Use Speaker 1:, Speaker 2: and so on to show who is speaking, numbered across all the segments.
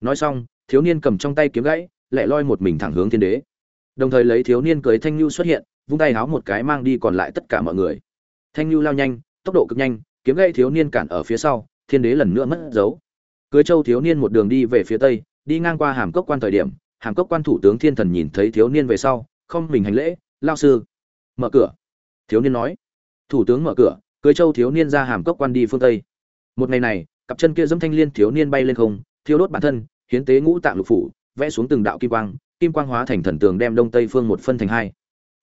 Speaker 1: nói xong, thiếu niên cầm trong tay kiếm gãy lại loi một mình thẳng hướng thiên đế. Đồng thời lấy thiếu niên cưới thanh lưu xuất hiện, vung tay háo một cái mang đi còn lại tất cả mọi người. Thanh lưu lao nhanh, tốc độ cực nhanh, kiếm gãy thiếu niên cản ở phía sau, thiên đế lần nữa mất dấu. Cưới châu thiếu niên một đường đi về phía tây, đi ngang qua hàm cốc quan thời điểm, hàm cốc quan thủ tướng thiên thần nhìn thấy thiếu niên về sau, không mình hành lễ, lao sư, mở cửa. Thiếu niên nói. Thủ tướng mở cửa, cưới châu thiếu niên ra hàm cốc quan đi phương tây. Một ngày này, cặp chân kia dẫm thanh liên thiếu niên bay lên không thiêu đốt bản thân, hiến tế ngũ tạng lục phủ, vẽ xuống từng đạo kim quang kim quang hóa thành thần tường đem đông tây phương một phân thành hai.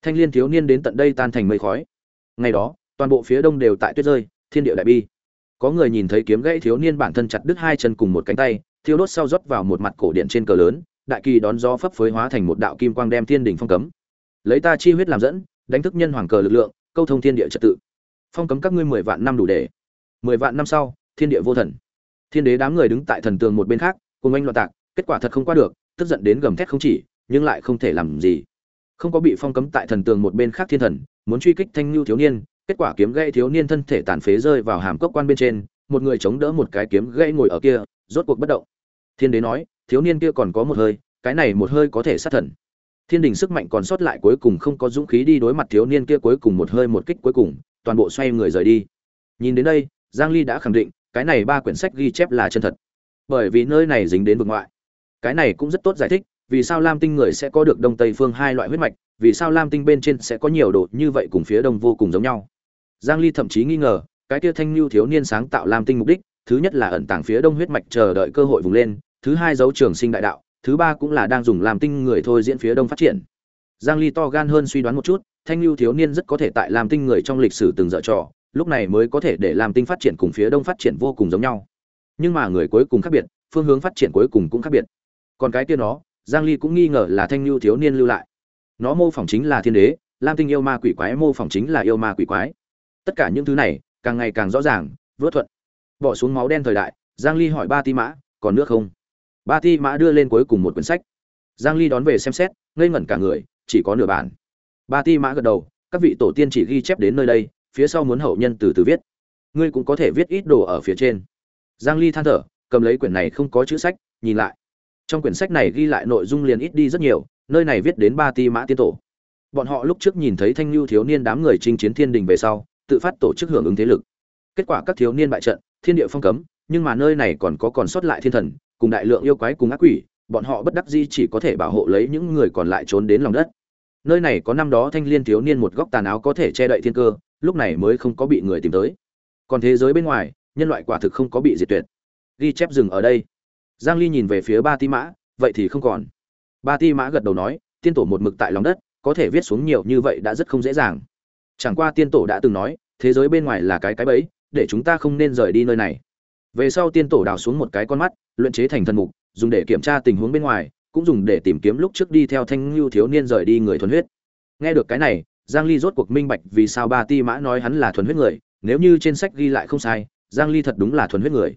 Speaker 1: Thanh liên thiếu niên đến tận đây tan thành mây khói. Ngày đó, toàn bộ phía đông đều tại tuyết rơi, thiên địa đại bi. Có người nhìn thấy kiếm gãy thiếu niên bản thân chặt đứt hai chân cùng một cánh tay, thiêu đốt sau rót vào một mặt cổ điện trên cờ lớn, đại kỳ đón gió phấp phới hóa thành một đạo kim quang đem thiên đình phong cấm. Lấy ta chi huyết làm dẫn, đánh thức nhân hoàng cờ lực lượng, câu thông thiên địa trật tự. Phong cấm các ngươi mười vạn năm đủ để. Mười vạn năm sau, thiên địa vô thần thiên đế đám người đứng tại thần tường một bên khác, cùng anh loạn tạc, kết quả thật không qua được, tức giận đến gầm thét không chỉ, nhưng lại không thể làm gì. Không có bị phong cấm tại thần tường một bên khác thiên thần, muốn truy kích thanh lưu thiếu niên, kết quả kiếm gãy thiếu niên thân thể tàn phế rơi vào hàm cốc quan bên trên, một người chống đỡ một cái kiếm gãy ngồi ở kia, rốt cuộc bất động. Thiên đế nói, thiếu niên kia còn có một hơi, cái này một hơi có thể sát thần. Thiên đình sức mạnh còn sót lại cuối cùng không có dũng khí đi đối mặt thiếu niên kia cuối cùng một hơi một kích cuối cùng, toàn bộ xoay người rời đi. Nhìn đến đây, giang ly đã khẳng định cái này ba quyển sách ghi chép là chân thật. Bởi vì nơi này dính đến vực ngoại. Cái này cũng rất tốt giải thích, vì sao lam tinh người sẽ có được đông tây phương hai loại huyết mạch, vì sao lam tinh bên trên sẽ có nhiều độ như vậy cùng phía đông vô cùng giống nhau. Giang ly thậm chí nghi ngờ, cái kia thanh lưu thiếu niên sáng tạo lam tinh mục đích, thứ nhất là ẩn tàng phía đông huyết mạch chờ đợi cơ hội vùng lên, thứ hai dấu trường sinh đại đạo, thứ ba cũng là đang dùng làm tinh người thôi diễn phía đông phát triển. Giang ly to gan hơn suy đoán một chút, thanh lưu thiếu niên rất có thể tại làm tinh người trong lịch sử từng dở trò lúc này mới có thể để làm tinh phát triển cùng phía đông phát triển vô cùng giống nhau. Nhưng mà người cuối cùng khác biệt, phương hướng phát triển cuối cùng cũng khác biệt. Còn cái kia nó, giang ly cũng nghi ngờ là thanh lưu thiếu niên lưu lại. Nó mô phỏng chính là thiên đế, lam tinh yêu ma quỷ quái mô phỏng chính là yêu ma quỷ quái. Tất cả những thứ này, càng ngày càng rõ ràng vớt thuận. Bỏ xuống máu đen thời đại, giang ly hỏi ba ti mã, còn nước không? Ba ti mã đưa lên cuối cùng một quyển sách. Giang ly đón về xem xét, ngây ngẩn cả người, chỉ có nửa bản. Ba ti mã gật đầu, các vị tổ tiên chỉ ghi chép đến nơi đây phía sau muốn hậu nhân từ từ viết. Ngươi cũng có thể viết ít đồ ở phía trên. Giang ly than thở, cầm lấy quyển này không có chữ sách, nhìn lại. Trong quyển sách này ghi lại nội dung liền ít đi rất nhiều, nơi này viết đến ba ti mã tiên tổ. Bọn họ lúc trước nhìn thấy thanh lưu thiếu niên đám người chinh chiến thiên đình về sau, tự phát tổ chức hưởng ứng thế lực. Kết quả các thiếu niên bại trận, thiên địa phong cấm, nhưng mà nơi này còn có còn sót lại thiên thần, cùng đại lượng yêu quái cùng ác quỷ, bọn họ bất đắc dĩ chỉ có thể bảo hộ lấy những người còn lại trốn đến lòng đất. Nơi này có năm đó thanh liên thiếu niên một góc tàn áo có thể che đậy thiên cơ lúc này mới không có bị người tìm tới. Còn thế giới bên ngoài, nhân loại quả thực không có bị diệt tuyệt. Ghi chép dừng ở đây. Giang ly nhìn về phía ba ti mã, vậy thì không còn. Ba ti mã gật đầu nói, tiên tổ một mực tại lòng đất, có thể viết xuống nhiều như vậy đã rất không dễ dàng. Chẳng qua tiên tổ đã từng nói, thế giới bên ngoài là cái cái bẫy, để chúng ta không nên rời đi nơi này. Về sau tiên tổ đào xuống một cái con mắt, luyện chế thành thần mục, dùng để kiểm tra tình huống bên ngoài, cũng dùng để tìm kiếm lúc trước đi theo thanh lưu thiếu niên rời đi người thuần huyết. Nghe được cái này giang ly rốt cuộc minh bạch vì sao ba ti mã nói hắn là thuần huyết người, nếu như trên sách ghi lại không sai, giang ly thật đúng là thuần huyết người.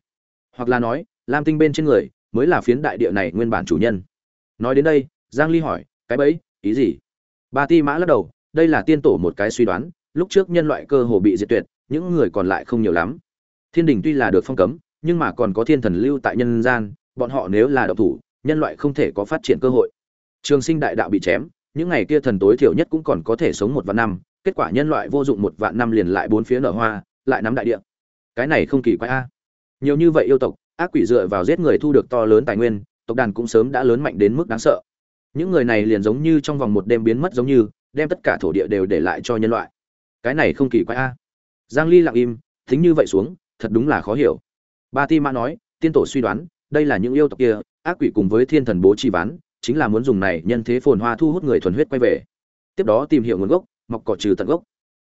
Speaker 1: Hoặc là nói, lam tinh bên trên người mới là phiến đại địa này nguyên bản chủ nhân. Nói đến đây, giang ly hỏi, cái bấy ý gì? Ba ti mã lắc đầu, đây là tiên tổ một cái suy đoán, lúc trước nhân loại cơ hồ bị diệt tuyệt, những người còn lại không nhiều lắm. Thiên đình tuy là được phong cấm, nhưng mà còn có thiên thần lưu tại nhân gian, bọn họ nếu là độc thủ, nhân loại không thể có phát triển cơ hội. Trường sinh đại đạo bị chém những ngày kia thần tối thiểu nhất cũng còn có thể sống một vạn năm, kết quả nhân loại vô dụng một vạn năm liền lại bốn phía nở hoa, lại nắm đại địa. Cái này không kỳ quái a. Nhiều như vậy yêu tộc, ác quỷ dựa vào giết người thu được to lớn tài nguyên, tộc đàn cũng sớm đã lớn mạnh đến mức đáng sợ. Những người này liền giống như trong vòng một đêm biến mất giống như, đem tất cả thổ địa đều để lại cho nhân loại. Cái này không kỳ quái a. Giang ly lặng im, thính như vậy xuống, thật đúng là khó hiểu. Ba ti mã nói, tiên tổ suy đoán, đây là những yêu tộc kia, ác quỷ cùng với thiên thần bố trì ván chính là muốn dùng này nhân thế phồn hoa thu hút người thuần huyết quay về. Tiếp đó tìm hiểu nguồn gốc, mọc cỏ trừ tận gốc.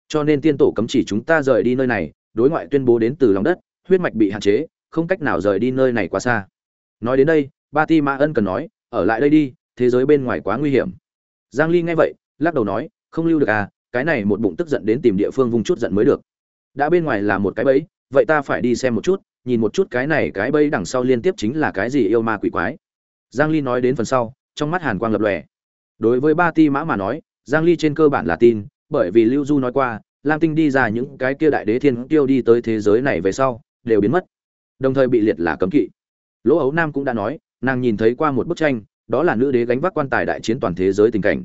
Speaker 1: Cho nên tiên tổ cấm chỉ chúng ta rời đi nơi này, đối ngoại tuyên bố đến từ lòng đất, huyết mạch bị hạn chế, không cách nào rời đi nơi này quá xa. Nói đến đây, ba ti mã ân cần nói, ở lại đây đi, thế giới bên ngoài quá nguy hiểm. Giang ly nghe vậy, lắc đầu nói, không lưu được à cái này một bụng tức giận đến tìm địa phương vung chút giận mới được. Đã bên ngoài là một cái bẫy, vậy ta phải đi xem một chút, nhìn một chút cái này cái bẫy đằng sau liên tiếp chính là cái gì yêu ma quỷ quái. Giang ly nói đến phần sau trong mắt hàn quang lập lòe. Đối với ba ti mã mà nói, giang ly trên cơ bản là tin, bởi vì lưu du nói qua, lam tinh đi ra những cái kia đại đế thiên tiêu đi tới thế giới này về sau, đều biến mất. Đồng thời bị liệt là cấm kỵ. Lỗ ấu nam cũng đã nói, nàng nhìn thấy qua một bức tranh, đó là nữ đế gánh vác quan tài đại chiến toàn thế giới tình cảnh.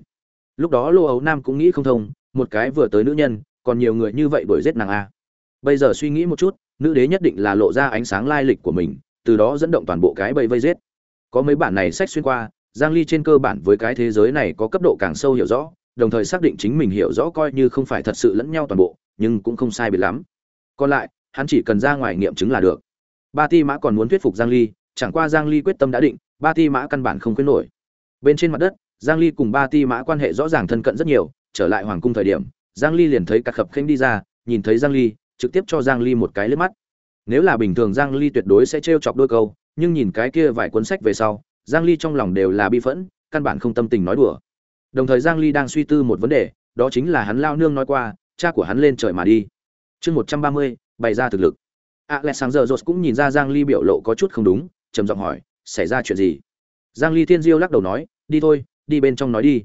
Speaker 1: Lúc đó lô ấu nam cũng nghĩ không thông, một cái vừa tới nữ nhân, còn nhiều người như vậy đuổi giết nàng a bây giờ suy nghĩ một chút, nữ đế nhất định là lộ ra ánh sáng lai lịch của mình, từ đó dẫn động toàn bộ cái bầy vây giết. Có mấy bản này sách xuyên qua giang ly trên cơ bản với cái thế giới này có cấp độ càng sâu hiểu rõ, đồng thời xác định chính mình hiểu rõ coi như không phải thật sự lẫn nhau toàn bộ, nhưng cũng không sai biệt lắm. Còn lại, hắn chỉ cần ra ngoài nghiệm chứng là được. Ba ti mã còn muốn thuyết phục giang ly, chẳng qua giang ly quyết tâm đã định, ba ti mã căn bản không khuyến nổi. Bên trên mặt đất, giang ly cùng ba ti mã quan hệ rõ ràng thân cận rất nhiều, trở lại hoàng cung thời điểm, giang ly liền thấy các khập khênh đi ra, nhìn thấy giang ly, trực tiếp cho giang ly một cái liếc mắt. Nếu là bình thường giang ly tuyệt đối sẽ trêu chọc đôi câu, nhưng nhìn cái kia vài cuốn sách về sau giang ly trong lòng đều là bi phẫn căn bản không tâm tình nói đùa. Đồng thời giang ly đang suy tư một vấn đề đó chính là hắn lao nương nói qua cha của hắn lên trời mà đi. Chương 130, bày ra thực lực. Alexander jones cũng nhìn ra giang ly biểu lộ có chút không đúng trầm giọng hỏi xảy ra chuyện gì? Giang ly thiên diêu lắc đầu nói đi thôi đi bên trong nói đi.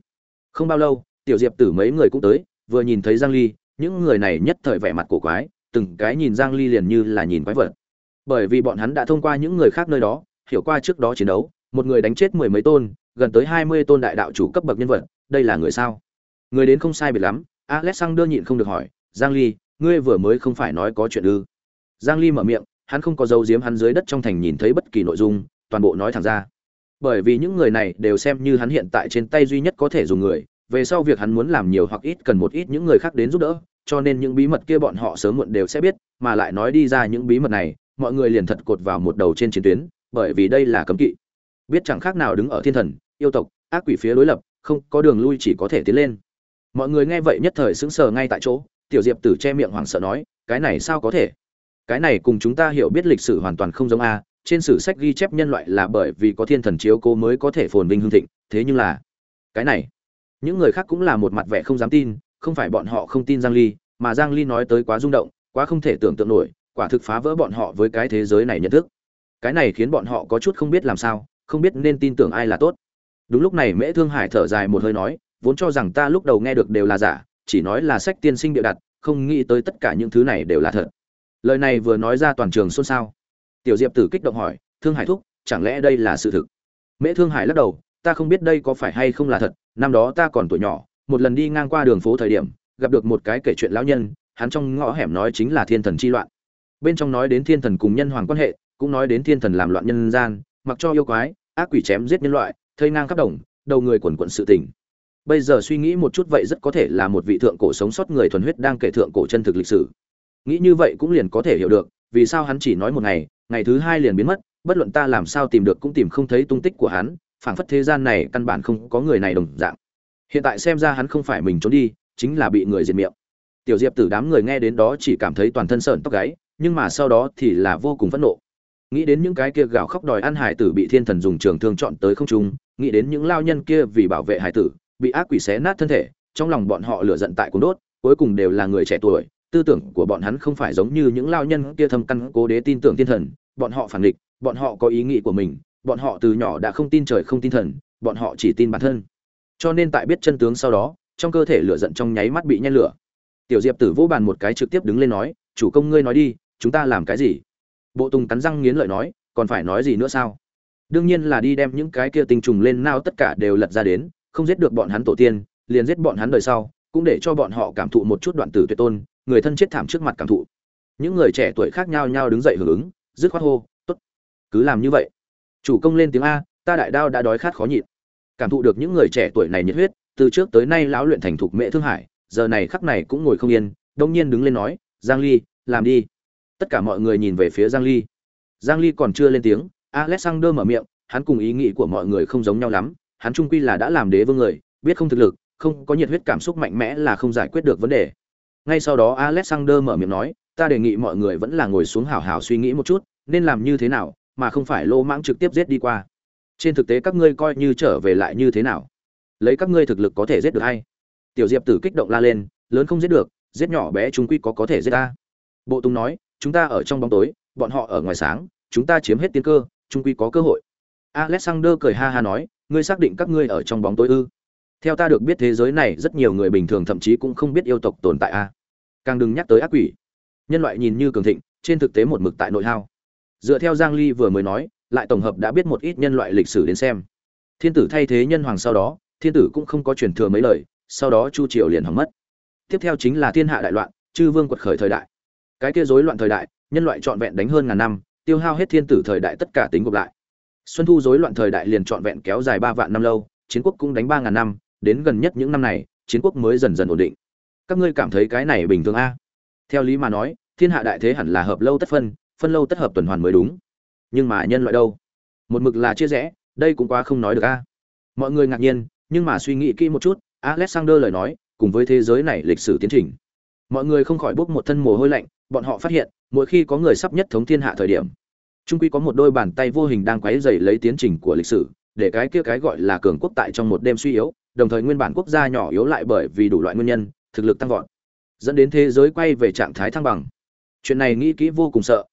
Speaker 1: Không bao lâu tiểu diệp tử mấy người cũng tới vừa nhìn thấy giang ly những người này nhất thời vẻ mặt cổ quái từng cái nhìn giang ly liền như là nhìn quái vật. Bởi vì bọn hắn đã thông qua những người khác nơi đó hiểu qua trước đó chiến đấu một người đánh chết mười mấy tôn, gần tới 20 tôn đại đạo chủ cấp bậc nhân vật, đây là người sao? Người đến không sai biệt lắm, alexander nhịn không được hỏi, giang ly, ngươi vừa mới không phải nói có chuyện ư? Giang ly mở miệng, hắn không có dấu giếm hắn dưới đất trong thành nhìn thấy bất kỳ nội dung, toàn bộ nói thẳng ra. Bởi vì những người này đều xem như hắn hiện tại trên tay duy nhất có thể dùng người, về sau việc hắn muốn làm nhiều hoặc ít cần một ít những người khác đến giúp đỡ, cho nên những bí mật kia bọn họ sớm muộn đều sẽ biết, mà lại nói đi ra những bí mật này, mọi người liền thật cột vào một đầu trên chiến tuyến, bởi vì đây là cấm kỵ biết chẳng khác nào đứng ở thiên thần, yêu tộc, ác quỷ phía đối lập, không có đường lui chỉ có thể tiến lên. Mọi người nghe vậy nhất thời sững sờ ngay tại chỗ, tiểu diệp tử che miệng hoảng sợ nói, cái này sao có thể? Cái này cùng chúng ta hiểu biết lịch sử hoàn toàn không giống a, trên sử sách ghi chép nhân loại là bởi vì có thiên thần chiếu cố mới có thể phồn vinh hương thịnh, thế nhưng là cái này, những người khác cũng là một mặt vẻ không dám tin, không phải bọn họ không tin giang ly, mà giang ly nói tới quá rung động, quá không thể tưởng tượng nổi, quả thực phá vỡ bọn họ với cái thế giới này nhận thức. Cái này khiến bọn họ có chút không biết làm sao không biết nên tin tưởng ai là tốt. Đúng lúc này mễ thương hải thở dài một hơi nói, vốn cho rằng ta lúc đầu nghe được đều là giả, chỉ nói là sách tiên sinh bịa đặt, không nghĩ tới tất cả những thứ này đều là thật. Lời này vừa nói ra toàn trường xôn xao. Tiểu diệp tử kích động hỏi, thương hải thúc, chẳng lẽ đây là sự thực? Mễ thương hải lắc đầu, ta không biết đây có phải hay không là thật, năm đó ta còn tuổi nhỏ, một lần đi ngang qua đường phố thời điểm, gặp được một cái kể chuyện lão nhân, hắn trong ngõ hẻm nói chính là thiên thần chi loạn. Bên trong nói đến thiên thần cùng nhân hoàng quan hệ, cũng nói đến thiên thần làm loạn nhân gian, mặc cho yêu quái ác quỷ chém giết nhân loại, thây ngang khắp đồng, đầu người quần quận sự tình. Bây giờ suy nghĩ một chút vậy rất có thể là một vị thượng cổ sống sót người thuần huyết đang kể thượng cổ chân thực lịch sử. Nghĩ như vậy cũng liền có thể hiểu được, vì sao hắn chỉ nói một ngày ngày thứ hai liền biến mất, bất luận ta làm sao tìm được cũng tìm không thấy tung tích của hắn, phảng phất thế gian này căn bản không có người này đồng dạng. Hiện tại xem ra hắn không phải mình trốn đi, chính là bị người diệt miệng. Tiểu diệp tử đám người nghe đến đó chỉ cảm thấy toàn thân sợn tóc gáy, nhưng mà sau đó thì là vô cùng phẫn nộ nghĩ đến những cái kia gào khóc đòi ăn hải tử bị thiên thần dùng trường thương chọn tới không trung, nghĩ đến những lao nhân kia vì bảo vệ hải tử, bị ác quỷ xé nát thân thể, trong lòng bọn họ lửa giận tại cuốn đốt, cuối cùng đều là người trẻ tuổi, tư tưởng của bọn hắn không phải giống như những lao nhân kia thâm căn cố đế tin tưởng thiên thần, bọn họ phản địch bọn họ có ý nghĩ của mình, bọn họ từ nhỏ đã không tin trời không tin thần, bọn họ chỉ tin bản thân. Cho nên tại biết chân tướng sau đó, trong cơ thể lửa giận trong nháy mắt bị nhen lửa. Tiểu diệp tử vỗ bàn một cái trực tiếp đứng lên nói, chủ công ngươi nói đi, chúng ta làm cái gì? Bộ tùng cắn răng nghiến lợi nói, còn phải nói gì nữa sao? Đương nhiên là đi đem những cái kia tinh trùng lên nao tất cả đều lật ra đến, không giết được bọn hắn tổ tiên, liền giết bọn hắn đời sau, cũng để cho bọn họ cảm thụ một chút đoạn tử tuyệt tôn, người thân chết thảm trước mặt cảm thụ. Những người trẻ tuổi khác nhau nhau đứng dậy hưởng ứng, dứt khoát hô, tốt, cứ làm như vậy. Chủ công lên tiếng a, ta đại đao đã đói khát khó nhịn. Cảm thụ được những người trẻ tuổi này nhiệt huyết, từ trước tới nay lão luyện thành thục mẹ thương hải, giờ này khắc này cũng ngồi không yên, đông nhiên đứng lên nói, giang ly, làm đi tất cả mọi người nhìn về phía giang ly. Giang ly còn chưa lên tiếng, alexander mở miệng, hắn cùng ý nghĩ của mọi người không giống nhau lắm, hắn trung quy là đã làm đế vương người, biết không thực lực, không có nhiệt huyết cảm xúc mạnh mẽ là không giải quyết được vấn đề. Ngay sau đó alexander mở miệng nói, ta đề nghị mọi người vẫn là ngồi xuống hào hào suy nghĩ một chút, nên làm như thế nào, mà không phải lô mãng trực tiếp giết đi qua. Trên thực tế các ngươi coi như trở về lại như thế nào? Lấy các ngươi thực lực có thể giết được hay? Tiểu diệp tử kích động la lên, lớn không giết được, giết nhỏ bé chúng quy có có thể giết ta. Bộ tùng nói chúng ta ở trong bóng tối, bọn họ ở ngoài sáng, chúng ta chiếm hết tiên cơ chúng quy có cơ hội. Alexander cười ha ha nói, ngươi xác định các ngươi ở trong bóng tối ư? Theo ta được biết thế giới này rất nhiều người bình thường thậm chí cũng không biết yêu tộc tồn tại a. Càng đừng nhắc tới ác quỷ. Nhân loại nhìn như cường thịnh, trên thực tế một mực tại nội hao. Dựa theo giang ly vừa mới nói, lại tổng hợp đã biết một ít nhân loại lịch sử đến xem. Thiên tử thay thế nhân hoàng sau đó, thiên tử cũng không có truyền thừa mấy lời, sau đó chu triều liền hỏng mất. Tiếp theo chính là thiên hạ đại loạn, chư vương quật khởi thời đại cái kia rối loạn thời đại, nhân loại trọn vẹn đánh hơn ngàn năm, tiêu hao hết thiên tử thời đại tất cả tính gộp lại. Xuân thu rối loạn thời đại liền trọn vẹn kéo dài ba vạn năm lâu, chiến quốc cũng đánh ba ngàn năm, đến gần nhất những năm này, chiến quốc mới dần dần ổn định. Các ngươi cảm thấy cái này bình thường a? Theo lý mà nói, thiên hạ đại thế hẳn là hợp lâu tất phân phân lâu tất hợp tuần hoàn mới đúng. Nhưng mà nhân loại đâu? Một mực là chia rẽ, đây cũng quá không nói được a. Mọi người ngạc nhiên, nhưng mà suy nghĩ kỹ một chút, alexander lời nói, cùng với thế giới này lịch sử tiến trình. Mọi người không khỏi bốc một thân mồ hôi lạnh bọn họ phát hiện, mỗi khi có người sắp nhất thống thiên hạ thời điểm, trung quy có một đôi bàn tay vô hình đang quấy dày lấy tiến trình của lịch sử, để cái kia cái gọi là cường quốc tại trong một đêm suy yếu, đồng thời nguyên bản quốc gia nhỏ yếu lại bởi vì đủ loại nguyên nhân, thực lực tăng vọt, dẫn đến thế giới quay về trạng thái thăng bằng. Chuyện này nghĩ kỹ vô cùng sợ.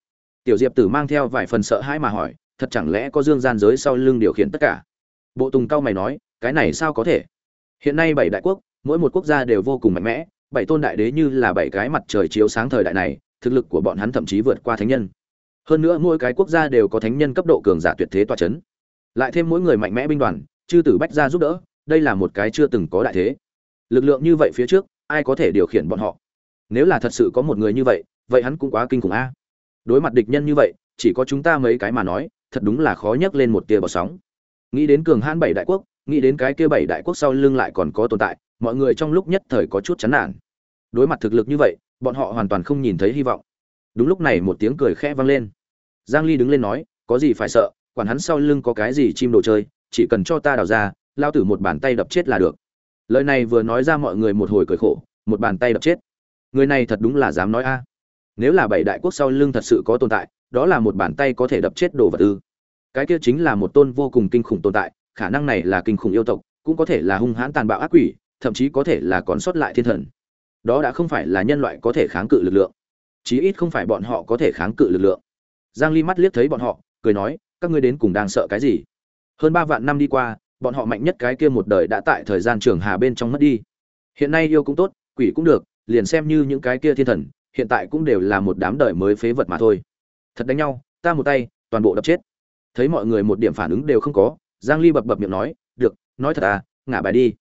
Speaker 1: Tiểu diệp tử mang theo vài phần sợ hãi mà hỏi, thật chẳng lẽ có dương gian giới sau lưng điều khiển tất cả? Bộ tùng cao mày nói, cái này sao có thể? Hiện nay bảy đại quốc, mỗi một quốc gia đều vô cùng mạnh mẽ, bảy tôn đại đế như là bảy cái mặt trời chiếu sáng thời đại này thực lực của bọn hắn thậm chí vượt qua thánh nhân. Hơn nữa mỗi cái quốc gia đều có thánh nhân cấp độ cường giả tuyệt thế tọa chấn. Lại thêm mỗi người mạnh mẽ binh đoàn, chư tử bách gia giúp đỡ, đây là một cái chưa từng có đại thế. Lực lượng như vậy phía trước, ai có thể điều khiển bọn họ? Nếu là thật sự có một người như vậy vậy hắn cũng quá kinh khủng a. Đối mặt địch nhân như vậy, chỉ có chúng ta mấy cái mà nói, thật đúng là khó nhấc lên một tia bọt sóng. Nghĩ đến cường hãn bảy đại quốc, nghĩ đến cái kia bảy đại quốc sau lưng lại còn có tồn tại, mọi người trong lúc nhất thời có chút chán nản đối mặt thực lực như vậy, bọn họ hoàn toàn không nhìn thấy hy vọng. Đúng lúc này một tiếng cười khẽ vang lên. Giang ly đứng lên nói, có gì phải sợ, quản hắn sau lưng có cái gì chim đồ chơi, chỉ cần cho ta đào ra, lao tử một bàn tay đập chết là được. Lời này vừa nói ra mọi người một hồi cười khổ, một bàn tay đập chết. Người này thật đúng là dám nói a. Nếu là bảy đại quốc sau lưng thật sự có tồn tại, đó là một bàn tay có thể đập chết đồ vật ư. Cái kia chính là một tôn vô cùng kinh khủng tồn tại, khả năng này là kinh khủng yêu tộc, cũng có thể là hung hãn tàn bạo ác quỷ, thậm chí có thể là còn sót lại thiên thần đó đã không phải là nhân loại có thể kháng cự lực lượng, chí ít không phải bọn họ có thể kháng cự lực lượng. Giang ly mắt liếc thấy bọn họ, cười nói, các ngươi đến cùng đang sợ cái gì? Hơn ba vạn năm đi qua, bọn họ mạnh nhất cái kia một đời đã tại thời gian trường hà bên trong mất đi. Hiện nay yêu cũng tốt, quỷ cũng được, liền xem như những cái kia thiên thần, hiện tại cũng đều là một đám đời mới phế vật mà thôi. Thật đánh nhau, ta một tay, toàn bộ đập chết. Thấy mọi người một điểm phản ứng đều không có, giang ly bập bập miệng nói, được, nói thật à ngả bài đi.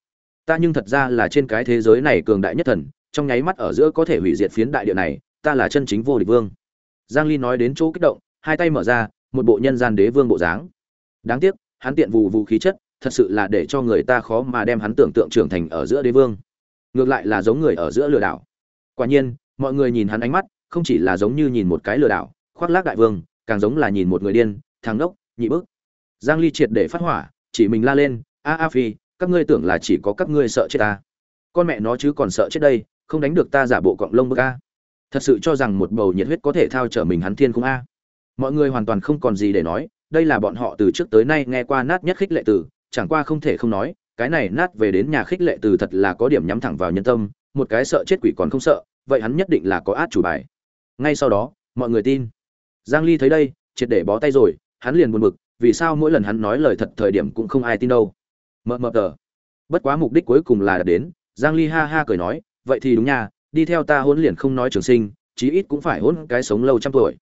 Speaker 1: Ta nhưng thật ra là trên cái thế giới này cường đại nhất thần trong nháy mắt ở giữa có thể hủy diệt phiến đại địa này, ta là chân chính vô địch vương. Giang ly nói đến chỗ kích động, hai tay mở ra, một bộ nhân gian đế vương bộ dáng. Đáng tiếc, hắn tiện vụ vũ khí chất, thật sự là để cho người ta khó mà đem hắn tưởng tượng trưởng thành ở giữa đế vương. Ngược lại là giống người ở giữa lừa đảo. Quả nhiên, mọi người nhìn hắn ánh mắt, không chỉ là giống như nhìn một cái lừa đảo, khoác lác đại vương, càng giống là nhìn một người điên, thằng ngốc, nhị bức. Giang ly triệt để phát hỏa, chỉ mình la lên, a a phi, các ngươi tưởng là chỉ có các ngươi sợ chết ta. Con mẹ nó chứ còn sợ chết đây không đánh được ta giả bộ cọng lông bức a. Thật sự cho rằng một bầu nhiệt huyết có thể thao trở mình hắn thiên không a. Mọi người hoàn toàn không còn gì để nói, đây là bọn họ từ trước tới nay nghe qua nát nhất khích lệ từ, chẳng qua không thể không nói, cái này nát về đến nhà khích lệ từ thật là có điểm nhắm thẳng vào nhân tâm, một cái sợ chết quỷ còn không sợ, vậy hắn nhất định là có át chủ bài. Ngay sau đó, mọi người tin. Giang ly thấy đây, triệt để bó tay rồi, hắn liền buồn bực, vì sao mỗi lần hắn nói lời thật thời điểm cũng không ai tin đâu. Mờ mờ tờ. Bất quá mục đích cuối cùng là đạt đến, giang ly ha ha cười nói vậy thì đúng nha, đi theo ta hôn liền không nói trường sinh, chí ít cũng phải hôn cái sống lâu trăm tuổi.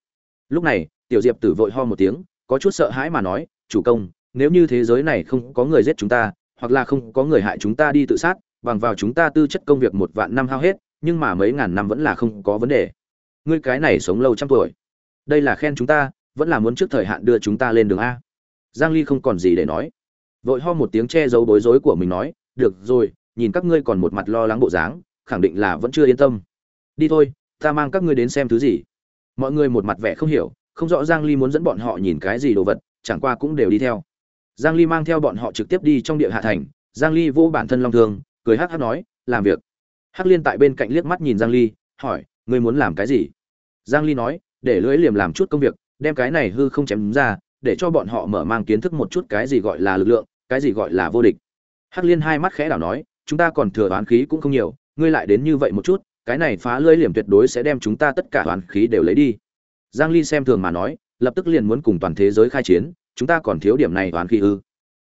Speaker 1: Lúc này, tiểu diệp tử vội ho một tiếng, có chút sợ hãi mà nói, chủ công, nếu như thế giới này không có người giết chúng ta, hoặc là không có người hại chúng ta đi tự sát, bằng vào chúng ta tư chất công việc một vạn năm hao hết, nhưng mà mấy ngàn năm vẫn là không có vấn đề. Ngươi cái này sống lâu trăm tuổi, đây là khen chúng ta, vẫn là muốn trước thời hạn đưa chúng ta lên đường a. Giang ly không còn gì để nói. Vội ho một tiếng che giấu bối rối của mình nói, được rồi, nhìn các ngươi còn một mặt lo lắng bộ dáng khẳng định là vẫn chưa yên tâm. Đi thôi, ta mang các ngươi đến xem thứ gì. Mọi người một mặt vẻ không hiểu, không rõ giang ly muốn dẫn bọn họ nhìn cái gì đồ vật, chẳng qua cũng đều đi theo. Giang ly mang theo bọn họ trực tiếp đi trong địa hạ thành, giang ly vô bản thân long thường cười hắc hắc nói, làm việc. Hắc liên tại bên cạnh liếc mắt nhìn giang ly, hỏi, ngươi muốn làm cái gì? Giang ly nói, để lưỡi liềm làm chút công việc, đem cái này hư không chém ra, để cho bọn họ mở mang kiến thức một chút cái gì gọi là lực lượng, cái gì gọi là vô địch. Hắc liên hai mắt khẽ đảo nói, chúng ta còn thừa đoán khí cũng không nhiều ngươi lại đến như vậy một chút, cái này phá lưỡi liềm tuyệt đối sẽ đem chúng ta tất cả hoàn khí đều lấy đi. Giang ly xem thường mà nói, lập tức liền muốn cùng toàn thế giới khai chiến, chúng ta còn thiếu điểm này hoàn khí ư.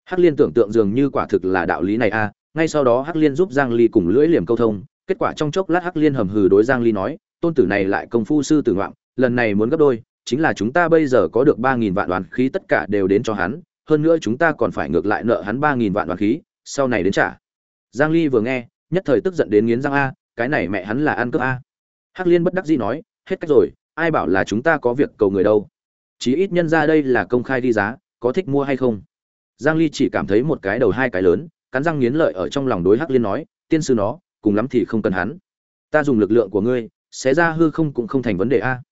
Speaker 1: Hắc liên tưởng tượng dường như quả thực là đạo lý này a, ngay sau đó hắc liên giúp giang ly cùng lưỡi liềm câu thông, kết quả trong chốc lát hắc liên hầm hừ đối giang ly nói, tôn tử này lại công phu sư tử ngoạn lần này muốn gấp đôi, chính là chúng ta bây giờ có được ba nghìn vạn đoàn khí tất cả đều đến cho hắn, hơn nữa chúng ta còn phải ngược lại nợ hắn ba nghìn vạn đoàn khí, sau này đến trả. Giang ly vừa nghe nhất thời tức giận đến nghiến răng a, cái này mẹ hắn là ăn cướp a. Hắc liên bất đắc dĩ nói, hết cách rồi, ai bảo là chúng ta có việc cầu người đâu. Chí ít nhân ra đây là công khai đi giá, có thích mua hay không. Giang ly chỉ cảm thấy một cái đầu hai cái lớn, cắn răng nghiến lợi ở trong lòng đối hắc liên nói, tiên sư nó, cùng lắm thì không cần hắn. Ta dùng lực lượng của ngươi, xé ra hư không cũng không thành vấn đề a.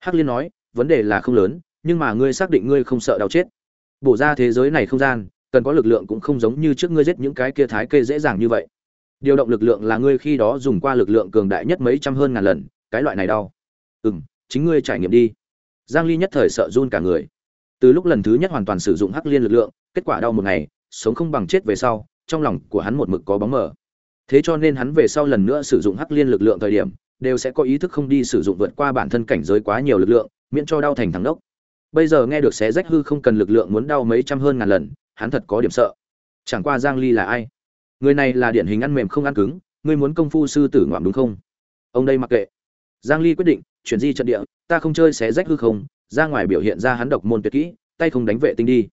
Speaker 1: Hắc liên nói, vấn đề là không lớn, nhưng mà ngươi xác định ngươi không sợ đau chết. Bổ ra thế giới này không gian, cần có lực lượng cũng không giống như trước ngươi giết những cái kia thái kê dễ dàng như vậy điều động lực lượng là ngươi khi đó dùng qua lực lượng cường đại nhất mấy trăm hơn ngàn lần, cái loại này đau. Ừ m chính ngươi trải nghiệm đi. Giang ly nhất thời sợ run cả người. Từ lúc lần thứ nhất hoàn toàn sử dụng hắc liên lực lượng, kết quả đau một ngày, sống không bằng chết về sau, trong lòng của hắn một mực có bóng mờ. Thế cho nên hắn về sau lần nữa sử dụng hắc liên lực lượng thời điểm, đều sẽ có ý thức không đi sử dụng vượt qua bản thân cảnh giới quá nhiều lực lượng, miễn cho đau thành thắng đốc bây giờ nghe được xé rách hư không cần lực lượng muốn đau mấy trăm hơn ngàn lần, hắn thật có điểm sợ. Chẳng qua giang ly là ai? Người này là điển hình ăn mềm không ăn cứng, ngươi muốn công phu sư tử ngoạm đúng không? Ông đây mặc kệ. Giang ly quyết định, chuyển di trận địa, ta không chơi xé rách hư không, ra ngoài biểu hiện ra hắn độc môn tuyệt kỹ, tay không đánh vệ tinh đi.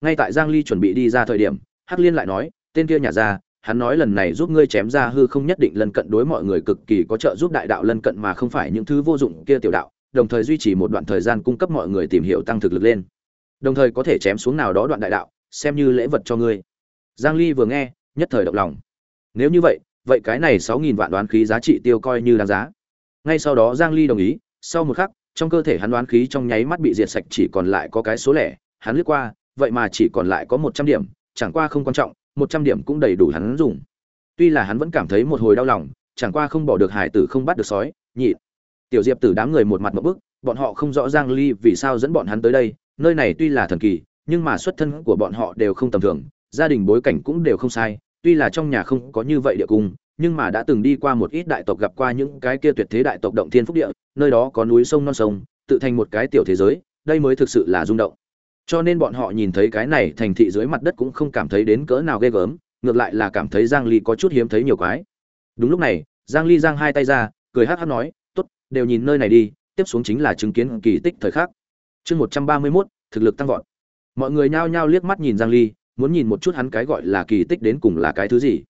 Speaker 1: Ngay tại giang ly chuẩn bị đi ra thời điểm, hắc liên lại nói, tên kia nhà ra hắn nói lần này giúp ngươi chém ra hư không nhất định lân cận đối mọi người cực kỳ có trợ giúp đại đạo lân cận mà không phải những thứ vô dụng kia tiểu đạo, đồng thời duy trì một đoạn thời gian cung cấp mọi người tìm hiểu tăng thực lực lên. Đồng thời có thể chém xuống nào đó đoạn đại đạo, xem như lễ vật cho ngươi. Giang ly vừa nghe nhất thời động lòng. Nếu như vậy vậy cái này 6.000 vạn đoán khí giá trị tiêu coi như đáng giá. Ngay sau đó giang ly đồng ý, sau một khắc, trong cơ thể hắn đoán khí trong nháy mắt bị diệt sạch chỉ còn lại có cái số lẻ, hắn lướt qua, vậy mà chỉ còn lại có 100 điểm, chẳng qua không quan trọng 100 điểm cũng đầy đủ hắn dùng. Tuy là hắn vẫn cảm thấy một hồi đau lòng, chẳng qua không bỏ được hải tử không bắt được sói, nhị. Tiểu diệp tử đám người một mặt một bức, bọn họ không rõ giang ly vì sao dẫn bọn hắn tới đây, nơi này tuy là thần kỳ, nhưng mà xuất thân của bọn họ đều không tầm thường, gia đình bối cảnh cũng đều không sai tuy là trong nhà không có như vậy địa cung nhưng mà đã từng đi qua một ít đại tộc gặp qua những cái kia tuyệt thế đại tộc động thiên phúc địa nơi đó có núi sông non sông tự thành một cái tiểu thế giới đây mới thực sự là rung động. Cho nên bọn họ nhìn thấy cái này thành thị dưới mặt đất cũng không cảm thấy đến cỡ nào ghê gớm ngược lại là cảm thấy giang ly có chút hiếm thấy nhiều quái. Đúng lúc này giang ly giang hai tay ra cười hắc hắc nói tốt đều nhìn nơi này đi tiếp xuống chính là chứng kiến kỳ tích thời khắc. Chương 131, thực lực tăng vọt. Mọi người nhao nhao liếc mắt nhìn giang ly muốn nhìn một chút hắn cái gọi là kỳ tích đến cùng là cái thứ gì.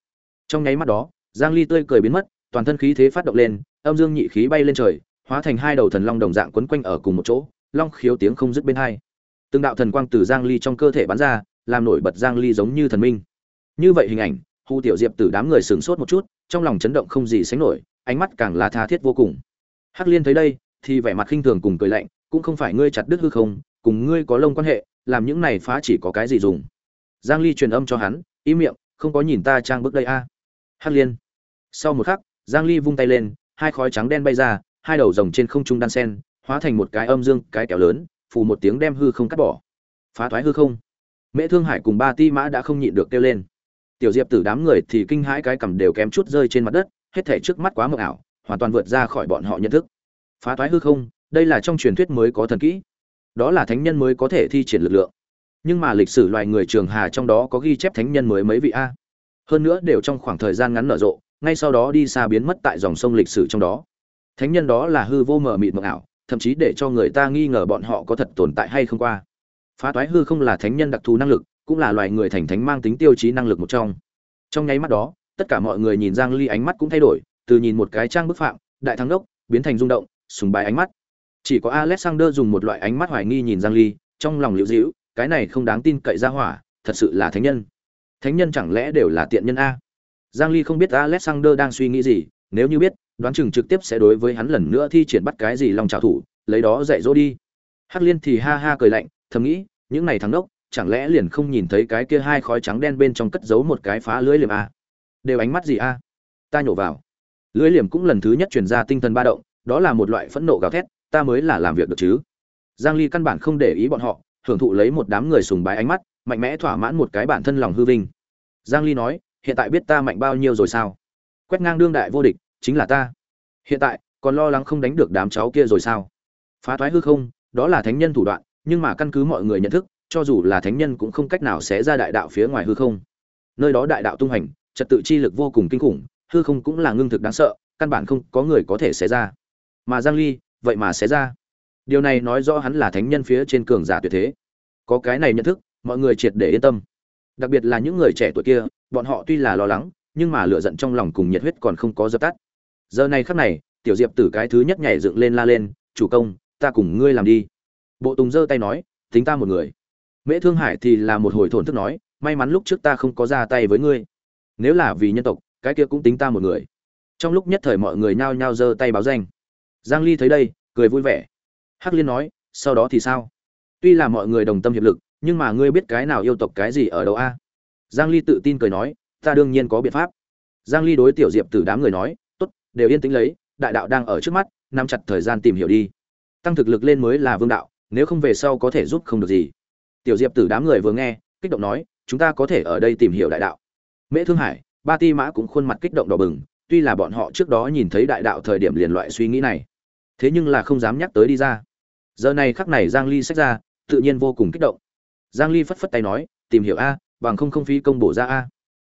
Speaker 1: Trong nháy mắt đó, giang ly tươi cười biến mất, toàn thân khí thế phát động lên, âm dương nhị khí bay lên trời, hóa thành hai đầu thần long đồng dạng quấn quanh ở cùng một chỗ, long khiếu tiếng không dứt bên hai. Từng đạo thần quang từ giang ly trong cơ thể bắn ra, làm nổi bật giang ly giống như thần minh. Như vậy hình ảnh, hu tiểu diệp từ đám người sửng sốt một chút, trong lòng chấn động không gì sánh nổi, ánh mắt càng là tha thiết vô cùng. Hắc liên thấy đây, thì vẻ mặt khinh thường cùng cười lạnh, cũng không phải ngươi chặt đứt hư không, cùng ngươi có lông quan hệ, làm những này phá chỉ có cái gì dùng giang ly truyền âm cho hắn, ý miệng, không có nhìn ta trang bước đây a. À. hắc liên. Sau một khắc, giang ly vung tay lên, hai khói trắng đen bay ra, hai đầu rồng trên không trung đan sen, hóa thành một cái âm dương, cái kéo lớn, phù một tiếng đem hư không cắt bỏ. Phá thoái hư không. Mễ thương hải cùng ba ti mã đã không nhịn được kêu lên. Tiểu diệp tử đám người thì kinh hãi cái cầm đều kém chút rơi trên mặt đất, hết thể trước mắt quá mờ ảo, hoàn toàn vượt ra khỏi bọn họ nhận thức. Phá thoái hư không, đây là trong truyền thuyết mới có thần kỹ. Đó là thánh nhân mới có thể thi triển lực lượng nhưng mà lịch sử loài người trường hà trong đó có ghi chép thánh nhân mới mấy vị a. Hơn nữa đều trong khoảng thời gian ngắn nở rộ, ngay sau đó đi xa biến mất tại dòng sông lịch sử trong đó. Thánh nhân đó là hư vô mờ mịt mờ ảo, thậm chí để cho người ta nghi ngờ bọn họ có thật tồn tại hay không qua. Phá toái hư không là thánh nhân đặc thù năng lực, cũng là loài người thành thánh mang tính tiêu chí năng lực một trong. Trong nháy mắt đó, tất cả mọi người nhìn giang ly ánh mắt cũng thay đổi, từ nhìn một cái trang bức phạm, đại thắng đốc, biến thành rung động, sùng bài ánh mắt. Chỉ có alexander dùng một loại ánh mắt hoài nghi nhìn giang ly, trong lòng liễu dĩu cái này không đáng tin cậy ra hỏa, thật sự là thánh nhân. Thánh nhân chẳng lẽ đều là tiện nhân a? Giang ly không biết alexander đang suy nghĩ gì, nếu như biết, đoán chừng trực tiếp sẽ đối với hắn lần nữa thi triển bắt cái gì lòng trào thủ lấy đó dạy dỗ đi. Hắc liên thì ha ha cười lạnh, thầm nghĩ, những này thắng đốc chẳng lẽ liền không nhìn thấy cái kia hai khói trắng đen bên trong cất giấu một cái phá lưới liềm a? Đều ánh mắt gì a? Ta nhổ vào. Lưới liềm cũng lần thứ nhất truyền ra tinh thần ba động, đó là một loại phẫn nộ gào thét, ta mới là làm việc được chứ. Giang ly căn bản không để ý bọn họ hưởng thụ lấy một đám người sùng bái ánh mắt, mạnh mẽ thỏa mãn một cái bản thân lòng hư vinh. Giang ly nói, hiện tại biết ta mạnh bao nhiêu rồi sao? Quét ngang đương đại vô địch, chính là ta. Hiện tại, còn lo lắng không đánh được đám cháu kia rồi sao? Phá thoái hư không, đó là thánh nhân thủ đoạn, nhưng mà căn cứ mọi người nhận thức, cho dù là thánh nhân cũng không cách nào xé ra đại đạo phía ngoài hư không. Nơi đó đại đạo tung hành, trật tự chi lực vô cùng kinh khủng, hư không cũng là ngưng thực đáng sợ, căn bản không có người có thể xé ra. Mà giang ly, vậy mà xé ra điều này nói rõ hắn là thánh nhân phía trên cường giả tuyệt thế. Có cái này nhận thức, mọi người triệt để yên tâm. Đặc biệt là những người trẻ tuổi kia, bọn họ tuy là lo lắng, nhưng mà lửa giận trong lòng cùng nhiệt huyết còn không có dập tắt. Giờ này khắc này, tiểu diệp tử cái thứ nhất nhảy dựng lên la lên, chủ công, ta cùng ngươi làm đi. Bộ tùng giơ tay nói, tính ta một người. Mễ thương hải thì là một hồi thổn thức nói, may mắn lúc trước ta không có ra tay với ngươi. Nếu là vì nhân tộc, cái kia cũng tính ta một người. Trong lúc nhất thời mọi người nhao nhao giơ tay báo danh. Giang ly thấy đây, cười vui vẻ hắc liên nói, sau đó thì sao? Tuy là mọi người đồng tâm hiệp lực, nhưng mà ngươi biết cái nào yêu tộc cái gì ở đâu a? Giang ly tự tin cười nói, ta đương nhiên có biện pháp. Giang ly đối tiểu diệp tử đám người nói, tốt, đều yên tĩnh lấy, đại đạo đang ở trước mắt, nắm chặt thời gian tìm hiểu đi. Tăng thực lực lên mới là vương đạo, nếu không về sau có thể giúp không được gì. Tiểu diệp tử đám người vừa nghe, kích động nói, chúng ta có thể ở đây tìm hiểu đại đạo. Mễ thương hải, ba ti mã cũng khuôn mặt kích động đỏ bừng, tuy là bọn họ trước đó nhìn thấy đại đạo thời điểm liền loại suy nghĩ này, thế nhưng là không dám nhắc tới đi ra giờ này khắc này giang ly sách ra, tự nhiên vô cùng kích động. Giang ly phất phất tay nói, tìm hiểu a, bằng không không phí công bổ ra a.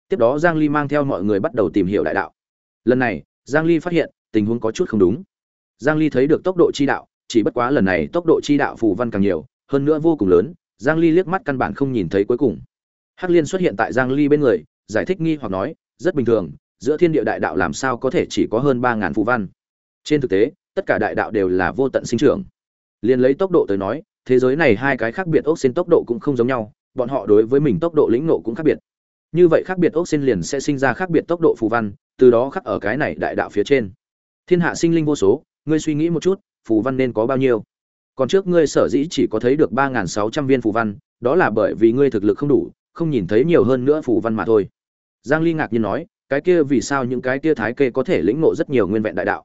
Speaker 1: Tiếp đó giang ly mang theo mọi người bắt đầu tìm hiểu đại đạo. Lần này, giang ly phát hiện, tình huống có chút không đúng. Giang ly thấy được tốc độ chi đạo, chỉ bất quá lần này tốc độ chi đạo phù văn càng nhiều, hơn nữa vô cùng lớn, giang ly liếc mắt căn bản không nhìn thấy cuối cùng. Hắc liên xuất hiện tại giang ly bên người, giải thích nghi hoặc nói, rất bình thường, giữa thiên địa đại đạo làm sao có thể chỉ có hơn 3.000 phù văn? Trên thực tế, tất cả đại đạo đều là vô tận sinh trưởng liền lấy tốc độ tới nói, thế giới này hai cái khác biệt ốc xin tốc độ cũng không giống nhau, bọn họ đối với mình tốc độ lĩnh nộ cũng khác biệt. Như vậy khác biệt ốc xin liền sẽ sinh ra khác biệt tốc độ phù văn, từ đó khắc ở cái này đại đạo phía trên. Thiên hạ sinh linh vô số, ngươi suy nghĩ một chút, phù văn nên có bao nhiêu? Còn trước ngươi sở dĩ chỉ có thấy được ba nghìn sáu trăm viên phù văn, đó là bởi vì ngươi thực lực không đủ, không nhìn thấy nhiều hơn nữa phù văn mà thôi. Giang ly ngạc nhiên nói, cái kia vì sao những cái kia thái kê có thể lĩnh ngộ rất nhiều nguyên vẹn đại đạo?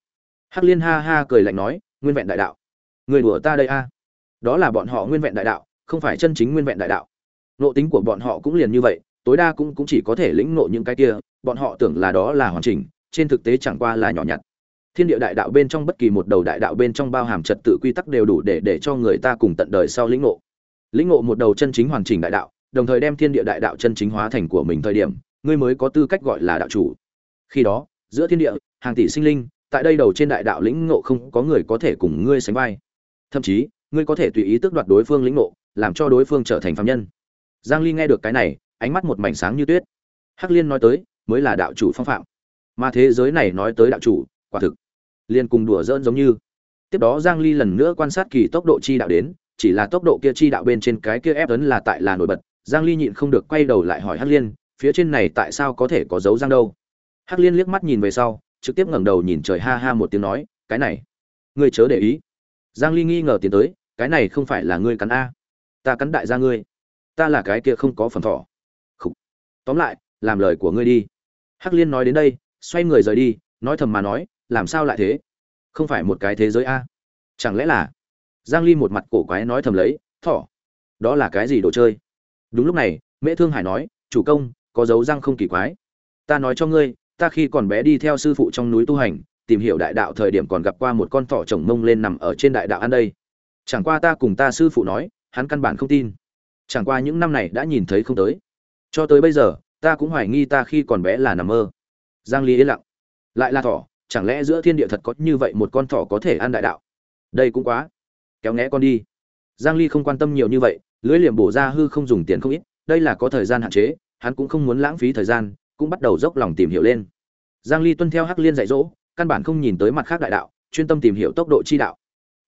Speaker 1: Hắc liên ha ha cười lạnh nói, nguyên vẹn đại đạo người đùa ta đây a. Đó là bọn họ nguyên vẹn đại đạo, không phải chân chính nguyên vẹn đại đạo. Nộ tính của bọn họ cũng liền như vậy, tối đa cũng cũng chỉ có thể lĩnh nộ những cái kia, bọn họ tưởng là đó là hoàn chỉnh, trên thực tế chẳng qua là nhỏ nhặt. Thiên địa đại đạo bên trong bất kỳ một đầu đại đạo bên trong bao hàm trật tự quy tắc đều đủ để để cho người ta cùng tận đời sau lĩnh ngộ. Lĩnh ngộ một đầu chân chính hoàn chỉnh đại đạo, đồng thời đem thiên địa đại đạo chân chính hóa thành của mình thời điểm, ngươi mới có tư cách gọi là đạo chủ. Khi đó, giữa thiên địa, hàng tỷ sinh linh, tại đây đầu trên đại đạo lĩnh ngộ không có người có thể cùng ngươi sánh vai thậm chí, ngươi có thể tùy ý tước đoạt đối phương lĩnh ngộ, làm cho đối phương trở thành phạm nhân. Giang ly nghe được cái này, ánh mắt một mảnh sáng như tuyết. Hắc liên nói tới, mới là đạo chủ phong phạm. Mà thế giới này nói tới đạo chủ, quả thực liên cùng đùa dỡn giống như. Tiếp đó giang ly lần nữa quan sát kỳ tốc độ chi đạo đến, chỉ là tốc độ kia chi đạo bên trên cái kia ép ấn là tại là nổi bật. Giang ly nhịn không được quay đầu lại hỏi hắc liên, phía trên này tại sao có thể có dấu giang đâu? Hắc liên liếc mắt nhìn về sau, trực tiếp ngẩng đầu nhìn trời ha ha một tiếng nói, cái này, ngươi chớ để ý giang ly nghi ngờ tiến tới, cái này không phải là ngươi cắn a. Ta cắn đại gia ngươi. Ta là cái kia không có phần thỏ Khủ. tóm lại, làm lời của ngươi đi. Hắc liên nói đến đây, xoay người rời đi, nói thầm mà nói, làm sao lại thế? Không phải một cái thế giới a. Chẳng lẽ là giang ly một mặt cổ quái nói thầm lấy thỏ đó là cái gì đồ chơi? Đúng lúc này, mễ thương hải nói, chủ công, có dấu răng không kỳ quái. Ta nói cho ngươi, ta khi còn bé đi theo sư phụ trong núi tu hành tìm hiểu đại đạo thời điểm còn gặp qua một con thỏ chồng mông lên nằm ở trên đại đạo ăn đây. Chẳng qua ta cùng ta sư phụ nói, hắn căn bản không tin. Chẳng qua những năm này đã nhìn thấy không tới. Cho tới bây giờ, ta cũng hoài nghi ta khi còn bé là nằm mơ. Giang ly yên lặng. Lại là thỏ, chẳng lẽ giữa thiên địa thật có như vậy một con thỏ có thể ăn đại đạo? Đây cũng quá. Kéo ngẽ con đi. Giang ly không quan tâm nhiều như vậy lưới liềm bổ ra hư không dùng tiền không ít, đây là có thời gian hạn chế, hắn cũng không muốn lãng phí thời gian, cũng bắt đầu dốc lòng tìm hiểu lên. Giang ly tuân theo hắc liên dạy dỗ căn bản không nhìn tới mặt khác đại đạo, chuyên tâm tìm hiểu tốc độ chi đạo.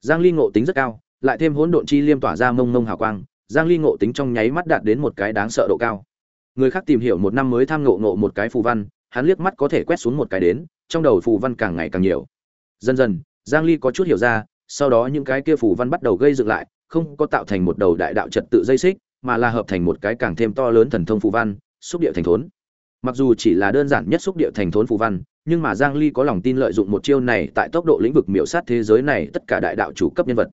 Speaker 1: Giang ly ngộ tính rất cao, lại thêm hỗn độn chi liêm tỏa ra mông mông hào quang, giang ly ngộ tính trong nháy mắt đạt đến một cái đáng sợ độ cao. Người khác tìm hiểu một năm mới tham ngộ ngộ một cái phù văn, hắn liếc mắt có thể quét xuống một cái đến, trong đầu phù văn càng ngày càng nhiều. Dần dần, giang ly có chút hiểu ra, sau đó những cái kia phù văn bắt đầu gây dựng lại, không có tạo thành một đầu đại đạo trật tự dây xích, mà là hợp thành một cái càng thêm to lớn thần thông phù văn, xúc địa thành thốn. Mặc dù chỉ là đơn giản nhất xúc địa thành thốn phù văn nhưng mà giang ly có lòng tin lợi dụng một chiêu này tại tốc độ lĩnh vực miểu sát thế giới này tất cả đại đạo chủ cấp nhân vật.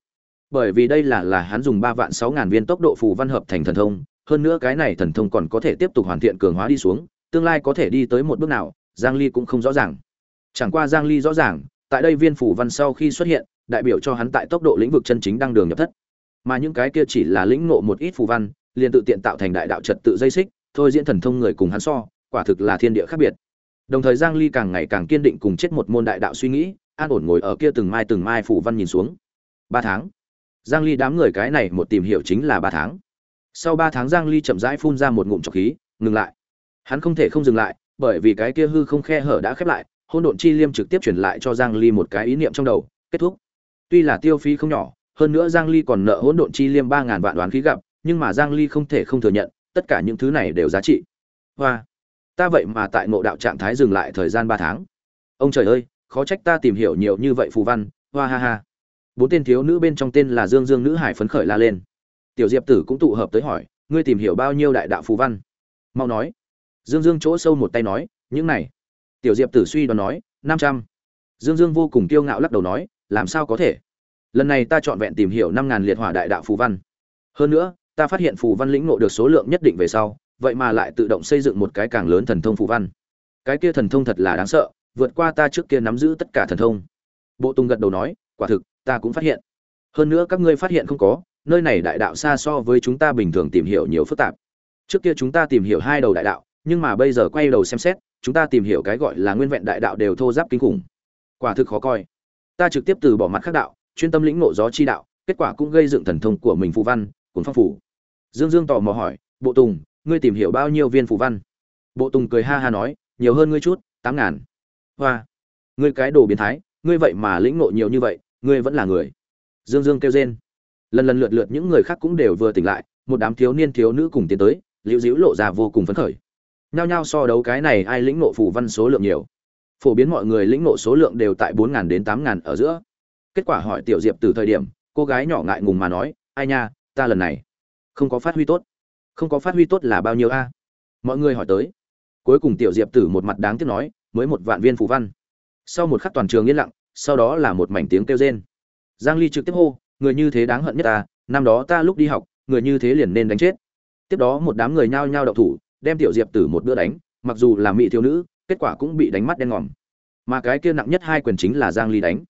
Speaker 1: Bởi vì đây là là hắn dùng ba vạn sáu ngàn viên tốc độ phù văn hợp thành thần thông, hơn nữa cái này thần thông còn có thể tiếp tục hoàn thiện cường hóa đi xuống, tương lai có thể đi tới một bước nào, giang ly cũng không rõ ràng. Chẳng qua giang ly rõ ràng, tại đây viên phù văn sau khi xuất hiện, đại biểu cho hắn tại tốc độ lĩnh vực chân chính đang đường nhập thất. Mà những cái kia chỉ là lĩnh ngộ một ít phù văn, liền tự tiện tạo thành đại đạo trật tự dây xích, thôi diễn thần thông người cùng hắn so, quả thực là thiên địa khác biệt đồng thời giang ly càng ngày càng kiên định cùng chết một môn đại đạo suy nghĩ, an ổn ngồi ở kia từng mai từng mai phủ văn nhìn xuống. Ba tháng. Giang ly đám người cái này một tìm hiểu chính là ba tháng. Sau ba tháng giang ly chậm rãi phun ra một ngụm trọc khí, ngừng lại. Hắn không thể không dừng lại, bởi vì cái kia hư không khe hở đã khép lại hôn độn chi liêm trực tiếp chuyển lại cho giang ly một cái ý niệm trong đầu, kết thúc. Tuy là tiêu phí không nhỏ, hơn nữa giang ly còn nợ hỗn độn chi liêm ba ngàn vạn đoán khí gặp, nhưng mà giang ly không thể không thừa nhận, tất cả những thứ này đều giá trị. Hoa ta vậy mà tại ngộ đạo trạng thái dừng lại thời gian 3 tháng. Ông trời ơi, khó trách ta tìm hiểu nhiều như vậy phù văn, hoa ha ha. Bốn tên thiếu nữ bên trong tên là dương dương nữ hải phấn khởi la lên. Tiểu diệp tử cũng tụ hợp tới hỏi, ngươi tìm hiểu bao nhiêu đại đạo phù văn? Mau nói. Dương dương chỗ sâu một tay nói, những này. Tiểu diệp tử suy đoán nói, năm trăm. Dương dương vô cùng kiêu ngạo lắc đầu nói, làm sao có thể? Lần này ta chọn vẹn tìm hiểu năm ngàn liệt hỏa đại đạo phù văn. Hơn nữa, ta phát hiện phù văn lĩnh ngộ được số lượng nhất định về sau vậy mà lại tự động xây dựng một cái càng lớn thần thông phù văn. Cái kia thần thông thật là đáng sợ, vượt qua ta trước kia nắm giữ tất cả thần thông. Bộ tùng gật đầu nói, quả thực, ta cũng phát hiện. Hơn nữa các ngươi phát hiện không có, nơi này đại đạo xa so với chúng ta bình thường tìm hiểu nhiều phức tạp. Trước kia chúng ta tìm hiểu hai đầu đại đạo, nhưng mà bây giờ quay đầu xem xét, chúng ta tìm hiểu cái gọi là nguyên vẹn đại đạo đều thô giáp kinh khủng. Quả thực khó coi. Ta trực tiếp từ bỏ mặt khác đạo, chuyên tâm lĩnh ngộ gió chi đạo, kết quả cũng gây dựng thần thông của mình phù văn, cuốn phong phủ dương dương tò mò hỏi, bộ tùng ngươi tìm hiểu bao nhiêu viên phù văn? Bộ tùng cười ha ha nói, nhiều hơn ngươi chút, tám ngàn. Hoa. Ngươi cái đồ biến thái, ngươi vậy mà lĩnh ngộ nhiều như vậy, ngươi vẫn là người. Dương dương kêu rên. Lần lần lượt lượt những người khác cũng đều vừa tỉnh lại, một đám thiếu niên thiếu nữ cùng tiến tới, liễu diễu lộ ra vô cùng phấn khởi. Nhao nhao so đấu cái này ai lĩnh ngộ phù văn số lượng nhiều. Phổ biến mọi người lĩnh ngộ số lượng đều tại bốn ngàn đến tám ngàn ở giữa. Kết quả hỏi tiểu diệp từ thời điểm, cô gái nhỏ ngại ngùng mà nói, ai nha, ta lần này không có phát huy tốt không có phát huy tốt là bao nhiêu a? Mọi người hỏi tới. Cuối cùng tiểu diệp tử một mặt đáng tiếc nói, mới một vạn viên phù văn. Sau một khắc toàn trường yên lặng, sau đó là một mảnh tiếng kêu rên. Giang ly trực tiếp hô, người như thế đáng hận nhất ta, năm đó ta lúc đi học, người như thế liền nên đánh chết. Tiếp đó một đám người nhao nhao đậu thủ, đem tiểu diệp tử một bữa đánh, mặc dù là mỹ thiếu nữ, kết quả cũng bị đánh mắt đen ngòm. Mà cái kia nặng nhất hai quyền chính là giang ly đánh.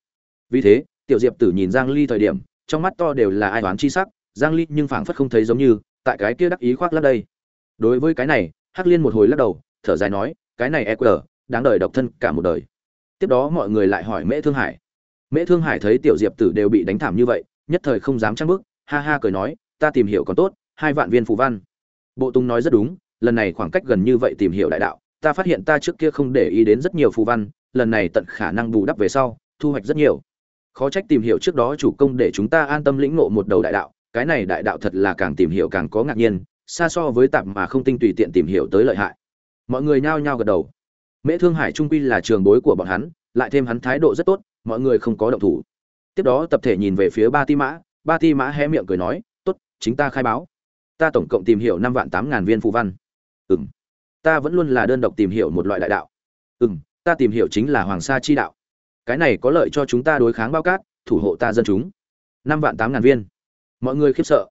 Speaker 1: Vì thế, tiểu diệp tử nhìn giang ly thời điểm, trong mắt to đều là ai toán chi sắc, giang ly nhưng phảng phất không thấy giống như tại cái kia đắc ý khoác lắc đây. Đối với cái này, hắc liên một hồi lắc đầu, thở dài nói, cái này e quờ, đáng đời độc thân cả một đời. Tiếp đó mọi người lại hỏi mễ thương hải. Mễ thương hải thấy tiểu diệp tử đều bị đánh thảm như vậy, nhất thời không dám trăng bước, ha ha cười nói, ta tìm hiểu còn tốt, hai vạn viên phù văn. Bộ tung nói rất đúng, lần này khoảng cách gần như vậy tìm hiểu đại đạo, ta phát hiện ta trước kia không để ý đến rất nhiều phù văn, lần này tận khả năng bù đắp về sau, thu hoạch rất nhiều. Khó trách tìm hiểu trước đó chủ công để chúng ta an tâm lĩnh ngộ một đầu đại đạo cái này đại đạo thật là càng tìm hiểu càng có ngạc nhiên, xa so với tạp mà không tinh tùy tiện tìm hiểu tới lợi hại. Mọi người nhao nhao gật đầu. Mễ thương hải trung quy là trường bối của bọn hắn, lại thêm hắn thái độ rất tốt, mọi người không có động thủ. Tiếp đó tập thể nhìn về phía ba ti mã, ba ti mã hé miệng cười nói, tốt, chính ta khai báo. Ta tổng cộng tìm hiểu năm vạn tám ngàn viên phù văn. Ừ m ta vẫn luôn là đơn độc tìm hiểu một loại đại đạo. Ừ m ta tìm hiểu chính là hoàng sa chi đạo. Cái này có lợi cho chúng ta đối kháng bao cát, thủ hộ ta dân chúng. Năm vạn tám ngàn viên mọi người khiếp sợ.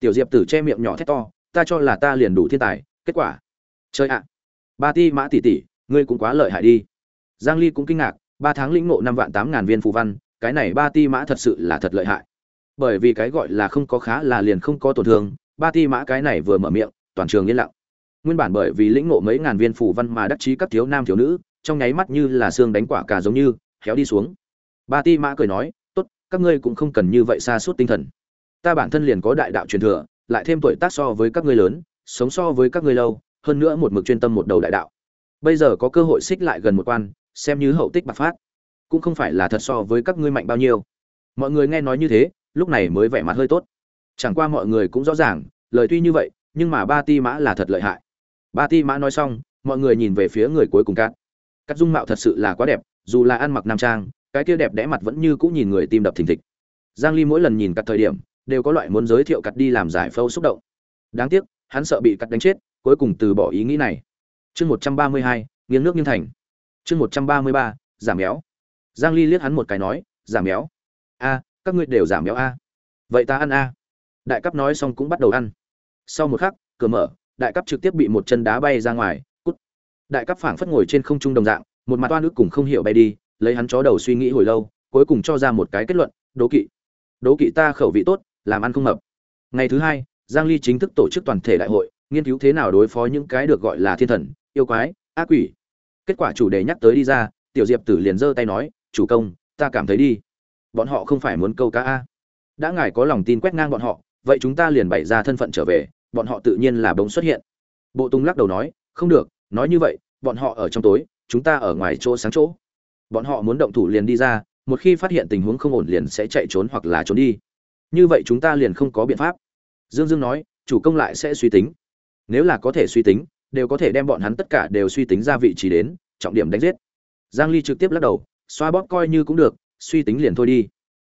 Speaker 1: Tiểu diệp tử che miệng nhỏ thét to, ta cho là ta liền đủ thiên tài, kết quả. Chơi ạ, ba ti mã tỷ tỷ, ngươi cũng quá lợi hại đi. Giang ly cũng kinh ngạc, ba tháng lĩnh ngộ năm vạn tám ngàn viên phù văn, cái này ba ti mã thật sự là thật lợi hại. Bởi vì cái gọi là không có khá là liền không có tổn thương, ba ti mã cái này vừa mở miệng, toàn trường yên lặng. Nguyên bản bởi vì lĩnh ngộ mấy ngàn viên phù văn mà đắc chí các thiếu nam thiếu nữ, trong nháy mắt như là xương đánh quả cả giống như kéo đi xuống. Ba ti mã cười nói, tốt, các ngươi cũng không cần như vậy xa suốt tinh thần ta bản thân liền có đại đạo truyền thừa, lại thêm tuổi tác so với các ngươi lớn, sống so với các ngươi lâu, hơn nữa một mực chuyên tâm một đầu đại đạo. Bây giờ có cơ hội xích lại gần một quan, xem như hậu tích bạc phát. Cũng không phải là thật so với các ngươi mạnh bao nhiêu. Mọi người nghe nói như thế, lúc này mới vẻ mặt hơi tốt. Chẳng qua mọi người cũng rõ ràng, lời tuy như vậy, nhưng mà ba ti mã là thật lợi hại. Ba ti mã nói xong, mọi người nhìn về phía người cuối cùng cát. Cát dung mạo thật sự là quá đẹp, dù là ăn mặc nam trang, cái kia đẹp đẽ mặt vẫn như cũng nhìn người tim đập thình thịch. Giang ly mỗi lần nhìn cát thời điểm đều có loại muốn giới thiệu cắt đi làm giải phẫu xúc động. Đáng tiếc hắn sợ bị cắt đánh chết cuối cùng từ bỏ ý nghĩ này. Chương 132, nghiêng nước nghiêng thành. Chương 133, giảm béo. Giang ly liếc hắn một cái nói giảm béo. A các ngươi đều giảm béo a. Vậy ta ăn a. Đại cấp nói xong cũng bắt đầu ăn. Sau một khắc cửa mở đại cấp trực tiếp bị một chân đá bay ra ngoài cút. Đại cấp phảng phất ngồi trên không trung đồng dạng một mặt toan ức cùng không hiểu bay đi lấy hắn chó đầu suy nghĩ hồi lâu cuối cùng cho ra một cái kết luận đố kỵ. Đố kỵ ta khẩu vị tốt làm ăn không mập ngày thứ hai, giang ly chính thức tổ chức toàn thể đại hội, nghiên cứu thế nào đối phó những cái được gọi là thiên thần, yêu quái, ác quỷ. Kết quả chủ đề nhắc tới đi ra, tiểu diệp tử liền giơ tay nói, chủ công, ta cảm thấy đi. Bọn họ không phải muốn câu cá a. Đã ngài có lòng tin quét ngang bọn họ, vậy chúng ta liền bày ra thân phận trở về, bọn họ tự nhiên là bỗng xuất hiện. Bộ tung lắc đầu nói, không được, nói như vậy, bọn họ ở trong tối, chúng ta ở ngoài chỗ sáng chỗ. Bọn họ muốn động thủ liền đi ra, một khi phát hiện tình huống không ổn liền sẽ chạy trốn hoặc là trốn đi như vậy chúng ta liền không có biện pháp. Dương dương nói, chủ công lại sẽ suy tính. Nếu là có thể suy tính, đều có thể đem bọn hắn tất cả đều suy tính ra vị trí đến, trọng điểm đánh giết. Giang ly trực tiếp lắc đầu, xoa bóp coi như cũng được, suy tính liền thôi đi.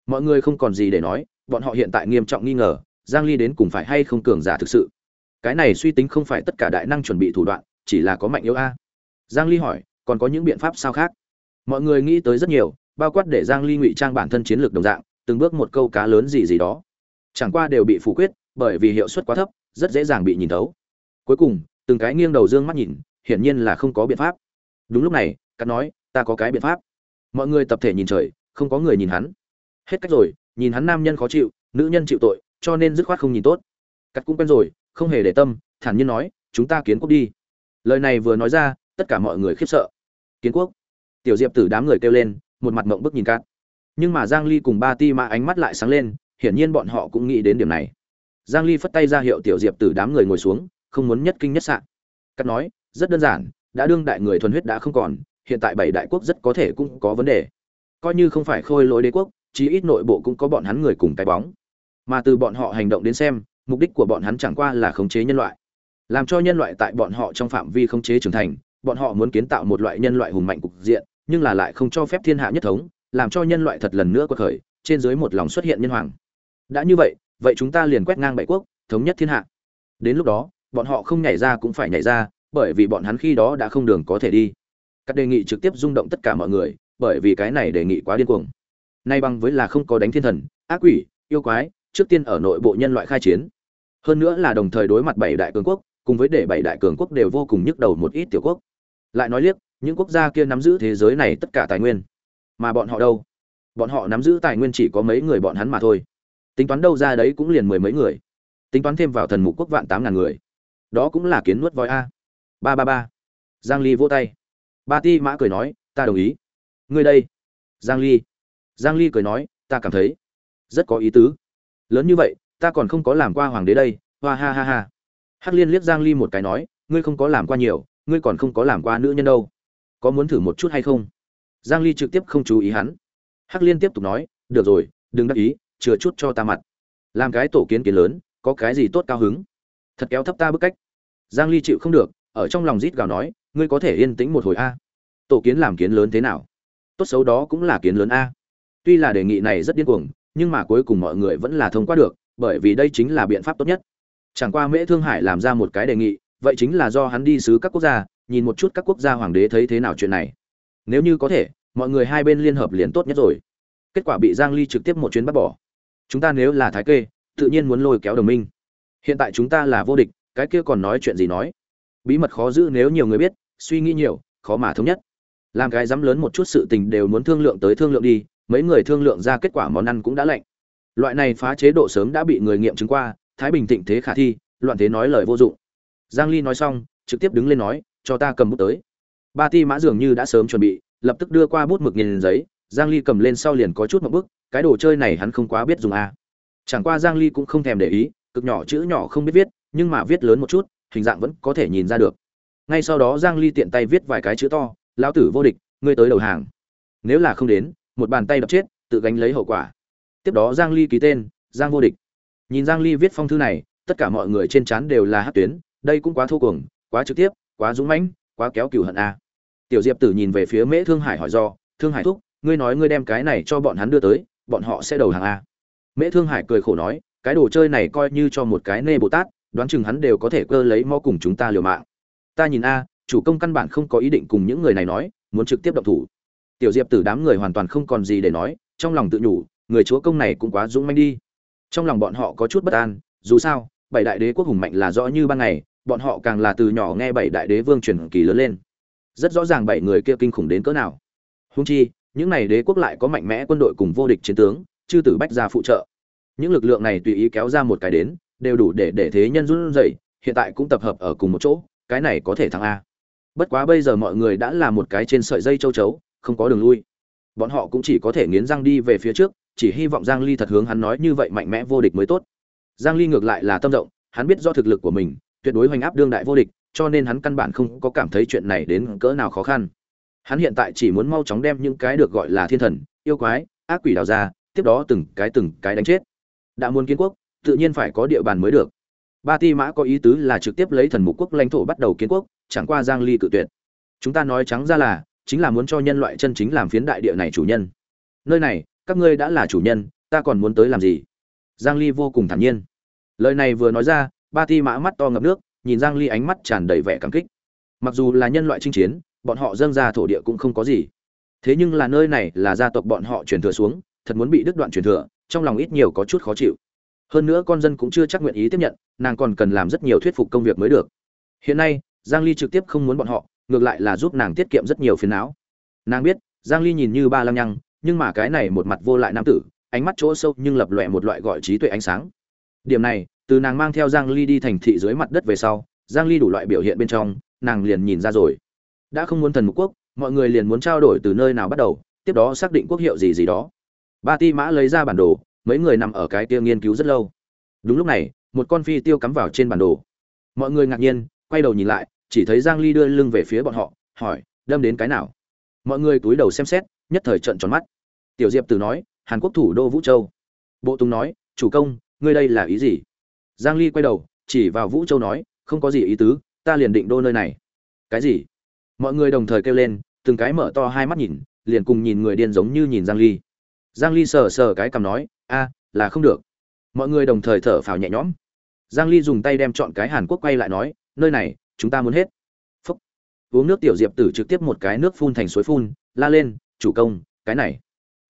Speaker 1: Mọi người không còn gì để nói, bọn họ hiện tại nghiêm trọng nghi ngờ, giang ly đến cùng phải hay không cường giả thực sự. Cái này suy tính không phải tất cả đại năng chuẩn bị thủ đoạn, chỉ là có mạnh yếu a. Giang ly hỏi, còn có những biện pháp sao khác? Mọi người nghĩ tới rất nhiều, bao quát để giang ly ngụy trang bản thân chiến lược đồng dạng từng bước một câu cá lớn gì gì đó. Chẳng qua đều bị phủ quyết, bởi vì hiệu suất quá thấp, rất dễ dàng bị nhìn thấu. Cuối cùng, từng cái nghiêng đầu dương mắt nhìn, hiển nhiên là không có biện pháp. Đúng lúc này, cắt nói, ta có cái biện pháp. Mọi người tập thể nhìn trời, không có người nhìn hắn. Hết cách rồi, nhìn hắn nam nhân khó chịu, nữ nhân chịu tội, cho nên dứt khoát không nhìn tốt. Cắt cũng quen rồi, không hề để tâm, thản nhiên nói, chúng ta kiến quốc đi. Lời này vừa nói ra, tất cả mọi người khiếp sợ. Kiến quốc. Tiểu diệp tử đám người kêu lên, một mặt mộng bức nhìn cát nhưng mà giang ly cùng ba ti mã ánh mắt lại sáng lên, hiển nhiên bọn họ cũng nghĩ đến điểm này. Giang ly phất tay ra hiệu tiểu diệp từ đám người ngồi xuống, không muốn nhất kinh nhất sạn cát nói, rất đơn giản, đã đương đại người thuần huyết đã không còn, hiện tại bảy đại quốc rất có thể cũng có vấn đề. Coi như không phải khôi lỗi đế quốc, chí ít nội bộ cũng có bọn hắn người cùng cái bóng. Mà từ bọn họ hành động đến xem, mục đích của bọn hắn chẳng qua là khống chế nhân loại. Làm cho nhân loại tại bọn họ trong phạm vi khống chế trưởng thành, bọn họ muốn kiến tạo một loại nhân loại hùng mạnh cục diện, nhưng là lại không cho phép thiên hạ nhất thống làm cho nhân loại thật lần nữa quật khởi, trên dưới một lòng xuất hiện nhân hoàng. Đã như vậy vậy chúng ta liền quét ngang bảy quốc, thống nhất thiên hạ. Đến lúc đó, bọn họ không nhảy ra cũng phải nhảy ra, bởi vì bọn hắn khi đó đã không đường có thể đi. Các đề nghị trực tiếp rung động tất cả mọi người, bởi vì cái này đề nghị quá điên cuồng. Nay bằng với là không có đánh thiên thần, ác quỷ, yêu quái, trước tiên ở nội bộ nhân loại khai chiến. Hơn nữa là đồng thời đối mặt bảy đại cường quốc, cùng với để bảy đại cường quốc đều vô cùng nhức đầu một ít tiểu quốc. Lại nói liếc, những quốc gia kia nắm giữ thế giới này tất cả tài nguyên mà bọn họ đâu? Bọn họ nắm giữ tài nguyên chỉ có mấy người bọn hắn mà thôi. Tính toán đâu ra đấy cũng liền mười mấy người. Tính toán thêm vào thần mục quốc vạn tám ngàn người. Đó cũng là kiến nuốt voi a. Ba ba ba. Giang ly vỗ tay. Ba ti mã cười nói, ta đồng ý. Ngươi đây. Giang ly. Giang ly cười nói, ta cảm thấy rất có ý tứ. Lớn như vậy, ta còn không có làm qua hoàng đế đây. Hoa ha ha ha. Hắc liên liếc giang ly một cái nói, ngươi không có làm qua nhiều, ngươi còn không có làm qua nữ nhân đâu. Có muốn thử một chút hay không? Giang ly trực tiếp không chú ý hắn. Hắc liên tiếp tục nói, được rồi, đừng đắc ý, chừa chút cho ta mặt. Làm cái tổ kiến kiến lớn, có cái gì tốt cao hứng? Thật kéo thấp ta bức cách. Giang ly chịu không được, ở trong lòng rít gào nói, ngươi có thể yên tĩnh một hồi a. Tổ kiến làm kiến lớn thế nào? Tốt xấu đó cũng là kiến lớn a. Tuy là đề nghị này rất điên cuồng, nhưng mà cuối cùng mọi người vẫn là thông qua được, bởi vì đây chính là biện pháp tốt nhất. Chẳng qua mễ thương hải làm ra một cái đề nghị, vậy chính là do hắn đi sứ các quốc gia, nhìn một chút các quốc gia hoàng đế thấy thế nào chuyện này. Nếu như có thể mọi người hai bên liên hợp liền tốt nhất rồi. Kết quả bị giang ly trực tiếp một chuyến bắt bỏ. Chúng ta nếu là thái kê, tự nhiên muốn lôi kéo đồng minh. Hiện tại chúng ta là vô địch, cái kia còn nói chuyện gì nói? Bí mật khó giữ nếu nhiều người biết, suy nghĩ nhiều, khó mà thống nhất. Làm cái dám lớn một chút sự tình đều muốn thương lượng tới thương lượng đi, mấy người thương lượng ra kết quả món ăn cũng đã lạnh. Loại này phá chế độ sớm đã bị người nghiệm chứng qua, thái bình thịnh thế khả thi, loạn thế nói lời vô dụng. Giang ly nói xong, trực tiếp đứng lên nói, cho ta cầm bút tới. Ba ti mã dường như đã sớm chuẩn bị lập tức đưa qua bút mực nhìn giấy, giang ly cầm lên sau liền có chút một bức, cái đồ chơi này hắn không quá biết dùng a chẳng qua giang ly cũng không thèm để ý, cực nhỏ chữ nhỏ không biết viết, nhưng mà viết lớn một chút, hình dạng vẫn có thể nhìn ra được. Ngay sau đó giang ly tiện tay viết vài cái chữ to, lão tử vô địch, ngươi tới đầu hàng. Nếu là không đến, một bàn tay đập chết, tự gánh lấy hậu quả. Tiếp đó giang ly ký tên, giang vô địch. Nhìn giang ly viết phong thư này, tất cả mọi người trên chán đều là hát tuyến, đây cũng quá thô cuồng, quá trực tiếp, quá dũng mãnh, quá kéo cửu hận a tiểu diệp tử nhìn về phía mễ thương hải hỏi do, thương hải thúc, ngươi nói ngươi đem cái này cho bọn hắn đưa tới, bọn họ sẽ đầu hàng a mễ thương hải cười khổ nói, cái đồ chơi này coi như cho một cái nê bồ tát, đoán chừng hắn đều có thể cơ lấy mò cùng chúng ta liều mạng. Ta nhìn a, chủ công căn bản không có ý định cùng những người này nói, muốn trực tiếp động thủ. Tiểu diệp tử đám người hoàn toàn không còn gì để nói, trong lòng tự nhủ, người chúa công này cũng quá dũng manh đi. Trong lòng bọn họ có chút bất an, dù sao, bảy đại đế quốc hùng mạnh là rõ như ban ngày, bọn họ càng là từ nhỏ nghe bảy đại đế vương truyền kỳ lớn lên rất rõ ràng bảy người kia kinh khủng đến cỡ nào. Húng chi, những này đế quốc lại có mạnh mẽ quân đội cùng vô địch chiến tướng, chư tử bách gia phụ trợ. Những lực lượng này tùy ý kéo ra một cái đến, đều đủ để để thế nhân run rẩy, hiện tại cũng tập hợp ở cùng một chỗ, cái này có thể thắng a. Bất quá bây giờ mọi người đã là một cái trên sợi dây châu chấu, không có đường lui. Bọn họ cũng chỉ có thể nghiến răng đi về phía trước, chỉ hy vọng giang ly thật hướng hắn nói như vậy mạnh mẽ vô địch mới tốt. Giang ly ngược lại là tâm rộng hắn biết do thực lực của mình, tuyệt đối hoành áp đương đại vô địch cho nên hắn căn bản không có cảm thấy chuyện này đến cỡ nào khó khăn. Hắn hiện tại chỉ muốn mau chóng đem những cái được gọi là thiên thần, yêu quái, ác quỷ đào ra, tiếp đó từng cái từng cái đánh chết. Đã muốn kiến quốc, tự nhiên phải có địa bàn mới được. Ba ti mã có ý tứ là trực tiếp lấy thần mục quốc lãnh thổ bắt đầu kiến quốc, chẳng qua giang ly cự tuyệt. Chúng ta nói trắng ra là, chính là muốn cho nhân loại chân chính làm phiến đại địa này chủ nhân. Nơi này, các ngươi đã là chủ nhân, ta còn muốn tới làm gì? Giang ly vô cùng thản nhiên. Lời này vừa nói ra, ba ti mã mắt to ngập nước nhìn giang ly ánh mắt tràn đầy vẻ cảm kích. Mặc dù là nhân loại chinh chiến, bọn họ dâng ra thổ địa cũng không có gì. Thế nhưng là nơi này là gia tộc bọn họ truyền thừa xuống, thật muốn bị đứt đoạn truyền thừa, trong lòng ít nhiều có chút khó chịu. Hơn nữa con dân cũng chưa chắc nguyện ý tiếp nhận, nàng còn cần làm rất nhiều thuyết phục công việc mới được. Hiện nay, giang ly trực tiếp không muốn bọn họ, ngược lại là giúp nàng tiết kiệm rất nhiều phiền não. Nàng biết, giang ly nhìn như ba lăng nhăng, nhưng mà cái này một mặt vô lại nam tử, ánh mắt chỗ sâu nhưng lập lòe một loại gọi trí tuệ ánh sáng. Điểm này từ nàng mang theo giang ly đi thành thị dưới mặt đất về sau, giang ly đủ loại biểu hiện bên trong, nàng liền nhìn ra rồi. Đã không muốn thần mục quốc, mọi người liền muốn trao đổi từ nơi nào bắt đầu, tiếp đó xác định quốc hiệu gì gì đó. Ba ti mã lấy ra bản đồ, mấy người nằm ở cái kia nghiên cứu rất lâu. Đúng lúc này, một con phi tiêu cắm vào trên bản đồ. Mọi người ngạc nhiên, quay đầu nhìn lại, chỉ thấy giang ly đưa lưng về phía bọn họ, hỏi, đâm đến cái nào? Mọi người túi đầu xem xét, nhất thời trợn tròn mắt. Tiểu diệp từ nói, hàn quốc thủ đô vũ châu. Bộ tùng nói, chủ công, ngươi đây là ý gì? Giang ly quay đầu, chỉ vào vũ châu nói, không có gì ý tứ, ta liền định đô nơi này. Cái gì? Mọi người đồng thời kêu lên, từng cái mở to hai mắt nhìn, liền cùng nhìn người điên giống như nhìn giang ly. Giang ly sờ sờ cái cầm nói, a, là không được. Mọi người đồng thời thở phào nhẹ nhõm. Giang ly dùng tay đem chọn cái hàn quốc quay lại nói, nơi này, chúng ta muốn hết. Phúc. Uống nước tiểu diệp tử trực tiếp một cái nước phun thành suối phun, la lên, chủ công, cái này,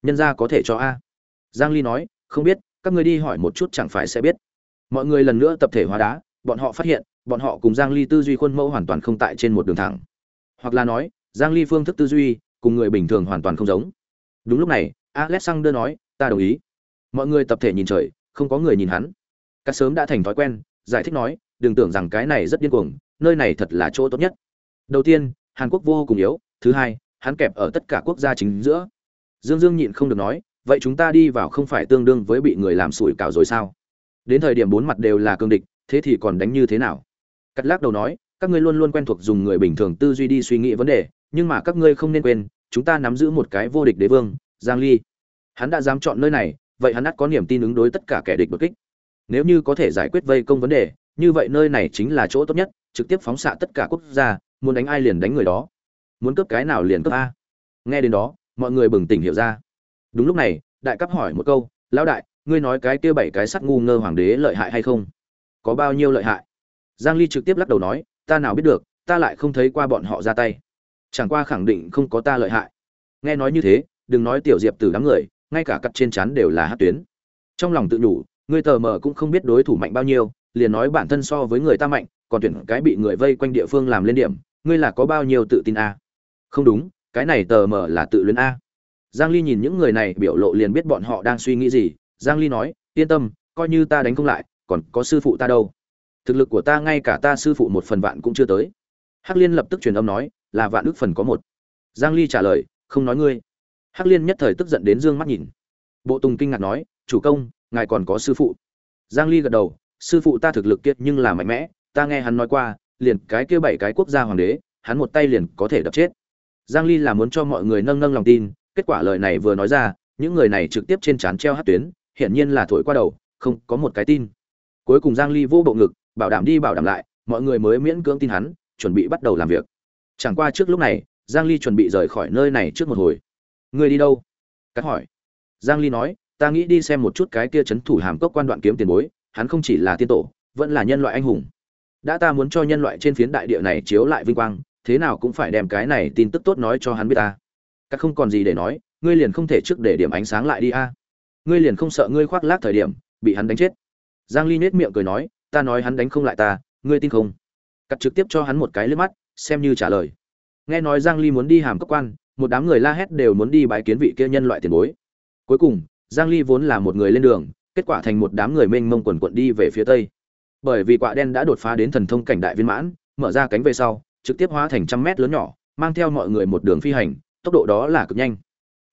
Speaker 1: nhân gia có thể cho a. Giang ly nói, không biết, các ngươi đi hỏi một chút chẳng phải sẽ biết mọi người lần nữa tập thể hóa đá, bọn họ phát hiện, bọn họ cùng giang ly tư duy khuôn mẫu hoàn toàn không tại trên một đường thẳng. Hoặc là nói, giang ly phương thức tư duy cùng người bình thường hoàn toàn không giống. Đúng lúc này, alexander nói, ta đồng ý. Mọi người tập thể nhìn trời, không có người nhìn hắn. Cắt sớm đã thành thói quen, giải thích nói, đừng tưởng rằng cái này rất điên cuồng, nơi này thật là chỗ tốt nhất. Đầu tiên, hàn quốc vô cùng yếu, thứ hai, hắn kẹp ở tất cả quốc gia chính giữa. Dương dương nhịn không được nói, vậy chúng ta đi vào không phải tương đương với bị người làm sủi cảo rồi sao? Đến thời điểm bốn mặt đều là cương địch, thế thì còn đánh như thế nào? Cắt lắc đầu nói, các ngươi luôn luôn quen thuộc dùng người bình thường tư duy đi suy nghĩ vấn đề, nhưng mà các ngươi không nên quên, chúng ta nắm giữ một cái vô địch đế vương, giang ly. Hắn đã dám chọn nơi này, vậy hắn ắt có niềm tin ứng đối tất cả kẻ địch bất kích. Nếu như có thể giải quyết vây công vấn đề, như vậy nơi này chính là chỗ tốt nhất, trực tiếp phóng xạ tất cả quốc gia, muốn đánh ai liền đánh người đó. Muốn cướp cái nào liền cướp a. Nghe đến đó, mọi người bừng tỉnh hiểu ra. Đúng lúc này, đại cấp hỏi một câu, lão đại ngươi nói cái kia bảy cái sắt ngu ngơ hoàng đế lợi hại hay không? Có bao nhiêu lợi hại? Giang ly trực tiếp lắc đầu nói, ta nào biết được, ta lại không thấy qua bọn họ ra tay. Chẳng qua khẳng định không có ta lợi hại. Nghe nói như thế, đừng nói tiểu diệp tử đám người, ngay cả cặp trên chán đều là hát tuyến. Trong lòng tự nhủ, ngươi tờ mờ cũng không biết đối thủ mạnh bao nhiêu, liền nói bản thân so với người ta mạnh, còn tuyển cái bị người vây quanh địa phương làm lên điểm, ngươi là có bao nhiêu tự tin a? Không đúng, cái này tờ mờ là tự luyến a. Giang ly nhìn những người này biểu lộ liền biết bọn họ đang suy nghĩ gì giang ly nói, yên tâm, coi như ta đánh không lại, còn có sư phụ ta đâu. Thực lực của ta ngay cả ta sư phụ một phần vạn cũng chưa tới. Hắc liên lập tức truyền âm nói, là vạn ước phần có một. Giang ly trả lời, không nói ngươi. Hắc liên nhất thời tức giận đến dương mắt nhìn. Bộ tùng kinh ngạc nói, chủ công, ngài còn có sư phụ. Giang ly gật đầu, sư phụ ta thực lực kiệt nhưng là mạnh mẽ, ta nghe hắn nói qua, liền cái kia bảy cái quốc gia hoàng đế, hắn một tay liền có thể đập chết. Giang ly là muốn cho mọi người nâng nâng lòng tin, kết quả lời này vừa nói ra, những người này trực tiếp trên chán treo hát tuyến hiển nhiên là thổi qua đầu, không có một cái tin. Cuối cùng giang ly vô bộ ngực, bảo đảm đi bảo đảm lại, mọi người mới miễn cưỡng tin hắn, chuẩn bị bắt đầu làm việc. Chẳng qua trước lúc này, giang ly chuẩn bị rời khỏi nơi này trước một hồi. Ngươi đi đâu? Cắt hỏi. Giang ly nói, ta nghĩ đi xem một chút cái kia chấn thủ hàm cốc quan đoạn kiếm tiền bối, hắn không chỉ là tiên tổ, vẫn là nhân loại anh hùng. Đã ta muốn cho nhân loại trên phiến đại địa này chiếu lại vinh quang, thế nào cũng phải đem cái này tin tức tốt nói cho hắn biết ta. Các không còn gì để nói, ngươi liền không thể trước để điểm ánh sáng lại đi a ngươi liền không sợ ngươi khoác lác thời điểm, bị hắn đánh chết. Giang ly nết miệng cười nói, ta nói hắn đánh không lại ta, ngươi tin không? Cắt trực tiếp cho hắn một cái lướt mắt, xem như trả lời. Nghe nói giang ly muốn đi hàm cấp quan, một đám người la hét đều muốn đi bái kiến vị kia nhân loại tiền bối. Cuối cùng, giang ly vốn là một người lên đường, kết quả thành một đám người mênh mông quần quận đi về phía tây. Bởi vì quạ đen đã đột phá đến thần thông cảnh đại viên mãn, mở ra cánh về sau, trực tiếp hóa thành trăm mét lớn nhỏ, mang theo mọi người một đường phi hành, tốc độ đó là cực nhanh.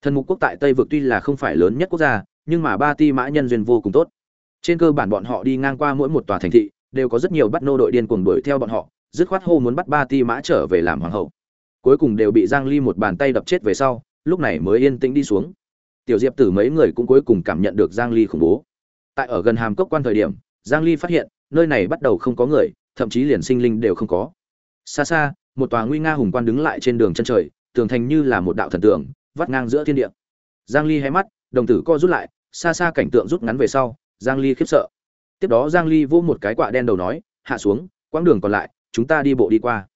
Speaker 1: Thần mục quốc tại tây vực tuy là không phải lớn nhất quốc gia nhưng mà ba ti mã nhân duyên vô cùng tốt. Trên cơ bản bọn họ đi ngang qua mỗi một tòa thành thị, đều có rất nhiều bắt nô đội điên cuồng đuổi theo bọn họ, dứt khoát hô muốn bắt ba ti mã trở về làm hoàng hậu. Cuối cùng đều bị giang ly một bàn tay đập chết về sau, lúc này mới yên tĩnh đi xuống. Tiểu diệp tử mấy người cũng cuối cùng cảm nhận được giang ly khủng bố. Tại ở gần hàm cốc quan thời điểm, giang ly phát hiện, nơi này bắt đầu không có người, thậm chí liền sinh linh đều không có. Xa xa, một tòa nguy nga hùng quan đứng lại trên đường chân trời, tường thành như là một đạo thần tượng, vắt ngang giữa thiên địa. Giang ly hé mắt đồng tử co rút lại, xa xa cảnh tượng rút ngắn về sau, giang ly khiếp sợ. Tiếp đó giang ly vỗ một cái quạ đen đầu nói, hạ xuống, quãng đường còn lại, chúng ta đi bộ đi qua.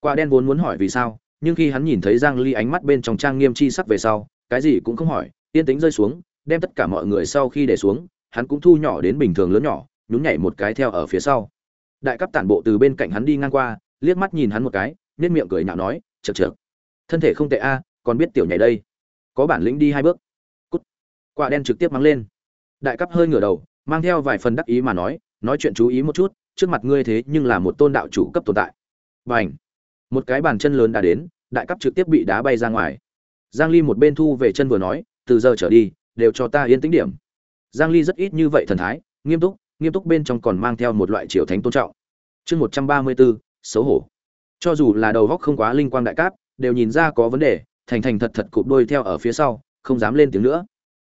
Speaker 1: Quạ đen vốn muốn hỏi vì sao, nhưng khi hắn nhìn thấy giang ly ánh mắt bên trong trang nghiêm chi sắc về sau, cái gì cũng không hỏi, yên tĩnh rơi xuống, đem tất cả mọi người sau khi để xuống, hắn cũng thu nhỏ đến bình thường lớn nhỏ, nhún nhảy một cái theo ở phía sau. Đại cấp tản bộ từ bên cạnh hắn đi ngang qua, liếc mắt nhìn hắn một cái nét miệng cười nhạo nói chật chật thân thể không tệ a, còn biết tiểu nhảy đây. Có bản lĩnh đi hai bước quả đen trực tiếp mắng lên. Đại cấp hơi ngửa đầu mang theo vài phần đắc ý mà nói nói chuyện chú ý một chút trước mặt ngươi thế nhưng là một tôn đạo chủ cấp tồn tại. Bành! Một cái bàn chân lớn đã đến đại cấp trực tiếp bị đá bay ra ngoài. Giang ly một bên thu về chân vừa nói từ giờ trở đi đều cho ta yên tĩnh điểm. Giang ly rất ít như vậy thần thái nghiêm túc nghiêm túc bên trong còn mang theo một loại triều thánh tôn trọng. Chương 134, xấu hổ. Cho dù là đầu góc không quá linh quang đại cáp đều nhìn ra có vấn đề thành thành thật thật cụp đôi theo ở phía sau không dám lên tiếng nữa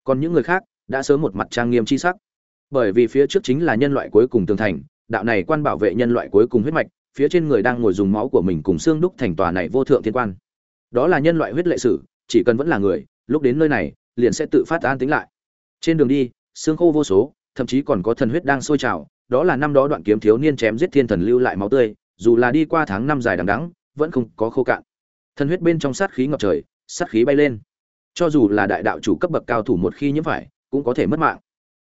Speaker 1: còn những người khác đã sớm một mặt trang nghiêm chi sắc. Bởi vì phía trước chính là nhân loại cuối cùng tường thành, đạo này quan bảo vệ nhân loại cuối cùng huyết mạch, phía trên người đang ngồi dùng máu của mình cùng xương đúc thành tòa này vô thượng thiên quan. Đó là nhân loại huyết lệ sử, chỉ cần vẫn là người, lúc đến nơi này, liền sẽ tự phát an tính lại. Trên đường đi, xương khô vô số, thậm chí còn có thần huyết đang sôi trào, đó là năm đó đoạn kiếm thiếu niên chém giết thiên thần lưu lại máu tươi, dù là đi qua tháng năm dài đằng đẵng, vẫn không có khô cạn. Thần huyết bên trong sát khí ngập trời, sát khí bay lên cho dù là đại đạo chủ cấp bậc cao thủ một khi nhiễm phải, cũng có thể mất mạng.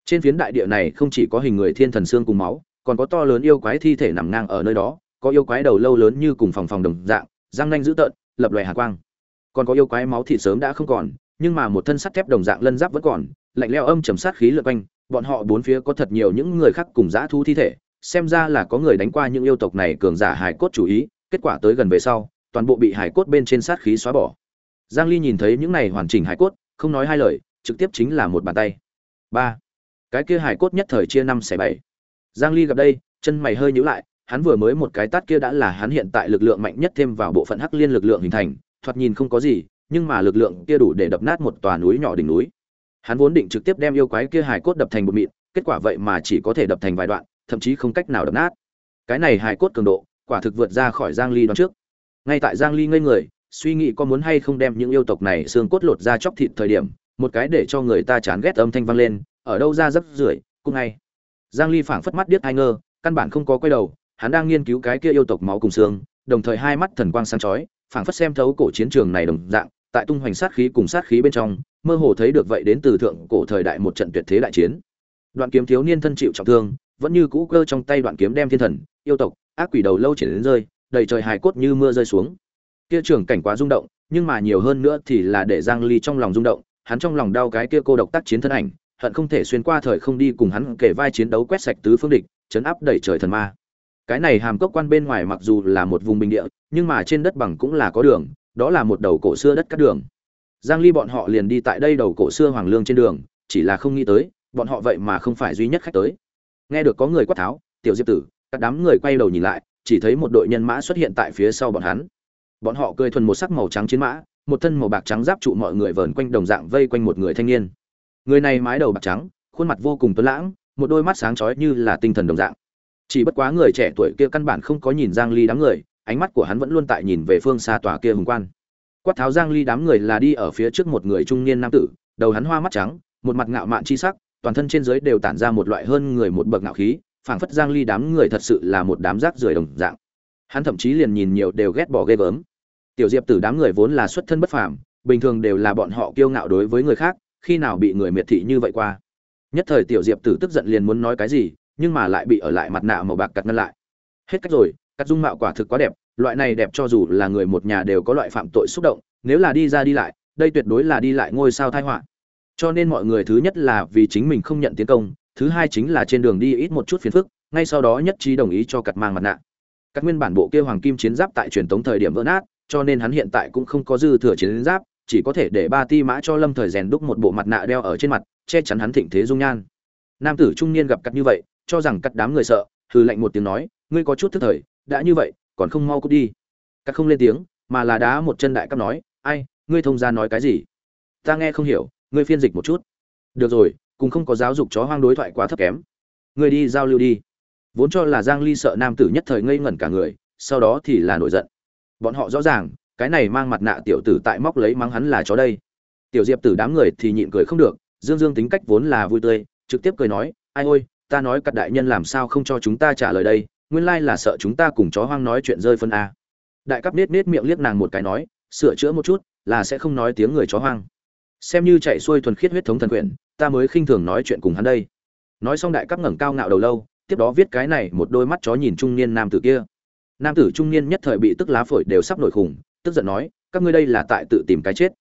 Speaker 1: Trên phiến đại địa này không chỉ có hình người thiên thần xương cùng máu, còn có to lớn yêu quái thi thể nằm ngang ở nơi đó, có yêu quái đầu lâu lớn như cùng phòng phòng đồng dạng, răng nanh dữ tợn, lập loè hà quang. Còn có yêu quái máu thịt sớm đã không còn, nhưng mà một thân sắt thép đồng dạng lân giáp vẫn còn, lạnh leo âm trầm sát khí lượn quanh, bọn họ bốn phía có thật nhiều những người khác cùng dã thu thi thể, xem ra là có người đánh qua những yêu tộc này cường giả hải cốt chủ ý, kết quả tới gần về sau, toàn bộ bị hải cốt bên trên sát khí xóa bỏ giang ly nhìn thấy những này hoàn chỉnh hải cốt, không nói hai lời, trực tiếp chính là một bàn tay. Ba. Cái kia hải cốt nhất thời chia năm xẻ bảy. Giang ly gặp đây, chân mày hơi nhíu lại, hắn vừa mới một cái tát kia đã là hắn hiện tại lực lượng mạnh nhất thêm vào bộ phận hắc liên lực lượng hình thành, thoạt nhìn không có gì, nhưng mà lực lượng kia đủ để đập nát một tòa núi nhỏ đỉnh núi. Hắn vốn định trực tiếp đem yêu quái kia hải cốt đập thành một mịn, kết quả vậy mà chỉ có thể đập thành vài đoạn, thậm chí không cách nào đập nát. Cái này hải cốt cường độ, quả thực vượt ra khỏi giang ly đoán trước. Ngay tại giang ly ngây người suy nghĩ có muốn hay không đem những yêu tộc này xương cốt lột ra chóc thịt thời điểm, một cái để cho người ta chán ghét âm thanh vang lên, ở đâu ra rất rưởi, cũng ngay. Giang ly phảng phất mắt điếc hai ngơ, căn bản không có quay đầu, hắn đang nghiên cứu cái kia yêu tộc máu cùng xương, đồng thời hai mắt thần quang sáng chói, phảng phất xem thấu cổ chiến trường này đồng dạng, tại tung hoành sát khí cùng sát khí bên trong, mơ hồ thấy được vậy đến từ thượng cổ thời đại một trận tuyệt thế đại chiến. Đoạn kiếm thiếu niên thân chịu trọng thương, vẫn như cũ cơ trong tay đoạn kiếm đem thiên thần, yêu tộc, ác quỷ đầu lâu chuyển đến rơi, đầy trời hài cốt như mưa rơi xuống kia trưởng cảnh quá rung động, nhưng mà nhiều hơn nữa thì là để giang ly trong lòng rung động, hắn trong lòng đau cái kia cô độc tác chiến thân ảnh, hận không thể xuyên qua thời không đi cùng hắn kể vai chiến đấu quét sạch tứ phương địch, chấn áp đẩy trời thần ma. Cái này hàm cốc quan bên ngoài mặc dù là một vùng bình địa, nhưng mà trên đất bằng cũng là có đường, đó là một đầu cổ xưa đất cắt đường. Giang ly bọn họ liền đi tại đây đầu cổ xưa hoàng lương trên đường, chỉ là không nghĩ tới, bọn họ vậy mà không phải duy nhất khách tới. Nghe được có người quát tháo, tiểu diệp tử. Các đám người quay đầu nhìn lại, chỉ thấy một đội nhân mã xuất hiện tại phía sau bọn hắn bọn họ cười thuần một sắc màu trắng chiến mã, một thân màu bạc trắng giáp trụ mọi người vờn quanh đồng dạng vây quanh một người thanh niên. Người này mái đầu bạc trắng, khuôn mặt vô cùng tuấn lãng, một đôi mắt sáng chói như là tinh thần đồng dạng. Chỉ bất quá người trẻ tuổi kia căn bản không có nhìn giang ly đám người, ánh mắt của hắn vẫn luôn tại nhìn về phương xa tòa kia hùng quan. Quát tháo giang ly đám người là đi ở phía trước một người trung niên nam tử, đầu hắn hoa mắt trắng, một mặt ngạo mạn chi sắc, toàn thân trên dưới đều tản ra một loại hơn người một bậc ngạo khí, phảng phất giang ly đám người thật sự là một đám rác rưởi đồng dạng hắn thậm chí liền nhìn nhiều đều ghét bỏ ghê gớm. Tiểu diệp tử đám người vốn là xuất thân bất phàm, bình thường đều là bọn họ kiêu ngạo đối với người khác, khi nào bị người miệt thị như vậy qua. Nhất thời tiểu diệp tử tức giận liền muốn nói cái gì, nhưng mà lại bị ở lại mặt nạ màu bạc cặt ngăn lại. Hết cách rồi, cắt dung mạo quả thực quá đẹp, loại này đẹp cho dù là người một nhà đều có loại phạm tội xúc động, nếu là đi ra đi lại, đây tuyệt đối là đi lại ngôi sao thai họa. Cho nên mọi người thứ nhất là vì chính mình không nhận tiến công, thứ hai chính là trên đường đi ít một chút phiền phức, ngay sau đó nhất trí đồng ý cho cặt mang mặt nạ các nguyên bản bộ kia hoàng kim chiến giáp tại truyền tống thời điểm vỡ nát, cho nên hắn hiện tại cũng không có dư thừa chiến giáp, chỉ có thể để ba ti mã cho lâm thời rèn đúc một bộ mặt nạ đeo ở trên mặt, che chắn hắn thịnh thế dung nhan. Nam tử trung niên gặp cắt như vậy, cho rằng cắt đám người sợ, hừ lạnh một tiếng nói, ngươi có chút thức thời, đã như vậy, còn không mau cút đi. Cắt không lên tiếng, mà là đá một chân đại cắp nói, ai, ngươi thông ra nói cái gì? Ta nghe không hiểu, ngươi phiên dịch một chút. Được rồi, cùng không có giáo dục chó hoang đối thoại quá thấp kém. Ngươi đi giao lưu đi vốn cho là giang ly sợ nam tử nhất thời ngây ngẩn cả người, sau đó thì là nổi giận. Bọn họ rõ ràng, cái này mang mặt nạ tiểu tử tại móc lấy mắng hắn là chó đây. Tiểu diệp tử đám người thì nhịn cười không được, dương dương tính cách vốn là vui tươi, trực tiếp cười nói, ai ôi, ta nói các đại nhân làm sao không cho chúng ta trả lời đây, nguyên lai là sợ chúng ta cùng chó hoang nói chuyện rơi phân a. Đại cấp nết nết miệng liếc nàng một cái nói, sửa chữa một chút, là sẽ không nói tiếng người chó hoang. Xem như chạy xuôi thuần khiết huyết thống thần quyển, ta mới khinh thường nói chuyện cùng hắn đây. Nói xong đại cấp ngẩng cao ngạo đầu lâu tiếp đó viết cái này một đôi mắt chó nhìn trung niên nam tử kia. Nam tử trung niên nhất thời bị tức lá phổi đều sắp nổi khủng, tức giận nói, các ngươi đây là tại tự tìm cái chết.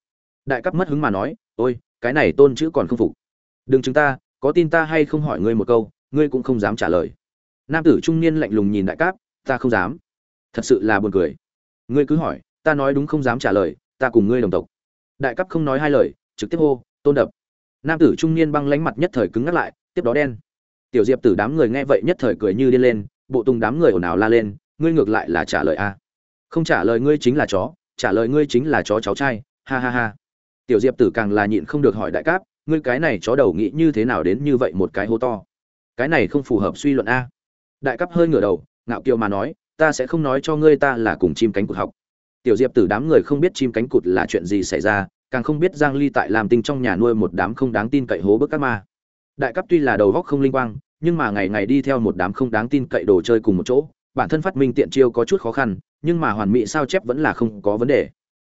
Speaker 1: Đại cấp mất hứng mà nói, ôi, cái này tôn chữ còn không phục. Đừng chúng ta, có tin ta hay không hỏi ngươi một câu, ngươi cũng không dám trả lời. Nam tử trung niên lạnh lùng nhìn đại cáp, ta không dám. Thật sự là buồn cười. Ngươi cứ hỏi, ta nói đúng không dám trả lời, ta cùng ngươi đồng tộc. Đại cấp không nói hai lời, trực tiếp hô, tôn đập. Nam tử trung niên băng lánh mặt nhất thời cứng ngắt lại, tiếp đó đen tiểu diệp tử đám người nghe vậy nhất thời cười như điên lên, bộ tùng đám người ồn ào la lên, ngươi ngược lại là trả lời a. Không trả lời ngươi chính là chó, trả lời ngươi chính là chó cháu trai, ha ha ha. Tiểu diệp tử càng là nhịn không được hỏi đại cáp, ngươi cái này chó đầu nghĩ như thế nào đến như vậy một cái hố to? Cái này không phù hợp suy luận a. Đại Cáp hơi ngửa đầu, ngạo kiều mà nói, ta sẽ không nói cho ngươi ta là cùng chim cánh cụt học. Tiểu diệp tử đám người không biết chim cánh cụt là chuyện gì xảy ra, càng không biết giang ly tại làm tinh trong nhà nuôi một đám không đáng tin cậy hố bức các ma đại cấp tuy là đầu góc không linh quang, nhưng mà ngày ngày đi theo một đám không đáng tin cậy đồ chơi cùng một chỗ, bản thân phát minh tiện chiêu có chút khó khăn, nhưng mà hoàn mỹ sao chép vẫn là không có vấn đề.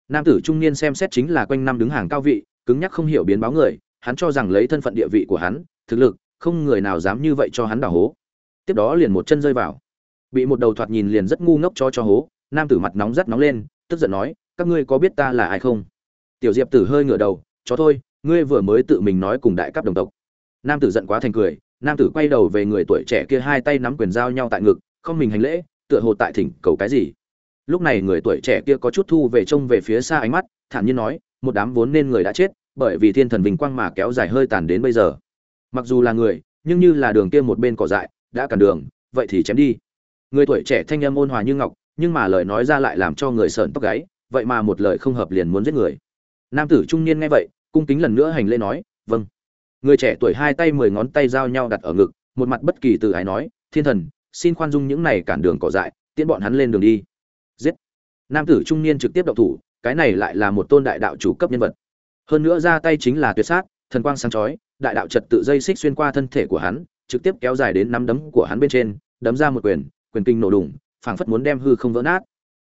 Speaker 1: Nam tử trung niên xem xét chính là quanh năm đứng hàng cao vị, cứng nhắc không hiểu biến báo người, hắn cho rằng lấy thân phận địa vị của hắn, thực lực, không người nào dám như vậy cho hắn đào hố. Tiếp đó liền một chân rơi vào. Bị một đầu thoạt nhìn liền rất ngu ngốc cho cho hố, nam tử mặt nóng rất nóng lên, tức giận nói, các ngươi có biết ta là ai không? Tiểu diệp tử hơi ngửa đầu, chó thôi, ngươi vừa mới tự mình nói cùng đại cấp đồng tộc nam tử giận quá thành cười, nam tử quay đầu về người tuổi trẻ kia hai tay nắm quyền giao nhau tại ngực, không mình hành lễ, tựa hồ tại thỉnh cầu cái gì. Lúc này người tuổi trẻ kia có chút thu về trông về phía xa ánh mắt, thản nhiên nói, một đám vốn nên người đã chết, bởi vì thiên thần vinh quang mà kéo dài hơi tàn đến bây giờ. Mặc dù là người, nhưng như là đường kia một bên cỏ dại, đã cản đường, vậy thì chém đi. Người tuổi trẻ thanh âm ôn hòa như ngọc, nhưng mà lời nói ra lại làm cho người sợn tóc gáy, vậy mà một lời không hợp liền muốn giết người. Nam tử trung niên nghe vậy, cung kính lần nữa hành lễ nói vâng người trẻ tuổi hai tay mười ngón tay giao nhau đặt ở ngực, một mặt bất kỳ từ ái nói, thiên thần, xin khoan dung những này cản đường cỏ dại, tiễn bọn hắn lên đường đi. Giết. Nam tử trung niên trực tiếp động thủ, cái này lại là một tôn đại đạo chủ cấp nhân vật. Hơn nữa ra tay chính là tuyệt sát, thần quang sáng chói, đại đạo trật tự dây xích xuyên qua thân thể của hắn, trực tiếp kéo dài đến nắm đấm của hắn bên trên, đấm ra một quyền quyền kinh nổ đùng, phảng phất muốn đem hư không vỡ nát.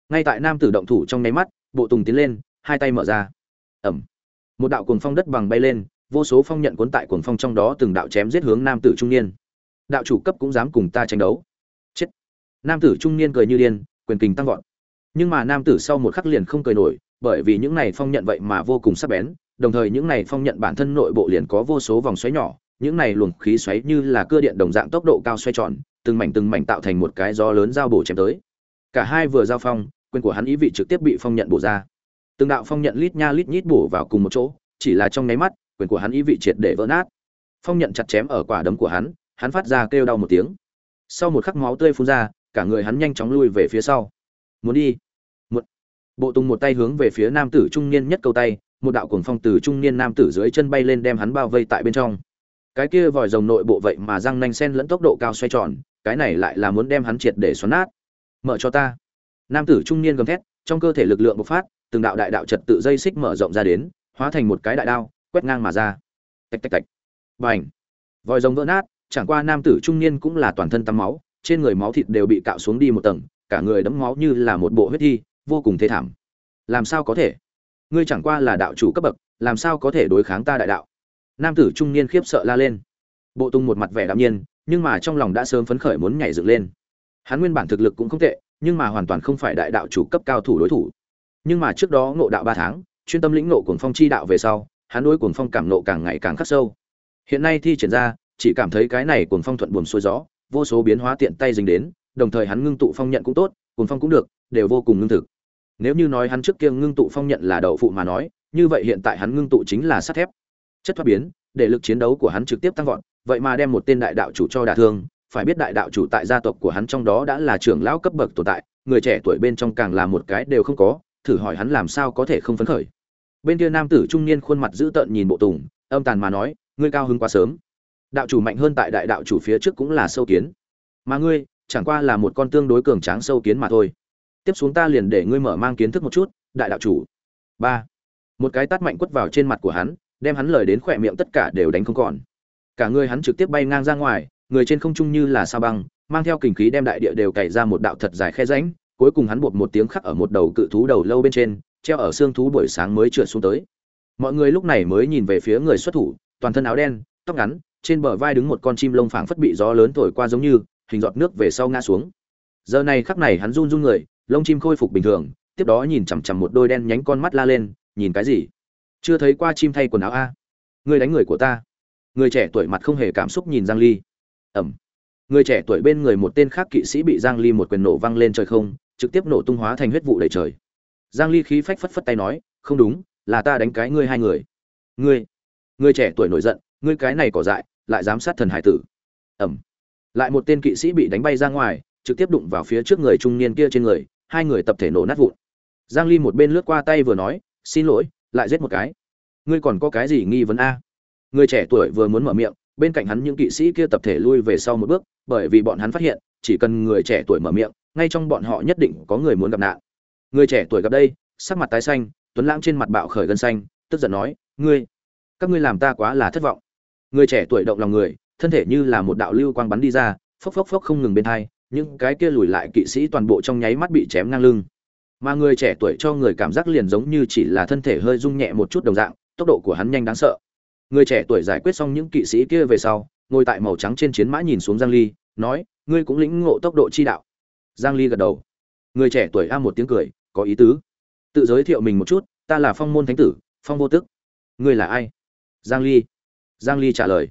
Speaker 1: Ngay tại nam tử động thủ trong nháy mắt, bộ tùng tiến lên, hai tay mở ra. Ẩm một đạo cuồng phong đất bằng bay lên vô số phong nhận cuốn tại cuồng phong trong đó từng đạo chém giết hướng nam tử trung niên. Đạo chủ cấp cũng dám cùng ta tranh đấu. Chết. Nam tử trung niên cười như điên, quyền kình tăng vọt. Nhưng mà nam tử sau một khắc liền không cười nổi, bởi vì những này phong nhận vậy mà vô cùng sắc bén, đồng thời những này phong nhận bản thân nội bộ liền có vô số vòng xoáy nhỏ, những này luồng khí xoáy như là cưa điện đồng dạng tốc độ cao xoay tròn, từng mảnh từng mảnh tạo thành một cái gió lớn giao bổ chém tới. Cả hai vừa giao phong, quyền của hắn ý vị trực tiếp bị phong nhận bổ ra. Từng đạo phong nhận lít nha lít nhít bổ vào cùng một chỗ, chỉ là trong nháy mắt quyền của hắn ý vị triệt để vỡ nát. Phong nhận chặt chém ở quả đấm của hắn hắn phát ra kêu đau một tiếng. Sau một khắc máu tươi phun ra, cả người hắn nhanh chóng lui về phía sau. Muốn đi. Một bộ tùng một tay hướng về phía nam tử trung niên nhất câu tay, một đạo cuồng phong từ trung niên nam tử dưới chân bay lên đem hắn bao vây tại bên trong. Cái kia vòi rồng nội bộ vậy mà răng nanh sen lẫn tốc độ cao xoay tròn, cái này lại là muốn đem hắn triệt để xoắn nát. Mở cho ta. Nam tử trung niên gầm thét, trong cơ thể lực lượng bộc phát, từng đạo đại đạo trật tự dây xích mở rộng ra đến, hóa thành một cái đại đao quét ngang mà ra. Tạch tạch tạch. Bành. Vòi rồng vỡ nát, chẳng qua nam tử trung niên cũng là toàn thân tắm máu, trên người máu thịt đều bị cạo xuống đi một tầng, cả người đẫm máu như là một bộ huyết thi, vô cùng thê thảm. Làm sao có thể? Ngươi chẳng qua là đạo chủ cấp bậc, làm sao có thể đối kháng ta đại đạo? Nam tử trung niên khiếp sợ la lên. Bộ tung một mặt vẻ đạm nhiên, nhưng mà trong lòng đã sớm phấn khởi muốn nhảy dựng lên. Hắn nguyên bản thực lực cũng không tệ, nhưng mà hoàn toàn không phải đại đạo chủ cấp cao thủ đối thủ. Nhưng mà trước đó ngộ đạo ba tháng, chuyên tâm lĩnh ngộ cuồng phong chi đạo về sau hắn đối cuồng phong cảm nộ càng ngày càng khắc sâu. Hiện nay thi triển ra, chỉ cảm thấy cái này cuồng phong thuận buồm xuôi gió, vô số biến hóa tiện tay dính đến, đồng thời hắn ngưng tụ phong nhận cũng tốt, cuồng phong cũng được, đều vô cùng ngưng thực. Nếu như nói hắn trước kia ngưng tụ phong nhận là đậu phụ mà nói, như vậy hiện tại hắn ngưng tụ chính là sắt thép. Chất thoát biến, để lực chiến đấu của hắn trực tiếp tăng vọt, vậy mà đem một tên đại đạo chủ cho đả thương, phải biết đại đạo chủ tại gia tộc của hắn trong đó đã là trưởng lão cấp bậc tồn tại, người trẻ tuổi bên trong càng là một cái đều không có, thử hỏi hắn làm sao có thể không phấn khởi bên kia nam tử trung niên khuôn mặt dữ tợn nhìn bộ tùng, âm tàn mà nói, ngươi cao hứng quá sớm. Đạo chủ mạnh hơn tại đại đạo chủ phía trước cũng là sâu kiến. Mà ngươi, chẳng qua là một con tương đối cường tráng sâu kiến mà thôi. Tiếp xuống ta liền để ngươi mở mang kiến thức một chút, đại đạo chủ. Ba. Một cái tát mạnh quất vào trên mặt của hắn, đem hắn lời đến khỏe miệng tất cả đều đánh không còn. Cả người hắn trực tiếp bay ngang ra ngoài, người trên không trung như là sa băng, mang theo kình khí đem đại địa đều cày ra một đạo thật dài khe rãnh, cuối cùng hắn buộc một tiếng khắc ở một đầu cự thú đầu lâu bên trên treo ở xương thú buổi sáng mới trượt xuống tới. Mọi người lúc này mới nhìn về phía người xuất thủ, toàn thân áo đen, tóc ngắn, trên bờ vai đứng một con chim lông phảng phất bị gió lớn thổi qua giống như, hình giọt nước về sau ngã xuống. Giờ này khắc này hắn run run người, lông chim khôi phục bình thường, tiếp đó nhìn chằm chằm một đôi đen nhánh con mắt la lên, nhìn cái gì? Chưa thấy qua chim thay quần áo a? Người đánh người của ta. Người trẻ tuổi mặt không hề cảm xúc nhìn giang ly. Ẩm. Người trẻ tuổi bên người một tên khác kỵ sĩ bị giang ly một quyền nổ văng lên trời không, trực tiếp nổ tung hóa thành huyết vụ đầy trời giang ly khí phách phất phất tay nói, không đúng, là ta đánh cái ngươi hai người. Ngươi ngươi trẻ tuổi nổi giận, ngươi cái này cỏ dại, lại dám sát thần hải tử. Ẩm. Lại một tên kỵ sĩ bị đánh bay ra ngoài, trực tiếp đụng vào phía trước người trung niên kia trên người, hai người tập thể nổ nát vụn. Giang ly một bên lướt qua tay vừa nói, xin lỗi, lại giết một cái. Ngươi còn có cái gì nghi vấn a? Người trẻ tuổi vừa muốn mở miệng, bên cạnh hắn những kỵ sĩ kia tập thể lui về sau một bước, bởi vì bọn hắn phát hiện, chỉ cần người trẻ tuổi mở miệng, ngay trong bọn họ nhất định có người muốn gặp nạn người trẻ tuổi gặp đây, sắc mặt tái xanh, tuấn lãng trên mặt bạo khởi gân xanh, tức giận nói, ngươi, các ngươi làm ta quá là thất vọng. Người trẻ tuổi động lòng người, thân thể như là một đạo lưu quang bắn đi ra, phốc phốc phốc không ngừng bên thai những cái kia lùi lại kỵ sĩ toàn bộ trong nháy mắt bị chém ngang lưng. Mà người trẻ tuổi cho người cảm giác liền giống như chỉ là thân thể hơi rung nhẹ một chút đồng dạng, tốc độ của hắn nhanh đáng sợ. Người trẻ tuổi giải quyết xong những kỵ sĩ kia về sau, ngồi tại màu trắng trên chiến mã nhìn xuống giang ly, nói, ngươi cũng lĩnh ngộ tốc độ chi đạo. Giang ly gật đầu. Người trẻ tuổi a một tiếng cười có ý tứ. Tự giới thiệu mình một chút, ta là phong môn thánh tử, phong vô tức. Ngươi là ai? Giang ly. Giang ly trả lời.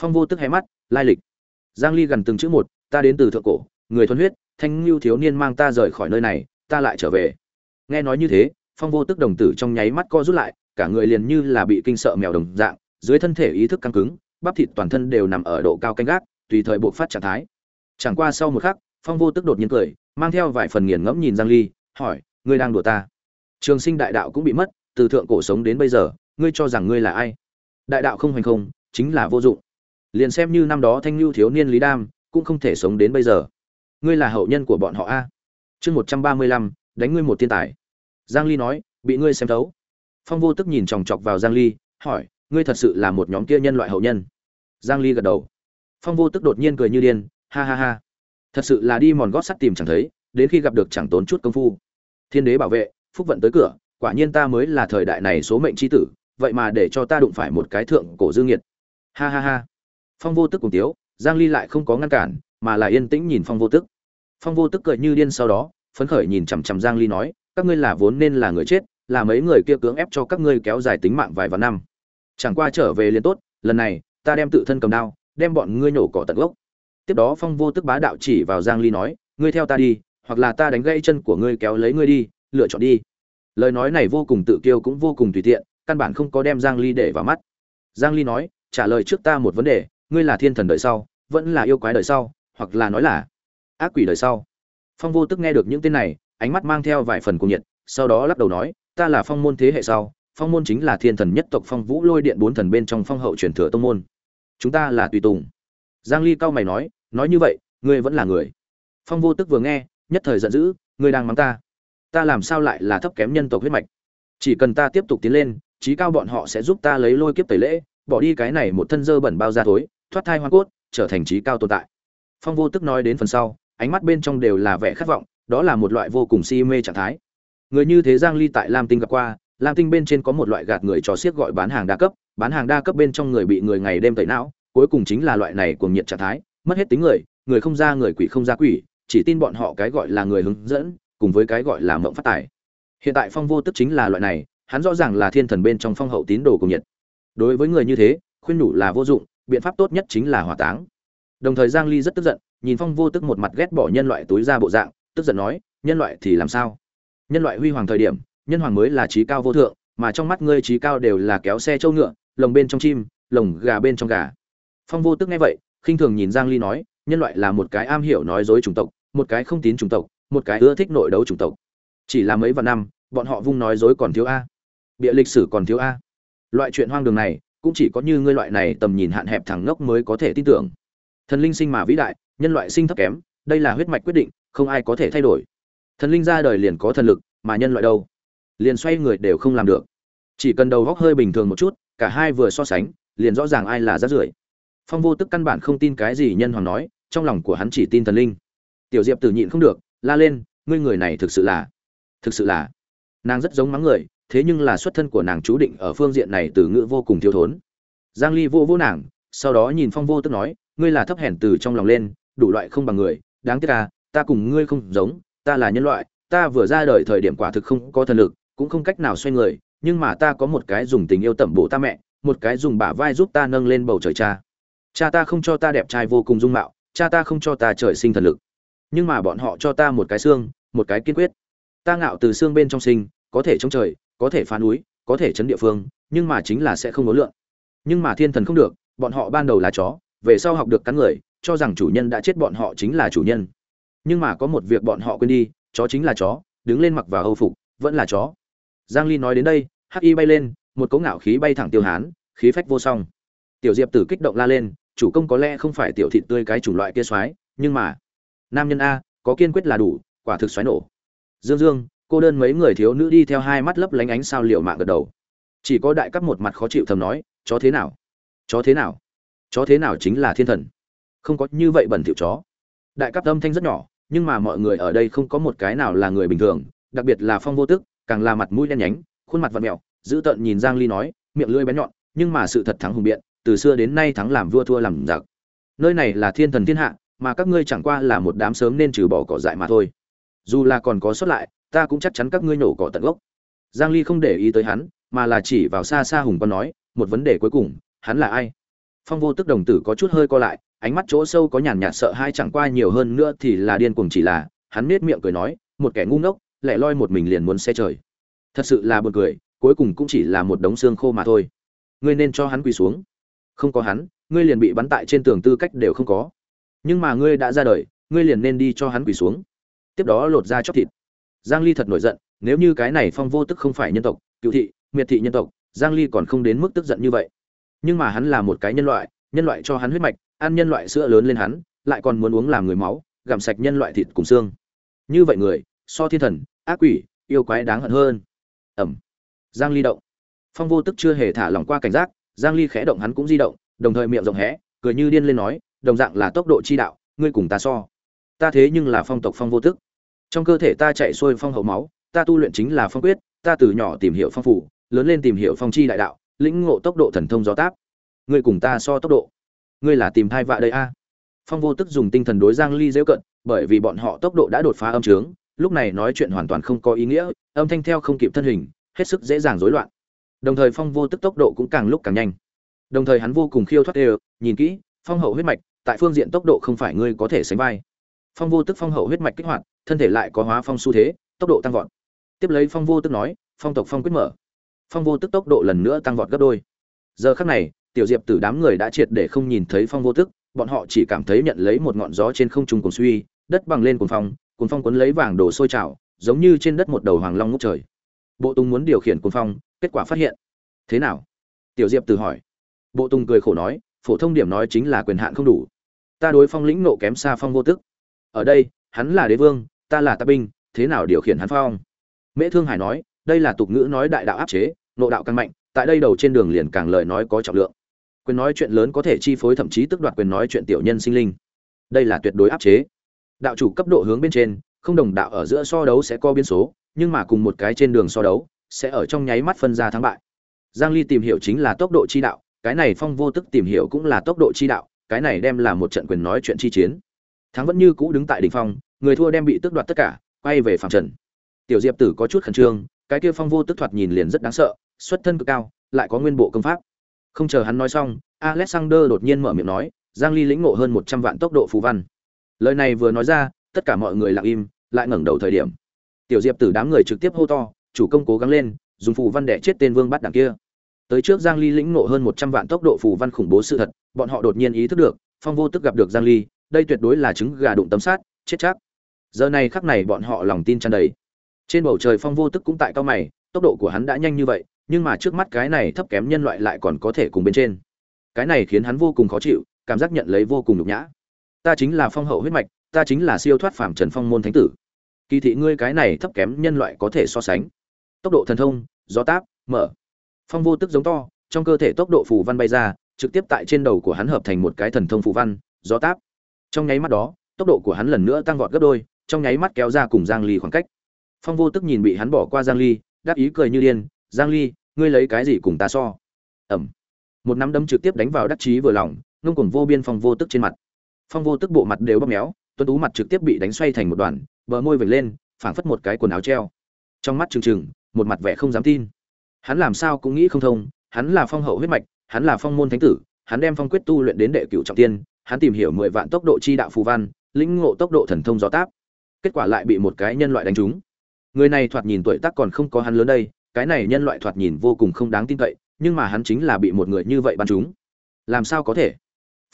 Speaker 1: Phong vô tức hé mắt, lai lịch. Giang ly gần từng chữ một, ta đến từ thượng cổ, người thuần huyết, thanh lưu thiếu niên mang ta rời khỏi nơi này, ta lại trở về. Nghe nói như thế, phong vô tức đồng tử trong nháy mắt co rút lại, cả người liền như là bị kinh sợ mèo đồng dạng, dưới thân thể ý thức căng cứng, bắp thịt toàn thân đều nằm ở độ cao canh gác, tùy thời bộ phát trạng thái. Chẳng qua sau một khắc, phong vô tức đột nhiên cười, mang theo vài phần nghiền ngẫm nhìn giang ly, hỏi ngươi đang đùa ta. Trường sinh đại đạo cũng bị mất, từ thượng cổ sống đến bây giờ, ngươi cho rằng ngươi là ai? Đại đạo không hành không, chính là vô dụng. Liền xem như năm đó thanh lưu thiếu niên lý đam, cũng không thể sống đến bây giờ. Ngươi là hậu nhân của bọn họ a? Chương một trăm ba mươi lăm, đánh ngươi một thiên tài. Giang ly nói, bị ngươi xem thấu. Phong vô tức nhìn chòng chọc vào giang ly, hỏi, ngươi thật sự là một nhóm kia nhân loại hậu nhân? Giang ly gật đầu. Phong vô tức đột nhiên cười như điên, ha ha ha. Thật sự là đi mòn gót sắt tìm chẳng thấy, đến khi gặp được chẳng tốn chút công phu thiên đế bảo vệ, phúc vận tới cửa, quả nhiên ta mới là thời đại này số mệnh chi tử, vậy mà để cho ta đụng phải một cái thượng cổ dương nghiệt. Ha ha ha. Phong vô tức cùng tiếu, giang ly lại không có ngăn cản, mà là yên tĩnh nhìn phong vô tức. Phong vô tức cười như điên sau đó, phấn khởi nhìn chằm chằm giang ly nói, các ngươi là vốn nên là người chết, là mấy người kia cưỡng ép cho các ngươi kéo dài tính mạng vài vạn năm. Chẳng qua trở về liền tốt, lần này, ta đem tự thân cầm đao, đem bọn ngươi nổ cỏ tận gốc. Tiếp đó phong vô tức bá đạo chỉ vào giang ly nói, ngươi theo ta đi hoặc là ta đánh gãy chân của ngươi kéo lấy ngươi đi, lựa chọn đi. Lời nói này vô cùng tự kiêu cũng vô cùng tùy tiện, căn bản không có đem giang ly để vào mắt. Giang ly nói, trả lời trước ta một vấn đề, ngươi là thiên thần đời sau, vẫn là yêu quái đời sau, hoặc là nói là ác quỷ đời sau. Phong vô tức nghe được những tên này, ánh mắt mang theo vài phần cuồng nhiệt, sau đó lắc đầu nói, ta là phong môn thế hệ sau, phong môn chính là thiên thần nhất tộc phong vũ lôi điện bốn thần bên trong phong hậu truyền thừa tông môn. Chúng ta là tùy tùng. Giang ly cao mày nói nói như vậy, ngươi vẫn là người. Phong vô tức vừa nghe nhất thời giận dữ, ngươi đang mắng ta? Ta làm sao lại là thấp kém nhân tộc huyết mạch? Chỉ cần ta tiếp tục tiến lên trí cao bọn họ sẽ giúp ta lấy lôi kiếp tẩy lễ, bỏ đi cái này một thân dơ bẩn bao da thối, thoát thai hoa cốt, trở thành trí cao tồn tại. Phong vô tức nói đến phần sau, ánh mắt bên trong đều là vẻ khát vọng, đó là một loại vô cùng si mê trạng thái. Người như thế giang ly tại lam tinh gặp qua, lam tinh bên trên có một loại gạt người trò xiếc gọi bán hàng đa cấp, bán hàng đa cấp bên trong người bị người ngày đêm tẩy não, cuối cùng chính là loại này cuồng nhiệt trạng thái, mất hết tính người người không ra người quỷ không ra quỷ chỉ tin bọn họ cái gọi là người hướng dẫn, cùng với cái gọi là mộng phát tài. Hiện tại phong vô tức chính là loại này, hắn rõ ràng là thiên thần bên trong phong hậu tín đồ cùng nhiệt. Đối với người như thế, khuyên nhủ là vô dụng, biện pháp tốt nhất chính là hỏa táng. Đồng thời giang ly rất tức giận, nhìn phong vô tức một mặt ghét bỏ nhân loại túi ra bộ dạng, tức giận nói, nhân loại thì làm sao? Nhân loại huy hoàng thời điểm, nhân hoàng mới là trí cao vô thượng, mà trong mắt ngươi trí cao đều là kéo xe trâu ngựa, lồng bên trong chim, lồng gà bên trong gà. Phong vô tức nghe vậy, khinh thường nhìn giang ly nói, nhân loại là một cái am hiểu nói dối chủng tộc một cái không tín chủng tộc, một cái ưa thích nội đấu chủng tộc. Chỉ là mấy vạn năm, bọn họ vung nói dối còn thiếu a. Bịa lịch sử còn thiếu a. Loại chuyện hoang đường này, cũng chỉ có như ngươi loại này tầm nhìn hạn hẹp thẳng ngốc mới có thể tin tưởng. Thần linh sinh mà vĩ đại, nhân loại sinh thấp kém, đây là huyết mạch quyết định, không ai có thể thay đổi. Thần linh ra đời liền có thần lực, mà nhân loại đâu? Liền xoay người đều không làm được. Chỉ cần đầu góc hơi bình thường một chút, cả hai vừa so sánh, liền rõ ràng ai là rác rưởi. Phong vô tức căn bản không tin cái gì nhân hoàng nói, trong lòng của hắn chỉ tin thần linh tiểu diệp tử nhịn không được, la lên, ngươi người này thực sự là, thực sự là. Nàng rất giống mắng người, thế nhưng là xuất thân của nàng chú định ở phương diện này từ ngữ vô cùng thiếu thốn. Giang ly vô vô nàng, sau đó nhìn phong vô tức nói, ngươi là thấp hèn từ trong lòng lên, đủ loại không bằng người, đáng tiếc à ta cùng ngươi không giống, ta là nhân loại, ta vừa ra đời thời điểm quả thực không có thần lực, cũng không cách nào xoay người, nhưng mà ta có một cái dùng tình yêu tẩm bổ ta mẹ, một cái dùng bả vai giúp ta nâng lên bầu trời cha. Cha ta không cho ta đẹp trai vô cùng dung mạo, cha ta không cho ta trời sinh thần lực nhưng mà bọn họ cho ta một cái xương, một cái kiên quyết. Ta ngạo từ xương bên trong sinh, có thể trong trời, có thể phá núi, có thể chấn địa phương, nhưng mà chính là sẽ không có lượng nhưng mà thiên thần không được, bọn họ ban đầu là chó, về sau học được cắn người, cho rằng chủ nhân đã chết bọn họ chính là chủ nhân. Nhưng mà có một việc bọn họ quên đi, chó chính là chó, đứng lên mặc và hầu phục, vẫn là chó. Giang ly nói đến đây, hắc y bay lên, một cỗ ngạo khí bay thẳng tiêu hán, khí phách vô song. Tiểu diệp tử kích động la lên, chủ công có lẽ không phải tiểu thị tươi cái chủng loại kia xoái, nhưng mà nam nhân a, có kiên quyết là đủ, quả thực xoáy nổ. Dương dương, cô đơn mấy người thiếu nữ đi theo hai mắt lấp lánh ánh sao liệu mạng gật đầu. Chỉ có đại cấp một mặt khó chịu thầm nói, chó thế nào? Chó thế nào? Chó thế nào chính là thiên thần. Không có như vậy bẩn thỉu chó. Đại cấp âm thanh rất nhỏ, nhưng mà mọi người ở đây không có một cái nào là người bình thường, đặc biệt là phong vô tức, càng là mặt mũi đen nhánh, khuôn mặt vặn mẹo, giữ tợn nhìn giang ly nói, miệng lưỡi bén nhọn, nhưng mà sự thật thắng hùng biện, từ xưa đến nay thắng làm vua thua làm giặc. Nơi này là thiên thần thiên hạ mà các ngươi chẳng qua là một đám sớm nên trừ bỏ cỏ dại mà thôi. Dù là còn có sót lại, ta cũng chắc chắn các ngươi nổ cỏ tận gốc. Giang ly không để ý tới hắn, mà là chỉ vào xa xa hùng quan nói, một vấn đề cuối cùng, hắn là ai? Phong vô tức đồng tử có chút hơi co lại, ánh mắt chỗ sâu có nhàn nhạt sợ hai chẳng qua nhiều hơn nữa thì là điên cuồng chỉ là, hắn nết miệng cười nói, một kẻ ngu ngốc, lẻ loi một mình liền muốn xe trời. Thật sự là buồn cười, cuối cùng cũng chỉ là một đống xương khô mà thôi. Ngươi nên cho hắn quỳ xuống. Không có hắn, ngươi liền bị bắn tại trên tường tư cách đều không có nhưng mà ngươi đã ra đời, ngươi liền nên đi cho hắn quỳ xuống. Tiếp đó lột ra chóc thịt. Giang ly thật nổi giận, nếu như cái này phong vô tức không phải nhân tộc, cựu thị, miệt thị nhân tộc, giang ly còn không đến mức tức giận như vậy. Nhưng mà hắn là một cái nhân loại nhân loại cho hắn huyết mạch, ăn nhân loại sữa lớn lên hắn, lại còn muốn uống làm người máu, gặm sạch nhân loại thịt cùng xương. Như vậy người, so thiên thần, ác quỷ, yêu quái đáng hận hơn. Ẩm. Giang ly động. Phong vô tức chưa hề thả lỏng qua cảnh giác, giang ly khẽ động hắn cũng di động, đồng thời miệng rộng hé, cười như điên lên nói đồng dạng là tốc độ chi đạo, ngươi cùng ta so. Ta thế nhưng là phong tộc phong vô tức. Trong cơ thể ta chạy xuôi phong hậu máu, ta tu luyện chính là phong quyết, ta từ nhỏ tìm hiểu phong phủ, lớn lên tìm hiểu phong chi đại đạo, lĩnh ngộ tốc độ thần thông gió táp. Ngươi cùng ta so tốc độ. Ngươi là tìm thai vạ đây a. Phong vô tức dùng tinh thần đối giang ly dễ cận, bởi vì bọn họ tốc độ đã đột phá âm trướng, lúc này nói chuyện hoàn toàn không có ý nghĩa, âm thanh theo không kịp thân hình, hết sức dễ dàng rối loạn. Đồng thời phong vô tức tốc độ cũng càng lúc càng nhanh. Đồng thời hắn vô cùng khiêu thoát đều, nhìn kỹ, phong hậu huyết mạch tại phương diện tốc độ không phải ngươi có thể sánh vai. Phong vô tức phong hậu huyết mạch kích hoạt, thân thể lại có hóa phong xu thế, tốc độ tăng vọt. Tiếp lấy phong vô tức nói, phong tộc phong quyết mở. Phong vô tức tốc độ lần nữa tăng vọt gấp đôi. Giờ khắc này, tiểu diệp tử đám người đã triệt để không nhìn thấy phong vô tức, bọn họ chỉ cảm thấy nhận lấy một ngọn gió trên không trung cuồng suy, đất bằng lên cuồng phong cuồng phong cuốn lấy vàng đổ sôi trào, giống như trên đất một đầu hoàng long ngút trời. Bộ tùng muốn điều khiển cuồng phong, kết quả phát hiện. Thế nào? Tiểu diệp tử hỏi. Bộ tùng cười khổ nói, phổ thông điểm nói chính là quyền hạn không đủ ta đối phong lĩnh nộ kém xa phong vô tức. Ở đây, hắn là đế vương, ta là ta binh, thế nào điều khiển hắn phong? Mễ thương hải nói, đây là tục ngữ nói đại đạo áp chế, nộ đạo càng mạnh, tại đây đầu trên đường liền càng lời nói có trọng lượng. Quyền nói chuyện lớn có thể chi phối thậm chí tức đoạt quyền nói chuyện tiểu nhân sinh linh. Đây là tuyệt đối áp chế. Đạo chủ cấp độ hướng bên trên, không đồng đạo ở giữa so đấu sẽ có biến số, nhưng mà cùng một cái trên đường so đấu, sẽ ở trong nháy mắt phân ra thắng bại. Giang ly tìm hiểu chính là tốc độ chi đạo, cái này phong vô tức tìm hiểu cũng là tốc độ chi đạo cái này đem là một trận quyền nói chuyện chi chiến. Thắng vẫn như cũ đứng tại đỉnh phong, người thua đem bị tước đoạt tất cả, quay về phạm trần. Tiểu diệp tử có chút khẩn trương, cái kia phong vô tức thoạt nhìn liền rất đáng sợ, xuất thân cực cao, lại có nguyên bộ công pháp. Không chờ hắn nói xong, alexander đột nhiên mở miệng nói, giang ly lĩnh ngộ hơn 100 vạn tốc độ phù văn. Lời này vừa nói ra, tất cả mọi người lặng im, lại ngẩng đầu thời điểm. Tiểu diệp tử đám người trực tiếp hô to, chủ công cố gắng lên, dùng phù văn đẻ chết tên vương bắt đẳng kia. Tới trước giang ly lĩnh ngộ hơn 100 vạn tốc độ phù văn khủng bố sự thật bọn họ đột nhiên ý thức được, phong vô tức gặp được giang ly, đây tuyệt đối là trứng gà đụng tấm sát chết chắc. Giờ này khắc này bọn họ lòng tin tràn đầy. Trên bầu trời phong vô tức cũng tại cao mày, tốc độ của hắn đã nhanh như vậy, nhưng mà trước mắt cái này thấp kém nhân loại lại còn có thể cùng bên trên. Cái này khiến hắn vô cùng khó chịu, cảm giác nhận lấy vô cùng nhục nhã. Ta chính là phong hậu huyết mạch, ta chính là siêu thoát phàm trần phong môn thánh tử. Kỳ thị ngươi cái này thấp kém nhân loại có thể so sánh. Tốc độ thần thông, gió táp, mở. Phong vô tức giống to, trong cơ thể tốc độ phù văn bay ra trực tiếp tại trên đầu của hắn hợp thành một cái thần thông phù văn, gió táp. Trong nháy mắt đó, tốc độ của hắn lần nữa tăng vọt gấp đôi, trong nháy mắt kéo ra cùng giang ly khoảng cách. Phong vô tức nhìn bị hắn bỏ qua giang ly, đáp ý cười như điên, giang ly, ngươi lấy cái gì cùng ta so? Ầm một nắm đấm trực tiếp đánh vào đắc chí vừa lòng, ngông cuồng vô biên phong vô tức trên mặt. Phong vô tức bộ mặt đều bóp méo, tuấn tú mặt trực tiếp bị đánh xoay thành một đoàn, bờ môi vểnh lên, phảng phất một cái quần áo treo. Trong mắt trừng trừng, một mặt vẻ không dám tin. Hắn làm sao cũng nghĩ không thông, hắn là phong hậu huyết mạch hắn là phong môn thánh tử, hắn đem phong quyết tu luyện đến đệ cửu trọng tiên, hắn tìm hiểu mười vạn tốc độ chi đạo phù văn, lĩnh ngộ tốc độ thần thông gió táp. Kết quả lại bị một cái nhân loại đánh trúng. Người này thoạt nhìn tuổi tác còn không có hắn lớn đây, cái này nhân loại thoạt nhìn vô cùng không đáng tin cậy, nhưng mà hắn chính là bị một người như vậy bắn trúng. Làm sao có thể?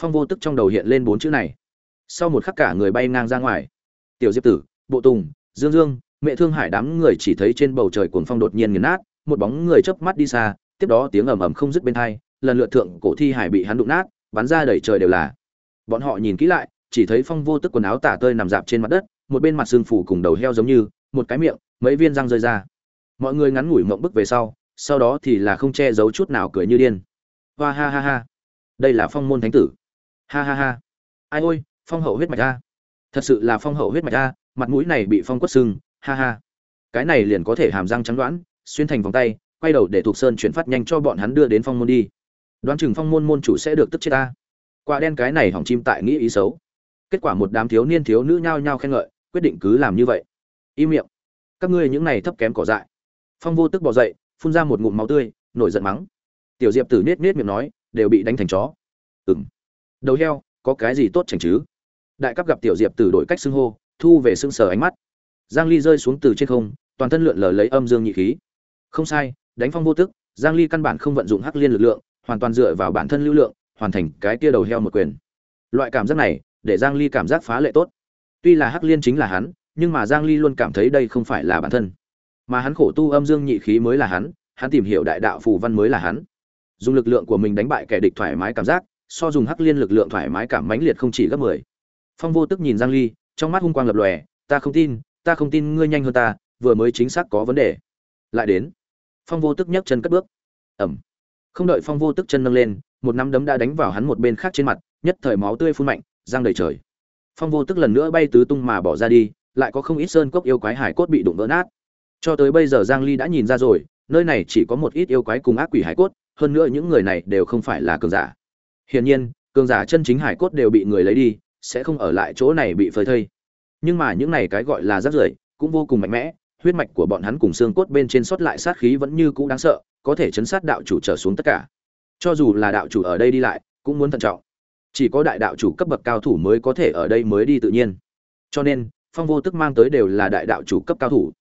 Speaker 1: Phong vô tức trong đầu hiện lên bốn chữ này. Sau một khắc cả người bay ngang ra ngoài. Tiểu diệp tử, bộ tùng, dương dương, mẹ thương hải đám người chỉ thấy trên bầu trời cuồng phong đột nhiên nghiền nát, một bóng người chớp mắt đi xa, tiếp đó tiếng ầm ầm không dứt bên tai lần lượt thượng cổ thi hải bị hắn đụng nát, bắn ra đầy trời đều là. Bọn họ nhìn kỹ lại, chỉ thấy phong vô tức quần áo tả tơi nằm dạp trên mặt đất, một bên mặt xương phủ cùng đầu heo giống như, một cái miệng, mấy viên răng rơi ra. Mọi người ngắn ngủi mộng bức về sau sau đó thì là không che giấu chút nào cười như điên. Hoa ha ha ha. Đây là phong môn thánh tử. Ha ha ha. Ai ôi, phong hậu huyết mạch a. Thật sự là phong hậu huyết mạch a, mặt mũi này bị phong quất sưng, ha ha. Cái này liền có thể hàm răng trắng đoán, xuyên thành vòng tay, quay đầu để thuộc sơn chuyển phát nhanh cho bọn hắn đưa đến phong môn đi đoán chừng phong môn môn chủ sẽ được tức chết ta. Quả đen cái này hỏng chim tại nghĩ ý xấu. Kết quả một đám thiếu niên thiếu nữ nhao nhao khen ngợi, quyết định cứ làm như vậy. Im miệng. Các ngươi những này thấp kém cỏ dại. Phong vô tức bỏ dậy, phun ra một ngụm máu tươi, nổi giận mắng. Tiểu diệp tử nết nết miệng nói, đều bị đánh thành chó. Ừng đầu heo, có cái gì tốt chẳng chứ? Đại cấp gặp tiểu diệp tử đổi cách xưng hô, thu về xưng sờ ánh mắt. Giang ly rơi xuống từ trên không, toàn thân lượn lờ lấy âm dương nhị khí. Không sai, đánh phong vô tức, giang ly căn bản không vận dụng hắc liên lực lượng hoàn toàn dựa vào bản thân lưu lượng, hoàn thành cái kia đầu heo một quyền. Loại cảm giác này, để giang ly cảm giác phá lệ tốt. Tuy là hắc liên chính là hắn, nhưng mà giang ly luôn cảm thấy đây không phải là bản thân. Mà hắn khổ tu âm dương nhị khí mới là hắn hắn tìm hiểu đại đạo phù văn mới là hắn. Dùng lực lượng của mình đánh bại kẻ địch thoải mái cảm giác, so dùng hắc liên lực lượng thoải mái cảm mãnh liệt không chỉ gấp 10. phong vô tức nhìn giang ly, trong mắt hung quang lập lòe, ta không tin, ta không tin ngươi nhanh hơn ta, vừa mới chính xác có vấn đề. Lại đến, phong vô tức nhấc chân cất bước. Ẩm không đợi phong vô tức chân nâng lên, một nắm đấm đã đánh vào hắn một bên khác trên mặt, nhất thời máu tươi phun mạnh giang đầy trời. Phong vô tức lần nữa bay tứ tung mà bỏ ra đi, lại có không ít sơn cốc yêu quái hải cốt bị đụng vỡ nát. Cho tới bây giờ giang ly đã nhìn ra rồi, nơi này chỉ có một ít yêu quái cùng ác quỷ hải cốt, hơn nữa những người này đều không phải là cường giả. Hiển nhiên, cường giả chân chính hải cốt đều bị người lấy đi, sẽ không ở lại chỗ này bị phơi thây. Nhưng mà những này cái gọi là rác rưởi cũng vô cùng mạnh mẽ, huyết mạch của bọn hắn cùng xương cốt bên trên sót lại sát khí vẫn như cũ đáng sợ có thể chấn sát đạo chủ trở xuống tất cả. Cho dù là đạo chủ ở đây đi lại, cũng muốn thận trọng. Chỉ có đại đạo chủ cấp bậc cao thủ mới có thể ở đây mới đi tự nhiên. Cho nên, phong vô tức mang tới đều là đại đạo chủ cấp cao thủ.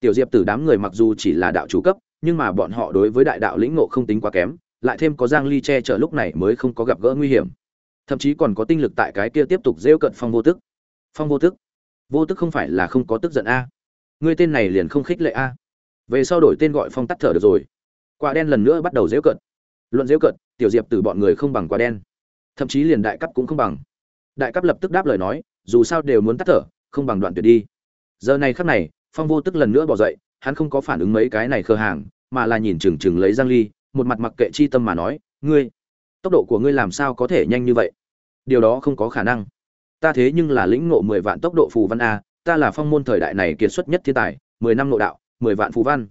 Speaker 1: Tiểu diệp tử đám người mặc dù chỉ là đạo chủ cấp, nhưng mà bọn họ đối với đại đạo lĩnh ngộ không tính quá kém, lại thêm có giang ly che chở lúc này mới không có gặp gỡ nguy hiểm. Thậm chí còn có tinh lực tại cái kia tiếp tục rêu cận phong vô tức. Phong vô tức? Vô tức không phải là không có tức giận a. Ngươi tên này liền không khích lệ a. Về sau đổi tên gọi phong tắt thở được rồi quả đen lần nữa bắt đầu rêu cận luận rêu cận tiểu diệp từ bọn người không bằng quả đen. Thậm chí liền đại cấp cũng không bằng. Đại cấp lập tức đáp lời nói, dù sao đều muốn tắt thở, không bằng đoạn tuyệt đi. Giờ này khắc này, phong vô tức lần nữa bỏ dậy, hắn không có phản ứng mấy cái này khờ hàng, mà là nhìn chừng chừng lấy giang ly, một mặt mặc kệ chi tâm mà nói, ngươi, tốc độ của ngươi làm sao có thể nhanh như vậy? Điều đó không có khả năng. Ta thế nhưng là lĩnh ngộ 10 vạn tốc độ phù văn a, ta là phong môn thời đại này kiệt xuất nhất thiên tài 10 năm nội đạo 10 vạn phù văn.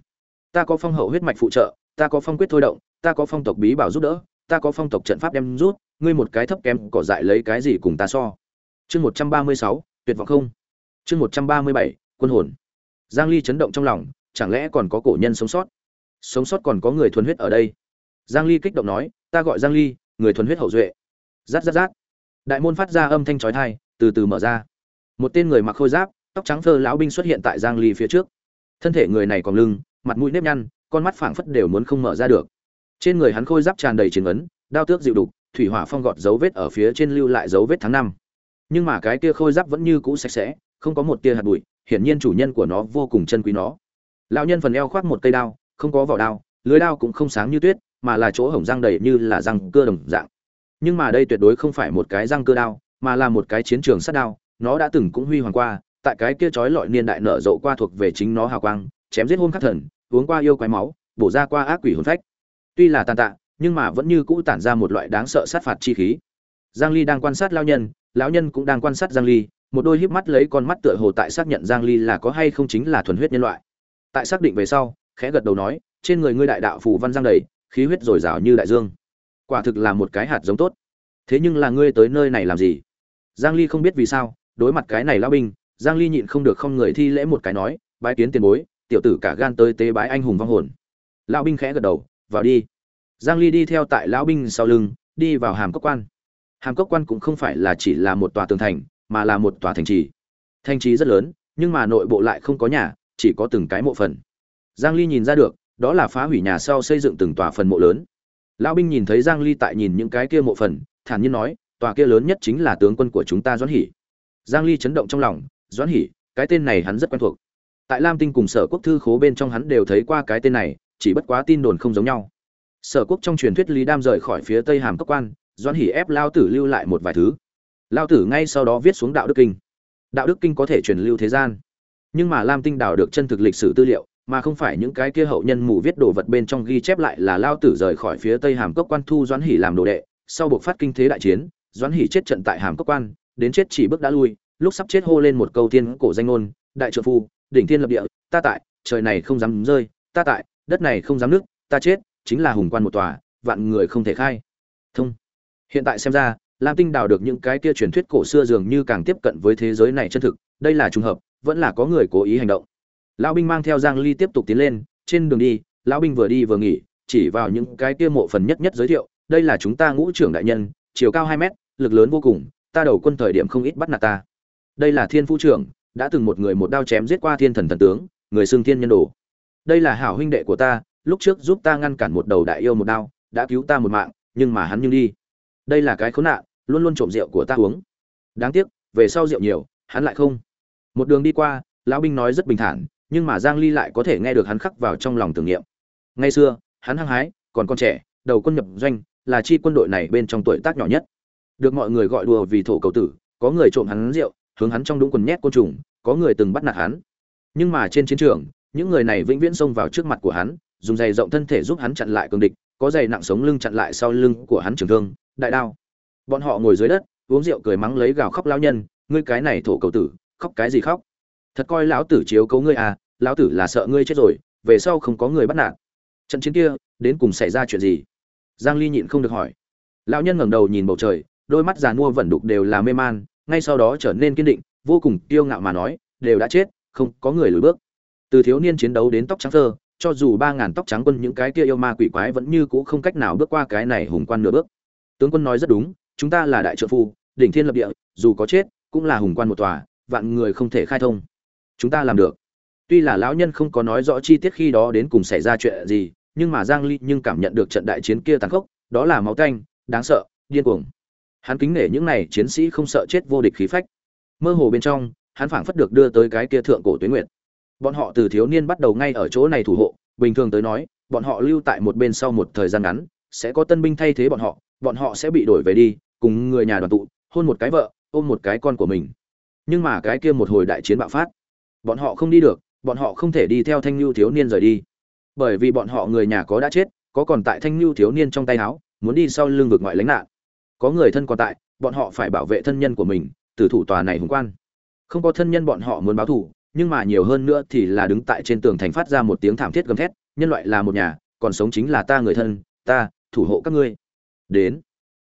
Speaker 1: Ta có phong hậu huyết mạch phụ trợ ta có phong quyết thôi động ta có phong tộc bí bảo giúp đỡ ta có phong tộc trận pháp đem rút ngươi một cái thấp kém cỏ dại lấy cái gì cùng ta so. Chương 136, tuyệt vọng không? Chương 137, quân hồn. Giang ly chấn động trong lòng chẳng lẽ còn có cổ nhân sống sót? Sống sót còn có người thuần huyết ở đây? Giang ly kích động nói ta gọi giang ly người thuần huyết hậu duệ. Rát rát rát. Đại môn phát ra âm thanh chói tai từ từ mở ra. Một tên người mặc khôi giáp tóc trắng phơ lão binh xuất hiện tại giang ly phía trước. Thân thể người này còn lưng mặt mũi nếp nhăn con mắt phảng phất đều muốn không mở ra được. Trên người hắn khôi giáp tràn đầy chiến ấn, đao tước dịu đục, thủy hỏa phong gọt dấu vết ở phía trên lưu lại dấu vết tháng năm. Nhưng mà cái kia khôi giáp vẫn như cũ sạch sẽ, không có một tia hạt bụi, hiển nhiên chủ nhân của nó vô cùng chân quý nó. Lão nhân phần eo khoác một cây đao, không có vỏ đao, lưới đao cũng không sáng như tuyết, mà là chỗ hổng răng đầy như là răng cưa đồng dạng. Nhưng mà đây tuyệt đối không phải một cái răng cưa đao, mà là một cái chiến trường sắt đao, nó đã từng cũng huy hoàng qua, tại cái kia chói lọi niên đại nở rộ qua thuộc về chính nó hào quang, chém giết hôn khắc thần uống qua yêu quái máu, bổ ra qua ác quỷ hồn phách. Tuy là tàn tạ, nhưng mà vẫn như cũ tản ra một loại đáng sợ sát phạt chi khí. Giang ly đang quan sát lão nhân lão nhân cũng đang quan sát giang ly, một đôi híp mắt lấy con mắt tựa hồ tại xác nhận giang ly là có hay không chính là thuần huyết nhân loại. Tại xác định về sau, khẽ gật đầu nói, trên người ngươi đại đạo phủ văn giang đầy, khí huyết dồi dào như đại dương. Quả thực là một cái hạt giống tốt. Thế nhưng là ngươi tới nơi này làm gì? Giang ly không biết vì sao, đối mặt cái này lão binh, giang ly nhịn không được không người thi lễ một cái nói, bái kiến tiền bối tiểu tử cả gan tới tế bái anh hùng vong hồn. Lão binh khẽ gật đầu, vào đi. Giang ly đi theo tại lão binh sau lưng, đi vào hàm cốc quan. Hàm cốc quan cũng không phải là chỉ là một tòa tường thành, mà là một tòa thành trì. Thành trì rất lớn, nhưng mà nội bộ lại không có nhà, chỉ có từng cái mộ phần. Giang ly nhìn ra được, đó là phá hủy nhà sau xây dựng từng tòa phần mộ lớn. Lão binh nhìn thấy giang ly tại nhìn những cái kia mộ phần, thản nhiên nói, tòa kia lớn nhất chính là tướng quân của chúng ta doãn hỉ giang ly chấn động trong lòng, doãn hỉ cái tên này hắn rất quen thuộc tại lam tinh cùng sở quốc thư khố bên trong hắn đều thấy qua cái tên này, chỉ bất quá tin đồn không giống nhau. Sở quốc trong truyền thuyết lý đam rời khỏi phía tây hàm cốc quan, doãn hỉ ép lao tử lưu lại một vài thứ. Lao tử ngay sau đó viết xuống đạo đức kinh. Đạo đức kinh có thể truyền lưu thế gian. Nhưng mà lam tinh đào được chân thực lịch sử tư liệu, mà không phải những cái kia hậu nhân mù viết đồ vật bên trong ghi chép lại là lao tử rời khỏi phía tây hàm cốc quan thu doãn hỉ làm đồ đệ, sau buộc phát kinh thế đại chiến, doãn hỉ chết trận tại hàm cốc quan, đến chết chỉ bước đã lui, lúc sắp chết hô lên một câu tiên cổ danh ngôn, đại trợ phu đỉnh thiên lập địa, ta tại, trời này không dám rơi, ta tại, đất này không dám nước, ta chết, chính là hùng quan một tòa, vạn người không thể khai. Thông. Hiện tại xem ra, lam tinh đào được những cái kia truyền thuyết cổ xưa dường như càng tiếp cận với thế giới này chân thực, đây là trùng hợp, vẫn là có người cố ý hành động. Lão binh mang theo giang ly tiếp tục tiến lên, trên đường đi, lão binh vừa đi vừa nghỉ, chỉ vào những cái kia mộ phần nhất nhất giới thiệu, đây là chúng ta ngũ trưởng đại nhân, chiều cao 2 mét, lực lớn vô cùng, ta đầu quân thời điểm không ít bắt nạt ta. Đây là thiên phu trưởng đã từng một người một đao chém giết qua thiên thần thần tướng, người xưng thiên nhân đồ. Đây là hảo huynh đệ của ta, lúc trước giúp ta ngăn cản một đầu đại yêu một đao, đã cứu ta một mạng, nhưng mà hắn nhưng đi. Đây là cái khốn nạn, luôn luôn trộm rượu của ta uống. Đáng tiếc, về sau rượu nhiều, hắn lại không. Một đường đi qua, lão binh nói rất bình thản, nhưng mà giang ly lại có thể nghe được hắn khắc vào trong lòng tưởng niệm. Ngày xưa, hắn hăng hái, còn con trẻ, đầu quân nhập doanh, là chi quân đội này bên trong tuổi tác nhỏ nhất. Được mọi người gọi đùa vì thổ cầu tử, có người trộm hắn rượu hướng hắn trong đúng quần nhét côn trùng, có người từng bắt nạt hắn. Nhưng mà trên chiến trường, những người này vĩnh viễn xông vào trước mặt của hắn, dùng giày rộng thân thể giúp hắn chặn lại cường địch, có giày nặng sống lưng chặn lại sau lưng của hắn trường thương, đại đao. Bọn họ ngồi dưới đất, uống rượu cười mắng lấy gào khóc lão nhân, ngươi cái này thổ cầu tử, khóc cái gì khóc? Thật coi lão tử chiếu cấu ngươi à lão tử là sợ ngươi chết rồi, về sau không có người bắt nạt. Trận chiến kia, đến cùng xảy ra chuyện gì? Giang ly nhịn không được hỏi. Lão nhân ngẩng đầu nhìn bầu trời, đôi mắt già mua vẩn đục đều là mê man ngay sau đó trở nên kiên định, vô cùng kiêu ngạo mà nói, đều đã chết, không có người lùi bước. Từ thiếu niên chiến đấu đến tóc trắng thơ cho dù ba ngàn tóc trắng quân những cái kia yêu ma quỷ quái vẫn như cũ không cách nào bước qua cái này hùng quan nửa bước. Tướng quân nói rất đúng, chúng ta là đại trợ phu, đỉnh thiên lập địa, dù có chết, cũng là hùng quan một tòa, vạn người không thể khai thông. Chúng ta làm được. Tuy là lão nhân không có nói rõ chi tiết khi đó đến cùng xảy ra chuyện gì, nhưng mà giang ly nhưng cảm nhận được trận đại chiến kia tàn khốc, đó là máu tanh, đáng sợ, điên cuồng hắn kính nể những này chiến sĩ không sợ chết vô địch khí phách. Mơ hồ bên trong, hắn phảng phất được đưa tới cái kia thượng cổ tuyến nguyệt. Bọn họ từ thiếu niên bắt đầu ngay ở chỗ này thủ hộ, bình thường tới nói, bọn họ lưu tại một bên sau một thời gian ngắn, sẽ có tân binh thay thế bọn họ bọn họ sẽ bị đổi về đi, cùng người nhà đoàn tụ, hôn một cái vợ, ôm một cái con của mình. Nhưng mà cái kia một hồi đại chiến bạo phát, bọn họ không đi được, bọn họ không thể đi theo thanh lưu thiếu niên rời đi. Bởi vì bọn họ người nhà có đã chết, có còn tại thanh lưu thiếu niên trong tay áo, muốn đi sau lưng vực ngoại lánh nạn có người thân còn tại, bọn họ phải bảo vệ thân nhân của mình, từ thủ tòa này hùng quan. Không có thân nhân bọn họ muốn báo thù, nhưng mà nhiều hơn nữa thì là đứng tại trên tường thành phát ra một tiếng thảm thiết gầm thét, nhân loại là một nhà, còn sống chính là ta người thân, ta, thủ hộ các ngươi. Đến,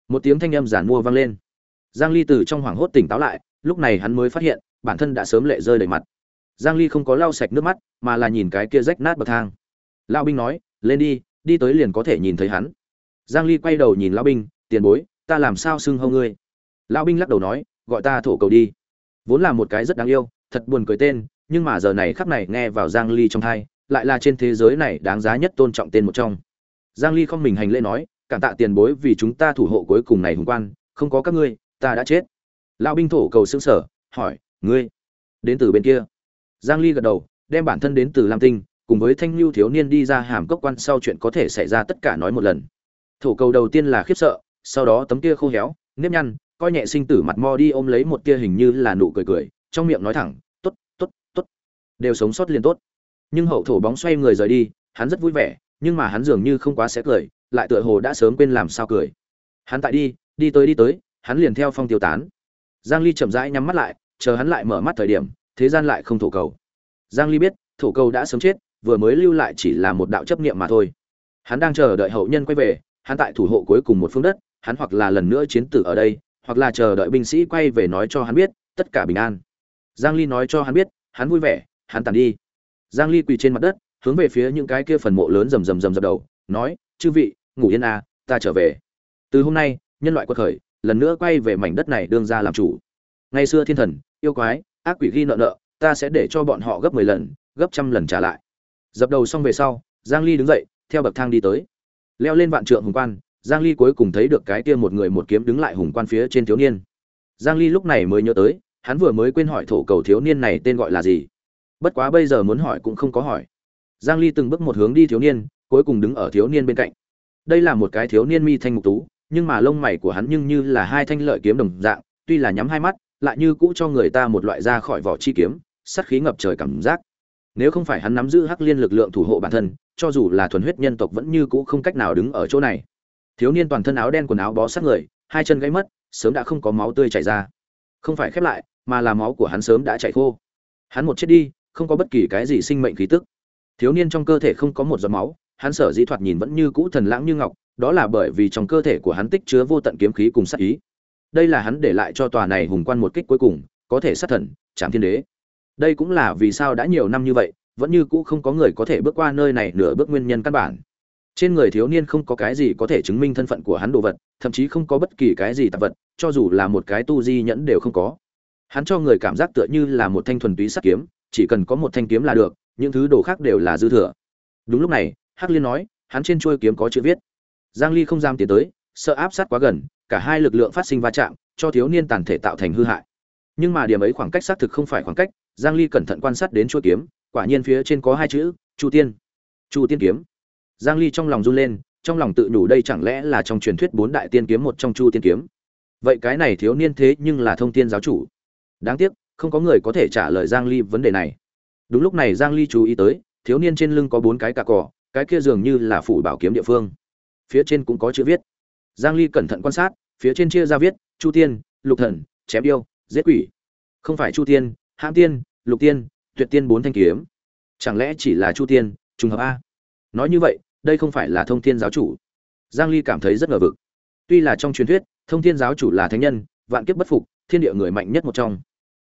Speaker 1: một tiếng thanh âm giản mua vang lên. Giang ly từ trong hoảng hốt tỉnh táo lại, lúc này hắn mới phát hiện, bản thân đã sớm lệ rơi đầy mặt. Giang ly không có lau sạch nước mắt, mà là nhìn cái kia rách nát bậc thang. Lão binh nói, lên đi đi tới liền có thể nhìn thấy hắn. Giang ly quay đầu nhìn lão binh, tiền bối ta làm sao xưng hâu ngươi? Lão binh lắc đầu nói, gọi ta thổ cầu đi. Vốn là một cái rất đáng yêu, thật buồn cười tên, nhưng mà giờ này khắc này nghe vào giang ly trong thai, lại là trên thế giới này đáng giá nhất tôn trọng tên một trong. Giang ly không mình hành lễ nói, cảm tạ tiền bối vì chúng ta thủ hộ cuối cùng này hùng quan, không có các ngươi, ta đã chết. Lão binh thổ cầu sững sở hỏi, ngươi, đến từ bên kia? Giang ly gật đầu, đem bản thân đến từ lam tinh, cùng với thanh lưu thiếu niên đi ra hàm cốc quan sau chuyện có thể xảy ra tất cả nói một lần. Thổ cầu đầu tiên là khiếp sợ sau đó tấm kia khô héo, nếp nhăn, coi nhẹ sinh tử mặt mo đi ôm lấy một kia hình như là nụ cười cười, trong miệng nói thẳng, tốt tốt tốt, đều sống sót liền tốt. Nhưng hậu thổ bóng xoay người rời đi, hắn rất vui vẻ, nhưng mà hắn dường như không quá sẽ cười, lại tựa hồ đã sớm quên làm sao cười. Hắn tại đi đi tới đi tới, hắn liền theo phong tiêu tán. Giang ly chậm rãi nhắm mắt lại, chờ hắn lại mở mắt thời điểm, thế gian lại không thổ cầu. Giang ly biết, thổ cầu đã sớm chết, vừa mới lưu lại chỉ là một đạo chấp niệm mà thôi. Hắn đang chờ đợi hậu nhân quay về, hắn tại thủ hộ cuối cùng một phương đất hắn hoặc là lần nữa chiến tử ở đây, hoặc là chờ đợi binh sĩ quay về nói cho hắn biết, tất cả bình an. Giang ly nói cho hắn biết, hắn vui vẻ, hắn tàn đi. Giang ly quỳ trên mặt đất, hướng về phía những cái kia phần mộ lớn rầm rầm rầm dập đầu, nói, chư vị, ngủ yên à ta trở về. Từ hôm nay, nhân loại quật khởi, lần nữa quay về mảnh đất này đương ra làm chủ. Ngày xưa thiên thần, yêu quái, ác quỷ ghi nợ nợ, ta sẽ để cho bọn họ gấp 10 lần, gấp trăm lần trả lại. Dập đầu xong về sau, giang ly đứng dậy, theo bậc thang đi tới. Leo lên vạn trượng hùng quan giang ly cuối cùng thấy được cái kia một người một kiếm đứng lại hùng quan phía trên thiếu niên. Giang ly lúc này mới nhớ tới, hắn vừa mới quên hỏi thổ cầu thiếu niên này tên gọi là gì. Bất quá bây giờ muốn hỏi cũng không có hỏi. Giang ly từng bước một hướng đi thiếu niên, cuối cùng đứng ở thiếu niên bên cạnh. Đây là một cái thiếu niên mi thanh mục tú, nhưng mà lông mày của hắn nhưng như là hai thanh lợi kiếm đồng dạng, tuy là nhắm hai mắt, lại như cũ cho người ta một loại ra khỏi vỏ chi kiếm, sát khí ngập trời cảm giác. Nếu không phải hắn nắm giữ hắc liên lực lượng thủ hộ bản thân, cho dù là thuần huyết nhân tộc vẫn như cũ không cách nào đứng ở chỗ này thiếu niên toàn thân áo đen quần áo bó sát người, hai chân gãy mất, sớm đã không có máu tươi chảy ra. Không phải khép lại, mà là máu của hắn sớm đã chảy khô. Hắn một chết đi, không có bất kỳ cái gì sinh mệnh khí tức. Thiếu niên trong cơ thể không có một giọt máu, hắn sở dĩ thoạt nhìn vẫn như cũ thần lãng như ngọc, đó là bởi vì trong cơ thể của hắn tích chứa vô tận kiếm khí cùng sát ý. Đây là hắn để lại cho tòa này hùng quan một kích cuối cùng, có thể sát thần, chạm thiên đế. Đây cũng là vì sao đã nhiều năm như vậy, vẫn như cũ không có người có thể bước qua nơi này nửa bước nguyên nhân căn bản trên người thiếu niên không có cái gì có thể chứng minh thân phận của hắn đồ vật, thậm chí không có bất kỳ cái gì tạp vật, cho dù là một cái tu di nhẫn đều không có. Hắn cho người cảm giác tựa như là một thanh thuần túy sắt kiếm, chỉ cần có một thanh kiếm là được, những thứ đồ khác đều là dư thừa. Đúng lúc này, hắc liên nói, hắn trên chuôi kiếm có chữ viết. Giang ly không dám tiến tới, sợ áp sát quá gần, cả hai lực lượng phát sinh va chạm, cho thiếu niên tàn thể tạo thành hư hại. Nhưng mà điểm ấy khoảng cách xác thực không phải khoảng cách, giang ly cẩn thận quan sát đến chuôi kiếm, quả nhiên phía trên có hai chữ, chu tiên. Chu tiên kiếm giang ly trong lòng run lên, trong lòng tự nhủ đây chẳng lẽ là trong truyền thuyết bốn đại tiên kiếm một trong chu tiên kiếm. Vậy cái này thiếu niên thế nhưng là thông tiên giáo chủ. Đáng tiếc, không có người có thể trả lời giang ly vấn đề này. Đúng lúc này giang ly chú ý tới, thiếu niên trên lưng có bốn cái cà cỏ, cái kia dường như là phủ bảo kiếm địa phương. Phía trên cũng có chữ viết. Giang ly cẩn thận quan sát, phía trên chia ra viết, chu tiên, lục thần, chém yêu, giết quỷ. Không phải chu tiên, hãm tiên, lục tiên, tuyệt tiên bốn thanh kiếm. Chẳng lẽ chỉ là chu tiên, trùng hợp a? Nói như vậy đây không phải là thông thiên giáo chủ. Giang ly cảm thấy rất ngờ vực. Tuy là trong truyền thuyết, thông thiên giáo chủ là thánh nhân, vạn kiếp bất phục, thiên địa người mạnh nhất một trong.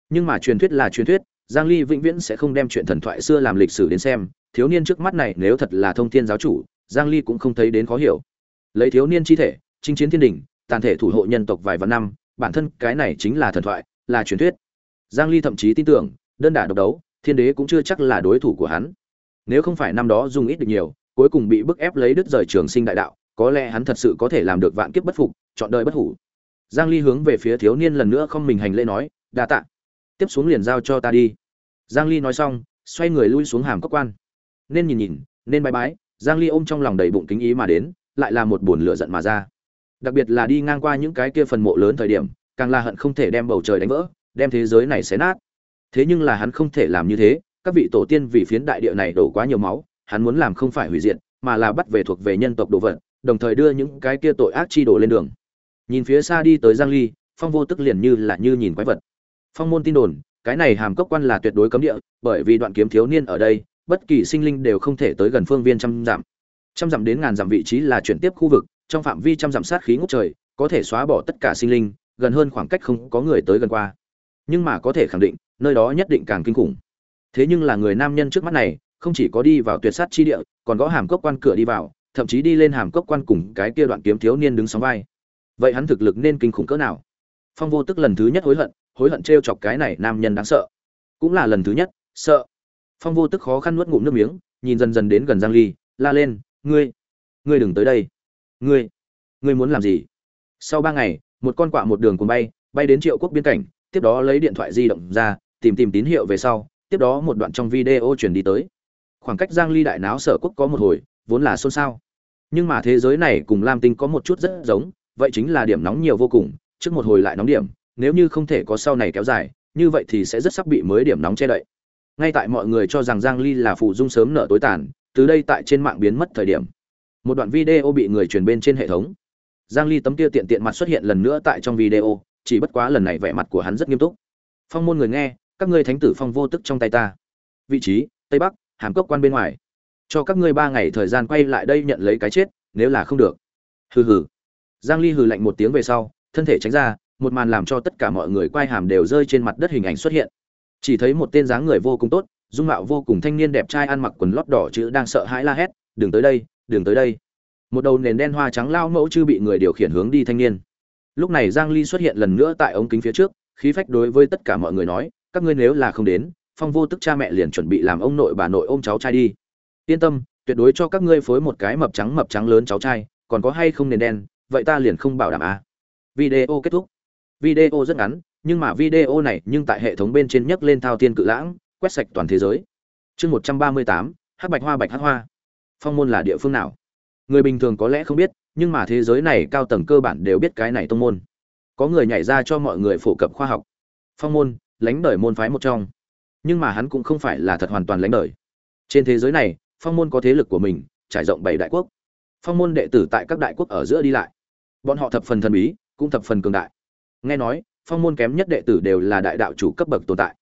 Speaker 1: Nhưng mà truyền thuyết là truyền thuyết, giang ly vĩnh viễn sẽ không đem chuyện thần thoại xưa làm lịch sử đến xem, thiếu niên trước mắt này nếu thật là thông thiên giáo chủ, giang ly cũng không thấy đến khó hiểu. Lấy thiếu niên chi thể, chinh chiến thiên đỉnh tàn thể thủ hộ nhân tộc vài vạn năm, bản thân cái này chính là thần thoại, là truyền thuyết. Giang ly thậm chí tin tưởng, đơn đả độc đấu, thiên đế cũng chưa chắc là đối thủ của hắn. Nếu không phải năm đó dùng ít được nhiều cuối cùng bị bức ép lấy đứt rời trường sinh đại đạo, có lẽ hắn thật sự có thể làm được vạn kiếp bất phục, chọn đời bất hủ. Giang ly hướng về phía thiếu niên lần nữa không mình hành lễ nói, đa tạ. Tiếp xuống liền giao cho ta đi. Giang ly nói xong, xoay người lui xuống hàm cốc quan. Nên nhìn nhìn, nên bái bái, giang ly ôm trong lòng đầy bụng kính ý mà đến, lại là một buồn lửa giận mà ra. Đặc biệt là đi ngang qua những cái kia phần mộ lớn thời điểm, càng là hận không thể đem bầu trời đánh vỡ, đem thế giới này xé nát. Thế nhưng là hắn không thể làm như thế, các vị tổ tiên vì phiến đại địa này đổ quá nhiều máu hắn muốn làm không phải hủy diệt, mà là bắt về thuộc về nhân tộc đồ vật, đồng thời đưa những cái kia tội ác chi đổ lên đường. Nhìn phía xa đi tới giang ly, phong vô tức liền như là như nhìn quái vật. Phong môn tin đồn, cái này hàm cốc quan là tuyệt đối cấm địa, bởi vì đoạn kiếm thiếu niên ở đây, bất kỳ sinh linh đều không thể tới gần phương viên trăm dặm. Trăm dặm đến ngàn dặm vị trí là chuyển tiếp khu vực, trong phạm vi trăm dặm sát khí ngút trời, có thể xóa bỏ tất cả sinh linh, gần hơn khoảng cách không có người tới gần qua. Nhưng mà có thể khẳng định, nơi đó nhất định càng kinh khủng. Thế nhưng là người nam nhân trước mắt này không chỉ có đi vào tuyệt sát chi địa, còn có hàm cốc quan cửa đi vào, thậm chí đi lên hàm cốc quan cùng cái kia đoạn kiếm thiếu niên đứng sóng vai. Vậy hắn thực lực nên kinh khủng cỡ nào? Phong vô tức lần thứ nhất hối hận hối hận trêu chọc cái này nam nhân đáng sợ. Cũng là lần thứ nhất, sợ. Phong vô tức khó khăn nuốt ngụm nước miếng, nhìn dần dần đến gần giang ly, la lên, ngươi ngươi đừng tới đây. Ngươi ngươi muốn làm gì? Sau ba ngày, một con quạ một đường cùng bay bay đến triệu quốc biên cảnh, tiếp đó lấy điện thoại di động ra, tìm tìm tín hiệu về sau, tiếp đó một đoạn trong video truyền đi tới khoảng cách giang ly đại náo sở quốc có một hồi, vốn là xôn xao. Nhưng mà thế giới này cùng lam tinh có một chút rất giống, vậy chính là điểm nóng nhiều vô cùng, trước một hồi lại nóng điểm, nếu như không thể có sau này kéo dài, như vậy thì sẽ rất sắp bị mới điểm nóng che đậy. Ngay tại mọi người cho rằng giang ly là phụ dung sớm nợ tối tàn, từ đây tại trên mạng biến mất thời điểm. Một đoạn video bị người truyền bên trên hệ thống. Giang ly tấm kia tiện tiện mặt xuất hiện lần nữa tại trong video, chỉ bất quá lần này vẻ mặt của hắn rất nghiêm túc. Phong môn người nghe, các ngươi thánh tử phong vô tức trong tay ta. Vị trí, tây bắc hàm cốc quan bên ngoài. Cho các ngươi ba ngày thời gian quay lại đây nhận lấy cái chết, nếu là không được. Hừ hừ. Giang ly hừ lạnh một tiếng về sau, thân thể tránh ra, một màn làm cho tất cả mọi người quay hàm đều rơi trên mặt đất hình ảnh xuất hiện. Chỉ thấy một tên dáng người vô cùng tốt, dung mạo vô cùng thanh niên đẹp trai ăn mặc quần lót đỏ chữ đang sợ hãi la hét, đừng tới đây, đừng tới đây. Một đầu nền đen hoa trắng lao mẫu chưa bị người điều khiển hướng đi thanh niên. Lúc này giang ly xuất hiện lần nữa tại ống kính phía trước, khí phách đối với tất cả mọi người nói, các ngươi nếu là không đến phong vô tức cha mẹ liền chuẩn bị làm ông nội bà nội ôm cháu trai đi. Yên tâm, tuyệt đối cho các ngươi phối một cái mập trắng mập trắng lớn cháu trai, còn có hay không nền đen, vậy ta liền không bảo đảm à. video kết thúc. Video rất ngắn, nhưng mà video này nhưng tại hệ thống bên trên nhấc lên thao thiên cự lãng, quét sạch toàn thế giới. Chương một trăm ba mươi tám hát bạch hoa bạch hát hoa. Phong môn là địa phương nào? Người bình thường có lẽ không biết, nhưng mà thế giới này cao tầng cơ bản đều biết cái này tông môn. Có người nhảy ra cho mọi người phổ cập khoa học. Phong môn lãnh đời môn phái một trong nhưng mà hắn cũng không phải là thật hoàn toàn lãnh đời. Trên thế giới này, phong môn có thế lực của mình, trải rộng bảy đại quốc. Phong môn đệ tử tại các đại quốc ở giữa đi lại. Bọn họ thập phần thần bí, cũng thập phần cường đại. Nghe nói, phong môn kém nhất đệ tử đều là đại đạo chủ cấp bậc tồn tại.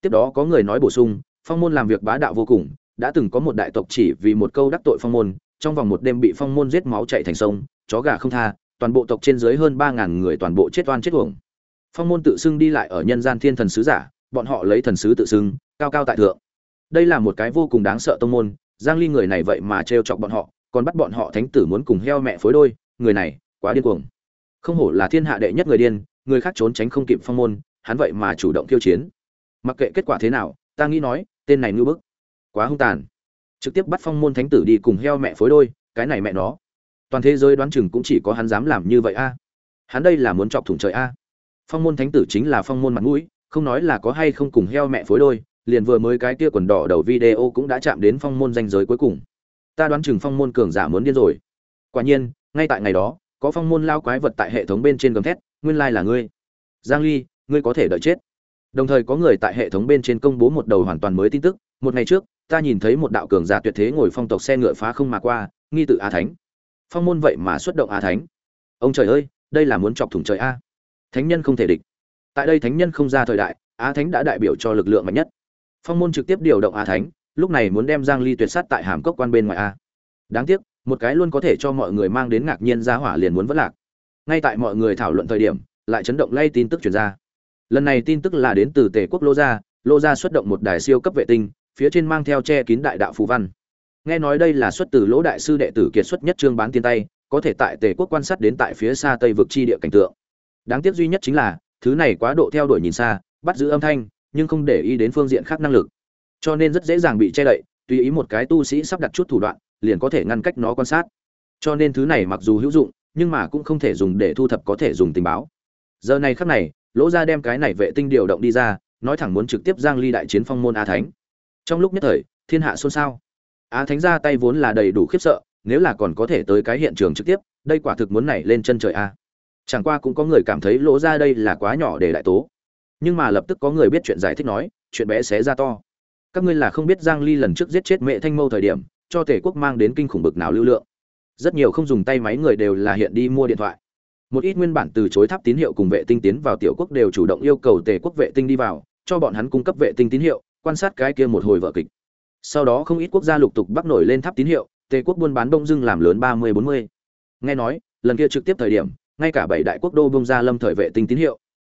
Speaker 1: Tiếp đó có người nói bổ sung, phong môn làm việc bá đạo vô cùng, đã từng có một đại tộc chỉ vì một câu đắc tội phong môn, trong vòng một đêm bị phong môn giết máu chạy thành sông, chó gà không tha, toàn bộ tộc trên dưới hơn ba ngàn người toàn bộ chết oan chết uổng. Phong môn tự xưng đi lại ở nhân gian thiên thần sứ giả bọn họ lấy thần sứ tự xưng, cao cao tại thượng. Đây là một cái vô cùng đáng sợ tông môn, giang ly người này vậy mà trêu chọc bọn họ, còn bắt bọn họ thánh tử muốn cùng heo mẹ phối đôi, người này quá điên cuồng. Không hổ là thiên hạ đệ nhất người điên, người khác trốn tránh không kịp phong môn, hắn vậy mà chủ động khiêu chiến. Mặc kệ kết quả thế nào, ta nghĩ nói, tên này ngưu bức. Quá hung tàn. Trực tiếp bắt phong môn thánh tử đi cùng heo mẹ phối đôi, cái này mẹ nó. Toàn thế giới đoán chừng cũng chỉ có hắn dám làm như vậy a. Hắn đây là muốn chọc thủng trời a. Phong môn thánh tử chính là phong môn mặt mũi không nói là có hay không cùng heo mẹ phối đôi, liền vừa mới cái kia quần đỏ đầu video cũng đã chạm đến phong môn danh giới cuối cùng. Ta đoán chừng phong môn cường giả muốn điên rồi. Quả nhiên, ngay tại ngày đó, có phong môn lao quái vật tại hệ thống bên trên gầm thét, nguyên lai là ngươi. Giang ly, ngươi có thể đợi chết. Đồng thời có người tại hệ thống bên trên công bố một đầu hoàn toàn mới tin tức, một ngày trước, ta nhìn thấy một đạo cường giả tuyệt thế ngồi phong tộc xe ngựa phá không mà qua, nghi tự a thánh. Phong môn vậy mà xuất động a thánh. Ông trời ơi, đây là muốn chọc thủng trời a. Thánh nhân không thể địch tại đây thánh nhân không ra thời đại, á thánh đã đại biểu cho lực lượng mạnh nhất. Phong môn trực tiếp điều động á thánh, lúc này muốn đem giang ly tuyệt sát tại hàm cốc quan bên ngoài a. Đáng tiếc, một cái luôn có thể cho mọi người mang đến ngạc nhiên ra hỏa liền muốn vỡ lạc. Ngay tại mọi người thảo luận thời điểm, lại chấn động lay tin tức truyền ra. Lần này tin tức là đến từ tề quốc lô gia lô gia xuất động một đài siêu cấp vệ tinh, phía trên mang theo che kín đại đạo phù văn. Nghe nói đây là xuất từ lỗ đại sư đệ tử kiệt xuất nhất trương bán tiên tay, có thể tại tề quốc quan sát đến tại phía xa tây vực chi địa cảnh tượng. Đáng tiếc duy nhất chính là thứ này quá độ theo đuổi nhìn xa, bắt giữ âm thanh, nhưng không để ý đến phương diện khác năng lực. Cho nên rất dễ dàng bị che đậy, tùy ý một cái tu sĩ sắp đặt chút thủ đoạn, liền có thể ngăn cách nó quan sát. Cho nên thứ này mặc dù hữu dụng, nhưng mà cũng không thể dùng để thu thập có thể dùng tình báo. Giờ này khắc này, lỗ ra đem cái này vệ tinh điều động đi ra, nói thẳng muốn trực tiếp giang ly đại chiến phong môn a thánh. Trong lúc nhất thời, thiên hạ xôn xao. A thánh ra tay vốn là đầy đủ khiếp sợ, nếu là còn có thể tới cái hiện trường trực tiếp, đây quả thực muốn này lên chân trời a chẳng qua cũng có người cảm thấy lỗ ra đây là quá nhỏ để đại tố. Nhưng mà lập tức có người biết chuyện giải thích nói, chuyện bé xé ra to. Các ngươi là không biết giang ly lần trước giết chết mẹ thanh mâu thời điểm, cho tể quốc mang đến kinh khủng bực nào lưu lượng. Rất nhiều không dùng tay máy người đều là hiện đi mua điện thoại. Một ít nguyên bản từ chối tháp tín hiệu cùng vệ tinh tiến vào tiểu quốc đều chủ động yêu cầu tề quốc vệ tinh đi vào, cho bọn hắn cung cấp vệ tinh tín hiệu, quan sát cái kia một hồi vợ kịch. Sau đó không ít quốc gia lục tục bắt nổi lên tháp tín hiệu tề quốc buôn bán đông dưng làm lớn ba mươi bốn mươi. Nghe nói, lần kia trực tiếp thời điểm ngay cả bảy đại quốc đô bông ra lâm thời vệ tinh tín hiệu.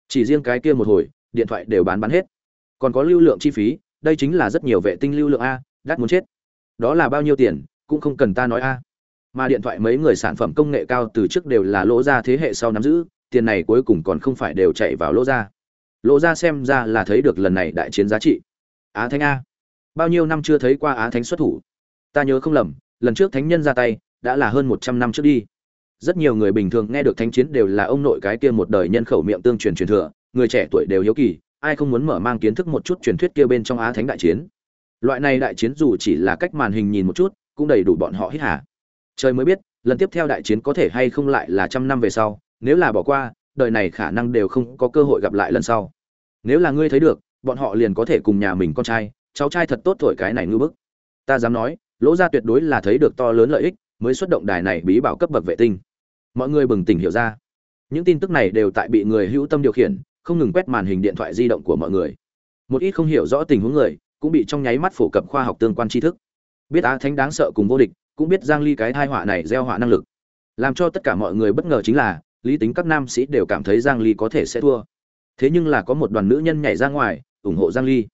Speaker 1: Chỉ riêng cái kia một hồi, điện thoại đều bán bán hết. Còn có lưu lượng chi phí, đây chính là rất nhiều vệ tinh lưu lượng a, đắt muốn chết. Đó là bao nhiêu tiền, cũng không cần ta nói a. Mà điện thoại mấy người sản phẩm công nghệ cao từ trước đều là lỗ ra thế hệ sau nắm giữ, tiền này cuối cùng còn không phải đều chạy vào lỗ ra. Lỗ ra xem ra là thấy được lần này đại chiến giá trị. Á thánh a. Bao nhiêu năm chưa thấy qua á thánh xuất thủ. Ta nhớ không lầm, lần trước thánh nhân ra tay, đã là hơn một trăm năm trước đi rất nhiều người bình thường nghe được thánh chiến đều là ông nội cái kia một đời nhân khẩu miệng tương truyền truyền thừa, người trẻ tuổi đều hiếu kỳ, ai không muốn mở mang kiến thức một chút truyền thuyết kia bên trong á thánh đại chiến. Loại này đại chiến dù chỉ là cách màn hình nhìn một chút, cũng đầy đủ bọn họ hít hả trời mới biết, lần tiếp theo đại chiến có thể hay không lại là trăm năm về sau, nếu là bỏ qua, đời này khả năng đều không có cơ hội gặp lại lần sau. Nếu là ngươi thấy được, bọn họ liền có thể cùng nhà mình con trai, cháu trai thật tốt thổi cái này ngư bức. Ta dám nói, lỗ ra tuyệt đối là thấy được to lớn lợi ích, mới xuất động đài này bí bảo cấp bậc vệ tinh mọi người bừng tỉnh hiểu ra. Những tin tức này đều tại bị người hữu tâm điều khiển, không ngừng quét màn hình điện thoại di động của mọi người. Một ít không hiểu rõ tình huống người, cũng bị trong nháy mắt phổ cập khoa học tương quan tri thức. Biết á thánh đáng sợ cùng vô địch, cũng biết giang ly cái thai họa này gieo họa năng lực. Làm cho tất cả mọi người bất ngờ chính là, lý tính các nam sĩ đều cảm thấy giang ly có thể sẽ thua. Thế nhưng là có một đoàn nữ nhân nhảy ra ngoài, ủng hộ giang ly.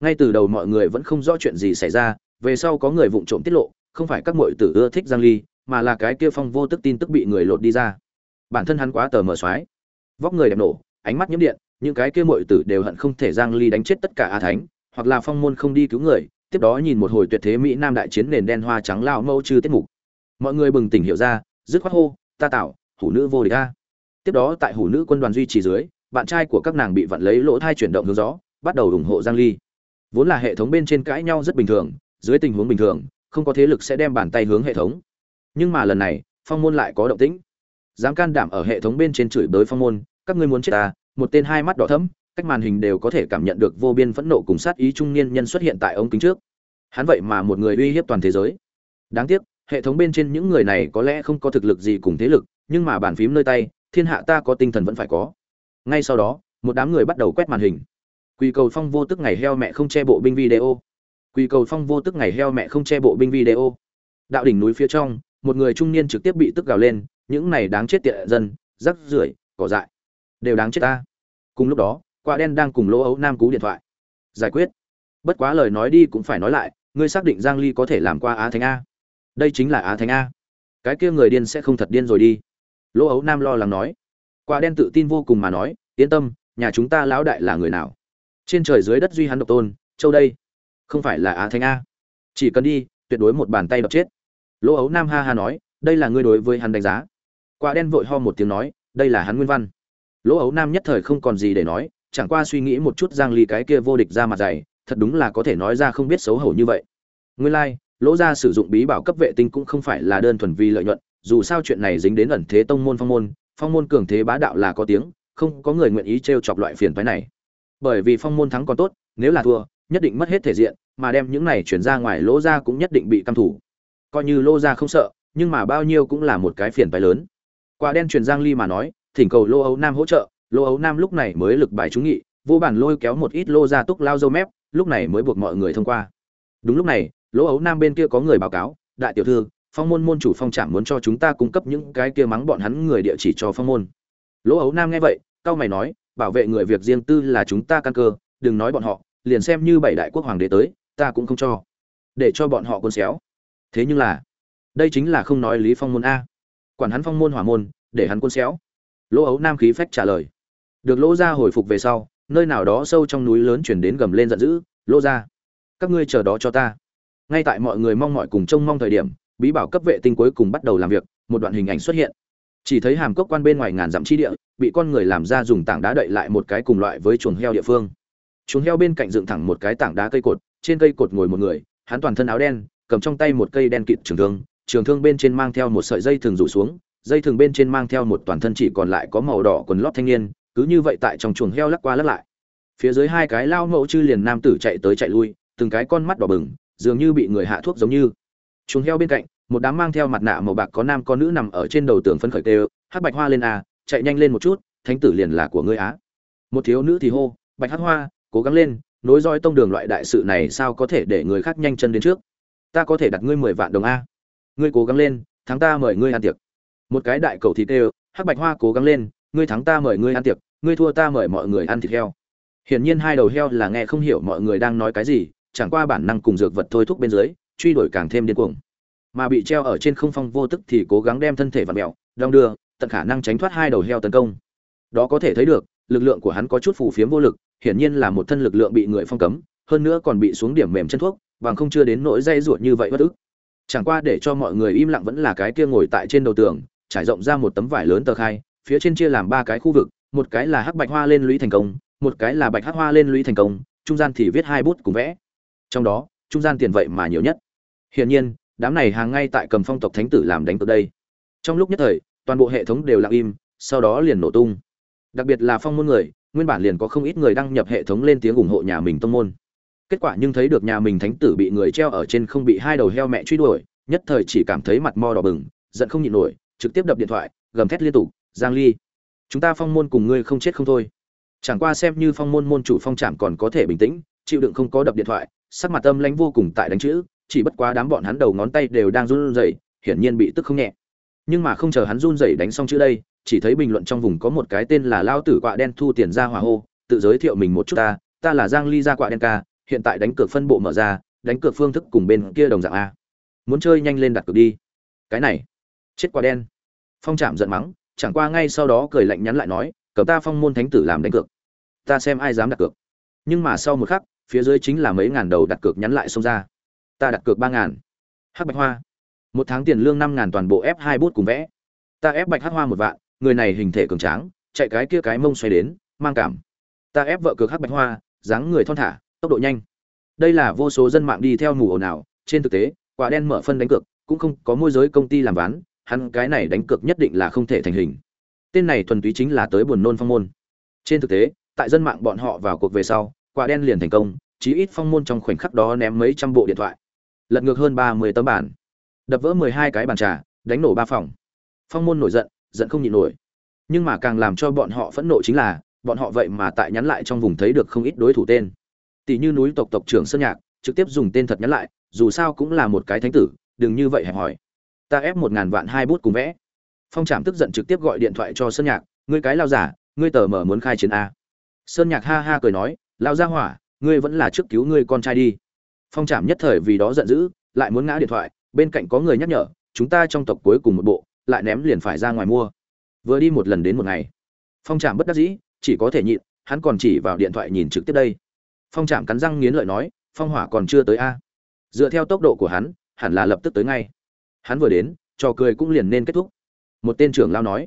Speaker 1: Ngay từ đầu mọi người vẫn không rõ chuyện gì xảy ra, về sau có người vụng trộm tiết lộ, không phải các muội tử ưa thích giang ly mà là cái kia phong vô tức tin tức bị người lột đi ra. Bản thân hắn quá tờ mờ xoái vóc người đẹp nổ, ánh mắt nhiễm điện, những cái kia muội tử đều hận không thể giang ly đánh chết tất cả a thánh, hoặc là phong môn không đi cứu người, tiếp đó nhìn một hồi tuyệt thế mỹ nam đại chiến nền đen hoa trắng lao mâu chư tiết mục. Mọi người bừng tỉnh hiểu ra, dứt khoát hô, ta tạo, hủ nữ vô địch a. Tiếp đó tại hủ nữ quân đoàn duy trì dưới, bạn trai của các nàng bị vặn lấy lỗ thai chuyển động hướng gió, bắt đầu ủng hộ giang ly. Vốn là hệ thống bên trên cãi nhau rất bình thường, dưới tình huống bình thường, không có thế lực sẽ đem bàn tay hướng hệ thống nhưng mà lần này, phong môn lại có động tĩnh. Dám can đảm ở hệ thống bên trên chửi bới phong môn, các ngươi muốn chết ta, một tên hai mắt đỏ thẫm, cách màn hình đều có thể cảm nhận được vô biên phẫn nộ cùng sát ý trung niên nhân xuất hiện tại ống kính trước. Hắn vậy mà một người uy hiếp toàn thế giới. Đáng tiếc, hệ thống bên trên những người này có lẽ không có thực lực gì cùng thế lực, nhưng mà bàn phím nơi tay, thiên hạ ta có tinh thần vẫn phải có. Ngay sau đó, một đám người bắt đầu quét màn hình. Quy cầu phong vô tức ngày heo mẹ không che bộ binh video. Quy cầu phong vô tức ngày heo mẹ không che bộ binh video. Đạo đỉnh núi phía trong một người trung niên trực tiếp bị tức gào lên, những này đáng chết tiện dân, rắc rưởi, cỏ dại, đều đáng chết ta. Cùng lúc đó, quả đen đang cùng lỗ ấu nam cú điện thoại. Giải quyết. Bất quá lời nói đi cũng phải nói lại, ngươi xác định giang ly có thể làm qua á thánh a. Đây chính là á thánh a. Cái kia người điên sẽ không thật điên rồi đi. Lỗ ấu nam lo lắng nói. Quả đen tự tin vô cùng mà nói, yên tâm, nhà chúng ta lão đại là người nào? Trên trời dưới đất duy hắn độc tôn, châu đây, không phải là á thánh a. Chỉ cần đi, tuyệt đối một bàn tay đập chết lỗ ấu nam ha ha nói đây là ngươi đối với hắn đánh giá. Quả đen vội ho một tiếng nói đây là hắn nguyên văn. Lỗ ấu nam nhất thời không còn gì để nói chẳng qua suy nghĩ một chút giang ly cái kia vô địch ra mặt dày thật đúng là có thể nói ra không biết xấu hổ như vậy. Nguyên lai like, lỗ gia sử dụng bí bảo cấp vệ tinh cũng không phải là đơn thuần vì lợi nhuận dù sao chuyện này dính đến ẩn thế tông môn phong môn phong môn cường thế bá đạo là có tiếng không có người nguyện ý trêu chọc loại phiền phái này. Bởi vì phong môn thắng còn tốt nếu là thua nhất định mất hết thể diện mà đem những này chuyển ra ngoài lỗ ra cũng nhất định bị căm thủ coi như Lô ra không sợ, nhưng mà bao nhiêu cũng là một cái phiền bài lớn. Quả đen truyền giang ly mà nói, thỉnh cầu lô ấu nam hỗ trợ, lô ấu nam lúc này mới lực bài trúng nghị, vô bản lôi kéo một ít lô ra túc lao dâu mép, lúc này mới buộc mọi người thông qua. Đúng lúc này, Lô ấu nam bên kia có người báo cáo, đại tiểu thư, phong môn môn chủ phong trạm muốn cho chúng ta cung cấp những cái kia mắng bọn hắn người địa chỉ cho phong môn. Lỗ ấu nam nghe vậy, cao mày nói, bảo vệ người việc riêng tư là chúng ta căn cơ, đừng nói bọn họ, liền xem như bảy đại quốc hoàng đế tới, ta cũng không cho. Để cho bọn họ quân xéo thế nhưng là, đây chính là không nói lý phong môn a. Quản hắn phong môn hỏa môn, để hắn quân xéo. Lỗ ấu nam khí phách trả lời. Được lỗ ra hồi phục về sau, nơi nào đó sâu trong núi lớn chuyển đến gầm lên giận dữ, lỗ ra các ngươi chờ đó cho ta. Ngay tại mọi người mong mọi cùng trông mong thời điểm, bí bảo cấp vệ tinh cuối cùng bắt đầu làm việc, một đoạn hình ảnh xuất hiện. Chỉ thấy hàm cốc quan bên ngoài ngàn dặm chi địa, bị con người làm ra dùng tảng đá đậy lại một cái cùng loại với chuồng heo địa phương. Chuồng heo bên cạnh dựng thẳng một cái tảng đá cây cột, trên cây cột ngồi một người, hắn toàn thân áo đen cầm trong tay một cây đen kịt trường thương trường thương bên trên mang theo một sợi dây thường rủ xuống dây thường bên trên mang theo một toàn thân chỉ còn lại có màu đỏ quần lót thanh niên cứ như vậy tại trong chuồng heo lắc qua lắc lại. Phía dưới hai cái lao mẫu chư liền nam tử chạy tới chạy lui từng cái con mắt đỏ bừng dường như bị người hạ thuốc giống như. Chuồng heo bên cạnh một đám mang theo mặt nạ màu bạc có nam có nữ nằm ở trên đầu tường phấn khởi tê hắc bạch hoa lên à, chạy nhanh lên một chút thánh tử liền là của ngươi á. Một thiếu nữ thì hô bạch hắc hoa cố gắng lên nối dõi tông đường loại đại sự này sao có thể để người khác nhanh chân đến trước? Ta có thể đặt ngươi mười vạn đồng a. Ngươi cố gắng lên, thắng ta mời ngươi ăn tiệc. Một cái đại cầu thịt đều hắc bạch hoa cố gắng lên, ngươi thắng ta mời ngươi ăn tiệc, ngươi thua ta mời mọi người ăn thịt heo. Hiển nhiên hai đầu heo là nghe không hiểu mọi người đang nói cái gì, chẳng qua bản năng cùng dược vật thôi thúc bên dưới, truy đuổi càng thêm điên cuồng. Mà bị treo ở trên không phong vô tức thì cố gắng đem thân thể vặn mẹo đong đưa, tận khả năng tránh thoát hai đầu heo tấn công. Đó có thể thấy được, lực lượng của hắn có chút phù phiếm vô lực, hiển nhiên là một thân lực lượng bị người phong cấm, hơn nữa còn bị xuống điểm mềm chân thuốc bằng không chưa đến nỗi dây ruột như vậy bất ức. Chẳng qua để cho mọi người im lặng vẫn là cái kia ngồi tại trên đầu tường, trải rộng ra một tấm vải lớn tờ khai, phía trên chia làm ba cái khu vực, một cái là hắc bạch hoa lên lũy thành công, một cái là bạch hắc hoa lên lũy thành công, trung gian thì viết hai bút cùng vẽ. Trong đó, trung gian tiền vậy mà nhiều nhất. Hiển nhiên, đám này hàng ngay tại cầm phong tộc thánh tử làm đánh từ đây. Trong lúc nhất thời, toàn bộ hệ thống đều lặng im, sau đó liền nổ tung. Đặc biệt là phong môn người, nguyên bản liền có không ít người đăng nhập hệ thống lên tiếng ủng hộ nhà mình tông môn kết quả nhưng thấy được nhà mình thánh tử bị người treo ở trên không bị hai đầu heo mẹ truy đuổi, nhất thời chỉ cảm thấy mặt mo đỏ bừng, giận không nhịn nổi, trực tiếp đập điện thoại, gầm thét liên tục, giang ly, chúng ta phong môn cùng ngươi không chết không thôi. Chẳng qua xem như phong môn môn chủ phong trạm còn có thể bình tĩnh, chịu đựng không có đập điện thoại, sắc mặt âm lãnh vô cùng tại đánh chữ, chỉ bất quá đám bọn hắn đầu ngón tay đều đang run rẩy, hiển nhiên bị tức không nhẹ. Nhưng mà không chờ hắn run rẩy đánh xong chữ đây, chỉ thấy bình luận trong vùng có một cái tên là lao tử quạ đen thu tiền ra hỏa hô, tự giới thiệu mình một chút ta ta là giang ly ra quạ đen ca hiện tại đánh cược phân bộ mở ra, đánh cược phương thức cùng bên kia đồng dạng a. Muốn chơi nhanh lên đặt cược đi. Cái này, chết quả đen. Phong trạm giận mắng, chẳng qua ngay sau đó cười lạnh nhắn lại nói, cầm ta phong môn thánh tử làm đánh cược. Ta xem ai dám đặt cược. Nhưng mà sau một khắc, phía dưới chính là mấy ngàn đầu đặt cược nhắn lại xông ra. Ta đặt cược ba ngàn. Hắc bạch hoa. Một tháng tiền lương năm ngàn toàn bộ ép hai bút cùng vẽ. Ta ép bạch hắc hoa một vạn, người này hình thể cường tráng, chạy cái kia cái mông xoay đến, mang cảm. Ta ép vợ cược hắc bạch hoa, dáng người thon thả tốc độ nhanh. Đây là vô số dân mạng đi theo mù ồn ào. Trên thực tế, quả đen mở phân đánh cược, cũng không có môi giới công ty làm ván, hắn cái này đánh cược nhất định là không thể thành hình. Tên này thuần túy chính là tới buồn nôn phong môn. Trên thực tế, tại dân mạng bọn họ vào cuộc về sau, quả đen liền thành công, chí ít phong môn trong khoảnh khắc đó ném mấy trăm bộ điện thoại. Lật ngược hơn ba mươi tấm bản. Đập vỡ mười hai cái bàn trà, đánh nổ ba phòng. Phong môn nổi giận giận không nhịn nổi. Nhưng mà càng làm cho bọn họ phẫn nộ chính là, bọn họ vậy mà tại nhắn lại trong vùng thấy được không ít đối thủ tên tỷ như núi tộc tộc trưởng sơn nhạc, trực tiếp dùng tên thật nhắn lại, dù sao cũng là một cái thánh tử, đừng như vậy hẹp hỏi ta ép một ngàn vạn hai bút cùng vẽ. Phong trạm tức giận trực tiếp gọi điện thoại cho sơn nhạc, ngươi cái lao giả, ngươi tờ mở muốn khai chiến a. Sơn nhạc ha ha cười nói, lao ra hỏa, ngươi vẫn là trước cứu ngươi con trai đi. Phong trạm nhất thời vì đó giận dữ, lại muốn ngã điện thoại, bên cạnh có người nhắc nhở, chúng ta trong tộc cuối cùng một bộ, lại ném liền phải ra ngoài mua. Vừa đi một lần đến một ngày, phong trạm bất đắc dĩ, chỉ có thể nhịn, hắn còn chỉ vào điện thoại nhìn trực tiếp đây phong trạm cắn răng nghiến lợi nói, phong hỏa còn chưa tới a. Dựa theo tốc độ của hắn, hẳn là lập tức tới ngay. Hắn vừa đến, trò cười cũng liền nên kết thúc. Một tên trưởng lao nói.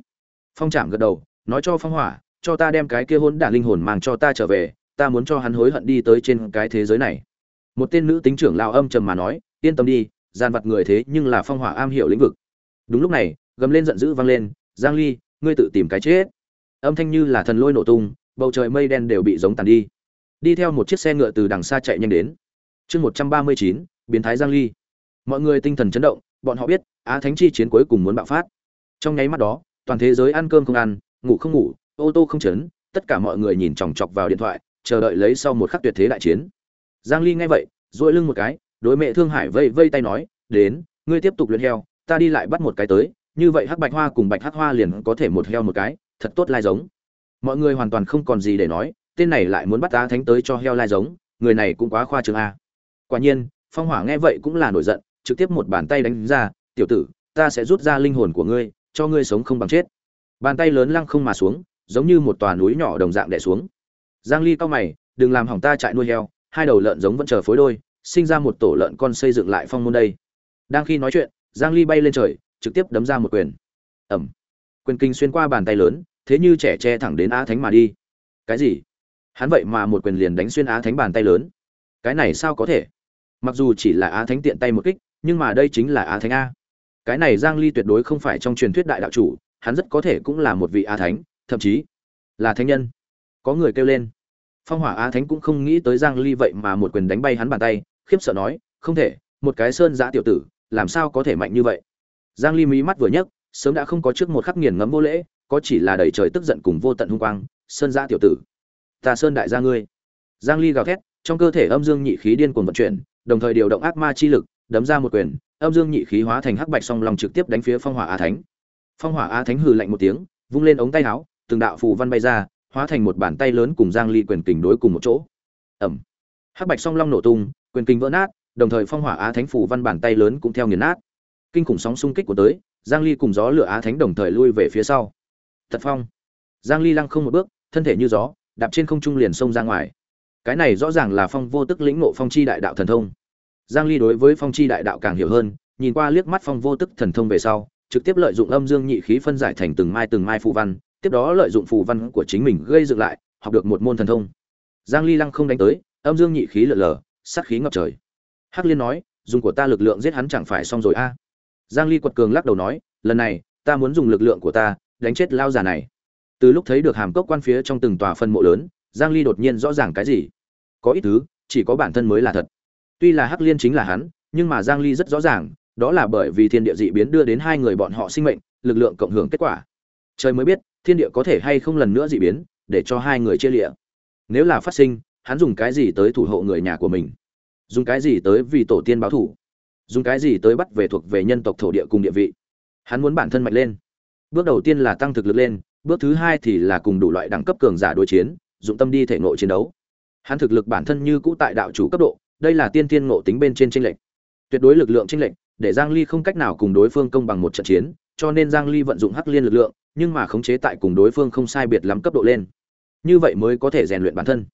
Speaker 1: Phong trạm gật đầu, nói cho phong hỏa, cho ta đem cái kia hôn đả linh hồn mang cho ta trở về, ta muốn cho hắn hối hận đi tới trên cái thế giới này. Một tên nữ tính trưởng lao âm trầm mà nói, yên tâm đi, gian vật người thế nhưng là phong hỏa am hiểu lĩnh vực. Đúng lúc này, gầm lên giận dữ vang lên, giang ly, ngươi tự tìm cái chết. Âm thanh như là thần lôi nổ tung, bầu trời mây đen đều bị giống tàn đi đi theo một chiếc xe ngựa từ đằng xa chạy nhanh đến. Chương 139, biến thái giang ly. Mọi người tinh thần chấn động bọn họ biết á thánh chi chiến cuối cùng muốn bạo phát. Trong nháy mắt đó toàn thế giới ăn cơm không ăn ngủ không ngủ ô tô không chấn tất cả mọi người nhìn chòng chọc vào điện thoại chờ đợi lấy sau một khắc tuyệt thế đại chiến. Giang ly nghe vậy duỗi lưng một cái đối mẹ thương hải vây vây tay nói đến ngươi tiếp tục luyện heo ta đi lại bắt một cái tới như vậy hắc bạch hoa cùng bạch hắc hoa liền có thể một heo một cái thật tốt lai giống. Mọi người hoàn toàn không còn gì để nói tên này lại muốn bắt ta thánh tới cho heo lai giống, người này cũng quá khoa trương a. Quả nhiên, phong hỏa nghe vậy cũng là nổi giận, trực tiếp một bàn tay đánh ra, tiểu tử, ta sẽ rút ra linh hồn của ngươi, cho ngươi sống không bằng chết. Bàn tay lớn lăng không mà xuống, giống như một tòa núi nhỏ đồng dạng đè xuống. Giang ly cao mày, đừng làm hỏng ta chạy nuôi heo, hai đầu lợn giống vẫn chờ phối đôi, sinh ra một tổ lợn con xây dựng lại phong môn đây. Đang khi nói chuyện, giang ly bay lên trời, trực tiếp đấm ra một quyền. Ẩm. Quyền kinh xuyên qua bàn tay lớn, thế như trẻ che thẳng đến a thánh mà đi. Cái gì? Hắn vậy mà một quyền liền đánh xuyên á thánh bàn tay lớn. Cái này sao có thể? Mặc dù chỉ là á thánh tiện tay một kích, nhưng mà đây chính là á thánh a. Cái này giang ly tuyệt đối không phải trong truyền thuyết đại đạo chủ, hắn rất có thể cũng là một vị á thánh, thậm chí là thánh nhân. Có người kêu lên. Phong hỏa á thánh cũng không nghĩ tới giang ly vậy mà một quyền đánh bay hắn bàn tay, khiếp sợ nói, không thể, một cái sơn giã tiểu tử, làm sao có thể mạnh như vậy? Giang ly mí mắt vừa nhấc, sớm đã không có trước một khắc nghiền ngấm vô lễ, có chỉ là đầy trời tức giận cùng vô tận hung quang, sơn giã tiểu tử ta sơn đại gia ngươi. Giang ly gào thét, trong cơ thể âm dương nhị khí điên cuồng vận chuyển, đồng thời điều động ác ma chi lực, đấm ra một quyền, âm dương nhị khí hóa thành hắc bạch song long trực tiếp đánh phía phong hỏa á thánh. Phong hỏa á thánh hừ lạnh một tiếng, vung lên ống tay áo, từng đạo phù văn bay ra, hóa thành một bàn tay lớn cùng giang ly quyền kình đối cùng một chỗ. Ẩm hắc bạch song long nổ tung, quyền kình vỡ nát, đồng thời phong hỏa á thánh phù văn bàn tay lớn cũng theo nghiền nát. Kinh khủng sóng xung kích của tới, giang ly cùng gió lửa á thánh đồng thời lui về phía sau. Thật phong. Giang ly lăng không một bước, thân thể như gió đạp trên không trung liền xông ra ngoài. Cái này rõ ràng là phong vô tức lĩnh ngộ phong chi đại đạo thần thông. Giang ly đối với phong chi đại đạo càng hiểu hơn, nhìn qua liếc mắt phong vô tức thần thông về sau, trực tiếp lợi dụng âm dương nhị khí phân giải thành từng mai từng mai phù văn, tiếp đó lợi dụng phù văn của chính mình gây dựng lại, học được một môn thần thông. Giang ly lăng không đánh tới, âm dương nhị khí lở lở, sát khí ngập trời. Hắc liên nói, dùng của ta lực lượng giết hắn chẳng phải xong rồi a? Giang ly quật cường lắc đầu nói, lần này, ta muốn dùng lực lượng của ta, đánh chết lao già này từ lúc thấy được hàm cốc quan phía trong từng tòa phân mộ lớn, giang ly đột nhiên rõ ràng cái gì? Có ít thứ, chỉ có bản thân mới là thật. Tuy là hắc liên chính là hắn, nhưng mà giang ly rất rõ ràng, đó là bởi vì thiên địa dị biến đưa đến hai người bọn họ sinh mệnh, lực lượng cộng hưởng kết quả. Trời mới biết, thiên địa có thể hay không lần nữa dị biến, để cho hai người chia lịa. Nếu là phát sinh, hắn dùng cái gì tới thủ hộ người nhà của mình? Dùng cái gì tới vì tổ tiên báo thủ? Dùng cái gì tới bắt về thuộc về nhân tộc thổ địa cùng địa vị? Hắn muốn bản thân mạnh lên. Bước đầu tiên là tăng thực lực lên bước thứ hai thì là cùng đủ loại đẳng cấp cường giả đối chiến, dụng tâm đi thể ngộ chiến đấu. Hắn thực lực bản thân như cũ tại đạo chủ cấp độ, đây là tiên tiên ngộ tính bên trên tranh lệch. Tuyệt đối lực lượng tranh lệch, để giang ly không cách nào cùng đối phương công bằng một trận chiến, cho nên giang ly vận dụng hắc liên lực lượng, nhưng mà khống chế tại cùng đối phương không sai biệt lắm cấp độ lên. Như vậy mới có thể rèn luyện bản thân.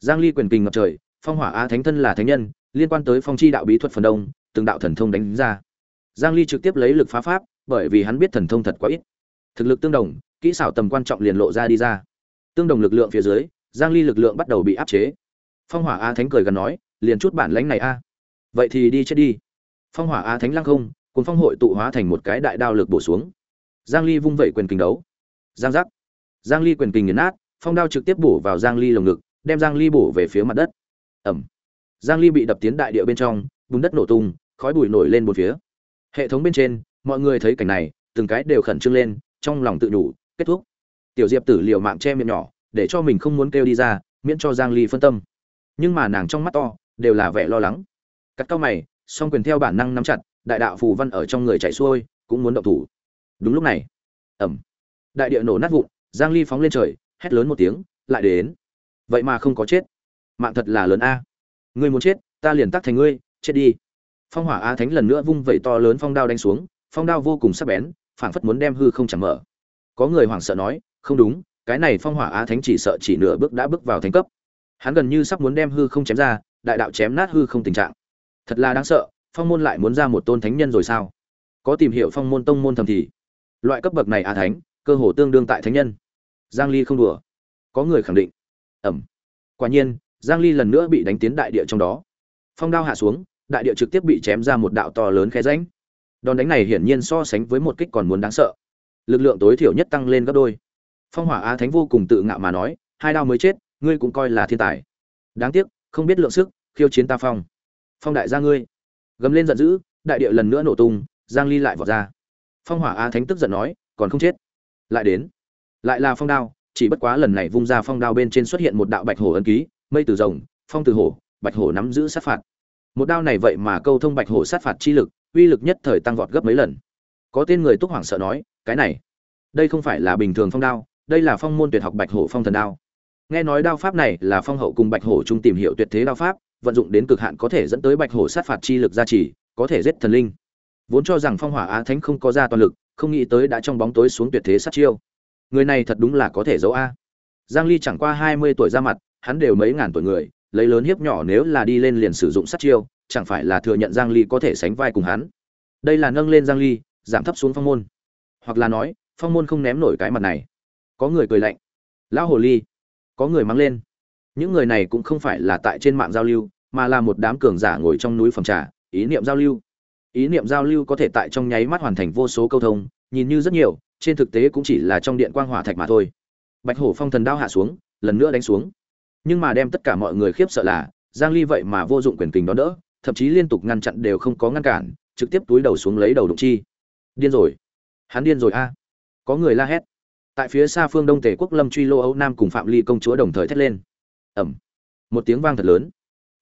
Speaker 1: Giang ly quyền kình ngập trời, phong hỏa a thánh thân là thánh nhân, liên quan tới phong chi đạo bí thuật phần đông, từng đạo thần thông đánh ra. Giang ly trực tiếp lấy lực phá pháp, bởi vì hắn biết thần thông thật quá ít. Thực lực tương đồng kỹ xảo tầm quan trọng liền lộ ra đi ra. Tương đồng lực lượng phía dưới, giang ly lực lượng bắt đầu bị áp chế. Phong hỏa a thánh cười gần nói, liền chút bản lãnh này a. Vậy thì đi chết đi. Phong hỏa a thánh lăng không cùng phong hội tụ hóa thành một cái đại đao lực bổ xuống. Giang ly vung vẩy quyền kình đấu. Giang giác. Giang ly quyền kình nghiền nát, phong đao trực tiếp bổ vào giang ly lồng ngực, đem giang ly bổ về phía mặt đất. Ẩm. Giang ly bị đập tiến đại địa bên trong, bùn đất nổ tung, khói bụi nổi lên một phía. Hệ thống bên trên, mọi người thấy cảnh này, từng cái đều khẩn trương lên, trong lòng tự đủ kết thúc. Tiểu diệp tử liều mạng che miệng nhỏ, để cho mình không muốn kêu đi ra, miễn cho giang ly phân tâm. Nhưng mà nàng trong mắt to, đều là vẻ lo lắng. Cắt cao mày, song quyền theo bản năng nắm chặt, đại đạo phù văn ở trong người chạy xuôi, cũng muốn động thủ. Đúng lúc này ẩm đại địa nổ nát vụn, giang ly phóng lên trời, hét lớn một tiếng, lại đến. Vậy mà không có chết. Mạng thật là lớn a. Ngươi muốn chết, ta liền tắc thành ngươi, chết đi. Phong hỏa a thánh lần nữa vung vẩy to lớn phong đao đánh xuống, phong đao vô cùng sắc bén, phảng phất muốn đem hư không chẳng mở có người hoảng sợ nói, không đúng, cái này phong hỏa á thánh chỉ sợ chỉ nửa bước đã bước vào thánh cấp. Hắn gần như sắp muốn đem hư không chém ra, đại đạo chém nát hư không tình trạng. Thật là đáng sợ, phong môn lại muốn ra một tôn thánh nhân rồi sao? Có tìm hiểu phong môn tông môn thầm thì, loại cấp bậc này á thánh, cơ hồ tương đương tại thánh nhân. Giang ly không đùa. Có người khẳng định. Ẩm. Quả nhiên, giang ly lần nữa bị đánh tiến đại địa trong đó. Phong đao hạ xuống, đại địa trực tiếp bị chém ra một đạo to lớn khe rãnh. Đòn đánh này hiển nhiên so sánh với một kích còn muốn đáng sợ lực lượng tối thiểu nhất tăng lên gấp đôi. Phong hỏa a thánh vô cùng tự ngạo mà nói, hai đao mới chết, ngươi cũng coi là thiên tài. Đáng tiếc, không biết lượng sức, khiêu chiến ta phong. Phong đại gia ngươi. Gầm lên giận dữ, đại địa lần nữa nổ tung, giang ly lại vọt ra. Phong hỏa a thánh tức giận nói, còn không chết. Lại đến. Lại là phong đao, chỉ bất quá lần này vung ra phong đao bên trên xuất hiện một đạo bạch hổ ấn ký, mây từ rồng, phong từ hổ, bạch hổ nắm giữ sát phạt. Một đao này vậy mà câu thông bạch hổ sát phạt chi lực, uy lực nhất thời tăng vọt gấp mấy lần. Có tên người túc hoảng sợ nói cái này, đây không phải là bình thường phong đao, đây là phong môn tuyệt học bạch hổ phong thần đao. Nghe nói đao pháp này là phong hậu cùng bạch hổ chung tìm hiểu tuyệt thế đao pháp, vận dụng đến cực hạn có thể dẫn tới bạch hổ sát phạt chi lực gia trì, có thể giết thần linh. Vốn cho rằng phong hỏa á thánh không có ra toàn lực, không nghĩ tới đã trong bóng tối xuống tuyệt thế sát chiêu. Người này thật đúng là có thể giấu a. Giang ly chẳng qua 20 tuổi ra mặt, hắn đều mấy ngàn tuổi người, lấy lớn hiếp nhỏ nếu là đi lên liền sử dụng sát chiêu, chẳng phải là thừa nhận giang ly có thể sánh vai cùng hắn. Đây là nâng lên giang ly, giảm thấp xuống phong môn hoặc là nói, phong môn không ném nổi cái mặt này. Có người cười lạnh. Lão hồ ly. Có người mắng lên. Những người này cũng không phải là tại trên mạng giao lưu, mà là một đám cường giả ngồi trong núi phòng trà, ý niệm giao lưu. Ý niệm giao lưu có thể tại trong nháy mắt hoàn thành vô số câu thông, nhìn như rất nhiều, trên thực tế cũng chỉ là trong điện quang hỏa thạch mà thôi. Bạch hổ phong thần đao hạ xuống, lần nữa đánh xuống. Nhưng mà đem tất cả mọi người khiếp sợ là, giang ly vậy mà vô dụng quyền kình đó đỡ, thậm chí liên tục ngăn chặn đều không có ngăn cản, trực tiếp túi đầu xuống lấy đầu đụng chi. Điên rồi hắn điên rồi a. Có người la hét. Tại phía xa phương đông tề quốc lâm truy lô âu nam cùng phạm ly công chúa đồng thời thét lên. Ẩm. Một tiếng vang thật lớn.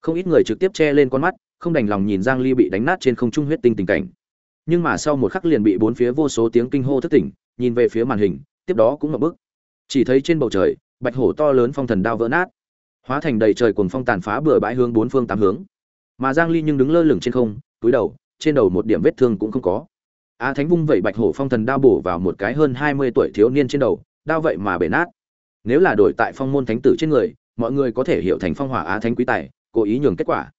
Speaker 1: Không ít người trực tiếp che lên con mắt, không đành lòng nhìn giang ly bị đánh nát trên không trung huyết tinh tình cảnh. Nhưng mà sau một khắc liền bị bốn phía vô số tiếng kinh hô thất tỉnh, nhìn về phía màn hình, tiếp đó cũng ngập bức. Chỉ thấy trên bầu trời, bạch hổ to lớn phong thần đao vỡ nát. Hóa thành đầy trời cuồng phong tàn phá bừa bãi hướng bốn phương tám hướng. Mà giang ly nhưng đứng lơ lửng trên không, túi đầu, trên đầu một điểm vết thương cũng không có a thánh vung vẩy bạch hổ phong thần đao bổ vào một cái hơn 20 tuổi thiếu niên trên đầu, đao vậy mà bể nát. Nếu là đổi tại phong môn thánh tử trên người, mọi người có thể hiểu thành phong hỏa á thánh quý tài, cố ý nhường kết quả.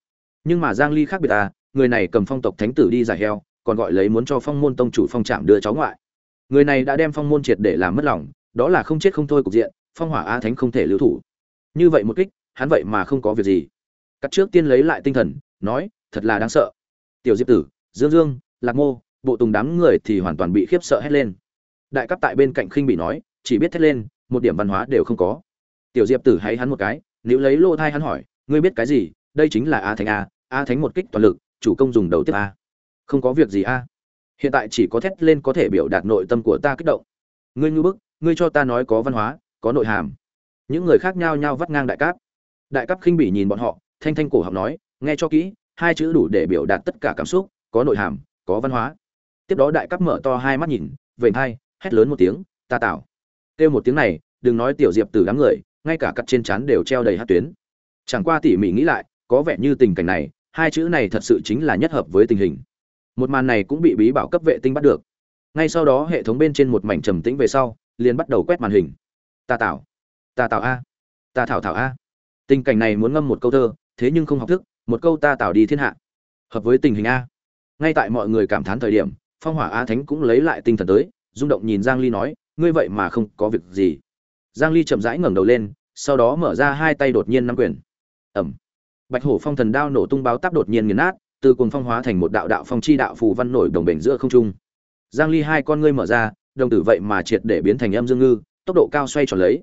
Speaker 1: Nhưng mà giang ly khác biệt à người này cầm phong tộc thánh tử đi giải heo, còn gọi lấy muốn cho phong môn tông chủ phong trạm đưa cháu ngoại. Người này đã đem phong môn triệt để làm mất lòng, đó là không chết không thôi cục diện, phong hỏa a thánh không thể lưu thủ. Như vậy một kích, hắn vậy mà không có việc gì. Cắt trước tiên lấy lại tinh thần, nói, thật là đáng sợ. Tiểu diệp tử, dương dương, lạc mô bộ tùng đám người thì hoàn toàn bị khiếp sợ hét lên. Đại cấp tại bên cạnh khinh bị nói, chỉ biết thét lên, một điểm văn hóa đều không có. Tiểu diệp tử hay hắn một cái nếu lấy lô thai hắn hỏi, ngươi biết cái gì? Đây chính là a thánh a a thánh một kích toàn lực, chủ công dùng đầu tiếp a. Không có việc gì a. Hiện tại chỉ có thét lên có thể biểu đạt nội tâm của ta kích động. Ngươi ngư bức, ngươi cho ta nói có văn hóa, có nội hàm. Những người khác nhao nhao vắt ngang đại cáp. Đại cáp khinh bỉ nhìn bọn họ, thanh thanh cổ học nói, nghe cho kỹ, hai chữ đủ để biểu đạt tất cả cảm xúc, có nội hàm, có văn hóa tiếp đó đại cấp mở to hai mắt nhìn, vểnh hai hét lớn một tiếng, ta tạo kêu một tiếng này, đừng nói tiểu diệp từ đám người, ngay cả cắt trên trán đều treo đầy hát tuyến. Chẳng qua tỉ mỉ nghĩ lại, có vẻ như tình cảnh này, hai chữ này thật sự chính là nhất hợp với tình hình. Một màn này cũng bị bí bảo cấp vệ tinh bắt được. Ngay sau đó hệ thống bên trên một mảnh trầm tĩnh về sau, liền bắt đầu quét màn hình. Ta tạo ta tạo a, ta thảo thảo a. Tình cảnh này muốn ngâm một câu thơ, thế nhưng không học thức, một câu ta tạo đi thiên hạ. Hợp với tình hình a. Ngay tại mọi người cảm thán thời điểm phong hỏa a thánh cũng lấy lại tinh thần tới, rung động nhìn giang ly nói, ngươi vậy mà không có việc gì. Giang ly chậm rãi ngẩng đầu lên, sau đó mở ra hai tay đột nhiên nắm quyền. Ẩm bạch hổ phong thần đao nổ tung báo táp đột nhiên nghiền nát, từ cuồng phong hóa thành một đạo đạo phong chi đạo phù văn nổi đồng bền giữa không trung. Giang ly hai con ngươi mở ra, đồng tử vậy mà triệt để biến thành âm dương ngư, tốc độ cao xoay tròn lấy.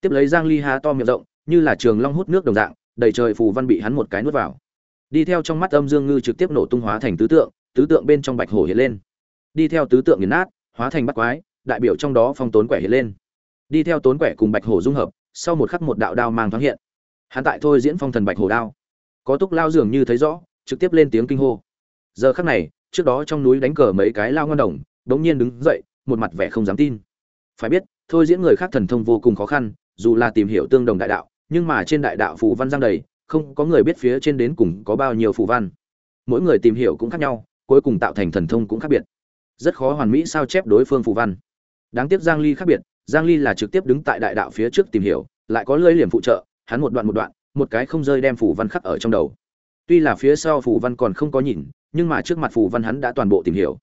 Speaker 1: Tiếp lấy giang ly há to miệng rộng, như là trường long hút nước đồng dạng, đầy trời phù văn bị hắn một cái nuốt vào. Đi theo trong mắt âm dương ngư trực tiếp nổ tung hóa thành tứ tượng tứ tượng bên trong bạch hổ hiện lên đi theo tứ tượng nghiền nát, hóa thành bắt quái, đại biểu trong đó phong tốn quẻ hiện lên. Đi theo tốn quẻ cùng bạch hổ dung hợp, sau một khắc một đạo đao mang thoáng hiện. Hắn tại thôi diễn phong thần bạch hổ đao. Có túc lao dường như thấy rõ, trực tiếp lên tiếng kinh hô. Giờ khắc này, trước đó trong núi đánh cờ mấy cái lao ngon đồng đống nhiên đứng dậy, một mặt vẻ không dám tin. Phải biết, thôi diễn người khác thần thông vô cùng khó khăn, dù là tìm hiểu tương đồng đại đạo, nhưng mà trên đại đạo phù văn giang đầy, không có người biết phía trên đến cùng có bao nhiêu phù văn. Mỗi người tìm hiểu cũng khác nhau, cuối cùng tạo thành thần thông cũng khác biệt rất khó hoàn mỹ sao chép đối phương phù văn. Đáng tiếc giang ly khác biệt, giang ly là trực tiếp đứng tại đại đạo phía trước tìm hiểu, lại có lưỡi liềm phụ trợ, hắn một đoạn một đoạn, một cái không rơi đem phù văn khắc ở trong đầu. Tuy là phía sau phù văn còn không có nhìn, nhưng mà trước mặt phù văn hắn đã toàn bộ tìm hiểu.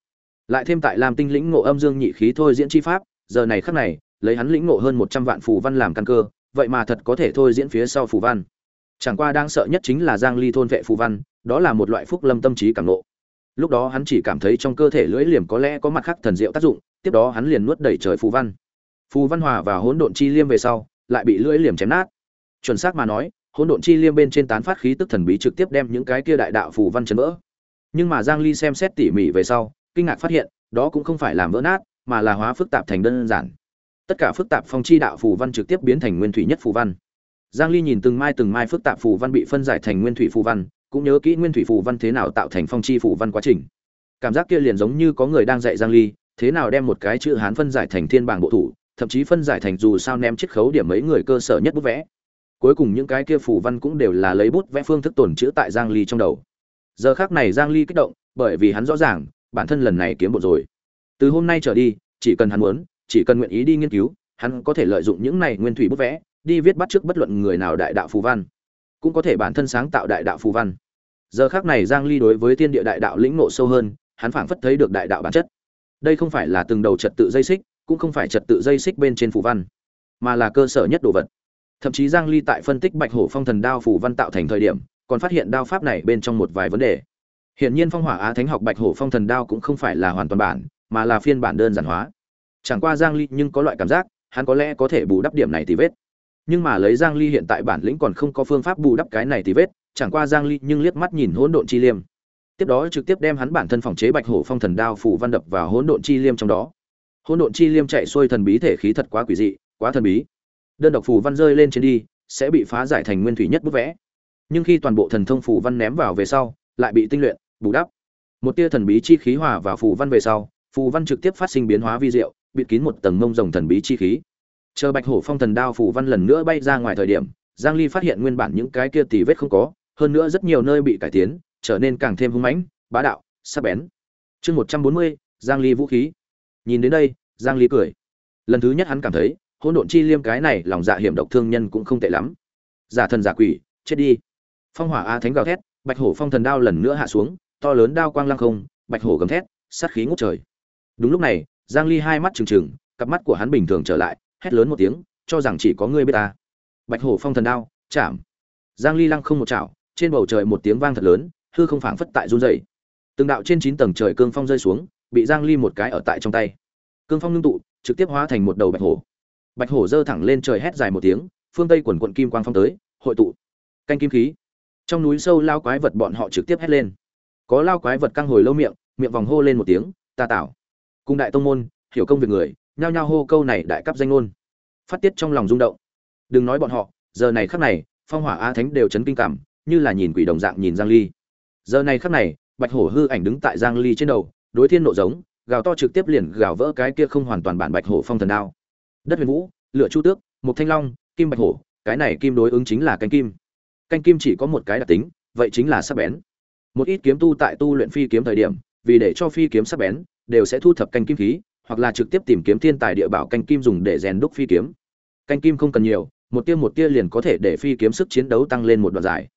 Speaker 1: Lại thêm tại làm tinh lĩnh ngộ âm dương nhị khí thôi diễn chi pháp, giờ này khắc này, lấy hắn lĩnh ngộ hơn 100 vạn phù văn làm căn cơ, vậy mà thật có thể thôi diễn phía sau phù văn. Chẳng qua đang sợ nhất chính là giang ly thôn vệ phù văn, đó là một loại phúc lâm tâm trí cảm ngộ lúc đó hắn chỉ cảm thấy trong cơ thể lưỡi liềm có lẽ có mặt khác thần diệu tác dụng, tiếp đó hắn liền nuốt đẩy trời phù văn. Phù văn hòa và hỗn độn chi liêm về sau, lại bị lưỡi liềm chém nát. Chuẩn xác mà nói, hỗn độn chi liêm bên trên tán phát khí tức thần bí trực tiếp đem những cái kia đại đạo phù văn chấn vỡ. Nhưng mà giang ly xem xét tỉ mỉ về sau, kinh ngạc phát hiện, đó cũng không phải làm vỡ nát, mà là hóa phức tạp thành đơn giản. Tất cả phức tạp phong chi đạo phù văn trực tiếp biến thành nguyên thủy nhất phù văn. Giang ly nhìn từng mai từng mai phức tạp phù văn bị phân giải thành nguyên thủy phù văn cũng nhớ kỹ nguyên thủy phù văn thế nào tạo thành phong chi phù văn quá trình. Cảm giác kia liền giống như có người đang dạy giang ly, thế nào đem một cái chữ hán phân giải thành thiên bảng bộ thủ, thậm chí phân giải thành dù sao ném chiết khấu điểm mấy người cơ sở nhất bút vẽ. Cuối cùng những cái kia phù văn cũng đều là lấy bút vẽ phương thức tổn chữ tại giang ly trong đầu. Giờ khác này giang ly kích động, bởi vì hắn rõ ràng, bản thân lần này kiếm bộ rồi. Từ hôm nay trở đi, chỉ cần hắn muốn, chỉ cần nguyện ý đi nghiên cứu, hắn có thể lợi dụng những này nguyên thủy bút vẽ, đi viết bắt trước bất luận người nào đại đạo phù văn. Cũng có thể bản thân sáng tạo đại đạo phù văn giờ khác này giang ly đối với tiên địa đại đạo lĩnh ngộ sâu hơn, hắn phảng phất thấy được đại đạo bản chất. Đây không phải là từng đầu trật tự dây xích, cũng không phải trật tự dây xích bên trên phù văn, mà là cơ sở nhất đồ vật. Thậm chí giang ly tại phân tích bạch hổ phong thần đao phù văn tạo thành thời điểm, còn phát hiện đao pháp này bên trong một vài vấn đề. Hiện nhiên phong hỏa á thánh học bạch hổ phong thần đao cũng không phải là hoàn toàn bản, mà là phiên bản đơn giản hóa. Chẳng qua giang ly nhưng có loại cảm giác, hắn có lẽ có thể bù đắp điểm này thì vết. Nhưng mà lấy giang ly hiện tại bản lĩnh còn không có phương pháp bù đắp cái này thì vết chẳng qua giang ly nhưng liếc mắt nhìn hỗn độn chi liêm. Tiếp đó trực tiếp đem hắn bản thân phòng chế bạch hổ phong thần đao phủ văn đập vào hỗn độn chi liêm trong đó. Hỗn độn chi liêm chạy xuôi thần bí thể khí thật quá quỷ dị, quá thần bí. Đơn độc phủ văn rơi lên trên đi, sẽ bị phá giải thành nguyên thủy nhất bút vẽ. Nhưng khi toàn bộ thần thông phủ văn ném vào về sau, lại bị tinh luyện, bù đắp. Một tia thần bí chi khí hòa vào phủ văn về sau, phù văn trực tiếp phát sinh biến hóa vi diệu, bịt kín một tầng mông rồng thần bí chi khí. Chờ bạch hổ phong thần đao phù văn lần nữa bay ra ngoài thời điểm, giang ly phát hiện nguyên bản những cái kia tì vết không có hơn nữa rất nhiều nơi bị cải tiến trở nên càng thêm hung mãnh bá đạo sắc bén. Chương 140, giang ly vũ khí. Nhìn đến đây giang ly cười. Lần thứ nhất hắn cảm thấy hỗn độn chi liêm cái này lòng dạ hiểm độc thương nhân cũng không tệ lắm. Giả thần giả quỷ chết đi. Phong hỏa a thánh gào thét bạch hổ phong thần đao lần nữa hạ xuống to lớn đao quang lăng không bạch hổ gầm thét sát khí ngút trời. Đúng lúc này giang ly hai mắt trừng trừng cặp mắt của hắn bình thường trở lại hét lớn một tiếng cho rằng chỉ có ngươi biết ta. Bạch hổ phong thần đao chạm. Giang ly lăng không một chảo trên bầu trời một tiếng vang thật lớn, hư không phảng phất tại run rẩy. Từng đạo trên chín tầng trời cương phong rơi xuống, bị giang ly một cái ở tại trong tay. Cương phong ngưng tụ, trực tiếp hóa thành một đầu bạch hổ. Bạch hổ dơ thẳng lên trời hét dài một tiếng, phương tây quần quận kim quang phong tới, hội tụ. Canh kim khí. Trong núi sâu lao quái vật bọn họ trực tiếp hét lên. Có lao quái vật căng hồi lâu miệng miệng vòng hô lên một tiếng, ta tạo cung đại tông môn, hiểu công việc người, nhao nhao hô câu này đại cấp danh ngôn. Phát tiết trong lòng rung động. Đừng nói bọn họ, giờ này khắc này, phong hỏa a thánh đều chấn kinh cảm như là nhìn quỷ đồng dạng nhìn giang ly. Giờ này khắc này, bạch hổ hư ảnh đứng tại giang ly trên đầu, đối thiên nộ giống, gào to trực tiếp liền gào vỡ cái kia không hoàn toàn bản bạch hổ phong thần đao. Đất huyền vũ, lửa chu tước một thanh long, kim bạch hổ, cái này kim đối ứng chính là canh kim. Canh kim chỉ có một cái đặc tính, vậy chính là sắc bén. Một ít kiếm tu tại tu luyện phi kiếm thời điểm, vì để cho phi kiếm sắc bén, đều sẽ thu thập canh kim khí, hoặc là trực tiếp tìm kiếm thiên tài địa bảo canh kim dùng để rèn đúc phi kiếm. Canh kim không cần nhiều, một tia một tia liền có thể để phi kiếm sức chiến đấu tăng lên một đoạn dài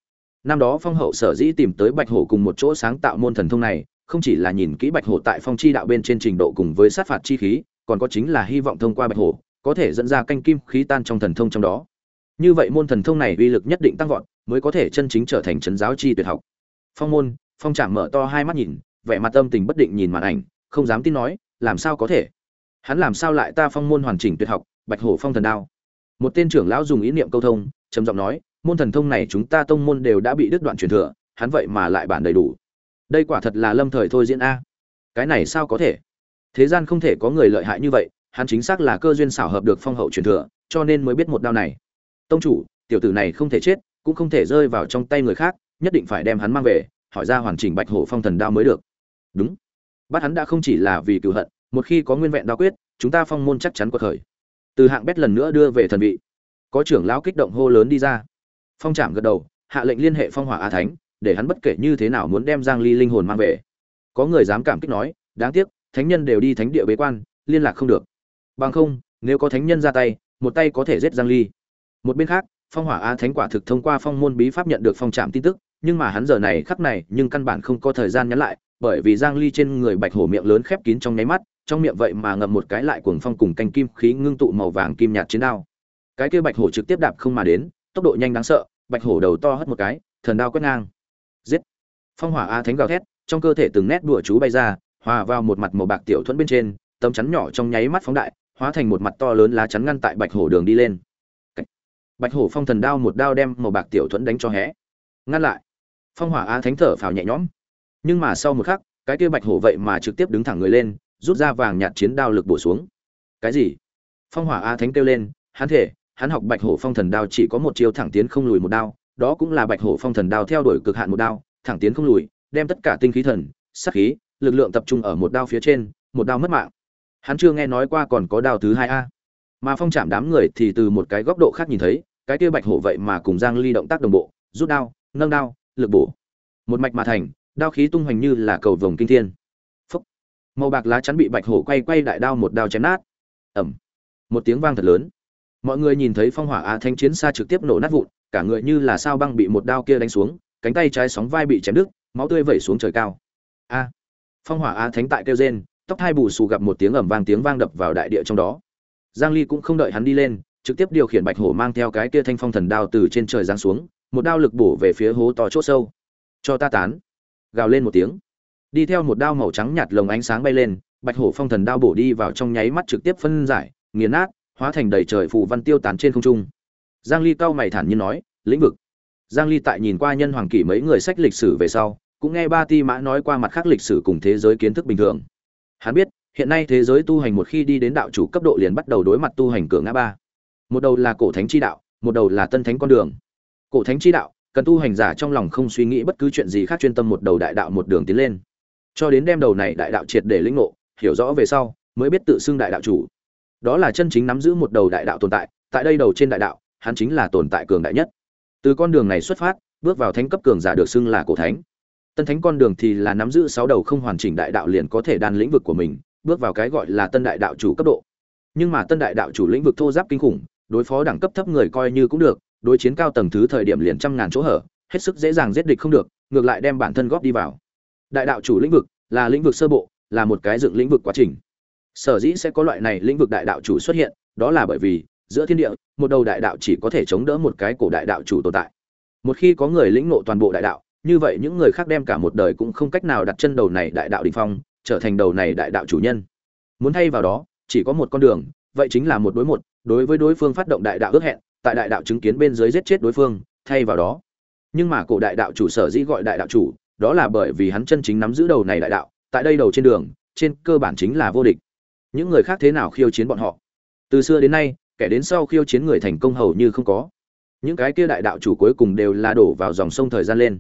Speaker 1: năm đó phong hậu sở dĩ tìm tới bạch hổ cùng một chỗ sáng tạo môn thần thông này, không chỉ là nhìn kỹ bạch hổ tại phong chi đạo bên trên trình độ cùng với sát phạt chi khí, còn có chính là hy vọng thông qua bạch hổ, có thể dẫn ra canh kim khí tan trong thần thông trong đó. Như vậy môn thần thông này uy lực nhất định tăng vọt, mới có thể chân chính trở thành trấn giáo chi tuyệt học. Phong môn, phong trạm mở to hai mắt nhìn, vẻ mặt tâm tình bất định nhìn màn ảnh, không dám tin nói, làm sao có thể? Hắn làm sao lại ta phong môn hoàn chỉnh tuyệt học, bạch hổ phong thần đao? Một tên trưởng lão dùng ý niệm câu thông, trầm giọng nói môn thần thông này chúng ta tông môn đều đã bị đứt đoạn truyền thừa, hắn vậy mà lại bản đầy đủ. Đây quả thật là lâm thời thôi diễn a. Cái này sao có thể? Thế gian không thể có người lợi hại như vậy, hắn chính xác là cơ duyên xảo hợp được phong hậu truyền thừa, cho nên mới biết một đao này. Tông chủ, tiểu tử này không thể chết, cũng không thể rơi vào trong tay người khác, nhất định phải đem hắn mang về, hỏi ra hoàn chỉnh bạch hổ phong thần đao mới được. Đúng. Bắt hắn đã không chỉ là vì cựu hận, một khi có nguyên vẹn đao quyết, chúng ta phong môn chắc chắn có khởi. Từ hạng bét lần nữa đưa về thần vị. Có trưởng lão kích động hô lớn đi ra phong trạm gật đầu, hạ lệnh liên hệ phong hỏa a thánh, để hắn bất kể như thế nào muốn đem giang ly linh hồn mang về. Có người dám cảm kích nói, đáng tiếc, thánh nhân đều đi thánh địa bế quan, liên lạc không được. Bằng không, nếu có thánh nhân ra tay, một tay có thể giết giang ly. Một bên khác, phong hỏa a thánh quả thực thông qua phong môn bí pháp nhận được phong trạm tin tức, nhưng mà hắn giờ này khắc này nhưng căn bản không có thời gian nhắn lại, bởi vì giang ly trên người bạch hổ miệng lớn khép kín trong nháy mắt, trong miệng vậy mà ngậm một cái lại cuồng phong cùng canh kim khí ngưng tụ màu vàng kim nhạt chiến đao. Cái kia bạch hổ trực tiếp đạp không mà đến tốc độ nhanh đáng sợ, bạch hổ đầu to hất một cái, thần đao quét ngang. Giết! Phong hỏa a thánh gào thét, trong cơ thể từng nét đùa chú bay ra, hòa vào một mặt màu bạc tiểu thuẫn bên trên, tấm chắn nhỏ trong nháy mắt phóng đại, hóa thành một mặt to lớn lá chắn ngăn tại bạch hổ đường đi lên. Bạch hổ phong thần đao một đao đem màu bạc tiểu thuẫn đánh cho hé. Ngăn lại! Phong hỏa a thánh thở phào nhẹ nhõm. Nhưng mà sau một khắc, cái kia bạch hổ vậy mà trực tiếp đứng thẳng người lên, rút ra vàng nhạt chiến đao lực bổ xuống. Cái gì? Phong hỏa a thánh kêu lên hắn thể hắn học bạch hổ phong thần đao chỉ có một chiêu thẳng tiến không lùi một đao, đó cũng là bạch hổ phong thần đao theo đuổi cực hạn một đao, thẳng tiến không lùi, đem tất cả tinh khí thần, sát khí, lực lượng tập trung ở một đao phía trên, một đao mất mạng. Hắn chưa nghe nói qua còn có đao thứ hai a. Mà phong chạm đám người thì từ một cái góc độ khác nhìn thấy, cái kia bạch hổ vậy mà cùng giang ly động tác đồng bộ, rút đao, nâng đao, lực bổ. Một mạch mà thành, đao khí tung hoành như là cầu vồng kinh thiên. Phúc. màu bạc lá chắn bị bạch hổ quay quay đại đao một đao chém nát. Ẩm một tiếng vang thật lớn mọi người nhìn thấy phong hỏa a thanh chiến xa trực tiếp nổ nát vụn, cả người như là sao băng bị một đao kia đánh xuống, cánh tay trái sóng vai bị chém đứt, máu tươi vẩy xuống trời cao. A! Phong hỏa a thánh tại kêu rên, tóc hai bù xù gặp một tiếng ầm vang tiếng vang đập vào đại địa trong đó. Giang ly cũng không đợi hắn đi lên, trực tiếp điều khiển bạch hổ mang theo cái kia thanh phong thần đao từ trên trời giáng xuống, một đao lực bổ về phía hố to chỗ sâu. Cho ta tán. Gào lên một tiếng. Đi theo một đao màu trắng nhạt lồng ánh sáng bay lên, bạch hổ phong thần đao bổ đi vào trong nháy mắt trực tiếp phân giải, nghiền nát hóa thành đầy trời phù văn tiêu tán trên không trung. Giang ly cao mày thản nhiên nói, lĩnh vực. Giang ly tại nhìn qua nhân hoàng kỷ mấy người sách lịch sử về sau, cũng nghe ba ti mã nói qua mặt khác lịch sử cùng thế giới kiến thức bình thường. Hắn biết, hiện nay thế giới tu hành một khi đi đến đạo chủ cấp độ liền bắt đầu đối mặt tu hành cửa ngã ba. Một đầu là cổ thánh chi đạo, một đầu là tân thánh con đường. Cổ thánh chi đạo, cần tu hành giả trong lòng không suy nghĩ bất cứ chuyện gì khác chuyên tâm một đầu đại đạo một đường tiến lên. Cho đến đem đầu này đại đạo triệt để lĩnh ngộ, hiểu rõ về sau, mới biết tự xưng đại đạo chủ đó là chân chính nắm giữ một đầu đại đạo tồn tại tại đây đầu trên đại đạo, hắn chính là tồn tại cường đại nhất. Từ con đường này xuất phát, bước vào thánh cấp cường giả được xưng là cổ thánh. Tân thánh con đường thì là nắm giữ sáu đầu không hoàn chỉnh đại đạo liền có thể đan lĩnh vực của mình, bước vào cái gọi là tân đại đạo chủ cấp độ. Nhưng mà tân đại đạo chủ lĩnh vực thô giáp kinh khủng, đối phó đẳng cấp thấp người coi như cũng được, đối chiến cao tầng thứ thời điểm liền trăm ngàn chỗ hở, hết sức dễ dàng giết địch không được, ngược lại đem bản thân góp đi vào. Đại đạo chủ lĩnh vực là lĩnh vực sơ bộ, là một cái dựng lĩnh vực quá trình sở dĩ sẽ có loại này lĩnh vực đại đạo chủ xuất hiện, đó là bởi vì, giữa thiên địa, một đầu đại đạo chỉ có thể chống đỡ một cái cổ đại đạo chủ tồn tại. Một khi có người lĩnh ngộ toàn bộ đại đạo, như vậy những người khác đem cả một đời cũng không cách nào đặt chân đầu này đại đạo đỉnh phong, trở thành đầu này đại đạo chủ nhân. Muốn thay vào đó, chỉ có một con đường, vậy chính là một đối một, đối với đối phương phát động đại đạo ước hẹn, tại đại đạo chứng kiến bên dưới giết chết đối phương, thay vào đó. Nhưng mà cổ đại đạo chủ sở dĩ gọi đại đạo chủ, đó là bởi vì hắn chân chính nắm giữ đầu này đại đạo, tại đây đầu trên đường, trên cơ bản chính là vô địch những người khác thế nào khiêu chiến bọn họ. Từ xưa đến nay, kẻ đến sau khiêu chiến người thành công hầu như không có. Những cái kia đại đạo chủ cuối cùng đều là đổ vào dòng sông thời gian lên.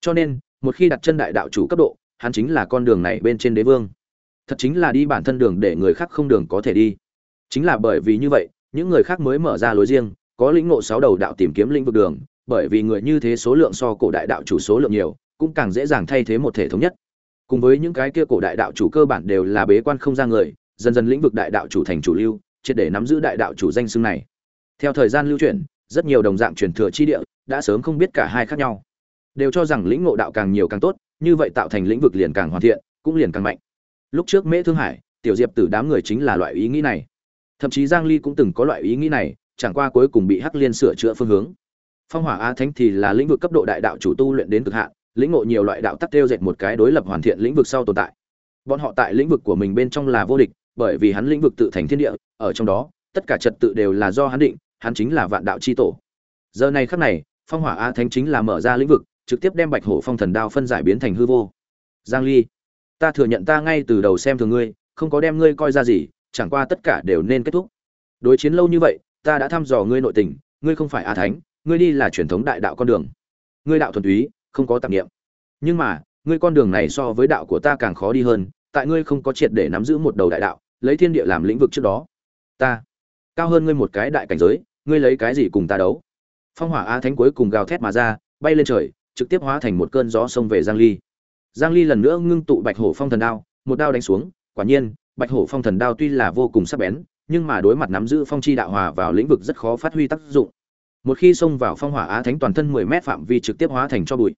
Speaker 1: Cho nên, một khi đặt chân đại đạo chủ cấp độ, hắn chính là con đường này bên trên đế vương. Thật chính là đi bản thân đường để người khác không đường có thể đi. Chính là bởi vì như vậy, những người khác mới mở ra lối riêng, có lĩnh ngộ sáu đầu đạo tìm kiếm lĩnh vực đường, bởi vì người như thế số lượng so cổ đại đạo chủ số lượng nhiều, cũng càng dễ dàng thay thế một thể thống nhất. Cùng với những cái kia cổ đại đạo chủ cơ bản đều là bế quan không ra người dần dần lĩnh vực đại đạo chủ thành chủ lưu, triệt để nắm giữ đại đạo chủ danh xưng này. Theo thời gian lưu chuyển, rất nhiều đồng dạng truyền thừa chi địa đã sớm không biết cả hai khác nhau. Đều cho rằng lĩnh ngộ đạo càng nhiều càng tốt, như vậy tạo thành lĩnh vực liền càng hoàn thiện, cũng liền càng mạnh. Lúc trước mễ thương hải, tiểu diệp tử đám người chính là loại ý nghĩ này. Thậm chí giang ly cũng từng có loại ý nghĩ này, chẳng qua cuối cùng bị hắc liên sửa chữa phương hướng. Phong hỏa á thánh thì là lĩnh vực cấp độ đại đạo chủ tu luyện đến cực hạn, lĩnh ngộ nhiều loại đạo tắc tiêu dệt một cái đối lập hoàn thiện lĩnh vực sau tồn tại. Bọn họ tại lĩnh vực của mình bên trong là vô địch bởi vì hắn lĩnh vực tự thành thiên địa, ở trong đó, tất cả trật tự đều là do hắn định, hắn chính là vạn đạo chi tổ. Giờ này khắc này, phong hỏa a thánh chính là mở ra lĩnh vực, trực tiếp đem bạch hổ phong thần đao phân giải biến thành hư vô. Giang ly, ta thừa nhận ta ngay từ đầu xem thường ngươi, không có đem ngươi coi ra gì, chẳng qua tất cả đều nên kết thúc. Đối chiến lâu như vậy, ta đã thăm dò ngươi nội tình, ngươi không phải a thánh, ngươi đi là truyền thống đại đạo con đường. Ngươi đạo thuần túy, không có tạp niệm. Nhưng mà, ngươi con đường này so với đạo của ta càng khó đi hơn tại ngươi không có triệt để nắm giữ một đầu đại đạo, lấy thiên địa làm lĩnh vực trước đó. Ta, cao hơn ngươi một cái đại cảnh giới, ngươi lấy cái gì cùng ta đấu? Phong hỏa a thánh cuối cùng gào thét mà ra, bay lên trời, trực tiếp hóa thành một cơn gió xông về giang ly. Giang ly lần nữa ngưng tụ bạch hổ phong thần đao, một đao đánh xuống, quả nhiên, bạch hổ phong thần đao tuy là vô cùng sắc bén, nhưng mà đối mặt nắm giữ phong chi đạo hòa vào lĩnh vực rất khó phát huy tác dụng. Một khi xông vào phong hỏa á thánh toàn thân 10 mét phạm vi trực tiếp hóa thành cho bụi.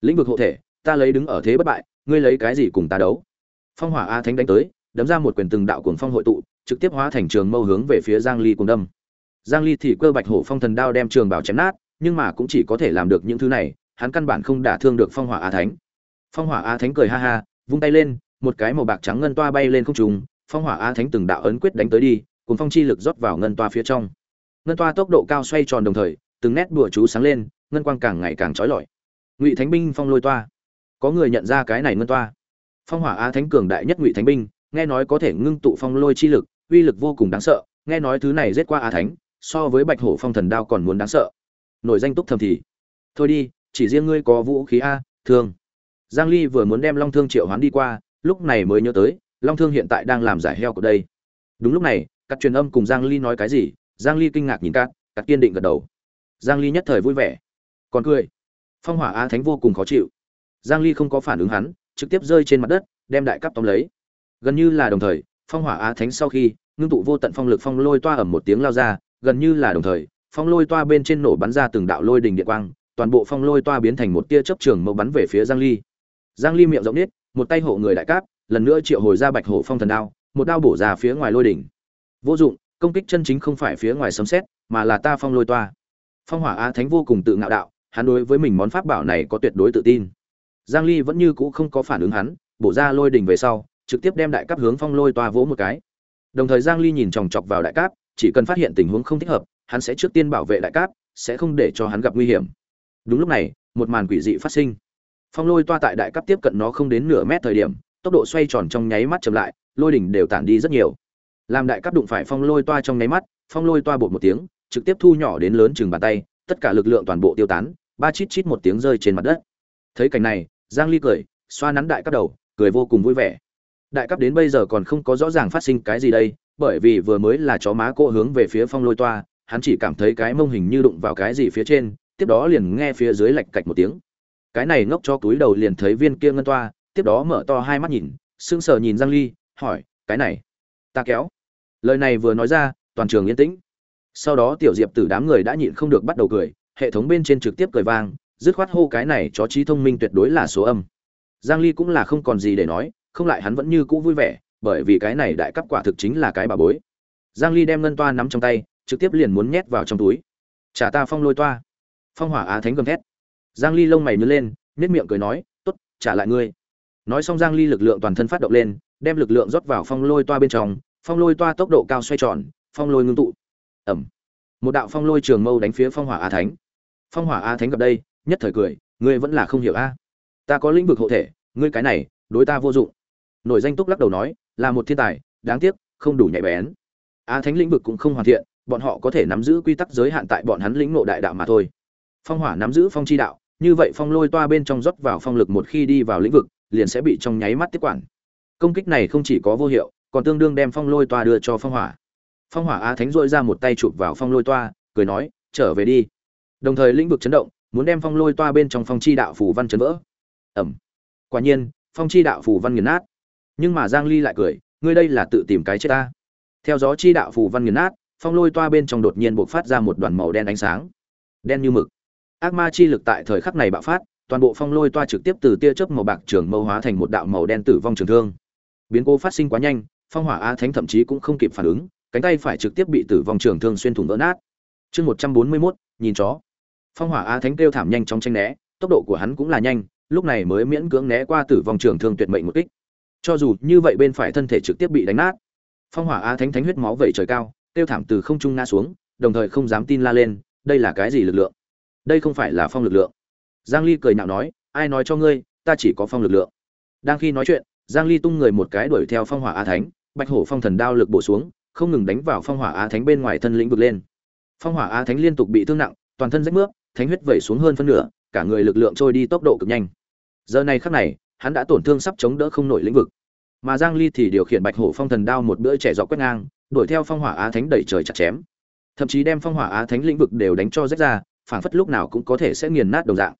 Speaker 1: Lĩnh vực hộ thể, ta lấy đứng ở thế bất bại, ngươi lấy cái gì cùng ta đấu? Phong hỏa á thánh đánh tới, đấm ra một quyền từng đạo cuồng phong hội tụ, trực tiếp hóa thành trường mâu hướng về phía giang ly cùng đâm. Giang ly thì cơ bạch hổ phong thần đao đem trường bảo chém nát, nhưng mà cũng chỉ có thể làm được những thứ này, hắn căn bản không đả thương được phong hỏa á thánh. Phong hỏa á thánh cười ha ha, vung tay lên, một cái màu bạc trắng ngân toa bay lên không trung, phong hỏa á thánh từng đạo ấn quyết đánh tới đi cùng phong chi lực rót vào ngân toa phía trong. Ngân toa tốc độ cao xoay tròn đồng thời, từng nét bùa chú sáng lên, ngân quang càng ngày càng trói lọi. Ngụy thánh binh phong lôi toa. Có người nhận ra cái này ngân toa? Phong hỏa á thánh cường đại nhất ngụy thánh binh, nghe nói có thể ngưng tụ phong lôi chi lực, uy lực vô cùng đáng sợ, nghe nói thứ này giết qua á thánh, so với bạch hổ phong thần đao còn muốn đáng sợ. Nổi danh túc thầm thì, thôi đi, chỉ riêng ngươi có vũ khí a, thương. Giang ly vừa muốn đem long thương triệu hoán đi qua, lúc này mới nhớ tới, long thương hiện tại đang làm giải heo của đây. Đúng lúc này các truyền âm cùng giang ly nói cái gì, giang ly kinh ngạc nhìn cát cát kiên định gật đầu. Giang ly nhất thời vui vẻ, còn cười. Phong hỏa á thánh vô cùng khó chịu. Giang ly không có phản ứng hắn trực tiếp rơi trên mặt đất, đem đại cấp tóm lấy. Gần như là đồng thời, phong hỏa á thánh sau khi, ngưng tụ vô tận phong lực phong lôi toa ầm một tiếng lao ra, gần như là đồng thời, phong lôi toa bên trên nổ bắn ra từng đạo lôi đình điện quang, toàn bộ phong lôi toa biến thành một tia chớp trường mâu bắn về phía giang ly. Giang ly miệng rộng nít một tay hộ người đại cáp, lần nữa triệu hồi ra bạch hổ phong thần đao, một đao bổ ra phía ngoài lôi đỉnh vô dụng, công kích chân chính không phải phía ngoài sấm xét mà là ta phong lôi toa. Phong hỏa á thánh vô cùng tự ngạo đạo, hắn đối với mình món pháp bảo này có tuyệt đối tự tin giang ly vẫn như cũ không có phản ứng hắn bổ ra lôi đỉnh về sau trực tiếp đem đại cấp hướng phong lôi toa vỗ một cái. Đồng thời giang ly nhìn chòng chọc vào đại cấp, chỉ cần phát hiện tình huống không thích hợp hắn sẽ trước tiên bảo vệ đại cấp, sẽ không để cho hắn gặp nguy hiểm. Đúng lúc này một màn quỷ dị phát sinh. Phong lôi toa tại đại cấp tiếp cận nó không đến nửa mét thời điểm tốc độ xoay tròn trong nháy mắt chậm lại lôi đỉnh đều tản đi rất nhiều. Làm đại cấp đụng phải phong lôi toa trong nháy mắt phong lôi toa bột một tiếng trực tiếp thu nhỏ đến lớn chừng bàn tay tất cả lực lượng toàn bộ tiêu tán ba chít chít một tiếng rơi trên mặt đất. Thấy cảnh này giang ly cười, xoa nắn đại cấp đầu, cười vô cùng vui vẻ. Đại cấp đến bây giờ còn không có rõ ràng phát sinh cái gì đây, bởi vì vừa mới là chó má cô hướng về phía phong lôi toa, hắn chỉ cảm thấy cái mông hình như đụng vào cái gì phía trên, tiếp đó liền nghe phía dưới lạch cạch một tiếng. Cái này ngốc cho túi đầu liền thấy viên kia ngân toa, tiếp đó mở to hai mắt nhìn, sững sờ nhìn giang ly, hỏi, cái này, ta kéo? Lời này vừa nói ra, toàn trường yên tĩnh. Sau đó tiểu diệp tử đám người đã nhịn không được bắt đầu cười, hệ thống bên trên trực tiếp cười vang dứt khoát hô cái này chó trí thông minh tuyệt đối là số âm. Giang ly cũng là không còn gì để nói, không lại hắn vẫn như cũ vui vẻ, bởi vì cái này đại cấp quả thực chính là cái bà bối. Giang ly đem ngân toa nắm trong tay, trực tiếp liền muốn nhét vào trong túi. Trả ta phong lôi toa. Phong hỏa á thánh gầm thét. Giang ly lông mày nhướng lên nét miệng cười nói, tốt, trả lại ngươi. Nói xong giang ly lực lượng toàn thân phát động lên, đem lực lượng rót vào phong lôi toa bên trong, phong lôi toa tốc độ cao xoay tròn, phong lôi ngưng tụ. Ẩm. Một đạo phong lôi trường mâu đánh phía phong hỏa á thánh. Phong hỏa á thánh gặp đây nhất thời cười, ngươi vẫn là không hiểu a. Ta có lĩnh vực hộ thể, ngươi cái này, đối ta vô dụng. Nổi danh túc lắc đầu nói, là một thiên tài, đáng tiếc, không đủ nhạy bén. A thánh lĩnh vực cũng không hoàn thiện, bọn họ có thể nắm giữ quy tắc giới hạn tại bọn hắn lĩnh ngộ đại đạo mà thôi. Phong hỏa nắm giữ phong chi đạo, như vậy phong lôi toa bên trong rót vào phong lực một khi đi vào lĩnh vực, liền sẽ bị trong nháy mắt tiếp quản. Công kích này không chỉ có vô hiệu, còn tương đương đem phong lôi toa đưa cho phong hỏa. Phong hỏa a thánh dội ra một tay chụp vào phong lôi toa, cười nói, trở về đi. Đồng thời lĩnh vực chấn động muốn đem phong lôi toa bên trong phong chi đạo phủ văn chấn vỡ. Ẩm. Quả nhiên phong chi đạo phủ văn nghiền nát. Nhưng mà giang ly lại cười ngươi đây là tự tìm cái chết ta. Theo gió chi đạo phủ văn nghiền nát phong lôi toa bên trong đột nhiên bộc phát ra một đoàn màu đen ánh sáng. Đen như mực. Ác ma chi lực tại thời khắc này bạo phát toàn bộ phong lôi toa trực tiếp từ tia chớp màu bạc trường mâu hóa thành một đạo màu đen tử vong trường thương. Biến cố phát sinh quá nhanh phong hỏa a thánh thậm chí cũng không kịp phản ứng cánh tay phải trực tiếp bị tử vong trường thương xuyên thủng vỡ nát. Chương một trăm bốn mươi 141, nhìn chó phong hỏa a thánh kêu thảm nhanh trong tranh né, tốc độ của hắn cũng là nhanh, lúc này mới miễn cưỡng né qua tử vong trường thương tuyệt mệnh một kích. Cho dù như vậy bên phải thân thể trực tiếp bị đánh nát. Phong hỏa a thánh thánh huyết máu vẩy trời cao, kêu thảm từ không trung ngã xuống, đồng thời không dám tin la lên, đây là cái gì lực lượng? Đây không phải là phong lực lượng. Giang ly cười nhạo nói, ai nói cho ngươi, ta chỉ có phong lực lượng. Đang khi nói chuyện, giang ly tung người một cái đuổi theo phong hỏa a thánh, bạch hổ phong thần đao lực bổ xuống, không ngừng đánh vào phong hỏa a thánh bên ngoài thân lĩnh vực lên. Phong hỏa a thánh liên tục bị thương nặng, toàn thân rách mướp thánh huyết vẩy xuống hơn phân nửa, cả người lực lượng trôi đi tốc độ cực nhanh. Giờ này khắc này, hắn đã tổn thương sắp chống đỡ không nổi lĩnh vực. Mà giang ly thì điều khiển bạch hổ phong thần đao một bữa trẻ dọc quét ngang, đuổi theo phong hỏa á thánh đẩy trời chặt chém. Thậm chí đem phong hỏa á thánh lĩnh vực đều đánh cho rách ra phản phất lúc nào cũng có thể sẽ nghiền nát đồng dạng.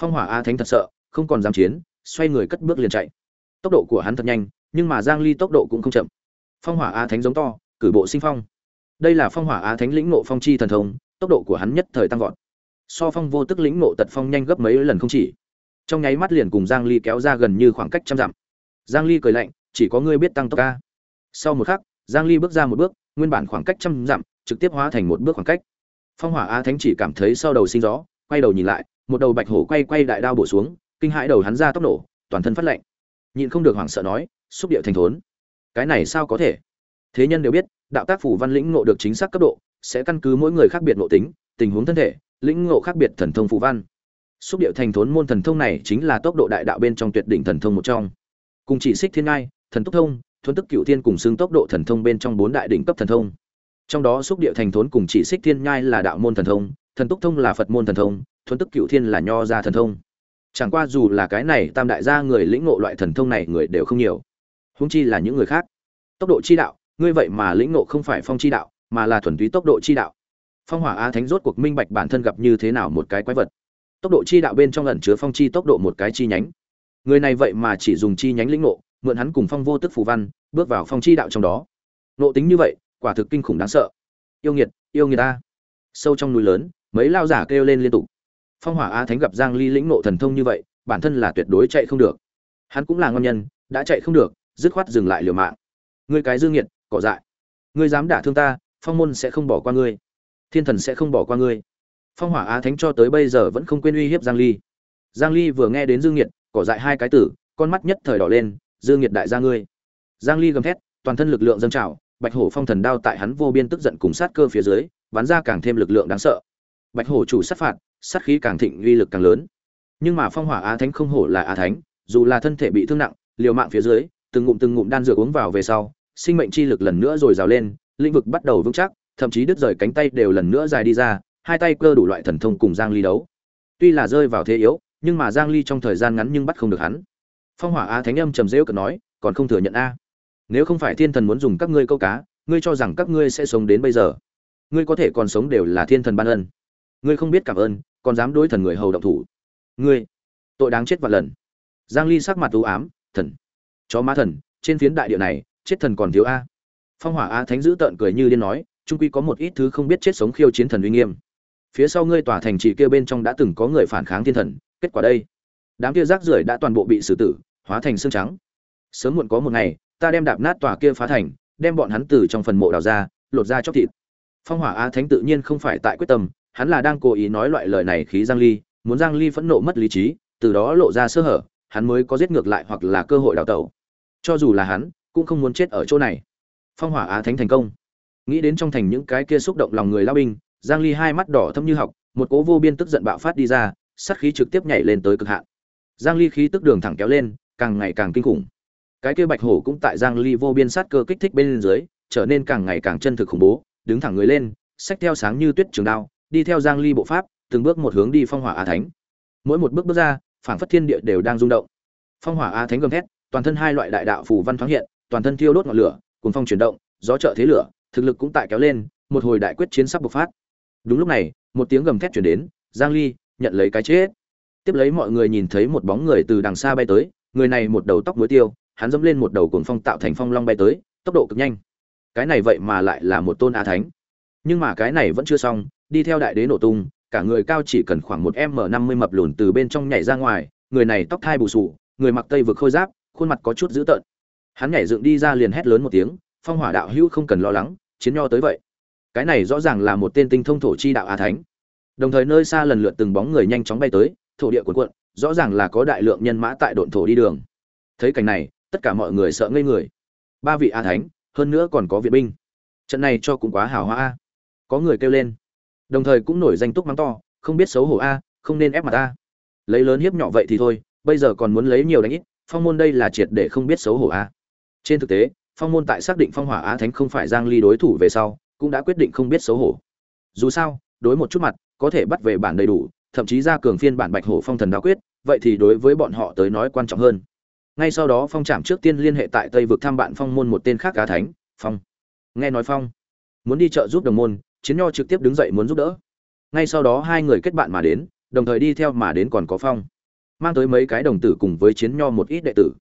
Speaker 1: Phong hỏa á thánh thật sợ, không còn dám chiến, xoay người cất bước liền chạy. Tốc độ của hắn thật nhanh, nhưng mà giang ly tốc độ cũng không chậm. Phong hỏa á thánh giống to, cử bộ sinh phong. Đây là phong hỏa á thánh lĩnh ngộ phong chi thần thông, tốc độ của hắn nhất thời tăng vọt so phong vô tức lĩnh ngộ tật phong nhanh gấp mấy lần không chỉ. Trong nháy mắt liền cùng giang ly kéo ra gần như khoảng cách trăm dặm. Giang ly cười lạnh, chỉ có ngươi biết tăng tốc ca. Sau một khắc, giang ly bước ra một bước, nguyên bản khoảng cách trăm dặm, trực tiếp hóa thành một bước khoảng cách. Phong hỏa á thánh chỉ cảm thấy sau đầu sinh gió, quay đầu nhìn lại, một đầu bạch hổ quay quay đại đao bổ xuống, kinh hãi đầu hắn ra tốc nổ, toàn thân phát lạnh. Nhịn không được hoảng sợ nói, xúc điệu thành thốn, cái này sao có thể? Thế nhân đều biết, đạo tác phủ văn lĩnh ngộ được chính xác cấp độ, sẽ căn cứ mỗi người khác biệt ngộ tính, tình huống thân thể lĩnh ngộ khác biệt thần thông phù văn. Xúc điệu thành thốn môn thần thông này chính là tốc độ đại đạo bên trong tuyệt đỉnh thần thông một trong. Cùng chỉ xích thiên ngai, thần tốc thông thuấn tức cựu thiên cùng xương tốc độ thần thông bên trong bốn đại đỉnh cấp thần thông. Trong đó xúc điệu thành thốn cùng chỉ xích thiên ngai là đạo môn thần thông, thần tốc thông là phật môn thần thông thuấn tức cựu thiên là nho gia thần thông. Chẳng qua dù là cái này tam đại gia người lĩnh ngộ loại thần thông này người đều không nhiều. Huống chi là những người khác. Tốc độ chi đạo, ngươi vậy mà lĩnh ngộ không phải phong chi đạo, mà là thuần túy tốc độ chi đạo phong hỏa a thánh rốt cuộc minh bạch bản thân gặp như thế nào một cái quái vật. Tốc độ chi đạo bên trong ẩn chứa phong chi tốc độ một cái chi nhánh. Người này vậy mà chỉ dùng chi nhánh lĩnh ngộ, mượn hắn cùng phong vô tức phù văn, bước vào phong chi đạo trong đó. Nộ tính như vậy, quả thực kinh khủng đáng sợ. Yêu nghiệt yêu nghiệt ta. Sâu trong núi lớn, mấy lao giả kêu lên liên tục. Phong hỏa a thánh gặp giang ly lĩnh nộ thần thông như vậy, bản thân là tuyệt đối chạy không được. Hắn cũng là ngon nhân, đã chạy không được, dứt khoát dừng lại liều mạng. Ngươi cái dương nghiệt, cỏ dại. Ngươi dám đả thương ta, phong môn sẽ không bỏ qua ngươi thiên thần sẽ không bỏ qua ngươi. Phong hỏa á thánh cho tới bây giờ vẫn không quên uy hiếp giang ly. Giang ly vừa nghe đến dương nghiệt, cỏ dại hai cái tử, con mắt nhất thời đỏ lên, dương nghiệt đại gia ngươi. Giang ly gầm thét, toàn thân lực lượng dâng trào, bạch hổ phong thần đao tại hắn vô biên tức giận cùng sát cơ phía dưới, bắn ra càng thêm lực lượng đáng sợ. Bạch hổ chủ sát phạt, sát khí càng thịnh, uy lực càng lớn. Nhưng mà phong hỏa á thánh không hổ là á thánh, dù là thân thể bị thương nặng, liều mạng phía dưới, từng ngụm từng ngụm đan dược uống vào về sau, sinh mệnh chi lực lần nữa rồi rào lên, lĩnh vực bắt đầu vững chắc thậm chí đứt rời cánh tay đều lần nữa dài đi ra, hai tay cơ đủ loại thần thông cùng giang ly đấu. Tuy là rơi vào thế yếu, nhưng mà giang ly trong thời gian ngắn nhưng bắt không được hắn. Phong hỏa A thánh âm trầm rêu cợt nói, còn không thừa nhận a. Nếu không phải thiên thần muốn dùng các ngươi câu cá, ngươi cho rằng các ngươi sẽ sống đến bây giờ. Ngươi có thể còn sống đều là thiên thần ban ân. Ngươi không biết cảm ơn, còn dám đối thần người hầu động thủ. Ngươi, tội đáng chết vạn lần. Giang ly sắc mặt u ám, thần, chó má thần, trên phiến đại địa này, chết thần còn thiếu a. Phong hỏa a thánh giữ tợn cười như điên nói trung quy có một ít thứ không biết chết sống khiêu chiến thần uy nghiêm. Phía sau ngươi tòa thành trì kia bên trong đã từng có người phản kháng thiên thần, kết quả đây. Đám kia rác rưởi đã toàn bộ bị xử tử, hóa thành xương trắng. Sớm muộn có một ngày, ta đem đạp nát tòa kia phá thành, đem bọn hắn từ trong phần mộ đào ra, lột ra chóc thịt. Phong hỏa á thánh tự nhiên không phải tại quyết tâm, hắn là đang cố ý nói loại lời này khí giang ly, muốn giang ly phẫn nộ mất lý trí, từ đó lộ ra sơ hở, hắn mới có giết ngược lại hoặc là cơ hội đào tẩu. Cho dù là hắn, cũng không muốn chết ở chỗ này. Phong hỏa á thánh thành công nghĩ đến trong thành những cái kia xúc động lòng người lao binh, giang ly hai mắt đỏ thâm như học, một cố vô biên tức giận bạo phát đi ra, sát khí trực tiếp nhảy lên tới cực hạn. Giang ly khí tức đường thẳng kéo lên, càng ngày càng kinh khủng. Cái kia bạch hổ cũng tại giang ly vô biên sát cơ kích thích bên dưới, trở nên càng ngày càng chân thực khủng bố, đứng thẳng người lên sách theo sáng như tuyết trường đao, đi theo giang ly bộ pháp, từng bước một hướng đi phong hỏa a thánh. Mỗi một bước bước ra, phảng phất thiên địa đều đang rung động. Phong hỏa a thánh gầm thét, toàn thân hai loại đại đạo phù văn thoáng hiện, toàn thân thiêu đốt ngọn lửa cuốn phong chuyển động, gió trợ thế lửa thực lực cũng tại kéo lên, một hồi đại quyết chiến sắp bộc phát. Đúng lúc này, một tiếng gầm thét truyền đến, giang ly, nhận lấy cái chết. Tiếp lấy mọi người nhìn thấy một bóng người từ đằng xa bay tới, người này một đầu tóc muối tiêu, hắn dẫm lên một đầu cuồng phong tạo thành phong long bay tới, tốc độ cực nhanh. Cái này vậy mà lại là một tôn á thánh. Nhưng mà cái này vẫn chưa xong, đi theo đại đế nổ tung, cả người cao chỉ cần khoảng một m năm mươi mập lùn từ bên trong nhảy ra ngoài, người này tóc thai bù sù, người mặc tây vực khôi giáp, khuôn mặt có chút dữ tợn. Hắn nhảy dựng đi ra liền hét lớn một tiếng, phong hỏa đạo hữu không cần lo lắng chiến nho tới vậy. Cái này rõ ràng là một tên tinh thông thổ chi đạo á thánh. Đồng thời nơi xa lần lượt từng bóng người nhanh chóng bay tới, thổ địa cuộn cuộn, rõ ràng là có đại lượng nhân mã tại độn thổ đi đường. Thấy cảnh này, tất cả mọi người sợ ngây người. Ba vị a thánh, hơn nữa còn có viện binh. Trận này cho cũng quá hào hoa a. Có người kêu lên. Đồng thời cũng nổi danh túc mắng to, không biết xấu hổ a, không nên ép mặt a. Lấy lớn hiếp nhỏ vậy thì thôi, bây giờ còn muốn lấy nhiều đánh ít, phong môn đây là triệt để không biết xấu hổ a. Trên thực tế phong môn tại xác định phong hỏa á thánh không phải giang ly đối thủ về sau, cũng đã quyết định không biết xấu hổ. Dù sao, đối một chút mặt, có thể bắt về bản đầy đủ, thậm chí ra cường phiên bản bạch hổ phong thần đao quyết, vậy thì đối với bọn họ tới nói quan trọng hơn. Ngay sau đó phong trạm trước tiên liên hệ tại tây vực thăm bạn phong môn một tên khác cá thánh, phong. Nghe nói phong muốn đi chợ giúp đồng môn, chiến nho trực tiếp đứng dậy muốn giúp đỡ. Ngay sau đó hai người kết bạn mà đến, đồng thời đi theo mà đến còn có phong. Mang tới mấy cái đồng tử cùng với chiến nho một ít đệ tử.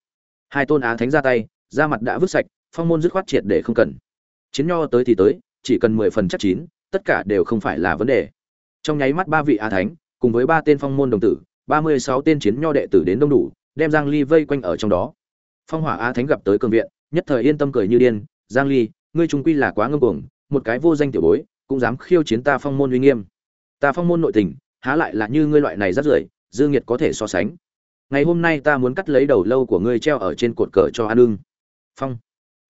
Speaker 1: Hai tôn á thánh ra tay ra mặt đã vứt sạch phong môn dứt khoát triệt để không cần. Chiến nho tới thì tới, chỉ cần mười phần chắc chín, tất cả đều không phải là vấn đề. Trong nháy mắt ba vị a thánh, cùng với ba tên phong môn đồng tử, ba mươi sáu tên chiến nho đệ tử đến đông đủ, đem giang ly vây quanh ở trong đó. Phong hỏa a thánh gặp tới cường viện, nhất thời yên tâm cười như điên, giang ly, ngươi trung quy là quá ngông cuồng, một cái vô danh tiểu bối, cũng dám khiêu chiến ta phong môn uy nghiêm. Ta phong môn nội tình, há lại là như ngươi loại này rất rưởi dương nghiệt có thể so sánh. Ngày hôm nay ta muốn cắt lấy đầu lâu của ngươi treo ở trên cột cờ cho an ưng. Phong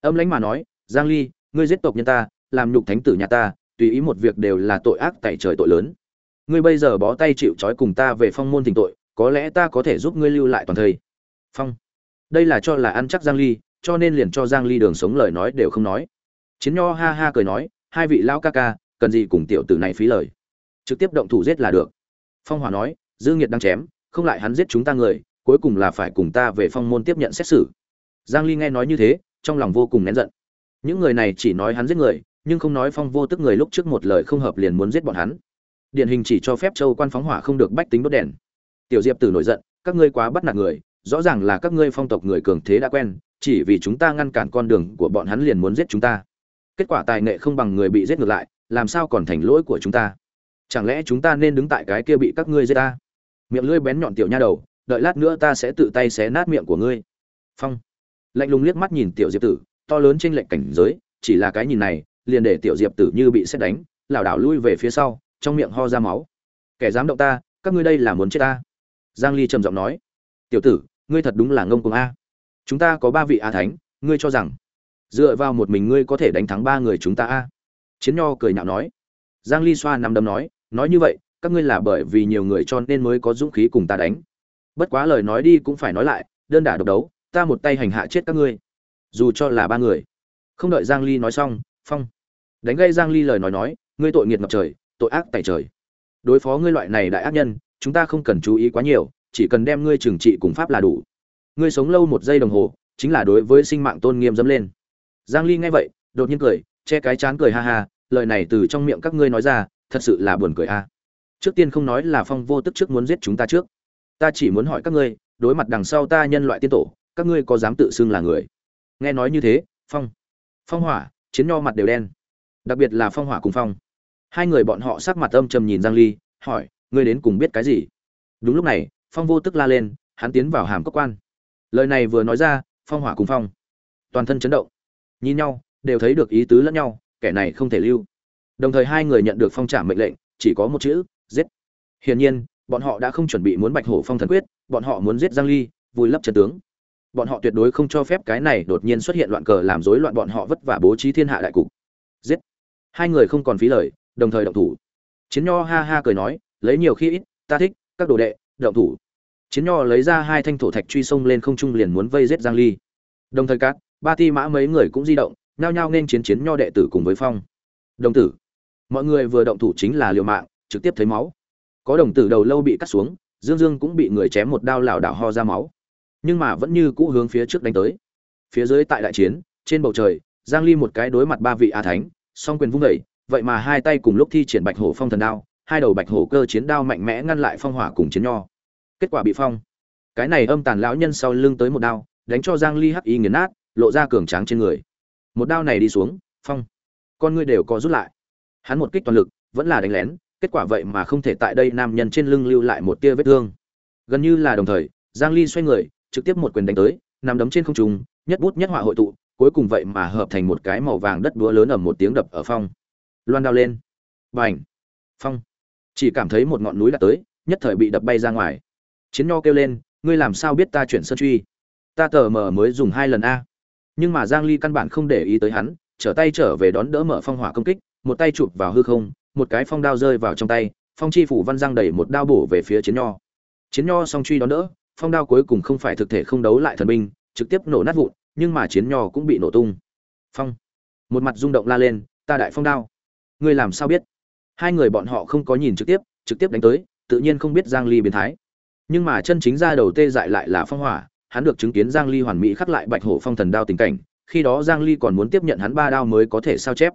Speaker 1: âm lãnh mà nói, giang ly, ngươi giết tộc nhân ta, làm nhục thánh tử nhà ta, tùy ý một việc đều là tội ác tại trời tội lớn. Ngươi bây giờ bó tay chịu trói cùng ta về phong môn tình tội, có lẽ ta có thể giúp ngươi lưu lại toàn thời phong. Đây là cho là ăn chắc giang ly, cho nên liền cho giang ly đường sống lời nói đều không nói. Chiến nho ha ha cười nói, hai vị lão ca ca, cần gì cùng tiểu tử này phí lời. Trực tiếp động thủ giết là được. Phong hòa nói dư nghiệt đang chém, không lại hắn giết chúng ta người, cuối cùng là phải cùng ta về phong môn tiếp nhận xét xử. Giang ly nghe nói như thế trong lòng vô cùng nén giận. Những người này chỉ nói hắn giết người, nhưng không nói phong vô tức người lúc trước một lời không hợp liền muốn giết bọn hắn. Điển hình chỉ cho phép châu quan phóng hỏa không được bách tính đốt đèn. Tiểu diệp tử nổi giận, các ngươi quá bắt nạt người, rõ ràng là các ngươi phong tộc người cường thế đã quen, chỉ vì chúng ta ngăn cản con đường của bọn hắn liền muốn giết chúng ta. Kết quả tài nghệ không bằng người bị giết ngược lại, làm sao còn thành lỗi của chúng ta? Chẳng lẽ chúng ta nên đứng tại cái kia bị các ngươi giết ta? Miệng lưỡi bén nhọn tiểu nha đầu, đợi lát nữa ta sẽ tự tay xé nát miệng của ngươi. Phong lạnh lùng liếc mắt nhìn tiểu diệp tử, to lớn trên lệnh cảnh giới, chỉ là cái nhìn này, liền để tiểu diệp tử như bị xét đánh, lảo đảo lui về phía sau, trong miệng ho ra máu. Kẻ dám động ta, các ngươi đây là muốn chết ta? Giang ly trầm giọng nói. Tiểu tử, ngươi thật đúng là ngông cuồng a. Chúng ta có ba vị a thánh, ngươi cho rằng dựa vào một mình ngươi có thể đánh thắng ba người chúng ta a? Chiến nho cười nhạo nói. Giang ly xoa nằm đấm nói. Nói như vậy, các ngươi là bởi vì nhiều người cho nên mới có dũng khí cùng ta đánh. Bất quá lời nói đi cũng phải nói lại, đơn đả độc đấu ta một tay hành hạ chết các ngươi. Dù cho là ba người. Không đợi giang ly nói xong, phong. Đánh gây giang ly lời nói nói, ngươi tội nghiệt ngập trời, tội ác tại trời. Đối phó ngươi loại này đại ác nhân, chúng ta không cần chú ý quá nhiều, chỉ cần đem ngươi trừng trị cùng pháp là đủ. Ngươi sống lâu một giây đồng hồ, chính là đối với sinh mạng tôn nghiêm dẫm lên. Giang ly nghe vậy, đột nhiên cười, che cái chán cười ha ha, lời này từ trong miệng các ngươi nói ra, thật sự là buồn cười a. Trước tiên không nói là phong vô tức trước muốn giết chúng ta trước. Ta chỉ muốn hỏi các ngươi, đối mặt đằng sau ta nhân loại tiên tổ các ngươi có dám tự xưng là người? Nghe nói như thế, phong. Phong hỏa, chiến nho mặt đều đen. Đặc biệt là phong hỏa cùng phong. Hai người bọn họ sắc mặt âm trầm nhìn giang ly, hỏi, ngươi đến cùng biết cái gì? Đúng lúc này, phong vô tức la lên, hắn tiến vào hàm cốc quan. Lời này vừa nói ra, phong hỏa cùng phong toàn thân chấn động. Nhìn nhau, đều thấy được ý tứ lẫn nhau, kẻ này không thể lưu. Đồng thời hai người nhận được phong trả mệnh lệnh, chỉ có một chữ, giết. Hiển nhiên, bọn họ đã không chuẩn bị muốn bạch hổ phong thần quyết, bọn họ muốn giết giang ly, vùi lấp trận tướng bọn họ tuyệt đối không cho phép cái này đột nhiên xuất hiện loạn cờ làm rối loạn bọn họ vất vả bố trí thiên hạ đại cục. Giết. Hai người không còn phí lời, đồng thời động thủ. Chiến nho ha ha cười nói, lấy nhiều khi ít, ta thích, các đồ đệ, động thủ. Chiến nho lấy ra hai thanh thổ thạch truy sông lên không trung liền muốn vây giết giang ly. Đồng thời cát ba ti mã mấy người cũng di động, nhao nhao nên chiến chiến nho đệ tử cùng với phong. Đồng tử. Mọi người vừa động thủ chính là liều mạng, trực tiếp thấy máu. Có đồng tử đầu lâu bị cắt xuống, dương dương cũng bị người chém một đao lảo đảo ho ra máu nhưng mà vẫn như cũ hướng phía trước đánh tới. Phía dưới tại đại chiến, trên bầu trời, giang ly một cái đối mặt ba vị a thánh, song quyền vung đẩy vậy mà hai tay cùng lúc thi triển bạch hổ phong thần đao, hai đầu bạch hổ cơ chiến đao mạnh mẽ ngăn lại phong hỏa cùng chiến nho. Kết quả bị phong. Cái này âm tàn lão nhân sau lưng tới một đao, đánh cho giang ly hắc y nghiền nát, lộ ra cường tráng trên người. Một đao này đi xuống, phong. Con ngươi đều có rút lại. Hắn một kích toàn lực, vẫn là đánh lén, kết quả vậy mà không thể tại đây nam nhân trên lưng lưu lại một tia vết thương. Gần như là đồng thời, giang ly xoay người trực tiếp một quyền đánh tới, nằm đấm trên không trung, nhất bút nhất họa hội tụ, cuối cùng vậy mà hợp thành một cái màu vàng đất đúa lớn ở một tiếng đập ở phong. Loan đao lên. Bành. Phong. Chỉ cảm thấy một ngọn núi đã tới, nhất thời bị đập bay ra ngoài. Chiến nho kêu lên, ngươi làm sao biết ta chuyển sơn truy? Ta tờ mờ mới dùng hai lần a. Nhưng mà giang ly căn bản không để ý tới hắn, trở tay trở về đón đỡ mở phong hỏa công kích, một tay chụp vào hư không, một cái phong đao rơi vào trong tay, phong chi phủ văn giang đẩy một đao bổ về phía chiến nho. Chiến nho song truy đón đỡ phong đao cuối cùng không phải thực thể không đấu lại thần binh, trực tiếp nổ nát vụn, nhưng mà chiến nho cũng bị nổ tung. Phong. Một mặt rung động la lên, ta đại phong đao, ngươi làm sao biết? Hai người bọn họ không có nhìn trực tiếp trực tiếp đánh tới, tự nhiên không biết giang ly biến thái. Nhưng mà chân chính ra đầu tê dại lại là phong hỏa, hắn được chứng kiến giang ly hoàn mỹ khắc lại bạch hổ phong thần đao tình cảnh, khi đó giang ly còn muốn tiếp nhận hắn ba đao mới có thể sao chép.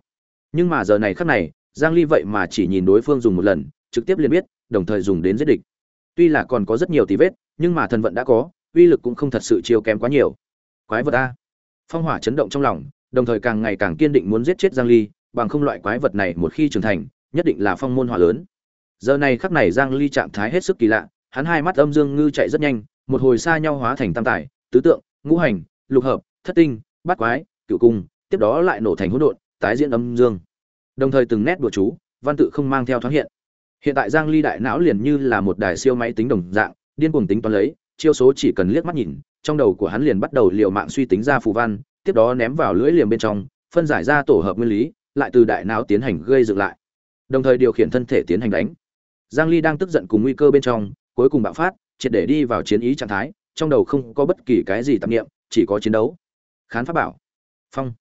Speaker 1: Nhưng mà giờ này khắc này, giang ly vậy mà chỉ nhìn đối phương dùng một lần, trực tiếp liền biết, đồng thời dùng đến giết địch. Tuy là còn có rất nhiều tí vết nhưng mà thần vận đã có, uy lực cũng không thật sự chiều kém quá nhiều. Quái vật a. Phong hỏa chấn động trong lòng, đồng thời càng ngày càng kiên định muốn giết chết giang ly, bằng không loại quái vật này một khi trưởng thành, nhất định là phong môn hỏa lớn. Giờ này khắc này giang ly trạng thái hết sức kỳ lạ, hắn hai mắt âm dương ngư chạy rất nhanh, một hồi xa nhau hóa thành tam tải tứ tượng, ngũ hành, lục hợp, thất tinh, bát quái cựu cung, tiếp đó lại nổ thành hỗn độn, tái diễn âm dương. Đồng thời từng nét đùa chú, văn tự không mang theo thoáng hiện. Hiện tại giang ly đại não liền như là một đài siêu máy tính đồng dạng điên cuồng tính toán lấy, chiêu số chỉ cần liếc mắt nhìn, trong đầu của hắn liền bắt đầu liều mạng suy tính ra phù văn, tiếp đó ném vào lưỡi liềm bên trong, phân giải ra tổ hợp nguyên lý, lại từ đại não tiến hành gây dựng lại. Đồng thời điều khiển thân thể tiến hành đánh. Giang ly đang tức giận cùng nguy cơ bên trong, cuối cùng bạo phát, triệt để đi vào chiến ý trạng thái, trong đầu không có bất kỳ cái gì tạp niệm, chỉ có chiến đấu. Khán pháp bảo. Phong.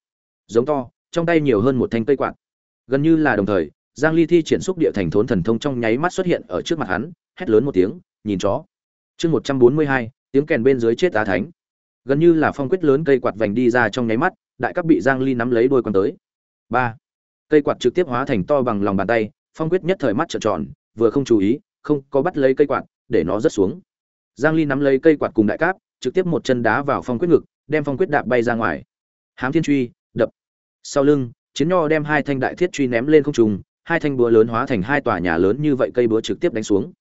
Speaker 1: Giống to, trong tay nhiều hơn một thanh cây quạt. Gần như là đồng thời, giang ly thi triển xúc địa thành thốn thần thông trong nháy mắt xuất hiện ở trước mặt hắn, hét lớn một tiếng, nhìn chó chương 142, tiếng kèn bên dưới chết á thánh. Gần như là phong quyết lớn cây quạt vành đi ra trong nháy mắt đại cấp bị giang ly nắm lấy đôi con tới. Ba cây quạt trực tiếp hóa thành to bằng lòng bàn tay phong quyết nhất thời mắt trợn tròn vừa không chú ý không có bắt lấy cây quạt để nó rớt xuống. Giang ly nắm lấy cây quạt cùng đại cáp trực tiếp một chân đá vào phong quyết ngực đem phong quyết đạp bay ra ngoài. Hám thiên truy đập. Sau lưng chiến nho đem hai thanh đại thiết truy ném lên không trung hai thanh búa lớn hóa thành hai tòa nhà lớn như vậy cây búa trực tiếp đánh xuống.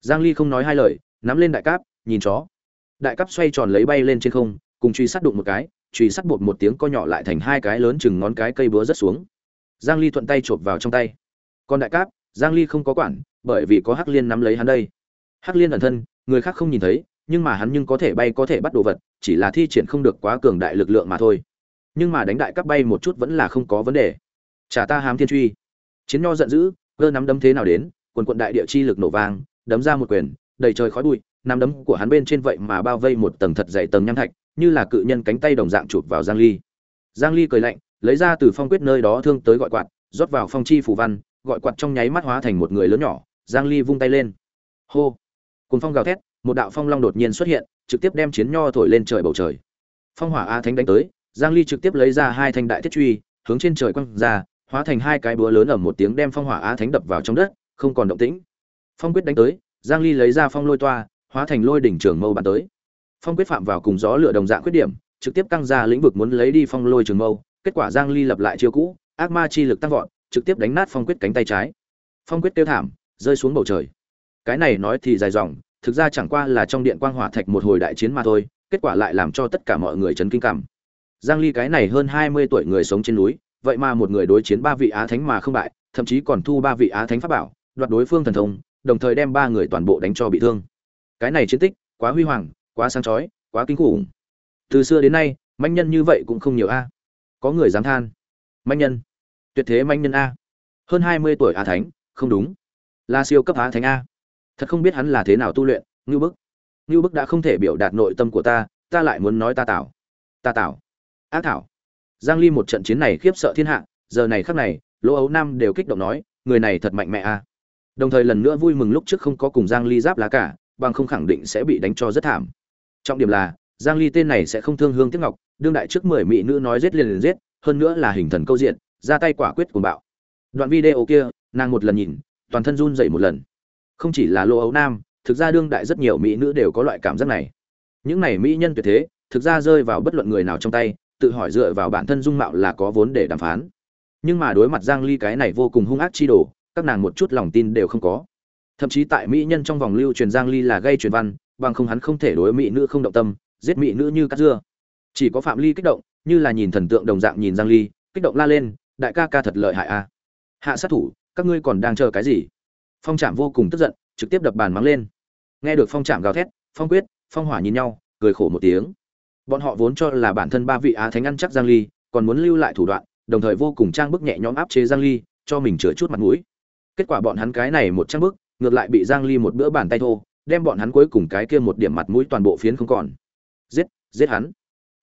Speaker 1: Giang ly không nói hai lời nắm lên đại cáp, nhìn chó. Đại cáp xoay tròn lấy bay lên trên không, cùng truy sát đụng một cái, truy sát bột một tiếng co nhỏ lại thành hai cái lớn chừng ngón cái cây búa rất xuống. Giang ly thuận tay chộp vào trong tay. Còn đại cáp, giang ly không có quản, bởi vì có hắc liên nắm lấy hắn đây. Hắc liên ẩn thân, người khác không nhìn thấy, nhưng mà hắn nhưng có thể bay có thể bắt đồ vật, chỉ là thi triển không được quá cường đại lực lượng mà thôi. Nhưng mà đánh đại cáp bay một chút vẫn là không có vấn đề. Chả ta hám thiên truy. Chiến nho giận dữ, cơ nắm đấm thế nào đến, quần quận đại địa chi lực nổ vang, đấm ra một quyền đầy trời khói bụi, nắm đấm của hắn bên trên vậy mà bao vây một tầng thật dày tầng nham thạch, như là cự nhân cánh tay đồng dạng chụp vào giang ly. Giang ly cười lạnh, lấy ra từ phong quyết nơi đó thương tới gọi quạt, rót vào phong chi phủ văn, gọi quạt trong nháy mắt hóa thành một người lớn nhỏ, giang ly vung tay lên. Hô! Cùng phong gào thét, một đạo phong long đột nhiên xuất hiện, trực tiếp đem chiến nho thổi lên trời bầu trời. Phong hỏa a thánh đánh tới, giang ly trực tiếp lấy ra hai thanh đại thiết truy, hướng trên trời quăng ra, hóa thành hai cái búa lớn ở một tiếng đem phong hỏa a thánh đập vào trong đất, không còn động tĩnh. Phong quyết đánh tới giang ly lấy ra phong lôi toa, hóa thành lôi đỉnh trường mâu bắn tới. Phong quyết phạm vào cùng gió lửa đồng dạng khuyết điểm, trực tiếp căng ra lĩnh vực muốn lấy đi phong lôi trường mâu, kết quả giang ly lập lại chiêu cũ, ác ma chi lực tăng vọt, trực tiếp đánh nát phong quyết cánh tay trái. Phong quyết tiêu thảm, rơi xuống bầu trời. Cái này nói thì dài dòng, thực ra chẳng qua là trong điện quang hỏa thạch một hồi đại chiến mà thôi, kết quả lại làm cho tất cả mọi người chấn kinh cảm. Giang ly cái này hơn 20 tuổi người sống trên núi, vậy mà một người đối chiến ba vị á thánh mà không bại, thậm chí còn thu ba vị á thánh pháp bảo, đoạt đối phương thần thông đồng thời đem ba người toàn bộ đánh cho bị thương. Cái này chiến tích, quá huy hoàng, quá sáng chói, quá kinh khủng. Từ xưa đến nay, manh nhân như vậy cũng không nhiều a. Có người dám than. Manh nhân. Tuyệt thế manh nhân a. Hơn 20 tuổi a thánh, không đúng. Là siêu cấp á thánh a. Thật không biết hắn là thế nào tu luyện, ngưu bức. Ngưu bức đã không thể biểu đạt nội tâm của ta ta lại muốn nói ta tảo. Ta tảo. Ác thảo. Giang ly một trận chiến này khiếp sợ thiên hạ, giờ này khắc này lỗ ấu nam đều kích động nói, người này thật mạnh mẽ a đồng thời lần nữa vui mừng lúc trước không có cùng giang ly giáp lá cả, bằng không khẳng định sẽ bị đánh cho rất thảm. Trọng điểm là, giang ly tên này sẽ không thương hương tiếc ngọc, đương đại trước 10 mỹ nữ nói giết liền liền giết, hơn nữa là hình thần câu diện, ra tay quả quyết cuồng bạo. Đoạn video kia, nàng một lần nhìn, toàn thân run dậy một lần. Không chỉ là lô ấu nam, thực ra đương đại rất nhiều mỹ nữ đều có loại cảm giác này. Những này mỹ nhân tuyệt thế, thực ra rơi vào bất luận người nào trong tay, tự hỏi dựa vào bản thân dung mạo là có vốn để đàm phán. Nhưng mà đối mặt giang ly cái này vô cùng hung ác chi đồ các nàng một chút lòng tin đều không có. Thậm chí tại mỹ nhân trong vòng lưu truyền giang ly là gây truyền văn, bằng không hắn không thể đối mỹ nữ không động tâm, giết mỹ nữ như cắt dưa. Chỉ có phạm ly kích động, như là nhìn thần tượng đồng dạng nhìn giang ly, kích động la lên, đại ca ca thật lợi hại a. Hạ sát thủ, các ngươi còn đang chờ cái gì? Phong trạm vô cùng tức giận, trực tiếp đập bàn mắng lên. Nghe được phong trạm gào thét, phong quyết, phong hỏa nhìn nhau, cười khổ một tiếng. Bọn họ vốn cho là bản thân ba vị á thánh ăn chắc giang ly, còn muốn lưu lại thủ đoạn, đồng thời vô cùng trang bức nhẹ nhõm áp chế giang ly, cho mình chữa chút mặt mũi kết quả bọn hắn cái này một trăm bước, ngược lại bị giang ly một bữa bàn tay thô đem bọn hắn cuối cùng cái kia một điểm mặt mũi toàn bộ phiến không còn. Giết giết hắn.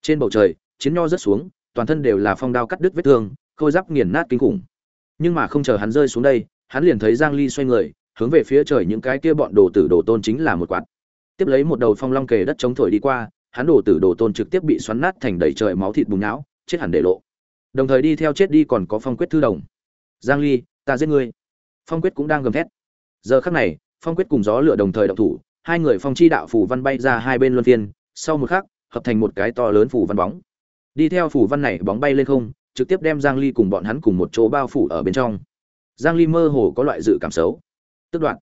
Speaker 1: Trên bầu trời chiến nho rớt xuống toàn thân đều là phong đao cắt đứt vết thương khôi giáp nghiền nát kinh khủng. Nhưng mà không chờ hắn rơi xuống đây hắn liền thấy giang ly xoay người hướng về phía trời những cái kia bọn đồ tử đồ tôn chính là một quạt. Tiếp lấy một đầu phong long kề đất chống thổi đi qua hắn đồ tử đồ tôn trực tiếp bị xoắn nát thành đầy trời máu thịt bùng não chết hẳn để lộ. Đồng thời đi theo chết đi còn có phong quyết thư đồng. Giang ly ta giết ngươi phong quyết cũng đang gầm thét. Giờ khắc này, phong quyết cùng gió lửa đồng thời động thủ, hai người phong chi đạo phủ văn bay ra hai bên luân phiên, sau một khắc, hợp thành một cái to lớn phủ văn bóng. Đi theo phủ văn này bóng bay lên không, trực tiếp đem giang ly cùng bọn hắn cùng một chỗ bao phủ ở bên trong. Giang ly mơ hồ có loại dự cảm xấu. Tức đoạn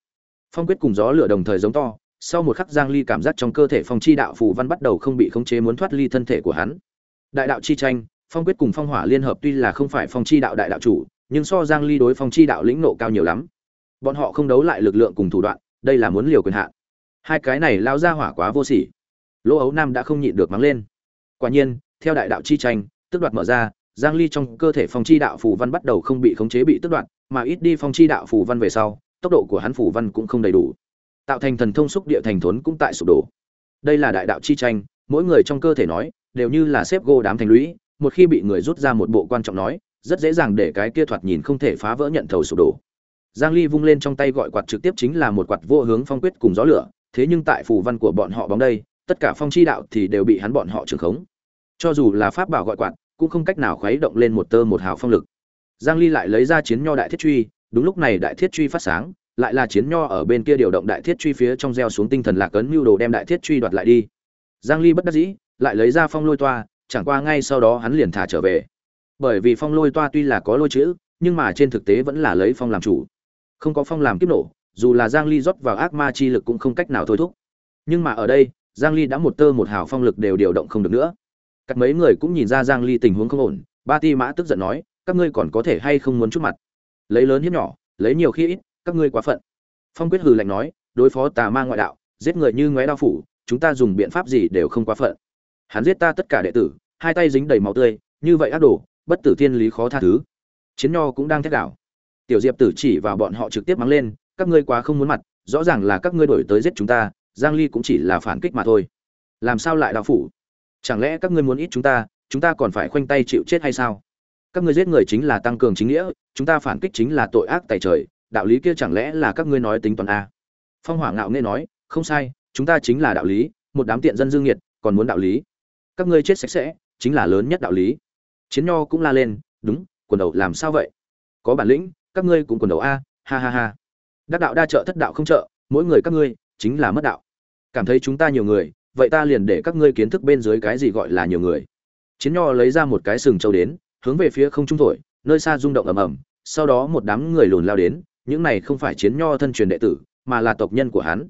Speaker 1: phong quyết cùng gió lửa đồng thời giống to, sau một khắc giang ly cảm giác trong cơ thể phong chi đạo phù văn bắt đầu không bị khống chế muốn thoát ly thân thể của hắn. Đại đạo chi tranh, phong quyết cùng phong hỏa liên hợp tuy là không phải phong chi đạo đại đạo chủ nhưng so giang ly đối phong chi đạo lĩnh nộ cao nhiều lắm. Bọn họ không đấu lại lực lượng cùng thủ đoạn, đây là muốn liều quyền hạn. Hai cái này lao ra hỏa quá vô sỉ. Lỗ ấu nam đã không nhịn được mắng lên. Quả nhiên, theo đại đạo chi tranh, tức đoạt mở ra, giang ly trong cơ thể phong chi đạo phù văn bắt đầu không bị khống chế bị tức đoạt, mà ít đi phong chi đạo phù văn về sau, tốc độ của hắn phù văn cũng không đầy đủ. Tạo thành thần thông xúc địa thành thốn cũng tại sụp đổ. Đây là đại đạo chi tranh, mỗi người trong cơ thể nói, đều như là xếp gỗ đám thành lũy, một khi bị người rút ra một bộ quan trọng nói rất dễ dàng để cái kia thoạt nhìn không thể phá vỡ nhận thầu sụp đổ. Giang ly vung lên trong tay gọi quạt trực tiếp chính là một quạt vô hướng phong quyết cùng gió lửa, thế nhưng tại phù văn của bọn họ bóng đây, tất cả phong chi đạo thì đều bị hắn bọn họ trường khống. Cho dù là pháp bảo gọi quạt, cũng không cách nào khuấy động lên một tơ một hào phong lực. Giang ly lại lấy ra chiến nho đại thiết truy, đúng lúc này đại thiết truy phát sáng, lại là chiến nho ở bên kia điều động đại thiết truy phía trong gieo xuống tinh thần lạc cấn mưu đồ đem đại thiết truy đoạt lại đi. Giang ly bất đắc dĩ, lại lấy ra phong lôi toa, chẳng qua ngay sau đó hắn liền thả trở về bởi vì phong lôi toa tuy là có lôi chữ, nhưng mà trên thực tế vẫn là lấy phong làm chủ. Không có phong làm kiếp nổ, dù là giang ly rót vào ác ma chi lực cũng không cách nào thôi thúc. Nhưng mà ở đây, giang ly đã một tơ một hào phong lực đều điều động không được nữa. Các mấy người cũng nhìn ra giang ly tình huống không ổn, ba ti mã tức giận nói, các ngươi còn có thể hay không muốn chút mặt? Lấy lớn hiếp nhỏ, lấy nhiều khi ít, các ngươi quá phận. Phong quyết hừ lạnh nói, đối phó tà ma ngoại đạo, giết người như ngoé đao phủ, chúng ta dùng biện pháp gì đều không quá phận. Hắn giết ta tất cả đệ tử, hai tay dính đầy máu tươi, như vậy ác đồ bất tử thiên lý khó tha thứ. Chiến nho cũng đang thét đảo. Tiểu diệp tử chỉ vào bọn họ trực tiếp mắng lên, các ngươi quá không muốn mặt, rõ ràng là các ngươi đổi tới giết chúng ta, giang ly cũng chỉ là phản kích mà thôi. Làm sao lại đạo phủ? Chẳng lẽ các ngươi muốn ít chúng ta chúng ta còn phải khoanh tay chịu chết hay sao? Các ngươi giết người chính là tăng cường chính nghĩa, chúng ta phản kích chính là tội ác tại trời, đạo lý kia chẳng lẽ là các ngươi nói tính toán a? Phong hỏa ngạo nghe nói, không sai, chúng ta chính là đạo lý, một đám tiện dân dương nhiệt còn muốn đạo lý. Các ngươi chết sạch sẽ, chính là lớn nhất đạo lý chiến nho cũng la lên, đúng, quần đầu làm sao vậy? Có bản lĩnh, các ngươi cũng quần đầu a, ha ha ha. Đắc đạo đa trợ thất đạo không trợ, mỗi người các ngươi chính là mất đạo. Cảm thấy chúng ta nhiều người, vậy ta liền để các ngươi kiến thức bên dưới cái gì gọi là nhiều người. Chiến nho lấy ra một cái sừng trâu đến, hướng về phía không trung thổi, nơi xa rung động ầm ầm, sau đó một đám người lùn lao đến, những này không phải chiến nho thân truyền đệ tử, mà là tộc nhân của hắn.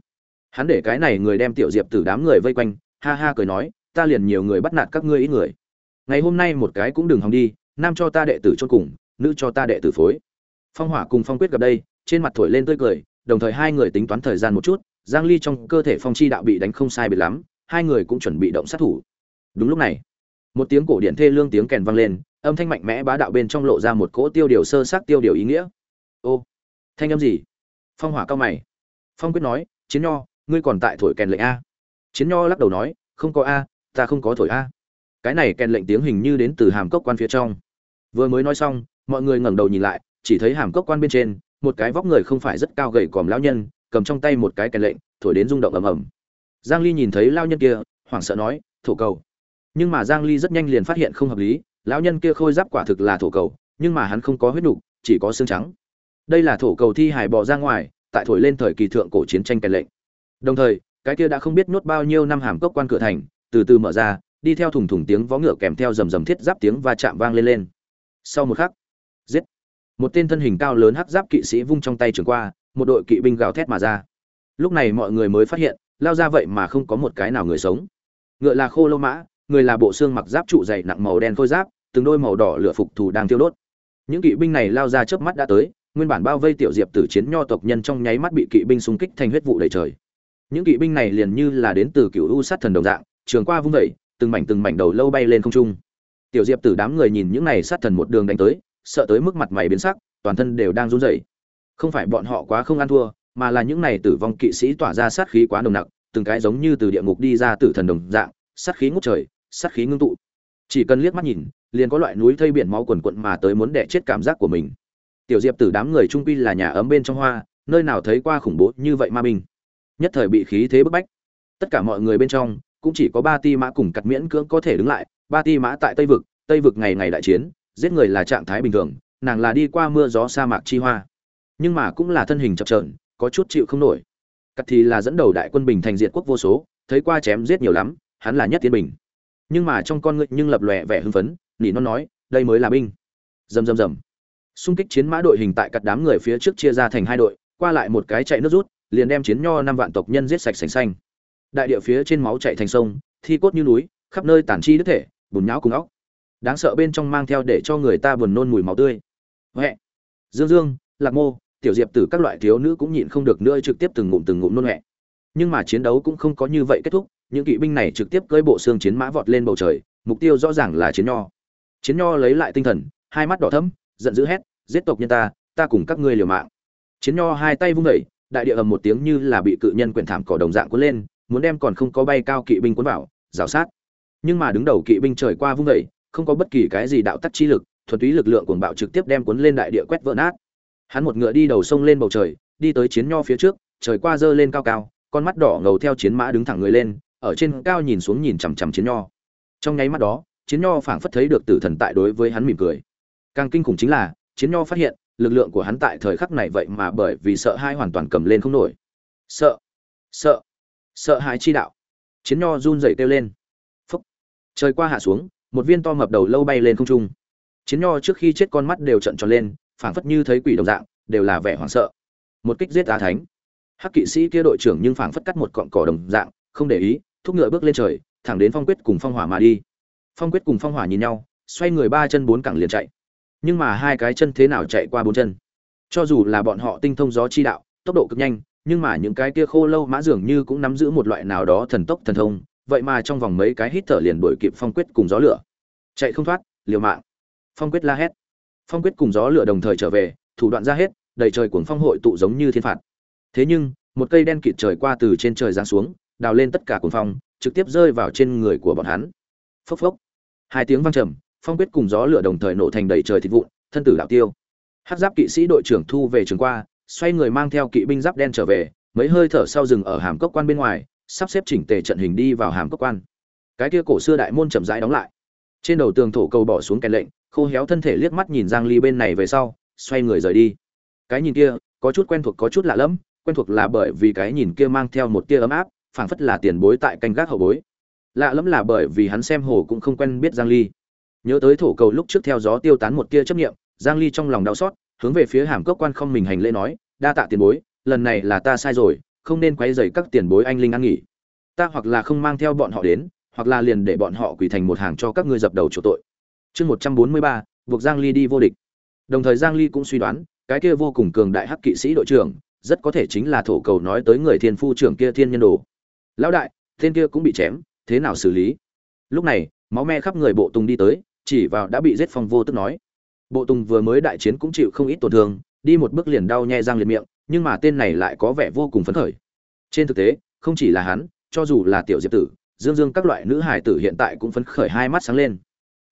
Speaker 1: Hắn để cái này người đem tiểu diệp từ đám người vây quanh, ha ha cười nói, ta liền nhiều người bắt nạt các ngươi ít người ngày hôm nay một cái cũng đừng hòng đi, nam cho ta đệ tử chôn cùng, nữ cho ta đệ tử phối. Phong hỏa cùng phong quyết gặp đây, trên mặt thổi lên tươi cười, đồng thời hai người tính toán thời gian một chút, giang ly trong cơ thể phong chi đạo bị đánh không sai biệt lắm, hai người cũng chuẩn bị động sát thủ. Đúng lúc này, một tiếng cổ điện thê lương tiếng kèn vang lên, âm thanh mạnh mẽ bá đạo bên trong lộ ra một cỗ tiêu điều sơ sát tiêu điều ý nghĩa. Ô, thanh âm gì? Phong hỏa cao mày. Phong quyết nói, chiến nho, ngươi còn tại thổi kèn lệnh a? Chiến nho lắc đầu nói, không có a, ta không có thổi a cái này kèn lệnh tiếng hình như đến từ hàm cốc quan phía trong. Vừa mới nói xong, mọi người ngẩng đầu nhìn lại, chỉ thấy hàm cốc quan bên trên, một cái vóc người không phải rất cao gầy còm lão nhân, cầm trong tay một cái kèn lệnh, thổi đến rung động ầm ầm. Giang ly nhìn thấy lão nhân kia, hoảng sợ nói, thổ cầu. Nhưng mà giang ly rất nhanh liền phát hiện không hợp lý, lão nhân kia khôi giáp quả thực là thổ cầu, nhưng mà hắn không có huyết đủ chỉ có xương trắng. Đây là thổ cầu thi hải bò ra ngoài, tại thổi lên thời kỳ thượng cổ chiến tranh kèn lệnh. Đồng thời, cái kia đã không biết nuốt bao nhiêu năm hàm cốc quan cửa thành, từ từ mở ra đi theo thùng thùng tiếng vó ngựa kèm theo rầm rầm thiết giáp tiếng và chạm vang lên lên. Sau một khắc, giết. Một tên thân hình cao lớn hắc giáp kỵ sĩ vung trong tay trường qua, một đội kỵ binh gào thét mà ra. Lúc này mọi người mới phát hiện, lao ra vậy mà không có một cái nào người sống. Ngựa là khô lâu mã, người là bộ xương mặc giáp trụ dày nặng màu đen khôi giáp, từng đôi màu đỏ lửa phục thù đang tiêu đốt. Những kỵ binh này lao ra chớp mắt đã tới, nguyên bản bao vây tiểu diệp tử chiến nho tộc nhân trong nháy mắt bị kỵ binh xung kích thành huyết vụ đầy trời. Những kỵ binh này liền như là đến từ cựu u sát thần đồng dạng, trường qua vung vẩy từng mảnh từng mảnh đầu lâu bay lên không trung. Tiểu diệp tử đám người nhìn những này sát thần một đường đánh tới, sợ tới mức mặt mày biến sắc, toàn thân đều đang run rẩy. Không phải bọn họ quá không ăn thua, mà là những này tử vong kỵ sĩ tỏa ra sát khí quá nồng nặc, từng cái giống như từ địa ngục đi ra tử thần đồng dạng, sát khí ngút trời, sát khí ngưng tụ. Chỉ cần liếc mắt nhìn, liền có loại núi thây biển máu quần quận mà tới muốn đẻ chết cảm giác của mình. Tiểu diệp tử đám người trung quy là nhà ấm bên trong hoa, nơi nào thấy qua khủng bố như vậy ma binh. Nhất thời bị khí thế bức bách. Tất cả mọi người bên trong cũng chỉ có ba ti mã cùng cặt miễn cưỡng có thể đứng lại, ba ti mã tại tây vực tây vực ngày ngày đại chiến, giết người là trạng thái bình thường, nàng là đi qua mưa gió sa mạc chi hoa. Nhưng mà cũng là thân hình chập trờn có chút chịu không nổi. Cắt thì là dẫn đầu đại quân bình thành diệt quốc vô số, thấy qua chém giết nhiều lắm, hắn là nhất tiến bình. Nhưng mà trong con ngựa nhưng lập lòe vẻ hưng phấn, nỉ non nói, đây mới là binh. Rầm rầm rầm. Xung kích chiến mã đội hình tại cắt đám người phía trước chia ra thành hai đội, qua lại một cái chạy nước rút, liền đem chiến nho năm vạn tộc nhân giết sạch sành xanh đại địa phía trên máu chạy thành sông, thi cốt như núi, khắp nơi tản chi đứt thể, bùn nhão cùng óc. Đáng sợ bên trong mang theo để cho người ta buồn nôn mùi máu tươi. Huệ. Dương dương, lạc mô, tiểu diệp tử các loại thiếu nữ cũng nhịn không được nữa trực tiếp từng ngụm từng ngụm nôn huệ. Nhưng mà chiến đấu cũng không có như vậy kết thúc, những kỵ binh này trực tiếp cưỡi bộ xương chiến mã vọt lên bầu trời, mục tiêu rõ ràng là chiến nho. Chiến nho lấy lại tinh thần, hai mắt đỏ thẫm, giận dữ hét, giết tộc nhân ta ta cùng các ngươi liều mạng. Chiến nho hai tay vung đẩy đại địa ầm một tiếng như là bị cự nhân quyển thảm cỏ đồng dạng cuốn lên muốn đem còn không có bay cao kỵ binh cuốn vào rào sát. Nhưng mà đứng đầu kỵ binh trời qua vung dậy, không có bất kỳ cái gì đạo tắc chi lực thuần túy lực lượng cuồng bạo trực tiếp đem cuốn lên đại địa quét vỡ nát. Hắn một ngựa đi đầu sông lên bầu trời đi tới chiến nho phía trước trời qua dơ lên cao cao con mắt đỏ ngầu theo chiến mã đứng thẳng người lên ở trên cao nhìn xuống nhìn chằm chằm chiến nho. Trong nháy mắt đó chiến nho phảng phất thấy được tử thần tại đối với hắn mỉm cười. Càng kinh khủng chính là chiến nho phát hiện lực lượng của hắn tại thời khắc này vậy mà bởi vì sợ hai hoàn toàn cầm lên không nổi. Sợ sợ sợ hãi chi đạo. Chiến nho run rẩy kêu lên. Phúc. Trời qua hạ xuống, một viên to mập đầu lâu bay lên không trung. Chiến nho trước khi chết con mắt đều trận tròn lên, phảng phất như thấy quỷ đồng dạng, đều là vẻ hoảng sợ. Một kích giết á thánh. Hắc kỵ sĩ kia đội trưởng nhưng phảng phất cắt một cọn cỏ đồng dạng, không để ý, thúc ngựa bước lên trời, thẳng đến phong quyết cùng phong hỏa mà đi. Phong quyết cùng phong hỏa nhìn nhau, xoay người ba chân bốn cẳng liền chạy. Nhưng mà hai cái chân thế nào chạy qua bốn chân? Cho dù là bọn họ tinh thông gió chi đạo, tốc độ cực nhanh nhưng mà những cái kia khô lâu mã dường như cũng nắm giữ một loại nào đó thần tốc thần thông, vậy mà trong vòng mấy cái hít thở liền đổi kịp phong quyết cùng gió lửa. Chạy không thoát, liều mạng. Phong quyết la hét. Phong quyết cùng gió lửa đồng thời trở về, thủ đoạn ra hết, đầy trời cuồng phong hội tụ giống như thiên phạt. Thế nhưng, một cây đen kịt trời qua từ trên trời giáng xuống, đào lên tất cả cuồng phong, trực tiếp rơi vào trên người của bọn hắn. Phốc phốc. Hai tiếng vang trầm, phong quyết cùng gió lửa đồng thời nổ thành đầy trời thịt vụn, thân tử đạo tiêu. Hát giáp kỵ sĩ đội trưởng thu về trường qua xoay người mang theo kỵ binh giáp đen trở về, mấy hơi thở sau dừng ở hàm cốc quan bên ngoài, sắp xếp chỉnh tề trận hình đi vào hàm cốc quan. Cái kia cổ xưa đại môn chậm rãi đóng lại. Trên đầu tường thổ cầu bỏ xuống cái lệnh, khô héo thân thể liếc mắt nhìn giang ly bên này về sau, xoay người rời đi. Cái nhìn kia, có chút quen thuộc có chút lạ lẫm, quen thuộc là bởi vì cái nhìn kia mang theo một tia ấm áp, phảng phất là tiền bối tại canh gác hậu bối. Lạ lẫm là bởi vì hắn xem hồ cũng không quen biết giang ly. Nhớ tới thổ cầu lúc trước theo gió tiêu tán một tia chấp niệm, giang ly trong lòng đau xót hướng về phía hàm cốc quan không mình hành lễ nói, đa tạ tiền bối, lần này là ta sai rồi, không nên quấy rầy các tiền bối anh linh ăn nghỉ. Ta hoặc là không mang theo bọn họ đến, hoặc là liền để bọn họ quỳ thành một hàng cho các ngươi dập đầu chỗ tội. Chương một trăm bốn mươi ba, buộc giang ly đi vô địch. Đồng thời giang ly cũng suy đoán, cái kia vô cùng cường đại hắc kỵ sĩ đội trưởng, rất có thể chính là thổ cầu nói tới người thiên phu trưởng kia thiên nhân đồ. Lão đại, tên kia cũng bị chém, thế nào xử lý? Lúc này, máu me khắp người bộ tùng đi tới, chỉ vào đã bị giết phong vô tức nói bộ tùng vừa mới đại chiến cũng chịu không ít tổn thương, đi một bước liền đau nhẹ răng liệt miệng, nhưng mà tên này lại có vẻ vô cùng phấn khởi. Trên thực tế, không chỉ là hắn, cho dù là tiểu diệp tử, dương dương các loại nữ hải tử hiện tại cũng phấn khởi hai mắt sáng lên.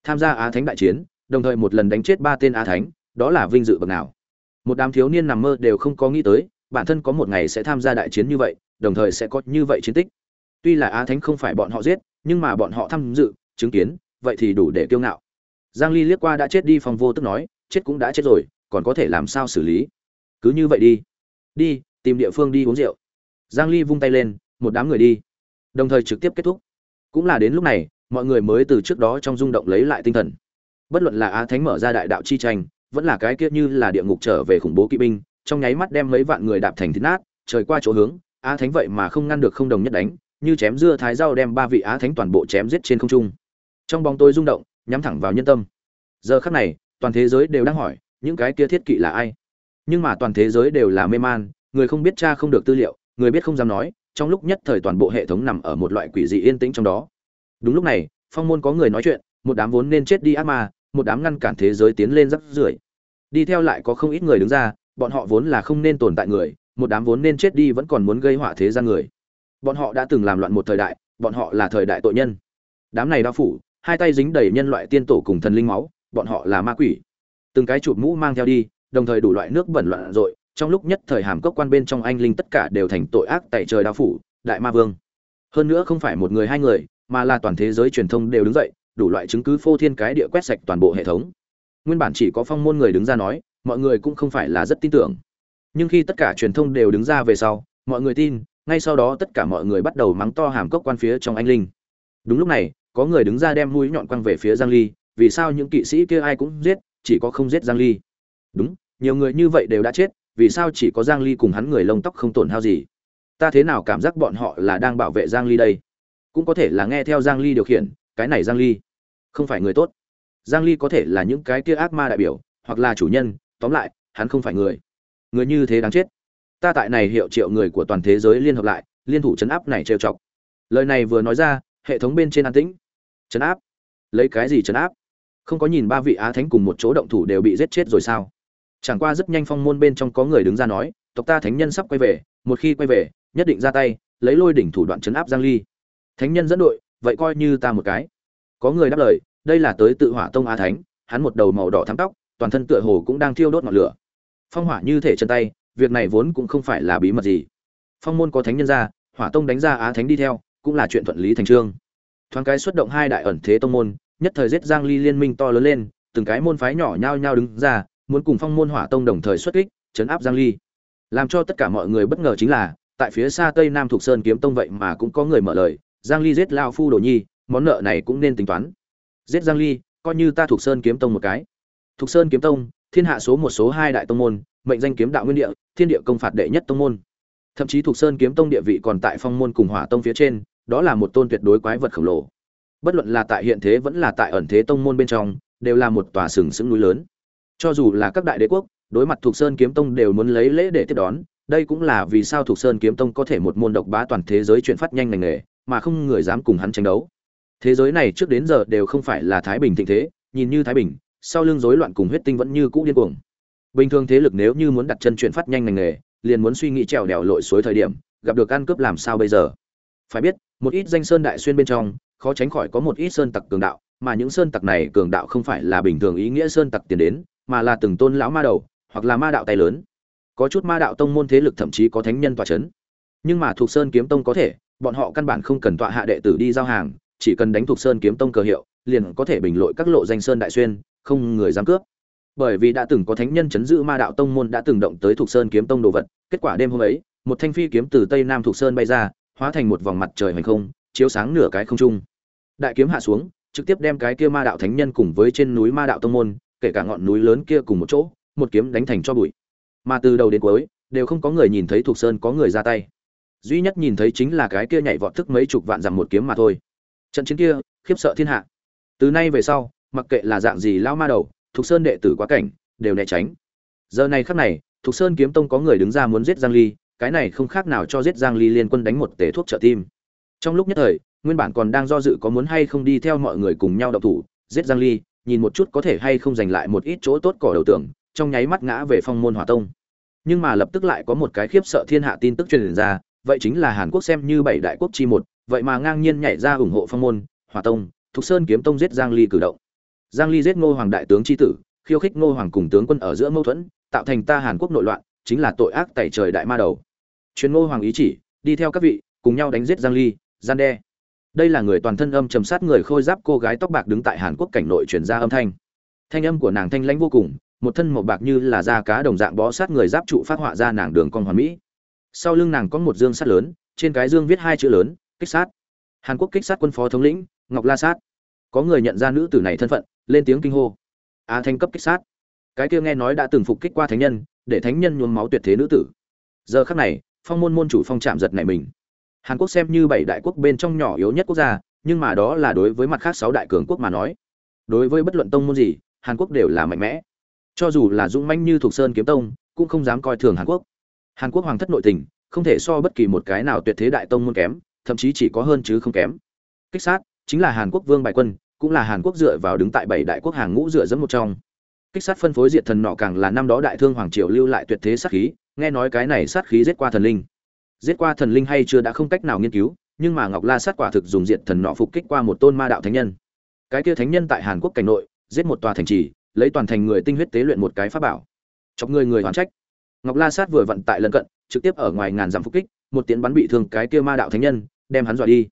Speaker 1: Tham gia á thánh đại chiến, đồng thời một lần đánh chết ba tên á thánh, đó là vinh dự bậc nào. Một đám thiếu niên nằm mơ đều không có nghĩ tới, bản thân có một ngày sẽ tham gia đại chiến như vậy, đồng thời sẽ có như vậy chiến tích. Tuy là á thánh không phải bọn họ giết, nhưng mà bọn họ tham dự, chứng kiến, vậy thì đủ để kiêu ngạo giang ly liếc qua đã chết đi phong vô tức nói, chết cũng đã chết rồi, còn có thể làm sao xử lý? Cứ như vậy đi. Đi, tìm địa phương đi uống rượu. Giang ly vung tay lên, một đám người đi. Đồng thời trực tiếp kết thúc. Cũng là đến lúc này, mọi người mới từ trước đó trong rung động lấy lại tinh thần. Bất luận là á thánh mở ra đại đạo chi tranh, vẫn là cái kia như là địa ngục trở về khủng bố kỵ binh, trong nháy mắt đem mấy vạn người đạp thành thịt nát, trời qua chỗ hướng á thánh vậy mà không ngăn được không đồng nhất đánh, như chém dưa thái rau đem ba vị á thánh toàn bộ chém giết trên không trung. Trong bóng tối rung động nhắm thẳng vào nhân tâm. Giờ khắc này, toàn thế giới đều đang hỏi, những cái kia thiết kỵ là ai? Nhưng mà toàn thế giới đều là mê man, người không biết cha không được tư liệu, người biết không dám nói, trong lúc nhất thời toàn bộ hệ thống nằm ở một loại quỷ dị yên tĩnh trong đó. Đúng lúc này, phong môn có người nói chuyện, một đám vốn nên chết đi ác ma, một đám ngăn cản thế giới tiến lên rắc rưởi. Đi theo lại có không ít người đứng ra, bọn họ vốn là không nên tồn tại người, một đám vốn nên chết đi vẫn còn muốn gây họa thế gian người. Bọn họ đã từng làm loạn một thời đại, bọn họ là thời đại tội nhân. Đám này đao phủ hai tay dính đầy nhân loại tiên tổ cùng thần linh máu, bọn họ là ma quỷ. Từng cái chụp mũ mang theo đi, đồng thời đủ loại nước bẩn loạn rội, trong lúc nhất thời hàm cốc quan bên trong anh linh tất cả đều thành tội ác tại trời đao phủ, đại ma vương. Hơn nữa không phải một người hai người, mà là toàn thế giới truyền thông đều đứng dậy, đủ loại chứng cứ phô thiên cái địa quét sạch toàn bộ hệ thống. Nguyên bản chỉ có phong môn người đứng ra nói, mọi người cũng không phải là rất tin tưởng. Nhưng khi tất cả truyền thông đều đứng ra về sau, mọi người tin, ngay sau đó tất cả mọi người bắt đầu mắng to hàm cốc quan phía trong anh linh. Đúng lúc này có người đứng ra đem mũi nhọn quăng về phía giang ly, vì sao những kỵ sĩ kia ai cũng giết, chỉ có không giết giang ly? Đúng, nhiều người như vậy đều đã chết, vì sao chỉ có giang ly cùng hắn người lông tóc không tổn hao gì? Ta thế nào cảm giác bọn họ là đang bảo vệ giang ly đây? Cũng có thể là nghe theo giang ly điều khiển, cái này giang ly không phải người tốt. Giang ly có thể là những cái kia ác ma đại biểu, hoặc là chủ nhân, tóm lại, hắn không phải người. Người như thế đáng chết. Ta tại này hiệu triệu người của toàn thế giới liên hợp lại, liên thủ chấn áp này trêu chọc. Lời này vừa nói ra, hệ thống bên trên an tĩnh chấn áp. Lấy cái gì chấn áp? Không có nhìn ba vị á thánh cùng một chỗ động thủ đều bị giết chết rồi sao? Chẳng qua rất nhanh phong môn bên trong có người đứng ra nói, tộc ta thánh nhân sắp quay về, một khi quay về, nhất định ra tay, lấy lôi đỉnh thủ đoạn chấn áp giang ly. Thánh nhân dẫn đội, vậy coi như ta một cái. Có người đáp lời, đây là tới tự hỏa tông á thánh, hắn một đầu màu đỏ thắm tóc, toàn thân tựa hồ cũng đang thiêu đốt ngọn lửa. Phong hỏa như thể chân tay, việc này vốn cũng không phải là bí mật gì. Phong môn có thánh nhân ra, hỏa tông đánh ra á thánh đi theo, cũng là chuyện thuận lý thành trương thoáng cái xuất động hai đại ẩn thế tông môn, nhất thời giết giang ly liên minh to lớn lên, từng cái môn phái nhỏ nhau nhau đứng ra, muốn cùng phong môn hỏa tông đồng thời xuất kích, chấn áp giang ly. Làm cho tất cả mọi người bất ngờ chính là, tại phía xa tây nam thuộc sơn kiếm tông vậy mà cũng có người mở lời, giang ly giết lao phu đồ nhi, món nợ này cũng nên tính toán. Giết giang ly, coi như ta thuộc sơn kiếm tông một cái. Thuộc sơn kiếm tông, thiên hạ số một số hai đại tông môn, mệnh danh kiếm đạo nguyên địa, thiên địa công phạt đệ nhất tông môn. Thậm chí thuộc sơn kiếm tông địa vị còn tại phong môn cùng hỏa tông phía trên đó là một tôn tuyệt đối quái vật khổng lồ. Bất luận là tại hiện thế vẫn là tại ẩn thế tông môn bên trong, đều là một tòa sừng sững núi lớn. Cho dù là các đại đế quốc, đối mặt thuộc sơn kiếm tông đều muốn lấy lễ để tiếp đón, đây cũng là vì sao thuộc sơn kiếm tông có thể một môn độc bá toàn thế giới chuyển phát nhanh ngành nghề, mà không người dám cùng hắn tranh đấu. Thế giới này trước đến giờ đều không phải là thái bình thịnh thế, nhìn như thái bình, sau lưng rối loạn cùng huyết tinh vẫn như cũ điên cuồng. Bình thường thế lực nếu như muốn đặt chân chuyển phát nhanh ngành nghề, liền muốn suy nghĩ trèo đèo lội suối thời điểm, gặp được ăn cướp làm sao bây giờ? Phải biết một ít danh sơn đại xuyên bên trong, khó tránh khỏi có một ít sơn tặc cường đạo, mà những sơn tặc này cường đạo không phải là bình thường ý nghĩa sơn tặc tiền đến, mà là từng tôn lão ma đầu, hoặc là ma đạo tay lớn. Có chút ma đạo tông môn thế lực thậm chí có thánh nhân tọa chấn. Nhưng mà thuộc sơn kiếm tông có thể, bọn họ căn bản không cần tọa hạ đệ tử đi giao hàng, chỉ cần đánh thuộc sơn kiếm tông cờ hiệu, liền có thể bình lội các lộ danh sơn đại xuyên, không người dám cướp. Bởi vì đã từng có thánh nhân chấn giữ ma đạo tông môn đã từng động tới thuộc sơn kiếm tông đồ vật, kết quả đêm hôm ấy, một thanh phi kiếm từ tây nam thuộc sơn bay ra hóa thành một vòng mặt trời hoành không, chiếu sáng nửa cái không trung. Đại kiếm hạ xuống, trực tiếp đem cái kia ma đạo thánh nhân cùng với trên núi ma đạo tông môn, kể cả ngọn núi lớn kia cùng một chỗ, một kiếm đánh thành cho bụi. Mà từ đầu đến cuối, đều không có người nhìn thấy thuộc sơn có người ra tay. Duy nhất nhìn thấy chính là cái kia nhảy vọt thức mấy chục vạn dặm một kiếm mà thôi. Trận chiến kia, khiếp sợ thiên hạ. Từ nay về sau, mặc kệ là dạng gì lao ma đầu, thuộc sơn đệ tử quá cảnh, đều né tránh. Giờ này khắc này, thuộc sơn kiếm tông có người đứng ra muốn giết giang ly cái này không khác nào cho giết giang ly liên quân đánh một tể thuốc trợ tim. Trong lúc nhất thời, nguyên bản còn đang do dự có muốn hay không đi theo mọi người cùng nhau động thủ, giết giang ly, nhìn một chút có thể hay không giành lại một ít chỗ tốt cỏ đầu tưởng trong nháy mắt ngã về phong môn hỏa tông. Nhưng mà lập tức lại có một cái khiếp sợ thiên hạ tin tức truyền ra, vậy chính là hàn quốc xem như bảy đại quốc chi một, vậy mà ngang nhiên nhảy ra ủng hộ phong môn, hỏa tông, thục sơn kiếm tông giết giang ly cử động. Giang ly giết ngô hoàng đại tướng chi tử, khiêu khích ngô hoàng cùng tướng quân ở giữa mâu thuẫn, tạo thành ta hàn quốc nội loạn, chính là tội ác tẩy trời đại ma đầu truyền ngô hoàng ý chỉ, đi theo các vị, cùng nhau đánh giết giang ly, gian đe. Đây là người toàn thân âm trầm sát người khôi giáp cô gái tóc bạc đứng tại hàn quốc cảnh nội truyền ra âm thanh. Thanh âm của nàng thanh lãnh vô cùng, một thân màu bạc như là da cá đồng dạng bó sát người giáp trụ phát họa ra nàng đường con hoàn mỹ. Sau lưng nàng có một dương sắt lớn, trên cái dương viết hai chữ lớn, kích sát. Hàn quốc kích sát quân phó thống lĩnh, ngọc la sát. Có người nhận ra nữ tử này thân phận, lên tiếng kinh hô. A thanh cấp kích sát. Cái kia nghe nói đã từng phục kích qua thánh nhân, để thánh nhân nhuốm máu tuyệt thế nữ tử. Giờ khắc này phong môn môn chủ phong chạm giật này mình. Hàn quốc xem như bảy đại quốc bên trong nhỏ yếu nhất quốc gia, nhưng mà đó là đối với mặt khác sáu đại cường quốc mà nói. Đối với bất luận tông môn gì, hàn quốc đều là mạnh mẽ. Cho dù là dũng manh như thuộc sơn kiếm tông, cũng không dám coi thường hàn quốc. Hàn quốc hoàng thất nội tình, không thể so bất kỳ một cái nào tuyệt thế đại tông môn kém, thậm chí chỉ có hơn chứ không kém. Kích sát, chính là hàn quốc vương bại quân, cũng là hàn quốc dựa vào đứng tại bảy đại quốc hàng ngũ dựa dẫn một trong. Kích sát phân phối diệt thần nọ càng là năm đó đại thương hoàng triều lưu lại tuyệt thế sát khí nghe nói cái này sát khí giết qua thần linh. Giết qua thần linh hay chưa đã không cách nào nghiên cứu, nhưng mà ngọc la sát quả thực dùng diện thần nọ phục kích qua một tôn ma đạo thánh nhân. Cái kia thánh nhân tại hàn quốc cảnh nội, giết một tòa thành trì, lấy toàn thành người tinh huyết tế luyện một cái pháp bảo. Chọc người người hoàn trách. Ngọc la sát vừa vận tại lân cận, trực tiếp ở ngoài ngàn dặm phục kích, một tiến bắn bị thương cái kia ma đạo thánh nhân, đem hắn dọa đi.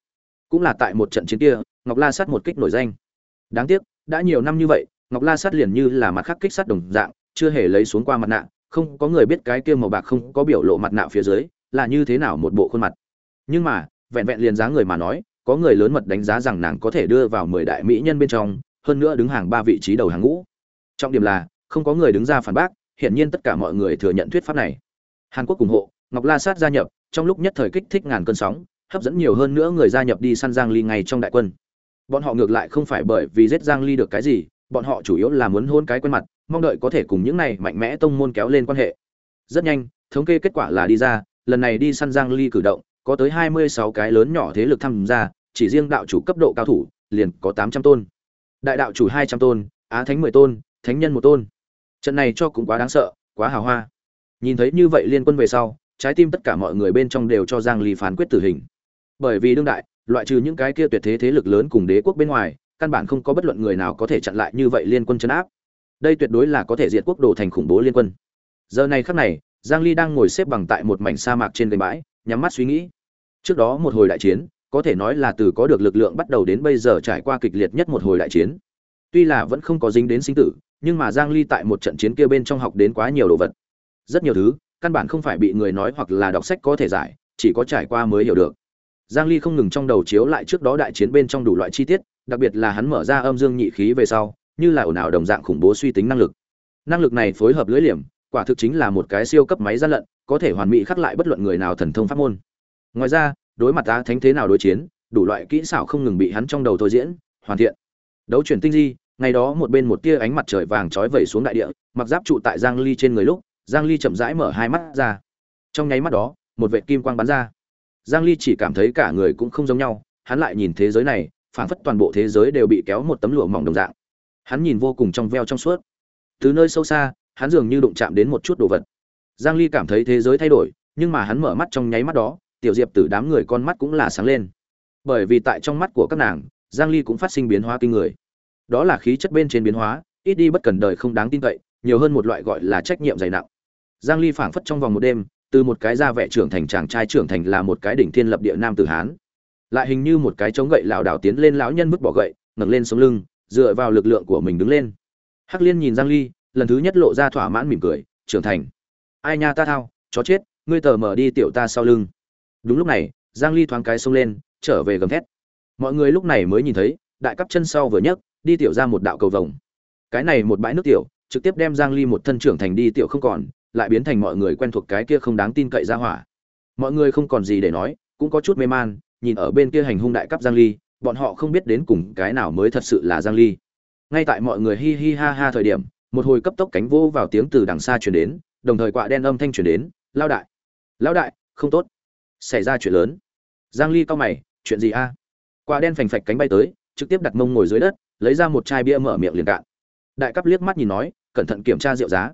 Speaker 1: Cũng là tại một trận chiến kia, ngọc la sát một kích nổi danh. Đáng tiếc, đã nhiều năm như vậy, ngọc la sát liền như là mặt khắc kích sát đồng dạng, chưa hề lấy xuống qua mặt nạ không có người biết cái kia màu bạc không có biểu lộ mặt nạ phía dưới, là như thế nào một bộ khuôn mặt. Nhưng mà, vẹn vẹn liền giá người mà nói, có người lớn mật đánh giá rằng nàng có thể đưa vào mười đại mỹ nhân bên trong, hơn nữa đứng hàng ba vị trí đầu hàng ngũ. Trọng điểm là, không có người đứng ra phản bác, hiển nhiên tất cả mọi người thừa nhận thuyết pháp này. Hàn quốc ủng hộ, ngọc la sát gia nhập, trong lúc nhất thời kích thích ngàn cơn sóng, hấp dẫn nhiều hơn nữa người gia nhập đi săn giang ly ngay trong đại quân. Bọn họ ngược lại không phải bởi vì giết giang ly được cái gì bọn họ chủ yếu là muốn hôn cái quen mặt, mong đợi có thể cùng những này mạnh mẽ tông môn kéo lên quan hệ. Rất nhanh, thống kê kết quả là đi ra, lần này đi săn giang ly cử động, có tới 26 cái lớn nhỏ thế lực tham gia, chỉ riêng đạo chủ cấp độ cao thủ, liền có 800 tôn. Đại đạo chủ 200 tôn, á thánh 10 tôn, thánh nhân một tôn. Trận này cho cũng quá đáng sợ, quá hào hoa. Nhìn thấy như vậy liên quân về sau, trái tim tất cả mọi người bên trong đều cho giang ly phán quyết tử hình. Bởi vì đương đại, loại trừ những cái kia tuyệt thế thế lực lớn cùng đế quốc bên ngoài căn bản không có bất luận người nào có thể chặn lại như vậy liên quân chấn áp. Đây tuyệt đối là có thể diệt quốc đồ thành khủng bố liên quân. Giờ này khắc này, giang ly đang ngồi xếp bằng tại một mảnh sa mạc trên gành bãi, nhắm mắt suy nghĩ. Trước đó một hồi đại chiến, có thể nói là từ có được lực lượng bắt đầu đến bây giờ trải qua kịch liệt nhất một hồi đại chiến. Tuy là vẫn không có dính đến sinh tử, nhưng mà giang ly tại một trận chiến kia bên trong học đến quá nhiều đồ vật. Rất nhiều thứ, căn bản không phải bị người nói hoặc là đọc sách có thể giải, chỉ có trải qua mới hiểu được. Giang ly không ngừng trong đầu chiếu lại trước đó đại chiến bên trong đủ loại chi tiết đặc biệt là hắn mở ra âm dương nhị khí về sau, như là ồn ào đồng dạng khủng bố suy tính năng lực. Năng lực này phối hợp lưỡi liềm, quả thực chính là một cái siêu cấp máy gian lận, có thể hoàn mỹ khắc lại bất luận người nào thần thông pháp môn. Ngoài ra, đối mặt ta thánh thế nào đối chiến, đủ loại kỹ xảo không ngừng bị hắn trong đầu thôi diễn, hoàn thiện. Đấu chuyển tinh di, ngày đó một bên một tia ánh mặt trời vàng trói vẩy xuống đại địa, mặc giáp trụ tại giang ly trên người lúc, giang ly chậm rãi mở hai mắt ra. Trong nháy mắt đó, một vệt kim quang bắn ra. Giang ly chỉ cảm thấy cả người cũng không giống nhau, hắn lại nhìn thế giới này phảng phất toàn bộ thế giới đều bị kéo một tấm lụa mỏng đồng dạng. Hắn nhìn vô cùng trong veo trong suốt. Từ nơi sâu xa, hắn dường như đụng chạm đến một chút đồ vật. Giang ly cảm thấy thế giới thay đổi, nhưng mà hắn mở mắt trong nháy mắt đó, tiểu diệp tử đám người con mắt cũng là sáng lên. Bởi vì tại trong mắt của các nàng, giang ly cũng phát sinh biến hóa kinh người. Đó là khí chất bên trên biến hóa, ít đi bất cần đời không đáng tin cậy, nhiều hơn một loại gọi là trách nhiệm dày nặng. Giang ly phảng phất trong vòng một đêm, từ một cái da vẻ trưởng thành chàng trai trưởng thành là một cái đỉnh thiên lập địa nam tử hán lại hình như một cái chống gậy lảo đảo tiến lên lão nhân mức bỏ gậy, ngẩng lên sống lưng, dựa vào lực lượng của mình đứng lên. Hắc liên nhìn giang ly, lần thứ nhất lộ ra thỏa mãn mỉm cười, trưởng thành. Ai nha ta thao, chó chết, ngươi tờ mở đi tiểu ta sau lưng. Đúng lúc này, giang ly thoáng cái xông lên, trở về gầm thét. Mọi người lúc này mới nhìn thấy, đại cấp chân sau vừa nhấc, đi tiểu ra một đạo cầu vồng. Cái này một bãi nước tiểu, trực tiếp đem giang ly một thân trưởng thành đi tiểu không còn, lại biến thành mọi người quen thuộc cái kia không đáng tin cậy ra hỏa. Mọi người không còn gì để nói, cũng có chút mê man nhìn ở bên kia hành hung đại cấp giang ly, bọn họ không biết đến cùng cái nào mới thật sự là giang ly. Ngay tại mọi người hi hi ha ha thời điểm, một hồi cấp tốc cánh vô vào tiếng từ đằng xa truyền đến, đồng thời quạ đen âm thanh truyền đến lao đại lao đại, không tốt, xảy ra chuyện lớn. Giang ly cao mày, chuyện gì a? Quạ đen phành phạch cánh bay tới, trực tiếp đặt mông ngồi dưới đất, lấy ra một chai bia mở miệng liền cạn. Đại cấp liếc mắt nhìn nói, cẩn thận kiểm tra rượu giá.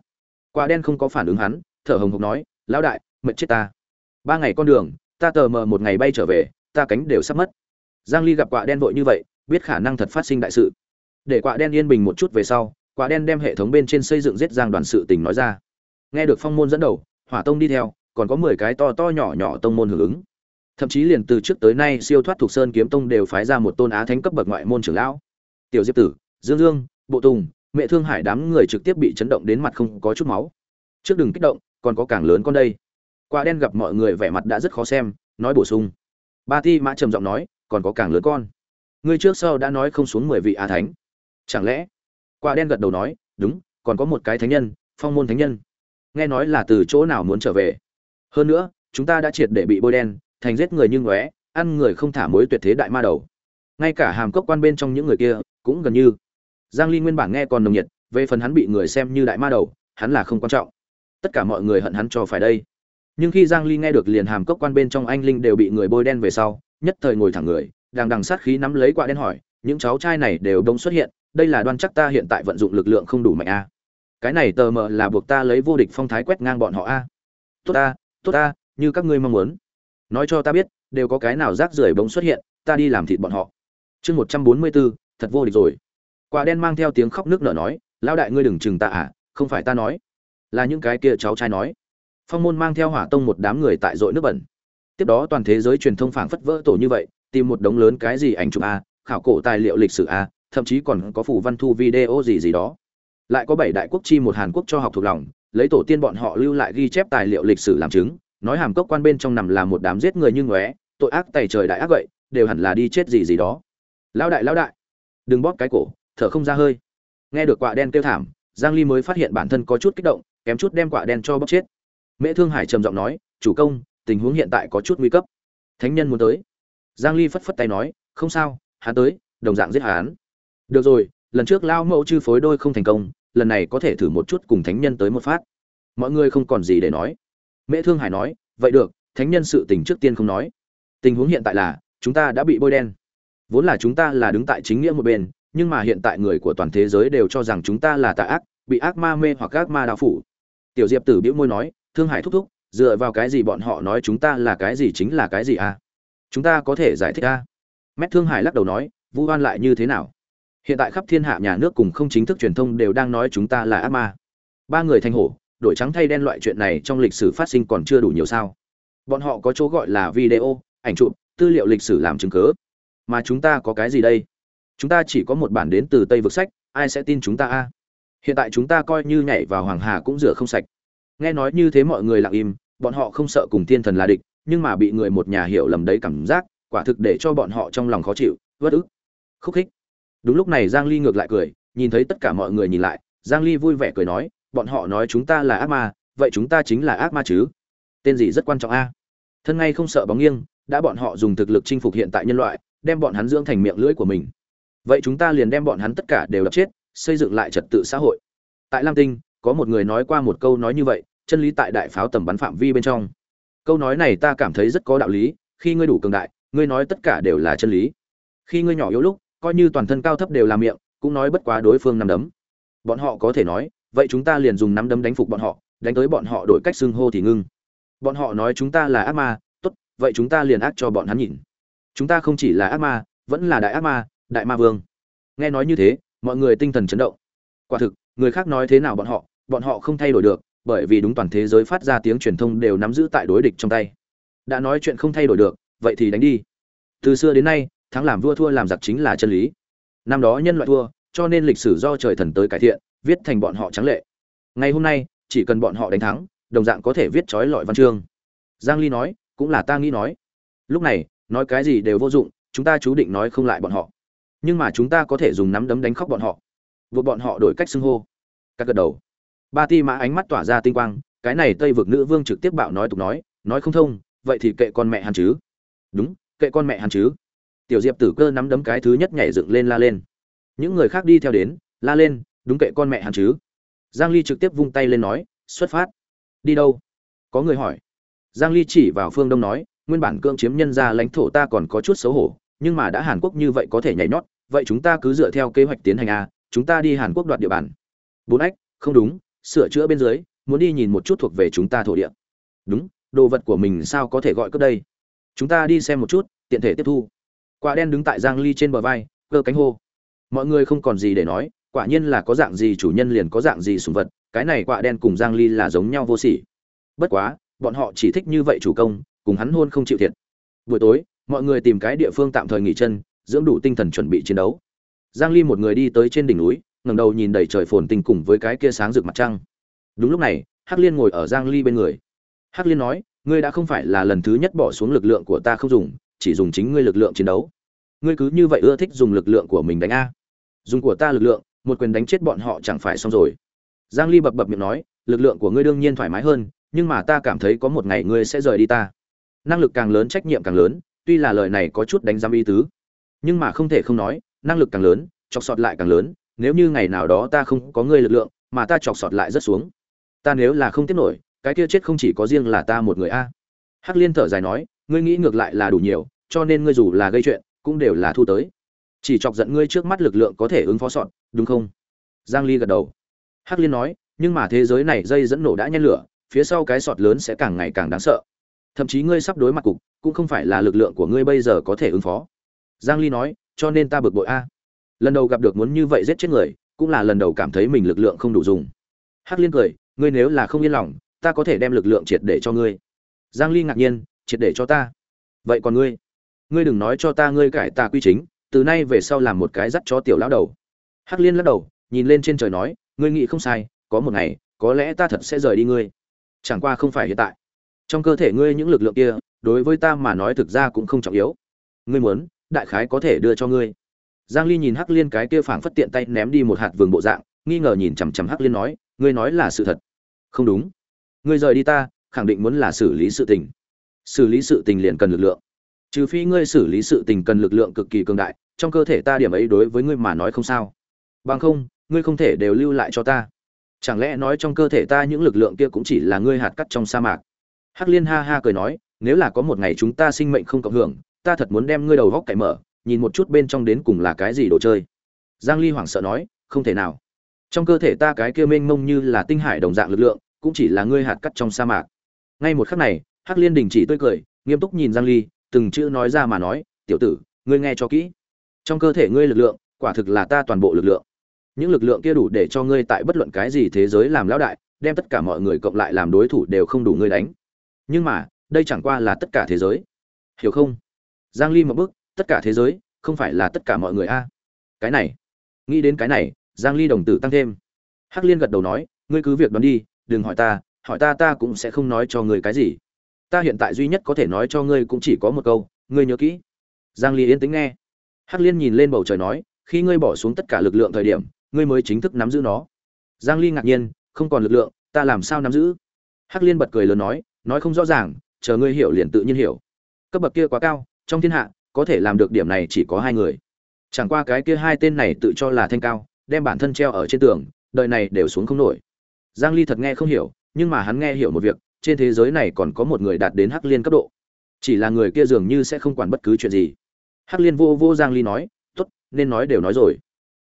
Speaker 1: Quạ đen không có phản ứng hắn, thở hồng hộc nói, lão đại, mệt chết ta. Ba ngày con đường, ta tờ mờ một ngày bay trở về ta cánh đều sắp mất. Giang ly gặp quạ đen vội như vậy, biết khả năng thật phát sinh đại sự. Để quạ đen yên bình một chút về sau, quạ đen đem hệ thống bên trên xây dựng giết giang đoàn sự tình nói ra. Nghe được phong môn dẫn đầu, hỏa tông đi theo, còn có 10 cái to to nhỏ nhỏ tông môn hưởng ứng. Thậm chí liền từ trước tới nay siêu thoát thuộc sơn kiếm tông đều phái ra một tôn á thánh cấp bậc ngoại môn trưởng lão. Tiểu diệp tử, dương dương, bộ tùng, mẹ thương hải đám người trực tiếp bị chấn động đến mặt không có chút máu. Trước đừng kích động, còn có càng lớn con đây. Quả đen gặp mọi người vẻ mặt đã rất khó xem, nói bổ sung ba ti mã trầm giọng nói, còn có càng lớn con. Ngươi trước sau đã nói không xuống mười vị á thánh. Chẳng lẽ? Quả đen gật đầu nói, đúng, còn có một cái thánh nhân, phong môn thánh nhân. Nghe nói là từ chỗ nào muốn trở về? Hơn nữa, chúng ta đã triệt để bị bôi đen, thành giết người như ngóe, ăn người không thả mối tuyệt thế đại ma đầu. Ngay cả hàm cốc quan bên trong những người kia, cũng gần như. Giang ly nguyên bản nghe còn nồng nhiệt, về phần hắn bị người xem như đại ma đầu, hắn là không quan trọng. Tất cả mọi người hận hắn cho phải đây nhưng khi giang ly nghe được liền hàm cốc quan bên trong anh linh đều bị người bôi đen về sau, nhất thời ngồi thẳng người đang đằng sát khí nắm lấy quả đen hỏi, những cháu trai này đều đông xuất hiện, đây là đoan chắc ta hiện tại vận dụng lực lượng không đủ mạnh a cái này tờ mờ là buộc ta lấy vô địch phong thái quét ngang bọn họ a tốt a tốt a như các ngươi mong muốn. Nói cho ta biết, đều có cái nào rác rưởi bỗng xuất hiện, ta đi làm thịt bọn họ. Chương một trăm bốn mươi bốn, thật vô địch rồi. Quả đen mang theo tiếng khóc nước nở nói, lão đại ngươi đừng chừng ta à không phải ta nói. Là những cái kia cháu trai nói phong môn mang theo hỏa tông một đám người tại dội nước bẩn. Tiếp đó toàn thế giới truyền thông phảng phất vỡ tổ như vậy, tìm một đống lớn cái gì ảnh chụp a, khảo cổ tài liệu lịch sử a, thậm chí còn có phủ văn thu video gì gì đó. Lại có bảy đại quốc chi một hàn quốc cho học thuộc lòng, lấy tổ tiên bọn họ lưu lại ghi chép tài liệu lịch sử làm chứng, nói hàm cốc quan bên trong nằm là một đám giết người như ngóe, tội ác tày trời đại ác vậy, đều hẳn là đi chết gì gì đó. Lão đại lão đại. Đừng bóp cái cổ, thở không ra hơi. Nghe được quạ đen kêu thảm, giang ly mới phát hiện bản thân có chút kích động, kém chút đem quạ đen cho bóp chết mễ thương hải trầm giọng nói, chủ công, tình huống hiện tại có chút nguy cấp. Thánh nhân muốn tới. Giang ly phất phất tay nói, không sao, hắn tới, đồng dạng giết hắn. Được rồi, lần trước lao mẫu chư phối đôi không thành công, lần này có thể thử một chút cùng thánh nhân tới một phát. Mọi người không còn gì để nói. Mễ thương hải nói, vậy được, thánh nhân sự tình trước tiên không nói. Tình huống hiện tại là, chúng ta đã bị bôi đen. Vốn là chúng ta là đứng tại chính nghĩa một bên, nhưng mà hiện tại người của toàn thế giới đều cho rằng chúng ta là tà ác, bị ác ma mê hoặc ác ma đạo phủ. Tiểu diệp tử bĩu môi nói thương hải thúc thúc, dựa vào cái gì bọn họ nói chúng ta là cái gì chính là cái gì à? Chúng ta có thể giải thích à? Mét thương hải lắc đầu nói, vu oan lại như thế nào? Hiện tại khắp thiên hạ nhà nước cùng không chính thức truyền thông đều đang nói chúng ta là ác ma. Ba người thanh hổ, đổi trắng thay đen loại chuyện này trong lịch sử phát sinh còn chưa đủ nhiều sao. Bọn họ có chỗ gọi là video, ảnh chụp, tư liệu lịch sử làm chứng cớ mà chúng ta có cái gì đây? Chúng ta chỉ có một bản đến từ tây vực sách, ai sẽ tin chúng ta a hiện tại chúng ta coi như nhảy vào hoàng hà cũng rửa không sạch nghe nói như thế mọi người lặng im, bọn họ không sợ cùng thiên thần là địch, nhưng mà bị người một nhà hiểu lầm đấy cảm giác, quả thực để cho bọn họ trong lòng khó chịu vất ức, khúc khích. Đúng lúc này giang ly ngược lại cười, nhìn thấy tất cả mọi người nhìn lại, giang ly vui vẻ cười nói, bọn họ nói chúng ta là ác ma, vậy chúng ta chính là ác ma chứ? Tên gì rất quan trọng a? Thân ngay không sợ bóng nghiêng, đã bọn họ dùng thực lực chinh phục hiện tại nhân loại, đem bọn hắn dưỡng thành miệng lưỡi của mình. Vậy chúng ta liền đem bọn hắn tất cả đều đập chết, xây dựng lại trật tự xã hội. Tại lam tinh, có một người nói qua một câu nói như vậy chân lý tại đại pháo tầm bắn phạm vi bên trong. Câu nói này ta cảm thấy rất có đạo lý, khi ngươi đủ cường đại, ngươi nói tất cả đều là chân lý. Khi ngươi nhỏ yếu lúc, coi như toàn thân cao thấp đều là miệng, cũng nói bất quá đối phương nắm đấm. Bọn họ có thể nói, vậy chúng ta liền dùng nắm đấm đánh phục bọn họ, đánh tới bọn họ đổi cách xưng hô thì ngưng. Bọn họ nói chúng ta là ác ma, tốt, vậy chúng ta liền ác cho bọn hắn nhìn. Chúng ta không chỉ là ác ma, vẫn là đại ác ma, đại ma vương. Nghe nói như thế, mọi người tinh thần chấn động. Quả thực, người khác nói thế nào bọn họ bọn họ không thay đổi được bởi vì đúng toàn thế giới phát ra tiếng truyền thông đều nắm giữ tại đối địch trong tay. Đã nói chuyện không thay đổi được, vậy thì đánh đi. Từ xưa đến nay, thắng làm vua thua làm giặc chính là chân lý. Năm đó nhân loại thua, cho nên lịch sử do trời thần tới cải thiện, viết thành bọn họ trắng lệ. Ngày hôm nay, chỉ cần bọn họ đánh thắng, đồng dạng có thể viết trói lọi văn chương. Giang ly nói, cũng là ta nghĩ nói. Lúc này, nói cái gì đều vô dụng, chúng ta chú định nói không lại bọn họ. Nhưng mà chúng ta có thể dùng nắm đấm đánh khóc bọn họ. Buộc bọn họ đổi cách xưng hô. Các gật đầu ba ti mã ánh mắt tỏa ra tinh quang, cái này tây vực nữ vương trực tiếp bạo nói tục nói nói không thông, vậy thì kệ con mẹ hắn chứ? Đúng, kệ con mẹ hắn chứ? Tiểu diệp tử cơ nắm đấm cái thứ nhất nhảy dựng lên la lên. Những người khác đi theo đến, la lên, đúng kệ con mẹ hắn chứ? Giang ly trực tiếp vung tay lên nói, xuất phát. Đi đâu? Có người hỏi. Giang ly chỉ vào phương đông nói, nguyên bản cưỡng chiếm nhân ra lãnh thổ ta còn có chút xấu hổ, nhưng mà đã hàn quốc như vậy có thể nhảy nhót, vậy chúng ta cứ dựa theo kế hoạch tiến hành a chúng ta đi hàn quốc đoạt địa bàn. Bốn ách, không đúng sửa chữa bên dưới, muốn đi nhìn một chút thuộc về chúng ta thổ địa. Đúng, đồ vật của mình sao có thể gọi cướp đây? Chúng ta đi xem một chút, tiện thể tiếp thu. Quả đen đứng tại giang ly trên bờ vai, cơ cánh hô. Mọi người không còn gì để nói, quả nhiên là có dạng gì chủ nhân liền có dạng gì sùng vật, cái này quả đen cùng giang ly là giống nhau vô sỉ. Bất quá, bọn họ chỉ thích như vậy chủ công, cùng hắn hôn không chịu thiệt. Buổi tối, mọi người tìm cái địa phương tạm thời nghỉ chân, dưỡng đủ tinh thần chuẩn bị chiến đấu. Giang ly một người đi tới trên đỉnh núi ngẩng đầu nhìn đầy trời phồn tình cùng với cái kia sáng rực mặt trăng. Đúng lúc này, hắc liên ngồi ở giang ly bên người. Hắc liên nói, ngươi đã không phải là lần thứ nhất bỏ xuống lực lượng của ta không dùng, chỉ dùng chính ngươi lực lượng chiến đấu. Ngươi cứ như vậy ưa thích dùng lực lượng của mình đánh a. Dùng của ta lực lượng, một quyền đánh chết bọn họ chẳng phải xong rồi. Giang ly bập bập miệng nói, lực lượng của ngươi đương nhiên thoải mái hơn, nhưng mà ta cảm thấy có một ngày ngươi sẽ rời đi ta. Năng lực càng lớn trách nhiệm càng lớn, tuy là lời này có chút đánh giam ý tứ, nhưng mà không thể không nói, năng lực càng lớn, chọc sọt lại càng lớn nếu như ngày nào đó ta không có ngươi lực lượng, mà ta chọc sọt lại rất xuống. Ta nếu là không tiếp nổi, cái kia chết không chỉ có riêng là ta một người a. Hắc liên thở dài nói, ngươi nghĩ ngược lại là đủ nhiều, cho nên ngươi dù là gây chuyện, cũng đều là thu tới. Chỉ chọc giận ngươi trước mắt lực lượng có thể ứng phó sọt, đúng không? Giang ly gật đầu. Hắc liên nói, nhưng mà thế giới này dây dẫn nổ đã nhen lửa, phía sau cái sọt lớn sẽ càng ngày càng đáng sợ. Thậm chí ngươi sắp đối mặt cục, cũng không phải là lực lượng của ngươi bây giờ có thể ứng phó. Giang ly nói, cho nên ta bực bội a lần đầu gặp được muốn như vậy giết chết người, cũng là lần đầu cảm thấy mình lực lượng không đủ dùng. Hắc liên cười, ngươi nếu là không yên lòng, ta có thể đem lực lượng triệt để cho ngươi. Giang ly ngạc nhiên, triệt để cho ta. Vậy còn ngươi? Ngươi đừng nói cho ta ngươi cải tà quy chính, từ nay về sau làm một cái dắt cho tiểu lão đầu. Hắc liên lắc đầu, nhìn lên trên trời nói, ngươi nghĩ không sai, có một ngày, có lẽ ta thật sẽ rời đi ngươi. Chẳng qua không phải hiện tại. Trong cơ thể ngươi những lực lượng kia, đối với ta mà nói thực ra cũng không trọng yếu. Ngươi muốn, đại khái có thể đưa cho ngươi giang ly nhìn hắc liên cái kia phảng phất tiện tay ném đi một hạt vườn bộ dạng, nghi ngờ nhìn chằm chằm hắc liên nói, ngươi nói là sự thật? Không đúng. Ngươi rời đi ta, khẳng định muốn là xử lý sự tình. Xử lý sự tình liền cần lực lượng. Trừ phi ngươi xử lý sự tình cần lực lượng cực kỳ cường đại, trong cơ thể ta điểm ấy đối với ngươi mà nói không sao. Bằng không, ngươi không thể đều lưu lại cho ta. Chẳng lẽ nói trong cơ thể ta những lực lượng kia cũng chỉ là ngươi hạt cắt trong sa mạc? Hắc liên ha ha cười nói, nếu là có một ngày chúng ta sinh mệnh không cộng hưởng, ta thật muốn đem ngươi đầu góc cậy mở nhìn một chút bên trong đến cùng là cái gì đồ chơi. Giang ly hoảng sợ nói, không thể nào. Trong cơ thể ta cái kia mênh mông như là tinh hải đồng dạng lực lượng, cũng chỉ là ngươi hạt cắt trong sa mạc. Ngay một khắc này, hắc liên đình chỉ tươi cười, nghiêm túc nhìn giang ly, từng chữ nói ra mà nói, tiểu tử, ngươi nghe cho kỹ. Trong cơ thể ngươi lực lượng, quả thực là ta toàn bộ lực lượng. Những lực lượng kia đủ để cho ngươi tại bất luận cái gì thế giới làm lão đại, đem tất cả mọi người cộng lại làm đối thủ đều không đủ ngươi đánh. Nhưng mà, đây chẳng qua là tất cả thế giới. Hiểu không? Giang ly một bước tất cả thế giới, không phải là tất cả mọi người a. Cái này, nghĩ đến cái này, giang ly đồng tử tăng thêm. Hắc liên gật đầu nói, ngươi cứ việc đoán đi, đừng hỏi ta hỏi ta ta cũng sẽ không nói cho ngươi cái gì. Ta hiện tại duy nhất có thể nói cho ngươi cũng chỉ có một câu, ngươi nhớ kỹ. Giang ly yên tĩnh nghe. Hắc liên nhìn lên bầu trời nói, khi ngươi bỏ xuống tất cả lực lượng thời điểm, ngươi mới chính thức nắm giữ nó. Giang ly ngạc nhiên, không còn lực lượng, ta làm sao nắm giữ? Hắc liên bật cười lớn nói nói không rõ ràng, chờ ngươi hiểu liền tự nhiên hiểu. Cấp bậc kia quá cao, trong thiên hạ có thể làm được điểm này chỉ có hai người. Chẳng qua cái kia hai tên này tự cho là thanh cao, đem bản thân treo ở trên tường, đời này đều xuống không nổi. Giang ly thật nghe không hiểu, nhưng mà hắn nghe hiểu một việc, trên thế giới này còn có một người đạt đến hắc liên cấp độ. Chỉ là người kia dường như sẽ không quản bất cứ chuyện gì. Hắc liên vô vô giang ly nói, tốt, nên nói đều nói rồi.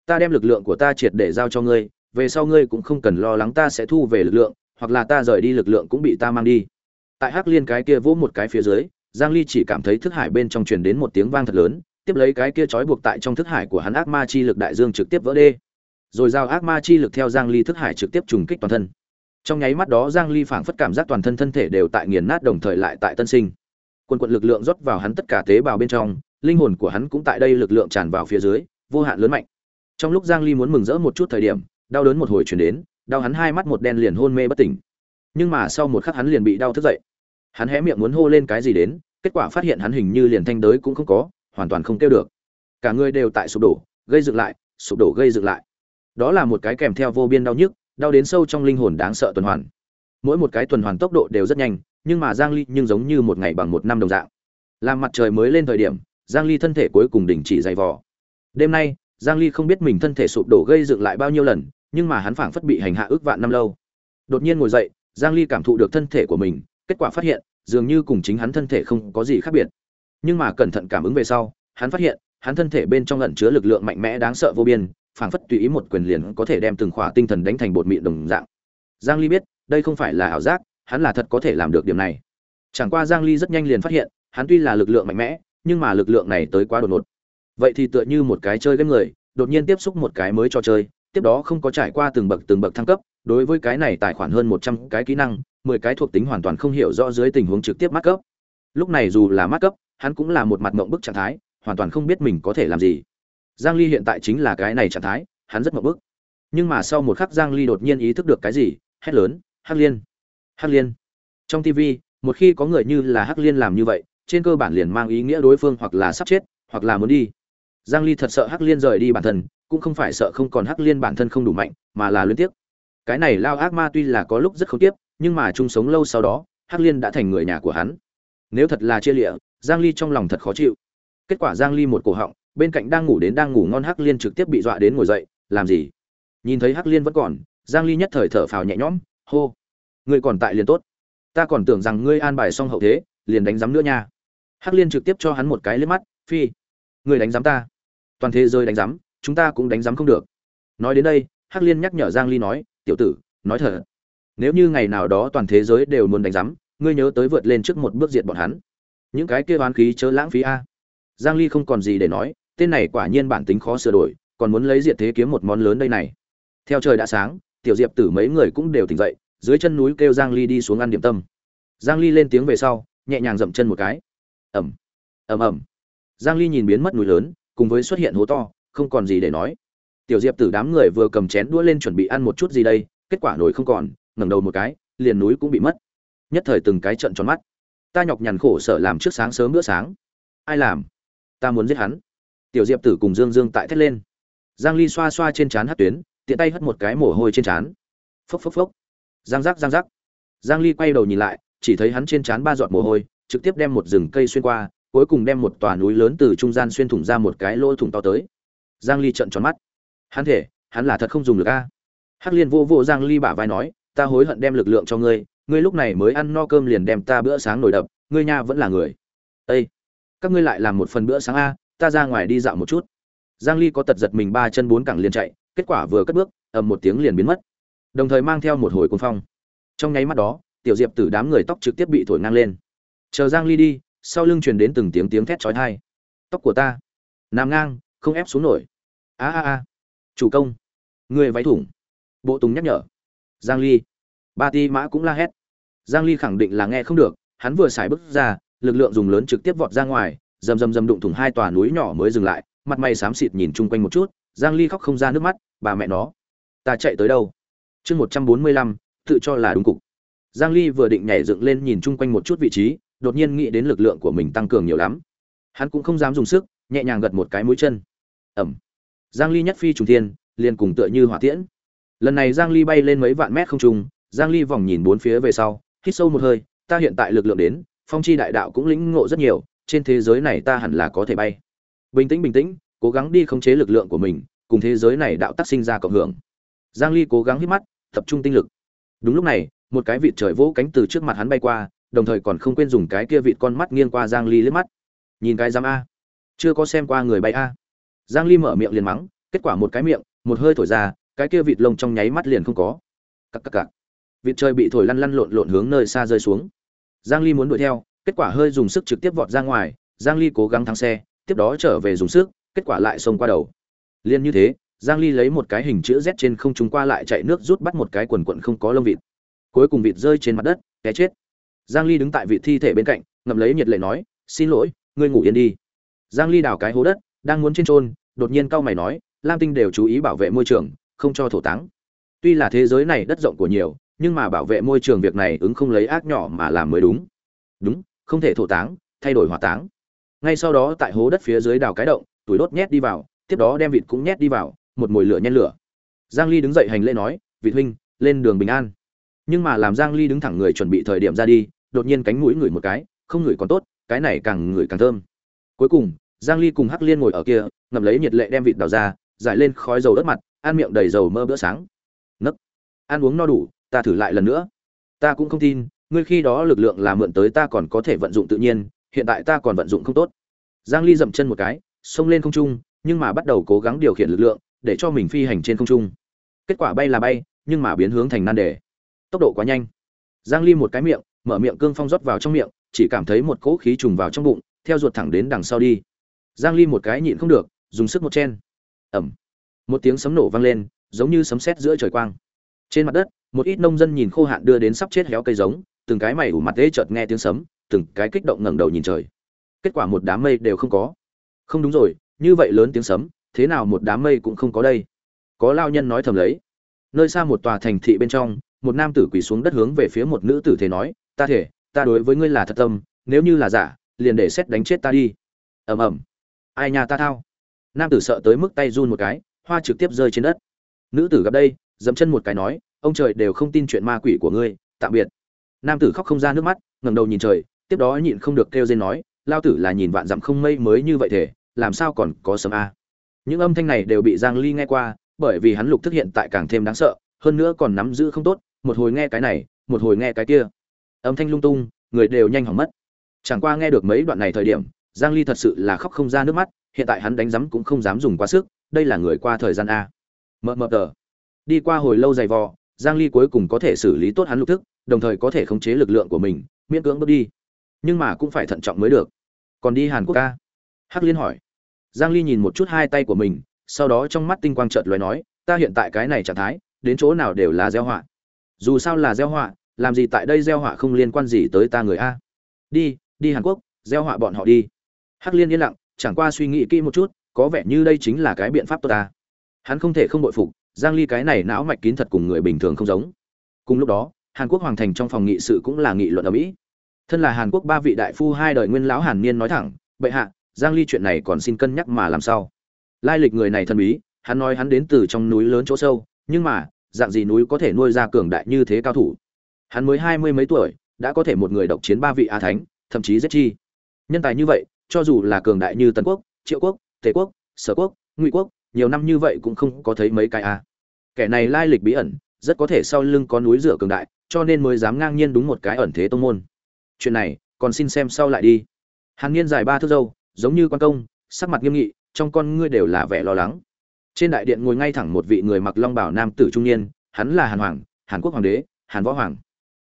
Speaker 1: Ta đem lực lượng của ta triệt để giao cho ngươi, về sau ngươi cũng không cần lo lắng ta sẽ thu về lực lượng, hoặc là ta rời đi lực lượng cũng bị ta mang đi. Tại hắc liên cái kia vỗ một cái phía dưới giang ly chỉ cảm thấy thức hải bên trong truyền đến một tiếng vang thật lớn, tiếp lấy cái kia trói buộc tại trong thức hải của hắn ác ma chi lực đại dương trực tiếp vỡ đê. Rồi giao ác ma chi lực theo giang ly thức hải trực tiếp trùng kích toàn thân. Trong nháy mắt đó giang ly phảng phất cảm giác toàn thân thân thể đều tại nghiền nát đồng thời lại tại tân sinh. Quân quận lực lượng rót vào hắn tất cả tế bào bên trong, linh hồn của hắn cũng tại đây lực lượng tràn vào phía dưới, vô hạn lớn mạnh. Trong lúc giang ly muốn mừng rỡ một chút thời điểm, đau đớn một hồi truyền đến, đau hắn hai mắt một đen liền hôn mê bất tỉnh. Nhưng mà sau một khắc hắn liền bị đau thức dậy. Hắn hé miệng muốn hô lên cái gì đến kết quả phát hiện hắn hình như liền thanh đới cũng không có, hoàn toàn không kêu được. Cả người đều tại sụp đổ, gây dựng lại, sụp đổ gây dựng lại. Đó là một cái kèm theo vô biên đau nhức, đau đến sâu trong linh hồn đáng sợ tuần hoàn. Mỗi một cái tuần hoàn tốc độ đều rất nhanh, nhưng mà giang ly nhưng giống như một ngày bằng một năm đồng dạng. Làm mặt trời mới lên thời điểm, giang ly thân thể cuối cùng đình chỉ dày vò. Đêm nay, giang ly không biết mình thân thể sụp đổ gây dựng lại bao nhiêu lần, nhưng mà hắn phảng phất bị hành hạ ước vạn năm lâu. Đột nhiên ngồi dậy, giang ly cảm thụ được thân thể của mình, kết quả phát hiện dường như cùng chính hắn thân thể không có gì khác biệt. Nhưng mà cẩn thận cảm ứng về sau, hắn phát hiện, hắn thân thể bên trong ẩn chứa lực lượng mạnh mẽ đáng sợ vô biên, phảng phất tùy ý một quyền liền có thể đem từng khỏa tinh thần đánh thành bột mịn đồng dạng. Giang ly biết, đây không phải là ảo giác, hắn là thật có thể làm được điểm này. Chẳng qua giang ly rất nhanh liền phát hiện, hắn tuy là lực lượng mạnh mẽ, nhưng mà lực lượng này tới quá đột ngột. Vậy thì tựa như một cái chơi game người, đột nhiên tiếp xúc một cái mới cho chơi, tiếp đó không có trải qua từng bậc từng bậc thăng cấp đối với cái này tài khoản hơn 100 cái kỹ năng 10 cái thuộc tính hoàn toàn không hiểu rõ dưới tình huống trực tiếp mắc cấp. Lúc này dù là mắc cấp, hắn cũng là một mặt mộng bức trạng thái, hoàn toàn không biết mình có thể làm gì. Giang ly hiện tại chính là cái này trạng thái, hắn rất mộng bức. Nhưng mà sau một khắc giang ly đột nhiên ý thức được cái gì, hét lớn, hắc liên! Hắc liên! Trong tv một khi có người như là hắc liên làm như vậy, trên cơ bản liền mang ý nghĩa đối phương hoặc là sắp chết, hoặc là muốn đi. Giang ly thật sợ hắc liên rời đi bản thân, cũng không phải sợ không còn hắc liên bản thân không đủ mạnh, mà là liên tiếp cái này lao ác ma tuy là có lúc rất không tiếp nhưng mà chung sống lâu sau đó, hắc liên đã thành người nhà của hắn. Nếu thật là chia lịa, giang ly trong lòng thật khó chịu. Kết quả giang ly một cổ họng, bên cạnh đang ngủ đến đang ngủ ngon hắc liên trực tiếp bị dọa đến ngồi dậy, làm gì? Nhìn thấy hắc liên vẫn còn, giang ly nhất thời thở phào nhẹ nhõm, hô ngươi còn tại liền tốt. Ta còn tưởng rằng ngươi an bài xong hậu thế, liền đánh giám nữa nha. Hắc liên trực tiếp cho hắn một cái liếc mắt, phi ngươi đánh giám ta. Toàn thế giới đánh giám, chúng ta cũng đánh giám không được. Nói đến đây hắc liên nhắc nhở giang ly nói, tiểu tử, nói thật, nếu như ngày nào đó toàn thế giới đều muốn đánh giám, ngươi nhớ tới vượt lên trước một bước diệt bọn hắn. Những cái kia oán khí chớ lãng phí a. Giang ly không còn gì để nói, tên này quả nhiên bản tính khó sửa đổi, còn muốn lấy diệt thế kiếm một món lớn đây này. Theo trời đã sáng, tiểu diệp tử mấy người cũng đều tỉnh dậy, dưới chân núi kêu giang ly đi xuống ăn điểm tâm. Giang ly lên tiếng về sau, nhẹ nhàng dậm chân một cái. Ầm ầm ầm. Giang ly nhìn biến mất núi lớn, cùng với xuất hiện hố to, không còn gì để nói tiểu diệp tử đám người vừa cầm chén đũa lên chuẩn bị ăn một chút gì đây, kết quả nổi không còn, ngẩng đầu một cái, liền núi cũng bị mất. Nhất thời từng cái trận tròn mắt. Ta nhọc nhằn khổ sở làm trước sáng sớm bữa sáng. Ai làm? Ta muốn giết hắn. Tiểu diệp tử cùng dương dương tại thét lên. Giang ly xoa xoa trên trán hát tuyến, tiện tay hất một cái mồ hôi trên trán. Phốc phốc phốc. Giang giác giang giác. Giang ly quay đầu nhìn lại, chỉ thấy hắn trên trán ba giọt mồ hôi, trực tiếp đem một rừng cây xuyên qua, cuối cùng đem một tòa núi lớn từ trung gian xuyên thủng ra một cái lỗ thủng to tới. Giang ly trợn tròn mắt hắn thể, hắn là thật không dùng được a. Hắc liên vô vô giang ly bả vai nói, ta hối hận đem lực lượng cho ngươi ngươi lúc này mới ăn no cơm liền đem ta bữa sáng nổi đập, ngươi nha vẫn là người. Ê! các ngươi lại làm một phần bữa sáng a, ta ra ngoài đi dạo một chút. Giang ly có tật giật mình ba chân bốn cẳng liền chạy, kết quả vừa cất bước, ầm một tiếng liền biến mất. Đồng thời mang theo một hồi cuồng phong. Trong nháy mắt đó, tiểu diệp tử đám người tóc trực tiếp bị thổi ngang lên. Chờ giang ly đi, sau lưng truyền đến từng tiếng tiếng thét chói tai. Tóc của ta, nằm ngang, không ép xuống nổi. A a a chủ công. Người váy thủng. Bộ tùng nhắc nhở. Giang ly. Ba ti mã cũng la hét. Giang ly khẳng định là nghe không được hắn vừa xài bước ra lực lượng dùng lớn trực tiếp vọt ra ngoài rầm rầm rầm đụng thủng hai tòa núi nhỏ mới dừng lại mặt mày xám xịt nhìn chung quanh một chút giang ly khóc không ra nước mắt bà mẹ nó ta chạy tới đâu? Chương 145, tự cho là đúng cục. Giang ly vừa định nhảy dựng lên nhìn chung quanh một chút vị trí đột nhiên nghĩ đến lực lượng của mình tăng cường nhiều lắm. Hắn cũng không dám dùng sức nhẹ nhàng gật một cái mũi chân. Ẩm giang ly nhất phi trùng thiên, liền cùng tựa như hỏa tiễn. Lần này giang ly bay lên mấy vạn mét không trung, giang ly vòng nhìn bốn phía về sau, hít sâu một hơi, ta hiện tại lực lượng đến, phong chi đại đạo cũng lĩnh ngộ rất nhiều, trên thế giới này ta hẳn là có thể bay. Bình tĩnh bình tĩnh, cố gắng đi khống chế lực lượng của mình, cùng thế giới này đạo tác sinh ra cộng hưởng. Giang ly cố gắng hít mắt, tập trung tinh lực. Đúng lúc này, một cái vịt trời vỗ cánh từ trước mặt hắn bay qua, đồng thời còn không quên dùng cái kia vịt con mắt nghiêng qua giang ly liếc mắt. Nhìn cái giám a. Chưa có xem qua người bay a giang ly mở miệng liền mắng, kết quả một cái miệng, một hơi thổi ra, cái kia vịt lông trong nháy mắt liền không có. Cặc cặc cặc. Vịt trời bị thổi lăn lăn lộn lộn hướng nơi xa rơi xuống. Giang ly muốn đuổi theo, kết quả hơi dùng sức trực tiếp vọt ra ngoài, giang ly cố gắng thắng xe, tiếp đó trở về dùng sức, kết quả lại xông qua đầu. Liên như thế, giang ly lấy một cái hình chữ z trên không trung qua lại chạy nước rút bắt một cái quần quần không có lông vịt. Cuối cùng vịt rơi trên mặt đất, té chết. Giang ly đứng tại vị thi thể bên cạnh, ngậm lấy nhiệt lệ nói, xin lỗi, ngươi ngủ yên đi. Giang ly đào cái hố đất đang muốn trên trôn, đột nhiên cao mày nói, lam tinh đều chú ý bảo vệ môi trường, không cho thổ táng. Tuy là thế giới này đất rộng của nhiều, nhưng mà bảo vệ môi trường việc này ứng không lấy ác nhỏ mà làm mới đúng. Đúng, không thể thổ táng, thay đổi hỏa táng. Ngay sau đó tại hố đất phía dưới đào cái động, tuổi đốt nhét đi vào, tiếp đó đem vịt cũng nhét đi vào, một mồi lửa nhen lửa. Giang ly đứng dậy hành lễ nói, vịt huynh, lên đường bình an. Nhưng mà làm giang ly đứng thẳng người chuẩn bị thời điểm ra đi, đột nhiên cánh mũi ngửi một cái, không ngửi còn tốt, cái này càng ngửi càng thơm. Cuối cùng giang ly cùng hắc liên ngồi ở kia, ngậm lấy nhiệt lệ đem vịt đào ra, giải lên khói dầu đất mặt, ăn miệng đầy dầu mơ bữa sáng. Nấc. Ăn uống no đủ, ta thử lại lần nữa. Ta cũng không tin, ngươi khi đó lực lượng là mượn tới ta còn có thể vận dụng tự nhiên, hiện tại ta còn vận dụng không tốt. Giang ly dậm chân một cái, xông lên không trung, nhưng mà bắt đầu cố gắng điều khiển lực lượng, để cho mình phi hành trên không trung. Kết quả bay là bay, nhưng mà biến hướng thành nan đề. Tốc độ quá nhanh. Giang ly một cái miệng, mở miệng cương phong rót vào trong miệng, chỉ cảm thấy một cỗ khí trùng vào trong bụng, theo ruột thẳng đến đằng sau đi giang ly một cái nhịn không được, dùng sức một chen. Ẩm. Một tiếng sấm nổ vang lên, giống như sấm sét giữa trời quang. Trên mặt đất, một ít nông dân nhìn khô hạn đưa đến sắp chết héo cây giống, từng cái mày ủ mặt tê chợt nghe tiếng sấm, từng cái kích động ngẩng đầu nhìn trời. Kết quả một đám mây đều không có. Không đúng rồi, như vậy lớn tiếng sấm, thế nào một đám mây cũng không có đây? Có lao nhân nói thầm lấy. Nơi xa một tòa thành thị bên trong, một nam tử quỳ xuống đất hướng về phía một nữ tử thế nói, ta thể ta đối với ngươi là thật tâm, nếu như là giả, liền để xét đánh chết ta đi. Ầm ầm ai nhà ta thao? Nam tử sợ tới mức tay run một cái, hoa trực tiếp rơi trên đất. Nữ tử gặp đây dẫm chân một cái nói, ông trời đều không tin chuyện ma quỷ của ngươi, tạm biệt. Nam tử khóc không ra nước mắt, ngẩng đầu nhìn trời, tiếp đó nhịn không được kêu dên nói, lao tử là nhìn vạn dặm không mây mới như vậy thể làm sao còn có sấm a? Những âm thanh này đều bị giang ly nghe qua, bởi vì hắn lục thức hiện tại càng thêm đáng sợ, hơn nữa còn nắm giữ không tốt, một hồi nghe cái này, một hồi nghe cái kia. Âm thanh lung tung, người đều nhanh hỏng mất. Chẳng qua nghe được mấy đoạn này thời điểm giang ly thật sự là khóc không ra nước mắt, hiện tại hắn đánh giấm cũng không dám dùng quá sức, đây là người qua thời gian a. Mờ mờ tờ. Đi qua hồi lâu dày vò, giang ly cuối cùng có thể xử lý tốt hắn lục thức, đồng thời có thể khống chế lực lượng của mình, miễn cưỡng bước đi. Nhưng mà cũng phải thận trọng mới được. Còn đi hàn quốc a? hắc liên hỏi. Giang ly nhìn một chút hai tay của mình, sau đó trong mắt tinh quang chợt lóe nói, ta hiện tại cái này trạng thái, đến chỗ nào đều là gieo họa. Dù sao là gieo họa, làm gì tại đây gieo họa không liên quan gì tới ta người a. Đi đi hàn quốc, gieo họa bọn họ đi hắc liên yên lặng, chẳng qua suy nghĩ kỹ một chút, có vẻ như đây chính là cái biện pháp tốt ta. Hắn không thể không bội phục, giang ly cái này não mạch kín thật cùng người bình thường không giống. Cùng lúc đó, hàn quốc hoàng thành trong phòng nghị sự cũng là nghị luận ở mỹ. Thân là hàn quốc ba vị đại phu hai đời nguyên lão hàn niên nói thẳng, bệ hạ, giang ly chuyện này còn xin cân nhắc mà làm sao? Lai lịch người này thân bí, hắn nói hắn đến từ trong núi lớn chỗ sâu, nhưng mà, dạng gì núi có thể nuôi ra cường đại như thế cao thủ? Hắn mới hai mươi mấy tuổi, đã có thể một người độc chiến ba vị a thánh, thậm chí giết chi. Nhân tài như vậy cho dù là cường đại như tần quốc, triệu quốc, tề quốc, sở quốc, ngụy quốc, nhiều năm như vậy cũng không có thấy mấy cái a kẻ này lai lịch bí ẩn, rất có thể sau lưng có núi rửa cường đại, cho nên mới dám ngang nhiên đúng một cái ẩn thế tông môn. Chuyện này, còn xin xem sau lại đi. Hàn niên dài ba thước dâu giống như quan công, sắc mặt nghiêm nghị, trong con ngươi đều là vẻ lo lắng. Trên đại điện ngồi ngay thẳng một vị người mặc long bào nam tử trung niên, hắn là hàn hoàng, hàn quốc hoàng đế, hàn võ hoàng.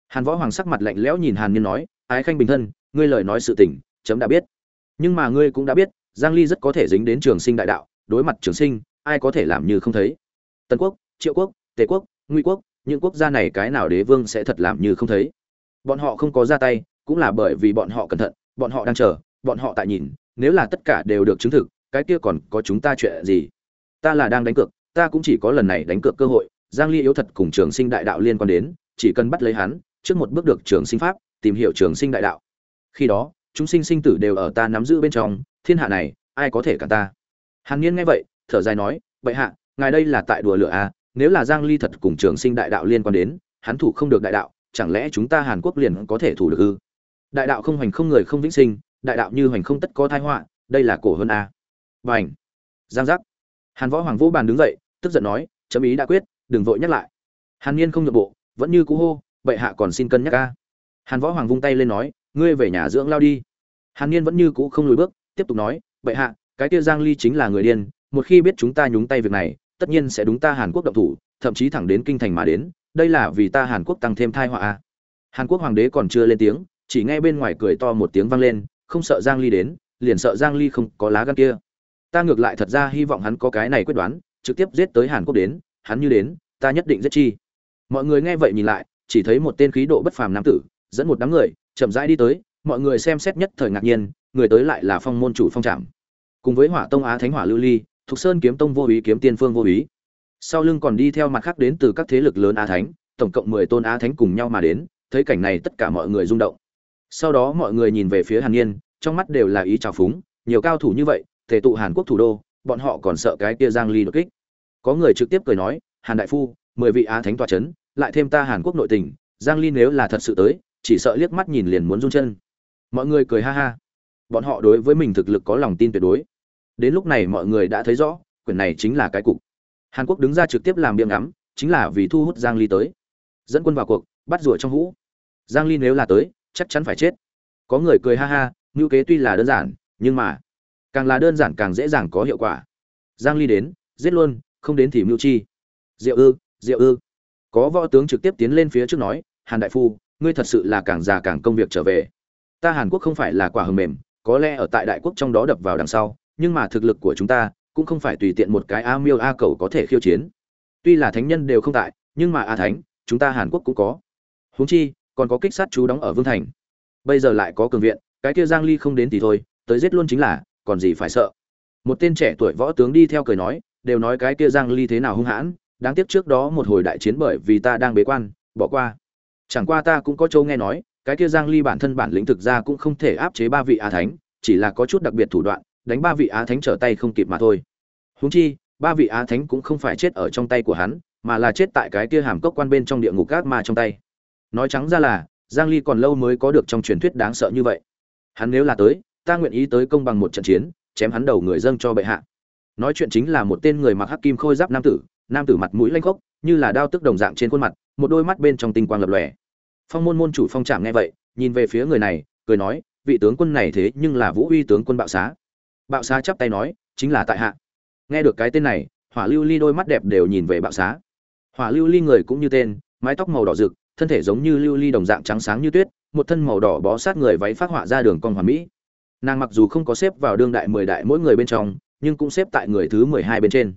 Speaker 1: Hàn võ hoàng sắc mặt lạnh lẽo nhìn hàn niên nói, ái khanh bình thân, ngươi lời nói sự tình, chấm đã biết nhưng mà ngươi cũng đã biết, giang ly rất có thể dính đến trường sinh đại đạo, đối mặt trường sinh, ai có thể làm như không thấy. Tần quốc, triệu quốc, tề quốc, ngụy quốc, những quốc gia này cái nào đế vương sẽ thật làm như không thấy. Bọn họ không có ra tay, cũng là bởi vì bọn họ cẩn thận, bọn họ đang chờ, bọn họ tại nhìn, nếu là tất cả đều được chứng thực, cái kia còn có chúng ta chuyện gì? Ta là đang đánh cược, ta cũng chỉ có lần này đánh cược cơ hội, giang ly yếu thật cùng trường sinh đại đạo liên quan đến, chỉ cần bắt lấy hắn, trước một bước được trường sinh pháp, tìm hiểu trường sinh đại đạo. Khi đó chúng sinh sinh tử đều ở ta nắm giữ bên trong, thiên hạ này, ai có thể cả ta? Hàn nhiên nghe vậy, thở dài nói vậy hạ, ngài đây là tại đùa lửa à? Nếu là giang ly thật cùng trường sinh đại đạo liên quan đến, hắn thủ không được đại đạo, chẳng lẽ chúng ta hàn quốc liền có thể thủ được ư? Đại đạo không hoành không người không vĩnh sinh, đại đạo như hoành không tất có tai họa, đây là cổ hơn à? a bảnh giang giác! Hàn võ hoàng vũ bàn đứng dậy, tức giận nói, chấm ý đã quyết, đừng vội nhắc lại. Hàn niên không nhượng bộ, vẫn như cú hô, bệ hạ còn xin cân nhắc ca hàn võ hoàng vung tay lên nói ngươi về nhà dưỡng lao đi. Hàn niên vẫn như cũ không lùi bước, tiếp tục nói, bệ hạ, cái kia giang ly chính là người điên, một khi biết chúng ta nhúng tay việc này, tất nhiên sẽ đúng ta hàn quốc động thủ, thậm chí thẳng đến kinh thành mà đến, đây là vì ta hàn quốc tăng thêm thai họa hàn quốc hoàng đế còn chưa lên tiếng, chỉ nghe bên ngoài cười to một tiếng vang lên, không sợ giang ly đến, liền sợ giang ly không có lá gan kia. Ta ngược lại thật ra hy vọng hắn có cái này quyết đoán, trực tiếp giết tới hàn quốc đến, hắn như đến, ta nhất định giết chi. Mọi người nghe vậy nhìn lại, chỉ thấy một tên khí độ bất phàm nam tử, dẫn một đám người chậm rãi đi tới, mọi người xem xét nhất thời ngạc nhiên, người tới lại là phong môn chủ phong trạm. Cùng với hỏa tông á thánh hỏa lưu ly, thục sơn kiếm tông vô ý kiếm tiên phương vô ý. Sau lưng còn đi theo mặt khác đến từ các thế lực lớn á thánh, tổng cộng mười tôn á thánh cùng nhau mà đến, thấy cảnh này tất cả mọi người rung động. Sau đó mọi người nhìn về phía hàn nhiên, trong mắt đều là ý trào phúng, nhiều cao thủ như vậy thể tụ hàn quốc thủ đô, bọn họ còn sợ cái kia giang ly đột kích. Có người trực tiếp cười nói, hàn đại phu, mười vị á thánh tòa chấn, lại thêm ta hàn quốc nội tình, giang ly nếu là thật sự tới chỉ sợ liếc mắt nhìn liền muốn run chân. Mọi người cười ha ha. Bọn họ đối với mình thực lực có lòng tin tuyệt đối. Đến lúc này mọi người đã thấy rõ, quyển này chính là cái cục. Hàn quốc đứng ra trực tiếp làm biếng ngắm, chính là vì thu hút giang ly tới. Dẫn quân vào cuộc, bắt rủa trong hũ. Giang ly nếu là tới, chắc chắn phải chết. Có người cười ha ha, ngữ kế tuy là đơn giản, nhưng mà càng là đơn giản càng dễ dàng có hiệu quả. Giang ly đến, giết luôn, không đến thì mưu chi. Diệu ư diệu ư. Có võ tướng trực tiếp tiến lên phía trước nói, hàn đại phu ngươi thật sự là càng già càng công việc trở về. Ta hàn quốc không phải là quả hầm mềm, có lẽ ở tại đại quốc trong đó đập vào đằng sau, nhưng mà thực lực của chúng ta cũng không phải tùy tiện một cái a miêu a cầu có thể khiêu chiến. Tuy là thánh nhân đều không tại, nhưng mà a thánh, chúng ta hàn quốc cũng có. Huống chi, còn có kích sát chú đóng ở vương thành. Bây giờ lại có cường viện, cái kia giang ly không đến thì thôi, tới giết luôn chính là, còn gì phải sợ. Một tên trẻ tuổi võ tướng đi theo cười nói, đều nói cái kia giang ly thế nào hung hãn, đáng tiếc trước đó một hồi đại chiến bởi vì ta đang bế quan, bỏ qua chẳng qua ta cũng có châu nghe nói, cái kia giang ly bản thân bản lĩnh thực ra cũng không thể áp chế ba vị á thánh, chỉ là có chút đặc biệt thủ đoạn, đánh ba vị á thánh trở tay không kịp mà thôi. Huống chi, ba vị á thánh cũng không phải chết ở trong tay của hắn, mà là chết tại cái kia hàm cốc quan bên trong địa ngục gác ma trong tay. Nói trắng ra là, giang ly còn lâu mới có được trong truyền thuyết đáng sợ như vậy. Hắn nếu là tới, ta nguyện ý tới công bằng một trận chiến, chém hắn đầu người dâng cho bệ hạ. Nói chuyện chính là một tên người mặc hắc kim khôi giáp nam tử nam tử mặt mũi lanh khốc như là đao tức đồng dạng trên khuôn mặt, một đôi mắt bên trong tinh quang lập lòe. Phong môn môn chủ phong trạm nghe vậy, nhìn về phía người này, cười nói, vị tướng quân này thế nhưng là vũ uy tướng quân bạo xá. Bạo xá chắp tay nói, chính là tại hạ. Nghe được cái tên này, hỏa lưu ly đôi mắt đẹp đều nhìn về bạo xá. Hỏa lưu ly người cũng như tên, mái tóc màu đỏ rực, thân thể giống như lưu ly đồng dạng trắng sáng như tuyết, một thân màu đỏ bó sát người váy phát họa ra đường cong hoàn mỹ. Nàng mặc dù không có xếp vào đương đại mười đại mỗi người bên trong, nhưng cũng xếp tại người thứ mười hai bên trên.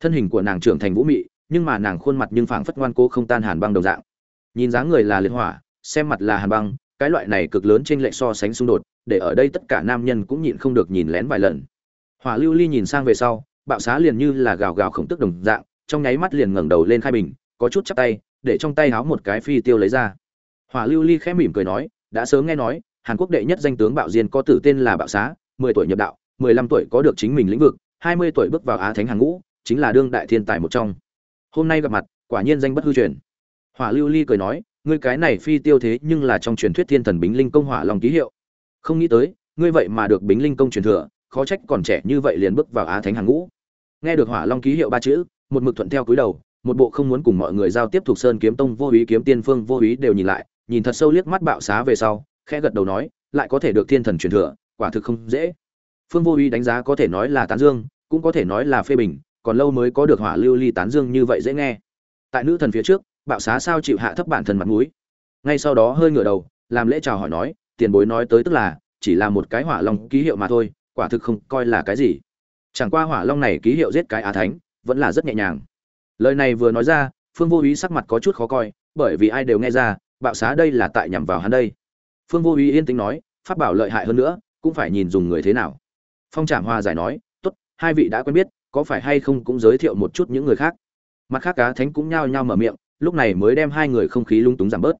Speaker 1: Thân hình của nàng trưởng thành vũ mị nhưng mà nàng khuôn mặt nhưng phảng phất ngoan cố không tan hàn băng đồng dạng. Nhìn dáng người là liệt hỏa, xem mặt là hàn băng, cái loại này cực lớn trên lệch so sánh xung đột, để ở đây tất cả nam nhân cũng nhịn không được nhìn lén vài lần. Hỏa lưu ly nhìn sang về sau, bạo xá liền như là gào gào khổng tức đồng dạng, trong nháy mắt liền ngẩng đầu lên khai bình, có chút chắp tay, để trong tay háo một cái phi tiêu lấy ra. Hỏa lưu ly khẽ mỉm cười nói, đã sớm nghe nói, hàn quốc đệ nhất danh tướng bạo diên có tử tên là bạo xá, mười tuổi nhập đạo, mười lăm tuổi có được chính mình lĩnh vực, hai mươi tuổi bước vào á thánh hàng ngũ, chính là đương đại thiên tài một trong hôm nay gặp mặt, quả nhiên danh bất hư truyền. Hỏa lưu ly cười nói, ngươi cái này phi tiêu thế nhưng là trong truyền thuyết thiên thần bính linh công hỏa long ký hiệu. Không nghĩ tới, ngươi vậy mà được bính linh công truyền thừa, khó trách còn trẻ như vậy liền bước vào á thánh hàng ngũ. Nghe được hỏa long ký hiệu ba chữ, một mực thuận theo cúi đầu, một bộ không muốn cùng mọi người giao tiếp thuộc sơn kiếm tông vô ý kiếm tiên phương vô ý đều nhìn lại, nhìn thật sâu liếc mắt bạo xá về sau, khẽ gật đầu nói, lại có thể được thiên thần truyền thừa, quả thực không dễ. Phương vô ý đánh giá có thể nói là tán dương, cũng có thể nói là phê bình còn lâu mới có được hỏa lưu ly tán dương như vậy dễ nghe. Tại nữ thần phía trước, bạo xá sao chịu hạ thấp bản thân mặt mũi. Ngay sau đó hơi ngửa đầu, làm lễ chào hỏi nói, tiền bối nói tới tức là, chỉ là một cái hỏa long ký hiệu mà thôi, quả thực không coi là cái gì. Chẳng qua hỏa long này ký hiệu giết cái á thánh, vẫn là rất nhẹ nhàng. Lời này vừa nói ra, phương vô ý sắc mặt có chút khó coi, bởi vì ai đều nghe ra, bạo xá đây là tại nhằm vào hắn đây. Phương vô ý yên tĩnh nói, pháp bảo lợi hại hơn nữa, cũng phải nhìn dùng người thế nào. Phong trảm hoa giải nói, tốt, hai vị đã quen biết có phải hay không cũng giới thiệu một chút những người khác. Mặt khác, cá thánh cũng nhao nhao mở miệng, lúc này mới đem hai người không khí lung túng giảm bớt.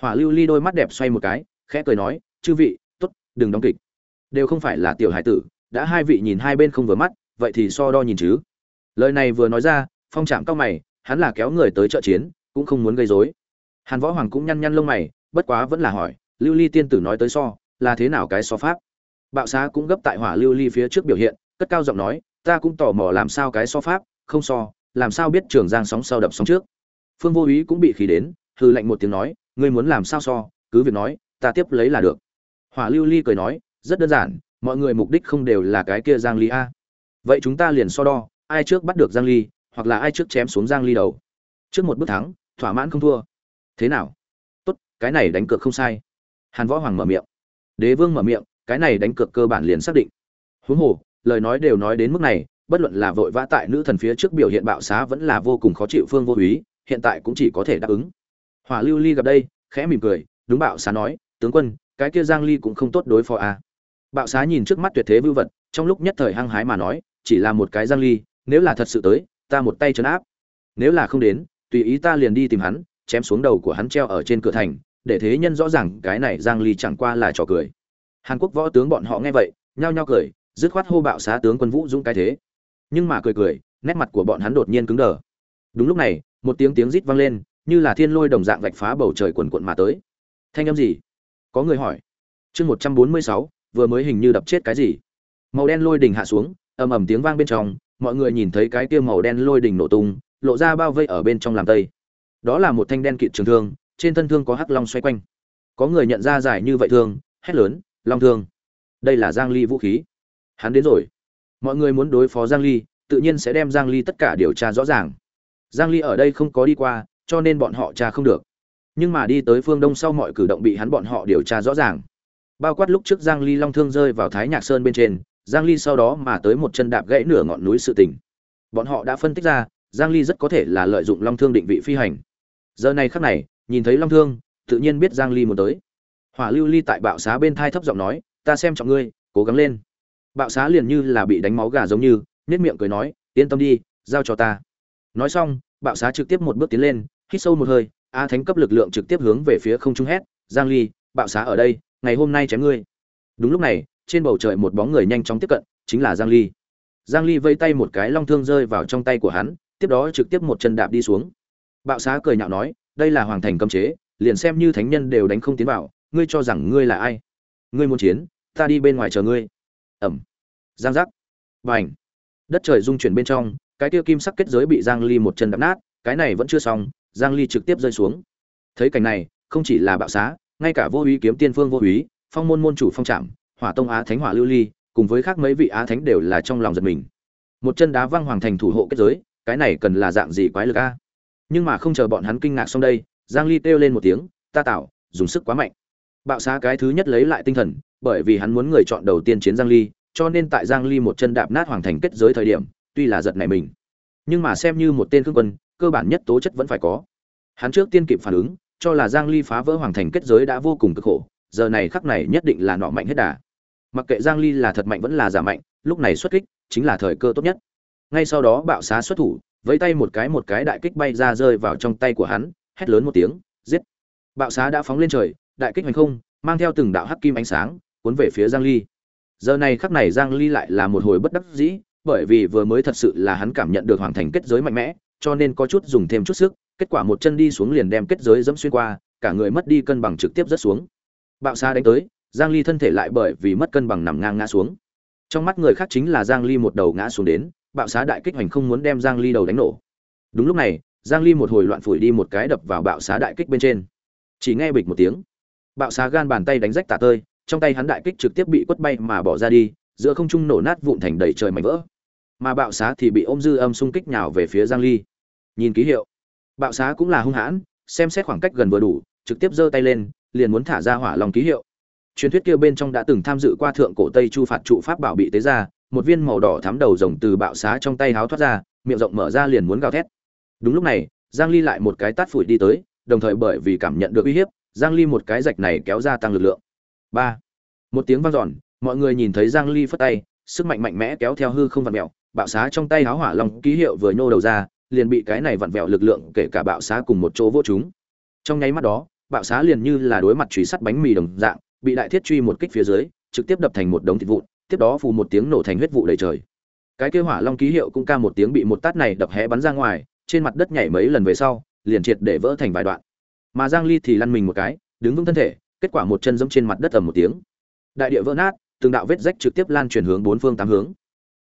Speaker 1: Hỏa lưu ly đôi mắt đẹp xoay một cái, khẽ cười nói, chư vị, tốt, đừng đóng kịch. Đều không phải là tiểu hải tử, đã hai vị nhìn hai bên không vừa mắt, vậy thì so đo nhìn chứ. Lời này vừa nói ra, phong trạm cao mày, hắn là kéo người tới trợ chiến, cũng không muốn gây rối. Hàn võ hoàng cũng nhăn nhăn lông mày, bất quá vẫn là hỏi, lưu ly tiên tử nói tới so, là thế nào cái so pháp? Bạo xá cũng gấp tại hỏa lưu ly phía trước biểu hiện, cất cao giọng nói ta cũng tò mò làm sao cái so pháp, không so, làm sao biết trường giang sóng sau đập sóng trước. Phương vô ý cũng bị khí đến hư lạnh một tiếng nói, ngươi muốn làm sao so, cứ việc nói, ta tiếp lấy là được. Hỏa lưu ly cười nói, rất đơn giản, mọi người mục đích không đều là cái kia giang ly a. Vậy chúng ta liền so đo, ai trước bắt được giang ly, hoặc là ai trước chém xuống giang ly đầu. Trước một bước thắng, thỏa mãn không thua. Thế nào? Tốt, cái này đánh cược không sai. Hàn võ hoàng mở miệng. Đế vương mở miệng, cái này đánh cược cơ bản liền xác định. Huống hồ lời nói đều nói đến mức này, bất luận là vội vã tại nữ thần phía trước biểu hiện bạo xá vẫn là vô cùng khó chịu phương vô úy, hiện tại cũng chỉ có thể đáp ứng. Hỏa lưu ly gặp đây, khẽ mỉm cười, đúng bạo xá nói, tướng quân, cái kia giang ly cũng không tốt đối phó à. bạo xá nhìn trước mắt tuyệt thế vưu vật, trong lúc nhất thời hăng hái mà nói, chỉ là một cái giang ly, nếu là thật sự tới, ta một tay chấn áp. Nếu là không đến, tùy ý ta liền đi tìm hắn, chém xuống đầu của hắn treo ở trên cửa thành, để thế nhân rõ ràng cái này giang ly chẳng qua là trò cười. Hàn quốc võ tướng bọn họ nghe vậy, nhao nhao cười dứt khoát hô bạo xá tướng quân vũ dũng cái thế. Nhưng mà cười cười, nét mặt của bọn hắn đột nhiên cứng đờ. Đúng lúc này, một tiếng tiếng rít vang lên, như là thiên lôi đồng dạng vạch phá bầu trời quần quận mà tới. Thanh âm gì? Có người hỏi. Chương một trăm bốn mươi sáu, vừa mới hình như đập chết cái gì? Màu đen lôi đỉnh hạ xuống, ầm ầm tiếng vang bên trong, mọi người nhìn thấy cái kia màu đen lôi đỉnh nổ tung, lộ ra bao vây ở bên trong làm tây. Đó là một thanh đen kịt trường thương, trên thân thương có hắc long xoay quanh. Có người nhận ra giải như vậy thương, hét lớn, long thương! Đây là giang ly vũ khí hắn đến rồi. Mọi người muốn đối phó giang ly, tự nhiên sẽ đem giang ly tất cả điều tra rõ ràng. Giang ly ở đây không có đi qua, cho nên bọn họ tra không được. Nhưng mà đi tới phương đông sau mọi cử động bị hắn bọn họ điều tra rõ ràng. Bao quát lúc trước giang ly long thương rơi vào thái nhạc sơn bên trên, giang ly sau đó mà tới một chân đạp gãy nửa ngọn núi sự tình. Bọn họ đã phân tích ra, giang ly rất có thể là lợi dụng long thương định vị phi hành. Giờ này khắc này, nhìn thấy long thương, tự nhiên biết giang ly muốn tới. Hỏa lưu ly tại bạo xá bên thai thấp giọng nói, ta xem trọng ngươi, cố gắng lên bạo xá liền như là bị đánh máu gà giống như nét miệng cười nói, yên tâm đi, giao cho ta. Nói xong, bạo xá trực tiếp một bước tiến lên, hít sâu một hơi, a thánh cấp lực lượng trực tiếp hướng về phía không trung hét, giang ly, bạo xá ở đây, ngày hôm nay chém ngươi. Đúng lúc này, trên bầu trời một bóng người nhanh chóng tiếp cận, chính là giang ly. Giang ly vây tay một cái long thương rơi vào trong tay của hắn, tiếp đó trực tiếp một chân đạp đi xuống. Bạo xá cười nhạo nói, đây là hoàng thành cấm chế, liền xem như thánh nhân đều đánh không tiến vào, ngươi cho rằng ngươi là ai? Ngươi muốn chiến, ta đi bên ngoài chờ ngươi ẩm. Giang giác. Vành đất trời rung chuyển bên trong, cái kia kim sắc kết giới bị giang ly một chân đập nát, cái này vẫn chưa xong, giang ly trực tiếp rơi xuống. Thấy cảnh này, không chỉ là bạo xá, ngay cả vô úy kiếm tiên phương vô úy, phong môn môn chủ phong trạm, hỏa tông á thánh hỏa lưu ly, cùng với khác mấy vị á thánh đều là trong lòng giật mình. Một chân đá văng hoàng thành thủ hộ kết giới, cái này cần là dạng gì quái lực a? Nhưng mà không chờ bọn hắn kinh ngạc xong đây, giang ly kêu lên một tiếng, ta tạo, dùng sức quá mạnh. Bạo xá cái thứ nhất lấy lại tinh thần bởi vì hắn muốn người chọn đầu tiên chiến giang ly, cho nên tại giang ly một chân đạp nát hoàng thành kết giới thời điểm, tuy là giật này mình, nhưng mà xem như một tên cương quân, cơ bản nhất tố chất vẫn phải có. Hắn trước tiên kịp phản ứng, cho là giang ly phá vỡ hoàng thành kết giới đã vô cùng cực khổ, giờ này khắc này nhất định là nọ mạnh hết đà. Mặc kệ giang ly là thật mạnh vẫn là giả mạnh, lúc này xuất kích chính là thời cơ tốt nhất. Ngay sau đó bạo xá xuất thủ với tay một cái một cái đại kích bay ra rơi vào trong tay của hắn, hét lớn một tiếng, giết. Bạo xá đã phóng lên trời, đại kích hành không, mang theo từng đạo hắc kim ánh sáng cuốn về phía giang ly. Giờ này khắc này giang ly lại là một hồi bất đắc dĩ, bởi vì vừa mới thật sự là hắn cảm nhận được hoàng thành kết giới mạnh mẽ, cho nên có chút dùng thêm chút sức, kết quả một chân đi xuống liền đem kết giới dẫm xuyên qua, cả người mất đi cân bằng trực tiếp rất xuống. Bạo xa đánh tới, giang ly thân thể lại bởi vì mất cân bằng nằm ngang ngã xuống. Trong mắt người khác chính là giang ly một đầu ngã xuống đến, bạo xá đại kích hành không muốn đem giang ly đầu đánh nổ. Đúng lúc này, giang ly một hồi loạn phủi đi một cái đập vào bạo xá đại kích bên trên. Chỉ nghe bịch một tiếng. Bạo xá gan bàn tay đánh rách tả tơi trong tay hắn đại kích trực tiếp bị quất bay mà bỏ ra đi, giữa không trung nổ nát vụn thành đầy trời mảnh vỡ. Mà bạo xá thì bị ôm dư âm xung kích nhào về phía giang ly. Nhìn ký hiệu, bạo xá cũng là hung hãn, xem xét khoảng cách gần vừa đủ, trực tiếp giơ tay lên, liền muốn thả ra hỏa long ký hiệu. Truyền thuyết kia bên trong đã từng tham dự qua thượng cổ tây chu phạt trụ pháp bảo bị tế ra, một viên màu đỏ thắm đầu rồng từ bạo xá trong tay háo thoát ra, miệng rộng mở ra liền muốn gào thét. Đúng lúc này, giang ly lại một cái tát phủi đi tới, đồng thời bởi vì cảm nhận được uy hiếp, giang ly một cái rạch này kéo ra tăng lực lượng ba. Một tiếng vang dọn, mọi người nhìn thấy giang ly phất tay, sức mạnh mạnh mẽ kéo theo hư không vặn vẹo, bạo xá trong tay háo hỏa long ký hiệu vừa nhô đầu ra, liền bị cái này vặn vẹo lực lượng kể cả bạo xá cùng một chỗ vô chúng. Trong nháy mắt đó, bạo xá liền như là đối mặt truy sắt bánh mì đồng dạng, bị đại thiết truy một kích phía dưới, trực tiếp đập thành một đống thịt vụn, tiếp đó phù một tiếng nổ thành huyết vụ đầy trời. Cái kêu hỏa long ký hiệu cũng ca một tiếng bị một tát này đập hé bắn ra ngoài, trên mặt đất nhảy mấy lần về sau, liền triệt để vỡ thành vài đoạn. Mà giang ly thì lăn mình một cái, đứng vững thân thể kết quả một chân giẫm trên mặt đất ầm một tiếng. Đại địa vỡ nát, từng đạo vết rách trực tiếp lan truyền hướng bốn phương tám hướng.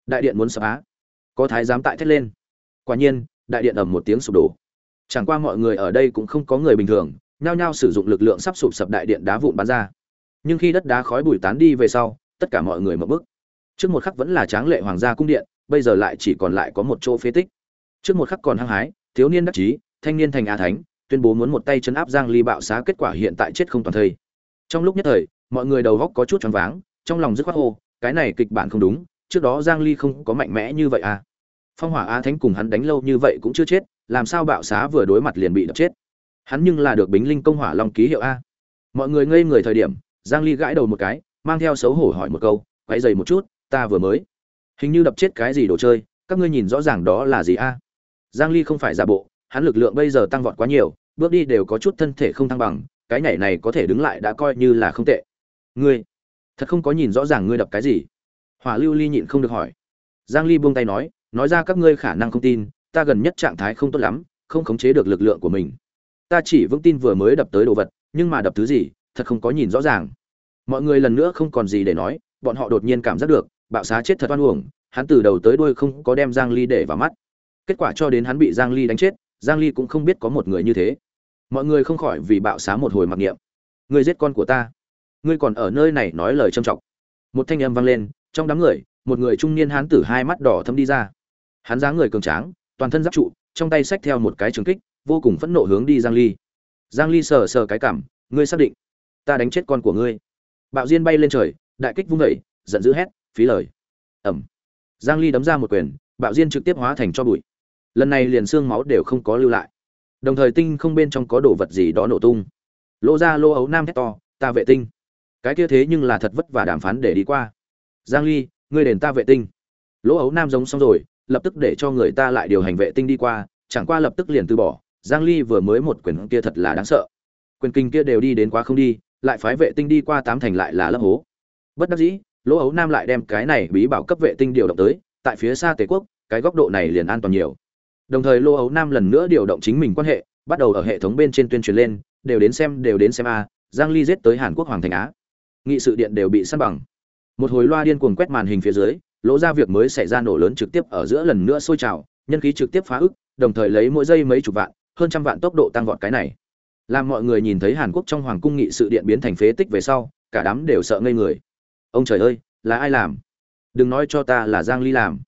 Speaker 1: Đại điện muốn sập á. Có thái giám tại thét lên. Quả nhiên, đại điện ầm một tiếng sụp đổ. Chẳng qua mọi người ở đây cũng không có người bình thường, nhao nhao sử dụng lực lượng sắp sụp sập đại điện đá vụn bắn ra. Nhưng khi đất đá khói bụi tán đi về sau, tất cả mọi người mở bức trước một khắc vẫn là tráng lệ hoàng gia cung điện, bây giờ lại chỉ còn lại có một chỗ phế tích. Trước một khắc còn hăng hái, thiếu niên đắc chí, thanh niên thành a thánh, tuyên bố muốn một tay chấn áp giang ly bạo xá kết quả hiện tại chết không toàn thây trong lúc nhất thời, mọi người đầu góc có chút choáng váng, trong lòng dứt khoát hô, cái này kịch bản không đúng, trước đó giang ly không có mạnh mẽ như vậy à. Phong hỏa a thánh cùng hắn đánh lâu như vậy cũng chưa chết, làm sao bạo xá vừa đối mặt liền bị đập chết. Hắn nhưng là được bính linh công hỏa long ký hiệu a. Mọi người ngây người thời điểm, giang ly gãi đầu một cái, mang theo xấu hổ hỏi một câu quay dày một chút, ta vừa mới hình như đập chết cái gì đồ chơi, các ngươi nhìn rõ ràng đó là gì a? Giang ly không phải giả bộ, hắn lực lượng bây giờ tăng vọt quá nhiều, bước đi đều có chút thân thể không thăng bằng cái nhảy này có thể đứng lại đã coi như là không tệ. Ngươi, thật không có nhìn rõ ràng ngươi đập cái gì? Hỏa lưu ly nhịn không được hỏi. Giang ly buông tay nói nói ra các ngươi khả năng không tin, ta gần nhất trạng thái không tốt lắm, không khống chế được lực lượng của mình. Ta chỉ vững tin vừa mới đập tới đồ vật, nhưng mà đập thứ gì, thật không có nhìn rõ ràng. Mọi người lần nữa không còn gì để nói, bọn họ đột nhiên cảm giác được, bạo xá chết thật oan uổng, hắn từ đầu tới đuôi không có đem giang ly để vào mắt. Kết quả cho đến hắn bị giang ly đánh chết, giang ly cũng không biết có một người như thế mọi người không khỏi vì bạo xá một hồi mặc niệm. Ngươi giết con của ta. Ngươi còn ở nơi này nói lời trâm trọng một thanh âm vang lên, trong đám người, một người trung niên hán tử hai mắt đỏ thâm đi ra. Hắn dáng người cường tráng, toàn thân giáp trụ, trong tay xách theo một cái trường kích, vô cùng phẫn nộ hướng đi giang ly. Giang ly sờ sờ cái cảm, ngươi xác định, ta đánh chết con của ngươi. Bạo diên bay lên trời, đại kích vung dậy, giận dữ hét, phí lời. Ẩm. Giang ly đấm ra một quyền, bạo diên trực tiếp hóa thành cho bụi. Lần này liền xương máu đều không có lưu lại đồng thời tinh không bên trong có đồ vật gì đó nổ tung. Lô ra lô ấu nam hét to, ta vệ tinh. Cái kia thế nhưng là thật vất vả đàm phán để đi qua. Giang ly, ngươi đền ta vệ tinh. Lỗ ấu nam giống xong rồi, lập tức để cho người ta lại điều hành vệ tinh đi qua, chẳng qua lập tức liền từ bỏ. Giang ly vừa mới một quyền kia thật là đáng sợ. Quyền kinh kia đều đi đến quá không đi, lại phái vệ tinh đi qua tám thành lại là lấp hố. Bất đắc dĩ, lỗ ấu nam lại đem cái này bí bảo cấp vệ tinh điều động tới, tại phía xa tề quốc, cái góc độ này liền an toàn nhiều đồng thời lô ấu nam lần nữa điều động chính mình quan hệ, bắt đầu ở hệ thống bên trên tuyên truyền lên, đều đến xem, đều đến xem a, giang ly giết tới hàn quốc hoàng thành á. Nghị sự điện đều bị săn bằng. Một hồi loa điên cuồng quét màn hình phía dưới, lỗ ra việc mới xảy ra nổ lớn trực tiếp ở giữa lần nữa sôi trào, nhân khí trực tiếp phá ức, đồng thời lấy mỗi giây mấy chục vạn, hơn trăm vạn tốc độ tăng vọt cái này. Làm mọi người nhìn thấy hàn quốc trong hoàng cung nghị sự điện biến thành phế tích về sau, cả đám đều sợ ngây người. Ông trời ơi, là ai làm? Đừng nói cho ta là giang ly làm.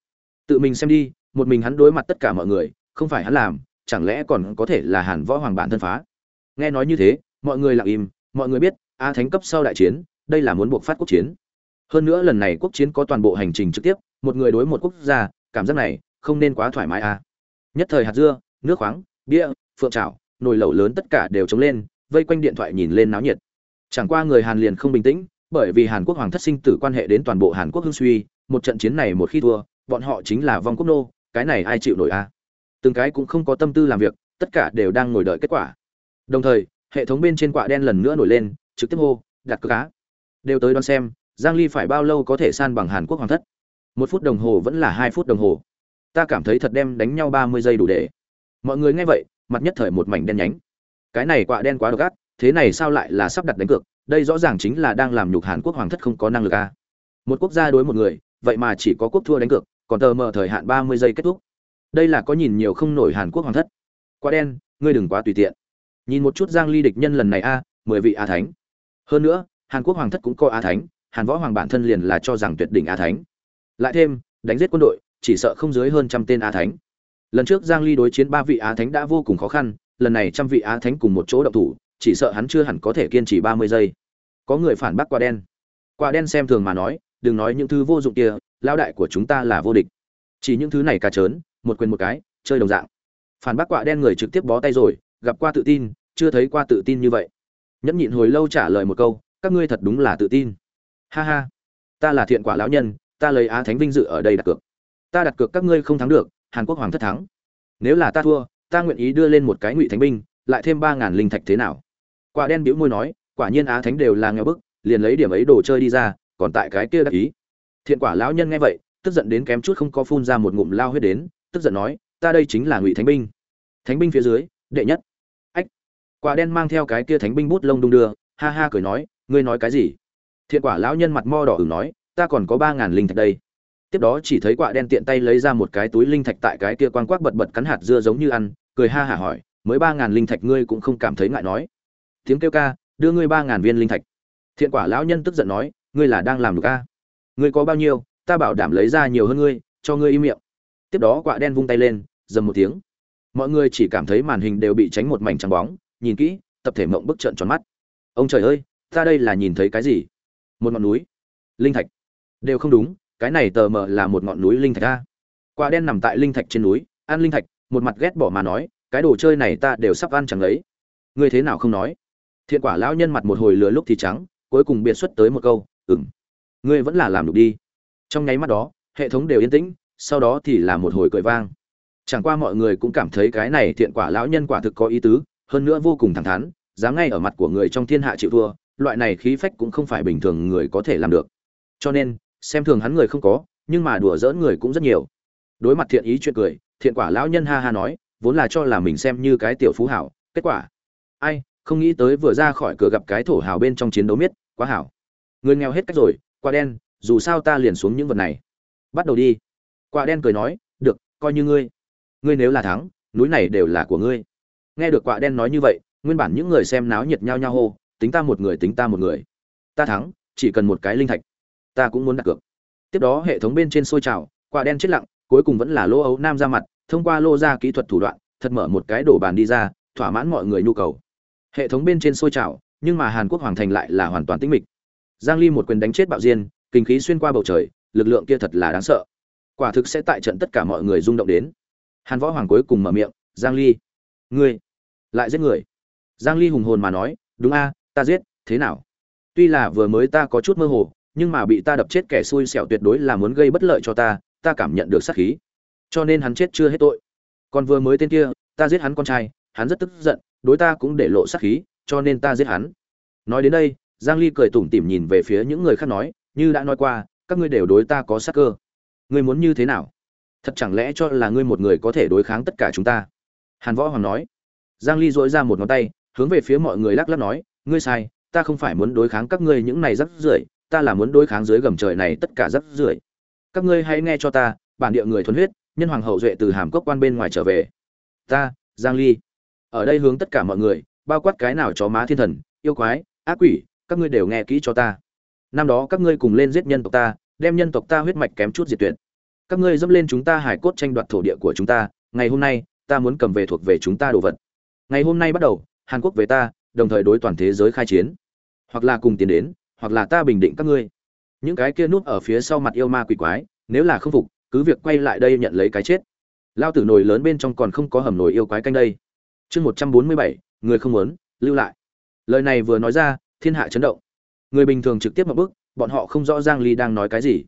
Speaker 1: Tự mình xem đi một mình hắn đối mặt tất cả mọi người, không phải hắn làm, chẳng lẽ còn có thể là hàn võ hoàng bản thân phá? Nghe nói như thế, mọi người lặng im, mọi người biết, a thánh cấp sau đại chiến, đây là muốn buộc phát quốc chiến. Hơn nữa lần này quốc chiến có toàn bộ hành trình trực tiếp, một người đối một quốc gia, cảm giác này không nên quá thoải mái à. Nhất thời hạt dưa, nước khoáng, bia, phượng trào nồi lẩu lớn tất cả đều chống lên, vây quanh điện thoại nhìn lên náo nhiệt. Chẳng qua người hàn liền không bình tĩnh, bởi vì hàn quốc hoàng thất sinh tử quan hệ đến toàn bộ hàn quốc hương suy, một trận chiến này một khi thua, bọn họ chính là vong quốc nô cái này ai chịu nổi a à? từng cái cũng không có tâm tư làm việc, tất cả đều đang ngồi đợi kết quả. Đồng thời, hệ thống bên trên quạ đen lần nữa nổi lên, trực tiếp hô, đặt cược cá đều tới đón xem, giang ly phải bao lâu có thể san bằng hàn quốc hoàng thất? Một phút đồng hồ vẫn là hai phút đồng hồ. Ta cảm thấy thật đem đánh nhau 30 giây đủ để. Mọi người nghe vậy, mặt nhất thời một mảnh đen nhánh. Cái này quạ đen quá độc ác, thế này sao lại là sắp đặt đánh cược? Đây rõ ràng chính là đang làm nhục hàn quốc hoàng thất không có năng lực a một quốc gia đối một người, vậy mà chỉ có quốc thua đánh cược còn tờ mở thời hạn 30 giây kết thúc. Đây là có nhìn nhiều không nổi hàn quốc hoàng thất. Quá đen, ngươi đừng quá tùy tiện. Nhìn một chút giang ly địch nhân lần này a, mười vị a thánh. Hơn nữa, hàn quốc hoàng thất cũng có a thánh, hàn võ hoàng bản thân liền là cho rằng tuyệt đỉnh a thánh. Lại thêm, đánh giết quân đội, chỉ sợ không dưới hơn trăm tên a thánh. Lần trước giang ly đối chiến ba vị a thánh đã vô cùng khó khăn, lần này trăm vị a thánh cùng một chỗ động thủ, chỉ sợ hắn chưa hẳn có thể kiên trì 30 giây. Có người phản bác quả đen. Quả đen xem thường mà nói, đừng nói những thứ vô dụng kia lao đại của chúng ta là vô địch. Chỉ những thứ này cà trớn, một quyền một cái, chơi đồng dạng. Phản bác quả đen người trực tiếp bó tay rồi, gặp qua tự tin, chưa thấy qua tự tin như vậy. Nhẫn nhịn hồi lâu trả lời một câu, các ngươi thật đúng là tự tin. Ha ha. Ta là thiện quả lão nhân, ta lấy á thánh vinh dự ở đây đặt cược. Ta đặt cược các ngươi không thắng được, hàn quốc hoàng thất thắng. Nếu là ta thua, ta nguyện ý đưa lên một cái ngụy thánh binh, lại thêm ba ngàn linh thạch thế nào? Quả đen bĩu môi nói, quả nhiên á thánh đều là nghèo bức, liền lấy điểm ấy đồ chơi đi ra, còn tại cái kia đắc ý thiện quả lão nhân nghe vậy, tức giận đến kém chút không có phun ra một ngụm lao huyết đến, tức giận nói, ta đây chính là ngụy thánh binh. Thánh binh phía dưới, đệ nhất. Ách, quả đen mang theo cái kia thánh binh bút lông đung đưa, ha ha cười nói, ngươi nói cái gì? Thiện quả lão nhân mặt mo đỏ ửng nói, ta còn có ba ngàn linh thạch đây. Tiếp đó chỉ thấy quả đen tiện tay lấy ra một cái túi linh thạch tại cái kia quang quắc bật bật cắn hạt dưa giống như ăn, cười ha hả hỏi, mới ba ngàn linh thạch ngươi cũng không cảm thấy ngại nói? Tiếng kêu ca, đưa ngươi ba ngàn viên linh thạch. Thiện quả lão nhân tức giận nói, ngươi là đang làm được ca ngươi có bao nhiêu, ta bảo đảm lấy ra nhiều hơn ngươi, cho ngươi im miệng. Tiếp đó quạ đen vung tay lên, dầm một tiếng. Mọi người chỉ cảm thấy màn hình đều bị tránh một mảnh trắng bóng, nhìn kỹ, tập thể mộng bức trợn tròn mắt. Ông trời ơi, ta đây là nhìn thấy cái gì? Một ngọn núi. Linh thạch. Đều không đúng, cái này tờ mờ là một ngọn núi linh thạch a. Quả đen nằm tại linh thạch trên núi, ăn linh thạch, một mặt ghét bỏ mà nói, cái đồ chơi này ta đều sắp ăn chẳng lấy. Ngươi thế nào không nói? Thiện quả lão nhân mặt một hồi lừa lúc thì trắng, cuối cùng biệt xuất tới một câu ừng ngươi vẫn là làm được đi. Trong nháy mắt đó, hệ thống đều yên tĩnh, sau đó thì là một hồi cười vang. Chẳng qua mọi người cũng cảm thấy cái này thiện quả lão nhân quả thực có ý tứ, hơn nữa vô cùng thẳng thắn, dám ngay ở mặt của người trong thiên hạ chịu thua, loại này khí phách cũng không phải bình thường người có thể làm được. Cho nên, xem thường hắn người không có, nhưng mà đùa giỡn người cũng rất nhiều. Đối mặt thiện ý chuyện cười, thiện quả lão nhân ha ha nói, vốn là cho là mình xem như cái tiểu phú hảo, kết quả. Ai, không nghĩ tới vừa ra khỏi cửa gặp cái thổ hào bên trong chiến đấu miết, quá hảo. Người nghèo hết cách rồi quả đen, dù sao ta liền xuống những vật này. Bắt đầu đi. Quả đen cười nói, được, coi như ngươi. Ngươi nếu là thắng, núi này đều là của ngươi. Nghe được quả đen nói như vậy, nguyên bản những người xem náo nhiệt nhau nhau hô, tính ta một người, tính ta một người. Ta thắng, chỉ cần một cái linh thạch. Ta cũng muốn đặt cược. Tiếp đó hệ thống bên trên sôi trào, quả đen chết lặng, cuối cùng vẫn là lô ấu nam ra mặt, thông qua lô ra kỹ thuật thủ đoạn, thật mở một cái đổ bàn đi ra, thỏa mãn mọi người nhu cầu. Hệ thống bên trên sôi trào, nhưng mà hàn quốc hoàng thành lại là hoàn toàn tĩnh mịch giang ly một quyền đánh chết bạo diên, kinh khí xuyên qua bầu trời, lực lượng kia thật là đáng sợ. Quả thực sẽ tại trận tất cả mọi người rung động đến. Hàn võ hoàng cuối cùng mở miệng, giang ly, ngươi lại giết người? Giang ly hùng hồn mà nói, đúng a, ta giết, thế nào? Tuy là vừa mới ta có chút mơ hồ, nhưng mà bị ta đập chết kẻ xui xẻo tuyệt đối là muốn gây bất lợi cho ta ta cảm nhận được sát khí. Cho nên hắn chết chưa hết tội. Còn vừa mới tên kia, ta giết hắn con trai, hắn rất tức giận, đối ta cũng để lộ sát khí, cho nên ta giết hắn. Nói đến đây giang ly cười tủm tỉm nhìn về phía những người khác nói, như đã nói qua, các ngươi đều đối ta có sát cơ. Ngươi muốn như thế nào? Thật chẳng lẽ cho là ngươi một người có thể đối kháng tất cả chúng ta? Hàn võ hoàng nói. Giang ly duỗi ra một ngón tay, hướng về phía mọi người lắc lắc nói, ngươi sai, ta không phải muốn đối kháng các ngươi những này rắc rưởi, ta là muốn đối kháng dưới gầm trời này tất cả rắc rưởi. Các ngươi hãy nghe cho ta, bản địa người thuần huyết, nhân hoàng hậu duệ từ hàm cốc quan bên ngoài trở về. Ta, giang ly. Ở đây hướng tất cả mọi người, bao quát cái nào chó má thiên thần, yêu quái, ác quỷ các ngươi đều nghe kỹ cho ta. Năm đó các ngươi cùng lên giết nhân tộc ta, đem nhân tộc ta huyết mạch kém chút diệt tuyệt. Các ngươi dẫm lên chúng ta hải cốt tranh đoạt thổ địa của chúng ta, ngày hôm nay, ta muốn cầm về thuộc về chúng ta đồ vật. Ngày hôm nay bắt đầu, hàn quốc về ta, đồng thời đối toàn thế giới khai chiến. Hoặc là cùng tiến đến, hoặc là ta bình định các ngươi. Những cái kia núp ở phía sau mặt yêu ma quỷ quái, nếu là không phục, cứ việc quay lại đây nhận lấy cái chết. Lao tử nồi lớn bên trong còn không có hầm nồi yêu quái canh đây. Chương một trăm bốn mươi bảy, người không muốn, lưu lại. Lời này vừa nói ra thiên hạ chấn động. Người bình thường trực tiếp một bước, bọn họ không rõ giang ly đang nói cái gì.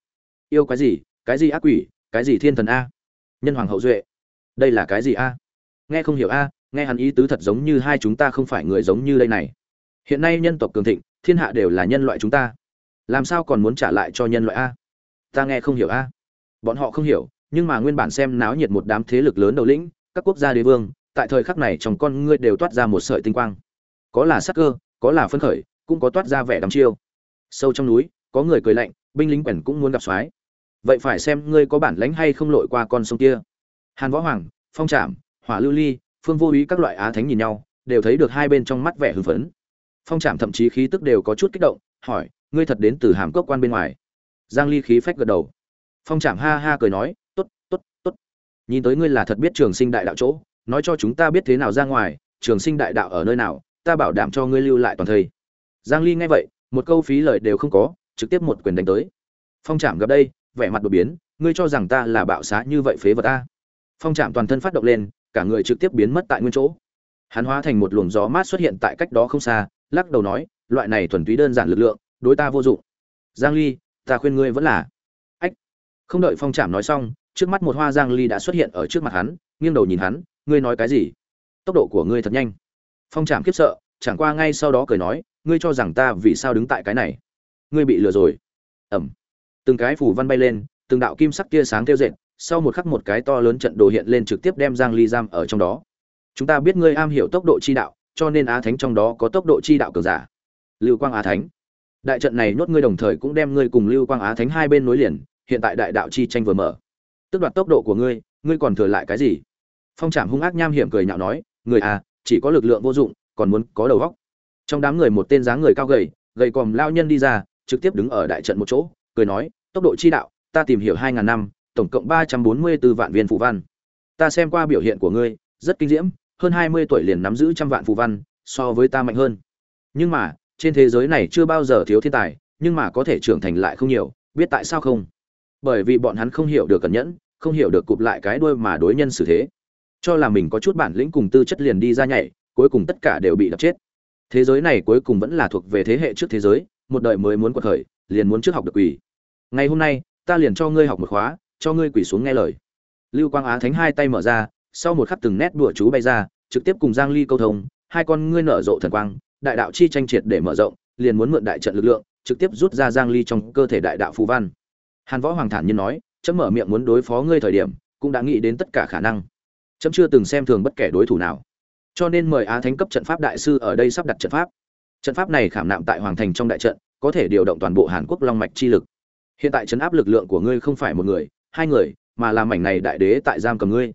Speaker 1: Yêu cái gì cái gì ác quỷ, cái gì thiên thần a? Nhân hoàng hậu duệ. Đây là cái gì a? Nghe không hiểu a, nghe hắn ý tứ thật giống như hai chúng ta không phải người giống như đây này. Hiện nay nhân tộc cường thịnh, thiên hạ đều là nhân loại chúng ta. Làm sao còn muốn trả lại cho nhân loại a? Ta nghe không hiểu a. Bọn họ không hiểu, nhưng mà nguyên bản xem náo nhiệt một đám thế lực lớn đầu lĩnh, các quốc gia đế vương, tại thời khắc này trong con ngươi đều toát ra một sợi tinh quang. Có là sắc cơ, có là phấn khởi cũng có toát ra vẻ đắm chiêu. Sâu trong núi, có người cười lạnh, binh lính quèn cũng muốn gặp soái. Vậy phải xem ngươi có bản lãnh hay không lội qua con sông kia. Hàn võ hoàng, phong trạm hỏa lưu ly, phương vô ý các loại á thánh nhìn nhau, đều thấy được hai bên trong mắt vẻ hưng phấn. Phong trạm thậm chí khí tức đều có chút kích động, hỏi, ngươi thật đến từ hàm cốc quan bên ngoài? Giang ly khí phách gật đầu. Phong trạm ha ha cười nói, tốt tốt tốt. Nhìn tới ngươi là thật biết trường sinh đại đạo chỗ, nói cho chúng ta biết thế nào ra ngoài, trường sinh đại đạo ở nơi nào, ta bảo đảm cho ngươi lưu lại toàn thây giang ly nghe vậy, một câu phí lời đều không có, trực tiếp một quyền đánh tới. Phong trạm gặp đây, vẻ mặt đột biến, ngươi cho rằng ta là bạo xá như vậy phế vật ta. Phong trạm toàn thân phát động lên, cả người trực tiếp biến mất tại nguyên chỗ. Hắn hóa thành một luồng gió mát xuất hiện tại cách đó không xa, lắc đầu nói, loại này thuần túy đơn giản lực lượng, đối ta vô dụng. Giang ly, ta khuyên ngươi vẫn là. Ách. Không đợi phong trạm nói xong, trước mắt một hoa giang ly đã xuất hiện ở trước mặt hắn, nghiêng đầu nhìn hắn, ngươi nói cái gì? Tốc độ của ngươi thật nhanh. Phong trạm khiếp sợ, chẳng qua ngay sau đó cười nói ngươi cho rằng ta vì sao đứng tại cái này? Ngươi bị lừa rồi. Ẩm. Từng cái phủ văn bay lên, từng đạo kim sắc tia sáng theo dệt sau một khắc một cái to lớn trận đồ hiện lên trực tiếp đem giang ly giam ở trong đó. Chúng ta biết ngươi am hiểu tốc độ chi đạo, cho nên á thánh trong đó có tốc độ chi đạo cường giả. Lưu quang á thánh. Đại trận này nhốt ngươi đồng thời cũng đem ngươi cùng lưu quang á thánh hai bên nối liền, hiện tại đại đạo chi tranh vừa mở. Tức đoạt tốc độ của ngươi ngươi còn thừa lại cái gì? Phong trạm hung ác nham hiểm cười nhạo nói, người à chỉ có lực lượng vô dụng, còn muốn có đầu óc trong đám người một tên dáng người cao gầy gầy còm lao nhân đi ra, trực tiếp đứng ở đại trận một chỗ, cười nói, tốc độ chi đạo, ta tìm hiểu hai ngàn năm, tổng cộng ba trăm bốn mươi 344 vạn viên phù văn. Ta xem qua biểu hiện của ngươi, rất kinh diễm, hơn hai mươi tuổi liền nắm giữ trăm vạn phù văn, so với ta mạnh hơn. Nhưng mà, trên thế giới này chưa bao giờ thiếu thiên tài, nhưng mà có thể trưởng thành lại không nhiều, biết tại sao không? Bởi vì bọn hắn không hiểu được cẩn nhẫn, không hiểu được cụp lại cái đuôi mà đối nhân xử thế. Cho là mình có chút bản lĩnh cùng tư chất liền đi ra nhảy, cuối cùng tất cả đều bị đập chết thế giới này cuối cùng vẫn là thuộc về thế hệ trước thế giới, một đời mới muốn quật khởi, liền muốn trước học được quỷ. ngày hôm nay, ta liền cho ngươi học một khóa, cho ngươi quỷ xuống nghe lời. Lưu quang á thánh hai tay mở ra, sau một khắc từng nét đùa chú bay ra, trực tiếp cùng giang ly câu thông, hai con ngươi nở rộ thần quang, đại đạo chi tranh triệt để mở rộng, liền muốn mượn đại trận lực lượng, trực tiếp rút ra giang ly trong cơ thể đại đạo phù văn. Hàn võ hoàng thản nhiên nói, chấm mở miệng muốn đối phó ngươi thời điểm, cũng đã nghĩ đến tất cả khả năng. Chấm chưa từng xem thường bất kể đối thủ nào cho nên mời á thánh cấp trận pháp đại sư ở đây sắp đặt trận pháp. Trận pháp này khảm nạm tại hoàng thành trong đại trận, có thể điều động toàn bộ hàn quốc long mạch chi lực. Hiện tại trấn áp lực lượng của ngươi không phải một người, hai người, mà là mảnh này đại đế tại giam cầm ngươi.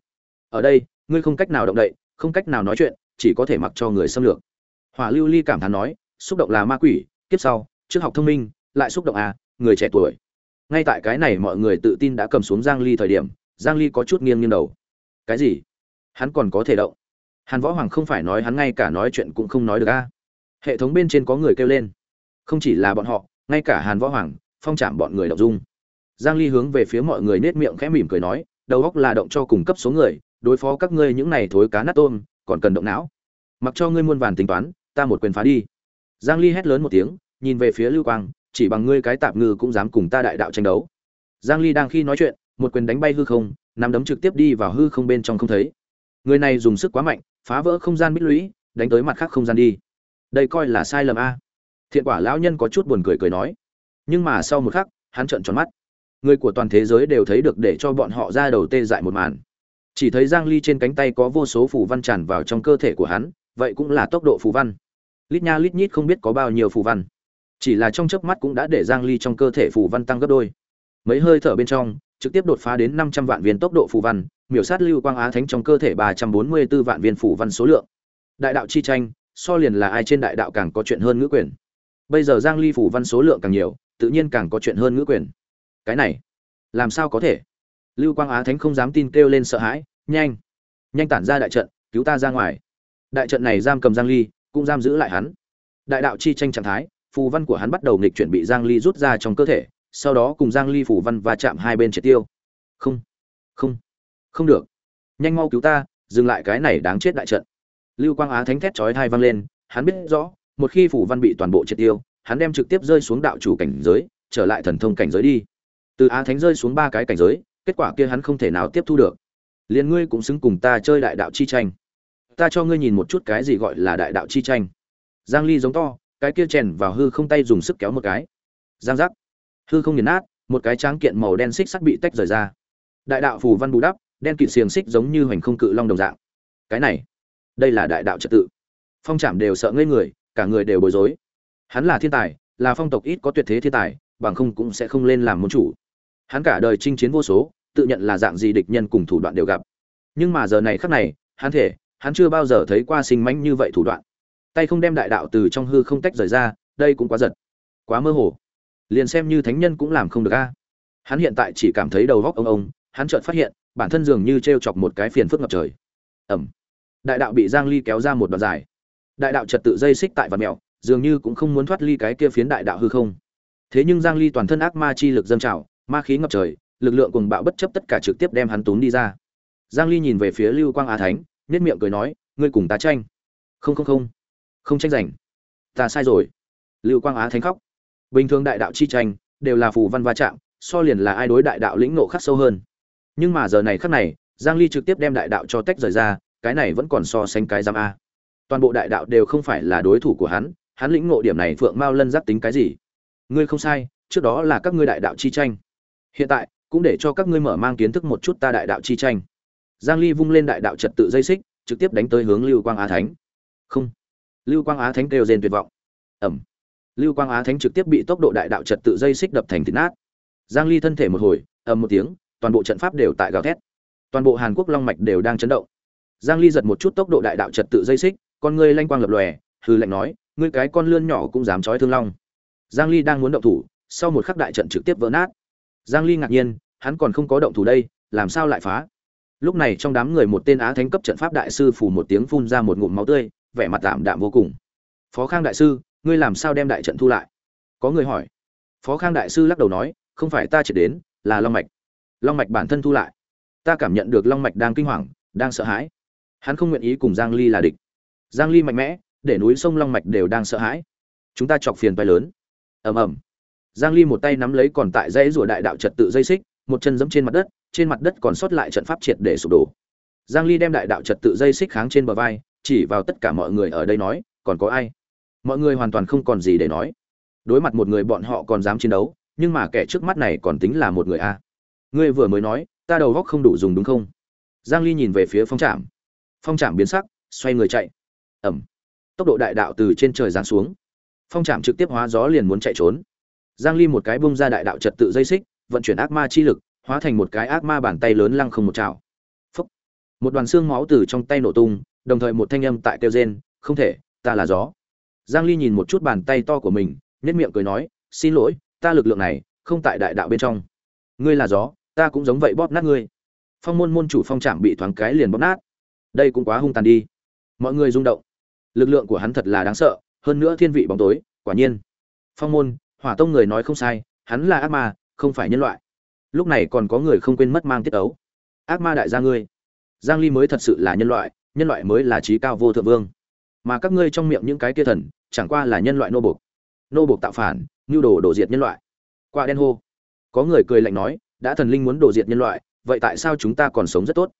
Speaker 1: Ở đây, ngươi không cách nào động đậy, không cách nào nói chuyện, chỉ có thể mặc cho người xâm lược. Hỏa lưu ly cảm thán nói, xúc động là ma quỷ tiếp sau, trước học thông minh, lại xúc động à người trẻ tuổi. Ngay tại cái này mọi người tự tin đã cầm xuống giang ly thời điểm, giang ly có chút nghiêng nghiêng đầu. Cái gì? Hắn còn có thể động hàn võ hoàng không phải nói hắn ngay cả nói chuyện cũng không nói được a. À? hệ thống bên trên có người kêu lên. Không chỉ là bọn họ, ngay cả hàn võ hoàng, phong chạm bọn người đọc dung. Giang ly hướng về phía mọi người nết miệng khẽ mỉm cười nói, đầu óc là động cho cùng cấp số người, đối phó các ngươi những này thối cá nát tôm, còn cần động não. Mặc cho ngươi muôn vàn tính toán, ta một quyền phá đi. Giang ly hét lớn một tiếng, nhìn về phía lưu quang, chỉ bằng ngươi cái tạp ngư cũng dám cùng ta đại đạo tranh đấu. Giang ly đang khi nói chuyện, một quyền đánh bay hư không, nắm đấm trực tiếp đi vào hư không bên trong không thấy. Người này dùng sức quá mạnh phá vỡ không gian bích lũy, đánh tới mặt khác không gian đi. Đây coi là sai lầm a. Thiện quả lão nhân có chút buồn cười cười nói. Nhưng mà sau một khắc, hắn trợn tròn mắt. Người của toàn thế giới đều thấy được để cho bọn họ ra đầu tê dại một màn. Chỉ thấy giang ly trên cánh tay có vô số phù văn tràn vào trong cơ thể của hắn, vậy cũng là tốc độ phù văn. Lít nha lít nhít không biết có bao nhiêu phù văn. Chỉ là trong chớp mắt cũng đã để giang ly trong cơ thể phù văn tăng gấp đôi. Mấy hơi thở bên trong, trực tiếp đột phá đến 500 vạn viên tốc độ phù văn miểu sát lưu quang á thánh trong cơ thể 344 vạn viên phù văn số lượng. Đại đạo chi tranh, so liền là ai trên đại đạo càng có chuyện hơn ngữ quyền. Bây giờ giang ly phù văn số lượng càng nhiều, tự nhiên càng có chuyện hơn ngữ quyền. Cái này, làm sao có thể? Lưu quang á thánh không dám tin kêu lên sợ hãi, nhanh nhanh tản ra đại trận, cứu ta ra ngoài. Đại trận này giam cầm giang ly, cũng giam giữ lại hắn. Đại đạo chi tranh trạng thái, phù văn của hắn bắt đầu nghịch chuyển bị giang ly rút ra trong cơ thể, sau đó cùng giang ly phù văn va chạm hai bên triệt tiêu. Không không không được. Nhanh mau cứu ta, dừng lại cái này đáng chết đại trận. Lưu quang á thánh thét chói thai vang lên, hắn biết rõ, một khi phủ văn bị toàn bộ triệt tiêu, hắn đem trực tiếp rơi xuống đạo chủ cảnh giới, trở lại thần thông cảnh giới đi. Từ á thánh rơi xuống ba cái cảnh giới, kết quả kia hắn không thể nào tiếp thu được. Liền ngươi cũng xứng cùng ta chơi đại đạo chi tranh. Ta cho ngươi nhìn một chút cái gì gọi là đại đạo chi tranh. Giang ly giống to, cái kia chèn vào hư không tay dùng sức kéo một cái. Giang giác. Hư không nghiền nát, một cái tráng kiện màu đen xích sắt bị tách rời ra. Đại đạo phù văn bù đắp đen kịt xiềng xích giống như hoành không cự long đồng dạng. Cái này, đây là đại đạo trật tự. Phong trảm đều sợ ngây người, cả người đều bối rối. Hắn là thiên tài, là phong tộc ít có tuyệt thế thiên tài, bằng không cũng sẽ không lên làm môn chủ. Hắn cả đời chinh chiến vô số, tự nhận là dạng gì địch nhân cùng thủ đoạn đều gặp. Nhưng mà giờ này khắc này, hắn thể, hắn chưa bao giờ thấy qua sinh mãnh như vậy thủ đoạn. Tay không đem đại đạo từ trong hư không tách rời ra, đây cũng quá giật. Quá mơ hồ. Liền xem như thánh nhân cũng làm không được a. Hắn hiện tại chỉ cảm thấy đầu góc ông ông, hắn chợt phát hiện bản thân dường như t r e o chọc một cái phiền phức ngập trời. Ẩm đại đạo bị giang ly kéo ra một đoạn dài. Đại đạo trật tự dây xích tại vật mẹo dường như cũng không muốn thoát ly cái kia phiến đại đạo hư không. Thế nhưng giang ly toàn thân ác ma chi lực dâng trào, ma khí ngập trời, lực lượng cùng bạo bất chấp tất cả trực tiếp đem hắn tốn đi ra. Giang ly nhìn về phía lưu quang á thánh nhất miệng cười nói, ngươi cùng ta tranh. Không không không. Không tranh giành. Ta sai rồi. Lưu quang á thánh khóc. Bình thường đại đạo chi tranh, đều là phù văn va chạm, so liền là ai đối đại đạo lĩnh nộ khắc sâu hơn nhưng mà giờ này khắc này, giang ly trực tiếp đem đại đạo cho tách rời ra, cái này vẫn còn so sánh cái giam a. Toàn bộ đại đạo đều không phải là đối thủ của hắn hắn lĩnh ngộ điểm này phượng mao lân giáp tính cái gì? Ngươi không sai, trước đó là các ngươi đại đạo chi tranh. Hiện tại, cũng để cho các ngươi mở mang kiến thức một chút ta đại đạo chi tranh. Giang ly vung lên đại đạo trật tự dây xích, trực tiếp đánh tới hướng lưu quang á thánh. Không. Lưu quang á thánh kêu rên tuyệt vọng. Ẩm lưu quang á thánh trực tiếp bị tốc độ đại đạo trật tự dây xích đập thành thịt nát. Giang ly thân thể một hồi, ầm một tiếng toàn bộ trận pháp đều tại gào thét. Toàn bộ hàn quốc long mạch đều đang chấn động. Giang ly giật một chút tốc độ đại đạo trật tự dây xích, con ngươi lanh quang lập lòe hư lệnh nói, ngươi cái con lươn nhỏ cũng dám chói thương long. Giang ly đang muốn động thủ, sau một khắc đại trận trực tiếp vỡ nát. Giang ly ngạc nhiên, hắn còn không có động thủ đây, làm sao lại phá? Lúc này trong đám người một tên á thánh cấp trận pháp đại sư phủ một tiếng phun ra một ngụm máu tươi, vẻ mặt tạm đạm vô cùng. Phó khang đại sư, ngươi làm sao đem đại trận thu lại? Có người hỏi. Phó khang đại sư lắc đầu nói, không phải ta chỉ đến, là long mạch long mạch bản thân thu lại. Ta cảm nhận được long mạch đang kinh hoàng, đang sợ hãi. Hắn không nguyện ý cùng giang ly là địch. Giang ly mạnh mẽ, để núi sông long mạch đều đang sợ hãi. Chúng ta chọc phiền vai lớn. Ầm ầm. Giang ly một tay nắm lấy còn tại dãy rùa đại đạo trật tự dây xích, một chân giẫm trên mặt đất, trên mặt đất còn sót lại trận pháp triệt để sụp đổ. Giang ly đem đại đạo trật tự dây xích kháng trên bờ vai, chỉ vào tất cả mọi người ở đây nói, còn có ai? Mọi người hoàn toàn không còn gì để nói. Đối mặt một người bọn họ còn dám chiến đấu, nhưng mà kẻ trước mắt này còn tính là một người a ngươi vừa mới nói, ta đầu góc không đủ dùng đúng không? Giang ly nhìn về phía phong trạm. Phong trạm biến sắc, xoay người chạy. Ẩm. Tốc độ đại đạo từ trên trời giáng xuống. Phong trạm trực tiếp hóa gió liền muốn chạy trốn. Giang ly một cái bung ra đại đạo trật tự dây xích, vận chuyển ác ma chi lực, hóa thành một cái ác ma bàn tay lớn lăng không một chảo. Phúc. một đoàn xương máu từ trong tay nổ tung, đồng thời một thanh âm tại kêu rên, không thể, ta là gió. Giang ly nhìn một chút bàn tay to của mình, nhếch miệng cười nói, xin lỗi, ta lực lượng này không tại đại đạo bên trong ngươi là gió, ta cũng giống vậy bóp nát ngươi. Phong môn môn chủ phong trạm bị thoáng cái liền bóp nát. Đây cũng quá hung tàn đi. Mọi người rung động. Lực lượng của hắn thật là đáng sợ, hơn nữa thiên vị bóng tối, quả nhiên. Phong môn, hỏa tông người nói không sai, hắn là ác ma, không phải nhân loại. Lúc này còn có người không quên mất mang tiết ấu. Ác ma đại gia ngươi. Giang ly mới thật sự là nhân loại nhân loại mới là trí cao vô thượng vương. Mà các ngươi trong miệng những cái kia thần, chẳng qua là nhân loại nô bộc. Nô bộc tạo phản nhu đồ đổ diệt nhân loại. Qua đen hô có người cười lạnh nói, đã thần linh muốn đổ diệt nhân loại, vậy tại sao chúng ta còn sống rất tốt?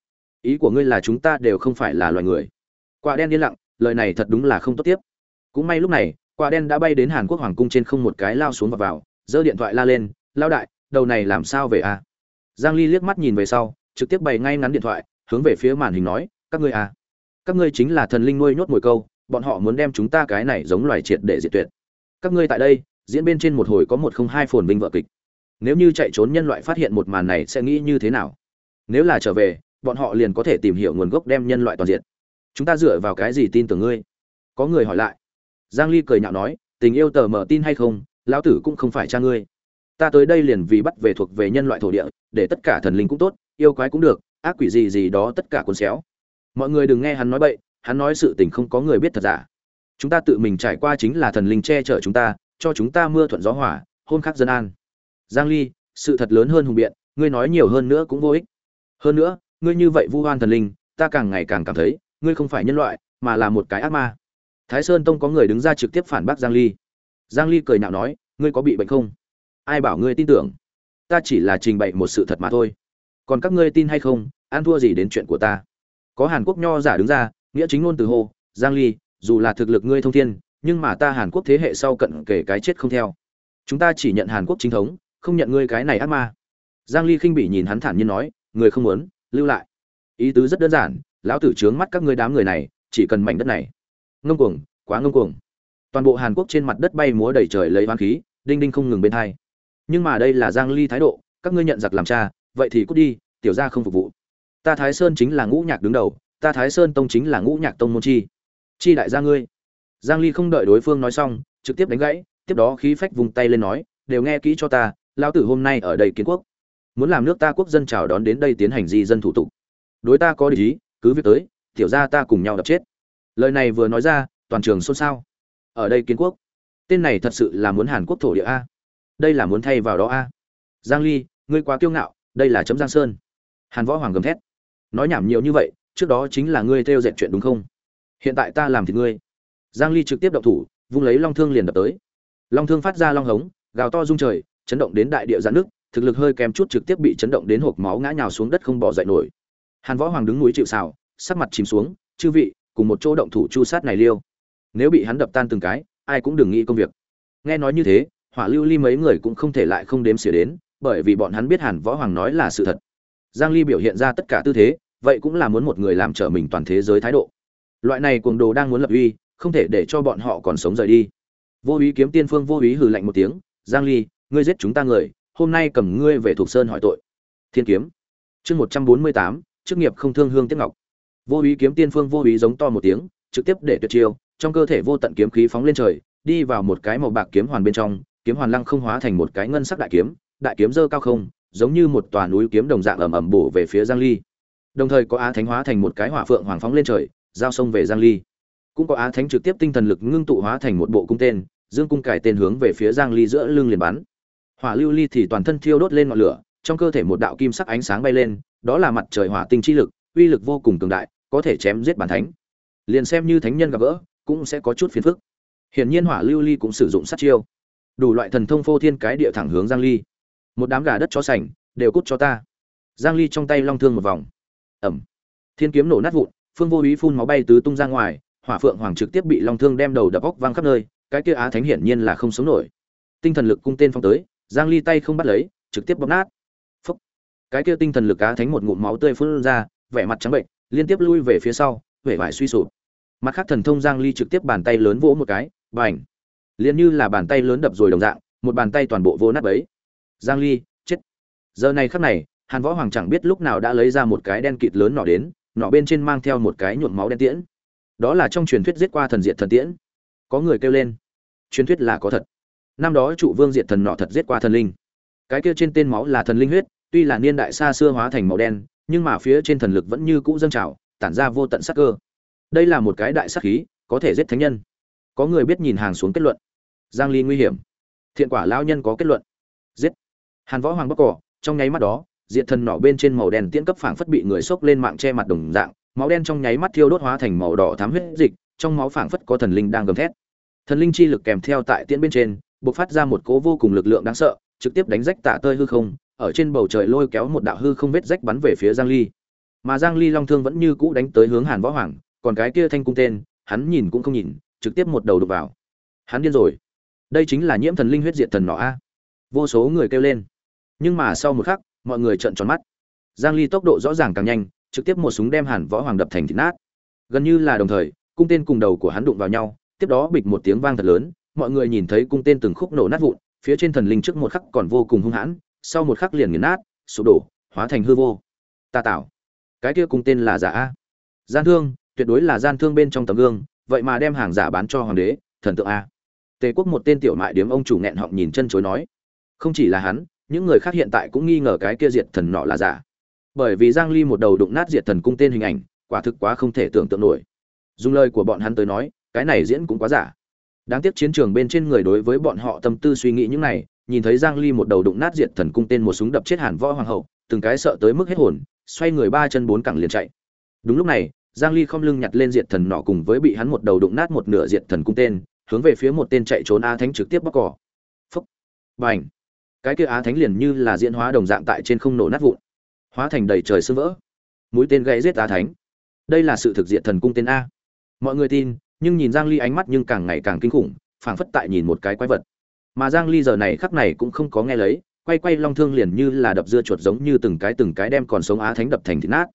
Speaker 1: Ý của ngươi là chúng ta đều không phải là loài người. Quả đen yên lặng, lời này thật đúng là không tốt tiếp. Cũng may lúc này, quả đen đã bay đến hàn quốc hoàng cung trên không một cái lao xuống và vào, giơ điện thoại la lên, lao đại, đầu này làm sao về à? Giang ly liếc mắt nhìn về sau, trực tiếp bày ngay ngắn điện thoại, hướng về phía màn hình nói, các ngươi à các ngươi chính là thần linh nuôi nhốt mồi câu, bọn họ muốn đem chúng ta cái này giống loài triệt để diệt tuyệt. Các ngươi tại đây, diễn bên trên một hồi có một không hai phồn vinh vợ kịch nếu như chạy trốn nhân loại phát hiện một màn này sẽ nghĩ như thế nào? Nếu là trở về, bọn họ liền có thể tìm hiểu nguồn gốc đem nhân loại toàn diện chúng ta dựa vào cái gì tin tưởng ngươi? Có người hỏi lại. Giang ly cười nhạo nói, tình yêu tờ mở tin hay không, lão tử cũng không phải cha ngươi. Ta tới đây liền vì bắt về thuộc về nhân loại thổ địa, để tất cả thần linh cũng tốt, yêu quái cũng được, ác quỷ gì gì đó tất cả cuốn xéo. Mọi người đừng nghe hắn nói bậy, hắn nói sự tình không có người biết thật giả. Chúng ta tự mình trải qua chính là thần linh che chở chúng ta, cho chúng ta mưa thuận gió hỏa hôn khắc dân an giang ly, sự thật lớn hơn hùng biện, ngươi nói nhiều hơn nữa cũng vô ích. Hơn nữa, ngươi như vậy vu oan thần linh, ta càng ngày càng cảm thấy, ngươi không phải nhân loại, mà là một cái ác ma. Thái sơn tông có người đứng ra trực tiếp phản bác giang ly. Giang ly cười nhạo nói, ngươi có bị bệnh không? Ai bảo ngươi tin tưởng? Ta chỉ là trình bày một sự thật mà thôi. Còn các ngươi tin hay không, ăn thua gì đến chuyện của ta? Có hàn quốc nho giả đứng ra, nghĩa chính ngôn từ hô, giang ly, dù là thực lực ngươi thông thiên, nhưng mà ta hàn quốc thế hệ sau cận kể cái chết không theo. Chúng ta chỉ nhận hàn quốc chính thống không nhận ngươi cái này ác ma. Giang ly khinh bỉ nhìn hắn thản nhiên nói, người không muốn, lưu lại. Ý tứ rất đơn giản, lão tử trướng mắt các ngươi đám người này, chỉ cần mảnh đất này. Ngông cuồng, quá ngông cuồng. Toàn bộ hàn quốc trên mặt đất bay múa đầy trời lấy hoang khí, đinh đinh không ngừng bên thai nhưng mà đây là giang ly thái độ, các ngươi nhận giặc làm cha, vậy thì cút đi, tiểu gia không phục vụ. Ta thái sơn chính là ngũ nhạc đứng đầu, ta thái sơn tông chính là ngũ nhạc tông môn chi. Chi đại gia ngươi. Giang ly không đợi đối phương nói xong, trực tiếp đánh gãy, tiếp đó khí phách vùng tay lên nói, đều nghe kỹ cho ta lão tử hôm nay ở đây kiến quốc. Muốn làm nước ta quốc dân chào đón đến đây tiến hành di dân thủ tục. Đối ta có lý cứ việc tới, tiểu gia ta cùng nhau đập chết. Lời này vừa nói ra, toàn trường xôn xao. Ở đây kiến quốc. Tên này thật sự là muốn hàn quốc thổ địa a. Đây là muốn thay vào đó a. Giang ly, ngươi quá kiêu ngạo, đây là chấm giang sơn. Hàn võ hoàng gầm thét. Nói nhảm nhiều như vậy, trước đó chính là ngươi theo dệt chuyện đúng không? Hiện tại ta làm thì ngươi. Giang ly trực tiếp động thủ, vung lấy long thương liền đập tới. Long thương phát ra long hống, gào to rung trời chấn động đến đại địa giãn nước, thực lực hơi kém chút trực tiếp bị chấn động đến hộc máu ngã nhào xuống đất không bò dậy nổi. Hàn võ hoàng đứng núi chịu sào, sắc mặt chìm xuống, chư vị, cùng một chỗ động thủ chu sát này liêu. Nếu bị hắn đập tan từng cái, ai cũng đừng nghĩ công việc. Nghe nói như thế, hỏa lưu ly mấy người cũng không thể lại không đếm xỉa đến, bởi vì bọn hắn biết hàn võ hoàng nói là sự thật. Giang ly biểu hiện ra tất cả tư thế, vậy cũng là muốn một người làm trở mình toàn thế giới thái độ. Loại này cuồng đồ đang muốn lập uy, không thể để cho bọn họ còn sống rời đi. Vô úy kiếm tiên phương vô úy hừ lạnh một tiếng, giang ly ngươi giết chúng ta người hôm nay cầm ngươi về thuộc sơn hỏi tội. Thiên kiếm. Chương 148, chức nghiệp không thương hương tiếc ngọc. Vô ý kiếm tiên phương vô ý giống to một tiếng trực tiếp để tuyệt chiêu trong cơ thể vô tận kiếm khí phóng lên trời đi vào một cái màu bạc kiếm hoàn bên trong kiếm hoàn lăng không hóa thành một cái ngân sắc đại kiếm đại kiếm dơ cao không giống như một tòa núi kiếm đồng dạng ầm ầm bổ về phía giang ly. Đồng thời có á thánh hóa thành một cái hỏa phượng hoàng phóng lên trời giao sông về giang ly. Cũng có á thánh trực tiếp tinh thần lực ngưng tụ hóa thành một bộ cung tên dương cung cải tên hướng về phía giang ly giữa lưng liền bắn hỏa lưu ly thì toàn thân thiêu đốt lên ngọn lửa, trong cơ thể một đạo kim sắc ánh sáng bay lên, đó là mặt trời hỏa tinh chi lực, uy lực vô cùng cường đại, có thể chém giết bản thánh. Liền xem như thánh nhân gặp gỡ, cũng sẽ có chút phiền phức. Hiển nhiên hỏa lưu ly cũng sử dụng sát chiêu. Đủ loại thần thông phô thiên cái địa thẳng hướng giang ly. Một đám gà đất chó sành, đều cút cho ta. Giang ly trong tay long thương một vòng. Ẩm. Thiên kiếm nổ nát vụn, phương vô ý phun máu bay tứ tung ra ngoài, hỏa phượng hoàng trực tiếp bị long thương đem đầu đập óc văng khắp nơi, cái kia á thánh hiển nhiên là không sống nổi. Tinh thần lực cung tên phong tới giang ly tay không bắt lấy, trực tiếp bóp nát. Phúc. cái kia tinh thần lực cá thánh một ngụm máu tươi phun ra, vẻ mặt trắng bệnh, liên tiếp lui về phía sau, vẻ vải suy sụp. Mặt khác thần thông giang ly trực tiếp bàn tay lớn vỗ một cái, bành. Liên như là bàn tay lớn đập rồi đồng dạng, một bàn tay toàn bộ vô nát ấy giang ly, chết. Giờ này khắc này, hàn võ hoàng chẳng biết lúc nào đã lấy ra một cái đen kịt lớn nọ đến, nọ bên trên mang theo một cái nhuộm máu đen tiễn. Đó là trong truyền thuyết giết qua thần diệt thần tiễn. Có người kêu lên. Truyền thuyết là có thật năm đó trụ vương diệt thần nọ thật giết qua thần linh. Cái kia trên tên máu là thần linh huyết, tuy là niên đại xa xưa hóa thành màu đen, nhưng mà phía trên thần lực vẫn như cũ dâng trào, tản ra vô tận sắc cơ. Đây là một cái đại sắc khí, có thể giết thánh nhân. Có người biết nhìn hàng xuống kết luận. Giang ly nguy hiểm. Thiện quả lao nhân có kết luận. Giết. Hàn võ hoàng bắc cỏ, trong nháy mắt đó, diệt thần nọ bên trên màu đen tiễn cấp phảng phất bị người sốc lên mạng che mặt đồng dạng, máu đen trong nháy mắt thiêu đốt hóa thành màu đỏ thám huyết dịch, trong máu phảng phất có thần linh đang gầm thét. Thần linh chi lực kèm theo tại tiễn bên trên bộc phát ra một cố vô cùng lực lượng đáng sợ, trực tiếp đánh rách tạ tơi hư không, ở trên bầu trời lôi kéo một đạo hư không vết rách bắn về phía giang ly. Mà giang ly long thương vẫn như cũ đánh tới hướng hàn võ hoàng, còn cái kia thanh cung tên, hắn nhìn cũng không nhìn, trực tiếp một đầu đục vào. Hắn điên rồi. Đây chính là nhiễm thần linh huyết diệt thần nọ a. Vô số người kêu lên. Nhưng mà sau một khắc, mọi người trợn tròn mắt. Giang ly tốc độ rõ ràng càng nhanh, trực tiếp một súng đem hàn võ hoàng đập thành thịt nát. Gần như là đồng thời, cung tên cùng đầu của hắn đụng vào nhau, tiếp đó bịch một tiếng vang thật lớn mọi người nhìn thấy cung tên từng khúc nổ nát vụn, phía trên thần linh trước một khắc còn vô cùng hung hãn, sau một khắc liền nghiền nát, sụp đổ, hóa thành hư vô. Ta tạo. Cái kia cung tên là giả a. Gian thương, tuyệt đối là gian thương bên trong tấm gương, vậy mà đem hàng giả bán cho hoàng đế, thần tượng a. Tề quốc một tên tiểu mại điếm ông chủ nghẹn họng nhìn chân chối nói. Không chỉ là hắn, những người khác hiện tại cũng nghi ngờ cái kia diệt thần nọ là giả. Bởi vì giang ly một đầu đụng nát diệt thần cung tên hình ảnh, quả thực quá không thể tưởng tượng nổi. Dùng lời của bọn hắn tới nói, cái này diễn cũng quá giả đáng tiếc chiến trường bên trên người đối với bọn họ tâm tư suy nghĩ những này, nhìn thấy giang ly một đầu đụng nát diệt thần cung tên một súng đập chết hàn võ hoàng hậu, từng cái sợ tới mức hết hồn, xoay người ba chân bốn cẳng liền chạy. Đúng lúc này, giang ly không lưng nhặt lên diệt thần nọ cùng với bị hắn một đầu đụng nát một nửa diệt thần cung tên, hướng về phía một tên chạy trốn a thánh trực tiếp bóc cỏ. Phúc. Bành. Cái kia á thánh liền như là diễn hóa đồng dạng tại trên không nổ nát vụn. Hóa thành đầy trời sương vỡ. Mũi tên gãy giết á thánh. Đây là sự thực diện thần cung tên a. Mọi người tin nhưng nhìn giang ly ánh mắt nhưng càng ngày càng kinh khủng, phảng phất tại nhìn một cái quái vật. Mà giang ly giờ này khắc này cũng không có nghe lấy, quay quay long thương liền như là đập dưa chuột giống như từng cái từng cái đem còn sống á thánh đập thành thịt nát.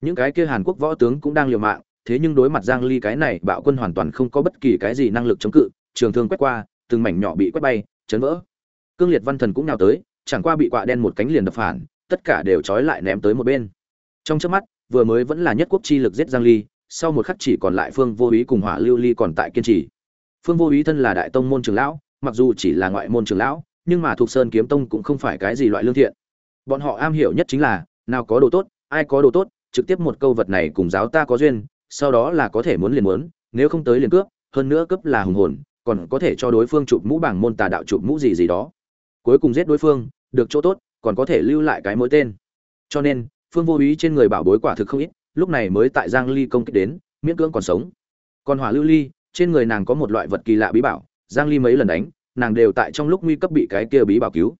Speaker 1: Những cái kia hàn quốc võ tướng cũng đang liều mạng, thế nhưng đối mặt giang ly cái này, bạo quân hoàn toàn không có bất kỳ cái gì năng lực chống cự, trường thương quét qua, từng mảnh nhỏ bị quét bay, chấn vỡ. Cương liệt văn thần cũng nào tới, chẳng qua bị quạ đen một cánh liền đập phản, tất cả đều trói lại ném tới một bên. Trong chớp mắt, vừa mới vẫn là nhất quốc chi lực giết giang ly sau một khắc chỉ còn lại phương vô ý cùng hỏa lưu ly còn tại kiên trì. Phương vô ý thân là đại tông môn trưởng lão, mặc dù chỉ là ngoại môn trưởng lão, nhưng mà thuộc sơn kiếm tông cũng không phải cái gì loại lương thiện. Bọn họ am hiểu nhất chính là, nào có đồ tốt, ai có đồ tốt, trực tiếp một câu vật này cùng giáo ta có duyên, sau đó là có thể muốn liền muốn, nếu không tới liền cướp, hơn nữa cướp là hùng hồn, còn có thể cho đối phương chụp mũ bảng môn tà đạo chụp mũ gì gì đó. Cuối cùng giết đối phương, được chỗ tốt, còn có thể lưu lại cái mối tên. Cho nên, phương vô ý trên người bảo bối quả thực không ít lúc này mới tại giang ly công kích đến, miễn cưỡng còn sống. Còn hỏa lưu ly, trên người nàng có một loại vật kỳ lạ bí bảo, giang ly mấy lần đánh, nàng đều tại trong lúc nguy cấp bị cái kia bí bảo cứu.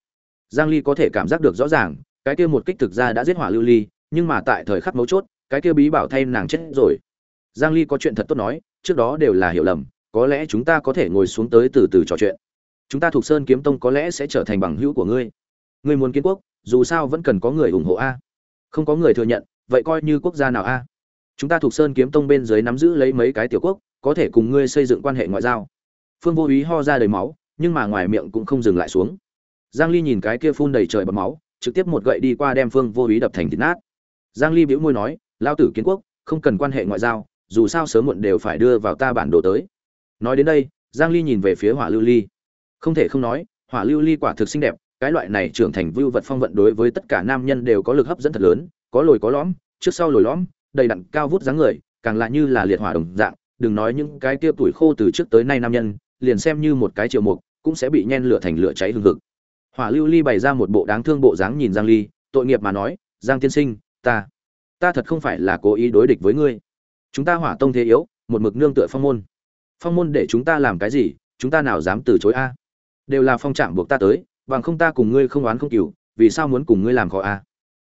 Speaker 1: Giang ly có thể cảm giác được rõ ràng, cái kia một kích thực ra đã giết hỏa lưu ly, nhưng mà tại thời khắc mấu chốt, cái kia bí bảo thay nàng chết rồi. Giang ly có chuyện thật tốt nói, trước đó đều là hiểu lầm, có lẽ chúng ta có thể ngồi xuống tới từ từ trò chuyện. Chúng ta thuộc sơn kiếm tông có lẽ sẽ trở thành bằng hữu của ngươi. Ngươi muốn kiến quốc, dù sao vẫn cần có người ủng hộ a. Không có người thừa nhận vậy coi như quốc gia nào a? Chúng ta thuộc sơn kiếm tông bên dưới nắm giữ lấy mấy cái tiểu quốc, có thể cùng ngươi xây dựng quan hệ ngoại giao. Phương vô ý ho ra đầy máu, nhưng mà ngoài miệng cũng không dừng lại xuống. Giang ly nhìn cái kia phun đầy trời bọt máu, trực tiếp một gậy đi qua đem phương vô ý đập thành thịt nát. Giang ly bĩu môi nói lao tử kiến quốc, không cần quan hệ ngoại giao, dù sao sớm muộn đều phải đưa vào ta bản đồ tới. Nói đến đây, giang ly nhìn về phía hỏa lưu ly. Không thể không nói, hỏa lưu ly quả thực xinh đẹp, cái loại này trưởng thành vưu vật phong vận đối với tất cả nam nhân đều có lực hấp dẫn thật lớn có lồi có lõm, trước sau lồi lõm, đầy đặn cao vút dáng người, càng lại như là liệt hỏa đồng dạng. Đừng nói những cái kia tuổi khô từ trước tới nay nam nhân, liền xem như một cái triệu mục, cũng sẽ bị nhen lửa thành lửa cháy hừng hực. Hỏa lưu ly bày ra một bộ đáng thương bộ dáng nhìn giang ly, tội nghiệp mà nói, giang tiên sinh, ta ta thật không phải là cố ý đối địch với ngươi. Chúng ta hỏa tông thế yếu, một mực nương tựa phong môn. Phong môn để chúng ta làm cái gì, chúng ta nào dám từ chối a? Đều là phong trạm buộc ta tới, bằng không ta cùng ngươi không oán không cừu, vì sao muốn cùng ngươi làm khó a?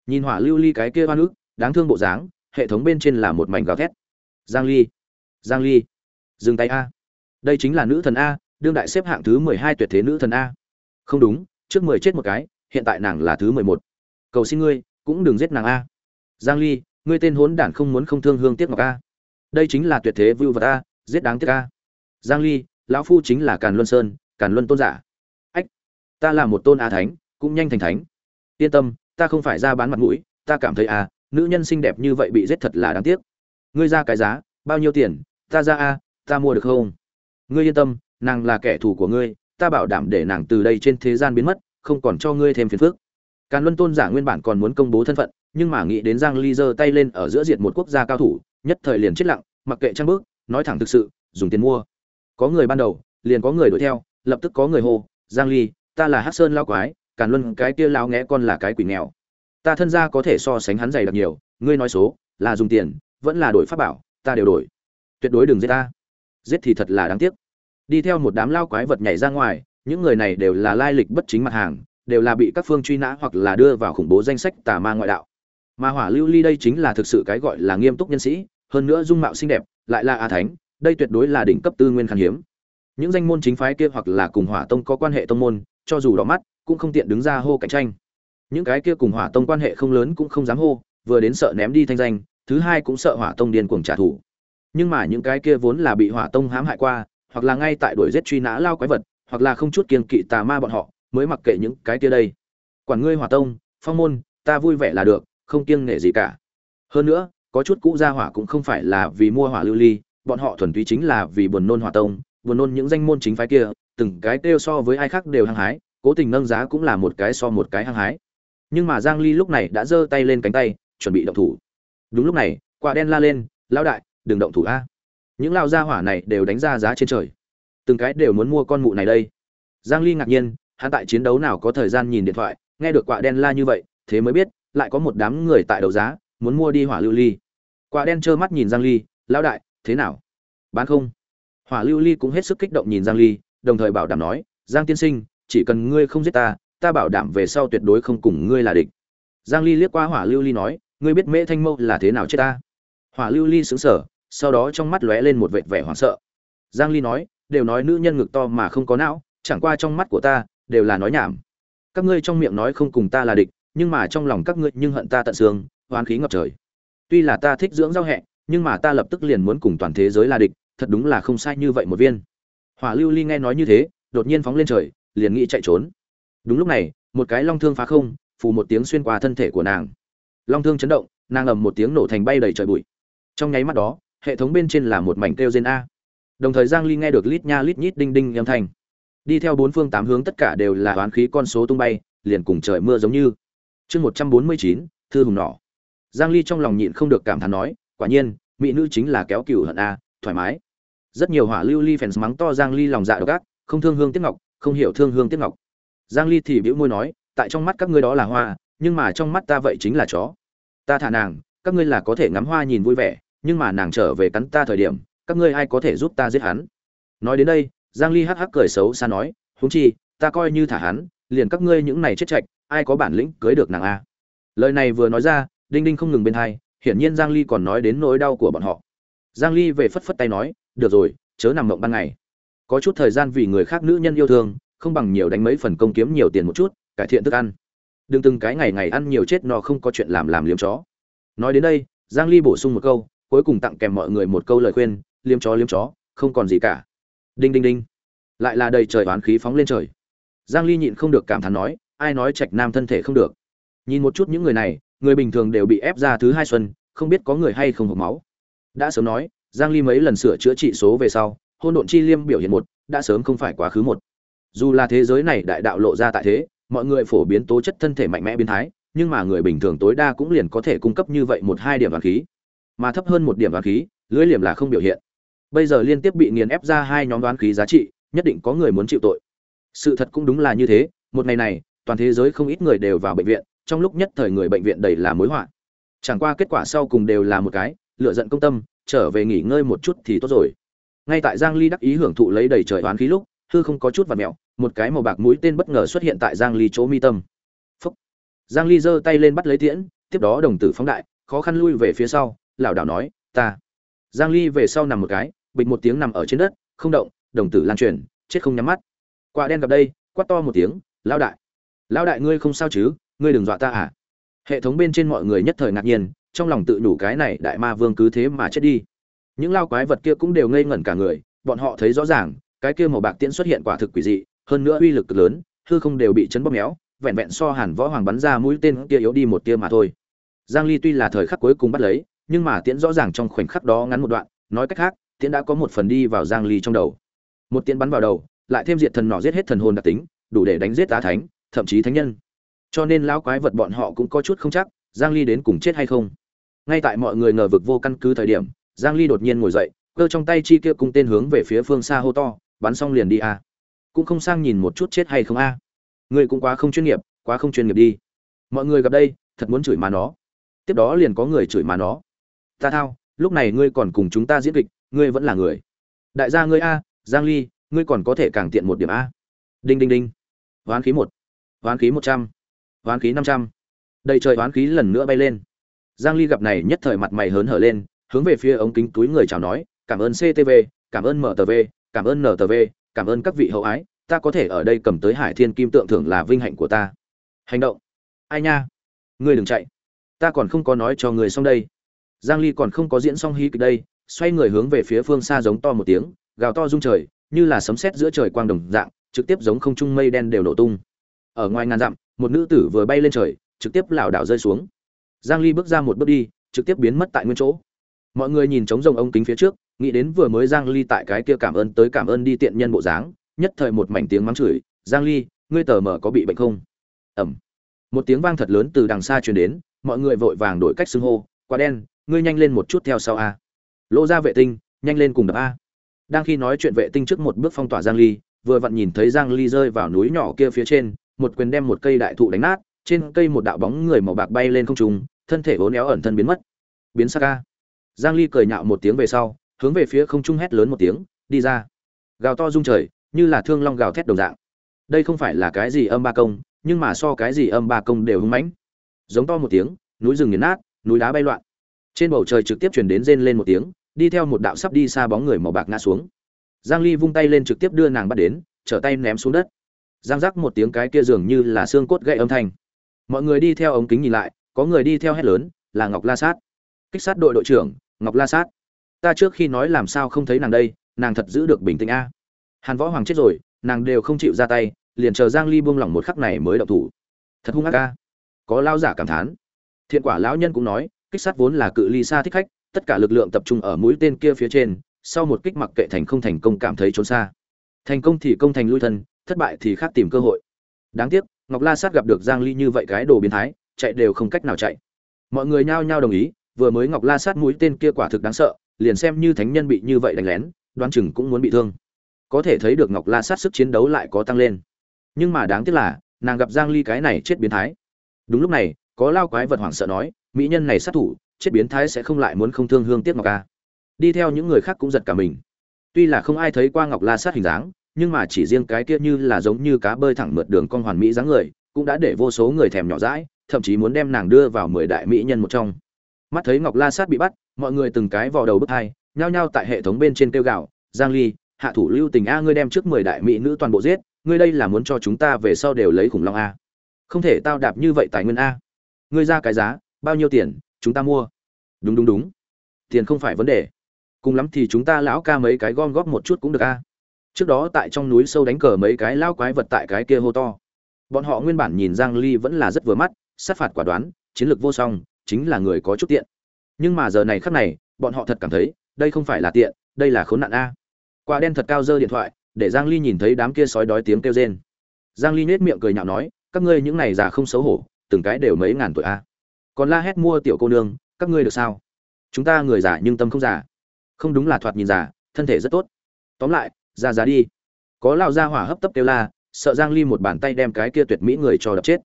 Speaker 1: Nhìn hỏa lưu ly cái kia oan ức, đáng thương bộ dáng, hệ thống bên trên là một mảnh gào thét. Giang ly giang ly, dừng tay a. Đây chính là nữ thần a, đương đại xếp hạng thứ 12 tuyệt thế nữ thần a. Không đúng, trước 10 chết một cái, hiện tại nàng là thứ 11. cầu xin ngươi, cũng đừng giết nàng a. Giang ly, ngươi tên hốn đản không muốn không thương hương tiếc ngọc a. Đây chính là tuyệt thế vưu vật a, giết đáng tiếc a. Giang ly, lão phu chính là càn luân sơn, càn luân tôn giả. Ách, ta là một tôn a thánh, cũng nhanh thành thánh. Yên tâm ta không phải ra bán mặt mũi ta cảm thấy à, nữ nhân xinh đẹp như vậy bị giết thật là đáng tiếc. Ngươi ra cái giá bao nhiêu tiền ta ra a ta mua được không? Ngươi yên tâm nàng là kẻ thù của ngươi ta bảo đảm để nàng từ đây trên thế gian biến mất không còn cho ngươi thêm phiền phức. Càn luân tôn giả nguyên bản còn muốn công bố thân phận nhưng mà nghĩ đến giang ly giơ tay lên ở giữa diệt một quốc gia cao thủ nhất thời liền chết lặng mặc kệ trang bước nói thẳng thực sự dùng tiền mua. Có người ban đầu liền có người đuổi theo lập tức có người hô giang ly ta là hắc sơn lao quái càn luân, cái kia lão ngẽ con là cái quỷ nghèo. Ta thân gia có thể so sánh hắn dày đặc nhiều, ngươi nói số, là dùng tiền, vẫn là đổi pháp bảo, ta đều đổi. Tuyệt đối đừng giết ta. Giết thì thật là đáng tiếc. Đi theo một đám lao quái vật nhảy ra ngoài, những người này đều là lai lịch bất chính mặt hàng, đều là bị các phương truy nã hoặc là đưa vào khủng bố danh sách tà ma ngoại đạo. Mà hỏa lưu ly đây chính là thực sự cái gọi là nghiêm túc nhân sĩ, hơn nữa dung mạo xinh đẹp, lại là a thánh, đây tuyệt đối là đỉnh cấp tư nguyên khan hiếm. Những danh môn chính phái kia hoặc là cùng hỏa tông có quan hệ tông môn, cho dù đỏ mắt cũng không tiện đứng ra hô cạnh tranh. Những cái kia cùng hỏa tông quan hệ không lớn cũng không dám hô, vừa đến sợ ném đi thanh danh, thứ hai cũng sợ hỏa tông điên cuồng trả thù. Nhưng mà những cái kia vốn là bị hỏa tông hãm hại qua, hoặc là ngay tại đuổi giết truy nã lao quái vật, hoặc là không chút kiên kỵ tà ma bọn họ, mới mặc kệ những cái kia đây. Quản ngươi hỏa tông, phong môn, ta vui vẻ là được, không kiêng nể gì cả. Hơn nữa, có chút cũ gia hỏa cũng không phải là vì mua hỏa lưu ly, bọn họ thuần túy chính là vì buồn nôn hỏa tông, buồn nôn những danh môn chính phái kia, từng cái kêu so với ai khác đều hăng hái cố tình nâng giá cũng là một cái so một cái hăng hái. Nhưng mà giang ly lúc này đã giơ tay lên cánh tay, chuẩn bị động thủ. Đúng lúc này, quả đen la lên, lão đại, đừng động thủ a. Những lao gia hỏa này đều đánh ra giá trên trời. Từng cái đều muốn mua con mụ này đây. Giang ly ngạc nhiên, hắn tại chiến đấu nào có thời gian nhìn điện thoại, nghe được quả đen la như vậy, thế mới biết, lại có một đám người tại đấu giá, muốn mua đi hỏa lưu ly. Quả đen trơ mắt nhìn giang ly, lão đại, thế nào? Bán không? Hỏa lưu ly cũng hết sức kích động nhìn giang ly, đồng thời bảo đảm nói, giang tiên sinh chỉ cần ngươi không giết ta ta bảo đảm về sau tuyệt đối không cùng ngươi là địch. Giang ly liếc qua hỏa lưu ly nói, ngươi biết mễ thanh mâu là thế nào chết ta? Hỏa lưu ly sững sờ, sau đó trong mắt lóe lên một vệt vẻ hoảng sợ. Giang ly nói, đều nói nữ nhân ngực to mà không có não, chẳng qua trong mắt của ta, đều là nói nhảm. Các ngươi trong miệng nói không cùng ta là địch, nhưng mà trong lòng các ngươi nhưng hận ta tận xương, oán khí ngập trời. Tuy là ta thích dưỡng giao hẹ, nhưng mà ta lập tức liền muốn cùng toàn thế giới là địch, thật đúng là không sai như vậy một viên. Hỏa lưu ly nghe nói như thế, đột nhiên phóng lên trời liền nghĩ chạy trốn. Đúng lúc này một cái long thương phá không phù một tiếng xuyên qua thân thể của nàng. Long thương chấn động nàng ầm một tiếng nổ thành bay đầy trời bụi. Trong nháy mắt đó hệ thống bên trên là một mảnh kêu trên a. Đồng thời giang ly nghe được lít nha lít nhít đinh đinh âm thanh. Đi theo bốn phương tám hướng tất cả đều là oán khí con số tung bay liền cùng trời mưa giống như. Chương 149, thư hùng nọ giang ly trong lòng nhịn không được cảm thán nói quả nhiên mỹ nữ chính là kéo cừu hận a thoải mái. Rất nhiều hỏa lưu ly fans mắng to giang ly lòng dạ độc ác không thương hương tiếc ngọc không hiểu thương hương tiếc ngọc. Giang ly thì bĩu môi nói, tại trong mắt các ngươi đó là hoa, nhưng mà trong mắt ta vậy chính là chó. Ta thả nàng, các ngươi là có thể ngắm hoa nhìn vui vẻ, nhưng mà nàng trở về cắn ta thời điểm, các ngươi ai có thể giúp ta giết hắn? Nói đến đây, giang ly hắc hắc cười xấu xa nói, huống chi, ta coi như thả hắn, liền các ngươi những này chết chạch, ai có bản lĩnh cưới được nàng a? Lời này vừa nói ra, đinh đinh không ngừng bên hai, hiển nhiên giang ly còn nói đến nỗi đau của bọn họ. Giang ly về phất phất tay nói, được rồi, chớ nằm mộng ban ngày có chút thời gian vì người khác nữ nhân yêu thương, không bằng nhiều đánh mấy phần công kiếm nhiều tiền một chút, cải thiện thức ăn. Đừng từng cái ngày ngày ăn nhiều chết no không có chuyện làm làm liếm chó. Nói đến đây, giang ly bổ sung một câu, cuối cùng tặng kèm mọi người một câu lời khuyên, liếm chó liếm chó, không còn gì cả. Đinh đinh đinh. Lại là đầy trời oán khí phóng lên trời. Giang ly nhịn không được cảm thán nói, ai nói trạch nam thân thể không được. Nhìn một chút những người này, người bình thường đều bị ép ra thứ hai xuân, không biết có người hay không hộp máu. Đã sớm nói, giang ly mấy lần sửa chữa trị số về sau hôn độn chi liêm biểu hiện một, đã sớm không phải quá khứ một. Dù là thế giới này đại đạo lộ ra tại thế, mọi người phổ biến tố chất thân thể mạnh mẽ biến thái, nhưng mà người bình thường tối đa cũng liền có thể cung cấp như vậy một hai điểm vàng khí. Mà thấp hơn một điểm vàng khí lưỡi liềm là không biểu hiện. Bây giờ liên tiếp bị nghiền ép ra hai nhóm đoán khí giá trị, nhất định có người muốn chịu tội. Sự thật cũng đúng là như thế, một ngày này, toàn thế giới không ít người đều vào bệnh viện, trong lúc nhất thời người bệnh viện đầy là mối họa. Chẳng qua kết quả sau cùng đều là một cái lựa giận công tâm, trở về nghỉ ngơi một chút thì tốt rồi ngay tại giang ly đắc ý hưởng thụ lấy đầy trời oán khí lúc, hư không có chút vặt mẹo, một cái màu bạc mũi tên bất ngờ xuất hiện tại giang ly chỗ mi tâm. Phúc. giang ly giơ tay lên bắt lấy tiễn, tiếp đó đồng tử phóng đại, khó khăn lui về phía sau, lảo đảo nói, ta. Giang ly về sau nằm một cái, bịch một tiếng nằm ở trên đất, không động, đồng tử lan truyền, chết không nhắm mắt. Quả đen gặp đây, quát to một tiếng, lão đại lão đại ngươi không sao chứ, ngươi đừng dọa ta à? Hệ thống bên trên mọi người nhất thời ngạc nhiên, trong lòng tự đủ cái này đại ma vương cứ thế mà chết đi những lao quái vật kia cũng đều ngây ngẩn cả người, bọn họ thấy rõ ràng, cái kia màu bạc tiễn xuất hiện quả thực quỷ dị, hơn nữa uy lực cực lớn, hư không đều bị chấn bóp méo, vẹn vẹn so hàn võ hoàng bắn ra mũi tên kia yếu đi một tia mà thôi. Giang ly tuy là thời khắc cuối cùng bắt lấy, nhưng mà tiễn rõ ràng trong khoảnh khắc đó ngắn một đoạn, nói cách khác, tiễn đã có một phần đi vào giang ly trong đầu. Một tiễn bắn vào đầu, lại thêm diệt thần nỏ giết hết thần hồn đặc tính, đủ để đánh giết tá thánh, thậm chí thánh nhân. Cho nên lão quái vật bọn họ cũng có chút không chắc, giang ly đến cùng chết hay không. Ngay tại mọi người ngờ vực vô căn cứ thời điểm giang ly đột nhiên ngồi dậy, cơ trong tay chi kia cung tên hướng về phía phương xa hô to, bắn xong liền đi a cũng không sang nhìn một chút chết hay không a? À. người cũng quá không chuyên nghiệp, quá không chuyên nghiệp đi. Mọi người gặp đây, thật muốn chửi mà nó. Tiếp đó liền có người chửi mà nó. Ta thao, lúc này ngươi còn cùng chúng ta diễn kịch, ngươi vẫn là người. Đại gia ngươi a, giang ly, ngươi còn có thể càng tiện một điểm a. Đinh đinh đinh. Hoán khí một, hoán khí một trăm, hoán khí năm trăm. Đầy trời hoán khí lần nữa bay lên. Giang ly gặp này nhất thời mặt mày hớn hở lên hướng về phía ống kính túi người chào nói, cảm ơn ctv cảm ơn mtv cảm ơn ntv cảm ơn các vị hậu ái, ta có thể ở đây cầm tới hải thiên kim tượng thưởng là vinh hạnh của ta. Hành động. Ai nha, ngươi đừng chạy. Ta còn không có nói cho người xong đây. Giang ly còn không có diễn xong hí kịch đây, xoay người hướng về phía phương xa giống to một tiếng, gào to rung trời, như là sấm sét giữa trời quang đồng dạng, trực tiếp giống không trung mây đen đều nổ tung. Ở ngoài ngàn dặm, một nữ tử vừa bay lên trời, trực tiếp lảo đảo rơi xuống. Giang ly bước ra một bước đi, trực tiếp biến mất tại nguyên chỗ mọi người nhìn trống rồng ông kính phía trước, nghĩ đến vừa mới giang ly tại cái kia cảm ơn tới cảm ơn đi tiện nhân bộ dáng, nhất thời một mảnh tiếng mắng chửi, giang ly, ngươi tờ mở có bị bệnh không? Ẩm một tiếng vang thật lớn từ đằng xa truyền đến, mọi người vội vàng đổi cách xưng hô quá đen, ngươi nhanh lên một chút theo sau a. Lỗ ra vệ tinh, nhanh lên cùng đập a. Đang khi nói chuyện vệ tinh trước một bước phong tỏa giang ly, vừa vặn nhìn thấy giang ly rơi vào núi nhỏ kia phía trên, một quyền đem một cây đại thụ đánh nát, trên cây một đạo bóng người màu bạc bay lên không trung, thân thể vốn éo ẩn thân biến mất. Biến sắc a giang ly cười nhạo một tiếng về sau, hướng về phía không trung hét lớn một tiếng, đi ra. Gào to rung trời, như là thương long gào thét đồng dạng. Đây không phải là cái gì âm ba công, nhưng mà so cái gì âm ba công đều hung mãnh. Giống to một tiếng, núi rừng nghiền nát, núi đá bay loạn. Trên bầu trời trực tiếp truyền đến rên lên một tiếng, đi theo một đạo sắp đi xa bóng người màu bạc ngã xuống. Giang ly vung tay lên trực tiếp đưa nàng bắt đến, trở tay ném xuống đất. Giang rắc một tiếng cái kia dường như là xương cốt gãy âm thanh. Mọi người đi theo ống kính nhìn lại, có người đi theo hét lớn, là ngọc la sát. Kích sát đội đội trưởng ngọc la sát. Ta trước khi nói làm sao không thấy nàng đây, nàng thật giữ được bình tĩnh a. Hàn võ hoàng chết rồi, nàng đều không chịu ra tay, liền chờ giang ly buông lỏng một khắc này mới động thủ. Thật hung ác a. Có lao giả cảm thán. Thiện quả lão nhân cũng nói, kích sát vốn là cự ly xa thích khách, tất cả lực lượng tập trung ở mũi tên kia phía trên, sau một kích mặc kệ thành không thành công cảm thấy trốn xa. Thành công thì công thành lui thân, thất bại thì khác tìm cơ hội. Đáng tiếc, ngọc la sát gặp được giang ly như vậy cái đồ biến thái, chạy đều không cách nào chạy. Mọi người nhao nhao đồng ý vừa mới ngọc la sát mũi tên kia quả thực đáng sợ, liền xem như thánh nhân bị như vậy đánh lén đoan chừng cũng muốn bị thương. Có thể thấy được ngọc la sát sức chiến đấu lại có tăng lên. Nhưng mà đáng tiếc là, nàng gặp giang ly cái này chết biến thái. Đúng lúc này, có lao quái vật hoảng sợ nói, mỹ nhân này sát thủ, chết biến thái sẽ không lại muốn không thương hương tiếc ngọc a. Đi theo những người khác cũng giật cả mình. Tuy là không ai thấy qua ngọc la sát hình dáng, nhưng mà chỉ riêng cái kia như là giống như cá bơi thẳng mượt đường con hoàn mỹ dáng người, cũng đã để vô số người thèm nhỏ dãi, thậm chí muốn đem nàng đưa vào mười đại mỹ nhân một trong mắt thấy ngọc la sát bị bắt, mọi người từng cái vào đầu bức hai, nhao nhao tại hệ thống bên trên kêu gạo giang ly, hạ thủ lưu tình a, ngươi đem trước mười đại mỹ nữ toàn bộ giết, ngươi đây là muốn cho chúng ta về sau đều lấy khủng long a. Không thể tao đạp như vậy tài nguyên a. Ngươi ra cái giá, bao nhiêu tiền, chúng ta mua. Đúng đúng đúng. Tiền không phải vấn đề. Cùng lắm thì chúng ta lão ca mấy cái gom góp một chút cũng được a. Trước đó tại trong núi sâu đánh cờ mấy cái lao quái vật tại cái kia hô to. Bọn họ nguyên bản nhìn giang ly vẫn là rất vừa mắt, sát phạt quả đoán, chiến lược vô song chính là người có chút tiện. Nhưng mà giờ này khắc này, bọn họ thật cảm thấy, đây không phải là tiện, đây là khốn nạn a. Quả đen thật cao dơ điện thoại, để giang ly nhìn thấy đám kia sói đói tiếng kêu rên. Giang ly nết miệng cười nhạo nói, các ngươi những này già không xấu hổ, từng cái đều mấy ngàn tuổi a. Còn la hét mua tiểu cô nương, các ngươi được sao? Chúng ta người già nhưng tâm không già. Không đúng là thoạt nhìn già, thân thể rất tốt. Tóm lại ra giá đi. Có lão gia hỏa hấp tấp kêu la, sợ giang ly một bàn tay đem cái kia tuyệt mỹ người cho đập chết.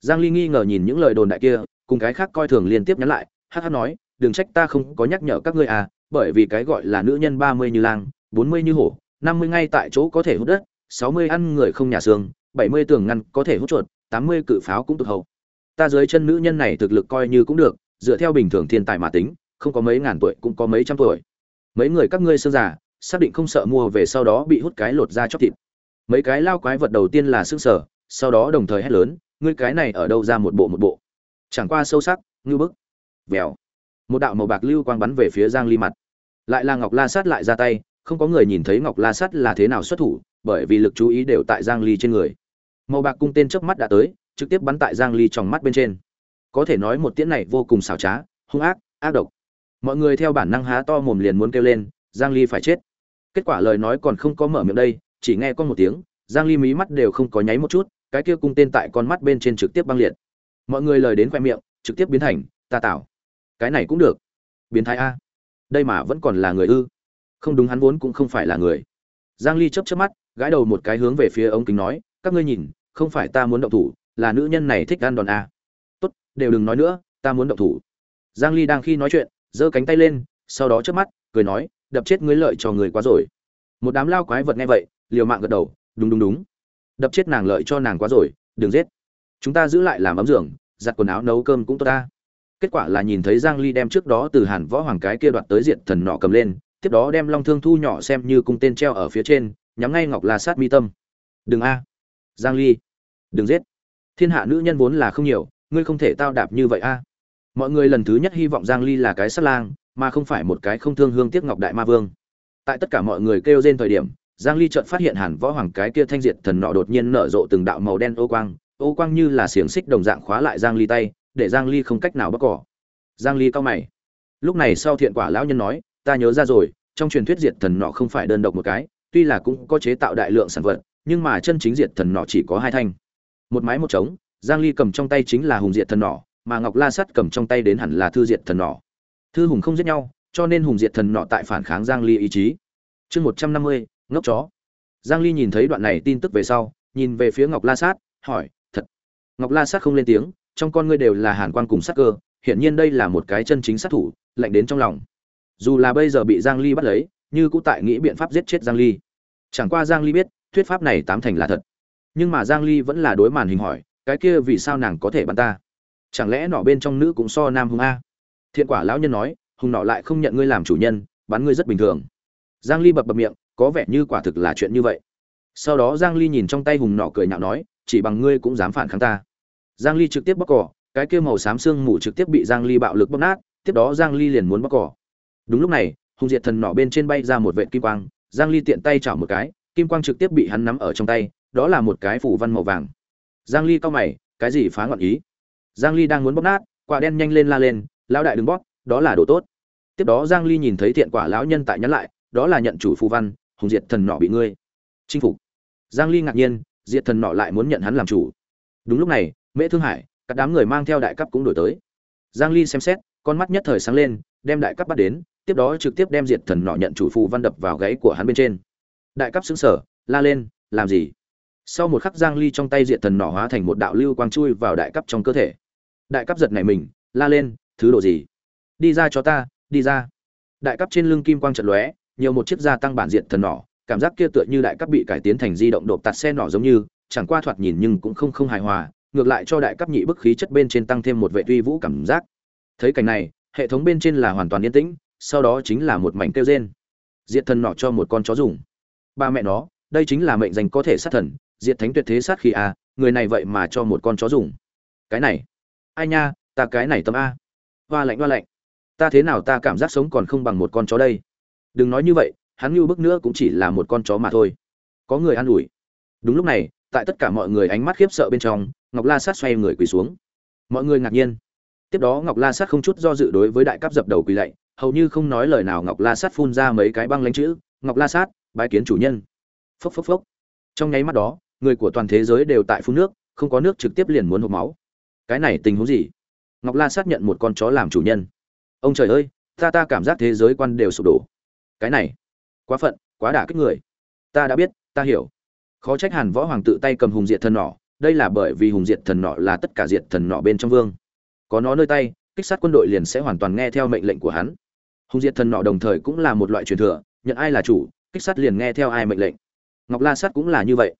Speaker 1: Giang ly nghi ngờ nhìn những lời đồn đại kia cùng cái khác coi thường liên tiếp nhắn lại hh nói, đừng trách ta không có nhắc nhở các ngươi à bởi vì cái gọi là nữ nhân 30 như lang 40 như hổ 50 ngay tại chỗ có thể hút đất 60 ăn người không nhà xương 70 tường ngăn có thể hút chuột 80 cự pháo cũng tụt hậu. Ta dưới chân nữ nhân này thực lực coi như cũng được, dựa theo bình thường thiên tài mà tính, không có mấy ngàn tuổi cũng có mấy trăm tuổi. Mấy người các ngươi xương già, xác định không sợ mua về sau đó bị hút cái lột ra chóc thịt. Mấy cái lao quái vật đầu tiên là xương sở, sau đó đồng thời hét lớn, ngươi cái này ở đâu ra một bộ một bộ? Chẳng qua sâu sắc ngư bức. Vèo. Một đạo màu bạc lưu quang bắn về phía giang ly mặt. Lại là ngọc la sát lại ra tay, không có người nhìn thấy ngọc la Sát là thế nào xuất thủ, bởi vì lực chú ý đều tại giang ly trên người. Màu bạc cung tên chớp mắt đã tới, trực tiếp bắn tại giang ly trong mắt bên trên. Có thể nói một tiễn này vô cùng xảo trá, hung ác ác độc. Mọi người theo bản năng há to mồm liền muốn kêu lên, giang ly phải chết. Kết quả lời nói còn không có mở miệng đây, chỉ nghe con một tiếng, giang ly mí mắt đều không có nháy một chút, cái kia cung tên tại con mắt bên trên trực tiếp băng liệt mọi người lời đến khoe miệng, trực tiếp biến thành, ta tạo cái này cũng được. Biến thái a. Đây mà vẫn còn là người ư. Không đúng hắn vốn cũng không phải là người. Giang ly chớp chớp mắt, gãi đầu một cái hướng về phía ống kính nói, các ngươi nhìn, không phải ta muốn động thủ, là nữ nhân này thích ăn đòn a. Tốt, đều đừng nói nữa, ta muốn động thủ. Giang ly đang khi nói chuyện, giơ cánh tay lên, sau đó chớp mắt, cười nói, đập chết ngươi lợi cho người quá rồi. Một đám lao quái vật nghe vậy, liều mạng gật đầu, đúng đúng đúng. Đập chết nàng lợi cho nàng quá rồi, đừng giết chúng ta giữ lại làm ấm giường, giặt quần áo, nấu cơm cũng tốt ta. Kết quả là nhìn thấy giang ly đem trước đó từ hàn võ hoàng cái kia đoạt tới diện thần nọ cầm lên, tiếp đó đem long thương thu nhỏ xem như cung tên treo ở phía trên, nhắm ngay ngọc la sát mi tâm. Đừng a. Giang ly. Đừng giết. Thiên hạ nữ nhân vốn là không nhiều, ngươi không thể tao đạp như vậy a. Mọi người lần thứ nhất hy vọng giang ly là cái sát lang, mà không phải một cái không thương hương tiếc ngọc đại ma vương. Tại tất cả mọi người kêu trên thời điểm, giang ly chợt phát hiện hàn võ hoàng cái kia thanh diệt thần nọ đột nhiên nở rộ từng đạo màu đen ô quang ô quang như là xiềng xích đồng dạng khóa lại giang ly tay để giang ly không cách nào bắt cỏ. Giang ly cao mày. Lúc này sau thiện quả lão nhân nói ta nhớ ra rồi trong truyền thuyết diệt thần nọ không phải đơn độc một cái tuy là cũng có chế tạo đại lượng sản vật nhưng mà chân chính diệt thần nọ chỉ có hai thanh. Một mái một trống giang ly cầm trong tay chính là hùng diệt thần nọ mà ngọc la sắt cầm trong tay đến hẳn là thư diệt thần nọ. Thư hùng không giết nhau cho nên hùng diệt thần nọ tại phản kháng giang ly ý chí. Chương 150, ngốc chó. Giang ly nhìn thấy đoạn này tin tức về sau nhìn về phía ngọc la sát hỏi ngọc la sát không lên tiếng, trong con ngươi đều là hàn quan cùng sát cơ, hiển nhiên đây là một cái chân chính sát thủ, lạnh đến trong lòng. Dù là bây giờ bị giang ly bắt lấy, như cũng tại nghĩ biện pháp giết chết giang ly. Chẳng qua giang ly biết, thuyết pháp này tám thành là thật. Nhưng mà giang ly vẫn là đối màn hình hỏi, cái kia vì sao nàng có thể bắn ta? Chẳng lẽ nọ bên trong nữ cũng so nam hung a? Thiện quả lão nhân nói, hùng nọ lại không nhận ngươi làm chủ nhân, bắn ngươi rất bình thường. Giang ly bập bập miệng, có vẻ như quả thực là chuyện như vậy. Sau đó giang ly nhìn trong tay hùng nọ cười nhạo nói, chỉ bằng ngươi cũng dám phản kháng ta giang ly trực tiếp bóc cỏ cái kia màu xám xương mù trực tiếp bị giang ly bạo lực bóc nát tiếp đó giang ly liền muốn bóc cỏ. Đúng lúc này hùng diệt thần nọ bên trên bay ra một vệt kim quang giang ly tiện tay chảo một cái kim quang trực tiếp bị hắn nắm ở trong tay đó là một cái phủ văn màu vàng. Giang ly cao mày cái gì phá ngọn ý? Giang ly đang muốn bóc nát quả đen nhanh lên la lên lão đại đừng bóc, đó là đồ tốt. Tiếp đó giang ly nhìn thấy thiện quả lão nhân tại nhắn lại đó là nhận chủ phù văn hùng diệt thần nọ bị ngươi chinh phục. Giang ly ngạc nhiên diệt thần nọ lại muốn nhận hắn làm chủ. Đúng lúc này mễ thương hải, các đám người mang theo đại cấp cũng đổi tới. Giang ly xem xét, con mắt nhất thời sáng lên, đem đại cấp bắt đến, tiếp đó trực tiếp đem diệt thần nọ nhận chủ phù văn đập vào gáy của hắn bên trên. Đại cấp sững sờ, la lên, làm gì? Sau một khắc giang ly trong tay diệt thần nọ hóa thành một đạo lưu quang chui vào đại cấp trong cơ thể. Đại cấp giật nảy mình, la lên, thứ đồ gì? Đi ra cho ta, đi ra. Đại cấp trên lưng kim quang trận lóe, nhiều một chiếc gia tăng bản diện thần nỏ cảm giác kia tựa như đại cấp bị cải tiến thành di động đột tạt xe nỏ giống như, chẳng qua thoạt nhìn nhưng cũng không không hài hòa ngược lại cho đại cấp nhị bức khí chất bên trên tăng thêm một vệ uy vũ cảm giác. Thấy cảnh này, hệ thống bên trên là hoàn toàn yên tĩnh, sau đó chính là một mảnh kêu rên. Diệt thần nọ cho một con chó dùng. Ba mẹ nó, đây chính là mệnh danh có thể sát thần, diệt thánh tuyệt thế sát khí a người này vậy mà cho một con chó dùng. Cái này, ai nha, ta cái này tâm a. Hoa lạnh hoa lạnh. Ta thế nào ta cảm giác sống còn không bằng một con chó đây? Đừng nói như vậy, hắn như bức nữa cũng chỉ là một con chó mà thôi. Có người an ủi. Đúng lúc này, tại tất cả mọi người ánh mắt khiếp sợ bên trong ngọc la sát xoay người quỳ xuống. Mọi người ngạc nhiên. Tiếp đó ngọc la sát không chút do dự đối với đại cấp dập đầu quỳ lạy, hầu như không nói lời nào ngọc la sát phun ra mấy cái băng lánh chữ, ngọc la sát, bái kiến chủ nhân. Phốc phốc phốc. Trong nháy mắt đó, người của toàn thế giới đều tại phun nước, không có nước trực tiếp liền muốn hộp máu. Cái này tình huống gì? Ngọc la sát nhận một con chó làm chủ nhân. Ông trời ơi, ta ta cảm giác thế giới quan đều sụp đổ. Cái này, quá phận, quá đả kích người. Ta đã biết, ta hiểu. Khó trách hàn võ hoàng tự tay cầm hùng diệt thần nỏ đây là bởi vì hùng diệt thần nọ là tất cả diệt thần nọ bên trong vương. Có nó nơi tay, kích sát quân đội liền sẽ hoàn toàn nghe theo mệnh lệnh của hắn. Hùng diệt thần nọ đồng thời cũng là một loại truyền thừa, nhận ai là chủ, kích sát liền nghe theo ai mệnh lệnh. Ngọc la sát cũng là như vậy.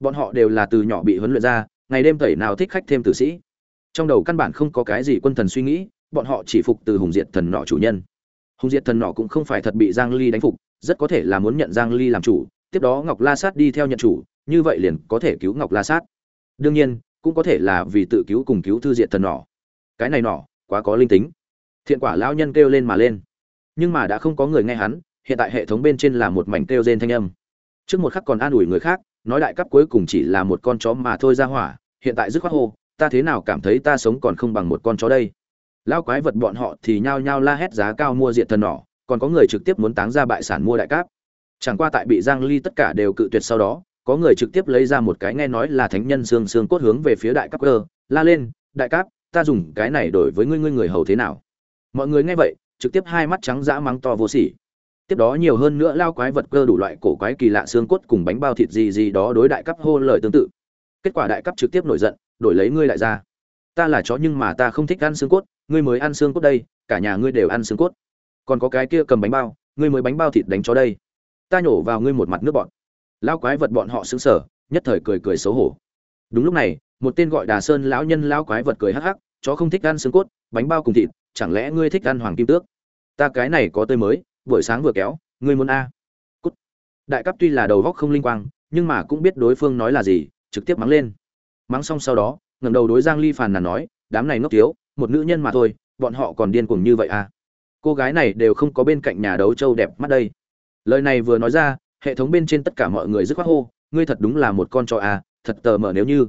Speaker 1: Bọn họ đều là từ nhỏ bị huấn luyện ra, ngày đêm tẩy nào thích khách thêm tử sĩ. Trong đầu căn bản không có cái gì quân thần suy nghĩ, bọn họ chỉ phục từ hùng diệt thần nọ chủ nhân. Hùng diệt thần nọ cũng không phải thật bị giang ly đánh phục, rất có thể là muốn nhận giang ly làm chủ, tiếp đó ngọc la sát đi theo nhận chủ, như vậy liền có thể cứu ngọc la sát đương nhiên, cũng có thể là vì tự cứu cùng cứu thư diện thần nỏ cái này nỏ quá có linh tính. Thiện quả lão nhân kêu lên mà lên. Nhưng mà đã không có người nghe hắn, hiện tại hệ thống bên trên là một mảnh kêu rên thanh âm. Trước một khắc còn an ủi người khác, nói đại cấp cuối cùng chỉ là một con chó mà thôi ra hỏa, hiện tại dứt khoát hô, ta thế nào cảm thấy ta sống còn không bằng một con chó đây? Lao quái vật bọn họ thì nhao nhao la hét giá cao mua diện thần nỏ còn có người trực tiếp muốn táng ra bại sản mua đại cáp. Chẳng qua tại bị giang ly tất cả đều cự tuyệt sau đó có người trực tiếp lấy ra một cái nghe nói là thánh nhân xương xương cốt hướng về phía đại cáp cơ, la lên, đại cáp, ta dùng cái này đổi với ngươi ngươi người hầu thế nào? Mọi người nghe vậy, trực tiếp hai mắt trắng dã mắng to vô sỉ. Tiếp đó nhiều hơn nữa lao quái vật cơ đủ loại cổ quái kỳ lạ xương cốt cùng bánh bao thịt gì gì đó đối đại cấp hô lời tương tự. Kết quả đại cấp trực tiếp nổi giận, đổi lấy ngươi lại ra. Ta là chó nhưng mà ta không thích ăn xương cốt, ngươi mới ăn xương cốt đây, cả nhà ngươi đều ăn xương cốt. Còn có cái kia cầm bánh bao, ngươi mới bánh bao thịt đánh chó đây. Ta nhổ vào ngươi một mặt nước bọn lao quái vật bọn họ sững sở nhất thời cười cười xấu hổ. Đúng lúc này, một tên gọi đà sơn lão nhân lao quái vật cười hắc hắc, chó không thích ăn xương cốt, bánh bao cùng thịt, chẳng lẽ ngươi thích ăn hoàng kim tước? Ta cái này có tươi mới, buổi sáng vừa kéo, ngươi muốn a? Cút. Đại cấp tuy là đầu góc không linh quang, nhưng mà cũng biết đối phương nói là gì, trực tiếp mắng lên. Mắng xong sau đó, ngẩng đầu đối giang ly phàn nàn nói, đám này ngốc tiếu một nữ nhân mà thôi, bọn họ còn điên cuồng như vậy à? Cô gái này đều không có bên cạnh nhà đấu châu đẹp mắt đây. Lời này vừa nói ra hệ thống bên trên tất cả mọi người dứt khoát hô, ngươi thật đúng là một con trò à thật tờ mờ nếu như.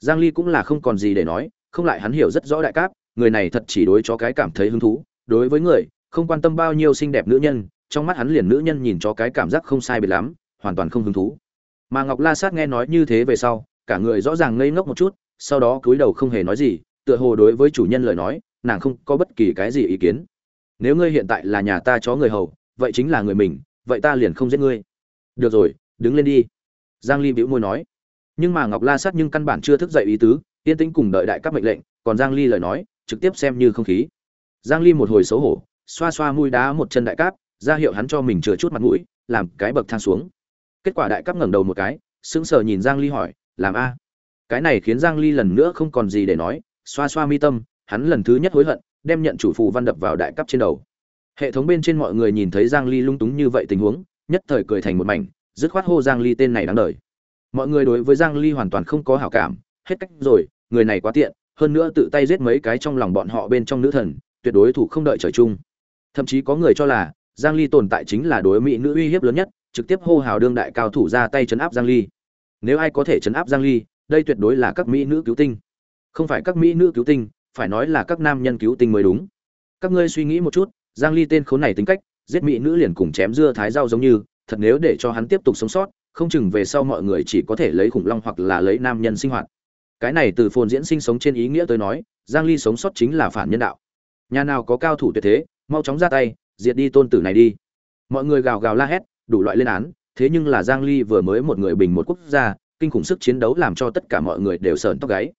Speaker 1: Giang ly cũng là không còn gì để nói, không lại hắn hiểu rất rõ đại cáp, người này thật chỉ đối cho cái cảm thấy hứng thú. Đối với người, không quan tâm bao nhiêu xinh đẹp nữ nhân, trong mắt hắn liền nữ nhân nhìn cho cái cảm giác không sai biệt lắm, hoàn toàn không hứng thú. Mà ngọc la sát nghe nói như thế về sau, cả người rõ ràng ngây ngốc một chút, sau đó cúi đầu không hề nói gì, tựa hồ đối với chủ nhân lời nói, nàng không có bất kỳ cái gì ý kiến. Nếu ngươi hiện tại là nhà ta chó người hầu, vậy chính là người mình, vậy ta liền không giết ngươi được rồi, đứng lên đi. Giang ly bĩu môi nói. Nhưng mà ngọc la sát nhưng căn bản chưa thức dậy ý tứ, yên tĩnh cùng đợi đại các mệnh lệnh, còn giang ly lời nói, trực tiếp xem như không khí. Giang ly một hồi xấu hổ, xoa xoa mũi đá một chân đại cáp, ra hiệu hắn cho mình chừa chút mặt mũi, làm cái bậc thang xuống. Kết quả đại cáp ngẩng đầu một cái, sững sờ nhìn giang ly hỏi, làm a? Cái này khiến giang ly lần nữa không còn gì để nói, xoa xoa mi tâm, hắn lần thứ nhất hối hận, đem nhận chủ phù văn đập vào đại cấp trên đầu. Hệ thống bên trên mọi người nhìn thấy giang ly lung túng như vậy tình huống nhất thời cười thành một mảnh, dứt khoát hô giang ly tên này đáng đời. Mọi người đối với giang ly hoàn toàn không có hảo cảm, hết cách rồi, người này quá tiện, hơn nữa tự tay giết mấy cái trong lòng bọn họ bên trong nữ thần, tuyệt đối thủ không đợi trời chung. Thậm chí có người cho là, giang ly tồn tại chính là đối mỹ nữ uy hiếp lớn nhất, trực tiếp hô hào đương đại cao thủ ra tay chấn áp giang ly. Nếu ai có thể chấn áp giang ly, đây tuyệt đối là các mỹ nữ cứu tinh. Không phải các mỹ nữ cứu tinh, phải nói là các nam nhân cứu tinh mới đúng. Các ngươi suy nghĩ một chút, giang ly tên khốn này tính cách giết mỹ nữ liền cùng chém dưa thái rau giống như, thật nếu để cho hắn tiếp tục sống sót, không chừng về sau mọi người chỉ có thể lấy khủng long hoặc là lấy nam nhân sinh hoạt. Cái này từ phồn diễn sinh sống trên ý nghĩa tôi nói, giang ly sống sót chính là phản nhân đạo. Nhà nào có cao thủ tuyệt thế, mau chóng ra tay, diệt đi tôn tử này đi. Mọi người gào gào la hét, đủ loại lên án, thế nhưng là giang ly vừa mới một người bình một quốc gia, kinh khủng sức chiến đấu làm cho tất cả mọi người đều sờn tóc gáy.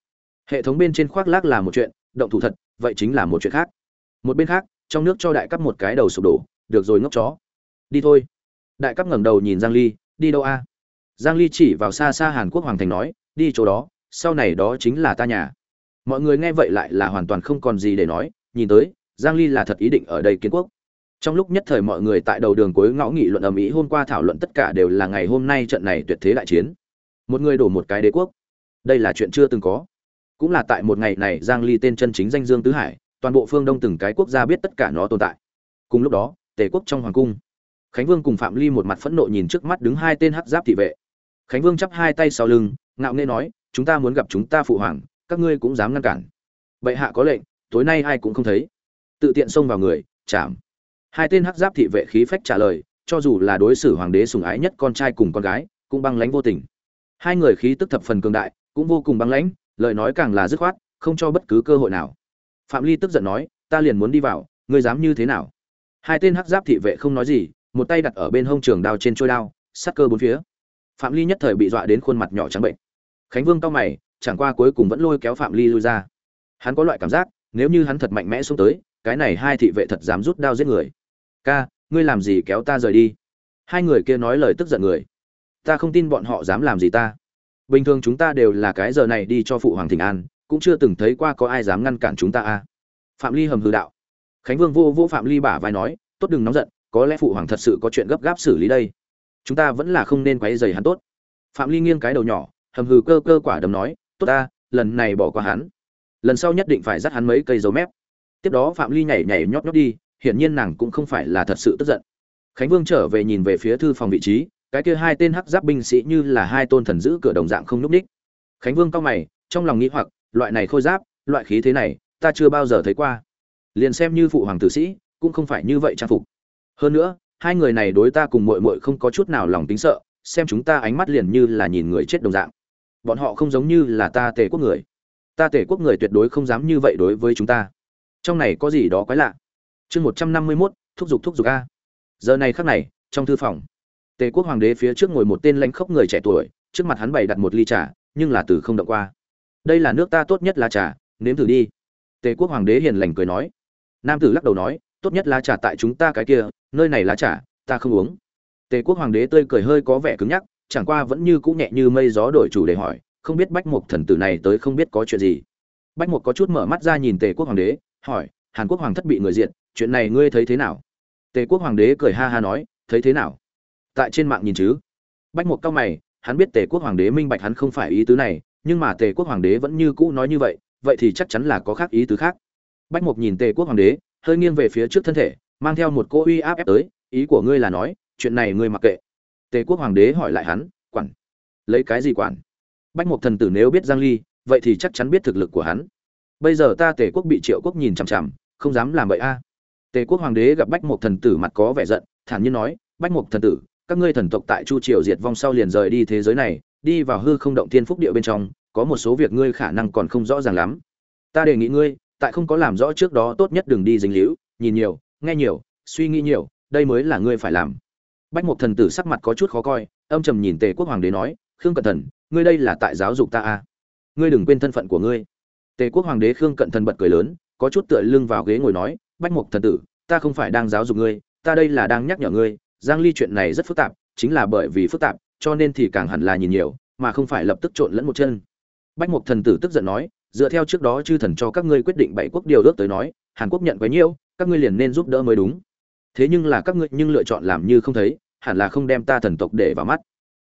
Speaker 1: Hệ thống bên trên khoác lác là một chuyện, động thủ thật, vậy chính là một chuyện khác. Một bên khác, trong nước cho đại cấp một cái đầu sụp đổ được rồi ngốc chó. Đi thôi. Đại cấp ngẩng đầu nhìn giang ly, đi đâu a? Giang ly chỉ vào xa xa hàn quốc hoàng thành nói, đi chỗ đó, sau này đó chính là ta nhà. Mọi người nghe vậy lại là hoàn toàn không còn gì để nói, nhìn tới, giang ly là thật ý định ở đây kiến quốc. Trong lúc nhất thời mọi người tại đầu đường cuối ngõ nghị luận ầm ĩ hôm qua thảo luận tất cả đều là ngày hôm nay trận này tuyệt thế đại chiến. Một người đổ một cái đế quốc. Đây là chuyện chưa từng có. Cũng là tại một ngày này giang ly tên chân chính danh dương tứ hải, toàn bộ phương đông từng cái quốc gia biết tất cả nó tồn tại. Cùng lúc đó tề quốc trong hoàng cung. Khánh vương cùng phạm ly một mặt phẫn nộ nhìn trước mắt đứng hai tên hắc giáp thị vệ. Khánh vương chắp hai tay sau lưng, ngạo nghễ nói, chúng ta muốn gặp chúng ta phụ hoàng, các ngươi cũng dám ngăn cản. Bệ hạ có lệnh, tối nay ai cũng không thấy. Tự tiện xông vào người, chạm. Hai tên hắc giáp thị vệ khí phách trả lời, cho dù là đối xử hoàng đế sủng ái nhất con trai cùng con gái, cũng băng lãnh vô tình. Hai người khí tức thập phần cường đại, cũng vô cùng băng lãnh, lời nói càng là dứt khoát, không cho bất cứ cơ hội nào. Phạm ly tức giận nói, ta liền muốn đi vào, ngươi dám như thế nào? Hai tên hắc giáp thị vệ không nói gì, một tay đặt ở bên hông trường đao trên trôi đao sát cơ bốn phía. Phạm ly nhất thời bị dọa đến khuôn mặt nhỏ trắng bệnh. Khánh vương cao mày, chẳng qua cuối cùng vẫn lôi kéo phạm ly lui ra. Hắn có loại cảm giác, nếu như hắn thật mạnh mẽ xuống tới, cái này hai thị vệ thật dám rút đao giết người. Ca, ngươi làm gì kéo ta rời đi? Hai người kia nói lời tức giận người. Ta không tin bọn họ dám làm gì ta. Bình thường chúng ta đều là cái giờ này đi cho phụ hoàng thịnh an, cũng chưa từng thấy qua có ai dám ngăn cản chúng ta a. Phạm ly hầm hư đạo khánh vương vô vô phạm ly bả vai nói, tốt đừng nóng giận, có lẽ phụ hoàng thật sự có chuyện gấp gáp xử lý đây. Chúng ta vẫn là không nên quấy dày hắn tốt. Phạm ly nghiêng cái đầu nhỏ, hầm hừ cơ cơ quả đấm nói, tốt ta, lần này bỏ qua hắn. Lần sau nhất định phải dắt hắn mấy cây dấu mép. Tiếp đó phạm ly nhảy nhảy nhót nhót đi, hiển nhiên nàng cũng không phải là thật sự tức giận. Khánh vương trở về nhìn về phía thư phòng vị trí, cái kia hai tên hắc giáp binh sĩ như là hai tôn thần giữ cửa đồng dạng không núp đích khánh vương cao mày, trong lòng nghĩ hoặc, loại này khôi giáp, loại khí thế này, ta chưa bao giờ thấy qua liền xem như phụ hoàng tử sĩ, cũng không phải như vậy trang phục. Hơn nữa, hai người này đối ta cùng mội mội không có chút nào lòng tính sợ, xem chúng ta ánh mắt liền như là nhìn người chết đồng dạng. Bọn họ không giống như là ta tề quốc người. Ta tề quốc người tuyệt đối không dám như vậy đối với chúng ta. Trong này có gì đó quái lạ? Chương một trăm năm mươi mốt, thúc giục thúc giục a. Giờ này khắc này, trong thư phòng tề quốc hoàng đế phía trước ngồi một tên lãnh khốc người trẻ tuổi, trước mặt hắn bày đặt một ly trà, nhưng là từ không động qua. Đây là nước ta tốt nhất là trà, nếm thử đi. Tề quốc hoàng đế hiền lành cười nói nam tử lắc đầu nói, tốt nhất lá trà tại chúng ta cái kia, nơi này lá trà, ta không uống. Tề quốc hoàng đế tươi cười hơi có vẻ cứng nhắc, chẳng qua vẫn như cũ nhẹ như mây gió đổi chủ để hỏi, không biết bách mục thần tử này tới không biết có chuyện gì. Bách mục có chút mở mắt ra nhìn tề quốc hoàng đế, hỏi, hàn quốc hoàng thất bị người diện chuyện này ngươi thấy thế nào? Tề quốc hoàng đế cười ha ha nói, thấy thế nào? Tại trên mạng nhìn chứ? Bách mục cao mày, hắn biết tề quốc hoàng đế minh bạch hắn không phải ý tứ này, nhưng mà tề quốc hoàng đế vẫn như cũ nói như vậy vậy thì chắc chắn là có khác ý tứ khác bách mục nhìn tề quốc hoàng đế, hơi nghiêng về phía trước thân thể, mang theo một cỗ uy áp ép tới, ý của ngươi là nói, chuyện này ngươi mặc kệ. Tề quốc hoàng đế hỏi lại hắn, quản, lấy cái gì quản? Bách mục thần tử nếu biết giang ly, vậy thì chắc chắn biết thực lực của hắn. Bây giờ ta tề quốc bị triệu quốc nhìn chằm chằm, không dám làm vậy a. Tề quốc hoàng đế gặp bách mục thần tử mặt có vẻ giận, thản nhiên nói, bách mục thần tử, các ngươi thần tộc tại chu triều diệt vong sau liền rời đi thế giới này, đi vào hư không động thiên phúc địa bên trong, có một số việc ngươi khả năng còn không rõ ràng lắm. Ta đề nghị ngươi tại không có làm rõ trước đó tốt nhất đừng đi dính líu, nhìn nhiều, nghe nhiều, suy nghĩ nhiều, đây mới là ngươi phải làm. Bách mục thần tử sắc mặt có chút khó coi, âm trầm nhìn tề quốc hoàng đế nói, khương cẩn thần, ngươi đây là tại giáo dục ta à? ngươi đừng quên thân phận của ngươi. Tề quốc hoàng đế khương cận thần bật cười lớn, có chút tựa lưng vào ghế ngồi nói, bách mục thần tử, ta không phải đang giáo dục ngươi, ta đây là đang nhắc nhở ngươi, giang ly chuyện này rất phức tạp, chính là bởi vì phức tạp, cho nên thì càng hẳn là nhìn nhiều, mà không phải lập tức trộn lẫn một chân. Bách mục thần tử tức giận nói dựa theo trước đó chư thần cho các ngươi quyết định bảy quốc điều ước tới nói, hàn quốc nhận quấy nhiễu, các ngươi liền nên giúp đỡ mới đúng. Thế nhưng là các ngươi nhưng lựa chọn làm như không thấy, hẳn là không đem ta thần tộc để vào mắt.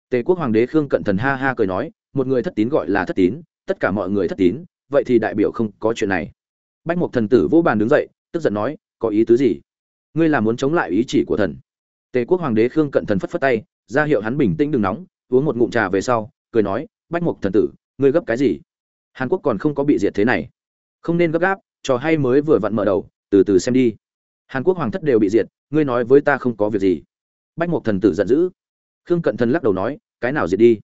Speaker 1: Tề quốc hoàng đế khương cận thần ha ha cười nói, một người thất tín gọi là thất tín, tất cả mọi người thất tín, vậy thì đại biểu không có chuyện này. Bách mục thần tử vô bàn đứng dậy, tức giận nói, có ý tứ gì? Ngươi là muốn chống lại ý chỉ của thần. Tề quốc hoàng đế khương cận thần phất phất tay, ra hiệu hắn bình tĩnh đừng nóng, uống một ngụm trà về sau, cười nói, bách mục thần tử, ngươi gấp cái gì? Hàn quốc còn không có bị diệt thế này. Không nên gấp gáp, trò hay mới vừa vặn mở đầu, từ từ xem đi. Hàn quốc hoàng thất đều bị diệt, ngươi nói với ta không có việc gì. Bách mục thần tử giận dữ. Khương cận thần lắc đầu nói, cái nào diệt đi?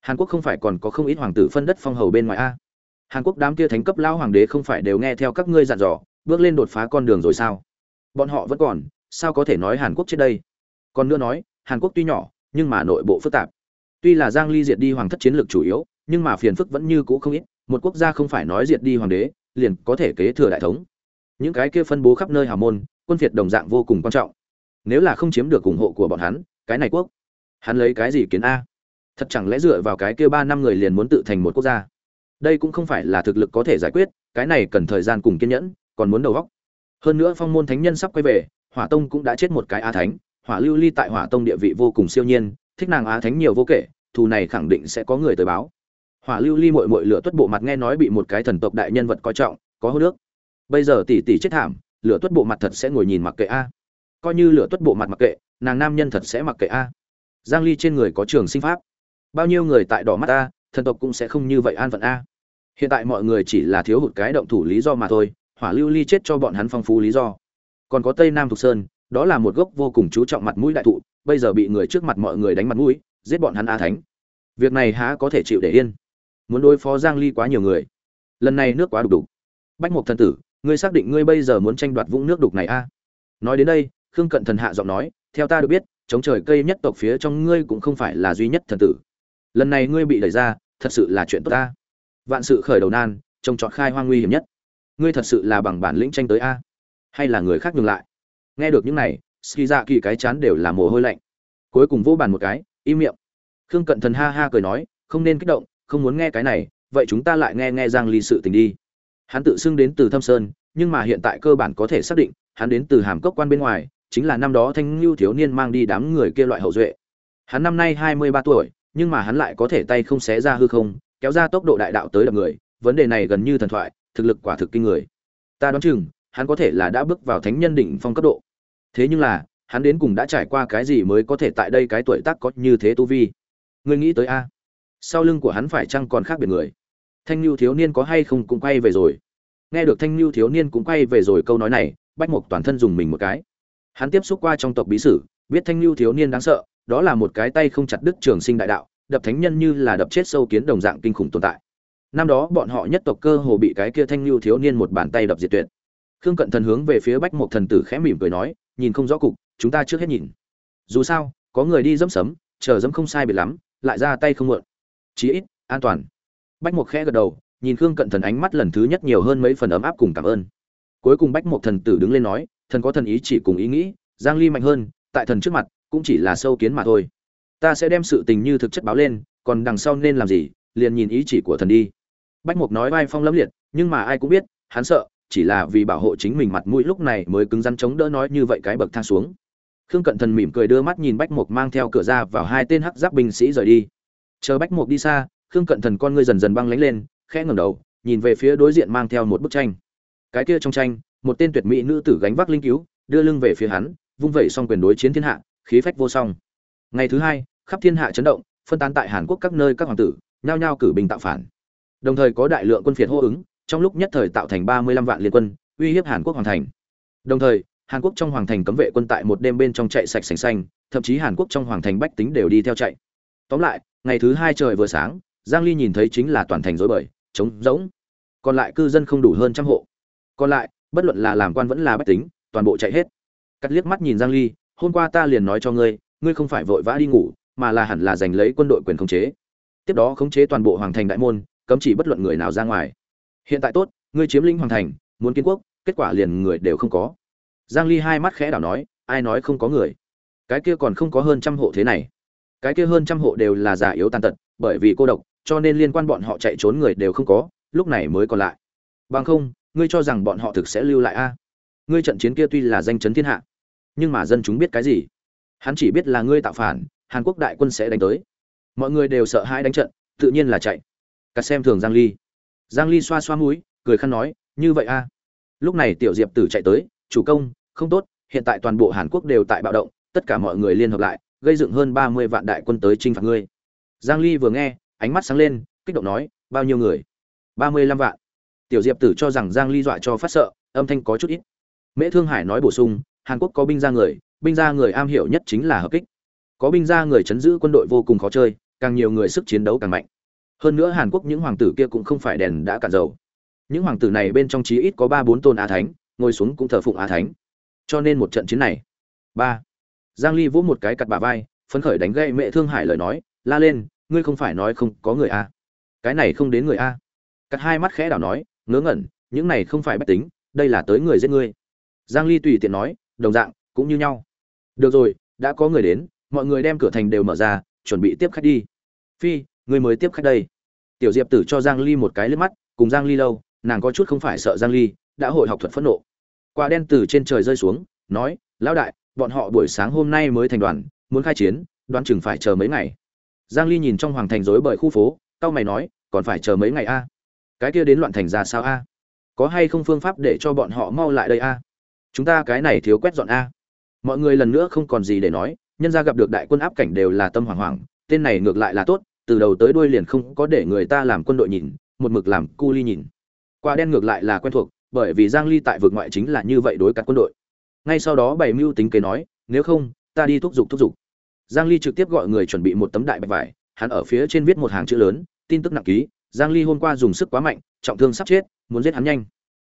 Speaker 1: Hàn quốc không phải còn có không ít hoàng tử phân đất phong hầu bên ngoài a? Hàn quốc đám kia thánh cấp lao hoàng đế không phải đều nghe theo các ngươi dặn dò, bước lên đột phá con đường rồi sao? Bọn họ vẫn còn, sao có thể nói hàn quốc trước đây? Còn nữa nói, hàn quốc tuy nhỏ, nhưng mà nội bộ phức tạp. Tuy là giang ly diệt đi hoàng thất chiến lược chủ yếu, nhưng mà phiền phức vẫn như cũ không ít một quốc gia không phải nói diệt đi hoàng đế, liền có thể kế thừa đại thống. Những cái kia phân bố khắp nơi hào môn, quân phiệt đồng dạng vô cùng quan trọng. Nếu là không chiếm được ủng hộ của bọn hắn, cái này quốc, hắn lấy cái gì kiến a? Thật chẳng lẽ dựa vào cái kia ba năm người liền muốn tự thành một quốc gia? Đây cũng không phải là thực lực có thể giải quyết, cái này cần thời gian cùng kiên nhẫn, còn muốn đầu góc hơn nữa phong môn thánh nhân sắp quay về, hỏa tông cũng đã chết một cái a thánh, hỏa lưu ly tại hỏa tông địa vị vô cùng siêu nhiên, thích nàng a thánh nhiều vô kể, thù này khẳng định sẽ có người tới báo hỏa lưu ly mội mội lửa tuất bộ mặt nghe nói bị một cái thần tộc đại nhân vật coi trọng, có hô nước. Bây giờ tỷ tỷ chết thảm, lửa tuất bộ mặt thật sẽ ngồi nhìn mặc kệ a. Coi như lửa tuất bộ mặt mặc kệ, nàng nam nhân thật sẽ mặc kệ a. Giang ly trên người có trường sinh pháp. Bao nhiêu người tại đỏ mắt a, thần tộc cũng sẽ không như vậy an phận a. Hiện tại mọi người chỉ là thiếu hụt cái động thủ lý do mà thôi, hỏa lưu ly chết cho bọn hắn phong phú lý do. Còn có tây nam thục sơn, đó là một gốc vô cùng chú trọng mặt mũi đại thụ, bây giờ bị người trước mặt mọi người đánh mặt mũi, giết bọn hắn a thánh. Việc này há có thể chịu để yên muốn đối phó giang ly quá nhiều người. Lần này nước quá đục đục. Bách mục thần tử, ngươi xác định ngươi bây giờ muốn tranh đoạt vũng nước đục này a nói đến đây, khương cận thần hạ giọng nói, theo ta được biết, chống trời cây nhất tộc phía trong ngươi cũng không phải là duy nhất thần tử. Lần này ngươi bị đẩy ra, thật sự là chuyện tốt ta. Vạn sự khởi đầu nan, trông trọt khai hoang nguy hiểm nhất. Ngươi thật sự là bằng bản lĩnh tranh tới a? Hay là người khác nhường lại? Nghe được những này, ski ra kỳ cái chán đều là mồ hôi lạnh. Cuối cùng vô bàn một cái, im miệng. Khương cận thần ha ha cười nói, không nên kích động không muốn nghe cái này, vậy chúng ta lại nghe nghe giang ly sự tình đi. Hắn tự xưng đến từ thâm sơn, nhưng mà hiện tại cơ bản có thể xác định, hắn đến từ hàm cốc quan bên ngoài, chính là năm đó thanh lưu thiếu niên mang đi đám người kia loại hậu duệ. Hắn năm nay 23 tuổi, nhưng mà hắn lại có thể tay không xé ra hư không, kéo ra tốc độ đại đạo tới đập người, vấn đề này gần như thần thoại, thực lực quả thực kinh người. Ta đoán chừng, hắn có thể là đã bước vào thánh nhân đỉnh phong cấp độ. Thế nhưng là, hắn đến cùng đã trải qua cái gì mới có thể tại đây cái tuổi tác có như thế tu vi? Ngươi nghĩ tới a? Sau lưng của hắn phải chăng còn khác biệt người? Thanh lưu thiếu niên có hay không cũng quay về rồi? Nghe được thanh lưu thiếu niên cũng quay về rồi câu nói này, bách mục toàn thân dùng mình một cái. Hắn tiếp xúc qua trong tộc bí sử, biết thanh lưu thiếu niên đáng sợ, đó là một cái tay không chặt đứt trường sinh đại đạo, đập thánh nhân như là đập chết sâu kiến đồng dạng kinh khủng tồn tại. Năm đó bọn họ nhất tộc cơ hồ bị cái kia thanh lưu thiếu niên một bàn tay đập diệt tuyệt. Khương cận thần hướng về phía bách mục thần tử khẽ mỉm cười nói, nhìn không rõ cục, chúng ta trước hết nhìn. Dù sao, có người đi dẫm sấm, chờ dẫm không sai biệt lắm, lại ra tay không mượn chí ít, an toàn. Bách mục khẽ gật đầu, nhìn khương cận thần ánh mắt lần thứ nhất nhiều hơn mấy phần ấm áp cùng cảm ơn. Cuối cùng bách mục thần tử đứng lên nói, thần có thần ý chỉ cùng ý nghĩ, giang ly mạnh hơn, tại thần trước mặt, cũng chỉ là sâu kiến mà thôi. Ta sẽ đem sự tình như thực chất báo lên, còn đằng sau nên làm gì, liền nhìn ý chỉ của thần đi. Bách mục nói vai phong lẫm liệt, nhưng mà ai cũng biết, hắn sợ, chỉ là vì bảo hộ chính mình mặt mũi lúc này mới cứng rắn chống đỡ nói như vậy cái bậc thang xuống. Khương cận thần mỉm cười đưa mắt nhìn bách mục mang theo cửa ra vào hai tên hắc giáp binh sĩ rời đi chờ bách mục đi xa, khương cận thần con ngươi dần dần băng lánh lên, khẽ ngẩng đầu, nhìn về phía đối diện mang theo một bức tranh. Cái kia trong tranh, một tên tuyệt mỹ nữ tử gánh vác linh cứu, đưa lưng về phía hắn, vung vẩy xong quyền đối chiến thiên hạ, khí phách vô song. Ngày thứ hai, khắp thiên hạ chấn động, phân tán tại hàn quốc các nơi các hoàng tử, nhao nhao cử bình tạo phản. Đồng thời có đại lượng quân phiệt hô ứng, trong lúc nhất thời tạo thành ba mươi lăm vạn liên quân, uy hiếp hàn quốc hoàng thành. Đồng thời, hàn quốc trong hoàng thành cấm vệ quân tại một đêm bên trong chạy sạch sành xanh, thậm chí hàn quốc trong hoàng thành bách tính đều đi theo chạy. Tóm lại ngày thứ hai trời vừa sáng, giang ly nhìn thấy chính là toàn thành rối bời, trống rỗng. Còn lại cư dân không đủ hơn trăm hộ. Còn lại, bất luận là làm quan vẫn là bách tính, toàn bộ chạy hết. Cắt liếc mắt nhìn giang ly, hôm qua ta liền nói cho ngươi ngươi không phải vội vã đi ngủ, mà là hẳn là giành lấy quân đội quyền khống chế. Tiếp đó khống chế toàn bộ hoàng thành đại môn, cấm chỉ bất luận người nào ra ngoài. Hiện tại tốt, ngươi chiếm lĩnh hoàng thành, muốn kiến quốc, kết quả liền người đều không có. Giang ly hai mắt khẽ đảo nói, ai nói không có người? Cái kia còn không có hơn trăm hộ thế này cái kia hơn trăm hộ đều là già yếu tàn tật, bởi vì cô độc, cho nên liên quan bọn họ chạy trốn người đều không có, lúc này mới còn lại. Bằng không, ngươi cho rằng bọn họ thực sẽ lưu lại a? Ngươi trận chiến kia tuy là danh chấn thiên hạ, nhưng mà dân chúng biết cái gì? Hắn chỉ biết là ngươi tạo phản, hàn quốc đại quân sẽ đánh tới. Mọi người đều sợ hãi đánh trận, tự nhiên là chạy. Cả xem thường giang ly. Giang ly xoa xoa mũi, cười khăn nói, như vậy a? Lúc này tiểu diệp tử chạy tới, chủ công, không tốt, hiện tại toàn bộ hàn quốc đều tại bạo động, tất cả mọi người liên hợp lại gây dựng hơn 30 vạn đại quân tới chinh phạt ngươi. Giang ly vừa nghe, ánh mắt sáng lên, kích động nói, bao nhiêu người? 35 vạn. Tiểu diệp tử cho rằng giang ly dọa cho phát sợ, âm thanh có chút ít. Mễ thương hải nói bổ sung, hàn quốc có binh ra người, binh ra người am hiểu nhất chính là hợp kích. Có binh ra người chấn giữ quân đội vô cùng khó chơi, càng nhiều người sức chiến đấu càng mạnh. Hơn nữa hàn quốc những hoàng tử kia cũng không phải đèn đã cạn dầu. Những hoàng tử này bên trong chí ít có ba bốn tôn á thánh, ngồi xuống cũng thờ phụng á thánh. Cho nên một trận chiến này. Ba giang ly vỗ một cái cặt bả vai, phấn khởi đánh gậy mẹ thương hải lời nói, la lên, ngươi không phải nói không có người a cái này không đến người à? a cắt hai mắt khẽ đảo nói, ngớ ngẩn, những này không phải bách tính, đây là tới người giết ngươi. Giang ly tùy tiện nói, đồng dạng, cũng như nhau. Được rồi, đã có người đến, mọi người đem cửa thành đều mở ra, chuẩn bị tiếp khách đi. Phi người mới tiếp khách đây. Tiểu diệp tử cho giang ly một cái liếc mắt, cùng giang ly lâu, nàng có chút không phải sợ giang ly, đã hội học thuật phẫn nộ. Quả đen từ trên trời rơi xuống, nói, lão đại bọn họ buổi sáng hôm nay mới thành đoàn, muốn khai chiến, đoán chừng phải chờ mấy ngày. Giang ly nhìn trong hoàng thành rối bời khu phố tao mày nói, còn phải chờ mấy ngày a? Cái kia đến loạn thành ra sao a? Có hay không phương pháp để cho bọn họ mau lại đây a? Chúng ta cái này thiếu quét dọn a. Mọi người lần nữa không còn gì để nói, nhân ra gặp được đại quân áp cảnh đều là tâm hoảng hoảng, tên này ngược lại là tốt, từ đầu tới đuôi liền không có để người ta làm quân đội nhìn, một mực làm cu ly nhìn. Quả đen ngược lại là quen thuộc, bởi vì giang ly tại vực ngoại chính là như vậy đối cả quân đội ngay sau đó bày mưu tính kế nói nếu không ta đi thúc giục thúc giục. Giang ly trực tiếp gọi người chuẩn bị một tấm đại bạch vải hắn ở phía trên viết một hàng chữ lớn tin tức nặng ký giang ly hôm qua dùng sức quá mạnh trọng thương sắp chết muốn giết hắn nhanh.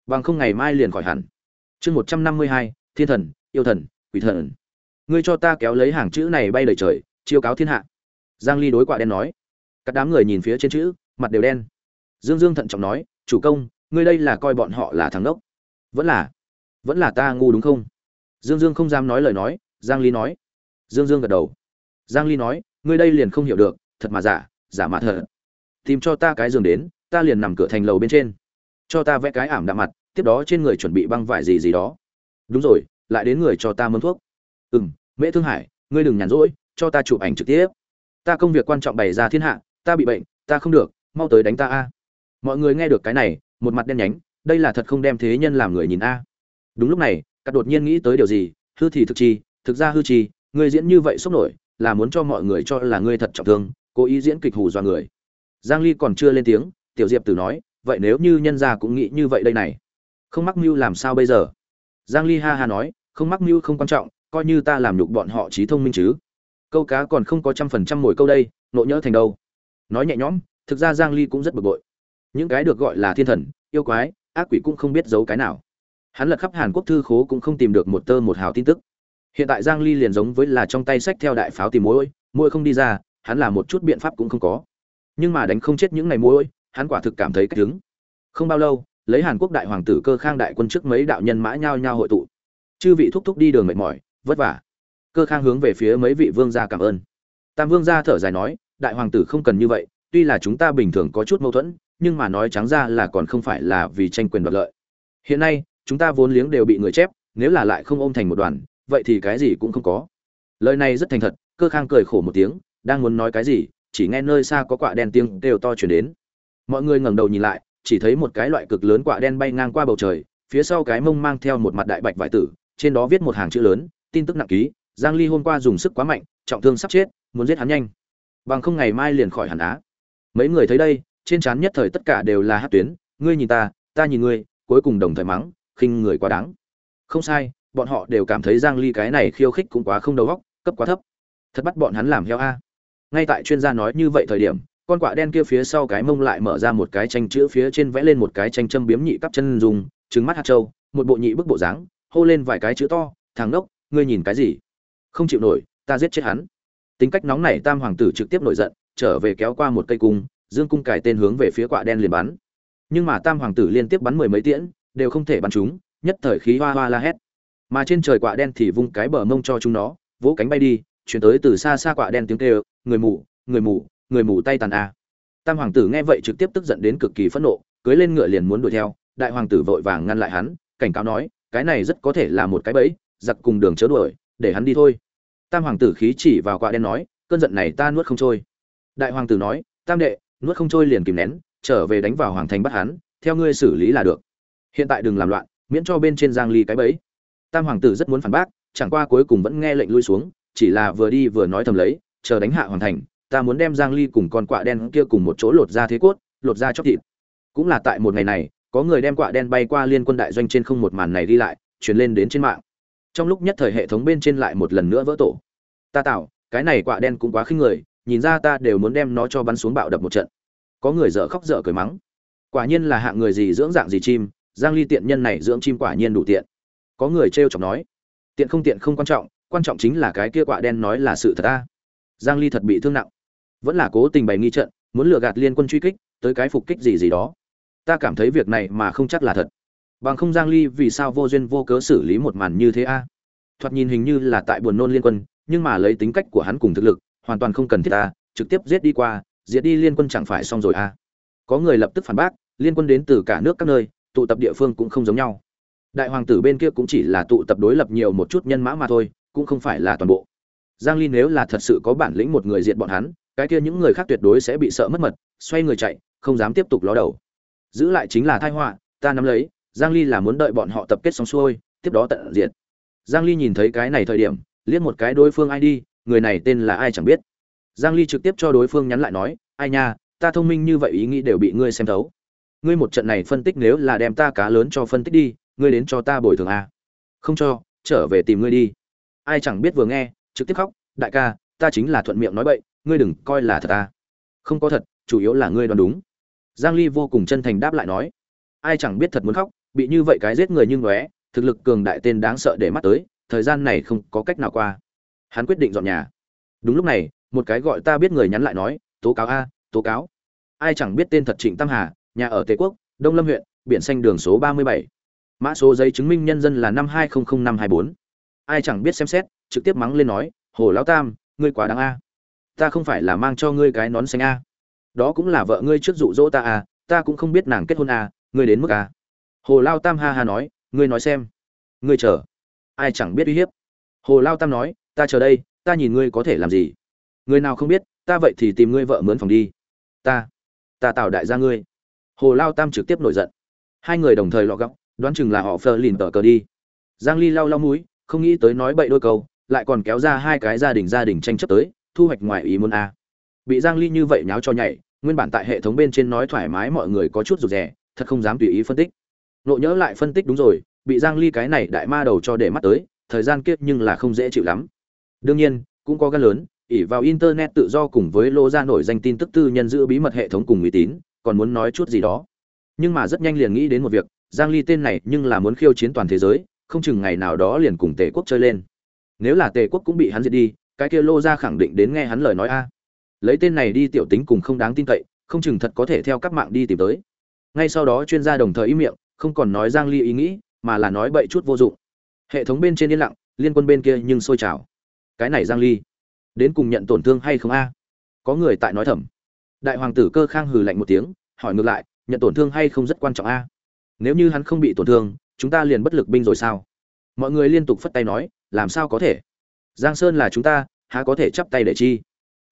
Speaker 1: Bằng không ngày mai liền khỏi hẳn. Chương 152, thiên thần yêu thần quỷ thần. Ngươi cho ta kéo lấy hàng chữ này bay lời trời chiêu cáo thiên hạ. Giang ly đối quả đen nói. Các đám người nhìn phía trên chữ mặt đều đen. Dương dương thận trọng nói chủ công ngươi đây là coi bọn họ là thằng đốc vẫn là vẫn là ta ngu đúng không? Dương dương không dám nói lời nói, giang ly nói. Dương dương gật đầu. Giang ly nói, ngươi đây liền không hiểu được, thật mà giả giả mà thật. Tìm cho ta cái giường đến, ta liền nằm cửa thành lầu bên trên. Cho ta vẽ cái ảm đạm mặt, tiếp đó trên người chuẩn bị băng vải gì gì đó. Đúng rồi, lại đến người cho ta mướn thuốc. Ừm, mễ thương hải, ngươi đừng nhàn rỗi, cho ta chụp ảnh trực tiếp. Ta công việc quan trọng bày ra thiên hạ, ta bị bệnh, ta không được, mau tới đánh ta a. Mọi người nghe được cái này, một mặt đen nhánh, đây là thật không đem thế nhân làm người nhìn a. Đúng lúc này cắt đột nhiên nghĩ tới điều gì, hư thì thực chi, thực ra hư trì ngươi diễn như vậy sốc nổi, là muốn cho mọi người cho là ngươi thật trọng thương, cố ý diễn kịch hù dọa người. Giang ly còn chưa lên tiếng, tiểu diệp tử nói, vậy nếu như nhân gia cũng nghĩ như vậy đây này. Không mắc mưu làm sao bây giờ? Giang ly ha ha nói, không mắc mưu không quan trọng, coi như ta làm nhục bọn họ trí thông minh chứ. Câu cá còn không có trăm phần trăm mồi câu đây, nộ nhỡ thành đâu. Nói nhẹ nhõm, thực ra giang ly cũng rất bực bội. Những cái được gọi là thiên thần, yêu quái, ác quỷ cũng không biết giấu cái nào hắn lật khắp hàn quốc thư khố cũng không tìm được một tơ một hào tin tức. Hiện tại giang ly liền giống với là trong tay sách theo đại pháo tìm mối môi không đi ra, hắn là một chút biện pháp cũng không có. Nhưng mà đánh không chết những ngày mối hắn quả thực cảm thấy cách đứng. Không bao lâu, lấy hàn quốc đại hoàng tử cơ khang đại quân trước mấy đạo nhân mã nhau nhau hội tụ. Chư vị thúc thúc đi đường mệt mỏi, vất vả. Cơ khang hướng về phía mấy vị vương gia cảm ơn. Tam vương gia thở dài nói, đại hoàng tử không cần như vậy, tuy là chúng ta bình thường có chút mâu thuẫn, nhưng mà nói trắng ra là còn không phải là vì tranh quyền đoạt lợi. Hiện nay chúng ta vốn liếng đều bị người chép, nếu là lại không ôm thành một đoàn, vậy thì cái gì cũng không có. Lời này rất thành thật, cơ khang cười khổ một tiếng, đang muốn nói cái gì, chỉ nghe nơi xa có quả đen tiếng đều to chuyển đến. Mọi người ngẩng đầu nhìn lại, chỉ thấy một cái loại cực lớn quả đen bay ngang qua bầu trời, phía sau cái mông mang theo một mặt đại bạch vải tử, trên đó viết một hàng chữ lớn, tin tức nặng ký, giang ly hôm qua dùng sức quá mạnh, trọng thương sắp chết, muốn giết hắn nhanh. Bằng không ngày mai liền khỏi hẳn á. Mấy người thấy đây, trên trán nhất thời tất cả đều là hát tuyến, ngươi nhìn ta ta nhìn ngươi, cuối cùng đồng thời mắng khinh người quá đáng. Không sai bọn họ đều cảm thấy giang ly cái này khiêu khích cũng quá không đầu óc cấp quá thấp. Thật bắt bọn hắn làm heo a. Ngay tại chuyên gia nói như vậy thời điểm con quạ đen kia phía sau cái mông lại mở ra một cái tranh chữ phía trên vẽ lên một cái tranh châm biếm nhị cắp chân dùng trứng mắt hạt trâu một bộ nhị bức bộ dáng hô lên vài cái chữ to thằng nốc, ngươi nhìn cái gì? Không chịu nổi ta giết chết hắn. Tính cách nóng nảy tam hoàng tử trực tiếp nổi giận trở về kéo qua một cây cung dương cung cài tên hướng về phía quạ đen liền bắn. Nhưng mà tam hoàng tử liên tiếp bắn mười mấy tiễn đều không thể bắn chúng, nhất thời khí hoa hoa la hét. Mà trên trời quạ đen thì vung cái bờ mông cho chúng nó, vỗ cánh bay đi, chuyển tới từ xa xa quạ đen tiếng kêu, người mù người mù người mù tay tàn a. Tam hoàng tử nghe vậy trực tiếp tức giận đến cực kỳ phẫn nộ, cưới lên ngựa liền muốn đuổi theo. Đại hoàng tử vội vàng ngăn lại hắn, cảnh cáo nói, cái này rất có thể là một cái bẫy, giặc cùng đường chớ đuổi, để hắn đi thôi. Tam hoàng tử khí chỉ vào quạ đen nói, cơn giận này ta nuốt không trôi. Đại hoàng tử nói, tam đệ, nuốt không trôi liền kìm nén, trở về đánh vào hoàng thành bắt hắn, theo ngươi xử lý là được hiện tại đừng làm loạn, miễn cho bên trên giang ly cái bẫy. Tam hoàng tử rất muốn phản bác, chẳng qua cuối cùng vẫn nghe lệnh lui xuống, chỉ là vừa đi vừa nói thầm lấy, chờ đánh hạ hoàn thành, ta muốn đem giang ly cùng con quạ đen kia cùng một chỗ lột ra thế cốt, lột ra chóc thịt. Cũng là tại một ngày này, có người đem quạ đen bay qua liên quân đại doanh trên không một màn này đi lại, truyền lên đến trên mạng. Trong lúc nhất thời hệ thống bên trên lại một lần nữa vỡ tổ. Ta tạo, cái này quạ đen cũng quá khinh người, nhìn ra ta đều muốn đem nó cho bắn xuống bạo đập một trận. Có người dở khóc dở cười mắng. Quả nhiên là hạng người gì dưỡng dạng gì chim giang ly tiện nhân này dưỡng chim quả nhiên đủ tiện. Có người trêu chọc nói, tiện không tiện không quan trọng quan trọng chính là cái kia quạ đen nói là sự thật ta. Giang ly thật bị thương nặng. Vẫn là cố tình bày nghi trận, muốn lừa gạt liên quân truy kích, tới cái phục kích gì gì đó. Ta cảm thấy việc này mà không chắc là thật. Bằng không giang ly vì sao vô duyên vô cớ xử lý một màn như thế a? Thoạt nhìn hình như là tại buồn nôn liên quân, nhưng mà lấy tính cách của hắn cùng thực lực, hoàn toàn không cần thiết ta, trực tiếp giết đi qua diệt đi liên quân chẳng phải xong rồi a? Có người lập tức phản bác, liên quân đến từ cả nước các nơi tụ tập địa phương cũng không giống nhau. Đại hoàng tử bên kia cũng chỉ là tụ tập đối lập nhiều một chút nhân mã mà thôi, cũng không phải là toàn bộ. Giang ly nếu là thật sự có bản lĩnh một người diện bọn hắn, cái kia những người khác tuyệt đối sẽ bị sợ mất mật, xoay người chạy, không dám tiếp tục ló đầu. Giữ lại chính là tai họa, ta nắm lấy, giang ly là muốn đợi bọn họ tập kết xong xuôi, tiếp đó tận diệt. Giang ly nhìn thấy cái này thời điểm, liếc một cái đối phương ai đi, người này tên là ai chẳng biết. Giang ly trực tiếp cho đối phương nhắn lại nói, ai nha, ta thông minh như vậy ý nghĩ đều bị ngươi xem thấu ngươi một trận này phân tích nếu là đem ta cá lớn cho phân tích đi, ngươi đến cho ta bồi thường à? không cho, trở về tìm ngươi đi. Ai chẳng biết vừa nghe, trực tiếp khóc, đại ca, ta chính là thuận miệng nói bậy, ngươi đừng coi là thật ta không có thật, chủ yếu là ngươi đoán đúng. Giang ly vô cùng chân thành đáp lại nói. Ai chẳng biết thật muốn khóc, bị như vậy cái giết người như lóe thực lực cường đại tên đáng sợ để mắt tới, thời gian này không có cách nào qua. Hắn quyết định dọn nhà. Đúng lúc này, một cái gọi ta biết người nhắn lại nói, tố cáo a, tố cáo. Ai chẳng biết tên thật trịnh tam hà nhà ở tề quốc, đông lâm huyện, biển xanh đường số 37. mã số giấy chứng minh nhân dân là năm hai năm hai bốn. Ai chẳng biết xem xét, trực tiếp mắng lên nói, hồ lão tam, ngươi quá đáng a. Ta không phải là mang cho ngươi cái nón xanh a. Đó cũng là vợ ngươi trước dụ dỗ ta a, ta cũng không biết nàng kết hôn a, ngươi đến mức a. Hồ Lão tam ha ha nói, ngươi nói xem. Ngươi chờ. Ai chẳng biết uy hiếp. Hồ Lão tam nói, ta chờ đây, ta nhìn ngươi có thể làm gì. Người nào không biết, ta vậy thì tìm ngươi vợ mướn phòng đi. Ta ta tạo đại gia ngươi hồ lao tam trực tiếp nổi giận. Hai người đồng thời lọ góc đoán chừng là họ phờ lìn tờ cờ đi. Giang ly lau lau mũi, không nghĩ tới nói bậy đôi câu, lại còn kéo ra hai cái gia đình gia đình tranh chấp tới, thu hoạch ngoài ý muốn a. Bị giang ly như vậy nháo cho nhảy, nguyên bản tại hệ thống bên trên nói thoải mái mọi người có chút rụt rè, thật không dám tùy ý phân tích. Nộ nhớ lại phân tích đúng rồi, bị giang ly cái này đại ma đầu cho để mắt tới, thời gian kiếp nhưng là không dễ chịu lắm. Đương nhiên, cũng có gan lớn ỉ vào internet tự do cùng với lô ra nổi danh tin tức tư nhân giữ bí mật hệ thống cùng uy tín còn muốn nói chút gì đó. Nhưng mà rất nhanh liền nghĩ đến một việc, giang ly tên này nhưng là muốn khiêu chiến toàn thế giới, không chừng ngày nào đó liền cùng tề quốc chơi lên. Nếu là tề quốc cũng bị hắn diệt đi, cái kia lô ra khẳng định đến nghe hắn lời nói a. Lấy tên này đi tiểu tính cùng không đáng tin cậy, không chừng thật có thể theo các mạng đi tìm tới. Ngay sau đó chuyên gia đồng thời ý miệng, không còn nói giang ly ý nghĩ, mà là nói bậy chút vô dụng. Hệ thống bên trên yên lặng, liên quân bên kia nhưng sôi trào. Cái này giang ly, đến cùng nhận tổn thương hay không a? Có người tại nói thầm. Đại hoàng tử cơ khang hừ lạnh một tiếng hỏi ngược lại, nhận tổn thương hay không rất quan trọng a? Nếu như hắn không bị tổn thương, chúng ta liền bất lực binh rồi sao? Mọi người liên tục phất tay nói, làm sao có thể? Giang sơn là chúng ta, há có thể chắp tay để chi?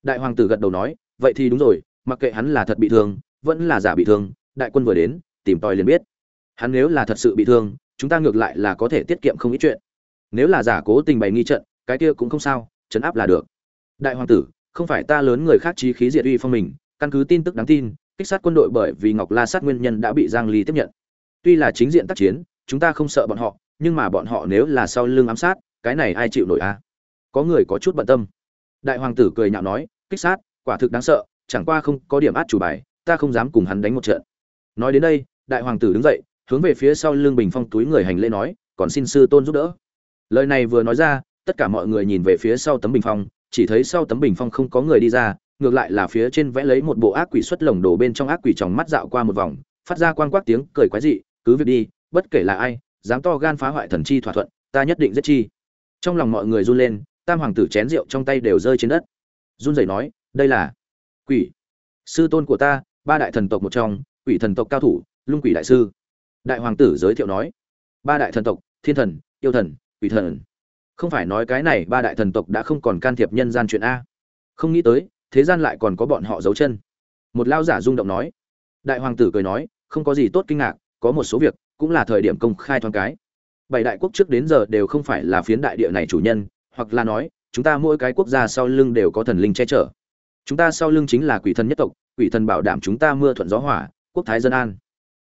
Speaker 1: Đại hoàng tử gật đầu nói, vậy thì đúng rồi, mặc kệ hắn là thật bị thương, vẫn là giả bị thương, đại quân vừa đến, tìm tòi liền biết. Hắn nếu là thật sự bị thương, chúng ta ngược lại là có thể tiết kiệm không ít chuyện. Nếu là giả cố tình bày nghi trận, cái kia cũng không sao chấn áp là được. Đại hoàng tử, không phải ta lớn người khác trí khí diệt uy phong mình, căn cứ tin tức đáng tin kích sát quân đội bởi vì ngọc la sát nguyên nhân đã bị giang ly tiếp nhận. Tuy là chính diện tác chiến, chúng ta không sợ bọn họ, nhưng mà bọn họ nếu là sau lưng ám sát, cái này ai chịu nổi a? Có người có chút bận tâm. Đại hoàng tử cười nhạo nói, kích sát, quả thực đáng sợ, chẳng qua không có điểm át chủ bài, ta không dám cùng hắn đánh một trận. Nói đến đây, đại hoàng tử đứng dậy, hướng về phía sau lưng bình phong túi người hành lễ nói, còn xin sư tôn giúp đỡ. Lời này vừa nói ra, tất cả mọi người nhìn về phía sau tấm bình phong, chỉ thấy sau tấm bình phong không có người đi ra ngược lại là phía trên vẽ lấy một bộ ác quỷ xuất lồng đồ bên trong ác quỷ trong mắt dạo qua một vòng, phát ra quan quát tiếng cười quái dị, cứ việc đi, bất kể là ai, dám to gan phá hoại thần chi thỏa thuận, ta nhất định giết chi. Trong lòng mọi người run lên, tam hoàng tử chén rượu trong tay đều rơi trên đất. Run rẩy nói, đây là quỷ. Sư tôn của ta, ba đại thần tộc một trong, quỷ thần tộc cao thủ, lung quỷ đại sư. Đại hoàng tử giới thiệu nói, ba đại thần tộc, thiên thần, yêu thần, quỷ thần. Không phải nói cái này ba đại thần tộc đã không còn can thiệp nhân gian chuyện a. Không nghĩ tới thế gian lại còn có bọn họ giấu chân. Một lao giả rung động nói. Đại hoàng tử cười nói, không có gì tốt kinh ngạc, có một số việc, cũng là thời điểm công khai thoáng cái. Bảy đại quốc trước đến giờ đều không phải là phiến đại địa này chủ nhân, hoặc là nói, chúng ta mỗi cái quốc gia sau lưng đều có thần linh che chở. Chúng ta sau lưng chính là quỷ thần nhất tộc, quỷ thần bảo đảm chúng ta mưa thuận gió hỏa quốc thái dân an.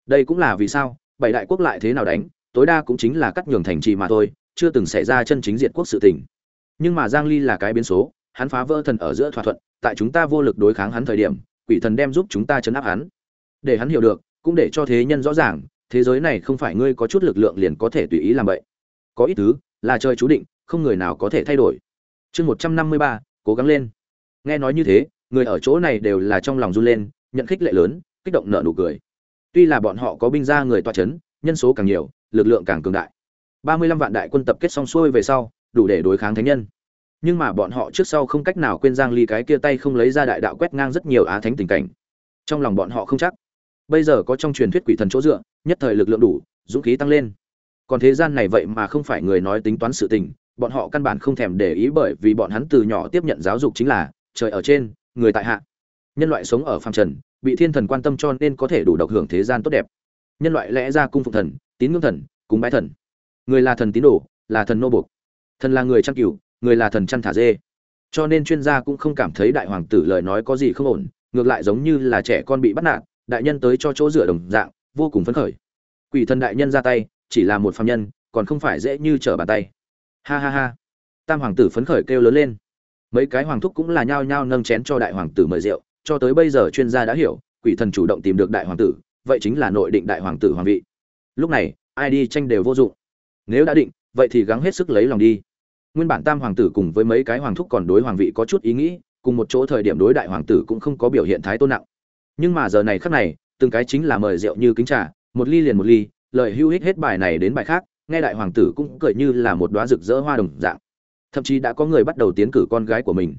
Speaker 1: Đây cũng là vì sao, bảy đại quốc lại thế nào đánh, tối đa cũng chính là cắt nhường thành trì mà thôi, chưa từng xảy ra chân chính diện quốc sự tình. Nhưng mà giang ly là cái biến số hắn phá vỡ thần ở giữa thỏa thuận tại chúng ta vô lực đối kháng hắn thời điểm quỷ thần đem giúp chúng ta chấn áp hắn. Để hắn hiểu được cũng để cho thế nhân rõ ràng thế giới này không phải ngươi có chút lực lượng liền có thể tùy ý làm vậy. Có ít thứ là trời chú định không người nào có thể thay đổi. Chương 153, cố gắng lên. Nghe nói như thế người ở chỗ này đều là trong lòng run lên nhận khích lệ lớn kích động nợ nụ cười. Tuy là bọn họ có binh ra người toa chấn nhân số càng nhiều lực lượng càng cường đại. ba mươi lăm vạn đại quân tập kết xong xuôi về sau đủ để đối kháng thánh nhân nhưng mà bọn họ trước sau không cách nào quên giang ly cái kia tay không lấy ra đại đạo quét ngang rất nhiều á thánh tình cảnh. Trong lòng bọn họ không chắc. Bây giờ có trong truyền thuyết quỷ thần chỗ dựa, nhất thời lực lượng đủ, dũng khí tăng lên. Còn thế gian này vậy mà không phải người nói tính toán sự tình, bọn họ căn bản không thèm để ý bởi vì bọn hắn từ nhỏ tiếp nhận giáo dục chính là, trời ở trên, người tại hạ. Nhân loại sống ở phàm trần, bị thiên thần quan tâm cho nên có thể đủ độc hưởng thế gian tốt đẹp. Nhân loại lẽ ra cung phục thần, tín ngưỡng thần, cúng bái thần. Người là thần tín đồ, là thần nô buộc thần là người trang cửu người là thần chăn thả dê. Cho nên chuyên gia cũng không cảm thấy đại hoàng tử lời nói có gì không ổn, ngược lại giống như là trẻ con bị bắt nạt, đại nhân tới cho chỗ dựa đồng dạng, vô cùng phấn khởi. Quỷ thần đại nhân ra tay, chỉ là một phạm nhân, còn không phải dễ như trở bàn tay. Ha ha ha. Tam hoàng tử phấn khởi kêu lớn lên. Mấy cái hoàng thúc cũng là nhao nhao nâng chén cho đại hoàng tử mời rượu, cho tới bây giờ chuyên gia đã hiểu, quỷ thần chủ động tìm được đại hoàng tử, vậy chính là nội định đại hoàng tử hoàng vị. Lúc này, ai đi tranh đều vô dụng. Nếu đã định, vậy thì gắng hết sức lấy lòng đi nguyên bản tam hoàng tử cùng với mấy cái hoàng thúc còn đối hoàng vị có chút ý nghĩ, cùng một chỗ thời điểm đối đại hoàng tử cũng không có biểu hiện thái tôn nặng. Nhưng mà giờ này khắc này, từng cái chính là mời rượu như kính trà, một ly liền một ly, lời hưu hích hết bài này đến bài khác, nghe đại hoàng tử cũng cười như là một đóa rực rỡ hoa đồng dạng. Thậm chí đã có người bắt đầu tiến cử con gái của mình.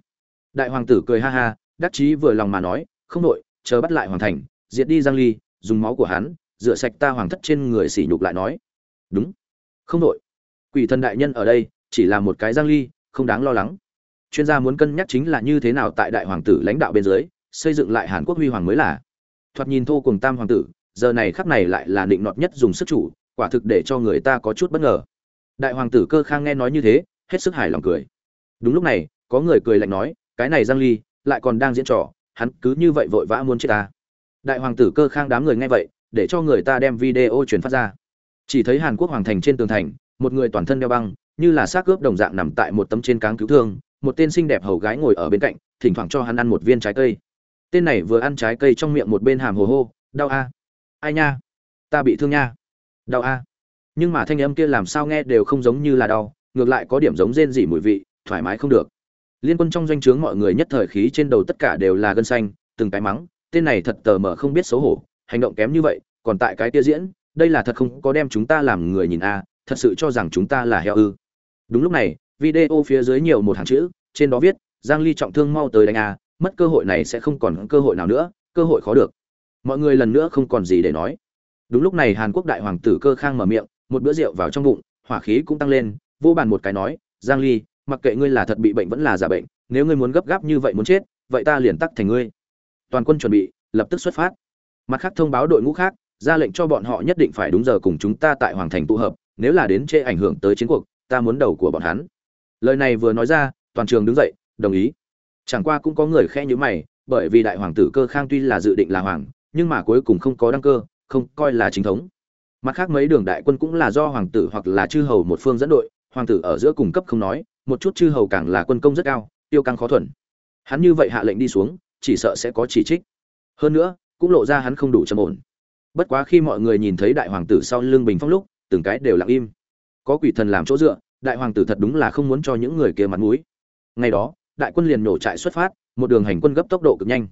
Speaker 1: Đại hoàng tử cười ha ha, đắc chí vừa lòng mà nói, không nội chờ bắt lại hoàng thành, diệt đi giang ly, dùng máu của hắn, rửa sạch ta hoàng thất trên người sỉ nhục lại nói. Đúng. Không nội quỷ thần đại nhân ở đây chỉ là một cái giang ly, không đáng lo lắng. Chuyên gia muốn cân nhắc chính là như thế nào tại đại hoàng tử lãnh đạo bên dưới, xây dựng lại hàn quốc huy hoàng mới là. Thoạt nhìn thô cùng tam hoàng tử, giờ này khắc này lại là định nọt nhất dùng sức chủ, quả thực để cho người ta có chút bất ngờ. Đại hoàng tử cơ khang nghe nói như thế, hết sức hài lòng cười. Đúng lúc này, có người cười lạnh nói, cái này giang ly, lại còn đang diễn trò, hắn cứ như vậy vội vã muốn chết ta. Đại hoàng tử cơ khang đám người nghe vậy, để cho người ta đem video truyền phát ra. Chỉ thấy hàn quốc hoàng thành trên tường thành, một người toàn thân đeo băng như là xác cướp đồng dạng nằm tại một tấm trên cáng cứu thương, một tên xinh đẹp hầu gái ngồi ở bên cạnh, thỉnh thoảng cho hắn ăn một viên trái cây. Tên này vừa ăn trái cây trong miệng một bên hàm hồ hô, đau a. Ai nha? Ta bị thương nha. Đau a. Nhưng mà thanh âm kia làm sao nghe đều không giống như là đau, ngược lại có điểm giống rên rỉ mùi vị, thoải mái không được. Liên quân trong doanh trướng mọi người nhất thời khí trên đầu tất cả đều là gân xanh, từng cái mắng, tên này thật tờ mờ không biết xấu hổ, hành động kém như vậy, còn tại cái kia diễn, đây là thật không có đem chúng ta làm người nhìn a, thật sự cho rằng chúng ta là heo ư đúng lúc này, video phía dưới nhiều một hàng chữ, trên đó viết, giang ly trọng thương mau tới đánh a, mất cơ hội này sẽ không còn cơ hội nào nữa, cơ hội khó được. Mọi người lần nữa không còn gì để nói. Đúng lúc này hàn quốc đại hoàng tử cơ khang mở miệng, một bữa rượu vào trong bụng, hỏa khí cũng tăng lên, vô bàn một cái nói, giang ly, mặc kệ ngươi là thật bị bệnh vẫn là giả bệnh, nếu ngươi muốn gấp gáp như vậy muốn chết, vậy ta liền tắc thành ngươi. Toàn quân chuẩn bị, lập tức xuất phát. Mặt khác thông báo đội ngũ khác, ra lệnh cho bọn họ nhất định phải đúng giờ cùng chúng ta tại hoàng thành tụ hợp, nếu là đến chê ảnh hưởng tới chiến cuộc ta muốn đầu của bọn hắn. Lời này vừa nói ra, toàn trường đứng dậy, đồng ý. Chẳng qua cũng có người khẽ nhíu mày, bởi vì đại hoàng tử cơ khang tuy là dự định là hoàng, nhưng mà cuối cùng không có đăng cơ, không coi là chính thống. Mặt khác mấy đường đại quân cũng là do hoàng tử hoặc là chư hầu một phương dẫn đội, hoàng tử ở giữa cùng cấp không nói, một chút chư hầu càng là quân công rất cao, tiêu càng khó thuần. Hắn như vậy hạ lệnh đi xuống, chỉ sợ sẽ có chỉ trích. Hơn nữa, cũng lộ ra hắn không đủ trầm ổn. Bất quá khi mọi người nhìn thấy đại hoàng tử sau lưng bình phong lúc, từng cái đều lặng im. Có quỷ thần làm chỗ dựa đại hoàng tử thật đúng là không muốn cho những người kia mặt mũi. Ngày đó, đại quân liền nổ trại xuất phát, một đường hành quân gấp tốc độ cực nhanh.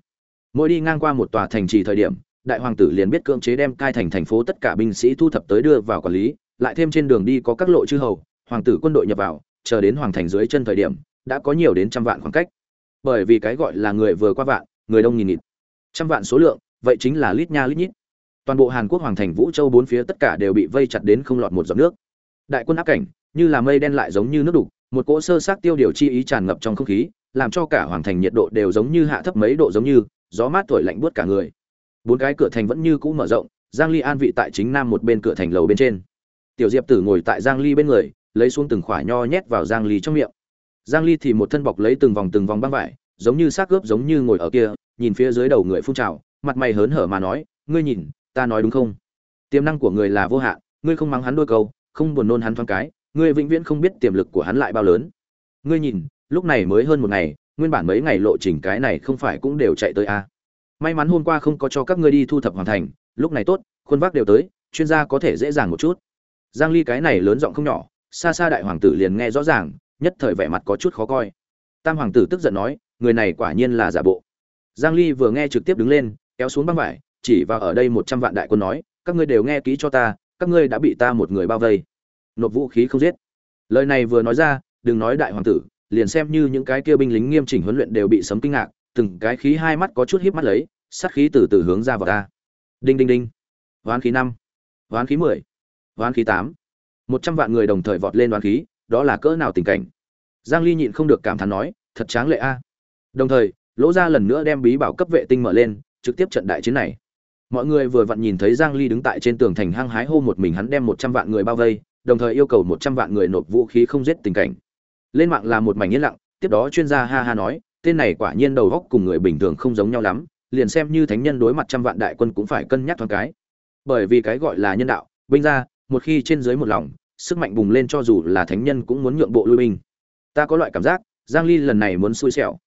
Speaker 1: Mỗi đi ngang qua một tòa thành trì thời điểm, đại hoàng tử liền biết cưỡng chế đem cai thành thành phố tất cả binh sĩ thu thập tới đưa vào quản lý, lại thêm trên đường đi có các lộ chư hầu, hoàng tử quân đội nhập vào, chờ đến hoàng thành dưới chân thời điểm, đã có nhiều đến trăm vạn khoảng cách. Bởi vì cái gọi là người vừa qua vạn, người đông nghìn nghịt. Trăm vạn số lượng, vậy chính là lít nha lít nhít. Toàn bộ hàn quốc hoàng thành vũ châu bốn phía tất cả đều bị vây chặt đến không lọt một giọt nước. Đại quân áp cảnh như là mây đen lại giống như nước đục, một cỗ sơ sát tiêu điều chi ý tràn ngập trong không khí, làm cho cả hoàng thành nhiệt độ đều giống như hạ thấp mấy độ giống như, gió mát thổi lạnh buốt cả người. Bốn cái cửa thành vẫn như cũ mở rộng, giang ly an vị tại chính nam một bên cửa thành lầu bên trên. Tiểu diệp tử ngồi tại giang ly bên người, lấy xuống từng khỏa nho nhét vào giang ly trong miệng. Giang ly thì một thân bọc lấy từng vòng từng vòng băng vải, giống như xác cướp giống như ngồi ở kia, nhìn phía dưới đầu người phun trào, mặt mày hớn hở mà nói, ngươi nhìn, ta nói đúng không? Tiềm năng của người là vô hạn, ngươi không mắng hắn đôi câu, không buồn nôn hắn thoáng cái ngươi vĩnh viễn không biết tiềm lực của hắn lại bao lớn. Ngươi nhìn, lúc này mới hơn một ngày, nguyên bản mấy ngày lộ trình cái này không phải cũng đều chạy tới a à. may mắn hôm qua không có cho các ngươi đi thu thập hoàn thành, lúc này tốt, khuôn vác đều tới, chuyên gia có thể dễ dàng một chút. Giang ly cái này lớn giọng không nhỏ, xa xa đại hoàng tử liền nghe rõ ràng, nhất thời vẻ mặt có chút khó coi. Tam hoàng tử tức giận nói, người này quả nhiên là giả bộ. Giang ly vừa nghe trực tiếp đứng lên, kéo xuống băng vải, chỉ vào ở đây một trăm vạn đại quân nói, các ngươi đều nghe kỹ cho ta, các ngươi đã bị ta một người bao vây nộp vũ khí không giết. Lời này vừa nói ra, đừng nói đại hoàng tử, liền xem như những cái kia binh lính nghiêm chỉnh huấn luyện đều bị sấm kinh ngạc, từng cái khí hai mắt có chút híp mắt lấy, sát khí từ từ hướng ra vào ta. Đinh đinh đinh. Hoán khí năm, hoán khí mười, hoán khí tám. Một trăm vạn người đồng thời vọt lên hoán khí, đó là cỡ nào tình cảnh? Giang ly nhịn không được cảm thán nói, thật tráng lệ a. Đồng thời, lỗ ra lần nữa đem bí bảo cấp vệ tinh mở lên, trực tiếp trận đại chiến này. Mọi người vừa vặn nhìn thấy giang ly đứng tại trên tường thành hăng hái hô một mình hắn đem 100 vạn người bao vây đồng thời yêu cầu 100 vạn người nộp vũ khí không giết tình cảnh. Lên mạng là một mảnh yên lặng, tiếp đó chuyên gia ha ha nói, tên này quả nhiên đầu góc cùng người bình thường không giống nhau lắm, liền xem như thánh nhân đối mặt trăm vạn đại quân cũng phải cân nhắc thoáng cái. Bởi vì cái gọi là nhân đạo, binh ra một khi trên dưới một lòng, sức mạnh bùng lên cho dù là thánh nhân cũng muốn nhượng bộ lui binh. Ta có loại cảm giác, giang ly lần này muốn xui xẻo.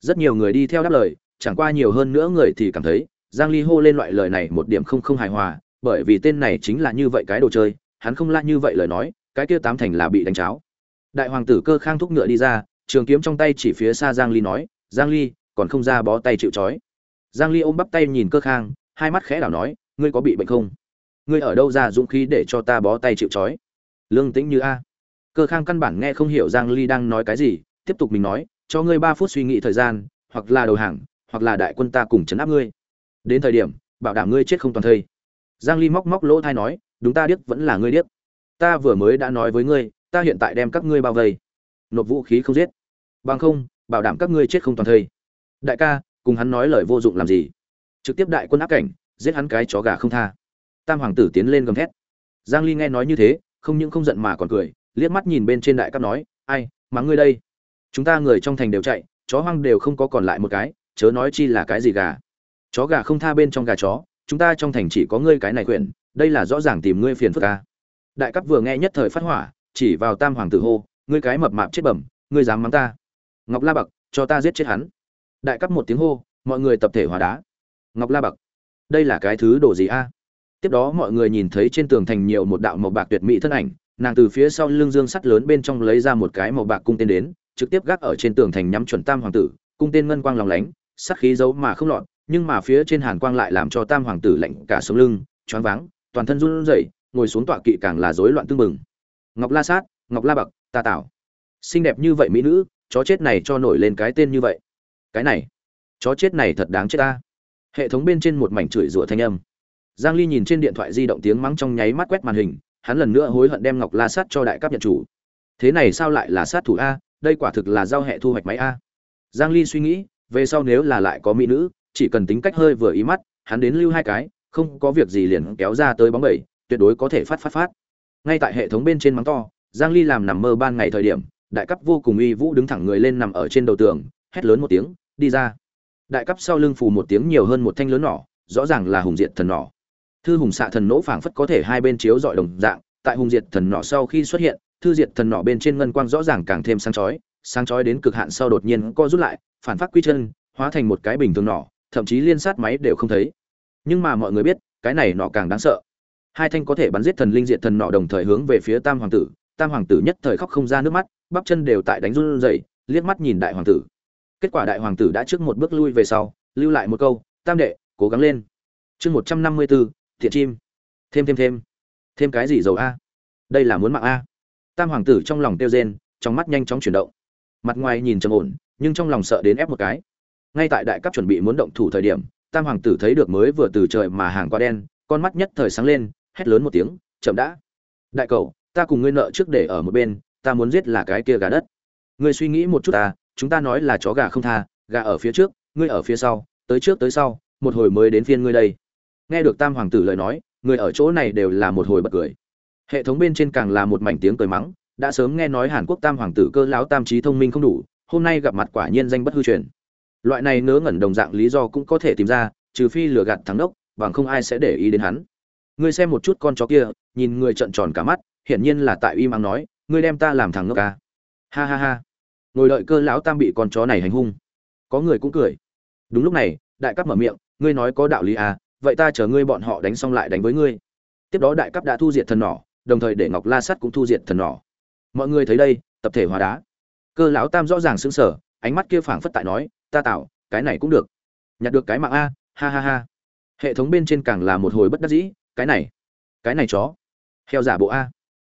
Speaker 1: Rất nhiều người đi theo đáp lời, chẳng qua nhiều hơn nữa người thì cảm thấy, giang ly hô lên loại lời này một điểm không không hài hòa, bởi vì tên này chính là như vậy cái đồ chơi hắn không la như vậy lời nói, cái kia tám thành là bị đánh cháo. Đại hoàng tử cơ khang thúc ngựa đi ra, trường kiếm trong tay chỉ phía xa giang ly nói, giang ly, còn không ra bó tay chịu chói giang ly ôm bắp tay nhìn cơ khang, hai mắt khẽ đảo nói, ngươi có bị bệnh không? Ngươi ở đâu ra dũng khí để cho ta bó tay chịu chói lương tĩnh như a. Cơ khang căn bản nghe không hiểu giang ly đang nói cái gì, tiếp tục mình nói, cho ngươi 3 phút suy nghĩ thời gian, hoặc là đầu hàng, hoặc là đại quân ta cùng chấn áp ngươi. Đến thời điểm, bảo đảm ngươi chết không toàn thây. Giang ly móc móc lỗ thai nói đúng ta điếc vẫn là ngươi điếc. Ta vừa mới đã nói với ngươi, ta hiện tại đem các ngươi bao vây. Nộp vũ khí không giết. Bằng không, bảo đảm các ngươi chết không toàn thây. Đại ca, cùng hắn nói lời vô dụng làm gì? Trực tiếp đại quân áp cảnh, giết hắn cái chó gà không tha. Tam hoàng tử tiến lên gầm thét. Giang ly nghe nói như thế, không những không giận mà còn cười, liếc mắt nhìn bên trên đại cấp nói, ai mắng ngươi đây? Chúng ta người trong thành đều chạy, chó hoang đều không có còn lại một cái, chớ nói chi là cái gì gà. Chó gà không tha bên trong gà chó chúng ta trong thành chỉ có ngươi cái này quyển, đây là rõ ràng tìm ngươi phiền phức ca đại cấp vừa nghe nhất thời phát hỏa, chỉ vào tam hoàng tử hô, ngươi cái mập mạp chết bẩm, ngươi dám mắng ta. Ngọc la bậc, cho ta giết chết hắn. Đại cấp một tiếng hô, mọi người tập thể hòa đá. Ngọc la bậc, đây là cái thứ đồ gì a? Tiếp đó mọi người nhìn thấy trên tường thành nhiều một đạo màu bạc tuyệt mỹ thân ảnh, nàng từ phía sau lưng dương sắt lớn bên trong lấy ra một cái màu bạc cung tên đến, trực tiếp gác ở trên tường thành nhắm chuẩn tam hoàng tử, cung tên ngân quang lòng lánh sắc khí giấu mà không lọt nhưng mà phía trên hàn quang lại làm cho tam hoàng tử lạnh cả sống lưng, choáng váng, toàn thân run rẩy, ngồi xuống tọa kỵ càng là rối loạn tương mừng ngọc la sát, ngọc la bậc ta tảo. Xinh đẹp như vậy mỹ nữ, chó chết này cho nổi lên cái tên như vậy. Cái này, chó chết này thật đáng chết ta. Hệ thống bên trên một mảnh chửi rủa thanh âm. Giang ly nhìn trên điện thoại di động tiếng mắng trong nháy mắt quét màn hình, hắn lần nữa hối hận đem ngọc la sát cho đại cấp nhận chủ. Thế này sao lại là sát thủ a, đây quả thực là giao hệ thu hoạch máy a. Giang ly suy nghĩ, về sau nếu là lại có mỹ nữ chỉ cần tính cách hơi vừa ý mắt, hắn đến lưu hai cái, không có việc gì liền kéo ra tới bóng bẩy, tuyệt đối có thể phát phát phát. Ngay tại hệ thống bên trên mắng to, giang ly làm nằm mơ ban ngày thời điểm, đại cấp vô cùng uy vũ đứng thẳng người lên nằm ở trên đầu tường, hét lớn một tiếng, đi ra! Đại cấp sau lưng phù một tiếng nhiều hơn một thanh lớn nỏ rõ ràng là hùng diệt thần nỏ. Thư hùng xạ thần nỗ phảng phất có thể hai bên chiếu dọi đồng dạng, tại hùng diệt thần nỏ sau khi xuất hiện, thư diệt thần nỏ bên trên ngân quang rõ ràng càng thêm sáng chói sáng chói đến cực hạn sau đột nhiên co rút lại, phản phát quy chân, hóa thành một cái bình thường nỏ thậm chí liên sát máy đều không thấy. Nhưng mà mọi người biết, cái này nọ càng đáng sợ. Hai thanh có thể bắn giết thần linh diện thần nọ đồng thời hướng về phía tam hoàng tử. Tam hoàng tử nhất thời khóc không ra nước mắt, bắp chân đều tại đánh run rẩy, liếc mắt nhìn đại hoàng tử. Kết quả đại hoàng tử đã trước một bước lui về sau, lưu lại một câu, tam đệ, cố gắng lên. Chương một trăm năm mươi bốn, thiện chim. Thêm thêm thêm. Thêm cái gì dầu a? Đây là muốn mạng a. Tam hoàng tử trong lòng tiêu rên, trong mắt nhanh chóng chuyển động. Mặt ngoài nhìn trầm ổn, nhưng trong lòng sợ đến ép một cái ngay tại đại cấp chuẩn bị muốn động thủ thời điểm, tam hoàng tử thấy được mới vừa từ trời mà hàng qua đen, con mắt nhất thời sáng lên, hét lớn một tiếng, chậm đã! Đại cậu, ta cùng ngươi nợ trước để ở một bên, ta muốn giết là cái kia gà đất. Ngươi suy nghĩ một chút ta, chúng ta nói là chó gà không tha, gà ở phía trước, ngươi ở phía sau, tới trước tới sau, một hồi mới đến phiên ngươi đây. Nghe được tam hoàng tử lời nói, người ở chỗ này đều là một hồi bật cười. Hệ thống bên trên càng là một mảnh tiếng cười mắng, đã sớm nghe nói hàn quốc tam hoàng tử cơ lão tam trí thông minh không đủ, hôm nay gặp mặt quả nhiên danh bất hư truyền loại này ngớ ngẩn đồng dạng lý do cũng có thể tìm ra, trừ phi lừa gạt thắng đốc, bằng không ai sẽ để ý đến hắn. Ngươi xem một chút con chó kia, nhìn người trợn tròn cả mắt, hiển nhiên là tại uy mắng nói, ngươi đem ta làm thằng ngốc ca ha ha ha. Ngồi đợi cơ lão tam bị con chó này hành hung. Có người cũng cười. Đúng lúc này, đại cấp mở miệng, ngươi nói có đạo lý à vậy ta chờ ngươi bọn họ đánh xong lại đánh với ngươi. Tiếp đó đại cấp đã thu diệt thần nỏ, đồng thời để ngọc la sắt cũng thu diệt thần nỏ. Mọi người thấy đây, tập thể hóa đá. Cơ lão tam rõ ràng sững sờ, ánh mắt kia phảng phất tại nói ta tạo cái này cũng được. Nhặt được cái mạng a, ha ha ha. Hệ thống bên trên càng là một hồi bất đắc dĩ, cái này cái này chó. Heo giả bộ a.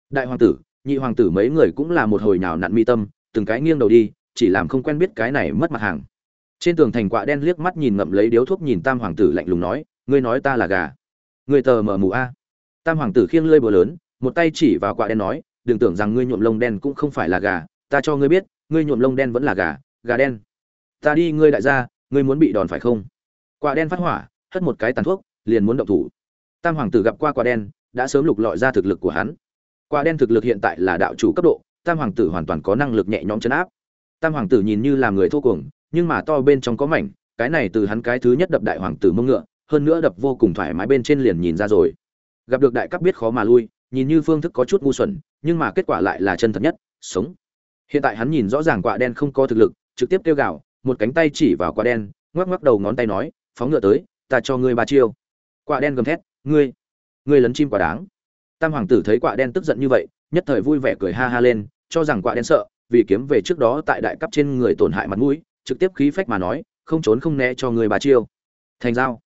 Speaker 1: Đại hoàng tử, nhị hoàng tử mấy người cũng là một hồi nhào nặn mi tâm, từng cái nghiêng đầu đi, chỉ làm không quen biết cái này mất mặt hàng. Trên tường thành quạ đen liếc mắt nhìn ngậm lấy điếu thuốc nhìn tam hoàng tử lạnh lùng nói, ngươi nói ta là gà. Ngươi tờ mờ mù a. Tam hoàng tử khiêng lơi bờ lớn, một tay chỉ vào quạ đen nói, đừng tưởng rằng ngươi nhuộm lông đen cũng không phải là gà, ta cho ngươi biết, ngươi nhuộm lông đen vẫn là gà gà đen ta đi, ngươi đại gia, ngươi muốn bị đòn phải không? Quả đen phát hỏa, hất một cái tàn thuốc, liền muốn động thủ. Tam hoàng tử gặp qua quả đen, đã sớm lục lọi ra thực lực của hắn. Quả đen thực lực hiện tại là đạo chủ cấp độ, tam hoàng tử hoàn toàn có năng lực nhẹ nhõm chấn áp. Tam hoàng tử nhìn như là người thô cuồng, nhưng mà to bên trong có mảnh, cái này từ hắn cái thứ nhất đập đại hoàng tử mông ngựa, hơn nữa đập vô cùng thoải mái bên trên liền nhìn ra rồi. Gặp được đại cấp biết khó mà lui, nhìn như phương thức có chút ngu xuẩn, nhưng mà kết quả lại là chân thật nhất, sống. Hiện tại hắn nhìn rõ ràng quả đen không có thực lực, trực tiếp kêu gào một cánh tay chỉ vào quả đen ngoắc ngoắc đầu ngón tay nói phóng ngựa tới ta cho ngươi ba chiêu quả đen gầm thét ngươi ngươi lấn chim quả đáng tam hoàng tử thấy quả đen tức giận như vậy nhất thời vui vẻ cười ha ha lên cho rằng quả đen sợ vì kiếm về trước đó tại đại cấp trên người tổn hại mặt mũi trực tiếp khí phách mà nói không trốn không né cho ngươi ba chiêu thành dao.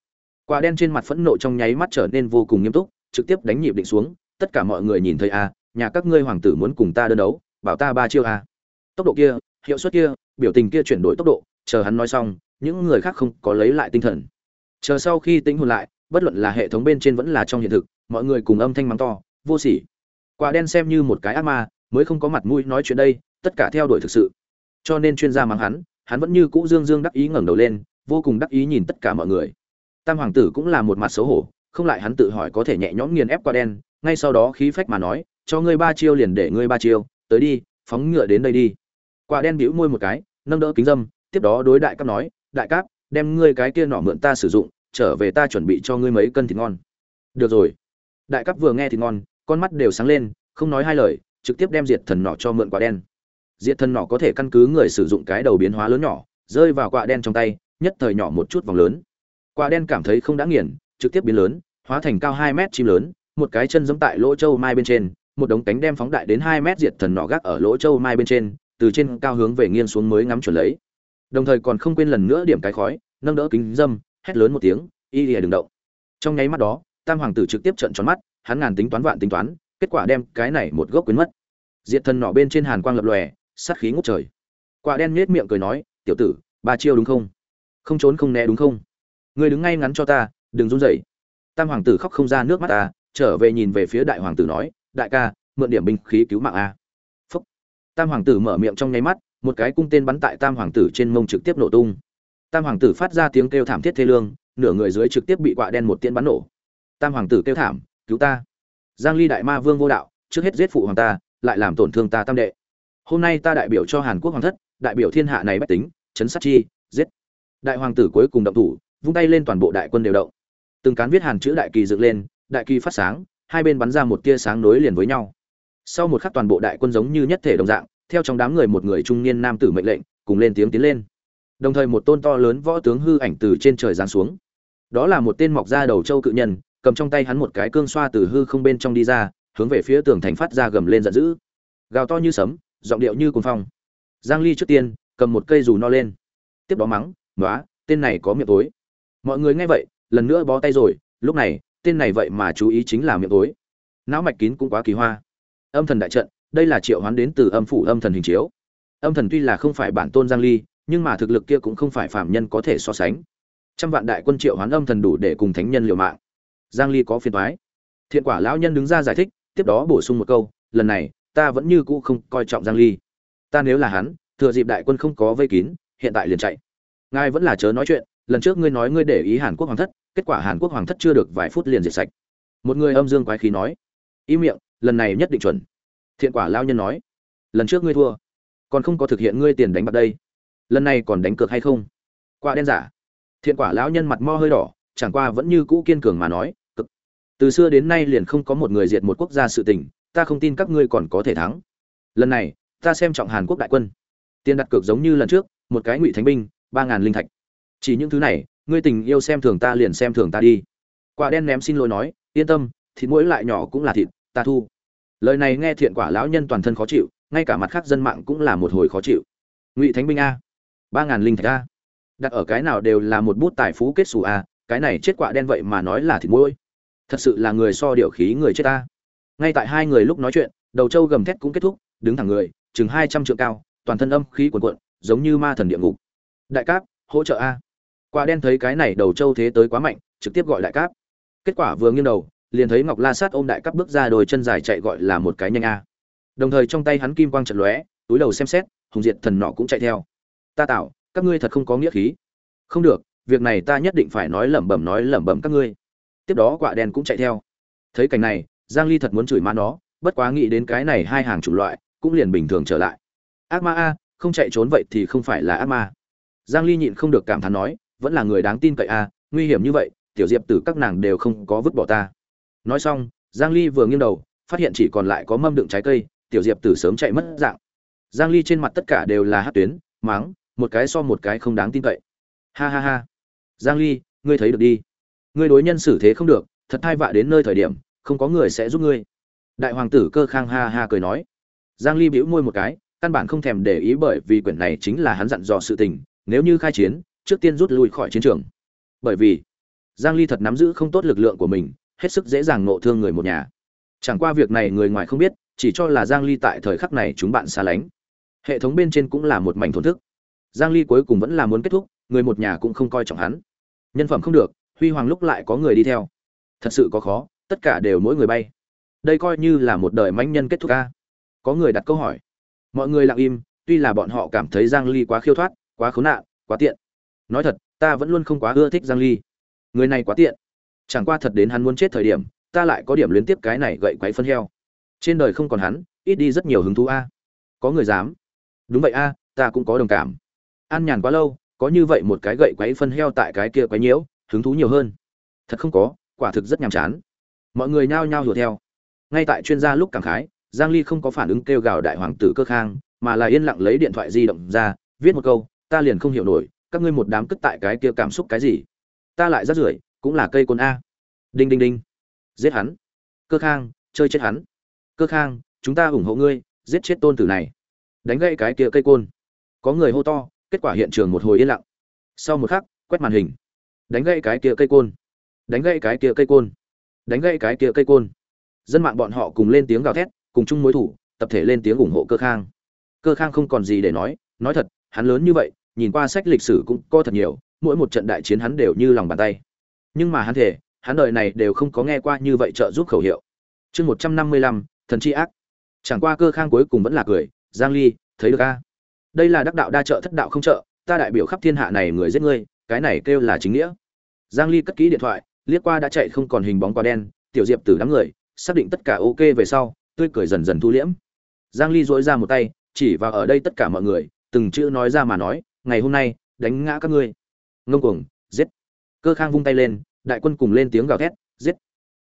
Speaker 1: quả đen trên mặt phẫn nộ trong nháy mắt trở nên vô cùng nghiêm túc trực tiếp đánh nhịp định xuống tất cả mọi người nhìn thấy a à, nhà các ngươi hoàng tử muốn cùng ta đơn đấu bảo ta ba chiêu a à. tốc độ kia hiệu suất kia biểu tình kia chuyển đổi tốc độ chờ hắn nói xong, những người khác không có lấy lại tinh thần. Chờ sau khi tính hồn lại, bất luận là hệ thống bên trên vẫn là trong hiện thực, mọi người cùng âm thanh mắng to, vô sỉ. Quả đen xem như một cái ác ma, mới không có mặt mũi nói chuyện đây, tất cả theo đuổi thực sự. Cho nên chuyên gia mắng hắn hắn vẫn như cũ dương dương đắc ý ngẩng đầu lên, vô cùng đắc ý nhìn tất cả mọi người. Tam hoàng tử cũng là một mặt xấu hổ, không lại hắn tự hỏi có thể nhẹ nhõm nghiền ép quả đen, ngay sau đó khí phách mà nói, cho ngươi ba chiêu liền để ngươi ba chiêu, tới đi, phóng ngựa đến đây đi. Quả đen bĩu môi một cái, nâng đỡ kính dâm tiếp đó đối đại cáp nói, đại cáp, đem ngươi cái kia nỏ mượn ta sử dụng, trở về ta chuẩn bị cho ngươi mấy cân thịt ngon. Được rồi. Đại cáp vừa nghe thịt ngon, con mắt đều sáng lên, không nói hai lời, trực tiếp đem diệt thần nỏ cho mượn quả đen. Diệt thần nỏ có thể căn cứ người sử dụng cái đầu biến hóa lớn nhỏ, rơi vào quả đen trong tay, nhất thời nhỏ một chút vòng lớn. Quả đen cảm thấy không đã nghiền, trực tiếp biến lớn, hóa thành cao hai mét chim lớn, một cái chân giống tại lỗ châu mai bên trên, một đống cánh đem phóng đại đến hai mét diệt thần nỏ gác ở lỗ châu mai bên trên, từ trên cao hướng về nghiêng xuống mới ngắm chuẩn lấy đồng thời còn không quên lần nữa điểm cái khói, nâng đỡ kính dâm, hét lớn một tiếng, y lìa đừng động. Trong nháy mắt đó, tam hoàng tử trực tiếp trợn tròn mắt, hắn ngàn tính toán vạn tính toán, kết quả đem cái này một gốc quyến mất. Diệt thần nỏ bên trên hàn quang lập lòe, sát khí ngút trời. Quả đen nhếch miệng cười nói, tiểu tử, ba chiêu đúng không? Không trốn không né đúng không? Người đứng ngay ngắn cho ta, đừng run rẩy. Tam hoàng tử khóc không ra nước mắt ta trở về nhìn về phía đại hoàng tử nói, đại ca, mượn điểm binh khí cứu mạng a phúc. Tam hoàng tử mở miệng trong nháy mắt một cái cung tên bắn tại tam hoàng tử trên mông trực tiếp nổ tung. Tam hoàng tử phát ra tiếng kêu thảm thiết thê lương, nửa người dưới trực tiếp bị quạ đen một tiên bắn nổ. Tam hoàng tử kêu thảm, cứu ta! Giang ly đại ma vương vô đạo, trước hết giết phụ hoàng ta, lại làm tổn thương ta tam đệ. Hôm nay ta đại biểu cho hàn quốc hoàng thất, đại biểu thiên hạ này bách tính, chấn sát chi, giết. Đại hoàng tử cuối cùng động thủ, vung tay lên toàn bộ đại quân đều động. Từng cán viết hàn chữ đại kỳ dựng lên, đại kỳ phát sáng, hai bên bắn ra một tia sáng nối liền với nhau. Sau một khắc toàn bộ đại quân giống như nhất thể đồng dạng theo trong đám người một người trung niên nam tử mệnh lệnh, cùng lên tiếng tiến lên. Đồng thời một tôn to lớn võ tướng hư ảnh từ trên trời giáng xuống. Đó là một tên mọc ra đầu châu cự nhân, cầm trong tay hắn một cái cương xoa từ hư không bên trong đi ra, hướng về phía tường thành phát ra gầm lên giận dữ. Gào to như sấm, giọng điệu như cuồng phong. Giang ly trước tiên, cầm một cây dù no lên. Tiếp đó mắng nói tên này có miệng tối. Mọi người nghe vậy, lần nữa bó tay rồi, lúc này, tên này vậy mà chú ý chính là miệng tối. Não mạch kín cũng quá kỳ hoa. Âm thần đại trận đây là triệu hoán đến từ âm phủ âm thần hình chiếu. Âm thần tuy là không phải bản tôn giang ly, nhưng mà thực lực kia cũng không phải phạm nhân có thể so sánh. Trăm vạn đại quân triệu hoán âm thần đủ để cùng thánh nhân liều mạng. Giang ly có phiền toái. Thiện quả lão nhân đứng ra giải thích, tiếp đó bổ sung một câu, lần này, ta vẫn như cũ không coi trọng giang ly. Ta nếu là hắn, thừa dịp đại quân không có vây kín, hiện tại liền chạy. Ngài vẫn là chớ nói chuyện, lần trước ngươi nói ngươi để ý hàn quốc hoàng thất, kết quả hàn quốc hoàng thất chưa được vài phút liền diệt sạch. Một người âm dương quái khí nói ý miệng, lần này nhất định chuẩn thiện quả lao nhân nói, lần trước ngươi thua, còn không có thực hiện ngươi tiền đánh bạc đây. Lần này còn đánh cược hay không? Quả đen giả. Thiện quả lão nhân mặt mo hơi đỏ, chẳng qua vẫn như cũ kiên cường mà nói, cực. Từ xưa đến nay liền không có một người diệt một quốc gia sự tình, ta không tin các ngươi còn có thể thắng. Lần này, ta xem trọng hàn quốc đại quân. Tiền đặt cược giống như lần trước, một cái ngụy thánh binh, ba ngàn linh thạch. Chỉ những thứ này, ngươi tình yêu xem thường ta liền xem thường ta đi. Quả đen ném xin lỗi nói, yên tâm, thịt mũi lại nhỏ cũng là thịt, ta thu lời này nghe thiện quả lão nhân toàn thân khó chịu, ngay cả mặt khác dân mạng cũng là một hồi khó chịu. Ngụy thánh binh a. ba ngàn linh thạch a. Đặt ở cái nào đều là một bút tài phú kết xù a, cái này chết quả đen vậy mà nói là thịt mũi thật sự là người so điệu khí người chết ta ngay tại hai người lúc nói chuyện, đầu trâu gầm thét cũng kết thúc, đứng thẳng người, chừng hai trăm trượng cao, toàn thân âm khí cuồn cuộn, giống như ma thần địa ngục. Đại cáp, hỗ trợ a. Quả đen thấy cái này đầu trâu thế tới quá mạnh, trực tiếp gọi đại cáp. Kết quả vừa nghiêng đầu liền thấy ngọc la sát ôm đại cấp bước ra đôi chân dài chạy gọi là một cái nhanh a. Đồng thời trong tay hắn kim quang trận lóe, túi đầu xem xét, hùng diệt thần nọ cũng chạy theo. Ta tạo, các ngươi thật không có nghĩa khí. Không được, việc này ta nhất định phải nói lẩm bẩm, nói lẩm bẩm các ngươi. Tiếp đó quả đen cũng chạy theo. Thấy cảnh này, giang ly thật muốn chửi ma nó, bất quá nghĩ đến cái này hai hàng chủng loại, cũng liền bình thường trở lại. Ác ma a, không chạy trốn vậy thì không phải là ác ma. Giang ly nhịn không được cảm thán nói, vẫn là người đáng tin cậy a, nguy hiểm như vậy, tiểu diệp tử các nàng đều không có vứt bỏ ta nói xong, giang ly vừa nghiêng đầu, phát hiện chỉ còn lại có mâm đựng trái cây, tiểu diệp tử sớm chạy mất dạng. Giang ly trên mặt tất cả đều là hát tuyến máng một cái so một cái không đáng tin cậy. Ha ha ha. Giang ly, ngươi thấy được đi. Ngươi đối nhân xử thế không được, thật thai vạ đến nơi thời điểm, không có người sẽ giúp ngươi. Đại hoàng tử cơ khang ha ha cười nói. Giang ly bĩu môi một cái, căn bản không thèm để ý bởi vì quyển này chính là hắn dặn dò sự tình, nếu như khai chiến, trước tiên rút lui khỏi chiến trường. Bởi vì, giang ly thật nắm giữ không tốt lực lượng của mình hết sức dễ dàng nộ thương người một nhà. Chẳng qua việc này người ngoài không biết, chỉ cho là giang ly tại thời khắc này chúng bạn xa lánh. Hệ thống bên trên cũng là một mảnh thổn thức. Giang ly cuối cùng vẫn là muốn kết thúc, người một nhà cũng không coi trọng hắn. Nhân phẩm không được, huy hoàng lúc lại có người đi theo. Thật sự có khó, tất cả đều mỗi người bay. Đây coi như là một đời mãnh nhân kết thúc ca có người đặt câu hỏi. Mọi người lặng im, tuy là bọn họ cảm thấy giang ly quá khiêu thoát, quá khốn nạn, quá tiện. Nói thật, ta vẫn luôn không quá ưa thích giang ly. Người này quá tiện chẳng qua thật đến hắn muốn chết thời điểm, ta lại có điểm liên tiếp cái này gậy quấy phân heo. Trên đời không còn hắn, ít đi rất nhiều hứng thú a. Có người dám? Đúng vậy a, ta cũng có đồng cảm. An nhàn quá lâu, có như vậy một cái gậy quấy phân heo tại cái kia quấy nhiễu, hứng thú nhiều hơn. Thật không có, quả thực rất nhàm chán. Mọi người nhao nhao hùa theo. Ngay tại chuyên gia lúc cảm khái, giang ly không có phản ứng kêu gào đại hoàng tử cơ khang, mà là yên lặng lấy điện thoại di động ra, viết một câu, ta liền không hiểu nổi, các ngươi một đám cất tại cái kia cảm xúc cái gì? Ta lại rất rưởi cũng là cây côn a. Đinh đinh đinh. Giết hắn. Cơ khang, chơi chết hắn. Cơ khang, chúng ta ủng hộ ngươi, giết chết tôn tử này. Đánh gãy cái kia cây côn. Có người hô to, kết quả hiện trường một hồi yên lặng. Sau một khắc, quét màn hình. Đánh gãy cái kia cây côn. Đánh gãy cái kia cây côn. Đánh gãy cái kia cây côn. Dân mạng bọn họ cùng lên tiếng gào thét, cùng chung mối thủ, tập thể lên tiếng ủng hộ cơ khang. Cơ khang không còn gì để nói nói thật, hắn lớn như vậy, nhìn qua sách lịch sử cũng có thật nhiều, mỗi một trận đại chiến hắn đều như lòng bàn tay nhưng mà hắn thể, hắn đời này đều không có nghe qua như vậy trợ giúp khẩu hiệu. Chương một trăm năm mươi lăm, thần chi ác. Chẳng qua cơ khang cuối cùng vẫn là cười, giang ly, thấy được a? Đây là đắc đạo đa trợ thất đạo không trợ, ta đại biểu khắp thiên hạ này người giết ngươi, cái này kêu là chính nghĩa. Giang ly cất kỹ điện thoại, liếc qua đã chạy không còn hình bóng quá đen, tiểu diệp từ đám người, xác định tất cả ok về sau, tươi cười dần dần thu liễm. Giang ly dỗi ra một tay, chỉ vào ở đây tất cả mọi người, từng chữ nói ra mà nói, ngày hôm nay, đánh ngã các ngươi. Ngông cuồng, giết cơ khang vung tay lên, đại quân cùng lên tiếng gào thét, giết.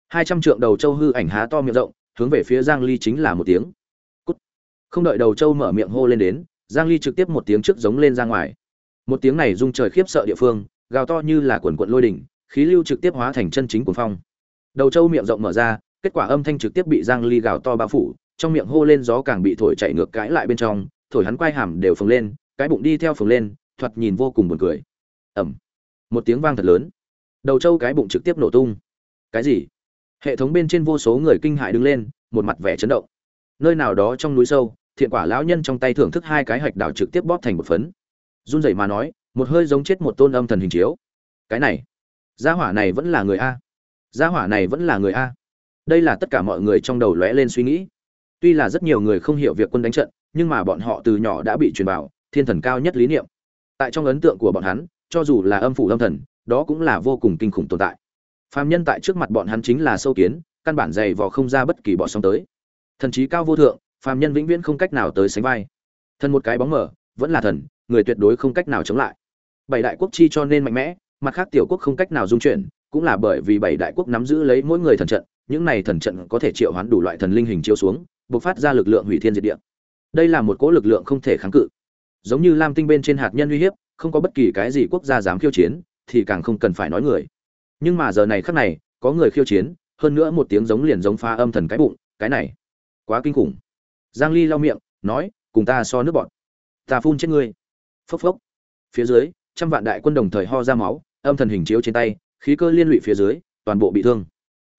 Speaker 1: Hai trăm trượng đầu châu hư ảnh há to miệng rộng, hướng về phía giang ly chính là một tiếng. Cút. Không đợi đầu châu mở miệng hô lên đến, giang ly trực tiếp một tiếng trước giống lên ra ngoài. Một tiếng này rung trời khiếp sợ địa phương, gào to như là quần quận lôi đỉnh, khí lưu trực tiếp hóa thành chân chính cuồng phong. Đầu châu miệng rộng mở ra, kết quả âm thanh trực tiếp bị giang ly gào to bao phủ, trong miệng hô lên gió càng bị thổi chạy ngược cãi lại bên trong, thổi hắn quay hàm đều phồng lên, cái bụng đi theo phồng lên, thoạt nhìn vô cùng buồn cười. Ẩm một tiếng vang thật lớn. Đầu trâu cái bụng trực tiếp nổ tung. Cái gì? Hệ thống bên trên vô số người kinh hại đứng lên, một mặt vẻ chấn động. Nơi nào đó trong núi sâu, thiện quả lão nhân trong tay thưởng thức hai cái hạch đào trực tiếp bóp thành một phấn. Run rẩy mà nói, một hơi giống chết một tôn âm thần hình chiếu. Cái này, gia hỏa này vẫn là người a. Gia hỏa này vẫn là người a. Đây là tất cả mọi người trong đầu lóe lên suy nghĩ. Tuy là rất nhiều người không hiểu việc quân đánh trận, nhưng mà bọn họ từ nhỏ đã bị truyền bảo thiên thần cao nhất lý niệm. Tại trong ấn tượng của bọn hắn cho dù là âm phủ âm thần, đó cũng là vô cùng kinh khủng tồn tại. Phàm nhân tại trước mặt bọn hắn chính là sâu kiến, căn bản dày vò không ra bất kỳ bỏ sóng tới. Thần trí cao vô thượng, phàm nhân vĩnh viễn không cách nào tới sánh vai. Thần một cái bóng mở vẫn là thần, người tuyệt đối không cách nào chống lại. Bảy đại quốc chi cho nên mạnh mẽ, mặt khác tiểu quốc không cách nào dung chuyển, cũng là bởi vì bảy đại quốc nắm giữ lấy mỗi người thần trận, những này thần trận có thể triệu hoán đủ loại thần linh hình chiếu xuống, bộc phát ra lực lượng hủy thiên diệt địa. Đây là một cỗ lực lượng không thể kháng cự. Giống như lam tinh bên trên hạt nhân uy hiếp không có bất kỳ cái gì quốc gia dám khiêu chiến, thì càng không cần phải nói người. Nhưng mà giờ này khắc này, có người khiêu chiến, hơn nữa một tiếng giống liền giống phá âm thần cái bụng, cái này quá kinh khủng. Giang ly lau miệng, nói, cùng ta so nước bọn ta phun chết ngươi. Phốc phốc. Phía dưới, trăm vạn đại quân đồng thời ho ra máu, âm thần hình chiếu trên tay, khí cơ liên lụy phía dưới, toàn bộ bị thương.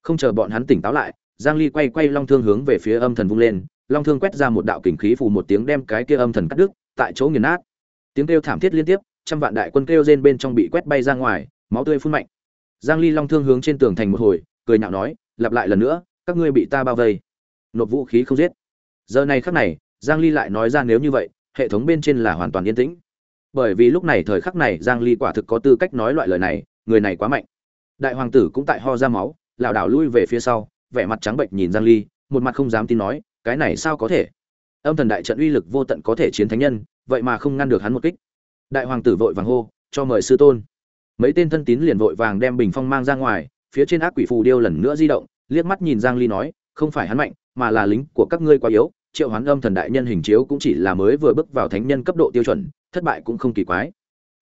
Speaker 1: Không chờ bọn hắn tỉnh táo lại, giang ly quay quay long thương hướng về phía âm thần vung lên, long thương quét ra một đạo kình khí phù một tiếng đem cái kia âm thần cắt đứt, tại chỗ nghiền nát. Tiếng kêu thảm thiết liên tiếp trăm vạn đại quân kêu rên bên trong bị quét bay ra ngoài, máu tươi phun mạnh. Giang ly long thương hướng trên tường thành một hồi, cười nhạo nói, lặp lại lần nữa, các ngươi bị ta bao vây. Nộp vũ khí không giết. Giờ này khắc này, giang ly lại nói ra nếu như vậy, hệ thống bên trên là hoàn toàn yên tĩnh. Bởi vì lúc này thời khắc này giang ly quả thực có tư cách nói loại lời này, người này quá mạnh. Đại hoàng tử cũng tại ho ra máu, lảo đảo lui về phía sau, vẻ mặt trắng bệnh nhìn giang ly, một mặt không dám tin nói, cái này sao có thể? Âm thần đại trận uy lực vô tận có thể chiến thánh nhân, vậy mà không ngăn được hắn một kích đại hoàng tử vội vàng hô, cho mời sư tôn. Mấy tên thân tín liền vội vàng đem bình phong mang ra ngoài, phía trên ác quỷ phù điêu lần nữa di động, liếc mắt nhìn giang ly nói, không phải hắn mạnh, mà là lính của các ngươi quá yếu, triệu hoán âm thần đại nhân hình chiếu cũng chỉ là mới vừa bước vào thánh nhân cấp độ tiêu chuẩn, thất bại cũng không kỳ quái.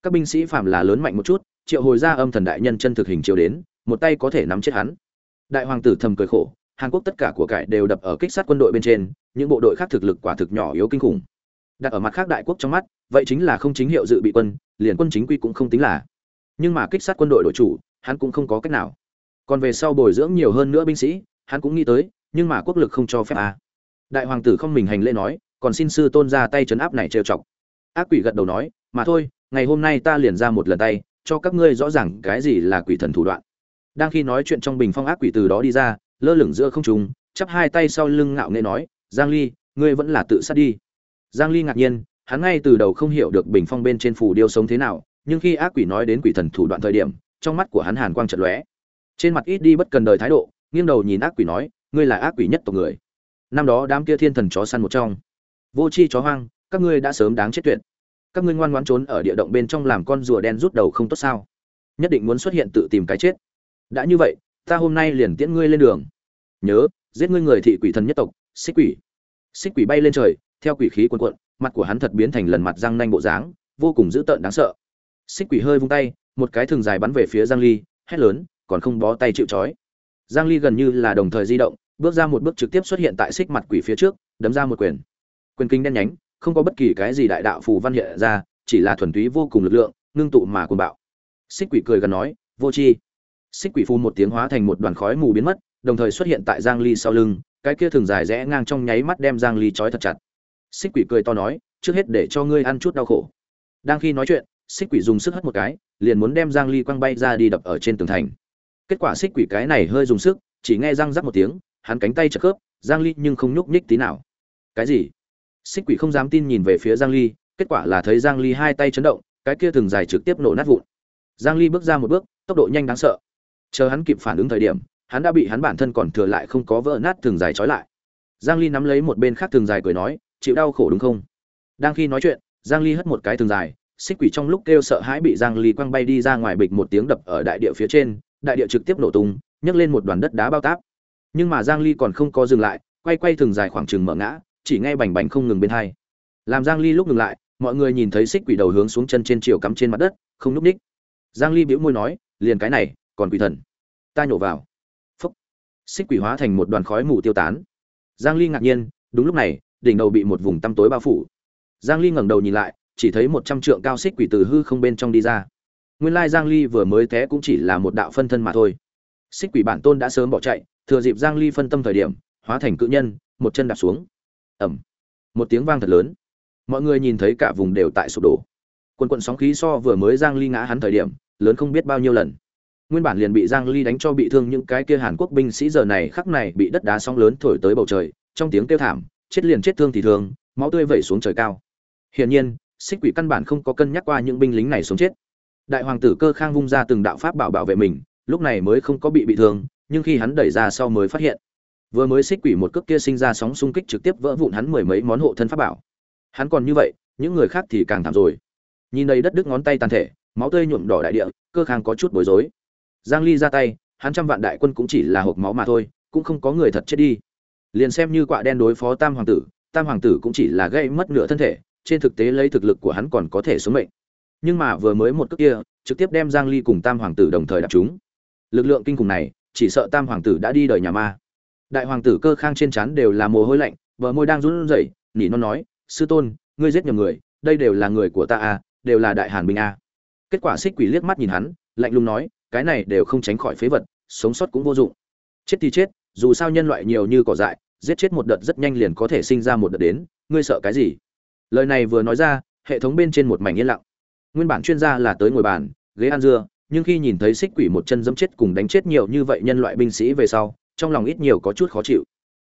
Speaker 1: Các binh sĩ phạm là lớn mạnh một chút, triệu hồi ra âm thần đại nhân chân thực hình chiếu đến, một tay có thể nắm chết hắn. Đại hoàng tử thầm cười khổ, hàn quốc tất cả của cải đều đập ở kích sát quân đội bên trên, những bộ đội khác thực lực quả thực nhỏ yếu kinh khủng đặt ở mặt khác đại quốc trong mắt, vậy chính là không chính hiệu dự bị quân, liền quân chính quy cũng không tính là. Nhưng mà kích sát quân đội đội chủ, hắn cũng không có cách nào. Còn về sau bồi dưỡng nhiều hơn nữa binh sĩ, hắn cũng nghĩ tới, nhưng mà quốc lực không cho phép à. đại hoàng tử không mình hành lễ nói, còn xin sư tôn ra tay chấn áp này trêu chọc. Ác quỷ gật đầu nói, mà thôi, ngày hôm nay ta liền ra một lần tay, cho các ngươi rõ ràng cái gì là quỷ thần thủ đoạn. Đang khi nói chuyện trong bình phong ác quỷ từ đó đi ra, lơ lửng giữa không trung, chắp hai tay sau lưng ngạo nghễ nói, giang ly, ngươi vẫn là tự sát đi giang ly ngạc nhiên, hắn ngay từ đầu không hiểu được bình phong bên trên phù điêu sống thế nào, nhưng khi ác quỷ nói đến quỷ thần thủ đoạn thời điểm, trong mắt của hắn hàn quang chợt lóe. Trên mặt ít đi bất cần đời thái độ, nghiêng đầu nhìn ác quỷ nói, ngươi là ác quỷ nhất tộc người. Năm đó đám kia thiên thần chó săn một trong. Vô chi chó hoang, các ngươi đã sớm đáng chết tuyệt. Các ngươi ngoan ngoãn trốn ở địa động bên trong làm con rùa đen rút đầu không tốt sao? Nhất định muốn xuất hiện tự tìm cái chết. Đã như vậy, ta hôm nay liền tiễn ngươi lên đường. Nhớ, giết ngươi người thị quỷ thần nhất tộc, xích quỷ. Xích quỷ bay lên trời theo quỷ khí cuồn cuộn, mặt của hắn thật biến thành lần mặt răng nanh bộ dáng, vô cùng dữ tợn đáng sợ. Xích quỷ hơi vung tay, một cái thường dài bắn về phía giang ly, hét lớn, còn không bó tay chịu trói. Giang ly gần như là đồng thời di động, bước ra một bước trực tiếp xuất hiện tại xích mặt quỷ phía trước, đấm ra một quyền. Quyền kinh đen nhánh, không có bất kỳ cái gì đại đạo phù văn hiện ra, chỉ là thuần túy vô cùng lực lượng, ngưng tụ mà cuồng bạo. Xích quỷ cười gần nói, vô chi xích quỷ phù một tiếng hóa thành một đoàn khói mù biến mất, đồng thời xuất hiện tại giang ly sau lưng, cái kia thường dài rẽ ngang trong nháy mắt đem giang ly trói thật chặt xích quỷ cười to nói, trước hết để cho ngươi ăn chút đau khổ. Đang khi nói chuyện, xích quỷ dùng sức hất một cái, liền muốn đem giang ly quăng bay ra đi đập ở trên tường thành. Kết quả xích quỷ cái này hơi dùng sức, chỉ nghe răng rắc một tiếng, hắn cánh tay chật khớp, giang ly nhưng không nhúc nhích tí nào. Cái gì? Xích quỷ không dám tin nhìn về phía giang ly, kết quả là thấy giang ly hai tay chấn động, cái kia thường dài trực tiếp nổ nát vụn. Giang ly bước ra một bước, tốc độ nhanh đáng sợ. Chờ hắn kịp phản ứng thời điểm, hắn đã bị hắn bản thân còn thừa lại không có vỡ nát thường dài trói lại. Giang ly nắm lấy một bên khác thường dài cười nói chịu đau khổ đúng không? Đang khi nói chuyện, giang ly hất một cái thường dài, xích quỷ trong lúc kêu sợ hãi bị giang ly quăng bay đi ra ngoài bịch một tiếng đập ở đại địa phía trên, đại địa trực tiếp nổ tung, nhấc lên một đoàn đất đá bao táp. Nhưng mà giang ly còn không có dừng lại, quay quay thường dài khoảng chừng mở ngã, chỉ nghe bành bành không ngừng bên hai. Làm giang ly lúc ngừng lại, mọi người nhìn thấy xích quỷ đầu hướng xuống chân trên chiều cắm trên mặt đất, không núp ních. Giang ly bĩu môi nói, liền cái này, còn quỷ thần. Ta nhổ vào. Phúc. Xích quỷ hóa thành một đoàn khói mù tiêu tán. Giang ly ngạc nhiên, đúng lúc này đỉnh đầu bị một vùng tăm tối bao phủ. Giang ly ngẩng đầu nhìn lại chỉ thấy một trăm trượng cao xích quỷ từ hư không bên trong đi ra. Nguyên lai giang ly vừa mới té cũng chỉ là một đạo phân thân mà thôi. Xích quỷ bản tôn đã sớm bỏ chạy thừa dịp giang ly phân tâm thời điểm hóa thành cự nhân một chân đạp xuống. Ầm, một tiếng vang thật lớn. Mọi người nhìn thấy cả vùng đều tại sụp đổ. Quần quận sóng khí so vừa mới giang ly ngã hắn thời điểm lớn không biết bao nhiêu lần. Nguyên bản liền bị giang ly đánh cho bị thương những cái kia hàn quốc binh sĩ giờ này khắc này bị đất đá sóng lớn thổi tới bầu trời trong tiếng kêu thảm chết liền chết thương thì thương, máu tươi vẩy xuống trời cao. Hiển nhiên, xích quỷ căn bản không có cân nhắc qua những binh lính này sống chết. Đại hoàng tử cơ khang vung ra từng đạo pháp bảo bảo vệ mình, lúc này mới không có bị bị thương, nhưng khi hắn đẩy ra sau mới phát hiện. Vừa mới xích quỷ một cước kia sinh ra sóng xung kích trực tiếp vỡ vụn hắn mười mấy món hộ thân pháp bảo. Hắn còn như vậy, những người khác thì càng thảm rồi. Nhìn đầy đất đứt ngón tay tàn thể, máu tươi nhuộm đỏ đại địa, cơ khang có chút bối rối. Giang ly ra tay, hắn trăm vạn đại quân cũng chỉ là hộp máu mà thôi, cũng không có người thật chết đi liền xem như quạ đen đối phó tam hoàng tử, tam hoàng tử cũng chỉ là gây mất nửa thân thể, trên thực tế lấy thực lực của hắn còn có thể sống mệnh. Nhưng mà vừa mới một cước kia, trực tiếp đem giang ly cùng tam hoàng tử đồng thời đạp chúng lực lượng kinh khủng này, chỉ sợ tam hoàng tử đã đi đời nhà ma. Đại hoàng tử cơ khang trên chán đều là mồ hôi lạnh vợ môi đang run rẩy, nỉ non nói, sư tôn, ngươi giết nhầm người, đây đều là người của ta à đều là đại hàn binh à. Kết quả xích quỷ liếc mắt nhìn hắn, lạnh lùng nói, cái này đều không tránh khỏi phế vật, sống sót cũng vô dụng. Chết thì chết dù sao nhân loại nhiều như cỏ dại, giết chết một đợt rất nhanh liền có thể sinh ra một đợt đến, ngươi sợ cái gì? Lời này vừa nói ra, hệ thống bên trên một mảnh yên lặng. Nguyên bản chuyên gia là tới ngồi bàn, ghế ăn dưa, nhưng khi nhìn thấy xích quỷ một chân dẫm chết cùng đánh chết nhiều như vậy nhân loại binh sĩ về sau, trong lòng ít nhiều có chút khó chịu.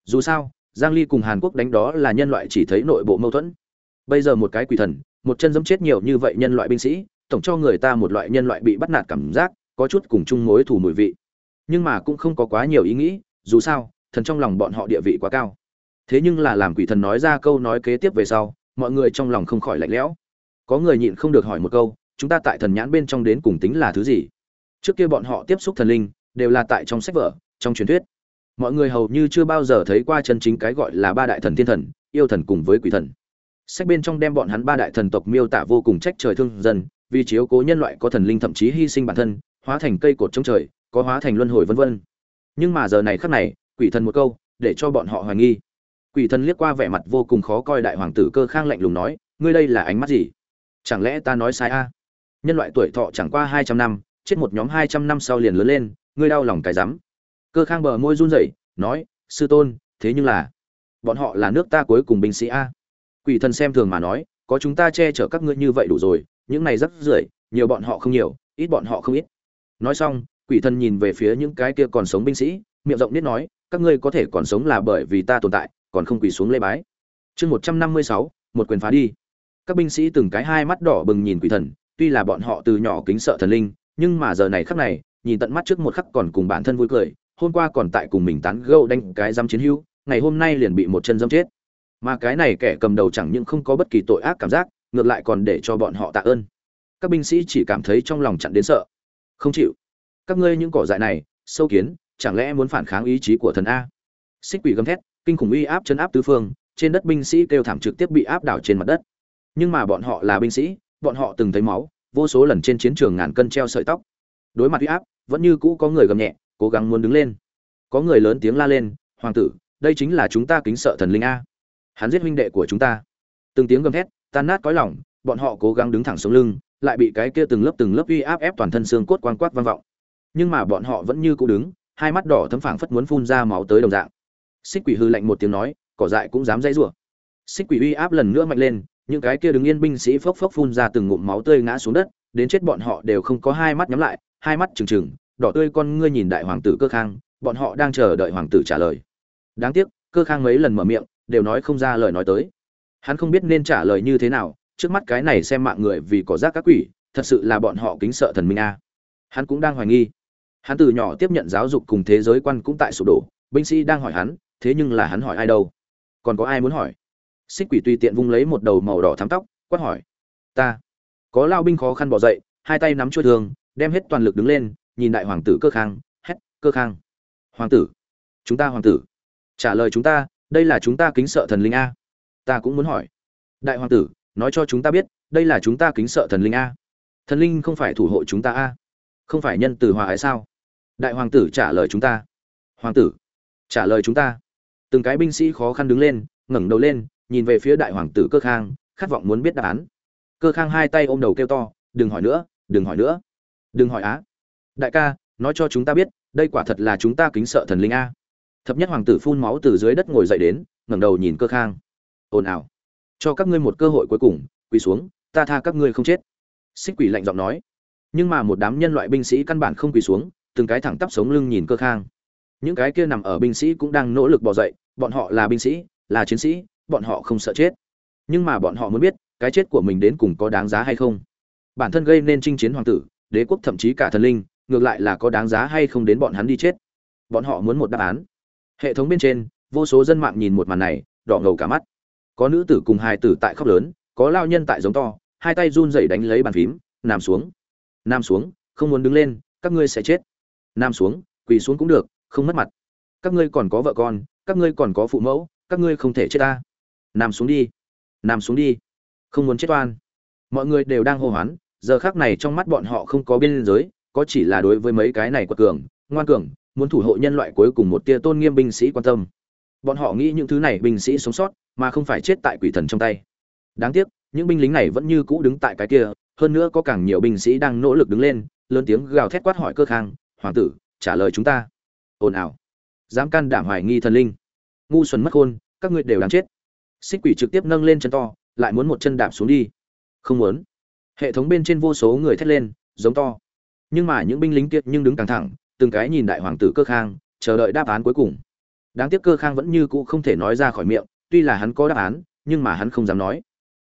Speaker 1: Dù sao, giang ly cùng hàn quốc đánh đó là nhân loại chỉ thấy nội bộ mâu thuẫn. Bây giờ một cái quỷ thần, một chân dẫm chết nhiều như vậy nhân loại binh sĩ, tổng cho người ta một loại nhân loại bị bắt nạt cảm giác, có chút cùng chung mối thù mùi vị. Nhưng mà cũng không có quá nhiều ý nghĩ dù sao, thần trong lòng bọn họ địa vị quá cao. Thế nhưng là làm quỷ thần nói ra câu nói kế tiếp về sau, mọi người trong lòng không khỏi lạnh lẽo. Có người nhịn không được hỏi một câu, chúng ta tại thần nhãn bên trong đến cùng tính là thứ gì? Trước kia bọn họ tiếp xúc thần linh, đều là tại trong sách vở, trong truyền thuyết. Mọi người hầu như chưa bao giờ thấy qua chân chính cái gọi là ba đại thần thiên thần, yêu thần cùng với quỷ thần. Sách bên trong đem bọn hắn ba đại thần tộc miêu tả vô cùng trách trời thương dân, vì chiếu cố nhân loại có thần linh thậm chí hy sinh bản thân, hóa thành cây cột trong trời, có hóa thành luân hồi vân vân nhưng mà giờ này khắc này, quỷ thần một câu, để cho bọn họ hoài nghi. Quỷ thần liếc qua vẻ mặt vô cùng khó coi đại hoàng tử cơ khang lạnh lùng nói, ngươi đây là ánh mắt gì? Chẳng lẽ ta nói sai a? Nhân loại tuổi thọ chẳng qua hai trăm năm, chết một nhóm hai trăm năm sau liền lớn lên, ngươi đau lòng cái rắm. Cơ khang bờ môi run rẩy, nói, sư tôn, thế nhưng là, bọn họ là nước ta cuối cùng binh sĩ a. Quỷ thần xem thường mà nói, có chúng ta che chở các ngươi như vậy đủ rồi, những này rất rưởi, nhiều bọn họ không nhiều, ít bọn họ không ít. Nói xong quỷ thần nhìn về phía những cái kia còn sống binh sĩ miệng rộng biết nói các ngươi có thể còn sống là bởi vì ta tồn tại còn không quỳ xuống lê bái. Chương một trăm năm mươi sáu một quyền phá đi. Các binh sĩ từng cái hai mắt đỏ bừng nhìn quỷ thần tuy là bọn họ từ nhỏ kính sợ thần linh nhưng mà giờ này khắc này nhìn tận mắt trước một khắc còn cùng bản thân vui cười hôm qua còn tại cùng mình tán gẫu đánh cái dăm chiến hưu, ngày hôm nay liền bị một chân dâm chết. Mà cái này kẻ cầm đầu chẳng những không có bất kỳ tội ác cảm giác ngược lại còn để cho bọn họ tạ ơn. Các binh sĩ chỉ cảm thấy trong lòng chặn đến sợ không chịu các ngươi những cỏ dại này, sâu kiến, chẳng lẽ muốn phản kháng ý chí của thần a? Xích quỷ gầm thét, kinh khủng uy áp chấn áp tứ phương, trên đất binh sĩ kêu thảm trực tiếp bị áp đảo trên mặt đất. Nhưng mà bọn họ là binh sĩ, bọn họ từng thấy máu, vô số lần trên chiến trường ngàn cân treo sợi tóc. Đối mặt uy áp, vẫn như cũ có người gầm nhẹ, cố gắng muốn đứng lên. Có người lớn tiếng la lên, hoàng tử, đây chính là chúng ta kính sợ thần linh a. Hắn giết huynh đệ của chúng ta. Từng tiếng gầm thét, tan nát cõi lòng, bọn họ cố gắng đứng thẳng sống lưng, lại bị cái kia từng lớp từng lớp uy áp ép toàn thân xương cốt quang quát vang vọng nhưng mà bọn họ vẫn như cũ đứng, hai mắt đỏ thấm phảng phất muốn phun ra máu tới đồng dạng. Xích quỷ hư lạnh một tiếng nói, cỏ dại cũng dám dãy rủa. Xích quỷ uy áp lần nữa mạnh lên, những cái kia đứng yên binh sĩ phốc phốc phun ra từng ngụm máu tươi ngã xuống đất, đến chết bọn họ đều không có hai mắt nhắm lại, hai mắt trừng trừng, đỏ tươi con ngươi nhìn đại hoàng tử cơ khang, bọn họ đang chờ đợi hoàng tử trả lời. Đáng tiếc, cơ khang mấy lần mở miệng, đều nói không ra lời nói tới. Hắn không biết nên trả lời như thế nào, trước mắt cái này xem mạng người vì có giác các quỷ, thật sự là bọn họ kính sợ thần minh a. Hắn cũng đang hoài nghi hắn từ nhỏ tiếp nhận giáo dục cùng thế giới quan cũng tại sụp đổ, binh sĩ đang hỏi hắn, thế nhưng là hắn hỏi ai đâu? Còn có ai muốn hỏi? Xích quỷ tùy tiện vung lấy một đầu màu đỏ thắm tóc, quát hỏi, ta. Có lao binh khó khăn bỏ dậy, hai tay nắm chuôi thương, đem hết toàn lực đứng lên, nhìn đại hoàng tử cơ khang, hét, cơ khang, hoàng tử, chúng ta hoàng tử. Trả lời, chúng ta, đây là chúng ta kính sợ thần linh a. Ta cũng muốn hỏi, đại hoàng tử, nói cho chúng ta biết, đây là chúng ta kính sợ thần linh a. Thần linh không phải thủ hộ chúng ta a. Không phải nhân từ hòa ái sao? Đại hoàng tử trả lời chúng ta. Hoàng tử, trả lời chúng ta. Từng cái binh sĩ khó khăn đứng lên, ngẩng đầu lên, nhìn về phía đại hoàng tử cơ khang, khát vọng muốn biết đáp án. Cơ khang hai tay ôm đầu kêu to, đừng hỏi nữa, đừng hỏi nữa. Đừng hỏi á. Đại ca, nói cho chúng ta biết, đây quả thật là chúng ta kính sợ thần linh a. Thập nhất hoàng tử phun máu từ dưới đất ngồi dậy đến, ngẩng đầu nhìn cơ khang. Ồn ào. Cho các ngươi một cơ hội cuối cùng, quỳ xuống, ta tha các ngươi không chết. Xích quỷ lạnh giọng nói. Nhưng mà một đám nhân loại binh sĩ căn bản không quỳ xuống từng cái thẳng tắp sống lưng nhìn cơ khang. Những cái kia nằm ở binh sĩ cũng đang nỗ lực bỏ dậy, bọn họ là binh sĩ, là chiến sĩ, bọn họ không sợ chết. Nhưng mà bọn họ muốn biết, cái chết của mình đến cùng có đáng giá hay không? Bản thân gây nên chinh chiến hoàng tử, đế quốc thậm chí cả thần linh, ngược lại là có đáng giá hay không đến bọn hắn đi chết? Bọn họ muốn một đáp án. Hệ thống bên trên, vô số dân mạng nhìn một màn này, đỏ ngầu cả mắt. Có nữ tử cùng hài tử tại khóc lớn, có lao nhân tại giống to, hai tay run rẩy đánh lấy bàn phím, nằm xuống. Nằm xuống, không muốn đứng lên, các ngươi sẽ chết. Nam xuống, quỳ xuống cũng được, không mất mặt. Các ngươi còn có vợ con, các ngươi còn có phụ mẫu, các ngươi không thể chết ta. Nằm xuống đi nằm xuống đi. Không muốn chết oan. Mọi người đều đang hô hoán, giờ khác này trong mắt bọn họ không có biên giới, có chỉ là đối với mấy cái này quật cường, ngoan cường, muốn thủ hộ nhân loại cuối cùng một tia tôn nghiêm binh sĩ quan tâm. Bọn họ nghĩ những thứ này binh sĩ sống sót, mà không phải chết tại quỷ thần trong tay. Đáng tiếc, những binh lính này vẫn như cũ đứng tại cái kia, hơn nữa có càng nhiều binh sĩ đang nỗ lực đứng lên, lớn tiếng gào thét quát hỏi cơ khang hoàng tử, trả lời chúng ta. Ồn ào. Dám can đảm hoài nghi thần linh. Ngu xuẩn mất khôn các ngươi đều đáng chết. Xích quỷ trực tiếp nâng lên chân to, lại muốn một chân đạp xuống đi. Không muốn. Hệ thống bên trên vô số người thét lên, giống to. Nhưng mà những binh lính kiệt nhưng đứng càng thẳng, từng cái nhìn đại hoàng tử cơ khang, chờ đợi đáp án cuối cùng. Đáng tiếc cơ khang vẫn như cũ không thể nói ra khỏi miệng, tuy là hắn có đáp án, nhưng mà hắn không dám nói.